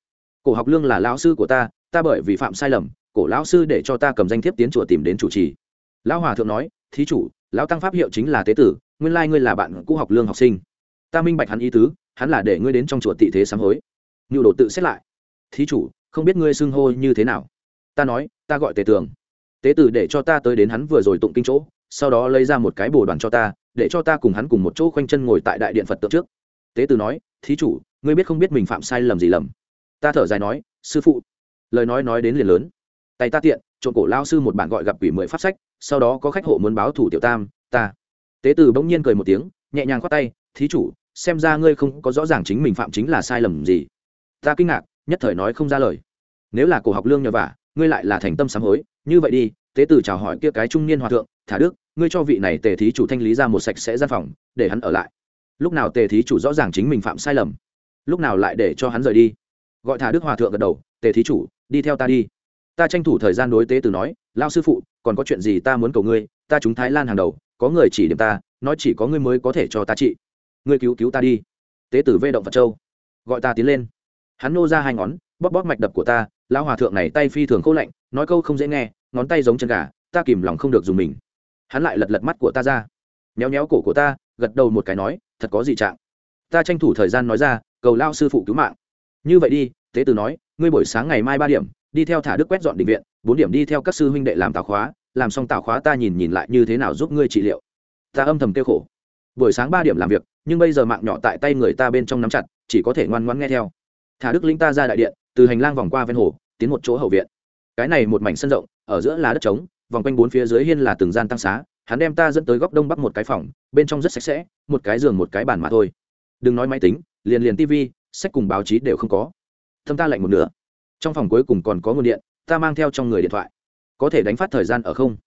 Cổ học lương là lão sư của ta ta bởi vì phạm sai lầm, cổ lão sư để cho ta cầm danh thiếp tiến chùa tìm đến chủ trì. Lão hòa thượng nói, thí chủ lão tăng pháp hiệu chính là tế tử, nguyên lai ngươi là bạn cũ học lương học sinh. Ta minh bạch hắn ý tứ, hắn là để ngươi đến trong chùa tị thế sám hối. Nhu đồ tự xét lại. Thí chủ, không biết ngươi xưng hô như thế nào? Ta nói, ta gọi tề tường. Tế tử để cho ta tới đến hắn vừa rồi tụng kinh chỗ, sau đó lấy ra một cái bồ đoàn cho ta, để cho ta cùng hắn cùng một chỗ khoanh chân ngồi tại đại điện phật tượng trước. Tế tử nói, thí chủ, ngươi biết không biết mình phạm sai lầm gì lầm? Ta thở dài nói, sư phụ. Lời nói nói đến liền lớn. Tay ta tiện, trộm cổ lao sư một bản gọi gặp quỷ mười pháp sách sau đó có khách hộ muốn báo thủ tiểu tam, ta. Tế tử bỗng nhiên cười một tiếng, nhẹ nhàng khoát tay, thí chủ, xem ra ngươi không có rõ ràng chính mình phạm chính là sai lầm gì. Ta kinh ngạc, nhất thời nói không ra lời. Nếu là cổ học lương nhờ vả, ngươi lại là thành tâm sám hối, như vậy đi, tế tử chào hỏi kia cái trung niên hòa thượng, thả đức, ngươi cho vị này tề thí chủ thanh lý ra một sạch sẽ gian phòng, để hắn ở lại. Lúc nào tề thí chủ rõ ràng chính mình phạm sai lầm, lúc nào lại để cho hắn rời đi. Gọi thả đức hòa thượng gật đầu, tề thí chủ, đi theo ta đi ta tranh thủ thời gian đối tế từ nói lao sư phụ, còn có chuyện gì ta muốn cầu ngươi? Ta chúng thái lan hàng đầu, có người chỉ điểm ta, nói chỉ có ngươi mới có thể cho ta trị. Ngươi cứu cứu ta đi. Tế tử vê động phật châu. Gọi ta tiến lên. Hắn nô ra hai ngón, bóp bóp mạch đập của ta lao hòa thượng này tay phi thường khô lạnh, nói câu không dễ nghe, ngón tay giống chân gà, ta kìm lòng không được dùng mình. Hắn lại lật lật mắt của ta ra. Méo méo cổ của ta, gật đầu một cái nói, thật có gì trạng? Ta tranh thủ thời gian nói ra, cầu lao sư phụ cứu mạng. Như vậy đi tế từ nói, ngươi buổi sáng ngày mai ba điểm, đi theo thả đức quét dọn định viện, bốn điểm đi theo các sư huynh đệ làm tào khóa, làm xong tào khóa ta nhìn nhìn lại như thế nào giúp ngươi trị liệu. Ta âm thầm kêu khổ. Buổi sáng ba điểm làm việc, nhưng bây giờ mạng nhỏ tại tay người ta bên trong nắm chặt, chỉ có thể ngoan ngoãn nghe theo. Thả đức linh ta ra đại điện, từ hành lang vòng qua ven hồ, tiến một chỗ hậu viện. Cái này một mảnh sân rộng, ở giữa là đất trống, vòng quanh bốn phía dưới hiên là từng gian tăng xá, hắn đem ta dẫn tới góc đông bắc một cái phòng, bên trong rất sạch sẽ, một cái giường một cái bàn mà thôi. Đừng nói máy tính, liền liền tv sách cùng báo chí đều không có thâm ta lạnh một nửa. Trong phòng cuối cùng còn có nguồn điện, ta mang theo trong người điện thoại. Có thể đánh phát thời gian ở không?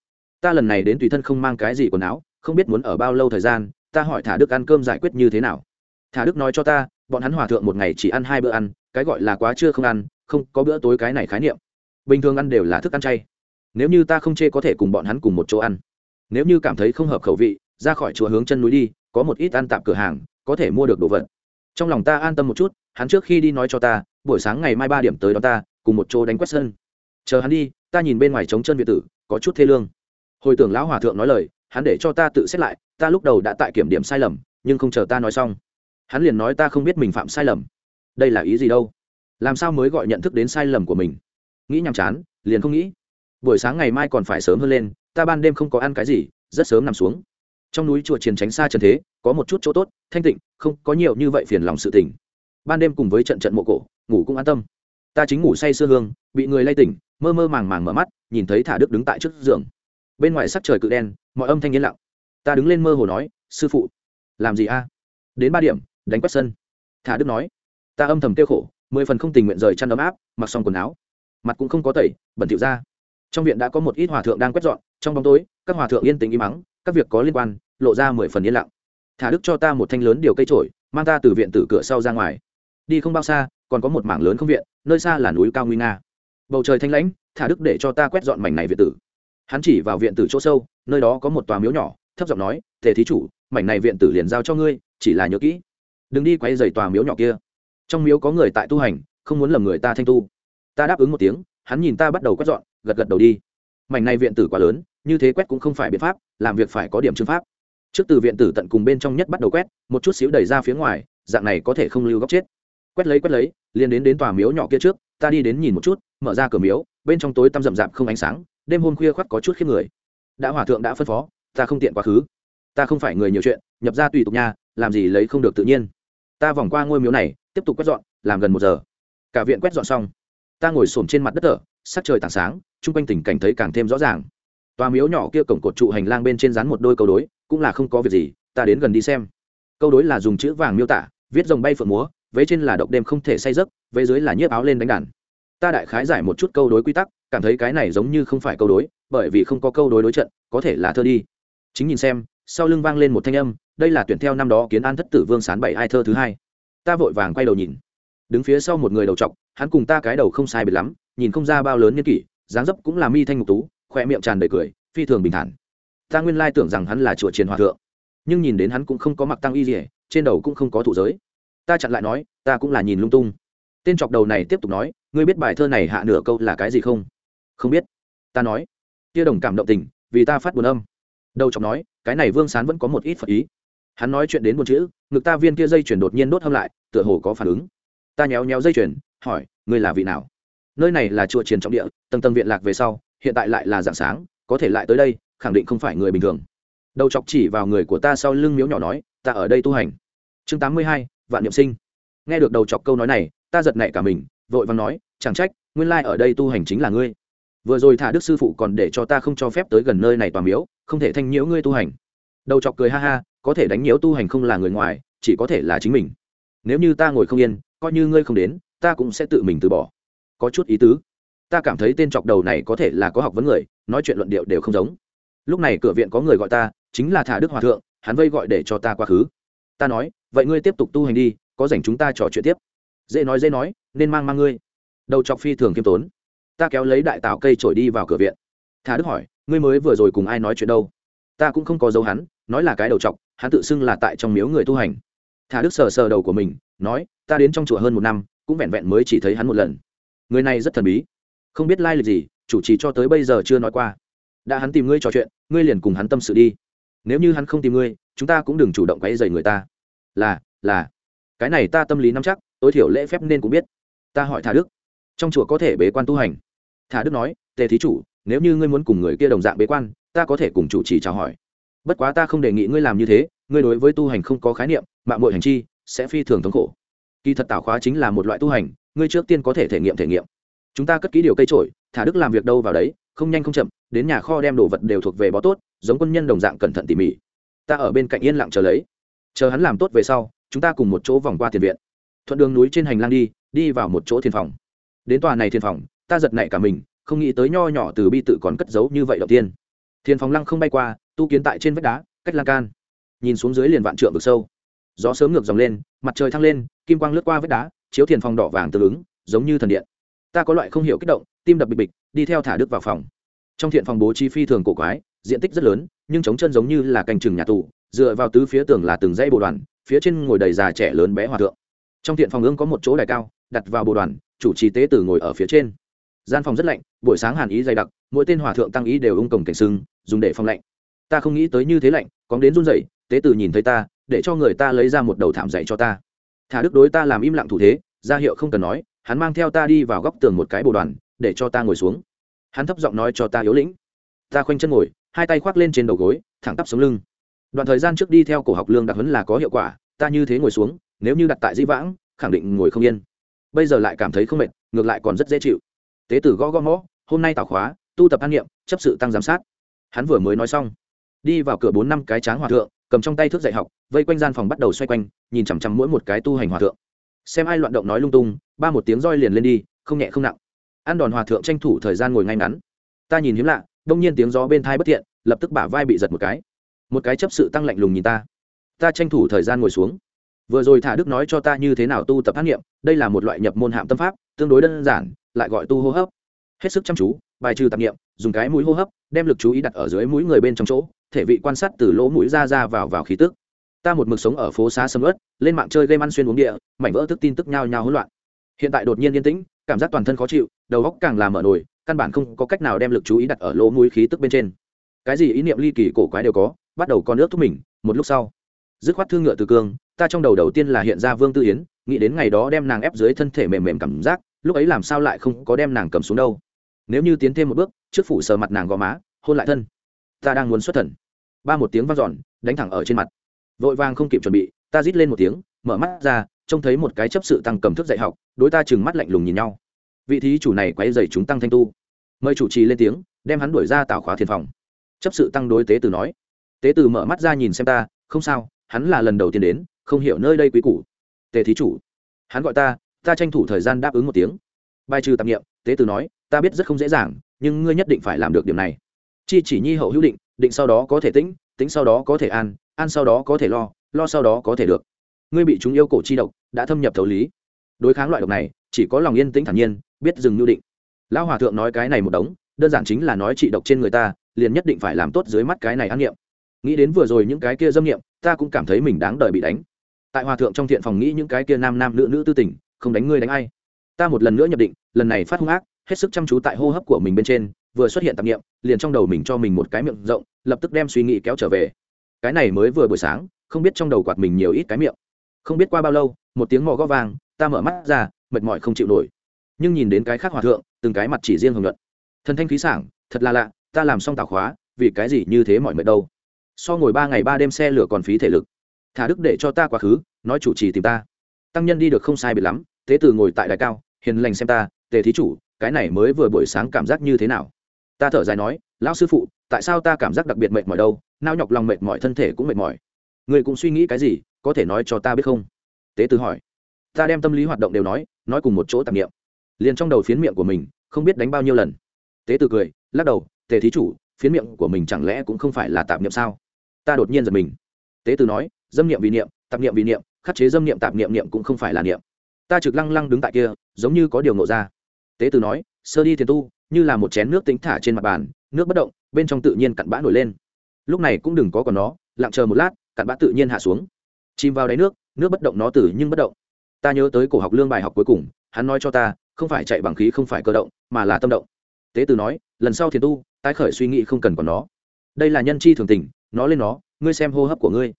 Ta lần này đến tùy thân không mang cái gì quần áo, không biết muốn ở bao lâu thời gian, ta hỏi thả đức ăn cơm giải quyết như thế nào? Thả đức nói cho ta, bọn hắn hòa thượng một ngày chỉ ăn hai bữa ăn, cái gọi là quá trưa không ăn, không có bữa tối cái này khái niệm. Bình thường ăn đều là thức ăn chay. Nếu như ta không chê có thể cùng bọn hắn cùng một chỗ ăn. Nếu như cảm thấy không hợp khẩu vị, ra khỏi chùa hướng chân núi đi, có một ít ăn tạm cửa hàng, có thể mua được đồ vật. Trong lòng ta an tâm một chút, hắn trước khi đi nói cho ta buổi sáng ngày mai ba điểm tới đó ta, cùng một chỗ đánh quét sân. Chờ hắn đi, ta nhìn bên ngoài trống chân việt tử, có chút thê lương. Hồi tưởng lão hòa thượng nói lời, hắn để cho ta tự xét lại, ta lúc đầu đã tại kiểm điểm sai lầm, nhưng không chờ ta nói xong. Hắn liền nói ta không biết mình phạm sai lầm. Đây là ý gì đâu? Làm sao mới gọi nhận thức đến sai lầm của mình? Nghĩ nhàm chán, liền không nghĩ. Buổi sáng ngày mai còn phải sớm hơn lên, ta ban đêm không có ăn cái gì, rất sớm nằm xuống. Trong núi chùa chiến tránh xa trần thế, có một chút chỗ tốt, thanh tịnh, không có nhiều như vậy phiền lòng sự tình. ban đêm cùng với trận trận mộ cổ ngủ cũng an tâm. Ta chính ngủ say sưa hương, bị người lay tỉnh, mơ mơ màng màng mở mắt, nhìn thấy thả đức đứng tại trước giường. Bên ngoài sắc trời cự đen, mọi âm thanh yên lặng. Ta đứng lên mơ hồ nói, sư phụ, làm gì a? Đến ba điểm, đánh quét sân. Thả đức nói, ta âm thầm tiêu khổ, mười phần không tình nguyện rời chăn ấm áp, mặc xong quần áo. Mặt cũng không có tẩy, bẩn thỉu ra. Trong viện đã có một ít hòa thượng đang quét dọn, trong bóng tối, các hòa thượng yên tĩnh im mắng các việc có liên quan, lộ ra mười phần yên lặng. Thả đức cho ta một thanh lớn điều cây trổi mang ta từ viện tử cửa sau ra ngoài. Đi không bao xa còn có một mảng lớn không viện, nơi xa là núi cao nguy nga. Bầu trời thanh lãnh, thả đức để cho ta quét dọn mảnh này viện tử. Hắn chỉ vào viện tử chỗ sâu, nơi đó có một tòa miếu nhỏ, thấp giọng nói, tề thí chủ, mảnh này viện tử liền giao cho ngươi, chỉ là nhớ kỹ. Đừng đi quay dày tòa miếu nhỏ kia. Trong miếu có người tại tu hành, không muốn lầm người ta thanh tu. Ta đáp ứng một tiếng, hắn nhìn ta bắt đầu quét dọn, gật gật đầu đi. Mảnh này viện tử quá lớn, như thế quét cũng không phải biện pháp, làm việc phải có điểm chương pháp. Trước từ viện tử tận cùng bên trong nhất bắt đầu quét, một chút xíu đẩy ra phía ngoài, dạng này có thể không lưu góc chết quét lấy quét lấy, liền đến đến tòa miếu nhỏ kia trước, ta đi đến nhìn một chút, mở ra cửa miếu, bên trong tối tăm rậm rạp không ánh sáng, đêm hôm khuya khoắt có chút khiếp người. Đã hòa thượng đã phân phó, ta không tiện quá khứ. Ta không phải người nhiều chuyện, nhập ra tùy tục nha làm gì lấy không được tự nhiên. Ta vòng qua ngôi miếu này, tiếp tục quét dọn, làm gần một giờ. Cả viện quét dọn xong, ta ngồi xổm trên mặt đất thở, sắc trời tảng sáng, chung quanh tình cảnh thấy càng thêm rõ ràng. Tòa miếu nhỏ kia cổng cột trụ hành lang bên trên rán một đôi câu đối, cũng là không có việc gì, ta đến gần đi xem. Câu đối là dùng chữ vàng miêu tả, viết rồng bay phượng múa vế trên là độc đêm không thể say giấc, vế dưới là nhiếp áo lên đánh đàn. Ta đại khái giải một chút câu đối quy tắc, cảm thấy cái này giống như không phải câu đối, bởi vì không có câu đối đối trận, có thể là thơ đi. Chính nhìn xem, sau lưng vang lên một thanh âm, đây là tuyển theo năm đó kiến an thất tử vương sán bảy hai thơ thứ hai. Ta vội vàng quay đầu nhìn. Đứng phía sau một người đầu trọc, hắn cùng ta cái đầu không sai biệt lắm, nhìn không ra bao lớn nhân kỷ, dáng dấp cũng là mi thanh ngục tú, khoe miệng tràn đầy cười, phi thường bình thản. Ta nguyên lai tưởng rằng hắn là chùa triền hòa thượng, nhưng nhìn đến hắn cũng không có mặc tăng y gì trên đầu cũng không có thủ giới ta chặn lại nói, ta cũng là nhìn lung tung. Tên chọc đầu này tiếp tục nói, ngươi biết bài thơ này hạ nửa câu là cái gì không? Không biết. Ta nói. Tia đồng cảm động tình, vì ta phát buồn âm. Đầu chọc nói, cái này vương sán vẫn có một ít phật ý. Hắn nói chuyện đến một chữ, ngực ta viên kia dây chuyển đột nhiên đốt hâm lại, tựa hồ có phản ứng. Ta nhéo nhéo dây chuyển hỏi, ngươi là vị nào? Nơi này là chùa triền trọng địa, tầng tầng viện lạc về sau, hiện tại lại là dạng sáng, có thể lại tới đây, khẳng định không phải người bình thường. Đầu chọc chỉ vào người của ta sau lưng miếu nhỏ nói, ta ở đây tu hành. Chương tám mươi hai vạn niệm sinh. Nghe được đầu chọc câu nói này, ta giật nảy cả mình, vội vàng nói, chẳng trách, nguyên lai ở đây tu hành chính là ngươi. Vừa rồi thả đức sư phụ còn để cho ta không cho phép tới gần nơi này tòa miếu, không thể thanh nhiễu ngươi tu hành. Đầu chọc cười ha ha, có thể đánh nhiễu tu hành không là người ngoài, chỉ có thể là chính mình. Nếu như ta ngồi không yên, coi như ngươi không đến, ta cũng sẽ tự mình từ bỏ. Có chút ý tứ. Ta cảm thấy tên chọc đầu này có thể là có học vấn người, nói chuyện luận điệu đều không giống. Lúc này cửa viện có người gọi ta, chính là thả đức hòa thượng, hắn vây gọi để cho ta quá khứ. Ta nói vậy ngươi tiếp tục tu hành đi, có dành chúng ta trò chuyện tiếp. Dễ nói dễ nói, nên mang mang ngươi. Đầu chọc phi thường kiêm tốn. Ta kéo lấy đại tạo cây trổi đi vào cửa viện. Thà đức hỏi, ngươi mới vừa rồi cùng ai nói chuyện đâu? Ta cũng không có dấu hắn, nói là cái đầu chọc, hắn tự xưng là tại trong miếu người tu hành. Thà đức sờ sờ đầu của mình, nói, ta đến trong chùa hơn một năm, cũng vẹn vẹn mới chỉ thấy hắn một lần. Người này rất thần bí. Không biết lai lịch gì, chủ trì cho tới bây giờ chưa nói qua. Đã hắn tìm ngươi trò chuyện, ngươi liền cùng hắn tâm sự đi. Nếu như hắn không tìm ngươi, chúng ta cũng đừng chủ động quấy dày người ta là là. Cái này ta tâm lý nắm chắc, tối thiểu lễ phép nên cũng biết. Ta hỏi thả đức. Trong chùa có thể bế quan tu hành. Thả đức nói, tề thí chủ, nếu như ngươi muốn cùng người kia đồng dạng bế quan, ta có thể cùng chủ trì chào hỏi. Bất quá ta không đề nghị ngươi làm như thế, ngươi đối với tu hành không có khái niệm mạng mội hành chi, sẽ phi thường thống khổ. Kỳ thật tạo khóa chính là một loại tu hành, ngươi trước tiên có thể thể nghiệm thể nghiệm. Chúng ta cất ký điều cây trổi, thả đức làm việc đâu vào đấy, không nhanh không chậm, đến nhà kho đem đồ vật đều thuộc về bó tốt, giống quân nhân đồng dạng cẩn thận tỉ mỉ. Ta ở bên cạnh yên lặng chờ lấy chờ hắn làm tốt về sau, chúng ta cùng một chỗ vòng qua tiền viện. Thuận đường núi trên hành lang đi đi vào một chỗ thiền phòng. Đến tòa này thiền phòng, ta giật nảy cả mình, không nghĩ tới nho nhỏ từ bi tự còn cất giấu như vậy đầu tiên. Thiền phòng lăng không bay qua, tu kiến tại trên vách đá, cách lan can. Nhìn xuống dưới liền vạn trượng vực sâu. Gió sớm ngược dòng lên, mặt trời thăng lên, kim quang lướt qua vách đá, chiếu thiền phòng đỏ vàng tương ứng, giống như thần điện. Ta có loại không hiểu kích động, tim đập bịch bịch, đi theo thả đức vào phòng. Trong thiện phòng bố trí phi thường cổ quái, diện tích rất lớn, nhưng chống chân giống như là canh chừng nhà tù dựa vào tứ phía tường là từng dãy bồ đoàn, phía trên ngồi đầy già trẻ lớn bé hòa thượng. Trong thiện phòng ương có một chỗ đài cao, đặt vào bồ đoàn, chủ trì tế tử ngồi ở phía trên. Gian phòng rất lạnh, buổi sáng hàn ý dày đặc, mỗi tên hòa thượng tăng ý đều ung cổng cảnh sưng, dùng để phòng lạnh. Ta không nghĩ tới như thế lạnh, có đến run rẩy, tế tử nhìn thấy ta, để cho người ta lấy ra một đầu thảm dạy cho ta. Thả đức đối ta làm im lặng thủ thế, ra hiệu không cần nói, hắn mang theo ta đi vào góc tường một cái bồ đoàn, để cho ta ngồi xuống. Hắn thấp giọng nói cho ta yếu lĩnh. Ta khoanh chân ngồi, hai tay khoác lên trên đầu gối, thẳng tắp sống lưng đoạn thời gian trước đi theo cổ học lương đặc huấn là có hiệu quả, ta như thế ngồi xuống, nếu như đặt tại di vãng, khẳng định ngồi không yên. Bây giờ lại cảm thấy không mệt, ngược lại còn rất dễ chịu. Tế tử gõ gõ mõ, hôm nay tảo khóa, tu tập an nghiệm, chấp sự tăng giám sát. Hắn vừa mới nói xong, đi vào cửa bốn năm cái tráng hòa thượng, cầm trong tay thước dạy học, vây quanh gian phòng bắt đầu xoay quanh, nhìn chằm chằm mỗi một cái tu hành hòa thượng. Xem ai loạn động nói lung tung, ba một tiếng roi liền lên đi, không nhẹ không nặng. Ăn đòn hòa thượng tranh thủ thời gian ngồi ngay ngắn. Ta nhìn hiếm lạ, đông nhiên tiếng gió bên thai bất thiện, lập tức bả vai bị giật một cái một cái chấp sự tăng lạnh lùng nhìn ta. Ta tranh thủ thời gian ngồi xuống. Vừa rồi thả đức nói cho ta như thế nào tu tập tác nghiệm đây là một loại nhập môn hạm tâm pháp, tương đối đơn giản, lại gọi tu hô hấp. Hết sức chăm chú, bài trừ tạp nghiệm dùng cái mũi hô hấp, đem lực chú ý đặt ở dưới mũi người bên trong chỗ, thể vị quan sát từ lỗ mũi ra ra vào vào khí tức. Ta một mực sống ở phố xá sầm ớt lên mạng chơi game ăn xuyên uống địa, mảnh vỡ thức tin tức nhao nhao hỗn loạn. Hiện tại đột nhiên yên tĩnh, cảm giác toàn thân khó chịu, đầu óc càng làm mở nổi, căn bản không có cách nào đem lực chú ý đặt ở lỗ mũi khí tức bên trên. Cái gì ý niệm ly kỳ cổ quái đều có bắt đầu con nước thúc mình, một lúc sau, dứt khoát thương ngựa từ cương, ta trong đầu đầu tiên là hiện ra vương tư yến, nghĩ đến ngày đó đem nàng ép dưới thân thể mềm mềm cảm giác, lúc ấy làm sao lại không có đem nàng cầm xuống đâu. Nếu như tiến thêm một bước, trước phủ sờ mặt nàng gò má, hôn lại thân. Ta đang muốn xuất thần. Ba một tiếng vang dọn, đánh thẳng ở trên mặt. Vội vàng không kịp chuẩn bị, ta rít lên một tiếng, mở mắt ra, trông thấy một cái chấp sự tăng cầm thức dạy học, đối ta chừng mắt lạnh lùng nhìn nhau. Vị thí chủ này quay dày chúng tăng thanh tu. Mời chủ trì lên tiếng, đem hắn đuổi ra tảo khóa thiền phòng. Chấp sự tăng đối tế từ nói tế từ mở mắt ra nhìn xem ta, không sao, hắn là lần đầu tiên đến, không hiểu nơi đây quý củ. Tề thí chủ. Hắn gọi ta ta tranh thủ thời gian đáp ứng một tiếng. Bài trừ tạp nghiệm tế từ nói, ta biết rất không dễ dàng, nhưng ngươi nhất định phải làm được điểm này. Chi chỉ nhi hậu hữu định định sau đó có thể tĩnh tĩnh sau đó có thể an an sau đó có thể lo lo sau đó có thể được. Ngươi bị chúng yêu cổ chi độc, đã thâm nhập thấu lý. Đối kháng loại độc này, chỉ có lòng yên tĩnh thản nhiên, biết dừng nhu định. Lão hòa thượng nói cái này một đống, đơn giản chính là nói trị độc trên người ta, liền nhất định phải làm tốt dưới mắt cái này ăn nghiệm nghĩ đến vừa rồi những cái kia dâm niệm ta cũng cảm thấy mình đáng đời bị đánh. Tại hòa thượng trong thiện phòng nghĩ những cái kia nam nam nữ nữ tư tình, không đánh ngươi đánh ai. Ta một lần nữa nhập định, lần này phát hung ác, hết sức chăm chú tại hô hấp của mình bên trên, vừa xuất hiện tạp nghiệm, liền trong đầu mình cho mình một cái miệng rộng, lập tức đem suy nghĩ kéo trở về. Cái này mới vừa buổi sáng, không biết trong đầu quạt mình nhiều ít cái miệng. Không biết qua bao lâu, một tiếng mò gó vàng ta mở mắt ra, mệt mỏi không chịu nổi. Nhưng nhìn đến cái khác hòa thượng, từng cái mặt chỉ riêng hưởng luận thần thanh khí sảng, thật là lạ, ta làm xong tảo khóa, vì cái gì như thế mọi mệt đâu? So ngồi ba ngày ba đêm xe lửa còn phí thể lực. Thả đức để cho ta quá khứ, nói chủ trì tìm ta. Tăng nhân đi được không sai biệt lắm, thế từ ngồi tại đài cao, hiền lành xem ta, tề thí chủ, cái này mới vừa buổi sáng cảm giác như thế nào? Ta thở dài nói, lão sư phụ, tại sao ta cảm giác đặc biệt mệt mỏi đâu? Nao nhọc lòng mệt mỏi thân thể cũng mệt mỏi. Người cũng suy nghĩ cái gì, có thể nói cho ta biết không? Tế từ hỏi. Ta đem tâm lý hoạt động đều nói nói cùng một chỗ tạp nghiệm liền trong đầu phiến miệng của mình, không biết đánh bao nhiêu lần. Tế từ cười, lắc đầu, tề thí chủ phiến miệng của mình chẳng lẽ cũng không phải là tạp niệm sao? Ta đột nhiên giật mình. Tế từ nói, dâm niệm vì niệm, tạp niệm vì niệm, khắc chế dâm niệm tạp niệm niệm cũng không phải là niệm. Ta trực lăng lăng đứng tại kia, giống như có điều ngộ ra. Tế từ nói, sơ đi thiền tu, như là một chén nước tính thả trên mặt bàn, nước bất động, bên trong tự nhiên cặn bã nổi lên. Lúc này cũng đừng có còn nó, lặng chờ một lát, cặn bã tự nhiên hạ xuống. Chìm vào đáy nước nước bất động nó tử nhưng bất động. Ta nhớ tới cổ học lương bài học cuối cùng, hắn nói cho ta, không phải chạy bằng khí không phải cơ động, mà là tâm động. Tế từ nói, lần sau thiền tu tái khởi suy nghĩ không cần còn nó. Đây là nhân chi thường tình, nó lên nó, ngươi xem hô hấp của ngươi.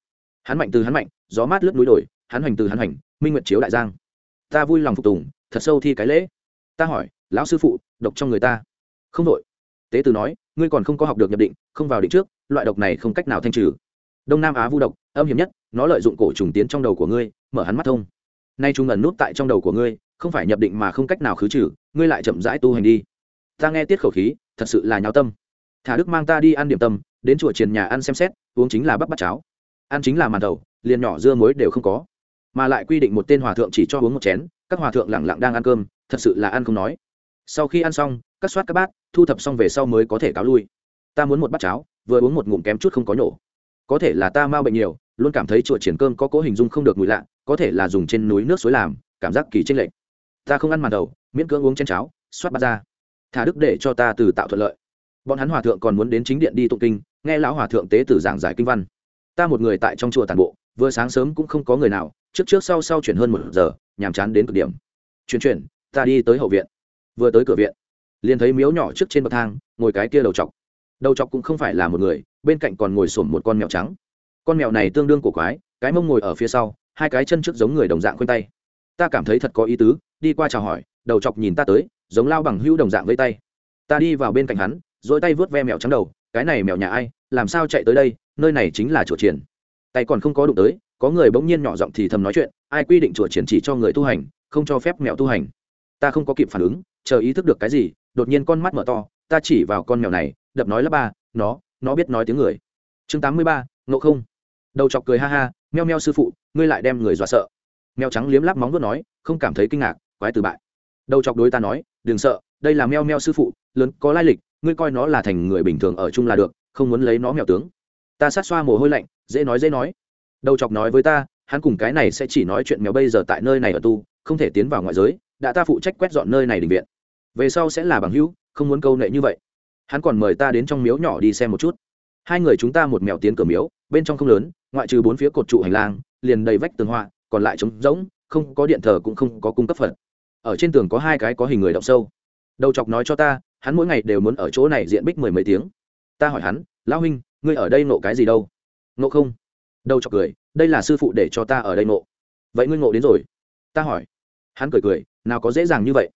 Hắn mạnh từ hắn mạnh, gió mát lướt núi đổi hắn hoành từ hắn hoành, minh nguyệt chiếu đại giang. Ta vui lòng phục tùng, thật sâu thi cái lễ. Ta hỏi, lão sư phụ, độc trong người ta. Không đội tế từ nói, ngươi còn không có học được nhập định, không vào định trước, loại độc này không cách nào thanh trừ. Đông nam á vu độc, âm hiểm nhất, nó lợi dụng cổ trùng tiến trong đầu của ngươi, mở hắn mắt thông. Nay chúng ẩn nút tại trong đầu của ngươi, không phải nhập định mà không cách nào khứ trừ, ngươi lại chậm rãi tu hành đi ta nghe tiết khẩu khí, thật sự là nháo tâm. Thả đức mang ta đi ăn điểm tâm, đến chùa triền nhà ăn xem xét, uống chính là bắp bắt cháo. Ăn chính là màn đầu, liền nhỏ dưa muối đều không có. Mà lại quy định một tên hòa thượng chỉ cho uống một chén, các hòa thượng lẳng lặng đang ăn cơm, thật sự là ăn không nói. Sau khi ăn xong cắt soát các bát, thu thập xong về sau mới có thể cáo lui. Ta muốn một bát cháo, vừa uống một ngụm kém chút không có nhổ có thể là ta mau bệnh nhiều, luôn cảm thấy chùa triển cơm có cố hình dung không được mùi lạ, có thể là dùng trên núi nước suối làm, cảm giác kỳ tranh lệch. Ta không ăn màn đầu, miễn cưỡng uống chén cháo xoát bát ra thả đức để cho ta từ tạo thuận lợi. Bọn hắn hòa thượng còn muốn đến chính điện đi tụng kinh, nghe lão hòa thượng tế tử giảng giải kinh văn. Ta một người tại trong chùa tàn bộ, vừa sáng sớm cũng không có người nào, trước trước sau sau chuyển hơn một giờ, nhàm chán đến cực điểm. Chuyển chuyển, ta đi tới hậu viện. Vừa tới cửa viện, liền thấy miếu nhỏ trước trên bậc thang, ngồi cái kia đầu chọc. Đầu chọc cũng không phải là một người, bên cạnh còn ngồi sổm một con mèo trắng. Con mèo này tương đương cổ quái, cái mông ngồi ở phía sau, hai cái chân trước giống người đồng dạng khoanh tay. Ta cảm thấy thật có ý tứ, đi qua chào hỏi, đầu chọc nhìn ta tới giống lao bằng hữu đồng dạng với tay. Ta đi vào bên cạnh hắn, dỗi tay vớt ve mèo trắng đầu, cái này mèo nhà ai, làm sao chạy tới đây, nơi này chính là chùa triển. Tay còn không có đụng tới, có người bỗng nhiên nhỏ giọng thì thầm nói chuyện, ai quy định chùa triển chỉ cho người tu hành, không cho phép mèo tu hành. Ta không có kịp phản ứng, chờ ý thức được cái gì, đột nhiên con mắt mở to, ta chỉ vào con mèo này, đập nói là ba, nó nó biết nói tiếng người. Chương tám mươi ba, ngộ không. Đầu chọc cười ha ha, meo meo sư phụ, ngươi lại đem người dọa sợ. Mèo trắng liếm lắp móng vuốt nói, không cảm thấy kinh ngạc, quái từ bại. Đầu chọc đối ta nói đừng sợ, đây là meo meo sư phụ, lớn, có lai lịch, ngươi coi nó là thành người bình thường ở chung là được, không muốn lấy nó mèo tướng. Ta sát xoa mồ hôi lạnh, dễ nói dễ nói. Đầu chọc nói với ta, hắn cùng cái này sẽ chỉ nói chuyện mèo bây giờ tại nơi này ở tu, không thể tiến vào ngoại giới, đã ta phụ trách quét dọn nơi này định viện. Về sau sẽ là bằng hữu, không muốn câu nệ như vậy. Hắn còn mời ta đến trong miếu nhỏ đi xem một chút. Hai người chúng ta một mèo tiến cửa miếu, bên trong không lớn, ngoại trừ bốn phía cột trụ hành lang, liền đầy vách tường hoa, còn lại trống rỗng, không có điện thờ cũng không có cung cấp phật ở trên tường có hai cái có hình người động sâu. Đầu chọc nói cho ta, hắn mỗi ngày đều muốn ở chỗ này diện bích mười mấy tiếng. Ta hỏi hắn, lão huynh, ngươi ở đây nộ cái gì đâu? Nộ không. Đầu chọc cười, đây là sư phụ để cho ta ở đây nộ vậy ngươi ngộ đến rồi. Ta hỏi. Hắn cười cười, nào có dễ dàng như vậy.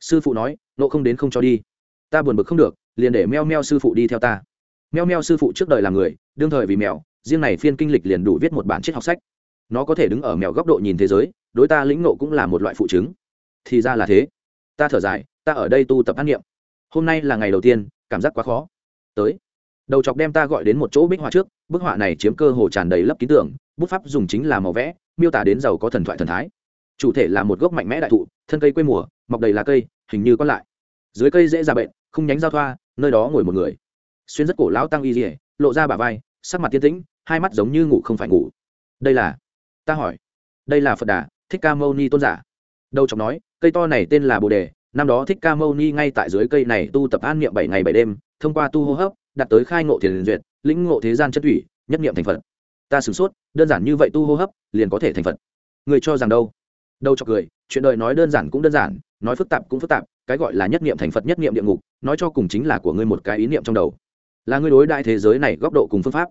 Sư phụ nói nộ không đến không cho đi. Ta buồn bực không được, liền để meo meo sư phụ đi theo ta. Meo meo sư phụ trước đời là người, đương thời vì mèo, riêng này phiên kinh lịch liền đủ viết một bản triết học sách. Nó có thể đứng ở mèo góc độ nhìn thế giới, đối ta lĩnh nộ cũng là một loại phụ chứng thì ra là thế. Ta thở dài, ta ở đây tu tập ác nghiệm hôm nay là ngày đầu tiên, cảm giác quá khó. Tới. Đầu chọc đem ta gọi đến một chỗ bích họa trước, bức họa này chiếm cơ hồ tràn đầy lấp ký tưởng, bút pháp dùng chính là màu vẽ, miêu tả đến giàu có thần thoại thần thái. Chủ thể là một gốc mạnh mẽ đại thụ, thân cây quê mùa, mọc đầy lá cây, hình như có lại. Dưới cây dễ ra bệnh, không nhánh giao thoa, nơi đó ngồi một người. Xuyên rất cổ lão tăng y dỉa lộ ra bả vai, sắc mặt tiên tĩnh, hai mắt giống như ngủ không phải ngủ. Đây là, ta hỏi, đây là phật đà, thích ca mâu ni tôn giả đầu chọc nói, cây to này tên là bồ đề, năm đó thích ca mâu ni ngay tại dưới cây này tu tập an niệm bảy ngày bảy đêm, thông qua tu hô hấp, đạt tới khai ngộ thiền duyệt, lĩnh ngộ thế gian chất thủy, nhất niệm thành phật. Ta sửng sốt, đơn giản như vậy tu hô hấp, liền có thể thành phật. Người cho rằng đâu? Đâu cho cười, chuyện đời nói đơn giản cũng đơn giản, nói phức tạp cũng phức tạp, cái gọi là nhất niệm thành phật nhất niệm địa ngục, nói cho cùng chính là của ngươi một cái ý niệm trong đầu. Là ngươi đối đại thế giới này góc độ cùng phương pháp.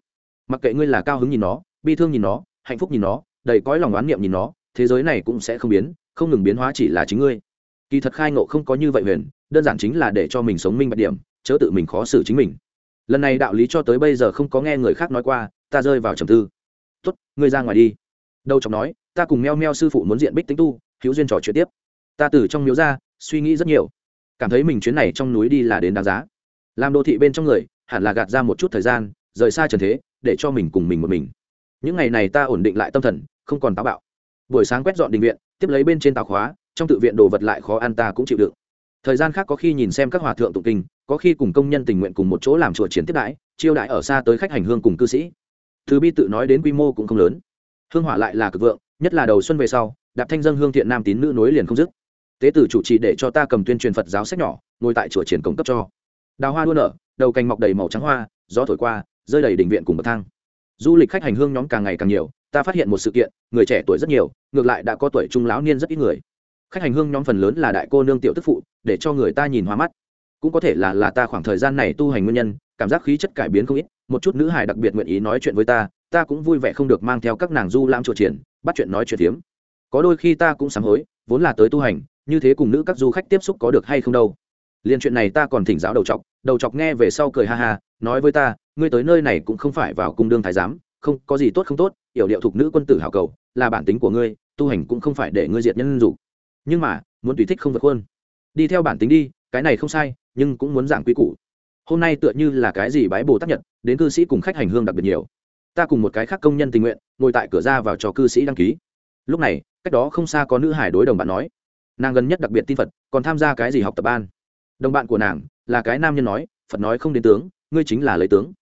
Mặc kệ ngươi là cao hứng nhìn nó, bi thương nhìn nó, hạnh phúc nhìn nó, đầy cõi lòng oán niệm nhìn nó, thế giới này cũng sẽ không biến không ngừng biến hóa chỉ là chính ngươi. Kỳ thật khai ngộ không có như vậy huyền đơn giản chính là để cho mình sống minh bạch điểm chớ tự mình khó xử chính mình. Lần này đạo lý cho tới bây giờ không có nghe người khác nói qua ta rơi vào trầm tư. Tuất, ngươi ra ngoài đi. Đâu chọc nói ta cùng meo meo sư phụ muốn diện bích tính tu hữu duyên trò chuyện tiếp. Ta từ trong miếu ra suy nghĩ rất nhiều. Cảm thấy mình chuyến này trong núi đi là đến đáng giá. Làm đô thị bên trong người hẳn là gạt ra một chút thời gian rời xa trần thế để cho mình cùng mình một mình. Những ngày này ta ổn định lại tâm thần không còn táo bạo. Buổi sáng quét dọn đình viện tiếp lấy bên trên tàu khóa, trong tự viện đồ vật lại khó ăn ta cũng chịu đựng. Thời gian khác có khi nhìn xem các hòa thượng tụng kinh, có khi cùng công nhân tình nguyện cùng một chỗ làm chùa chiến tiếp đãi, chiêu đãi ở xa tới khách hành hương cùng cư sĩ. Thứ bi tự nói đến quy mô cũng không lớn. Hương hỏa lại là cực vượng, nhất là đầu xuân về sau, đạp thanh dân hương thiện nam tín nữ nối liền không dứt. Tế tử chủ trì để cho ta cầm tuyên truyền phật giáo sách nhỏ, ngồi tại chùa triển cổng cấp cho. Đào hoa đua nở, đầu cành mọc đầy màu trắng hoa, gió thổi qua, rơi đầy đỉnh viện cùng bậc thang. Du lịch khách hành hương nhóm càng ngày càng nhiều ta phát hiện một sự kiện, người trẻ tuổi rất nhiều, ngược lại đã có tuổi trung lão niên rất ít người. Khách hành hương nhóm phần lớn là đại cô nương tiểu tức phụ, để cho người ta nhìn hoa mắt. Cũng có thể là là ta khoảng thời gian này tu hành nguyên nhân, cảm giác khí chất cải biến không ít, một chút nữ hài đặc biệt nguyện ý nói chuyện với ta ta cũng vui vẻ không được mang theo các nàng du lãm trò triển, bắt chuyện nói chuyện hiếm. có đôi khi ta cũng sám hối, vốn là tới tu hành, như thế cùng nữ các du khách tiếp xúc có được hay không đâu. Liên chuyện này ta còn thỉnh giáo đầu chọc đầu chọc nghe về sau cười ha ha, nói với ta, ngươi tới nơi này cũng không phải vào cung đương thái giám không có gì tốt không tốt yểu điệu thuộc nữ quân tử hảo cầu là bản tính của ngươi tu hành cũng không phải để ngươi diệt nhân dục. Nhưng mà muốn tùy thích không vượt khuôn, đi theo bản tính đi cái này không sai nhưng cũng muốn giảng quy củ. Hôm nay tựa như là cái gì bái bồ tác nhật đến cư sĩ cùng khách hành hương đặc biệt nhiều. Ta cùng một cái khác công nhân tình nguyện ngồi tại cửa ra vào cho cư sĩ đăng ký. Lúc này cách đó không xa có nữ hải đối đồng bạn nói. Nàng gần nhất đặc biệt tin phật còn tham gia cái gì học tập ban? Đồng bạn của nàng là cái nam nhân nói phật nói không đến tướng ngươi chính là lấy tướng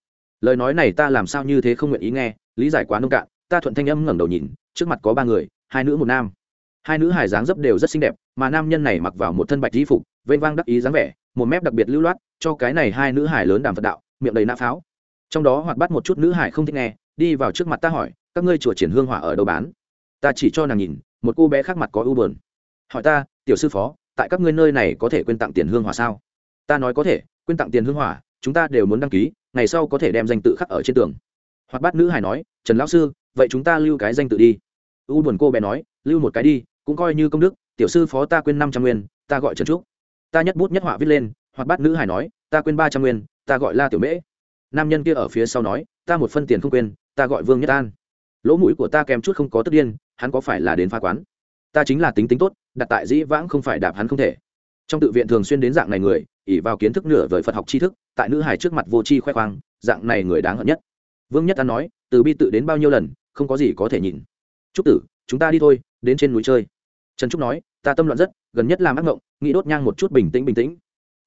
lời nói này ta làm sao như thế không nguyện ý nghe, lý giải quá nông cạn, ta thuận thanh âm ngẩng đầu nhìn, trước mặt có ba người, hai nữ một nam. Hai nữ hải dáng dấp đều rất xinh đẹp, mà nam nhân này mặc vào một thân bạch di phục, vênh vang đắc ý dáng vẻ, một mép đặc biệt lưu loát, cho cái này hai nữ hải lớn đàm phật đạo, miệng đầy nã pháo. Trong đó hoạt bắt một chút nữ hải không thích nghe, đi vào trước mặt ta hỏi, các ngươi chùa triển hương hỏa ở đâu bán? Ta chỉ cho nàng nhìn, một cô bé khác mặt có ưu bờn hỏi ta, tiểu sư phó, tại các ngươi nơi này có thể quên tặng tiền hương hỏa sao? Ta nói có thể, quên tặng tiền hương hỏa, chúng ta đều muốn đăng ký ngày sau có thể đem danh tự khắc ở trên tường. Hoặc bát nữ hải nói, trần lão sư, vậy chúng ta lưu cái danh tự đi. U buồn cô bé nói, lưu một cái đi, cũng coi như công đức, tiểu sư phó ta quên năm trăm nguyên, ta gọi trần trúc. Ta nhất bút nhất họa viết lên hoặc bát nữ hải nói, ta quên ba trăm nguyên, ta gọi la tiểu mễ. Nam nhân kia ở phía sau nói, ta một phân tiền không quên, ta gọi vương nhất an. Lỗ mũi của ta kèm chút không có tức điên, hắn có phải là đến phá quán? Ta chính là tính tính tốt, đặt tại dĩ vãng không phải đạp hắn không thể. Trong tự viện thường xuyên đến dạng này người ỉ vào kiến thức nửa vời phật học tri thức tại nữ hải trước mặt vô tri khoe khoang, dạng này người đáng hận nhất. Vương nhất an nói, từ bi tự đến bao nhiêu lần, không có gì có thể nhìn trúc tử, chúng ta đi thôi, đến trên núi chơi. Trần trúc nói, ta tâm loạn rất, gần nhất làm ác mộng, nghĩ đốt nhang một chút bình tĩnh bình tĩnh.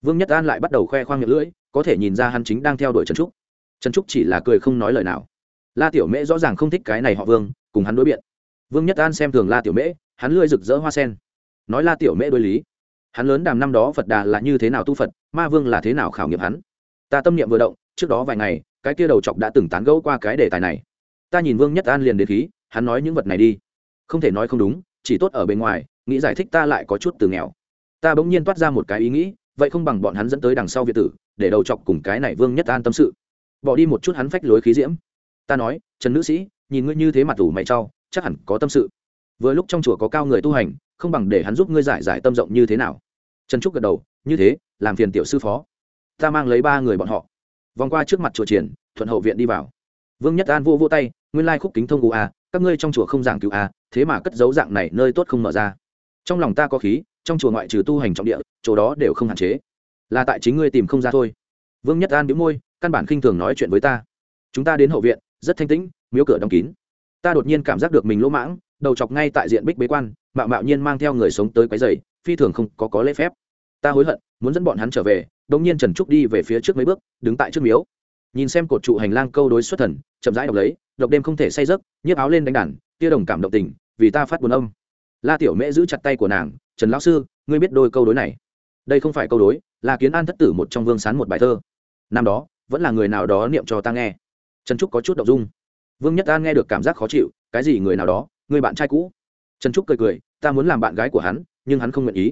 Vương nhất an lại bắt đầu khoe khoang miệng lưỡi, có thể nhìn ra hắn chính đang theo đuổi trần trúc. Trần trúc chỉ là cười không nói lời nào. La tiểu mễ rõ ràng không thích cái này họ vương, cùng hắn đối biện. Vương nhất an xem thường la tiểu mễ, hắn lưỡi rực rỡ hoa sen. Nói la tiểu mễ đối lý. Hắn lớn đàm năm đó phật đà là như thế nào tu phật, ma vương là thế nào khảo nghiệm hắn? Ta tâm niệm vừa động, trước đó vài ngày, cái kia đầu chọc đã từng tán gẫu qua cái đề tài này. Ta nhìn vương nhất an liền đến khí, hắn nói những vật này đi. Không thể nói không đúng, chỉ tốt ở bên ngoài, nghĩ giải thích ta lại có chút từ nghèo. Ta bỗng nhiên toát ra một cái ý nghĩ, vậy không bằng bọn hắn dẫn tới đằng sau việt tử, để đầu chọc cùng cái này vương nhất an tâm sự. Bỏ đi một chút hắn phách lối khí diễm. Ta nói, trần nữ sĩ, nhìn ngươi như thế mặt ủ mày trao chắc hẳn có tâm sự. Vừa lúc trong chùa có cao người tu hành, không bằng để hắn giúp ngươi giải giải tâm rộng như thế nào. Trần trúc gật đầu, như thế, làm phiền tiểu sư phó ta mang lấy ba người bọn họ. Vòng qua trước mặt chùa triển, thuận hậu viện đi vào. Vương nhất an vô vô tay, nguyên lai khúc kính thông u a các ngươi trong chùa không giảng cứu a thế mà cất dấu dạng này nơi tốt không mở ra. Trong lòng ta có khí, trong chùa ngoại trừ tu hành trọng địa, chỗ đó đều không hạn chế. Là tại chính ngươi tìm không ra thôi. Vương nhất an đĩu môi, căn bản khinh thường nói chuyện với ta. Chúng ta đến hậu viện, rất thanh tĩnh, miếu cửa đóng kín. Ta đột nhiên cảm giác được mình lỗ mãng, đầu chọc ngay tại diện bích bế quan, mạo mạo nhiên mang theo người sống tới quấy dày phi thường không có có lễ phép. Ta hối hận, muốn dẫn bọn hắn trở về đông nhiên trần trúc đi về phía trước mấy bước, đứng tại trước miếu. Nhìn xem cột trụ hành lang câu đối xuất thần, chậm rãi đọc lấy đọc đêm không thể say giấc, nhiếp áo lên đánh đàn, tia đồng cảm động tình, vì ta phát buồn âm. La tiểu mễ giữ chặt tay của nàng, trần lão sư, ngươi biết đôi câu đối này. Đây không phải câu đối, là kiến an thất tử một trong vương sán một bài thơ. Năm đó, vẫn là người nào đó niệm cho ta nghe. Trần trúc có chút đ ộ n g dung. Vương nhất an nghe được cảm giác khó chịu, cái gì người nào đó? Người bạn trai cũ. Trần trúc cười cười, ta muốn làm bạn gái của hắn, nhưng hắn không nguyện ý.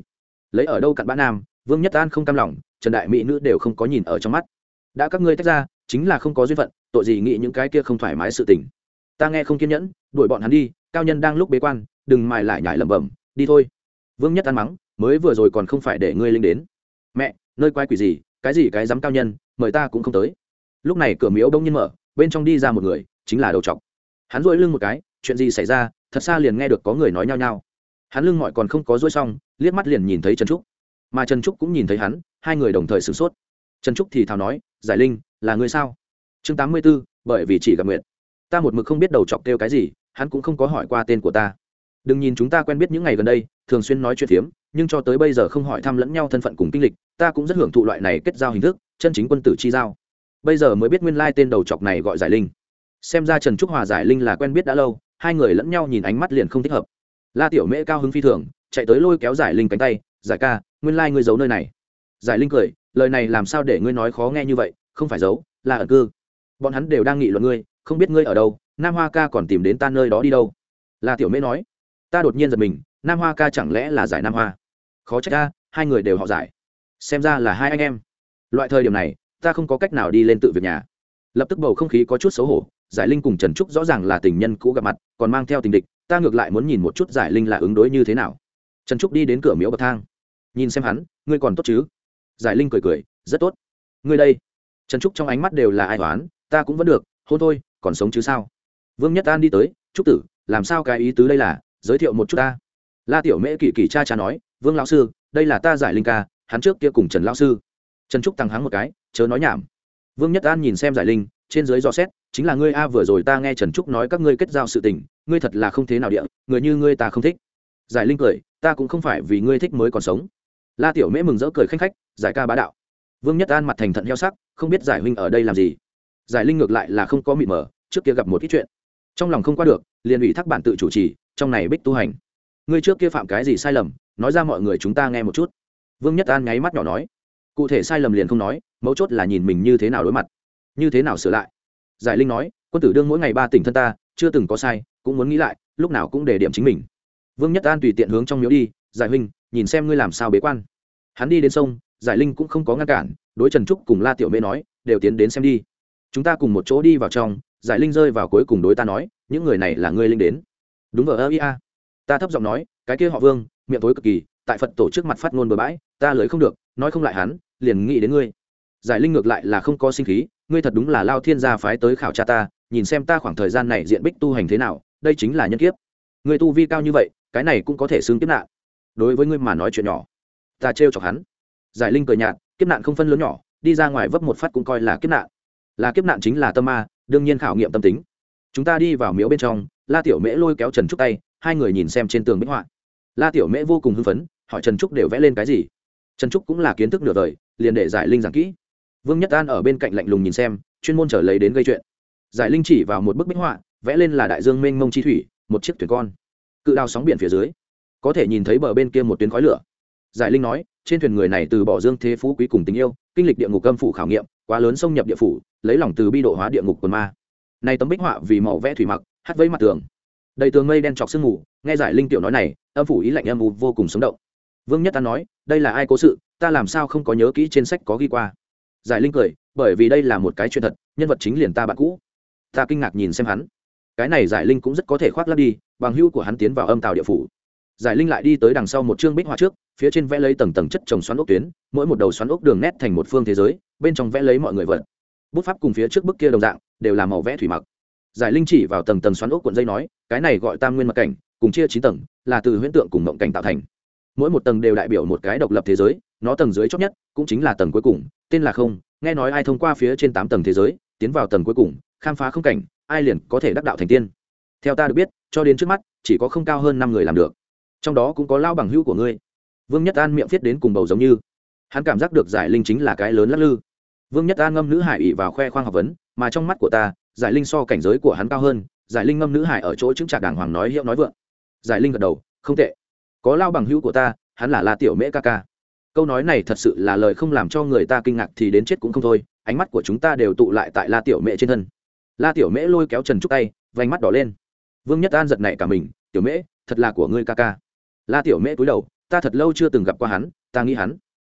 Lấy ở đâu cặn bã nam vương nhất an không cam lòng, trần đại mỹ nữ đều không có nhìn ở trong mắt. Đã các ngươi tách ra, chính là không có duyên phận, tội gì nghĩ những cái kia không thoải mái sự tình. Ta nghe không kiên nhẫn, đuổi bọn hắn đi, cao nhân đang lúc bế quan, đừng mài lại nhải lẩm bẩm, đi thôi. Vương nhất an mắng, mới vừa rồi còn không phải để ngươi linh đến. Mẹ, nơi quái quỷ gì, cái gì cái dám cao nhân, mời ta cũng không tới. Lúc này cửa miếu đông nhiên mở, bên trong đi ra một người, chính là đầu trọc. Hắn dội lưng một cái, chuyện gì xảy ra, thật xa liền nghe được có người nói nhao nhao. Hắn lưng mọi còn không có dôi xong, liếc mắt liền nhìn thấy trần trúc mà trần trúc cũng nhìn thấy hắn, hai người đồng thời sửng sốt. Trần trúc thì thào nói, giải linh, là người sao? Chương tám mươi b ố bởi vì chỉ gặp nguyện ta một mực không biết đầu chọc kêu cái gì, hắn cũng không có hỏi qua tên của ta. Đừng nhìn chúng ta quen biết những ngày gần đây, thường xuyên nói chuyện phiếm, nhưng cho tới bây giờ không hỏi thăm lẫn nhau thân phận cùng kinh lịch, ta cũng rất hưởng thụ loại này kết giao hình thức, chân chính quân tử chi giao. Bây giờ mới biết nguyên lai tên đầu chọc này gọi giải linh. Xem ra trần trúc hòa giải linh là quen biết đã lâu, hai người lẫn nhau nhìn ánh mắt liền không thích hợp. La tiểu mễ cao hứng phi thường, chạy tới lôi kéo giải linh cánh tay, giải ca nguyên lai ngươi giấu nơi này. Giải linh cười, lời này làm sao để ngươi nói khó nghe như vậy, không phải giấu, là ẩn cư. Bọn hắn đều đang nghị luận ngươi, không biết ngươi ở đâu, nam hoa ca còn tìm đến ta nơi đó đi đâu. La tiểu mễ nói. Ta đột nhiên giật mình, nam hoa ca chẳng lẽ là giải nam hoa? Khó trách ta, hai người đều họ giải. Xem ra là hai anh em. Loại thời điểm này, ta không có cách nào đi lên tự việc nhà. Lập tức bầu không khí có chút xấu hổ, giải linh cùng trần trúc rõ ràng là tình nhân cũ gặp mặt, còn mang theo tình địch, ta ngược lại muốn nhìn một chút giải linh là ứng đối như thế nào. Trần trúc đi đến cửa miếu bậc thang nhìn xem hắn, ngươi còn tốt chứ? Giải linh cười cười, rất tốt. Ngươi đây. Trần trúc trong ánh mắt đều là ai toán ta cũng vẫn được, hôn thôi, còn sống chứ sao? Vương nhất an đi tới, trúc tử, làm sao cái ý tứ đây là? Giới thiệu một chút ta. La tiểu mễ kỳ kỳ cha cha nói, vương lão sư, đây là ta giải linh ca, hắn trước kia cùng trần lão sư. Trần trúc tăng hắng một cái, chớ nói nhảm. Vương nhất an nhìn xem giải linh, trên dưới dò xét, chính là ngươi a, vừa rồi ta nghe trần trúc nói các ngươi kết giao sự tình, ngươi thật là không thế nào địa, người như ngươi ta không thích. Giải linh cười, ta cũng không phải vì ngươi thích mới còn sống la tiểu mễ mừng rỡ cười khanh khách, giải ca bá đạo. Vương nhất an mặt thành thận heo sắc, không biết giải huynh ở đây làm gì. Giải linh ngược lại là không có mịt mờ, trước kia gặp một ít chuyện. Trong lòng không qua được, liền ủy thác bản tự chủ trì, trong này bích tu hành. Ngươi trước kia phạm cái gì sai lầm, nói ra mọi người chúng ta nghe một chút. Vương nhất an nháy mắt nhỏ nói. Cụ thể sai lầm liền không nói, mấu chốt là nhìn mình như thế nào đối mặt. Như thế nào sửa lại? Giải linh nói, quân tử đương mỗi ngày ba tỉnh thân ta, chưa từng có sai, cũng muốn nghĩ lại, lúc nào cũng để điểm chính mình. Vương nhất an tùy tiện hướng trong miếu đi, giải huynh nhìn xem ngươi làm sao bế quan. Hắn đi đến sông, giải linh cũng không có ngăn cản, đối trần trúc cùng la tiểu mê nói, đều tiến đến xem đi. Chúng ta cùng một chỗ đi vào trong, giải linh rơi vào cuối cùng đối ta nói, những người này là ngươi linh đến. Đúng vờ ơ ia ta thấp giọng nói, cái kia họ vương, miệng tối cực kỳ, tại phật tổ trước mặt phát ngôn bừa bãi, ta lưới không được, nói không lại hắn, liền nghĩ đến ngươi. Giải linh ngược lại là không có sinh khí, ngươi thật đúng là lao thiên gia phái tới khảo tra ta, nhìn xem ta khoảng thời gian này diện bích tu hành thế nào, đây chính là nhân kiếp. Ngươi tu vi cao như vậy, cái này cũng có thể xương kiếp nạn đối với ngươi mà nói chuyện nhỏ. Ta trêu chọc hắn. Giải linh cười nhạt, kiếp nạn không phân lớn nhỏ, đi ra ngoài vấp một phát cũng coi là kiếp nạn. Là kiếp nạn chính là tâm ma, đương nhiên khảo nghiệm tâm tính. Chúng ta đi vào miếu bên trong, la tiểu mễ lôi kéo trần trúc tay, hai người nhìn xem trên tường bích họa. La tiểu mễ vô cùng hưng phấn, hỏi trần trúc đều vẽ lên cái gì? Trần trúc cũng là kiến thức nửa đời, liền để giải linh giảng kỹ. Vương nhất an ở bên cạnh lạnh lùng nhìn xem, chuyên môn trở lấy đến gây chuyện. Giải linh chỉ vào một bức bích họa, vẽ lên là đại dương mênh mông chi thủy, một chiếc thuyền con. Cự đào sóng biển phía dưới có thể nhìn thấy bờ bên kia một tuyến khói lửa. Giải linh nói, trên thuyền người này từ bỏ dương thế phú quý cùng tình yêu, kinh lịch địa ngục âm phủ khảo nghiệm, quá lớn xông nhập địa phủ, lấy lòng từ bi độ hóa địa ngục quần ma. Này tấm bích họa vì màu vẽ thủy mặc, hát vẫy mặt tường. Đầy tường mây đen chọc sương mù, nghe giải linh tiểu nói này, âm phủ ý lạnh âm u vô cùng sống động. Vương nhất ta nói, đây là ai cố sự, ta làm sao không có nhớ kỹ trên sách có ghi qua. Giải linh cười, bởi vì đây là một cái chuyện thật, nhân vật chính liền ta bạn cũ. Ta kinh ngạc nhìn xem hắn. Cái này giải linh cũng rất có thể khoác lắp đi, bằng hữu của hắn tiến vào âm tàu địa phủ giải linh lại đi tới đằng sau một chương bích họa trước, phía trên vẽ lấy tầng tầng chất trồng xoắn ốc tuyến, mỗi một đầu xoắn ốc đường nét thành một phương thế giới, bên trong vẽ lấy mọi người vật. Bút pháp cùng phía trước bức kia đồng dạng, đều là màu vẽ thủy mặc. Giải linh chỉ vào tầng tầng xoắn ốc cuộn dây nói, cái này gọi tam nguyên mật cảnh, cùng chia chín tầng, là từ huyễn tượng cùng mộng cảnh tạo thành. Mỗi một tầng đều đại biểu một cái độc lập thế giới, nó tầng dưới chót nhất, cũng chính là tầng cuối cùng, tên là không, nghe nói ai thông qua phía trên tám tầng thế giới, tiến vào tầng cuối cùng, khám phá không cảnh, ai liền có thể đắc đạo thành tiên. Theo ta được biết, cho đến trước mắt, chỉ có không cao hơn năm người làm được trong đó cũng có lao bằng hữu của ngươi. Vương nhất an miệng viết đến cùng bầu giống như. Hắn cảm giác được giải linh chính là cái lớn lắc lư. Vương nhất an ngâm nữ hải ỉ vào khoe khoang học vấn, mà trong mắt của ta, giải linh so cảnh giới của hắn cao hơn, giải linh ngâm nữ hải ở chỗ chứng trạc đàng hoàng nói hiệu nói vượng. Giải linh gật đầu, không tệ. Có lao bằng hữu của ta, hắn là la tiểu mễ ca ca. Câu nói này thật sự là lời không làm cho người ta kinh ngạc thì đến chết cũng không thôi, ánh mắt của chúng ta đều tụ lại tại la tiểu mễ trên thân. La tiểu mễ lôi kéo trần trúc tay, vành mắt đỏ lên. Vương nhất an giật nảy cả mình, tiểu mễ, thật là của ngươi ca ca la tiểu mễ cúi đầu, ta thật lâu chưa từng gặp qua hắn, ta nghĩ hắn.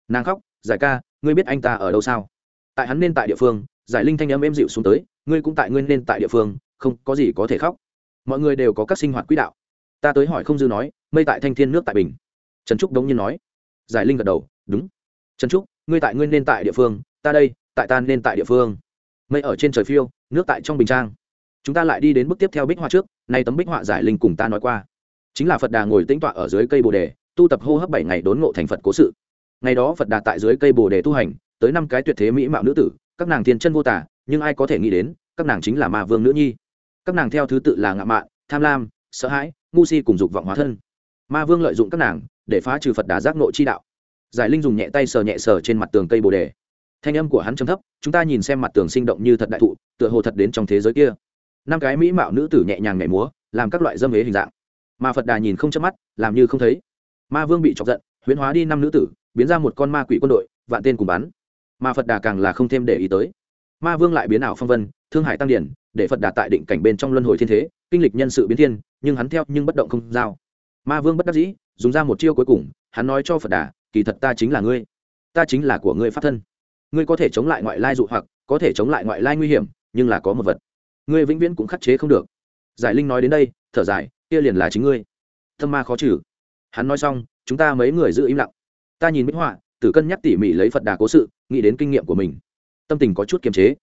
Nàng khóc, giải ca, ngươi biết anh ta ở đâu sao? Tại hắn nên tại địa phương. Giải linh thanh âm êm dịu xuống tới, ngươi cũng tại ngươi nên tại địa phương, không có gì có thể khóc. Mọi người đều có các sinh hoạt quỹ đạo. Ta tới hỏi không dư nói, mây tại thanh thiên nước tại bình. Trần trúc đống nhiên nói. Giải linh gật đầu, đúng. Trần trúc, ngươi tại ngươi nên tại địa phương, ta đây, tại ta nên tại địa phương. Mây ở trên trời phiêu, nước tại trong bình trang. Chúng ta lại đi đến bước tiếp theo bích họa trước, nay tấm bích họa giải linh cùng ta nói qua chính là phật đà ngồi tĩnh tọa ở dưới cây bồ đề, tu tập hô hấp bảy ngày đốn ngộ thành phật cố sự. Ngày đó phật đà tại dưới cây bồ đề tu hành, tới năm cái tuyệt thế mỹ mạo nữ tử, các nàng thiên chân vô tả, nhưng ai có thể nghĩ đến, các nàng chính là ma vương nữ nhi. Các nàng theo thứ tự là ngạo mạn, tham lam, sợ hãi, ngu si cùng dục vọng hóa thân. Ma vương lợi dụng các nàng, để phá trừ phật đà giác nộ chi đạo. Giải linh dùng nhẹ tay sờ nhẹ sờ trên mặt tường cây bồ đề. Thanh âm của hắn trầm thấp, chúng ta nhìn xem mặt tường sinh động như thật đại thụ, tựa hồ thật đến trong thế giới kia. Năm cái mỹ mạo nữ tử nhẹ nhàng nhảy múa, làm các loại dâm hế hình dạng mà phật đà nhìn không chớp mắt làm như không thấy ma vương bị chọc giận huyễn hóa đi năm nữ tử biến ra một con ma quỷ quân đội vạn tên cùng bắn mà phật đà càng là không thêm để ý tới ma vương lại biến ảo phong vân thương hải tăng điển để phật đà tại định cảnh bên trong luân hồi thiên thế kinh lịch nhân sự biến thiên nhưng hắn theo nhưng bất động không giao ma vương bất đắc dĩ dùng ra một chiêu cuối cùng hắn nói cho phật đà kỳ thật ta chính là ngươi ta chính là của ngươi pháp thân ngươi có thể chống lại ngoại lai dụ hoặc có thể chống lại ngoại lai nguy hiểm nhưng là có một vật ngươi vĩnh viễn cũng khắc chế không được giải linh nói đến đây thở dài kia liền là chính ngươi. Tâm ma khó trừ. Hắn nói xong, chúng ta mấy người giữ im lặng. Ta nhìn bích họa, tử cân nhắc tỉ mỉ lấy phật đà cố sự, nghĩ đến kinh nghiệm của mình. Tâm tình có chút kiềm chế.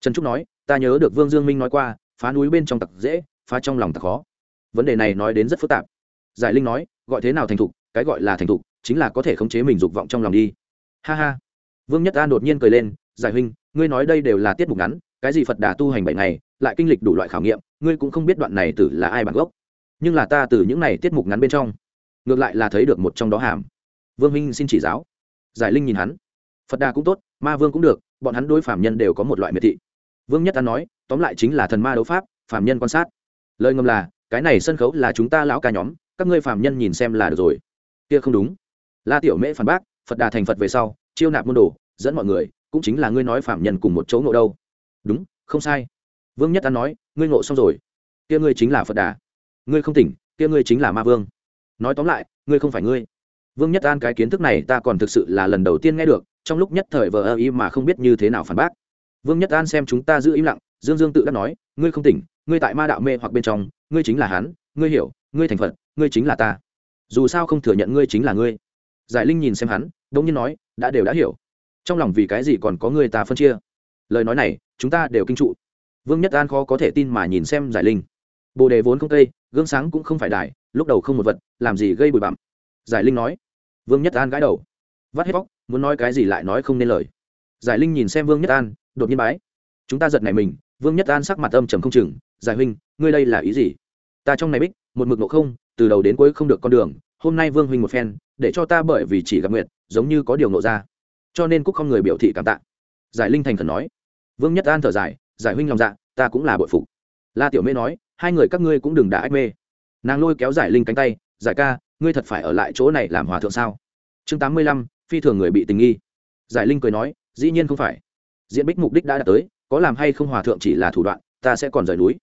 Trần trúc nói, ta nhớ được vương dương minh nói qua, phá núi bên trong tặc dễ, phá trong lòng tặc khó. Vấn đề này nói đến rất phức tạp. Giải linh nói, gọi thế nào thành thục, cái gọi là thành thục, chính là có thể khống chế mình dục vọng trong lòng đi. Ha ha. Vương nhất an đột nhiên cười lên, giải huynh, ngươi nói đây đều là tiết mục ngắn, cái gì phật đà tu hành bảy ngày, lại kinh lịch đủ loại khảo nghiệm, ngươi cũng không biết đoạn này tử là ai bản gốc nhưng là ta từ những này tiết mục ngắn bên trong, ngược lại là thấy được một trong đó hàm. Vương minh xin chỉ giáo. Giải linh nhìn hắn. Phật đà cũng tốt, ma vương cũng được, bọn hắn đối phạm nhân đều có một loại miệt thị. Vương nhất an nói, tóm lại chính là thần ma đấu pháp phạm nhân quan sát. Lời ngầm là, cái này sân khấu là chúng ta lão ca nhóm, các ngươi phạm nhân nhìn xem là được rồi. Kia không đúng. La tiểu mễ phản bác, phật đà thành phật về sau, chiêu nạp môn đồ, dẫn mọi người, cũng chính là ngươi nói phạm nhân cùng một chỗ ngộ đâu. Đúng, không sai. Vương nhất an nói, ngươi ngộ xong rồi. Kia ngươi chính là phật đà ngươi không tỉnh, kia ngươi chính là ma vương. Nói tóm lại, ngươi không phải ngươi. Vương nhất an cái kiến thức này ta còn thực sự là lần đầu tiên nghe được, trong lúc nhất thời vờ ơ ý mà không biết như thế nào phản bác. Vương nhất an xem chúng ta giữ im lặng, dương dương tự đã nói, ngươi không tỉnh, ngươi tại ma đạo mê hoặc bên trong, ngươi chính là hắn, ngươi hiểu, ngươi thành phật, ngươi chính là ta. Dù sao không thừa nhận ngươi chính là ngươi. Giải linh nhìn xem hắn đ ỗ n g nhiên nói, đã đều đã hiểu. Trong lòng vì cái gì còn có người ta phân chia? Lời nói này, chúng ta đều kinh trụ. Vương nhất an khó có thể tin mà nhìn xem giải linh bồ đề vốn không cây, gương sáng cũng không phải đài, lúc đầu không một vật, làm gì gây bụi bặm. Giải linh nói, vương nhất an gãi đầu. Vắt hết bóc muốn nói cái gì lại nói không nên lời. Giải linh nhìn xem vương nhất an, đột nhiên bái, chúng ta giật này mình. Vương nhất an sắc mặt âm trầm không chừng, giải huynh, ngươi đây là ý gì? Ta trong này bích, một mực nộ không, từ đầu đến cuối không được con đường, hôm nay vương huynh một phen, để cho ta bởi vì chỉ gặp nguyện giống như có điều nộ ra. Cho nên cúc không người biểu thị cảm tạ. Giải linh thành khẩn nói, vương nhất an thở dài, giải huynh lòng dạ ta cũng là bội phục. La tiểu mê nói hai người các ngươi cũng đừng đã ách mê. Nàng lôi kéo giải linh cánh tay, giải ca, ngươi thật phải ở lại chỗ này làm hòa thượng sao? Chương tám mươi lăm, phi thường người bị tình nghi. Giải linh cười nói, dĩ nhiên không phải. Diễn bích mục đích đã đạt tới, có làm hay không hòa thượng chỉ là thủ đoạn, ta sẽ còn rời núi.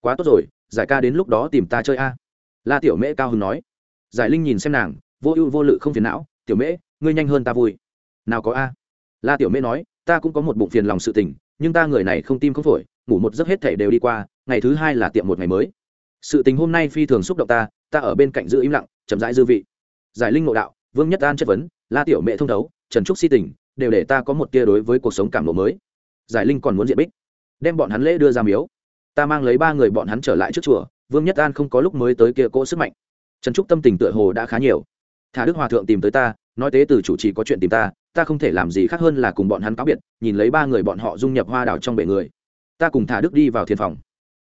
Quá tốt rồi, giải ca đến lúc đó tìm ta chơi a. La tiểu mễ cao hưng nói. Giải linh nhìn xem nàng, vô ưu vô lự không phiền não, tiểu mễ, ngươi nhanh hơn ta vui. Nào có a? La tiểu mễ nói, ta cũng có một bụng phiền lòng sự tình nhưng ta người này không tim không phổi, ngủ một giấc hết thể đều đi qua, ngày thứ hai là tiệm một ngày mới. Sự tình hôm nay phi thường xúc động ta ta ở bên cạnh giữ im lặng, chậm rãi dư vị. Giải linh ngộ đạo, vương nhất an chất vấn, la tiểu mẹ thông đấu trần trúc si tình, đều để ta có một tia đối với cuộc sống cảm lộ mới. Giải linh còn muốn diện bích, đem bọn hắn lễ đưa ra miếu. Ta mang lấy ba người bọn hắn trở lại trước chùa, vương nhất an không có lúc mới tới kia cỗ sức mạnh. Trần trúc tâm tình tựa hồ đã khá nhiều. Thả đức hòa thượng tìm tới ta, nói tế từ chủ trì có chuyện tìm ta ta không thể làm gì khác hơn là cùng bọn hắn cáo biệt, nhìn lấy ba người bọn họ dung nhập hoa đảo trong bể người. Ta cùng thả đức đi vào thiên phòng.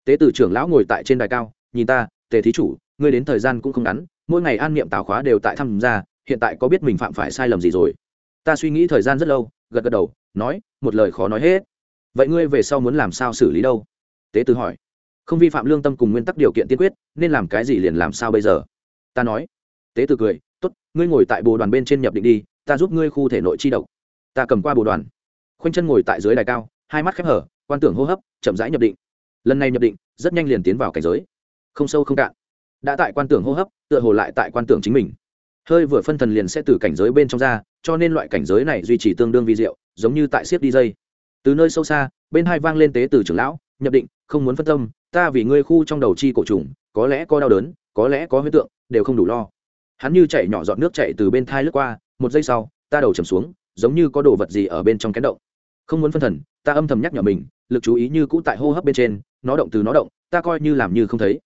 Tế tử trưởng lão ngồi tại trên đài cao, nhìn ta, tề thí chủ, ngươi đến thời gian cũng không ngắn, mỗi ngày an niệm tào khóa đều tại tham gia, hiện tại có biết mình phạm phải sai lầm gì rồi? Ta suy nghĩ thời gian rất lâu, gật gật đầu, nói, một lời khó nói hết. Vậy ngươi về sau muốn làm sao xử lý đâu? Tế tử hỏi. Không vi phạm lương tâm cùng nguyên tắc điều kiện tiên quyết, nên làm cái gì liền làm sao bây giờ? Ta nói. Tế tử cười, tốt, ngươi ngồi tại bồ đoàn bên trên nhập định đi ta giúp ngươi khu thể nội chi độc. Ta cầm qua bồ đoàn. Khoanh chân ngồi tại dưới đài cao, hai mắt khép hở, quan tưởng hô hấp, chậm rãi nhập định. Lần này nhập định, rất nhanh liền tiến vào cảnh giới. Không sâu không cạn. Đã tại quan tưởng hô hấp, tựa hồ lại tại quan tưởng chính mình. Hơi vừa phân thần liền sẽ từ cảnh giới bên trong ra, cho nên loại cảnh giới này duy trì tương đương vi diệu, giống như tại siết đi dây. Từ nơi sâu xa, bên hai vang lên tế từ trưởng lão, nhập định, không muốn phân tâm, ta vì ngươi khu trong đầu chi cổ trùng, có lẽ có đau đớn, có lẽ có huyết tượng, đều không đủ lo. Hắn như chạy nhỏ giọt nước chạy từ bên thai lướt qua một giây sau, ta đầu chầm xuống, giống như có đồ vật gì ở bên trong kén động. Không muốn phân thần, ta âm thầm nhắc nhở mình, lực chú ý như cũ tại hô hấp bên trên, nó động từ nó động, ta coi như làm như không thấy.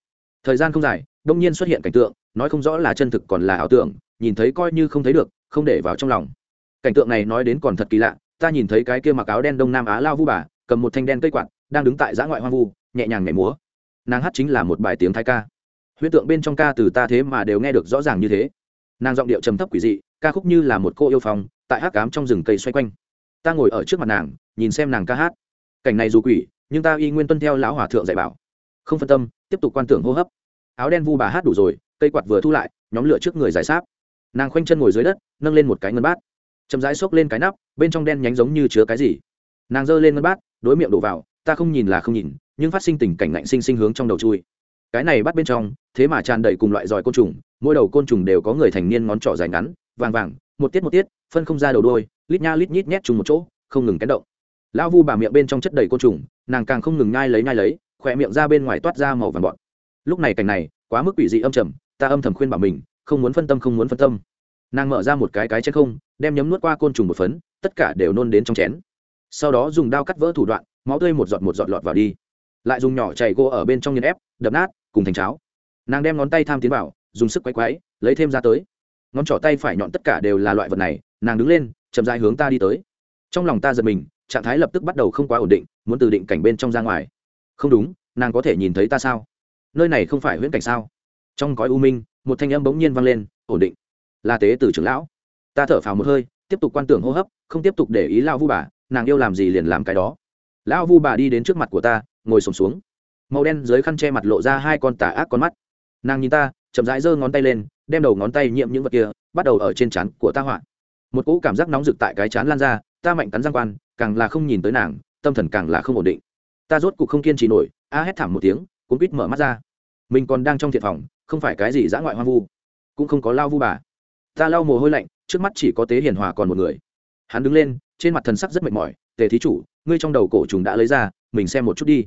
Thời gian không dài, đông nhiên xuất hiện cảnh tượng, nói không rõ là chân thực còn là ảo tưởng, nhìn thấy coi như không thấy được, không để vào trong lòng. Cảnh tượng này nói đến còn thật kỳ lạ, ta nhìn thấy cái kia mặc áo đen đông nam á lao vu bà, cầm một thanh đen cây quạt, đang đứng tại giã ngoại hoang vu, nhẹ nhàng nhảy múa. Nàng hát chính là một bài tiếng thái ca. Huyễn tượng bên trong ca từ ta thế mà đều nghe được rõ ràng như thế nàng giọng điệu trầm thấp quỷ dị, ca khúc như là một cô yêu phong, tại hát cám trong rừng cây xoay quanh. Ta ngồi ở trước mặt nàng, nhìn xem nàng ca hát. Cảnh này dù quỷ, nhưng ta y nguyên tuân theo lão hòa thượng dạy bảo. Không phân tâm, tiếp tục quan tưởng hô hấp. Áo đen vu bà hát đủ rồi, cây quạt vừa thu lại, nhóm lửa trước người giải sáp. Nàng khoanh chân ngồi dưới đất, nâng lên một cái ngân bát. Chậm rãi xốc lên cái nắp, bên trong đen nhánh giống như chứa cái gì. Nàng giơ lên ngân bát, đối miệng đổ vào, ta không nhìn là không nhìn, nhưng phát sinh tình cảnh lạnh sinh sinh hướng trong đầu chui. Cái này bắt bên trong, thế mà tràn đầy cùng loại giỏi côn trùng mỗi đầu côn trùng đều có người thành niên ngón trỏ dài ngắn, vàng vàng, một tiết một tiết, phân không ra đầu đôi lít nha lít nhít nhét chung một chỗ, không ngừng kén động. Lão vu bà miệng bên trong chất đầy côn trùng, nàng càng không ngừng nhai lấy nhai lấy, khỏe miệng ra bên ngoài toát ra màu vàng bọn lúc này cảnh này, quá mức quỷ dị âm trầm, ta âm thầm khuyên bảo mình, không muốn phân tâm, không muốn phân tâm. Nàng mở ra một cái cái chén không, đem nhấm nuốt qua côn trùng một phấn, tất cả đều nôn đến trong chén. Sau đó dùng dao cắt vỡ thủ đoạn, máu tươi một giọt một giọt lọt vào đi. Lại dùng nhỏ chảy gỗ ở bên trong nhân ép, đập nát, cùng thành cháo. Nàng đem ngón tay tham tiến vào dùng sức quay quái, lấy thêm ra tới. Ngón trỏ tay phải nhọn tất cả đều là loại vật này, nàng đứng lên, chậm dài hướng ta đi tới. Trong lòng ta giật mình, trạng thái lập tức bắt đầu không quá ổn định, muốn từ định cảnh bên trong ra ngoài. Không đúng, nàng có thể nhìn thấy ta sao? Nơi này không phải huyễn cảnh sao? Trong gói u minh, một thanh âm bỗng nhiên vang lên, ổn định. Là tế từ trưởng lão. Ta thở phào một hơi, tiếp tục quan tưởng hô hấp, không tiếp tục để ý lao vu bà, nàng yêu làm gì liền làm cái đó. Lão vu bà đi đến trước mặt của ta, ngồi sổm xuống. Màu đen dưới khăn che mặt lộ ra hai con tà ác con mắt. Nàng nhìn ta chậm rãi giơ ngón tay lên, đem đầu ngón tay nhiễm những vật kia, bắt đầu ở trên trán của ta họa. Một cỗ cảm giác nóng rực tại cái chán lan ra, ta mạnh cắn răng quan, càng là không nhìn tới nàng, tâm thần càng là không ổn định. Ta rốt cục không kiên trì nổi, a hét thảm một tiếng, cuốn quýt mở mắt ra. Mình còn đang trong thiệt phòng, không phải cái gì dã ngoại hoang vu, cũng không có lao vu bà. Ta lau mồ hôi lạnh, trước mắt chỉ có tế hiền hòa còn một người. Hắn đứng lên, trên mặt thần sắc rất mệt mỏi, tề thí chủ, ngươi trong đầu cổ trùng đã lấy ra, mình xem một chút đi.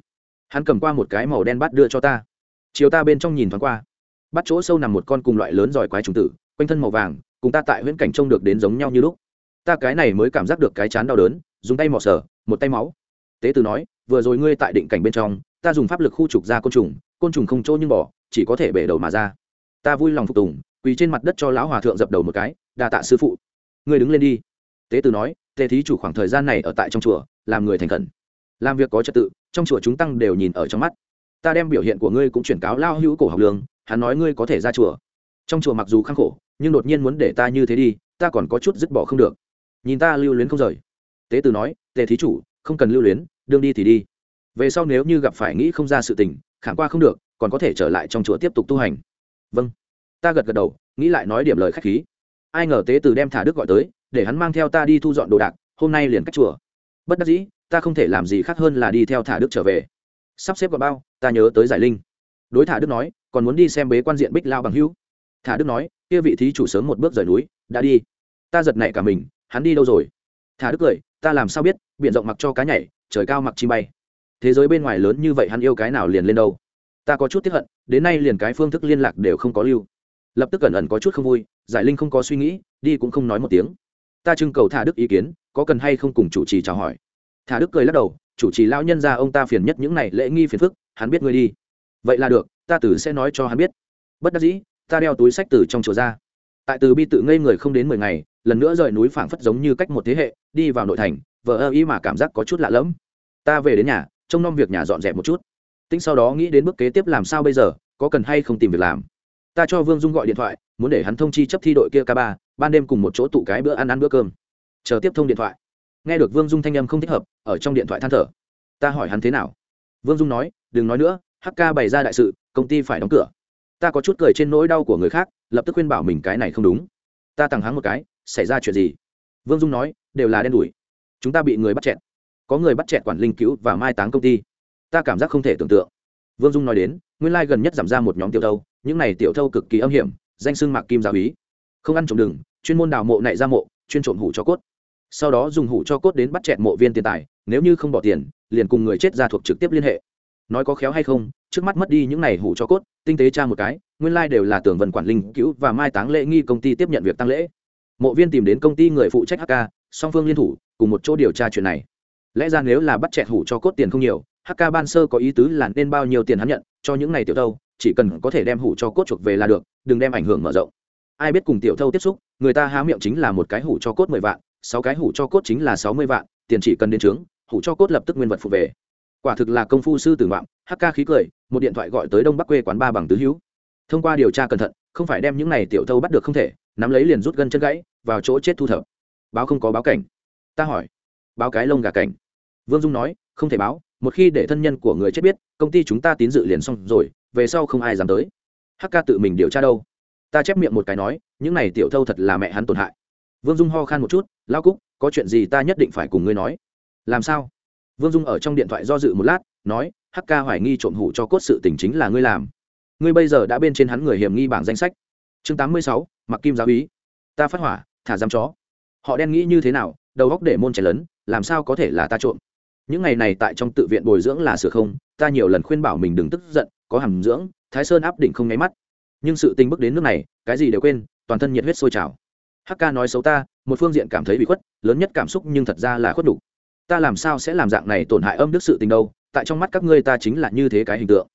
Hắn cầm qua một cái màu đen bát đưa cho ta. Chiều ta bên trong nhìn thoáng qua bắt chỗ sâu nằm một con cùng loại lớn giỏi quái trùng tử, quanh thân màu vàng, cùng ta tại huyễn cảnh trông được đến giống nhau như lúc. Ta cái này mới cảm giác được cái chán đau đớn, dùng tay mò sờ, một tay máu. Tế tử nói, vừa rồi ngươi tại định cảnh bên trong, ta dùng pháp lực khu trục ra côn trùng côn trùng không chỗ nhưng bỏ, chỉ có thể bể đầu mà ra. Ta vui lòng phục tùng, quỳ trên mặt đất cho lão hòa thượng dập đầu một cái, đa tạ sư phụ. Ngươi đứng lên đi. Tế tử nói, tề thí chủ khoảng thời gian này ở tại trong chùa, làm người thành khẩn. Làm việc có trật tự, trong chùa chúng tăng đều nhìn ở trong mắt ta đem biểu hiện của ngươi cũng chuyển cáo lao hữu cổ học lương hắn nói ngươi có thể ra chùa. Trong chùa mặc dù khăng khổ, nhưng đột nhiên muốn để ta như thế đi, ta còn có chút dứt bỏ không được. Nhìn ta lưu luyến không rời. Tế từ nói, tề thí chủ, không cần lưu luyến, đương đi thì đi. Về sau nếu như gặp phải nghĩ không ra sự tình, khảm qua không được, còn có thể trở lại trong chùa tiếp tục tu hành. Vâng. Ta gật gật đầu, nghĩ lại nói điểm lời khách khí. Ai ngờ tế từ đem thả đức gọi tới, để hắn mang theo ta đi thu dọn đồ đạc, hôm nay liền cách chùa. Bất đắc dĩ, ta không thể làm gì khác hơn là đi theo thả đức trở về sắp xếp vào bao, ta nhớ tới giải linh. Đối thả đức nói, còn muốn đi xem bế quan diện bích lao bằng hữu. Thả đức nói, kia vị thí chủ sớm một bước rời núi, đã đi. Ta giật nảy cả mình, hắn đi đâu rồi? Thả đức cười, ta làm sao biết, biển rộng mặc cho cá nhảy, trời cao mặc chi bay. Thế giới bên ngoài lớn như vậy hắn yêu cái nào liền lên đâu. Ta có chút tiếp hận, đến nay liền cái phương thức liên lạc đều không có lưu. Lập tức cẩn ẩn có chút không vui, giải linh không có suy nghĩ, đi cũng không nói một tiếng. Ta trưng cầu thả đức ý kiến, có cần hay không cùng chủ trì chào hỏi. Thả đức cười lắc đầu chủ trì lão nhân ra ông ta phiền nhất những này lễ nghi phiền phức, hắn biết ngươi đi. Vậy là được, ta tử sẽ nói cho hắn biết. Bất đắc dĩ, ta đeo túi sách từ trong chùa ra. Tại từ bi tự ngây người không đến mười ngày, lần nữa rời núi phảng phất giống như cách một thế hệ, đi vào nội thành vợ ơ ý mà cảm giác có chút lạ lẫm. Ta về đến nhà, trông nom việc nhà dọn dẹp một chút. Tính sau đó nghĩ đến bước kế tiếp làm sao bây giờ, có cần hay không tìm việc làm. Ta cho vương dung gọi điện thoại, muốn để hắn thông chi chấp thi đội kia ca ba, ban đêm cùng một chỗ tụ cái bữa ăn ăn bữa cơm. Chờ tiếp thông điện thoại nghe được vương dung thanh âm không thích hợp, ở trong điện thoại than thở. Ta hỏi hắn thế nào? Vương dung nói, đừng nói nữa hk bày ra đại sự, công ty phải đóng cửa. Ta có chút cười trên nỗi đau của người khác, lập tức khuyên bảo mình cái này không đúng. Ta tặng hắn một cái, xảy ra chuyện gì? Vương dung nói, đều là đen đủi. Chúng ta bị người bắt chẹn có người bắt chẹn quản linh cứu và mai táng công ty. Ta cảm giác không thể tưởng tượng. Vương dung nói đến, nguyên lai gần nhất giảm ra một nhóm tiểu thâu, những này tiểu thâu cực kỳ âm hiểm, danh xưng mạc kim giáo ý không ăn trộm đừng chuyên môn đào mộ nại ra mộ, chuyên trộm hủ cho cốt sau đó dùng hủ cho cốt đến bắt chẹt mộ viên tiền tài, nếu như không bỏ tiền, liền cùng người chết ra thuộc trực tiếp liên hệ. Nói có khéo hay không, trước mắt mất đi những này hủ cho cốt, tinh tế tra một cái, nguyên lai đều là tưởng vần quản linh cứu và mai táng lễ nghi công ty tiếp nhận việc tăng lễ. Mộ viên tìm đến công ty người phụ trách hk song phương liên thủ, cùng một chỗ điều tra chuyện này. Lẽ ra nếu là bắt chẹt hủ cho cốt tiền không nhiều hk ban sơ có ý tứ là nên bao nhiêu tiền hắn nhận, cho những này tiểu thâu, chỉ cần có thể đem hủ cho cốt chuộc về là được, đừng đem ảnh hưởng mở rộng. Ai biết cùng tiểu thâu tiếp xúc, người ta há miệng chính là một cái hủ cho cốt mười vạn sáu cái hủ cho cốt chính là sáu mươi vạn, tiền chỉ cần đến trướng, hủ cho cốt lập tức nguyên vật phụ về. Quả thực là công phu sư tử ngoạm hk khí cười, một điện thoại gọi tới đông bắc quê quán ba bằng tứ hữu. Thông qua điều tra cẩn thận, không phải đem những này tiểu thâu bắt được không thể, nắm lấy liền rút gân chân gãy, vào chỗ chết thu thập. Báo không có báo cảnh. Ta hỏi, báo cái lông gà cảnh. Vương dung nói, không thể báo, một khi để thân nhân của người chết biết, công ty chúng ta tín dự liền xong rồi, về sau không ai dám tới. Hk tự mình điều tra đâu? Ta chép miệng một cái nói, những này tiểu thâu thật là mẹ hắn tổn hại. Vương dung ho khan một chút lao cúc, có chuyện gì ta nhất định phải cùng ngươi nói. Làm sao? Vương dung ở trong điện thoại do dự một lát, nói, Hắc Ca hoài nghi trộm hủ cho cốt sự tình chính là ngươi làm. Ngươi bây giờ đã bên trên hắn người hiểm nghi bảng danh sách. Chương tám mươi sáu, mặc kim giáo ý. Ta phát hỏa, thả giam chó. Họ đen nghĩ như thế nào, đầu góc để môn trẻ lớn, làm sao có thể là ta trộm? Những ngày này tại trong tự viện bồi dưỡng là sửa không, ta nhiều lần khuyên bảo mình đừng tức giận, có hàm dưỡng, thái sơn áp đỉnh không nháy mắt. Nhưng sự tình bước đến nước này, cái gì đều quên, toàn thân nhiệt huyết sôi trào. Hk nói xấu ta một phương diện cảm thấy bị khuất, lớn nhất cảm xúc nhưng thật ra là khuất đủ. ta làm sao sẽ làm dạng này tổn hại âm đức sự tình đâu, tại trong mắt các ngươi ta chính là như thế cái hình tượng.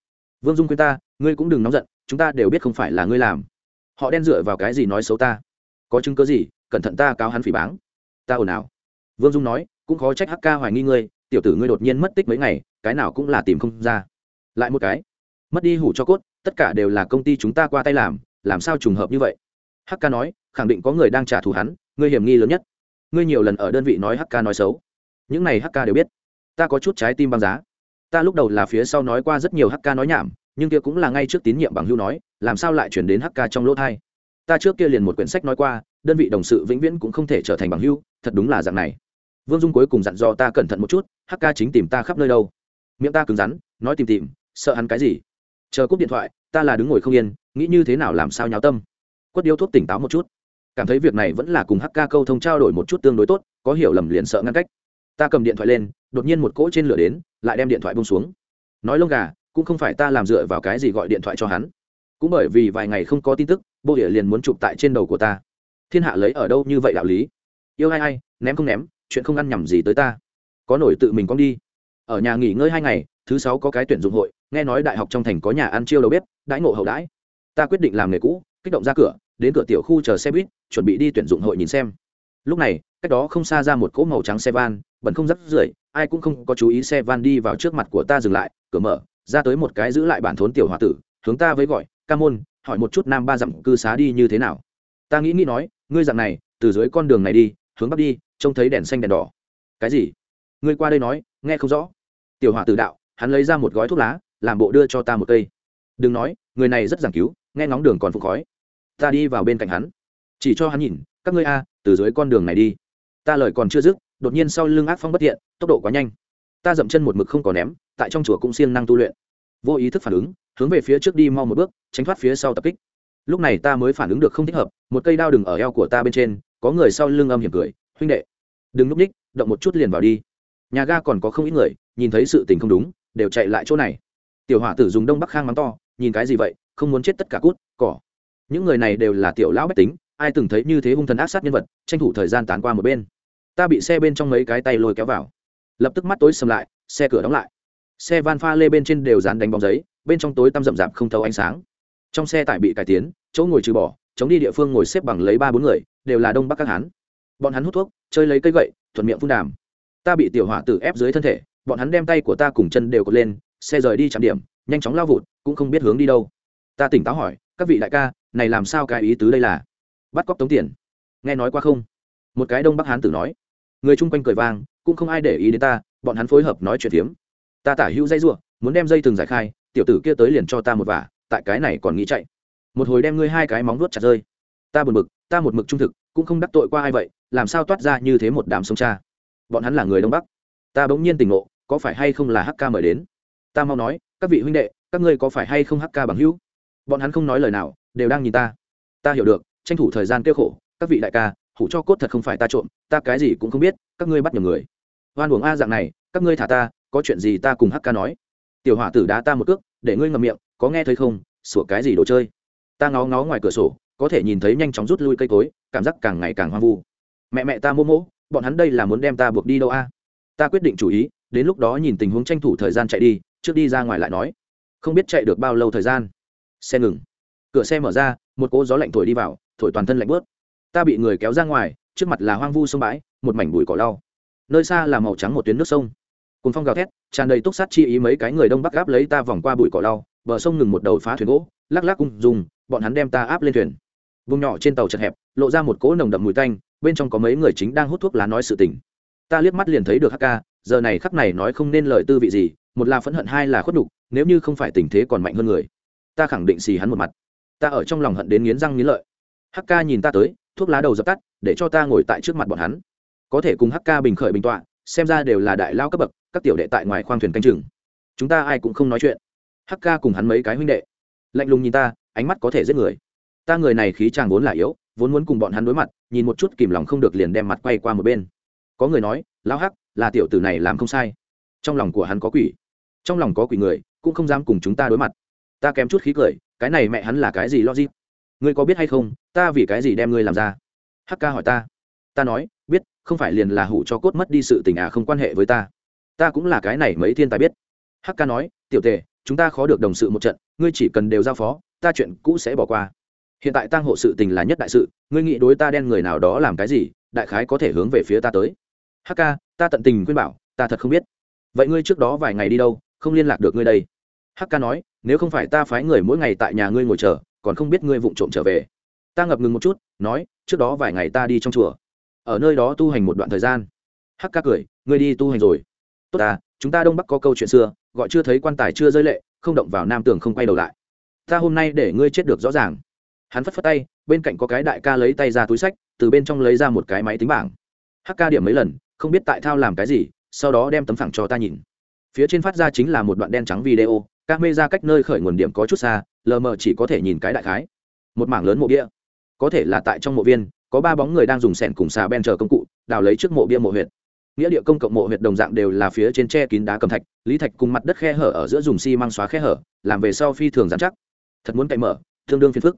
Vương dung khuyên ta, ngươi cũng đừng nóng giận, chúng ta đều biết không phải là ngươi làm. Họ đen dựa vào cái gì nói xấu ta? Có chứng cớ gì, cẩn thận ta cáo hắn phỉ báng. Ta ồn ào. Vương dung nói, cũng khó trách hắc ca hoài nghi ngươi, tiểu tử ngươi đột nhiên mất tích mấy ngày, cái nào cũng là tìm không ra. Lại một cái. Mất đi hủ cho cốt, tất cả đều là công ty chúng ta qua tay làm làm sao trùng hợp như vậy? Hắc ca nói, khẳng định có người đang trả thù hắn ngươi hiểm nghi lớn nhất. Ngươi nhiều lần ở đơn vị nói hk nói xấu. Những này hk đều biết. Ta có chút trái tim băng giá. Ta lúc đầu là phía sau nói qua rất nhiều hk nói nhảm, nhưng kia cũng là ngay trước tín nhiệm bằng hưu nói, làm sao lại chuyển đến hk trong lỗ thai? Ta trước kia liền một quyển sách nói qua, đơn vị đồng sự vĩnh viễn cũng không thể trở thành bằng hưu thật đúng là dạng này. Vương dung cuối cùng dặn dò ta cẩn thận một chút hk chính tìm ta khắp nơi đâu. Miệng ta cứng rắn, nói tìm tìm, sợ hắn cái gì? Chờ cúp điện thoại, ta là đứng ngồi không yên, nghĩ như thế nào làm sao nháo tâm. Quất điếu thuốc tỉnh táo một chút cảm thấy việc này vẫn là cùng hk câu thông trao đổi một chút tương đối tốt, có hiểu lầm liền sợ ngăn cách. Ta cầm điện thoại lên, đột nhiên một cỗ trên lửa đến, lại đem điện thoại bông xuống. Nói lông gà, cũng không phải ta làm dựa vào cái gì gọi điện thoại cho hắn. Cũng bởi vì vài ngày không có tin tức bộ địa liền muốn chụp tại trên đầu của ta. Thiên hạ lấy ở đâu như vậy đạo lý? Yêu ai ai, ném không ném, chuyện không ăn nhầm gì tới ta. Có nổi tự mình con đi. Ở nhà nghỉ ngơi hai ngày, thứ sáu có cái tuyển dụng hội, nghe nói đại học trong thành có nhà ăn chiêu đầu bếp, đãi ngộ hậu đãi. Ta quyết định làm nghề cũ, kích động ra cửa đến cửa tiểu khu chờ xe buýt, chuẩn bị đi tuyển dụng hội nhìn xem. Lúc này, cách đó không xa ra một cỗ màu trắng xe van, bẩn không rắc rưởi, ai cũng không có chú ý xe van đi vào trước mặt của ta dừng lại, cửa mở, ra tới một cái giữ lại bản thốn tiểu h tử, hướng ta với gọi, ca môn, hỏi một chút nam ba dặm cư xá đi như thế nào? Ta nghĩ nghĩ nói, ngươi dặm này, từ dưới con đường này đi, hướng bắc đi, trông thấy đèn xanh đèn đỏ. Cái gì? Ngươi qua đây nói, nghe không rõ. Tiểu hỏa tử đạo, hắn lấy ra một gói thuốc lá, làm bộ đưa cho ta một cây. Đừng nói, người này rất giảng cứu, nghe ngóng đường còn phụ khói ta đi vào bên cạnh hắn. Chỉ cho hắn nhìn, các ngươi a, từ dưới con đường này đi. Ta lời còn chưa dứt, đột nhiên sau lưng ác phong bất thiện, tốc độ quá nhanh. Ta dậm chân một mực không có ném, tại trong chùa cũng siêng năng tu luyện. Vô ý thức phản ứng, hướng về phía trước đi mau một bước, tránh thoát phía sau tập kích. Lúc này ta mới phản ứng được không thích hợp, một cây đao đừng ở eo của ta bên trên, có người sau lưng âm hiểm cười, huynh đệ, đừng núp ních, động một chút liền vào đi. Nhà ga còn có không ít người, nhìn thấy sự tình không đúng, đều chạy lại chỗ này. Tiểu hỏa tử dùng đông bắc khang mắng to, nhìn cái gì vậy, không muốn chết tất cả cút, cỏ những người này đều là tiểu lão bách tính, ai từng thấy như thế hung thần ác sát nhân vật, tranh thủ thời gian tán qua một bên. Ta bị xe bên trong mấy cái tay lôi kéo vào. Lập tức mắt tối sầm lại, xe cửa đóng lại. Xe van pha lê bên trên đều dán đánh bóng giấy, bên trong tối tăm rậm rạp không thấu ánh sáng. Trong xe tải bị cải tiến, chỗ ngồi trừ bỏ, chống đi địa phương ngồi xếp bằng lấy ba bốn người, đều là đông bắc các hán. Bọn hắn hút thuốc, chơi lấy cây gậy, thuận miệng phun đàm. Ta bị tiểu hỏa tử ép dưới thân thể, bọn hắn đem tay của ta cùng chân đều cột lên, xe rời đi chạm điểm, nhanh chóng lao vụt, cũng không biết hướng đi đâu. Ta tỉnh táo hỏi, các vị đại ca này làm sao cái ý tứ đây là? Bắt cóc tống tiền. Nghe nói qua không? Một cái đông bắc hán tử nói. Người chung quanh cười vang, cũng không ai để ý đến ta, bọn hắn phối hợp nói chuyện phiếm. Ta tả hữu dây ruộng, muốn đem dây từng giải khai, tiểu tử kia tới liền cho ta một vả, tại cái này còn nghĩ chạy. Một hồi đem ngươi hai cái móng nuốt chặt rơi. Ta buồn bực, ta một mực trung thực, cũng không đắc tội qua ai vậy, làm sao toát ra như thế một đám sông cha? Bọn hắn là người đông bắc. Ta bỗng nhiên tỉnh ngộ, có phải hay không là hk mời đến? Ta mau nói, các vị huynh đệ, các ngươi có phải hay không hk bằng hữu? Bọn hắn không nói lời nào đều đang nhìn ta. Ta hiểu được, tranh thủ thời gian kêu khổ, các vị đại ca, hủ cho cốt thật không phải ta trộm, ta cái gì cũng không biết, các ngươi bắt nhầm người. Hoan uổng a dạng này, các ngươi thả ta, có chuyện gì ta cùng hắc ca nói. Tiểu hỏa tử đá ta một cước, để ngươi ngậm miệng, có nghe thấy không, sủa cái gì đồ chơi. Ta ngó ngó ngoài cửa sổ, có thể nhìn thấy nhanh chóng rút lui cây cối, cảm giác càng ngày càng hoang vu. Mẹ mẹ ta mô mỗ, bọn hắn đây là muốn đem ta buộc đi đâu a? Ta quyết định chủ ý, đến lúc đó nhìn tình huống tranh thủ thời gian chạy đi, trước đi ra ngoài lại nói. Không biết chạy được bao lâu thời gian. Xe ngừng cửa xe mở ra một cỗ gió lạnh thổi đi vào thổi toàn thân lạnh bớt. Ta bị người kéo ra ngoài trước mặt là hoang vu sông bãi một mảnh bụi cỏ lau. Nơi xa là màu trắng một tuyến nước sông. Cùng phong gào thét tràn đầy túc sát chi ý mấy cái người đông bắc gáp lấy ta vòng qua bụi cỏ lau bờ sông ngừng một đầu phá thuyền gỗ lắc lắc cùng, dùng bọn hắn đem ta áp lên thuyền. Vùng nhỏ trên tàu chật hẹp lộ ra một cỗ nồng đậm mùi tanh bên trong có mấy người chính đang hút thuốc lá nói sự tình. Ta liếc mắt liền thấy được hk giờ này khắc này nói không nên lời tư vị gì một là phẫn hận hai là khuất đục nếu như không phải tình thế còn mạnh hơn người ta khẳng định xì hắn một mặt ta ở trong lòng hận đến nghiến răng nghiến lợi. Hk nhìn ta tới, thuốc lá đầu dập tắt, để cho ta ngồi tại trước mặt bọn hắn. Có thể cùng hk bình khởi bình tọa, xem ra đều là đại lao cấp bậc, các tiểu đệ tại ngoài khoang thuyền canh chừng. Chúng ta ai cũng không nói chuyện. Hk cùng hắn mấy cái huynh đệ. Lạnh lùng nhìn ta, ánh mắt có thể giết người. Ta người này khí chàng vốn là yếu, vốn muốn cùng bọn hắn đối mặt, nhìn một chút kìm lòng không được liền đem mặt quay qua một bên. Có người nói, lão hắc, là tiểu tử này làm không sai. Trong lòng của hắn có quỷ. Trong lòng có quỷ người, cũng không dám cùng chúng ta đối mặt ta kém chút khí cười, cái này mẹ hắn là cái gì logic? Ngươi có biết hay không, ta vì cái gì đem ngươi làm ra? Hk hỏi ta. Ta nói, biết, không phải liền là hủ cho cốt mất đi sự tình à không quan hệ với ta. Ta cũng là cái này mấy thiên tài biết. Hk nói, tiểu tề, chúng ta khó được đồng sự một trận, ngươi chỉ cần đều giao phó, ta chuyện cũ sẽ bỏ qua. Hiện tại tang hộ sự tình là nhất đại sự, ngươi nghĩ đối ta đen người nào đó làm cái gì, đại khái có thể hướng về phía ta tới. Hk ta tận tình khuyên bảo, ta thật không biết. Vậy ngươi trước đó vài ngày đi đâu, không liên lạc được ngươi đây? Hắc Ca nói, nếu không phải ta phái người mỗi ngày tại nhà ngươi ngồi chờ, còn không biết ngươi vụng trộm trở về. Ta ngập ngừng một chút, nói, trước đó vài ngày ta đi trong chùa. Ở nơi đó tu hành một đoạn thời gian. Hắc ca cười, ngươi đi tu hành rồi. Tốt à chúng ta đông bắc có câu chuyện xưa, gọi chưa thấy quan tài chưa rơi lệ, không động vào nam tường không quay đầu lại. Ta hôm nay để ngươi chết được rõ ràng. Hắn phất phất tay, bên cạnh có cái đại ca lấy tay ra túi sách, từ bên trong lấy ra một cái máy tính bảng. Hắc ca điểm mấy lần, không biết tại thao làm cái gì, sau đó đem tấm phẳng cho ta nhìn. Phía trên phát ra chính là một đoạn đen trắng video các mê ra cách nơi khởi nguồn điểm có chút xa, lờ mờ chỉ có thể nhìn cái đại khái. Một mảng lớn mộ bia. Có thể là tại trong mộ viên, có ba bóng người đang dùng sẻn cùng xà ben chờ công cụ, đào lấy trước mộ bia mộ huyệt. Nghĩa địa công cộng mộ huyệt đồng dạng đều là phía trên tre kín đá cầm thạch, lý thạch cùng mặt đất khe hở ở giữa dùng xi măng xóa khe hở, làm về sau phi thường dán chắc. Thật muốn cậy mở, tương đương phiền phức.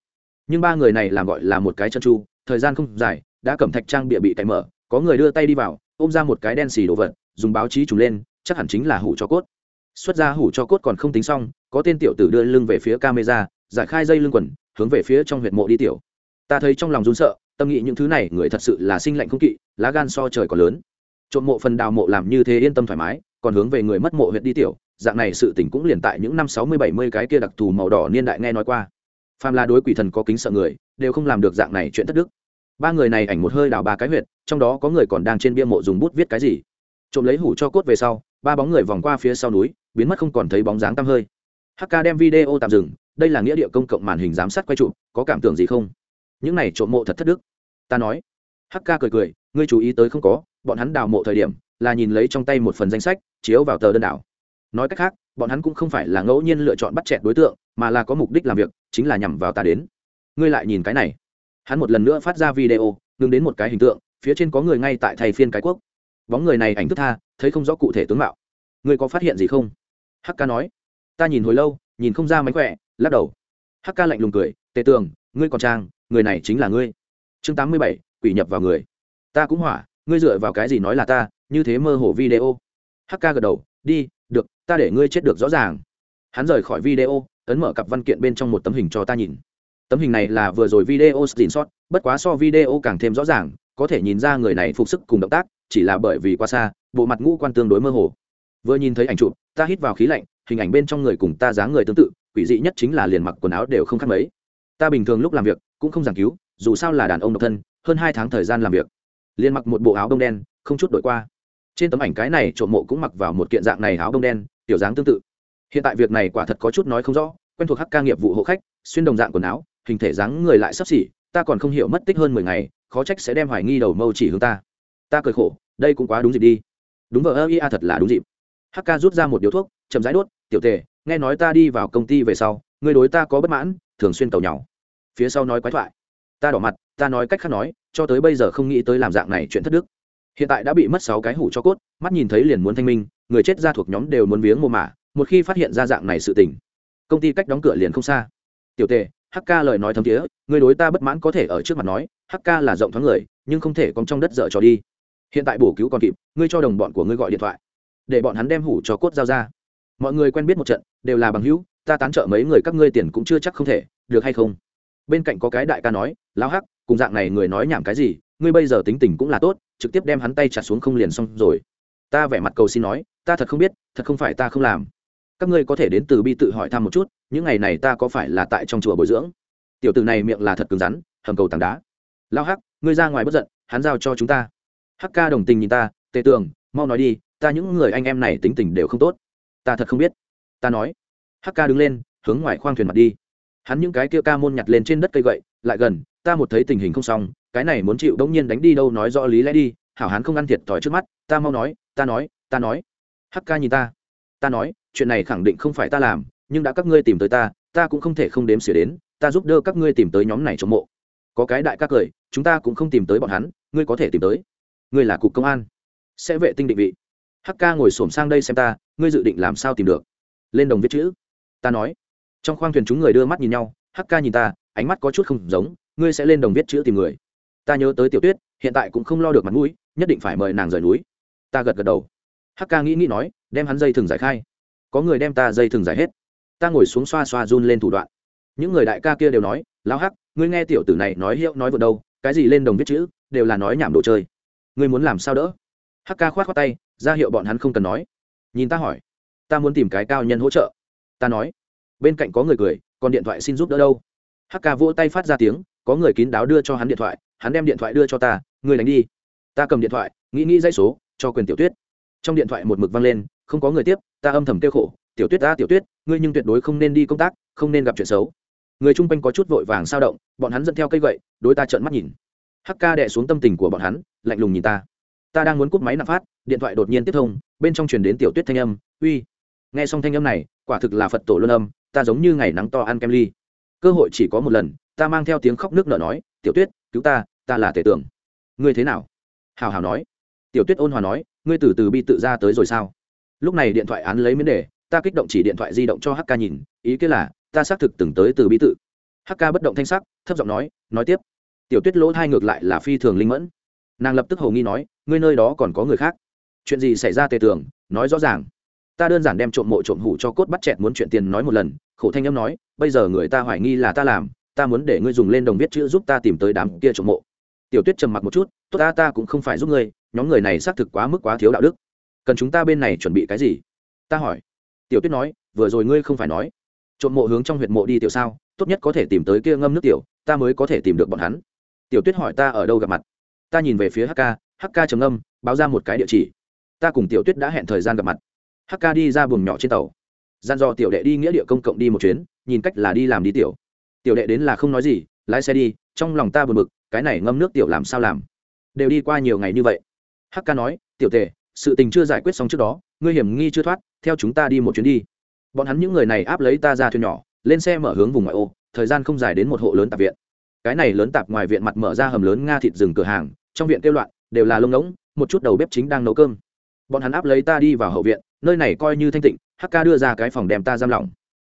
Nhưng ba người này làm gọi là một cái chân chu, thời gian không dài đã cầm thạch trang bịa bị cậy mở, có người đưa tay đi vào, ôm ra một cái đen xì đồ vật, dùng báo chí trùng lên, chắc hẳn chính là hủ cho cốt xuất ra hủ cho cốt còn không tính xong, có tên tiểu tử đưa lưng về phía camera, giải khai dây lưng quần, hướng về phía trong huyệt mộ đi tiểu. Ta thấy trong lòng run sợ, tâm nghĩ những thứ này người thật sự là sinh lạnh không kỵ, lá gan so trời còn lớn. Trộm mộ phần đào mộ làm như thế yên tâm thoải mái, còn hướng về người mất mộ huyệt đi tiểu, dạng này sự tỉnh cũng liền tại những năm sáu mươi bảy mươi cái kia đặc thù màu đỏ niên đại nghe nói qua. Phàm là đối quỷ thần có kính sợ người, đều không làm được dạng này chuyện thất đức. Ba người này ảnh một hơi đào ba cái huyệt, trong đó có người còn đang trên bia mộ dùng bút viết cái gì. Trộm lấy hủ cho cốt về sau ba bóng người vòng qua phía sau núi, biến mất không còn thấy bóng dáng tăm hơi. Hk đem video tạm dừng, đây là nghĩa địa công cộng màn hình giám sát quay trụ có cảm tưởng gì không? Những này trộm mộ thật thất đức. Ta nói. Hk cười cười, ngươi chú ý tới không có, bọn hắn đào mộ thời điểm, là nhìn lấy trong tay một phần danh sách, chiếu vào tờ đơn đảo. Nói cách khác, bọn hắn cũng không phải là ngẫu nhiên lựa chọn bắt chẹt đối tượng, mà là có mục đích làm việc, chính là nhằm vào ta đến. Ngươi lại nhìn cái này. Hắn một lần nữa phát ra video, ngừng đến một cái hình tượng, phía trên có người ngay tại thầy phiên cái quốc. Bóng người này ảnh thức tha thấy không rõ cụ thể tướng mạo. Ngươi có phát hiện gì không? Hắc Ca nói. Ta nhìn hồi lâu, nhìn không ra mánh khỏe, lắc đầu. Hắc Ca lạnh lùng cười, tề tường, ngươi còn trang, người này chính là ngươi. Chương tám mươi bảy, quỷ nhập vào người. Ta cũng hỏa, ngươi dựa vào cái gì nói là ta, như thế mơ hồ video? Hk gật đầu, đi, được, ta để ngươi chết được rõ ràng. Hắn rời khỏi video, ấn mở cặp văn kiện bên trong một tấm hình cho ta nhìn tấm hình này là vừa rồi video xin sót bất quá so video càng thêm rõ ràng, có thể nhìn ra người này phục sức cùng động tác, chỉ là bởi vì quá xa, bộ mặt ngũ quan tương đối mơ hồ. Vừa nhìn thấy ảnh chụp, ta hít vào khí lạnh, hình ảnh bên trong người cùng ta dáng người tương tự, quỷ dị nhất chính là liền mặc quần áo đều không khác mấy. Ta bình thường lúc làm việc, cũng không giảng cứu, dù sao là đàn ông độc thân, hơn hai tháng thời gian làm việc. Liền mặc một bộ áo đông đen, không chút đổi qua. Trên tấm ảnh cái này trộm mộ cũng mặc vào một kiện dạng này áo đông đen, tiểu dáng tương tự. Hiện tại việc này quả thật có chút nói không rõ, quen thuộc hắc ca nghiệp vụ hộ khách, xuyên đồng dạng quần áo hình thể dáng người lại sắp xỉ, ta còn không hiểu mất tích hơn mười ngày, khó trách sẽ đem hoài nghi đầu mâu chỉ hướng ta. Ta cười khổ, đây cũng quá đúng dịp đi. Đúng vợ ơ ia thật là đúng dịp. Hắc ca rút ra một điếu thuốc, chậm rãi đốt, tiểu tề, nghe nói ta đi vào công ty về sau người đối ta có bất mãn, thường xuyên cầu nhau phía sau nói quái thoại. Ta đỏ mặt, ta nói cách khác nói, cho tới bây giờ không nghĩ tới làm dạng này chuyện thất đức. Hiện tại đã bị mất sáu cái hủ cho cốt, mắt nhìn thấy liền muốn thanh minh, người chết ra thuộc nhóm đều muốn viếng mồ mả, một khi phát hiện ra dạng này sự tình, công ty cách đóng cửa liền không xa. Tiểu tề Hắc Ca lời nói thấm thiế, người đối ta bất mãn có thể ở trước mặt nói Hắc Ca là rộng thoáng người, nhưng không thể còn trong đất dở trò đi. Hiện tại bổ cứu còn kịp, ngươi cho đồng bọn của ngươi gọi điện thoại. Để bọn hắn đem hủ cho cốt giao ra. Mọi người quen biết một trận, đều là bằng hữu, ta tán trợ mấy người các ngươi tiền cũng chưa chắc không thể, được hay không? Bên cạnh có cái đại ca nói, lão hắc, cùng dạng này người nói nhảm cái gì, ngươi bây giờ tính tình cũng là tốt, trực tiếp đem hắn tay chặt xuống không liền xong rồi. Ta vẻ mặt cầu xin nói, ta thật không biết, thật không phải ta không làm các ngươi có thể đến từ bi tự hỏi thăm một chút, những ngày này ta có phải là tại trong chùa bồi dưỡng? Tiểu tử này miệng là thật cứng rắn, hầm cầu tảng đá. Lao hắc, ngươi ra ngoài bất giận, hắn giao cho chúng ta. Hắc ca đồng tình nhìn ta, tề tường, mau nói đi, ta những người anh em này tính tình đều không tốt. Ta thật không biết. Ta nói. Hắc ca đứng lên, hướng ngoài khoang thuyền mặt đi. Hắn những cái kia ca môn nhặt lên trên đất cây gậy, lại gần, ta một thấy tình hình không xong, cái này muốn chịu đống nhiên đánh đi đâu nói rõ lý lẽ đi, hảo hắn không ăn thiệt thòi trước mắt, ta mau nói, ta nói ta nói. Hắc ca nhìn ta. Ta nói chuyện này khẳng định không phải ta làm, nhưng đã các ngươi tìm tới ta ta cũng không thể không đếm xỉa đến, ta giúp đỡ các ngươi tìm tới nhóm này chống mộ. Có cái đại các cười, chúng ta cũng không tìm tới bọn hắn, ngươi có thể tìm tới. Ngươi là cục công an, sẽ vệ tinh định vị. Hắc ca ngồi xổm sang đây xem ta, ngươi dự định làm sao tìm được? Lên đồng viết chữ. Ta nói. Trong khoang thuyền chúng người đưa mắt nhìn nhau, hắc ca nhìn ta, ánh mắt có chút không giống, ngươi sẽ lên đồng viết chữ tìm người. Ta nhớ tới tiểu tuyết, hiện tại cũng không lo được mặt mũi, nhất định phải mời nàng rời núi. Ta gật gật đầu. Hắc ca nghĩ nghĩ nói, đem hắn dây thừng giải khai có người đem ta dây thừng giải hết. Ta ngồi xuống xoa xoa run lên thủ đoạn. Những người đại ca kia đều nói, lão hắc, ngươi nghe tiểu tử này nói hiệu nói vượt đâu, cái gì lên đồng viết chữ, đều là nói nhảm đồ chơi. Ngươi muốn làm sao đỡ? Hắc ca khoát khoát tay, ra hiệu bọn hắn không cần nói. Nhìn ta hỏi, ta muốn tìm cái cao nhân hỗ trợ. Ta nói, bên cạnh có người cười, còn điện thoại xin giúp đỡ đâu? Hắc ca vỗ tay phát ra tiếng, có người kín đáo đưa cho hắn điện thoại, hắn đem điện thoại đưa cho ta, ngươi đánh đi. Ta cầm điện thoại, nghĩ nghĩ dãy số, cho quyền tiểu tuyết trong điện thoại một mực vang lên không có người tiếp, ta âm thầm kêu khổ, tiểu tuyết ta tiểu tuyết, ngươi nhưng tuyệt đối không nên đi công tác, không nên gặp chuyện xấu. Người chung quanh có chút vội vàng sao động, bọn hắn dẫn theo cây gậy, đối ta trợn mắt nhìn. Hắc ca đẻ xuống tâm tình của bọn hắn, lạnh lùng nhìn ta. Ta đang muốn cúp máy nạp phát, điện thoại đột nhiên tiếp thông, bên trong truyền đến tiểu tuyết thanh âm, uy. Nghe xong thanh âm này, quả thực là phật tổ luân âm, ta giống như ngày nắng to ăn kem ly. Cơ hội chỉ có một lần, ta mang theo tiếng khóc nước nở nói, tiểu tuyết, cứu ta ta là tể tưởng ngươi thế nào? Hào hào nói. Tiểu tuyết ôn hòa nói, ngươi từ từ bi tự ra tới rồi sao? Lúc này điện thoại án lấy miếng đề, ta kích động chỉ điện thoại di động cho hk nhìn, ý kiến là, ta xác thực từng tới từ bí tự. Hk bất động thanh sắc, thấp giọng nói nói tiếp. Tiểu tuyết lỗ thai ngược lại là phi thường linh mẫn. Nàng lập tức hầu nghi nói, ngươi nơi đó còn có người khác? Chuyện gì xảy ra tề tường, nói rõ ràng. Ta đơn giản đem trộm mộ trộm hủ cho cốt bắt chẹt muốn chuyện tiền nói một lần, khổ thanh âm nói, bây giờ người ta hoài nghi là ta làm, ta muốn để ngươi dùng lên đồng viết chữ giúp ta tìm tới đám kia trộm mộ. Tiểu tuyết trầm mặc một chút, tốt ta ta cũng không phải giúp ngươi, nhóm người này xác thực quá mức quá thiếu đạo đức cần chúng ta bên này chuẩn bị cái gì? Ta hỏi. Tiểu tuyết nói, vừa rồi ngươi không phải nói. Trộm mộ hướng trong huyệt mộ đi tiểu sao, tốt nhất có thể tìm tới kia ngâm nước tiểu, ta mới có thể tìm được bọn hắn. Tiểu tuyết hỏi ta ở đâu gặp mặt. Ta nhìn về phía hk hk trầm âm báo ra một cái địa chỉ. Ta cùng tiểu tuyết đã hẹn thời gian gặp mặt. Hk đi ra buồng nhỏ trên tàu. Gian dò tiểu đệ đi nghĩa địa công cộng đi một chuyến, nhìn cách là đi làm đi tiểu. Tiểu đệ đến là không nói gì, lái xe đi, trong lòng ta buồn bực, cái này ngâm nước tiểu làm sao làm? Đều đi qua nhiều ngày như vậy. Hk nói, tiểu tề sự tình chưa giải quyết xong trước đó, ngươi hiểm nghi chưa thoát, theo chúng ta đi một chuyến đi. Bọn hắn những người này áp lấy ta ra thuyền nhỏ, lên xe mở hướng vùng ngoại ô, thời gian không dài đến một hộ lớn tạp viện. Cái này lớn tạp ngoài viện mặt mở ra hầm lớn nga thịt rừng cửa hàng, trong viện kêu loạn, đều là lông ngỗng, một chút đầu bếp chính đang nấu cơm. Bọn hắn áp lấy ta đi vào hậu viện, nơi này coi như thanh tịnh hk đưa ra cái phòng đem ta giam lỏng.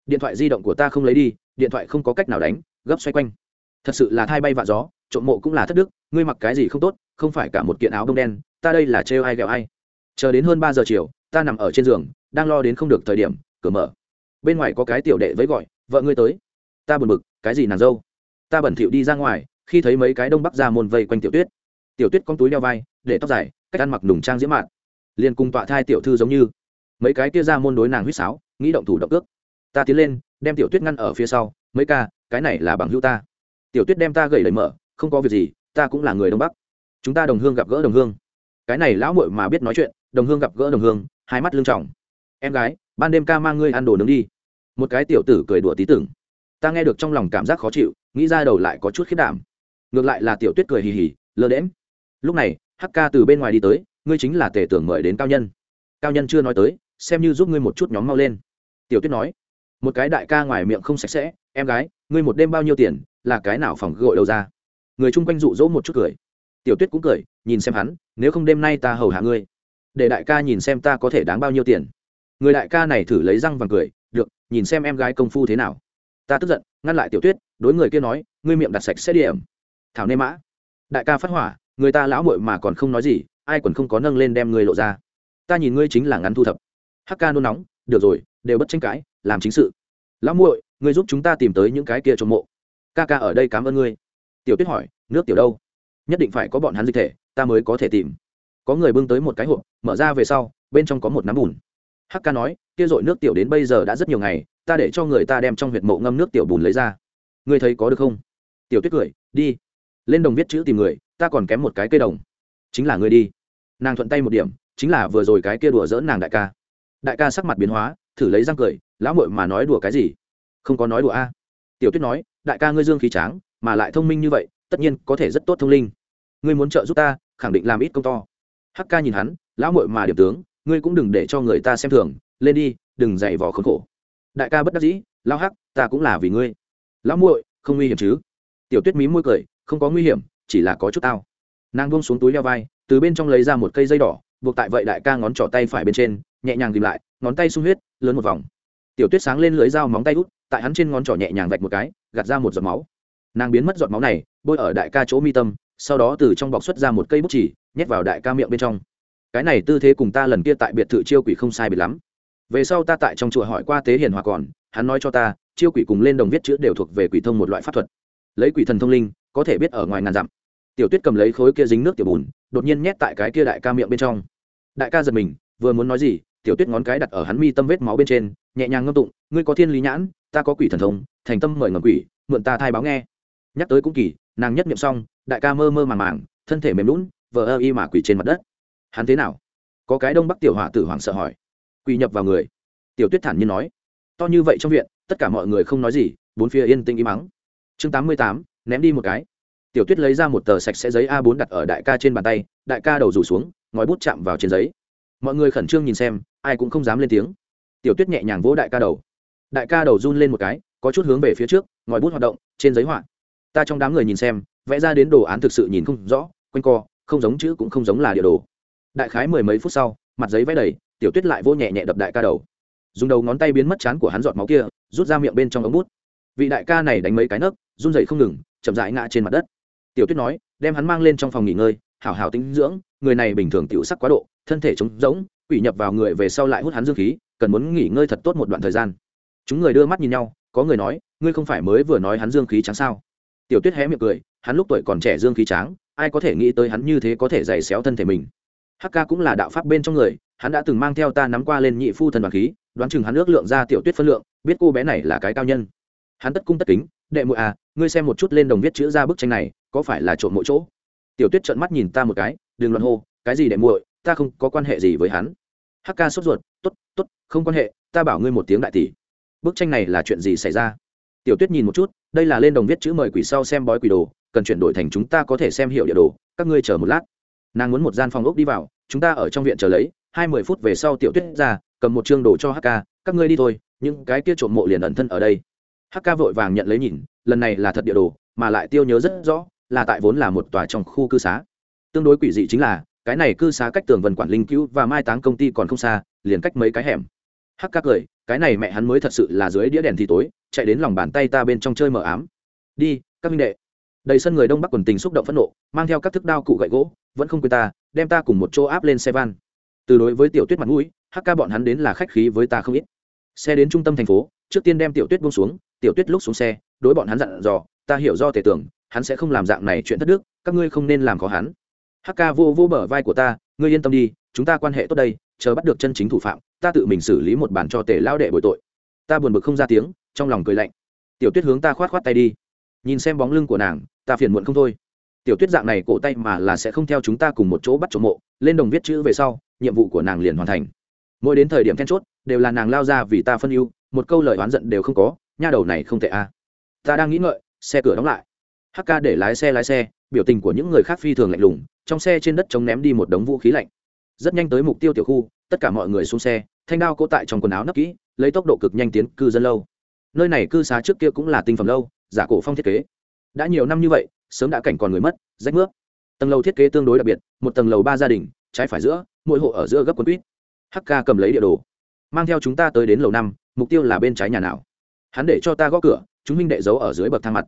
Điện thoại di động của ta không lấy đi, điện thoại không có cách nào đánh, gấp xoay quanh. Thật sự là thai bay vạ gió, trộm mộ cũng là thất đức, ngươi mặc cái gì không tốt, không phải cả một kiện áo bông đen, ta đây là trêu ai ghẹo ai chờ đến hơn ba giờ chiều, ta nằm ở trên giường, đang lo đến không được thời điểm, cửa mở. Bên ngoài có cái tiểu đệ với gọi, vợ ngươi tới. Ta buồn bực, cái gì nàng dâu? Ta bẩn thỉu đi ra ngoài, khi thấy mấy cái đông bắc ra môn vây quanh tiểu tuyết. Tiểu tuyết con túi đeo vai, để tóc dài, cách ăn mặc nùng trang diễm mạn. Liền cùng tọa thai tiểu thư giống như. Mấy cái kia ra môn đối nàng huýt sáo, nghĩ động thủ động ước ta tiến lên, đem tiểu tuyết ngăn ở phía sau, mấy ca, cái này là bằng hữu ta. Tiểu tuyết đem ta gầy lời mở, không có việc gì, ta cũng là người đông bắc. Chúng ta đồng hương gặp gỡ đồng hương. Cái này lão muội mà biết nói chuyện đồng hương gặp gỡ đồng hương, hai mắt lưng trọng. Em gái, ban đêm ca mang ngươi ăn đồ nướng đi. Một cái tiểu tử cười đùa tí tưởng. Ta nghe được trong lòng cảm giác khó chịu, nghĩ ra đầu lại có chút khiết đảm. Ngược lại là tiểu tuyết cười hì hì, lơ đễm lúc này, hắc ca từ bên ngoài đi tới, ngươi chính là tể tưởng mời đến cao nhân. Cao nhân chưa nói tới, xem như giúp ngươi một chút nhóm mau lên. Tiểu tuyết nói, một cái đại ca ngoài miệng không sạch sẽ, em gái, ngươi một đêm bao nhiêu tiền, là cái nào phòng gội đầu ra? Người chung quanh rụ rỗ một chút cười. Tiểu tuyết cũng cười, nhìn xem hắn, nếu không đêm nay ta hầu hạ ngươi để đại ca nhìn xem ta có thể đáng bao nhiêu tiền. Người đại ca này thử lấy răng vàng cười, được, nhìn xem em gái công phu thế nào. Ta tức giận, ngăn lại tiểu tuyết, đối người kia nói, ngươi miệng đặt sạch sẽ điểm. Thảo nê mã. Đại ca phát hỏa, người ta lão muội mà còn không nói gì, ai còn không có nâng lên đem ngươi lộ ra. Ta nhìn ngươi chính là ngắn thu thập. Hắc ca nôn nóng, được rồi, đều bất tranh cãi, làm chính sự. Lão muội, ngươi giúp chúng ta tìm tới những cái kia trộm mộ. Ca ca ở đây cảm ơn ngươi. Tiểu tuyết hỏi, nước tiểu đâu? Nhất định phải có bọn hắn dịch thể, ta mới có thể tìm có người bưng tới một cái hộp, mở ra về sau, bên trong có một nắm bùn. Hắc ca nói, kia dội nước tiểu đến bây giờ đã rất nhiều ngày, ta để cho người ta đem trong huyệt mộ ngâm nước tiểu bùn lấy ra. Ngươi thấy có được không? Tiểu tuyết cười, đi. Lên đồng viết chữ tìm người, ta còn kém một cái cây đồng. Chính là ngươi đi. Nàng thuận tay một điểm, chính là vừa rồi cái kia đùa dỡn nàng đại ca. Đại ca sắc mặt biến hóa, thử lấy răng cười, lão mội mà nói đùa cái gì? Không có nói đùa a. Tiểu tuyết nói, đại ca ngươi dương khí tráng, mà lại thông minh như vậy, tất nhiên có thể rất tốt thông linh. Ngươi muốn trợ giúp ta, khẳng định làm ít công to hắc ca nhìn hắn, lão mội mà điểm tướng, ngươi cũng đừng để cho người ta xem thường, lên đi, đừng dạy vò khốn khổ. Đại ca bất đắc dĩ lao hắc, ta cũng là vì ngươi. Lão muội, không nguy hiểm chứ? Tiểu tuyết mí môi cười, không có nguy hiểm, chỉ là có chút tao. Nàng buông xuống túi leo vai, từ bên trong lấy ra một cây dây đỏ, buộc tại vậy đại ca ngón trỏ tay phải bên trên, nhẹ nhàng tìm lại, ngón tay sung huyết, lớn một vòng. Tiểu tuyết sáng lên lưới dao móng tay út, tại hắn trên ngón trỏ nhẹ nhàng vạch một cái, gạt ra một giọt máu. Nàng biến mất giọt máu này, bôi ở đại ca chỗ mi tâm sau đó từ trong bọc xuất ra một cây bút chỉ, nhét vào đại ca miệng bên trong. Cái này tư thế cùng ta lần kia tại biệt thự chiêu quỷ không sai biệt lắm. Về sau ta tại trong chùa hỏi qua tế hiền hòa còn, hắn nói cho ta, chiêu quỷ cùng lên đồng viết chữ đều thuộc về quỷ thông một loại pháp thuật. Lấy quỷ thần thông linh, có thể biết ở ngoài ngàn dặm. Tiểu tuyết cầm lấy khối kia dính nước tiểu bùn, đột nhiên nhét tại cái kia đại ca miệng bên trong. Đại ca giật mình, vừa muốn nói gì, tiểu tuyết ngón cái đặt ở hắn mi tâm vết máu bên trên, nhẹ nhàng ngâm tụng, ngươi có thiên lý nhãn, ta có quỷ thần thông, thành tâm mời ngầm quỷ, mượn ta thai báo nghe. Nhắc tới cũng kỳ nàng nhất niệm xong, đại ca mơ mơ màng màng, thân thể mềm lún vờ ơ y mà quỳ trên mặt đất. Hắn thế nào? Có cái đông bắc tiểu hỏa tử hoàng sợ hỏi. Quỳ nhập vào người. Tiểu tuyết thản nhiên nói. To như vậy trong viện, tất cả mọi người không nói gì, bốn phía yên tĩnh im mắng chương tám mươi tám, ném đi một cái. Tiểu tuyết lấy ra một tờ sạch sẽ giấy a 4 đặt ở đại ca trên bàn tay, đại ca đầu rủ xuống ngòi bút chạm vào trên giấy. Mọi người khẩn trương nhìn xem, ai cũng không dám lên tiếng. Tiểu tuyết nhẹ nhàng vỗ đại ca đầu. Đại ca đầu run lên một cái, có chút hướng về phía trước ngòi bút hoạt động, trên giấy họa ta trong đám người nhìn xem, vẽ ra đến đồ án thực sự nhìn không rõ, quanh co, không giống chữ cũng không giống là địa đồ. Đại khái mười mấy phút sau, mặt giấy vẽ đầy, tiểu tuyết lại vô nhẹ nhẹ đập đại ca đầu. Dùng đầu ngón tay biến mất chán của hắn giọt máu kia, rút ra miệng bên trong ống bút. Vị đại ca này đánh mấy cái nấc, run dậy không ngừng, chậm rãi ngã trên mặt đất. Tiểu tuyết nói, đem hắn mang lên trong phòng nghỉ ngơi, hảo hảo tính dưỡng, người này bình thường tiểu sắc quá độ, thân thể trống rỗng, quỷ nhập vào người về sau lại hút hắn dương khí, cần muốn nghỉ ngơi thật tốt một đoạn thời gian. Chúng người đưa mắt nhìn nhau, có người nói, ngươi không phải mới vừa nói hắn dương khí trắng sao? Tiểu tuyết hé miệng cười, hắn lúc tuổi còn trẻ dương khí tráng, ai có thể nghĩ tới hắn như thế có thể dày xéo thân thể mình. Hắc ca cũng là đạo pháp bên trong người, hắn đã từng mang theo ta nắm qua lên nhị phu thần đoàn khí, đoán chừng hắn ước lượng ra tiểu tuyết phân lượng, biết cô bé này là cái cao nhân. Hắn tất cung tất kính, đệ muội à ngươi xem một chút lên đồng viết chữ ra bức tranh này, có phải là trộm mỗi chỗ? Tiểu tuyết trợn mắt nhìn ta một cái, đừng loạn hô, cái gì đệ muội, ta không có quan hệ gì với hắn. Hắc ca sốt ruột t ố t t ố t không quan hệ, ta bảo ngươi một tiếng đại tỷ. Bức tranh này là chuyện gì xảy ra? Tiểu tuyết nhìn một chút đây là lên đồng viết chữ mời quỷ sau xem bói quỷ đồ, cần chuyển đổi thành chúng ta có thể xem hiệu địa đồ, các ngươi chờ một lát. Nàng muốn một gian phòng ốc đi vào, chúng ta ở trong viện chờ lấy, hai mươi phút về sau tiểu tuyết ra, cầm một chương đồ cho hk các ngươi đi thôi, những cái kia trộm mộ liền ẩn thân ở đây. Hk vội vàng nhận lấy nhìn, lần này là thật địa đồ, mà lại tiêu nhớ rất rõ, là tại vốn là một tòa trong khu cư xá. Tương đối quỷ dị chính là, cái này cư xá cách tường vần quản linh cứu và mai táng công ty còn không xa, liền cách mấy cái hẻm. Hắc cười, cái này mẹ hắn mới thật sự là dưới đĩa đèn thì tối chạy đến lòng bàn tay ta bên trong chơi mờ ám. Đi, các minh đệ. Đầy sân người đông bắc quần tình xúc động phẫn nộ, mang theo các thức đao cụ gậy gỗ, vẫn không quên ta, đem ta cùng một chỗ áp lên xe van. Từ đối với tiểu tuyết mặt mũi, hắc ca bọn hắn đến là khách khí với ta không ít. Xe đến trung tâm thành phố, trước tiên đem tiểu tuyết buông xuống, tiểu tuyết lúc xuống xe, đối bọn hắn dặn dò, ta hiểu do thể tưởng, hắn sẽ không làm dạng này chuyện thất đức, các ngươi không nên làm khó hắn. Hắc ca vô vô bờ vai của ta, ngươi yên tâm đi, chúng ta quan hệ tốt đây, chờ bắt được chân chính thủ phạm, ta tự mình xử lý một bản cho tề lao đệ bồi tội. Ta buồn bực không ra tiếng trong lòng cười lạnh. Tiểu tuyết hướng ta khoát khoát tay đi. Nhìn xem bóng lưng của nàng, ta phiền muộn không thôi. Tiểu tuyết dạng này cổ tay mà là sẽ không theo chúng ta cùng một chỗ bắt trộm mộ, lên đồng viết chữ về sau, nhiệm vụ của nàng liền hoàn thành. Mỗi đến thời điểm then chốt, đều là nàng lao ra vì ta phân ưu, một câu lời oán giận đều không có, nha đầu này không tệ a à. ta đang nghĩ ngợi, xe cửa đóng lại. Hk để lái xe lái xe, biểu tình của những người khác phi thường lạnh lùng, trong xe trên đất chống ném đi một đống vũ khí lạnh. Rất nhanh tới mục tiêu tiểu khu, tất cả mọi người xuống xe, thanh đao cố tại trong quần áo nấp kỹ, lấy tốc độ cực nhanh tiến cư dân lâu nơi này cư xá trước kia cũng là tinh phẩm lâu, giả cổ phong thiết kế. Đã nhiều năm như vậy, sớm đã cảnh còn người mất, rách nước tầng lầu thiết kế tương đối đặc biệt, một tầng lầu ba gia đình, trái phải giữa, mỗi hộ ở giữa gấp quân quýt. Hk cầm lấy địa đồ. Mang theo chúng ta tới đến lầu năm, mục tiêu là bên trái nhà nào? Hắn để cho ta gõ cửa, chúng minh đệ giấu ở dưới bậc thang mặt.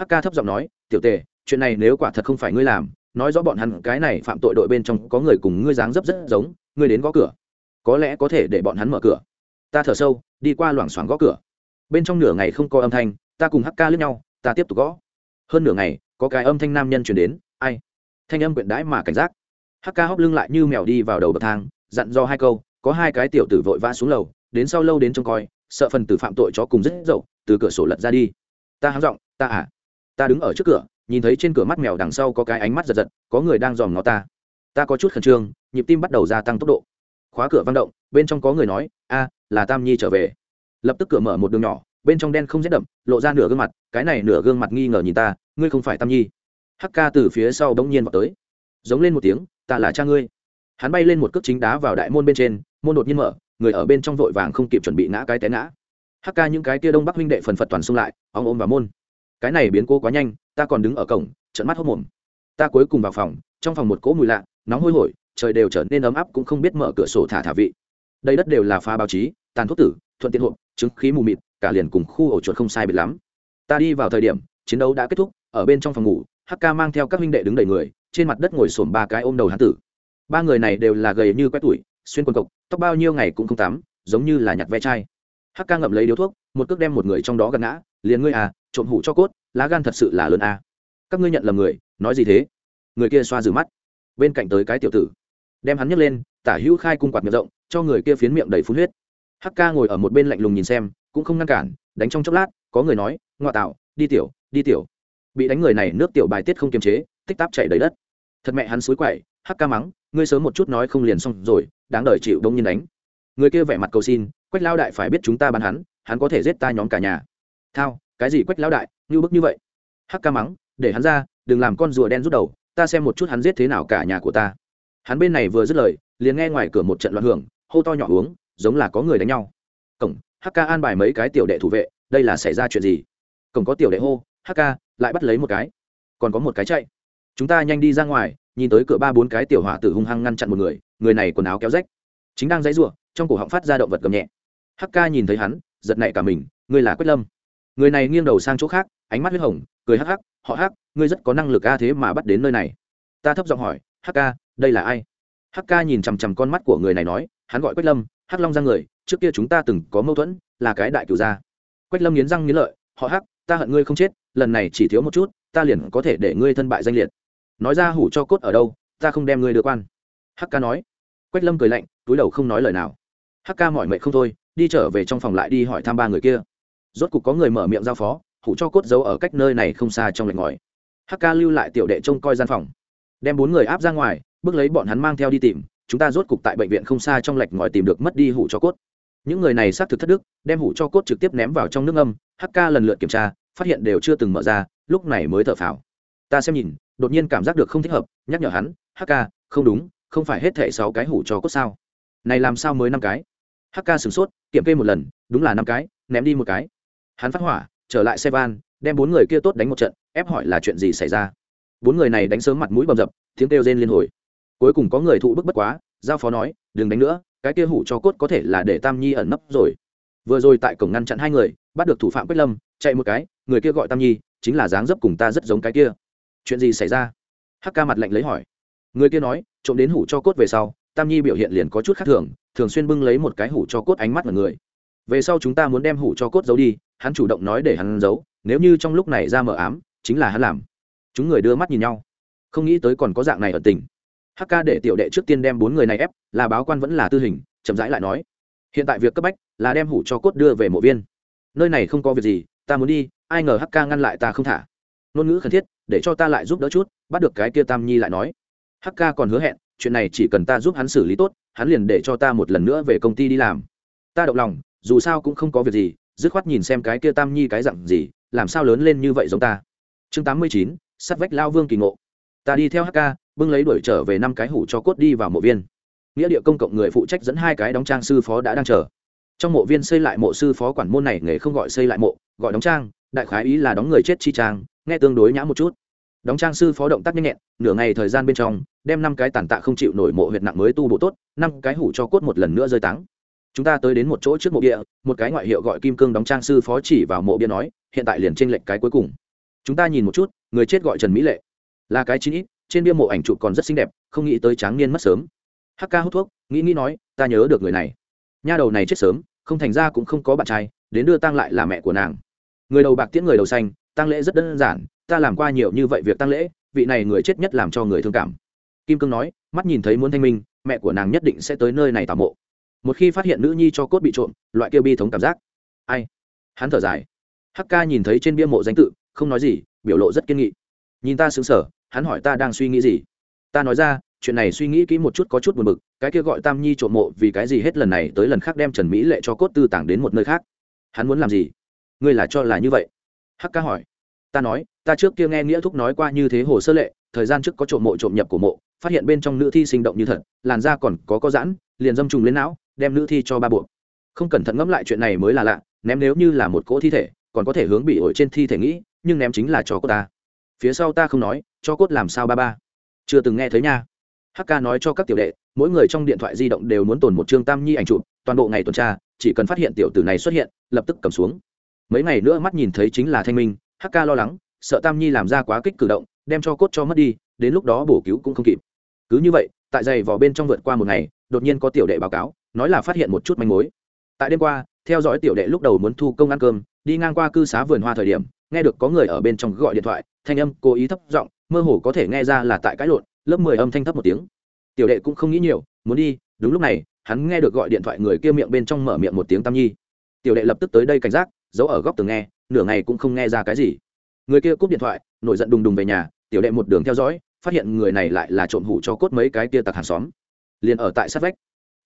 Hk thấp giọng nói, tiểu tề, chuyện này nếu quả thật không phải ngươi làm, nói rõ bọn hắn cái này phạm tội đội bên trong có người cùng ngươi dáng dấp rất giống, ngươi đến gõ cửa. Có lẽ có thể để bọn hắn mở cửa. Ta thở sâu, đi qua loảng xoảng gõ cửa bên trong nửa ngày không có âm thanh, ta cùng hk lướt nhau, ta tiếp tục gõ. Hơn nửa ngày, có cái âm thanh nam nhân chuyển đến, ai? Thanh âm quyện đãi mà cảnh giác. Hk hóc lưng lại như mèo đi vào đầu bậc thang, dặn do hai câu, có hai cái tiểu tử vội vã xuống lầu, đến sau lâu đến trông coi, sợ phần tử phạm tội chó cùng rất dậu, từ cửa sổ lật ra đi. Ta háng giọng, ta à? Ta đứng ở trước cửa, nhìn thấy trên cửa mắt mèo đằng sau có cái ánh mắt giật giật, có người đang dòm ngó ta. Ta có chút khẩn trương, nhịp tim bắt đầu gia tăng tốc độ. Khóa cửa văng động, bên trong có người nói, a, là tam nhi trở về lập tức cửa mở một đường nhỏ, bên trong đen không rét đậm, lộ ra nửa gương mặt, cái này nửa gương mặt nghi ngờ nhìn ta, ngươi không phải tam nhi. Hắc ca từ phía sau bỗng nhiên vào tới, giống lên một tiếng, ta là cha ngươi. Hắn bay lên một cước chính đá vào đại môn bên trên, môn đột nhiên mở, người ở bên trong vội vàng không kịp chuẩn bị ngã cái té ngã. Hắc ca những cái kia đông bắc huynh đệ phần phật toàn xung lại ông ôm vào môn. Cái này biến cô quá nhanh, ta còn đứng ở cổng trận mắt hốc mồm. Ta cuối cùng vào phòng, trong phòng một cỗ mùi lạ, nóng hôi hổi, trời đều trở nên ấm áp cũng không biết mở cửa sổ thả thả vị. Đây đất đều là pha báo chí, tàn thuốc tử, thuận tiện hộp chứng khí mù mịt, cả liền cùng khu ổ chuột không sai biệt lắm. Ta đi vào thời điểm, chiến đấu đã kết thúc, ở bên trong phòng ngủ hk mang theo các huynh đệ đứng đầy người, trên mặt đất ngồi xổm ba cái ôm đầu hán tử. Ba người này đều là gầy như quét tuổi xuyên quần cộc, tóc bao nhiêu ngày cũng không tắm, giống như là nhặt ve chai. Hắc Ca ngậm lấy điếu thuốc, một cước đem một người trong đó gật ngã, liền ngươi à trộm hủ cho cốt, lá gan thật sự là lớn à. các ngươi nhận lầm người, nói gì thế? Người kia xoa rửa mắt. Bên cạnh tới cái tiểu tử. Đem hắn nhấc lên, tả hữu khai cung quạt miệng rộng, cho người kia phiến miệng đầy phun huyết hk ngồi ở một bên lạnh lùng nhìn xem, cũng không ngăn cản, đánh trong chốc lát, có người nói ngoại tạo, đi tiểu đi tiểu. Bị đánh người này, nước tiểu bài tiết không kiềm chế, tích táp chảy đầy đất. Thật mẹ hắn suối quậy, hắc ca mắng, ngươi sớm một chút nói không liền xong rồi, đáng đời chịu đông nhiên đánh. Người kia vẻ mặt cầu xin, quách lao đại phải biết chúng ta bắn hắn hắn có thể giết ta nhóm cả nhà. Thao, cái gì quách lao đại, như bức như vậy? Hắc ca mắng, để hắn ra, đừng làm con rùa đen rút đầu, ta xem một chút hắn giết thế nào cả nhà của ta. Hắn bên này vừa dứt lời, liền nghe ngoài cửa một trận loạn hưởng, hô to nhỏ uống giống là có người đánh nhau. Cổng hk an bài mấy cái tiểu đệ thủ vệ, đây là xảy ra chuyện gì? Cổng có tiểu đệ hô hk lại bắt lấy một cái. Còn có một cái chạy. Chúng ta nhanh đi ra ngoài, nhìn tới cửa ba bốn cái tiểu hỏa tử hung hăng ngăn chặn một người người này quần áo kéo rách. Chính đang dãy ruộng, trong cổ họng phát ra động vật gầm nhẹ. Hk nhìn thấy hắn, giật nảy cả mình, ngươi là quách lâm. Người này nghiêng đầu sang chỗ khác, ánh mắt huyết hồng, cười hắc hắc, họ hắc, ngươi rất có năng lực a thế mà bắt đến nơi này. Ta thấp giọng hỏi hk đây là ai? Hk nhìn chằm chằm con mắt của người này nói, hắn gọi quách lâm hắc long ra người, trước kia chúng ta từng có mâu thuẫn, là cái đại cửu gia. Quách lâm nghiến răng nghiến lợi, họ hắc, ta hận ngươi không chết, lần này chỉ thiếu một chút, ta liền có thể để ngươi thân bại danh liệt. Nói ra hủ cho cốt ở đâu, ta không đem ngươi đưa quan. Hắc ca nói. Quách lâm cười lạnh, túi đầu không nói lời nào. Hắc ca mỏi mệt không thôi, đi trở về trong phòng lại đi hỏi thăm ba người kia. Rốt cục có người mở miệng giao phó, hủ cho cốt giấu ở cách nơi này không xa trong lạnh ngòi hắc ca lưu lại tiểu đệ trông coi gian phòng. Đem bốn người áp ra ngoài, bước lấy bọn hắn mang theo đi tìm chúng ta rốt cục tại bệnh viện không xa trong lạch ngòi tìm được mất đi hủ cho cốt. Những người này xác thực thất đức, đem hủ cho cốt trực tiếp ném vào trong nước âm hk lần lượt kiểm tra, phát hiện đều chưa từng mở ra, lúc này mới thở phào. Ta xem nhìn, đột nhiên cảm giác được không thích hợp, nhắc nhở hắn hk không đúng, không phải hết thẻ sáu cái hủ cho cốt sao? Này làm sao mới năm cái? Hk sửng sốt, kiểm kê một lần, đúng là năm cái, ném đi một cái. Hắn phát hỏa, trở lại xe van, đem bốn người kia tốt đánh một trận, ép hỏi là chuyện gì xảy ra. Bốn người này đánh sớm mặt mũi bầm dập, tiếng kêu rên liên hồi cuối cùng có người thụ bức bất quá, giao phó nói, đừng đánh nữa, cái kia hủ cho cốt có thể là để tam nhi ẩn nấp rồi. Vừa rồi tại cổng ngăn chặn hai người, bắt được thủ phạm quách lâm, chạy một cái, người kia gọi tam nhi, chính là dáng dấp cùng ta rất giống cái kia. Chuyện gì xảy ra? Hắc ca mặt lạnh lấy hỏi. Người kia nói, trộm đến hủ cho cốt về sau, tam nhi biểu hiện liền có chút khác thường thường xuyên bưng lấy một cái hủ cho cốt ánh mắt mọi người. Về sau chúng ta muốn đem hủ cho cốt giấu đi, hắn chủ động nói để hắn giấu, nếu như trong lúc này ra mở ám, chính là hắn làm. Chúng người đưa mắt nhìn nhau. Không nghĩ tới còn có dạng này ở tỉnh hk để tiểu đệ trước tiên đem bốn người này ép, là báo quan vẫn là tư hình, chậm rãi lại nói. Hiện tại việc cấp bách là đem hủ cho cốt đưa về mộ viên. Nơi này không có việc gì, ta muốn đi, ai ngờ hk ngăn lại ta không thả. Ngôn ngữ khẩn thiết, để cho ta lại giúp đỡ chút, bắt được cái kia tam nhi lại nói. Hk còn hứa hẹn, chuyện này chỉ cần ta giúp hắn xử lý tốt, hắn liền để cho ta một lần nữa về công ty đi làm. Ta động lòng, dù sao cũng không có việc gì, dứt khoát nhìn xem cái kia tam nhi cái dặn gì, làm sao lớn lên như vậy giống ta. Chương tám mươi chín sắt vách lao vương kỳ ngộ. Ta đi theo hk bưng lấy đuổi trở về năm cái hủ cho cốt đi vào mộ viên. Nghĩa địa công cộng người phụ trách dẫn hai cái đóng trang sư phó đã đang chờ. Trong mộ viên xây lại mộ sư phó quản môn này nghề không gọi xây lại mộ, gọi đóng trang, đại khái ý là đóng người chết chi trang, nghe tương đối nhã một chút. Đóng trang sư phó động tác nhanh nhẹn, nửa ngày thời gian bên trong, đem năm cái tàn tạ không chịu nổi mộ huyệt nặng mới tu bộ tốt, năm cái hủ cho cốt một lần nữa rơi táng. Chúng ta tới đến một chỗ trước mộ bia, một cái ngoại hiệu gọi kim cương đóng trang sư phó chỉ vào mộ bia nói, hiện tại liền trên lệnh cái cuối cùng. Chúng ta nhìn một chút, người chết gọi trần mỹ lệ. Là cái chín ít trên bia mộ ảnh chụp còn rất xinh đẹp, không nghĩ tới tráng niên mất sớm. Hk hút thuốc, nghĩ nghĩ nói, ta nhớ được người này. Nha đầu này chết sớm, không thành ra cũng không có bạn trai, đến đưa tang lại là mẹ của nàng. Người đầu bạc tiễn người đầu xanh, tang lễ rất đơn giản, ta làm qua nhiều như vậy việc tang lễ, vị này người chết nhất làm cho người thương cảm. Kim cương nói, mắt nhìn thấy muốn thanh minh, mẹ của nàng nhất định sẽ tới nơi này tảo mộ. Một khi phát hiện nữ nhi cho cốt bị trộm, loại kia bi thống cảm giác. Ai? Hắn thở dài. Hắc ca nhìn thấy trên bia mộ danh tự, không nói gì, biểu lộ rất kiên nghị. Nhìn ta xứng sở hắn hỏi ta đang suy nghĩ gì? Ta nói ra, chuyện này suy nghĩ kỹ một chút có chút buồn bực, cái kia gọi tam nhi trộm mộ vì cái gì hết lần này tới lần khác đem trần mỹ lệ cho cốt tư tàng đến một nơi khác? Hắn muốn làm gì? Ngươi là cho là như vậy? Hắc ca hỏi. Ta nói, ta trước kia nghe nghĩa thúc nói qua như thế hồ sơ lệ, thời gian trước có trộm mộ trộm nhập của mộ, phát hiện bên trong nữ thi sinh động như thật, làn da còn có có giãn, liền dâm trùng lên não, đem nữ thi cho ba buộc. Không cẩn thận ngẫm lại chuyện này mới là lạ, ném nếu như là một cỗ thi thể, còn có thể hướng bị ổi trên thi thể nghĩ, nhưng ném chính là cho cô ta. Phía sau ta không nói cho cốt làm sao ba ba? Chưa từng nghe thấy nha. Hk nói cho các tiểu đệ, mỗi người trong điện thoại di động đều muốn tồn một chương tam nhi ảnh chụp, toàn bộ ngày tuần tra, chỉ cần phát hiện tiểu tử này xuất hiện, lập tức cầm xuống. Mấy ngày nữa mắt nhìn thấy chính là thanh minh hk lo lắng, sợ tam nhi làm ra quá kích cử động, đem cho cốt cho mất đi, đến lúc đó bổ cứu cũng không kịp. Cứ như vậy, tại giày vò bên trong vượt qua một ngày, đột nhiên có tiểu đệ báo cáo, nói là phát hiện một chút manh mối. Tại đêm qua, theo dõi tiểu đệ lúc đầu muốn thu công ăn cơm, đi ngang qua cư xá vườn hoa thời điểm nghe được có người ở bên trong gọi điện thoại, thanh âm cố ý thấp giọng, mơ hồ có thể nghe ra là tại cãi lộn, lớp mười âm thanh thấp một tiếng. Tiểu đệ cũng không nghĩ nhiều, muốn đi, đúng lúc này, hắn nghe được gọi điện thoại người kia miệng bên trong mở miệng một tiếng tam nhi. Tiểu đệ lập tức tới đây cảnh giác, giấu ở góc tường nghe, nửa ngày cũng không nghe ra cái gì. Người kia cúp điện thoại, nổi giận đùng đùng về nhà, tiểu đệ một đường theo dõi, phát hiện người này lại là trộm hủ cho cốt mấy cái kia tặc hàng xóm. Liền ở tại sát vách.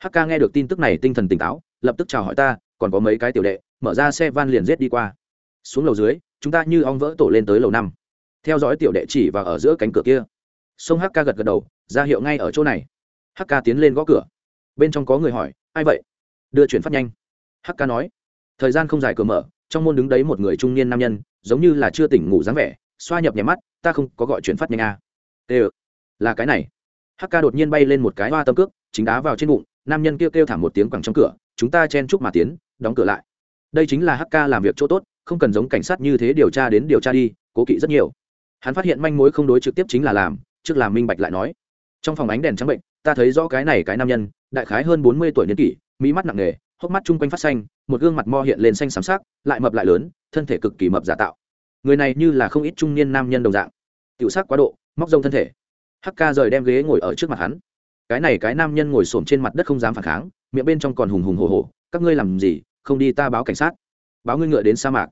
Hk nghe được tin tức này tinh thần tỉnh táo, lập tức chào hỏi ta, còn có mấy cái tiểu đệ, mở ra xe van liền rết đi qua. Xuống lầu dưới chúng ta như ong vỡ tổ lên tới lầu năm. Theo dõi tiểu đệ chỉ và ở giữa cánh cửa kia. Sông hk gật gật đầu, ra hiệu ngay ở chỗ này. Hk tiến lên gõ cửa. Bên trong có người hỏi, ai vậy? Đưa chuyển phát nhanh. Hk nói, thời gian không dài cửa mở, trong môn đứng đấy một người trung niên nam nhân, giống như là chưa tỉnh ngủ dáng vẻ, xoa nhập nhẹ mắt, ta không có gọi chuyển phát nhanh à. ê là cái này. Hk đột nhiên bay lên một cái hoa tâm cước, chính đá vào trên bụng, nam nhân kêu kêu thảm một tiếng quẳng trong cửa, chúng ta chen chúc mà tiến, đóng cửa lại. Đây chính là hk làm việc chỗ tốt không cần giống cảnh sát như thế điều tra đến điều tra đi, cố kỵ rất nhiều. Hắn phát hiện manh mối không đối trực tiếp chính là làm, trước làm minh bạch lại nói. Trong phòng ánh đèn trắng bệnh, ta thấy rõ cái này cái nam nhân, đại khái hơn bốn mươi tuổi niên kỷ, mỹ mắt nặng nề, hốc mắt chung quanh phát xanh, một gương mặt mo hiện lên xanh xám sắc, lại mập lại lớn, thân thể cực kỳ mập giả tạo. Người này như là không ít trung niên nam nhân đồng dạng. Tiểu sắc quá độ, móc rông thân thể. Hk rời đem ghế ngồi ở trước mặt hắn. Cái này cái nam nhân ngồi xổm trên mặt đất không dám phản kháng, miệng bên trong còn hùng hùng hồ hồ các ngươi làm gì? Không đi ta báo cảnh sát báo ngươi ngựa đến sa mạc.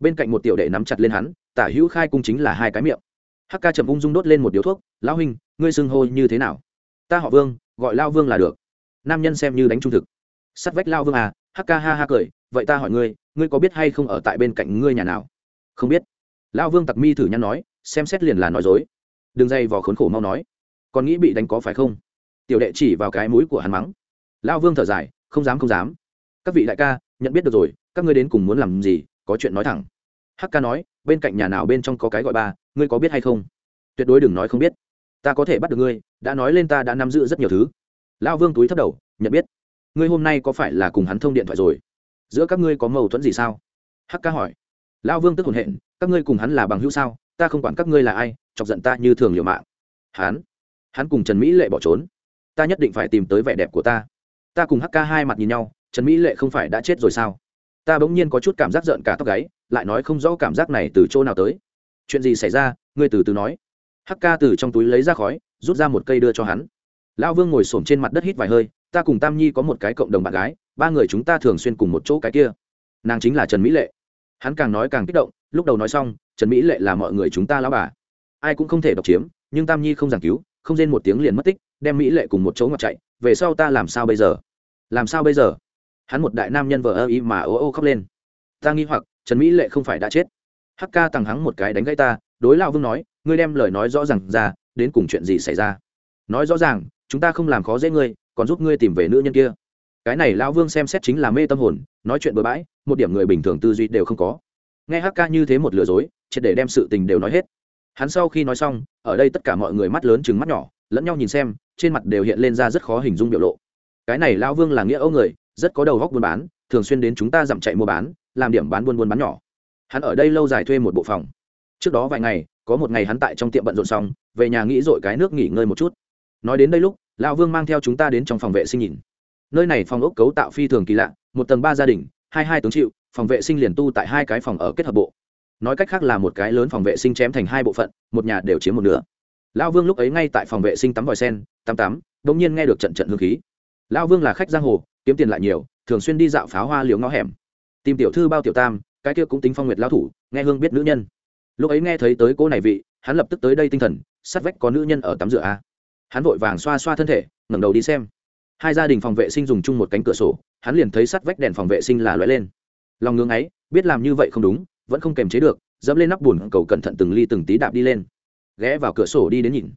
Bên cạnh một tiểu đệ nắm chặt lên hắn, tả hữu khai cung chính là hai cái miệng. Hắc ca chậm ung dung đốt lên một điếu thuốc, lão huynh, ngươi xưng hô như thế nào? Ta họ vương, gọi lao vương là được. Nam nhân xem như đánh trung thực. Sắt vách lao vương à? Hắc ca ha ha cười, vậy ta hỏi ngươi ngươi có biết hay không ở tại bên cạnh ngươi nhà nào? Không biết. Lao vương tặc mi thử nhăn nói, xem xét liền là nói dối. Đường dây vò khốn khổ mau nói. Còn nghĩ bị đánh có phải không? Tiểu đệ chỉ vào cái mũi của hắn mắng. Lao vương thở dài, không dám không dám. Các vị đại ca nhận biết được rồi, các ngươi đến cùng muốn làm gì, có chuyện nói thẳng. Hắc ca nói, bên cạnh nhà nào bên trong có cái gọi ba, ngươi có biết hay không? Tuyệt đối đừng nói không biết. Ta có thể bắt được ngươi, đã nói lên ta đã nắm giữ rất nhiều thứ. Lao vương túi thấp đầu, nhận biết. Ngươi hôm nay có phải là cùng hắn thông điện thoại rồi? Giữa các ngươi có mâu thuẫn gì sao? Hắc ca hỏi. Lao vương tức hồn hện, các ngươi cùng hắn là bằng hữu sao? Ta không quản các ngươi là ai, chọc giận ta như thường liều mạng. Hắn hắn cùng trần mỹ lệ bỏ trốn. Ta nhất định phải tìm tới vẻ đẹp của ta. Ta cùng hắc ca hai mặt nhìn nhau trần mỹ lệ không phải đã chết rồi sao? Ta bỗng nhiên có chút cảm giác giận cả tóc gáy, lại nói không rõ cảm giác này từ chỗ nào tới. Chuyện gì xảy ra? Ngươi từ từ nói. Hắc ca từ trong túi lấy ra khói, rút ra một cây đưa cho hắn. Lão vương ngồi s ổ m trên mặt đất hít vài hơi, ta cùng tam nhi có một cái cộng đồng bạn gái, ba người chúng ta thường xuyên cùng một chỗ cái kia. Nàng chính là trần mỹ lệ. Hắn càng nói càng kích động, lúc đầu nói xong, trần mỹ lệ là mọi người chúng ta lão bà. Ai cũng không thể độc chiếm, nhưng tam nhi không giảng cứu, không rên một tiếng liền mất tích, đem mỹ lệ cùng một chỗ ngọt chạy, về sau ta làm sao bây giờ? Làm sao bây giờ? Hắn một đại nam nhân vợ ơ y mà ô ô khóc lên. Ta nghi hoặc, trần mỹ lệ không phải đã chết. Hắc ca tằng hắng một cái đánh gãy ta, đối lao vương nói, ngươi đem lời nói rõ r à n g ra, đến cùng chuyện gì xảy ra? Nói rõ ràng, chúng ta không làm khó dễ ngươi, còn giúp ngươi tìm về nữ nhân kia. Cái này lao vương xem xét chính là mê tâm hồn, nói chuyện bừa bãi, một điểm người bình thường tư duy đều không có. Nghe hắc ca như thế một lừa dối, triệt để đem sự tình đều nói hết. Hắn sau khi nói xong, ở đây tất cả mọi người mắt lớn chừng mắt nhỏ, lẫn nhau nhìn xem, trên mặt đều hiện lên ra rất khó hình dung biểu lộ. Cái này lao vương là nghĩa âu người rất có đầu góc buôn bán, thường xuyên đến chúng ta dặm chạy mua bán, làm điểm bán buôn buôn bán nhỏ. Hắn ở đây lâu dài thuê một bộ phòng. Trước đó vài ngày, có một ngày hắn tại trong tiệm bận rộn xong, về nhà nghĩ dội cái nước nghỉ ngơi một chút. Nói đến đây lúc, lão vương mang theo chúng ta đến trong phòng vệ sinh nhìn. Nơi này phòng ốc cấu tạo phi thường kỳ lạ, một tầng ba gia đình, hai hai tướng chịu, phòng vệ sinh liền tu tại hai cái phòng ở kết hợp bộ. Nói cách khác là một cái lớn phòng vệ sinh chém thành hai bộ phận, một nhà đều chiếm một nửa. Lão vương lúc ấy ngay tại phòng vệ sinh tắm vòi sen, tắm tắm đ ỗ n g nhiên nghe được trận trận hương khí. Lão vương là khách giang hồ kiếm tiền lại nhiều, thường xuyên đi dạo pháo hoa liều ngõ hẻm. Tìm tiểu thư bao tiểu tam, cái kia cũng tính phong nguyệt lao thủ, nghe hương biết nữ nhân. Lúc ấy nghe thấy tới cô này vị, hắn lập tức tới đây tinh thần, sát vách có nữ nhân ở tắm rửa a. Hắn vội vàng xoa xoa thân thể, ngẩng đầu đi xem. Hai gia đình phòng vệ sinh dùng chung một cánh cửa sổ, hắn liền thấy sát vách đèn phòng vệ sinh là lóe lên. Lòng ngưng ấy, biết làm như vậy không đúng, vẫn không kềm chế được, dẫm lên nắp bùn cầu cẩn thận từng ly từng tí đạp đi lên. Ghé vào cửa sổ đi đến nhìn.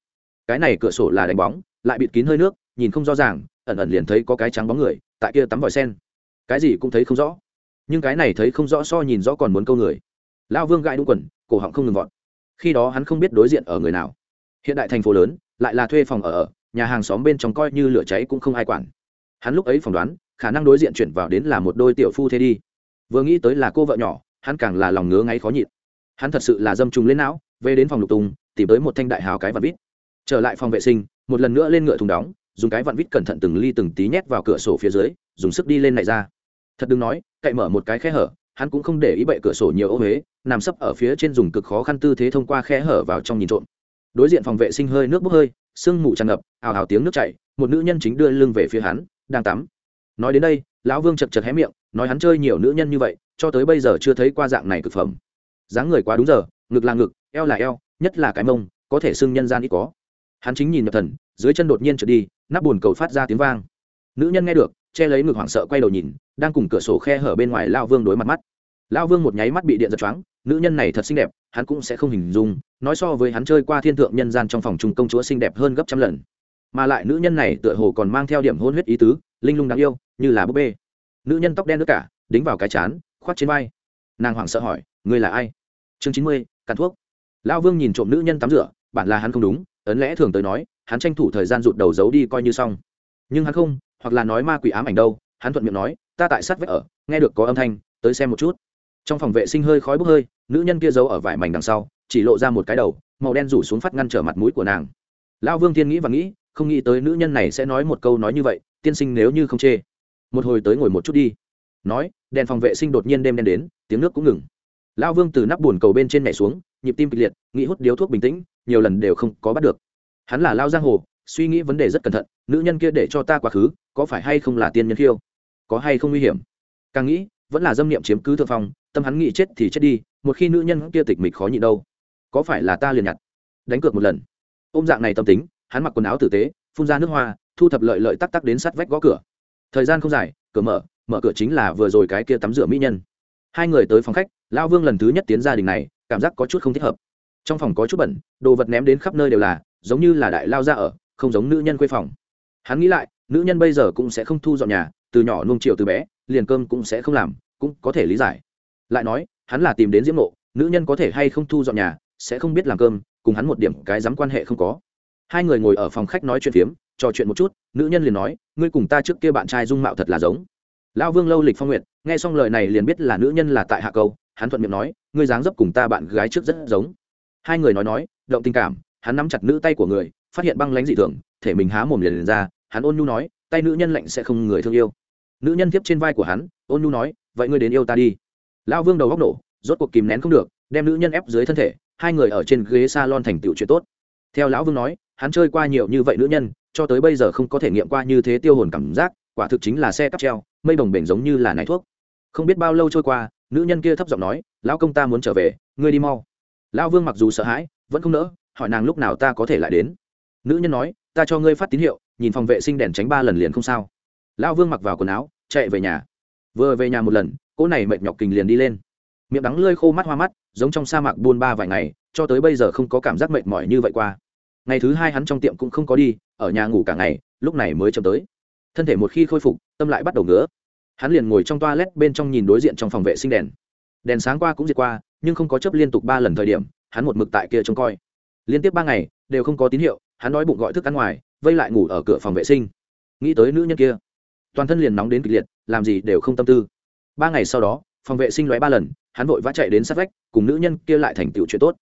Cái này cửa sổ là đánh bóng, lại bịt kín hơi nước, nhìn không rõ ràng, ẩn ẩn liền thấy có cái trắng bóng người tại kia tắm vòi sen. Cái gì cũng thấy không rõ. Nhưng cái này thấy không rõ so nhìn rõ còn muốn câu người. Lao vương gãi đúng quần, cổ họng không ngừng vọt. Khi đó hắn không biết đối diện ở người nào. Hiện đại thành phố lớn, lại là thuê phòng ở ở, nhà hàng xóm bên trong coi như lửa cháy cũng không ai quản. Hắn lúc ấy phỏng đoán, khả năng đối diện chuyển vào đến là một đôi tiểu phu thế đi. Vừa nghĩ tới là cô vợ nhỏ, hắn càng là lòng ngứa ngáy khó nhịn. Hắn thật sự là dâm trùng lên não, về đến phòng lục tùng, tìm tới một thanh đại hào cái và vít. Trở lại phòng vệ sinh, một lần nữa lên ngựa thùng đóng dùng cái vặn vít cẩn thận từng ly từng tí nhét vào cửa sổ phía dưới, dùng sức đi lên này ra. Thật đừng nói, cậy mở một cái khe hở, hắn cũng không để ý bậy cửa sổ nhiều ô huế, nằm sấp ở phía trên dùng cực khó khăn tư thế thông qua khe hở vào trong nhìn trộm. Đối diện phòng vệ sinh hơi nước bốc hơi, sương mù tràn ngập, ào ào tiếng nước chảy, một nữ nhân chính đưa lưng về phía hắn, đang tắm. Nói đến đây, lão vương chật chật hé miệng, nói hắn chơi nhiều nữ nhân như vậy, cho tới bây giờ chưa thấy qua dạng này cực phẩm. Dáng người quá đúng giờ, ngực là ngực, eo là eo, nhất là cái mông, có thể xưng nhân gian ít có. Hắn chính nhìn nhập thần, dưới chân đột nhiên trượt đi nắp bồn cầu phát ra tiếng vang. Nữ nhân nghe được, che lấy ngực hoảng sợ quay đầu nhìn, đang cùng cửa sổ khe hở bên ngoài lao vương đối mặt mắt. Lao vương một nháy mắt bị điện giật choáng, nữ nhân này thật xinh đẹp, hắn cũng sẽ không hình dung, nói so với hắn chơi qua thiên thượng nhân gian trong phòng trung công chúa xinh đẹp hơn gấp trăm lần. Mà lại nữ nhân này tựa hồ còn mang theo điểm hôn huyết ý tứ, linh lung đáng yêu, như là búp bê. Nữ nhân tóc đen nước cả, đính vào cái chán, khoác trên vai. Nàng hoảng sợ hỏi, ngươi là ai? Chương chín mươi, cắn thuốc. Lao vương nhìn trộm nữ nhân tắm rửa, bản là hắn không đúng, ấn lẽ thường tới nói hắn tranh thủ thời gian rụt đầu giấu đi coi như xong. Nhưng hắn không, hoặc là nói ma quỷ ám ảnh đâu, hắn thuận miệng nói, ta tại sát vách ở, nghe được có âm thanh, tới xem một chút. Trong phòng vệ sinh hơi khói bốc hơi, nữ nhân kia giấu ở vải mảnh đằng sau, chỉ lộ ra một cái đầu, màu đen rủ xuống phát ngăn trở mặt mũi của nàng. Lão vương thiên nghĩ và nghĩ, không nghĩ tới nữ nhân này sẽ nói một câu nói như vậy, tiên sinh nếu như không chê. Một hồi tới ngồi một chút đi. Nói, đèn phòng vệ sinh đột nhiên đêm đen đến, tiếng nước cũng ngừng. Lão vương từ nắp bùn cầu bên trên nhảy xuống, nhịp tim kịch liệt, nghĩ hút điếu thuốc bình tĩnh, nhiều lần đều không có bắt được hắn là lao giang hồ, suy nghĩ vấn đề rất cẩn thận, nữ nhân kia để cho ta quá khứ, có phải hay không là tiên nhân khiêu? Có hay không nguy hiểm? Càng nghĩ, vẫn là dâm niệm chiếm cứ thượng phong, tâm hắn nghĩ chết thì chết đi, một khi nữ nhân kia tịch mịch khó nhịn đâu, có phải là ta liền nhặt? Đánh cược một lần. Ôm dạng này tâm tính, hắn mặc quần áo tử tế, phun ra nước hoa, thu thập lợi lợi tắc tắc đến sát vách gõ cửa. Thời gian không dài, cửa mở mở cửa chính là vừa rồi cái kia tắm rửa mỹ nhân. Hai người tới phòng khách, lao vương lần thứ nhất tiến gia đình này, cảm giác có chút không thích hợp. Trong phòng có chút bẩn, đồ vật ném đến khắp nơi đều là giống như là đại lao ra ở, không giống nữ nhân quê phòng. Hắn nghĩ lại, nữ nhân bây giờ cũng sẽ không thu dọn nhà, từ nhỏ nuông chiều từ bé, liền cơm cũng sẽ không làm, cũng có thể lý giải. Lại nói, hắn là tìm đến diễm nộ nữ nhân có thể hay không thu dọn nhà, sẽ không biết làm cơm, cùng hắn một điểm cái dám quan hệ không có. Hai người ngồi ở phòng khách nói chuyện phiếm, trò chuyện một chút, nữ nhân liền nói, ngươi cùng ta trước kia bạn trai dung mạo thật là giống. Lão vương lâu lịch phong nguyệt, nghe xong lời này liền biết là nữ nhân là tại hạ câu, hắn thuận miệng nói, ngươi dáng dấp cùng ta bạn gái trước rất giống. Hai người nói nói, động tình cảm hắn nắm chặt nữ tay của người phát hiện băng lãnh dị thường thể mình há mồm liền, liền ra hắn ôn nhu nói tay nữ nhân lạnh sẽ không người thương yêu. Nữ nhân tiếp trên vai của hắn ôn nhu nói vậy ngươi đến yêu ta đi. Lão vương đầu góc nổ rốt cuộc kìm nén không được đem nữ nhân ép dưới thân thể hai người ở trên ghế salon thành tựu chuyện tốt. Theo lão vương nói hắn chơi qua nhiều như vậy nữ nhân cho tới bây giờ không có thể nghiệm qua như thế tiêu hồn cảm giác quả thực chính là xe cắp treo mây bồng bềnh giống như là nải thuốc. Không biết bao lâu trôi qua nữ nhân kia thấp giọng nói lão công ta muốn trở về ngươi đi mau. Lão vương mặc dù sợ hãi vẫn không nỡ hỏi nàng lúc nào ta có thể lại đến. Nữ nhân nói, ta cho ngươi phát tín hiệu, nhìn phòng vệ sinh đèn tránh ba lần liền không sao. Lão vương mặc vào quần áo, chạy về nhà. Vừa về nhà một lần, cỗ này mệt nhọc kình liền đi lên. Miệng đắng lơi khô mắt hoa mắt, giống trong sa mạc buôn ba vài ngày, cho tới bây giờ không có cảm giác mệt mỏi như vậy qua. Ngày thứ hai hắn trong tiệm cũng không có đi, ở nhà ngủ cả ngày, lúc này mới chậm tới. Thân thể một khi khôi phục, tâm lại bắt đầu ngứa. Hắn liền ngồi trong toa bên trong nhìn đối diện trong phòng vệ sinh đèn. Đèn sáng qua cũng diệt qua, nhưng không có chấp liên tục ba lần thời điểm, hắn một mực tại kia trông coi liên tiếp ba ngày, đều không có tín hiệu, hắn đói bụng gọi thức ăn ngoài, vây lại ngủ ở cửa phòng vệ sinh. Nghĩ tới nữ nhân kia, toàn thân liền nóng đến kịch liệt, làm gì đều không tâm tư. Ba ngày sau đó, phòng vệ sinh lóe ba lần, hắn vội vã chạy đến sát vách, cùng nữ nhân kia lại thành tựu chuyện tốt.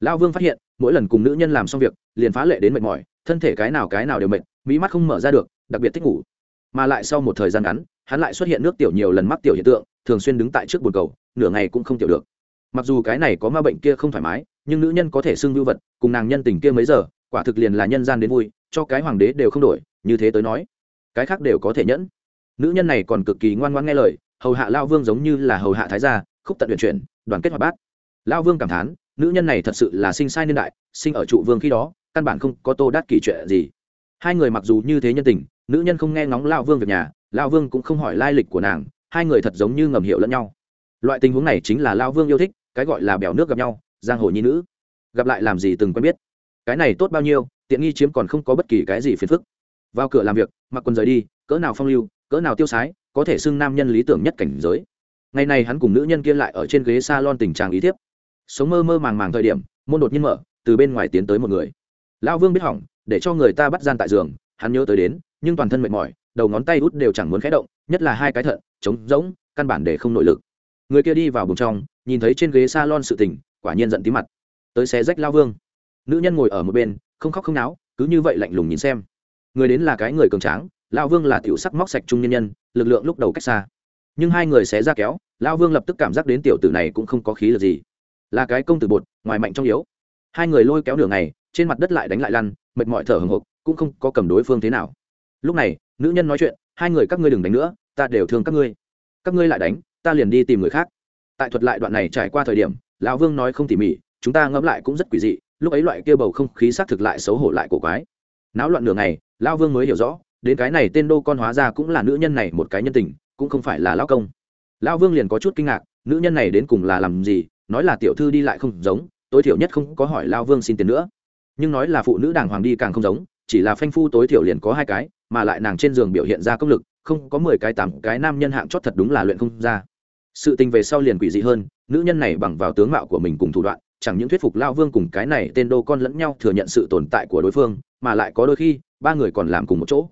Lão vương phát hiện, mỗi lần cùng nữ nhân làm xong việc, liền phá lệ đến mệt mỏi, thân thể cái nào cái nào đều mệt, mỹ mắt không mở ra được, đặc biệt thích ngủ. Mà lại sau một thời gian ngắn, hắn lại xuất hiện nước tiểu nhiều lần mắc tiểu hiện tượng, thường xuyên đứng tại trước bồn cầu, nửa ngày cũng không tiểu được. Mặc dù cái này có ma bệnh kia không thoải mái nhưng nữ nhân có thể xưng vưu vật, cùng nàng nhân tình kia mấy giờ, quả thực liền là nhân gian đến vui, cho cái hoàng đế đều không đổi, như thế tới nói, cái khác đều có thể nhẫn. Nữ nhân này còn cực kỳ ngoan ngoan nghe lời, hầu hạ lao vương giống như là hầu hạ thái gia, khúc tận luyện chuyển, đoàn kết hoạt bát. Lao vương cảm thán, nữ nhân này thật sự là sinh sai niên đại, sinh ở trụ vương khi đó, căn bản không có tô đát kỷ chuyện gì. Hai người mặc dù như thế nhân tình, nữ nhân không nghe ngóng lao vương việc nhà, lao vương cũng không hỏi lai lịch của nàng, hai người thật giống như ngầm hiểu lẫn nhau. Loại tình huống này chính là lao vương yêu thích, cái gọi là bèo nước gặp nhau giang hồ nhi nữ. Gặp lại làm gì từng quen biết. Cái này tốt bao nhiêu, tiện nghi chiếm còn không có bất kỳ cái gì phiền phức. Vào cửa làm việc, mặc quần rời đi, cỡ nào phong lưu, cỡ nào tiêu sái, có thể xưng nam nhân lý tưởng nhất cảnh giới. Ngày này hắn cùng nữ nhân kia lại ở trên ghế s a lon tình trạng ý thiếp. Sống mơ mơ màng màng thời điểm, môn đột nhiên mở, từ bên ngoài tiến tới một người. Lão vương biết hỏng, để cho người ta bắt gian tại giường, hắn nhớ tới đến, nhưng toàn thân mệt mỏi, đầu ngón tay út đều chẳng muốn khé động, nhất là hai cái thận, trống rỗng, căn bản để không nội lực. Người kia đi vào bùng trong, nhìn thấy trên ghế s a lon sự tình quả nhiên giận tí mặt. Tới xé rách lao vương. Nữ nhân ngồi ở một bên, không khóc không náo, cứ như vậy lạnh lùng nhìn xem. Người đến là cái người cường tráng, lao vương là tiểu sắc móc sạch trung nhân nhân, lực lượng lúc đầu cách xa. Nhưng hai người xé ra kéo, lao vương lập tức cảm giác đến tiểu tử này cũng không có khí lực gì. Là cái công tử bột, ngoài mạnh trong yếu. Hai người lôi kéo đường này trên mặt đất lại đánh lại lăn, mệt mỏi thở hồng hộc, cũng không có cầm đối phương thế nào. Lúc này, nữ nhân nói chuyện, hai người các ngươi đừng đánh nữa, ta đều thương các ngươi. Các ngươi lại đánh, ta liền đi tìm người khác. Tại thuật lại đoạn này trải qua thời điểm lão vương nói không tỉ mỉ, chúng ta ngẫm lại cũng rất quỷ dị, lúc ấy loại kia bầu không khí xác thực lại xấu hổ lại cổ quái. Náo loạn nửa ngày, lão vương mới hiểu rõ, đến cái này tên đô con hóa ra cũng là nữ nhân này một cái nhân tình, cũng không phải là lão công. Lão vương liền có chút kinh ngạc, nữ nhân này đến cùng là làm gì, nói là tiểu thư đi lại không giống, tối thiểu nhất không có hỏi Lão vương xin tiền nữa. Nhưng nói là phụ nữ đàng hoàng đi càng không giống, chỉ là phanh phu tối thiểu liền có hai cái, mà lại nàng trên giường biểu hiện ra công lực, không có mười cái, tám cái nam nhân hạng chót thật đúng là luyện không ra sự tình về sau liền quỷ dị hơn, nữ nhân này bằng vào tướng mạo của mình cùng thủ đoạn, chẳng những thuyết phục lao vương cùng cái này tên đô con lẫn nhau thừa nhận sự tồn tại của đối phương, mà lại có đôi khi, ba người còn làm cùng một chỗ.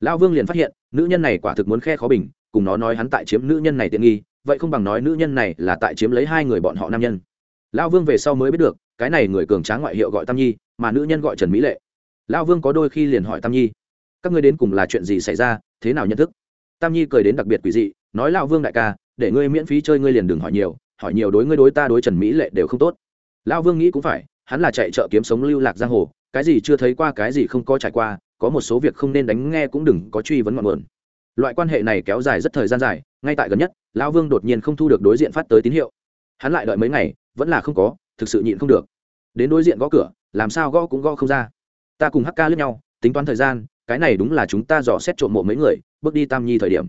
Lao vương liền phát hiện, nữ nhân này quả thực muốn khe khó bình, cùng nó nói hắn tại chiếm nữ nhân này tiện nghi, vậy không bằng nói nữ nhân này là tại chiếm lấy hai người bọn họ nam nhân. Lao vương về sau mới biết được, cái này người cường tráng ngoại hiệu gọi tam nhi, mà nữ nhân gọi trần mỹ lệ. Lao vương có đôi khi liền hỏi tam nhi, các ngươi đến cùng là chuyện gì xảy ra, thế nào nhận thức? Tam nhi cười đến đặc biệt quỷ dị, nói, lao vương đại ca để ngươi miễn phí chơi ngươi liền đừng hỏi nhiều hỏi nhiều đối ngươi đối ta đối trần mỹ lệ đều không tốt. Lao vương nghĩ cũng phải, hắn là chạy chợ kiếm sống lưu lạc giang hồ, cái gì chưa thấy qua, cái gì không có trải qua, có một số việc không nên đánh nghe cũng đừng có truy vấn ngọn nguồn. Loại quan hệ này kéo dài rất thời gian dài, ngay tại gần nhất, lão vương đột nhiên không thu được đối diện phát tới tín hiệu. Hắn lại đợi mấy ngày, vẫn là không có, thực sự nhịn không được. Đến đối diện gõ cửa, làm sao gõ cũng gõ không ra. Ta cùng hk lướt nhau, tính toán thời gian, cái này đúng là chúng ta dò xét trộm mộ mấy người, bước đi tam nhi thời điểm.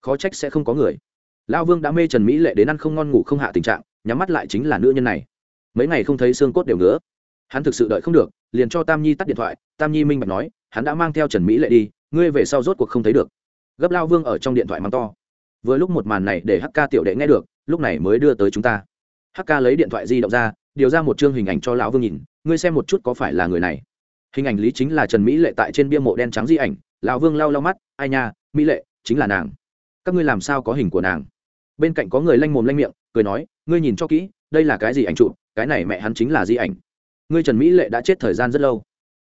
Khó trách sẽ không có người lão vương đã mê trần mỹ lệ đến ăn không ngon ngủ không hạ tình trạng nhắm mắt lại chính là nữ nhân này. Mấy ngày không thấy xương cốt đều nữa, hắn thực sự đợi không được liền cho tam nhi tắt điện thoại tam nhi minh bạch nói hắn đã mang theo trần mỹ lệ đi ngươi về sau rốt cuộc không thấy được. Gấp lao vương ở trong điện thoại mắng to. Vừa lúc một màn này để hk tiểu đệ nghe được lúc này mới đưa tới chúng ta. Hk lấy điện thoại di động ra điều ra một chương hình ảnh cho lão vương nhìn ngươi xem một chút có phải là người này. Hình ảnh lý chính là trần mỹ lệ tại trên bia mộ đen trắng di ảnh lão vương lau lau mắt ai nha mỹ lệ chính là nàng các ngươi làm sao có hình của nàng? Bên cạnh có người lanh mồm lanh miệng, cười nói, ngươi nhìn cho kỹ, đây là cái gì ảnh chụp, cái này mẹ hắn chính là di ảnh. Ngươi trần mỹ lệ đã chết thời gian rất lâu.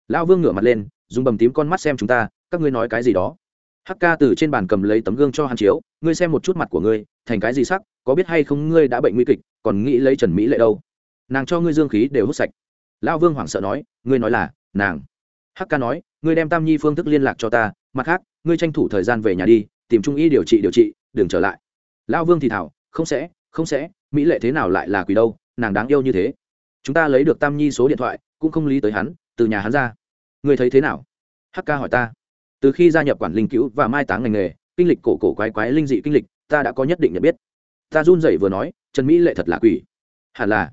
Lão vương ngửa mặt lên, dùng bầm tím con mắt xem chúng ta, các ngươi nói cái gì đó. Hắc ca từ trên bàn cầm lấy tấm gương cho hắn chiếu, ngươi xem một chút mặt của ngươi, thành cái gì sắc, có biết hay không ngươi đã bệnh nguy kịch, còn nghĩ lấy trần mỹ lệ đâu? Nàng cho ngươi dương khí đều hút sạch. Lão vương hoảng sợ nói, ngươi nói là, nàng. Hắc ca nói, ngươi đem tam nhi phương thức liên lạc cho ta, mặt khác, ngươi tranh thủ thời gian về nhà đi tìm trung y điều trị điều trị, đừng trở lại. Lão vương thì thảo, không sẽ không sẽ, mỹ lệ thế nào lại là quỷ đâu, nàng đáng yêu như thế. Chúng ta lấy được tam nhi số điện thoại, cũng không lý tới hắn, từ nhà hắn ra. Người thấy thế nào? Hk hỏi ta. Từ khi gia nhập quản linh cứu và mai táng ngành nghề, kinh lịch cổ cổ quái quái linh dị kinh lịch, ta đã có nhất định nhận biết. Ta run rẩy vừa nói, trần mỹ lệ thật là quỷ. Hẳn là.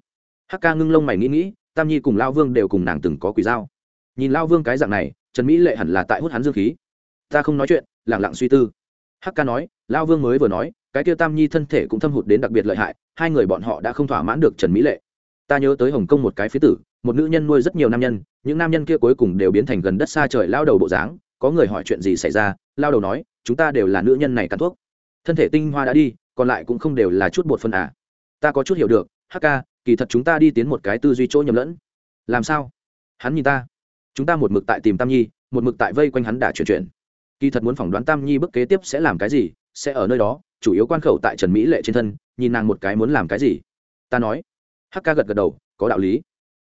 Hk ngưng lông mày nghĩ nghĩ, tam nhi cùng lao vương đều cùng nàng từng có quỷ dao nhìn lao vương cái dạng này, trần mỹ lệ hẳn là tại hút hắn dương khí. Ta không nói chuyện lẳng lặng suy tư. Hắc Ca nói lao vương mới vừa nói cái kia tam nhi thân thể cũng thâm hụt đến đặc biệt lợi hại hai người bọn họ đã không thỏa mãn được trần mỹ lệ. Ta nhớ tới hồng kông một cái phía tử một nữ nhân nuôi rất nhiều nam nhân những nam nhân kia cuối cùng đều biến thành gần đất xa trời lao đầu bộ dáng có người hỏi chuyện gì xảy ra lao đầu nói chúng ta đều là nữ nhân này cắn thuốc. Thân thể tinh hoa đã đi còn lại cũng không đều là chút bột phân à. Ta có chút hiểu được Hắc Ca, kỳ thật chúng ta đi tiến một cái tư duy chỗ nhầm lẫn. Làm sao? Hắn nhìn ta. Chúng ta một mực tại tìm tam nhi một mực tại vây quanh hắn đã chuyển chuyển kỳ thật muốn phỏng đoán tam nhi bước kế tiếp sẽ làm cái gì, sẽ ở nơi đó, chủ yếu quan khẩu tại trần mỹ lệ trên thân, nhìn nàng một cái muốn làm cái gì. Ta nói. Hắc Ca gật gật đầu, có đạo lý.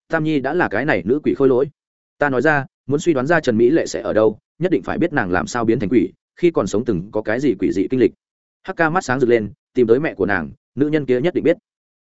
Tam nhi đã là cái này nữ quỷ khôi lỗi. Ta nói ra, muốn suy đoán ra trần mỹ lệ sẽ ở đâu, nhất định phải biết nàng làm sao biến thành quỷ, khi còn sống từng có cái gì quỷ dị kinh lịch. Hắc Ca mắt sáng rực lên, tìm tới mẹ của nàng, nữ nhân kia nhất định biết.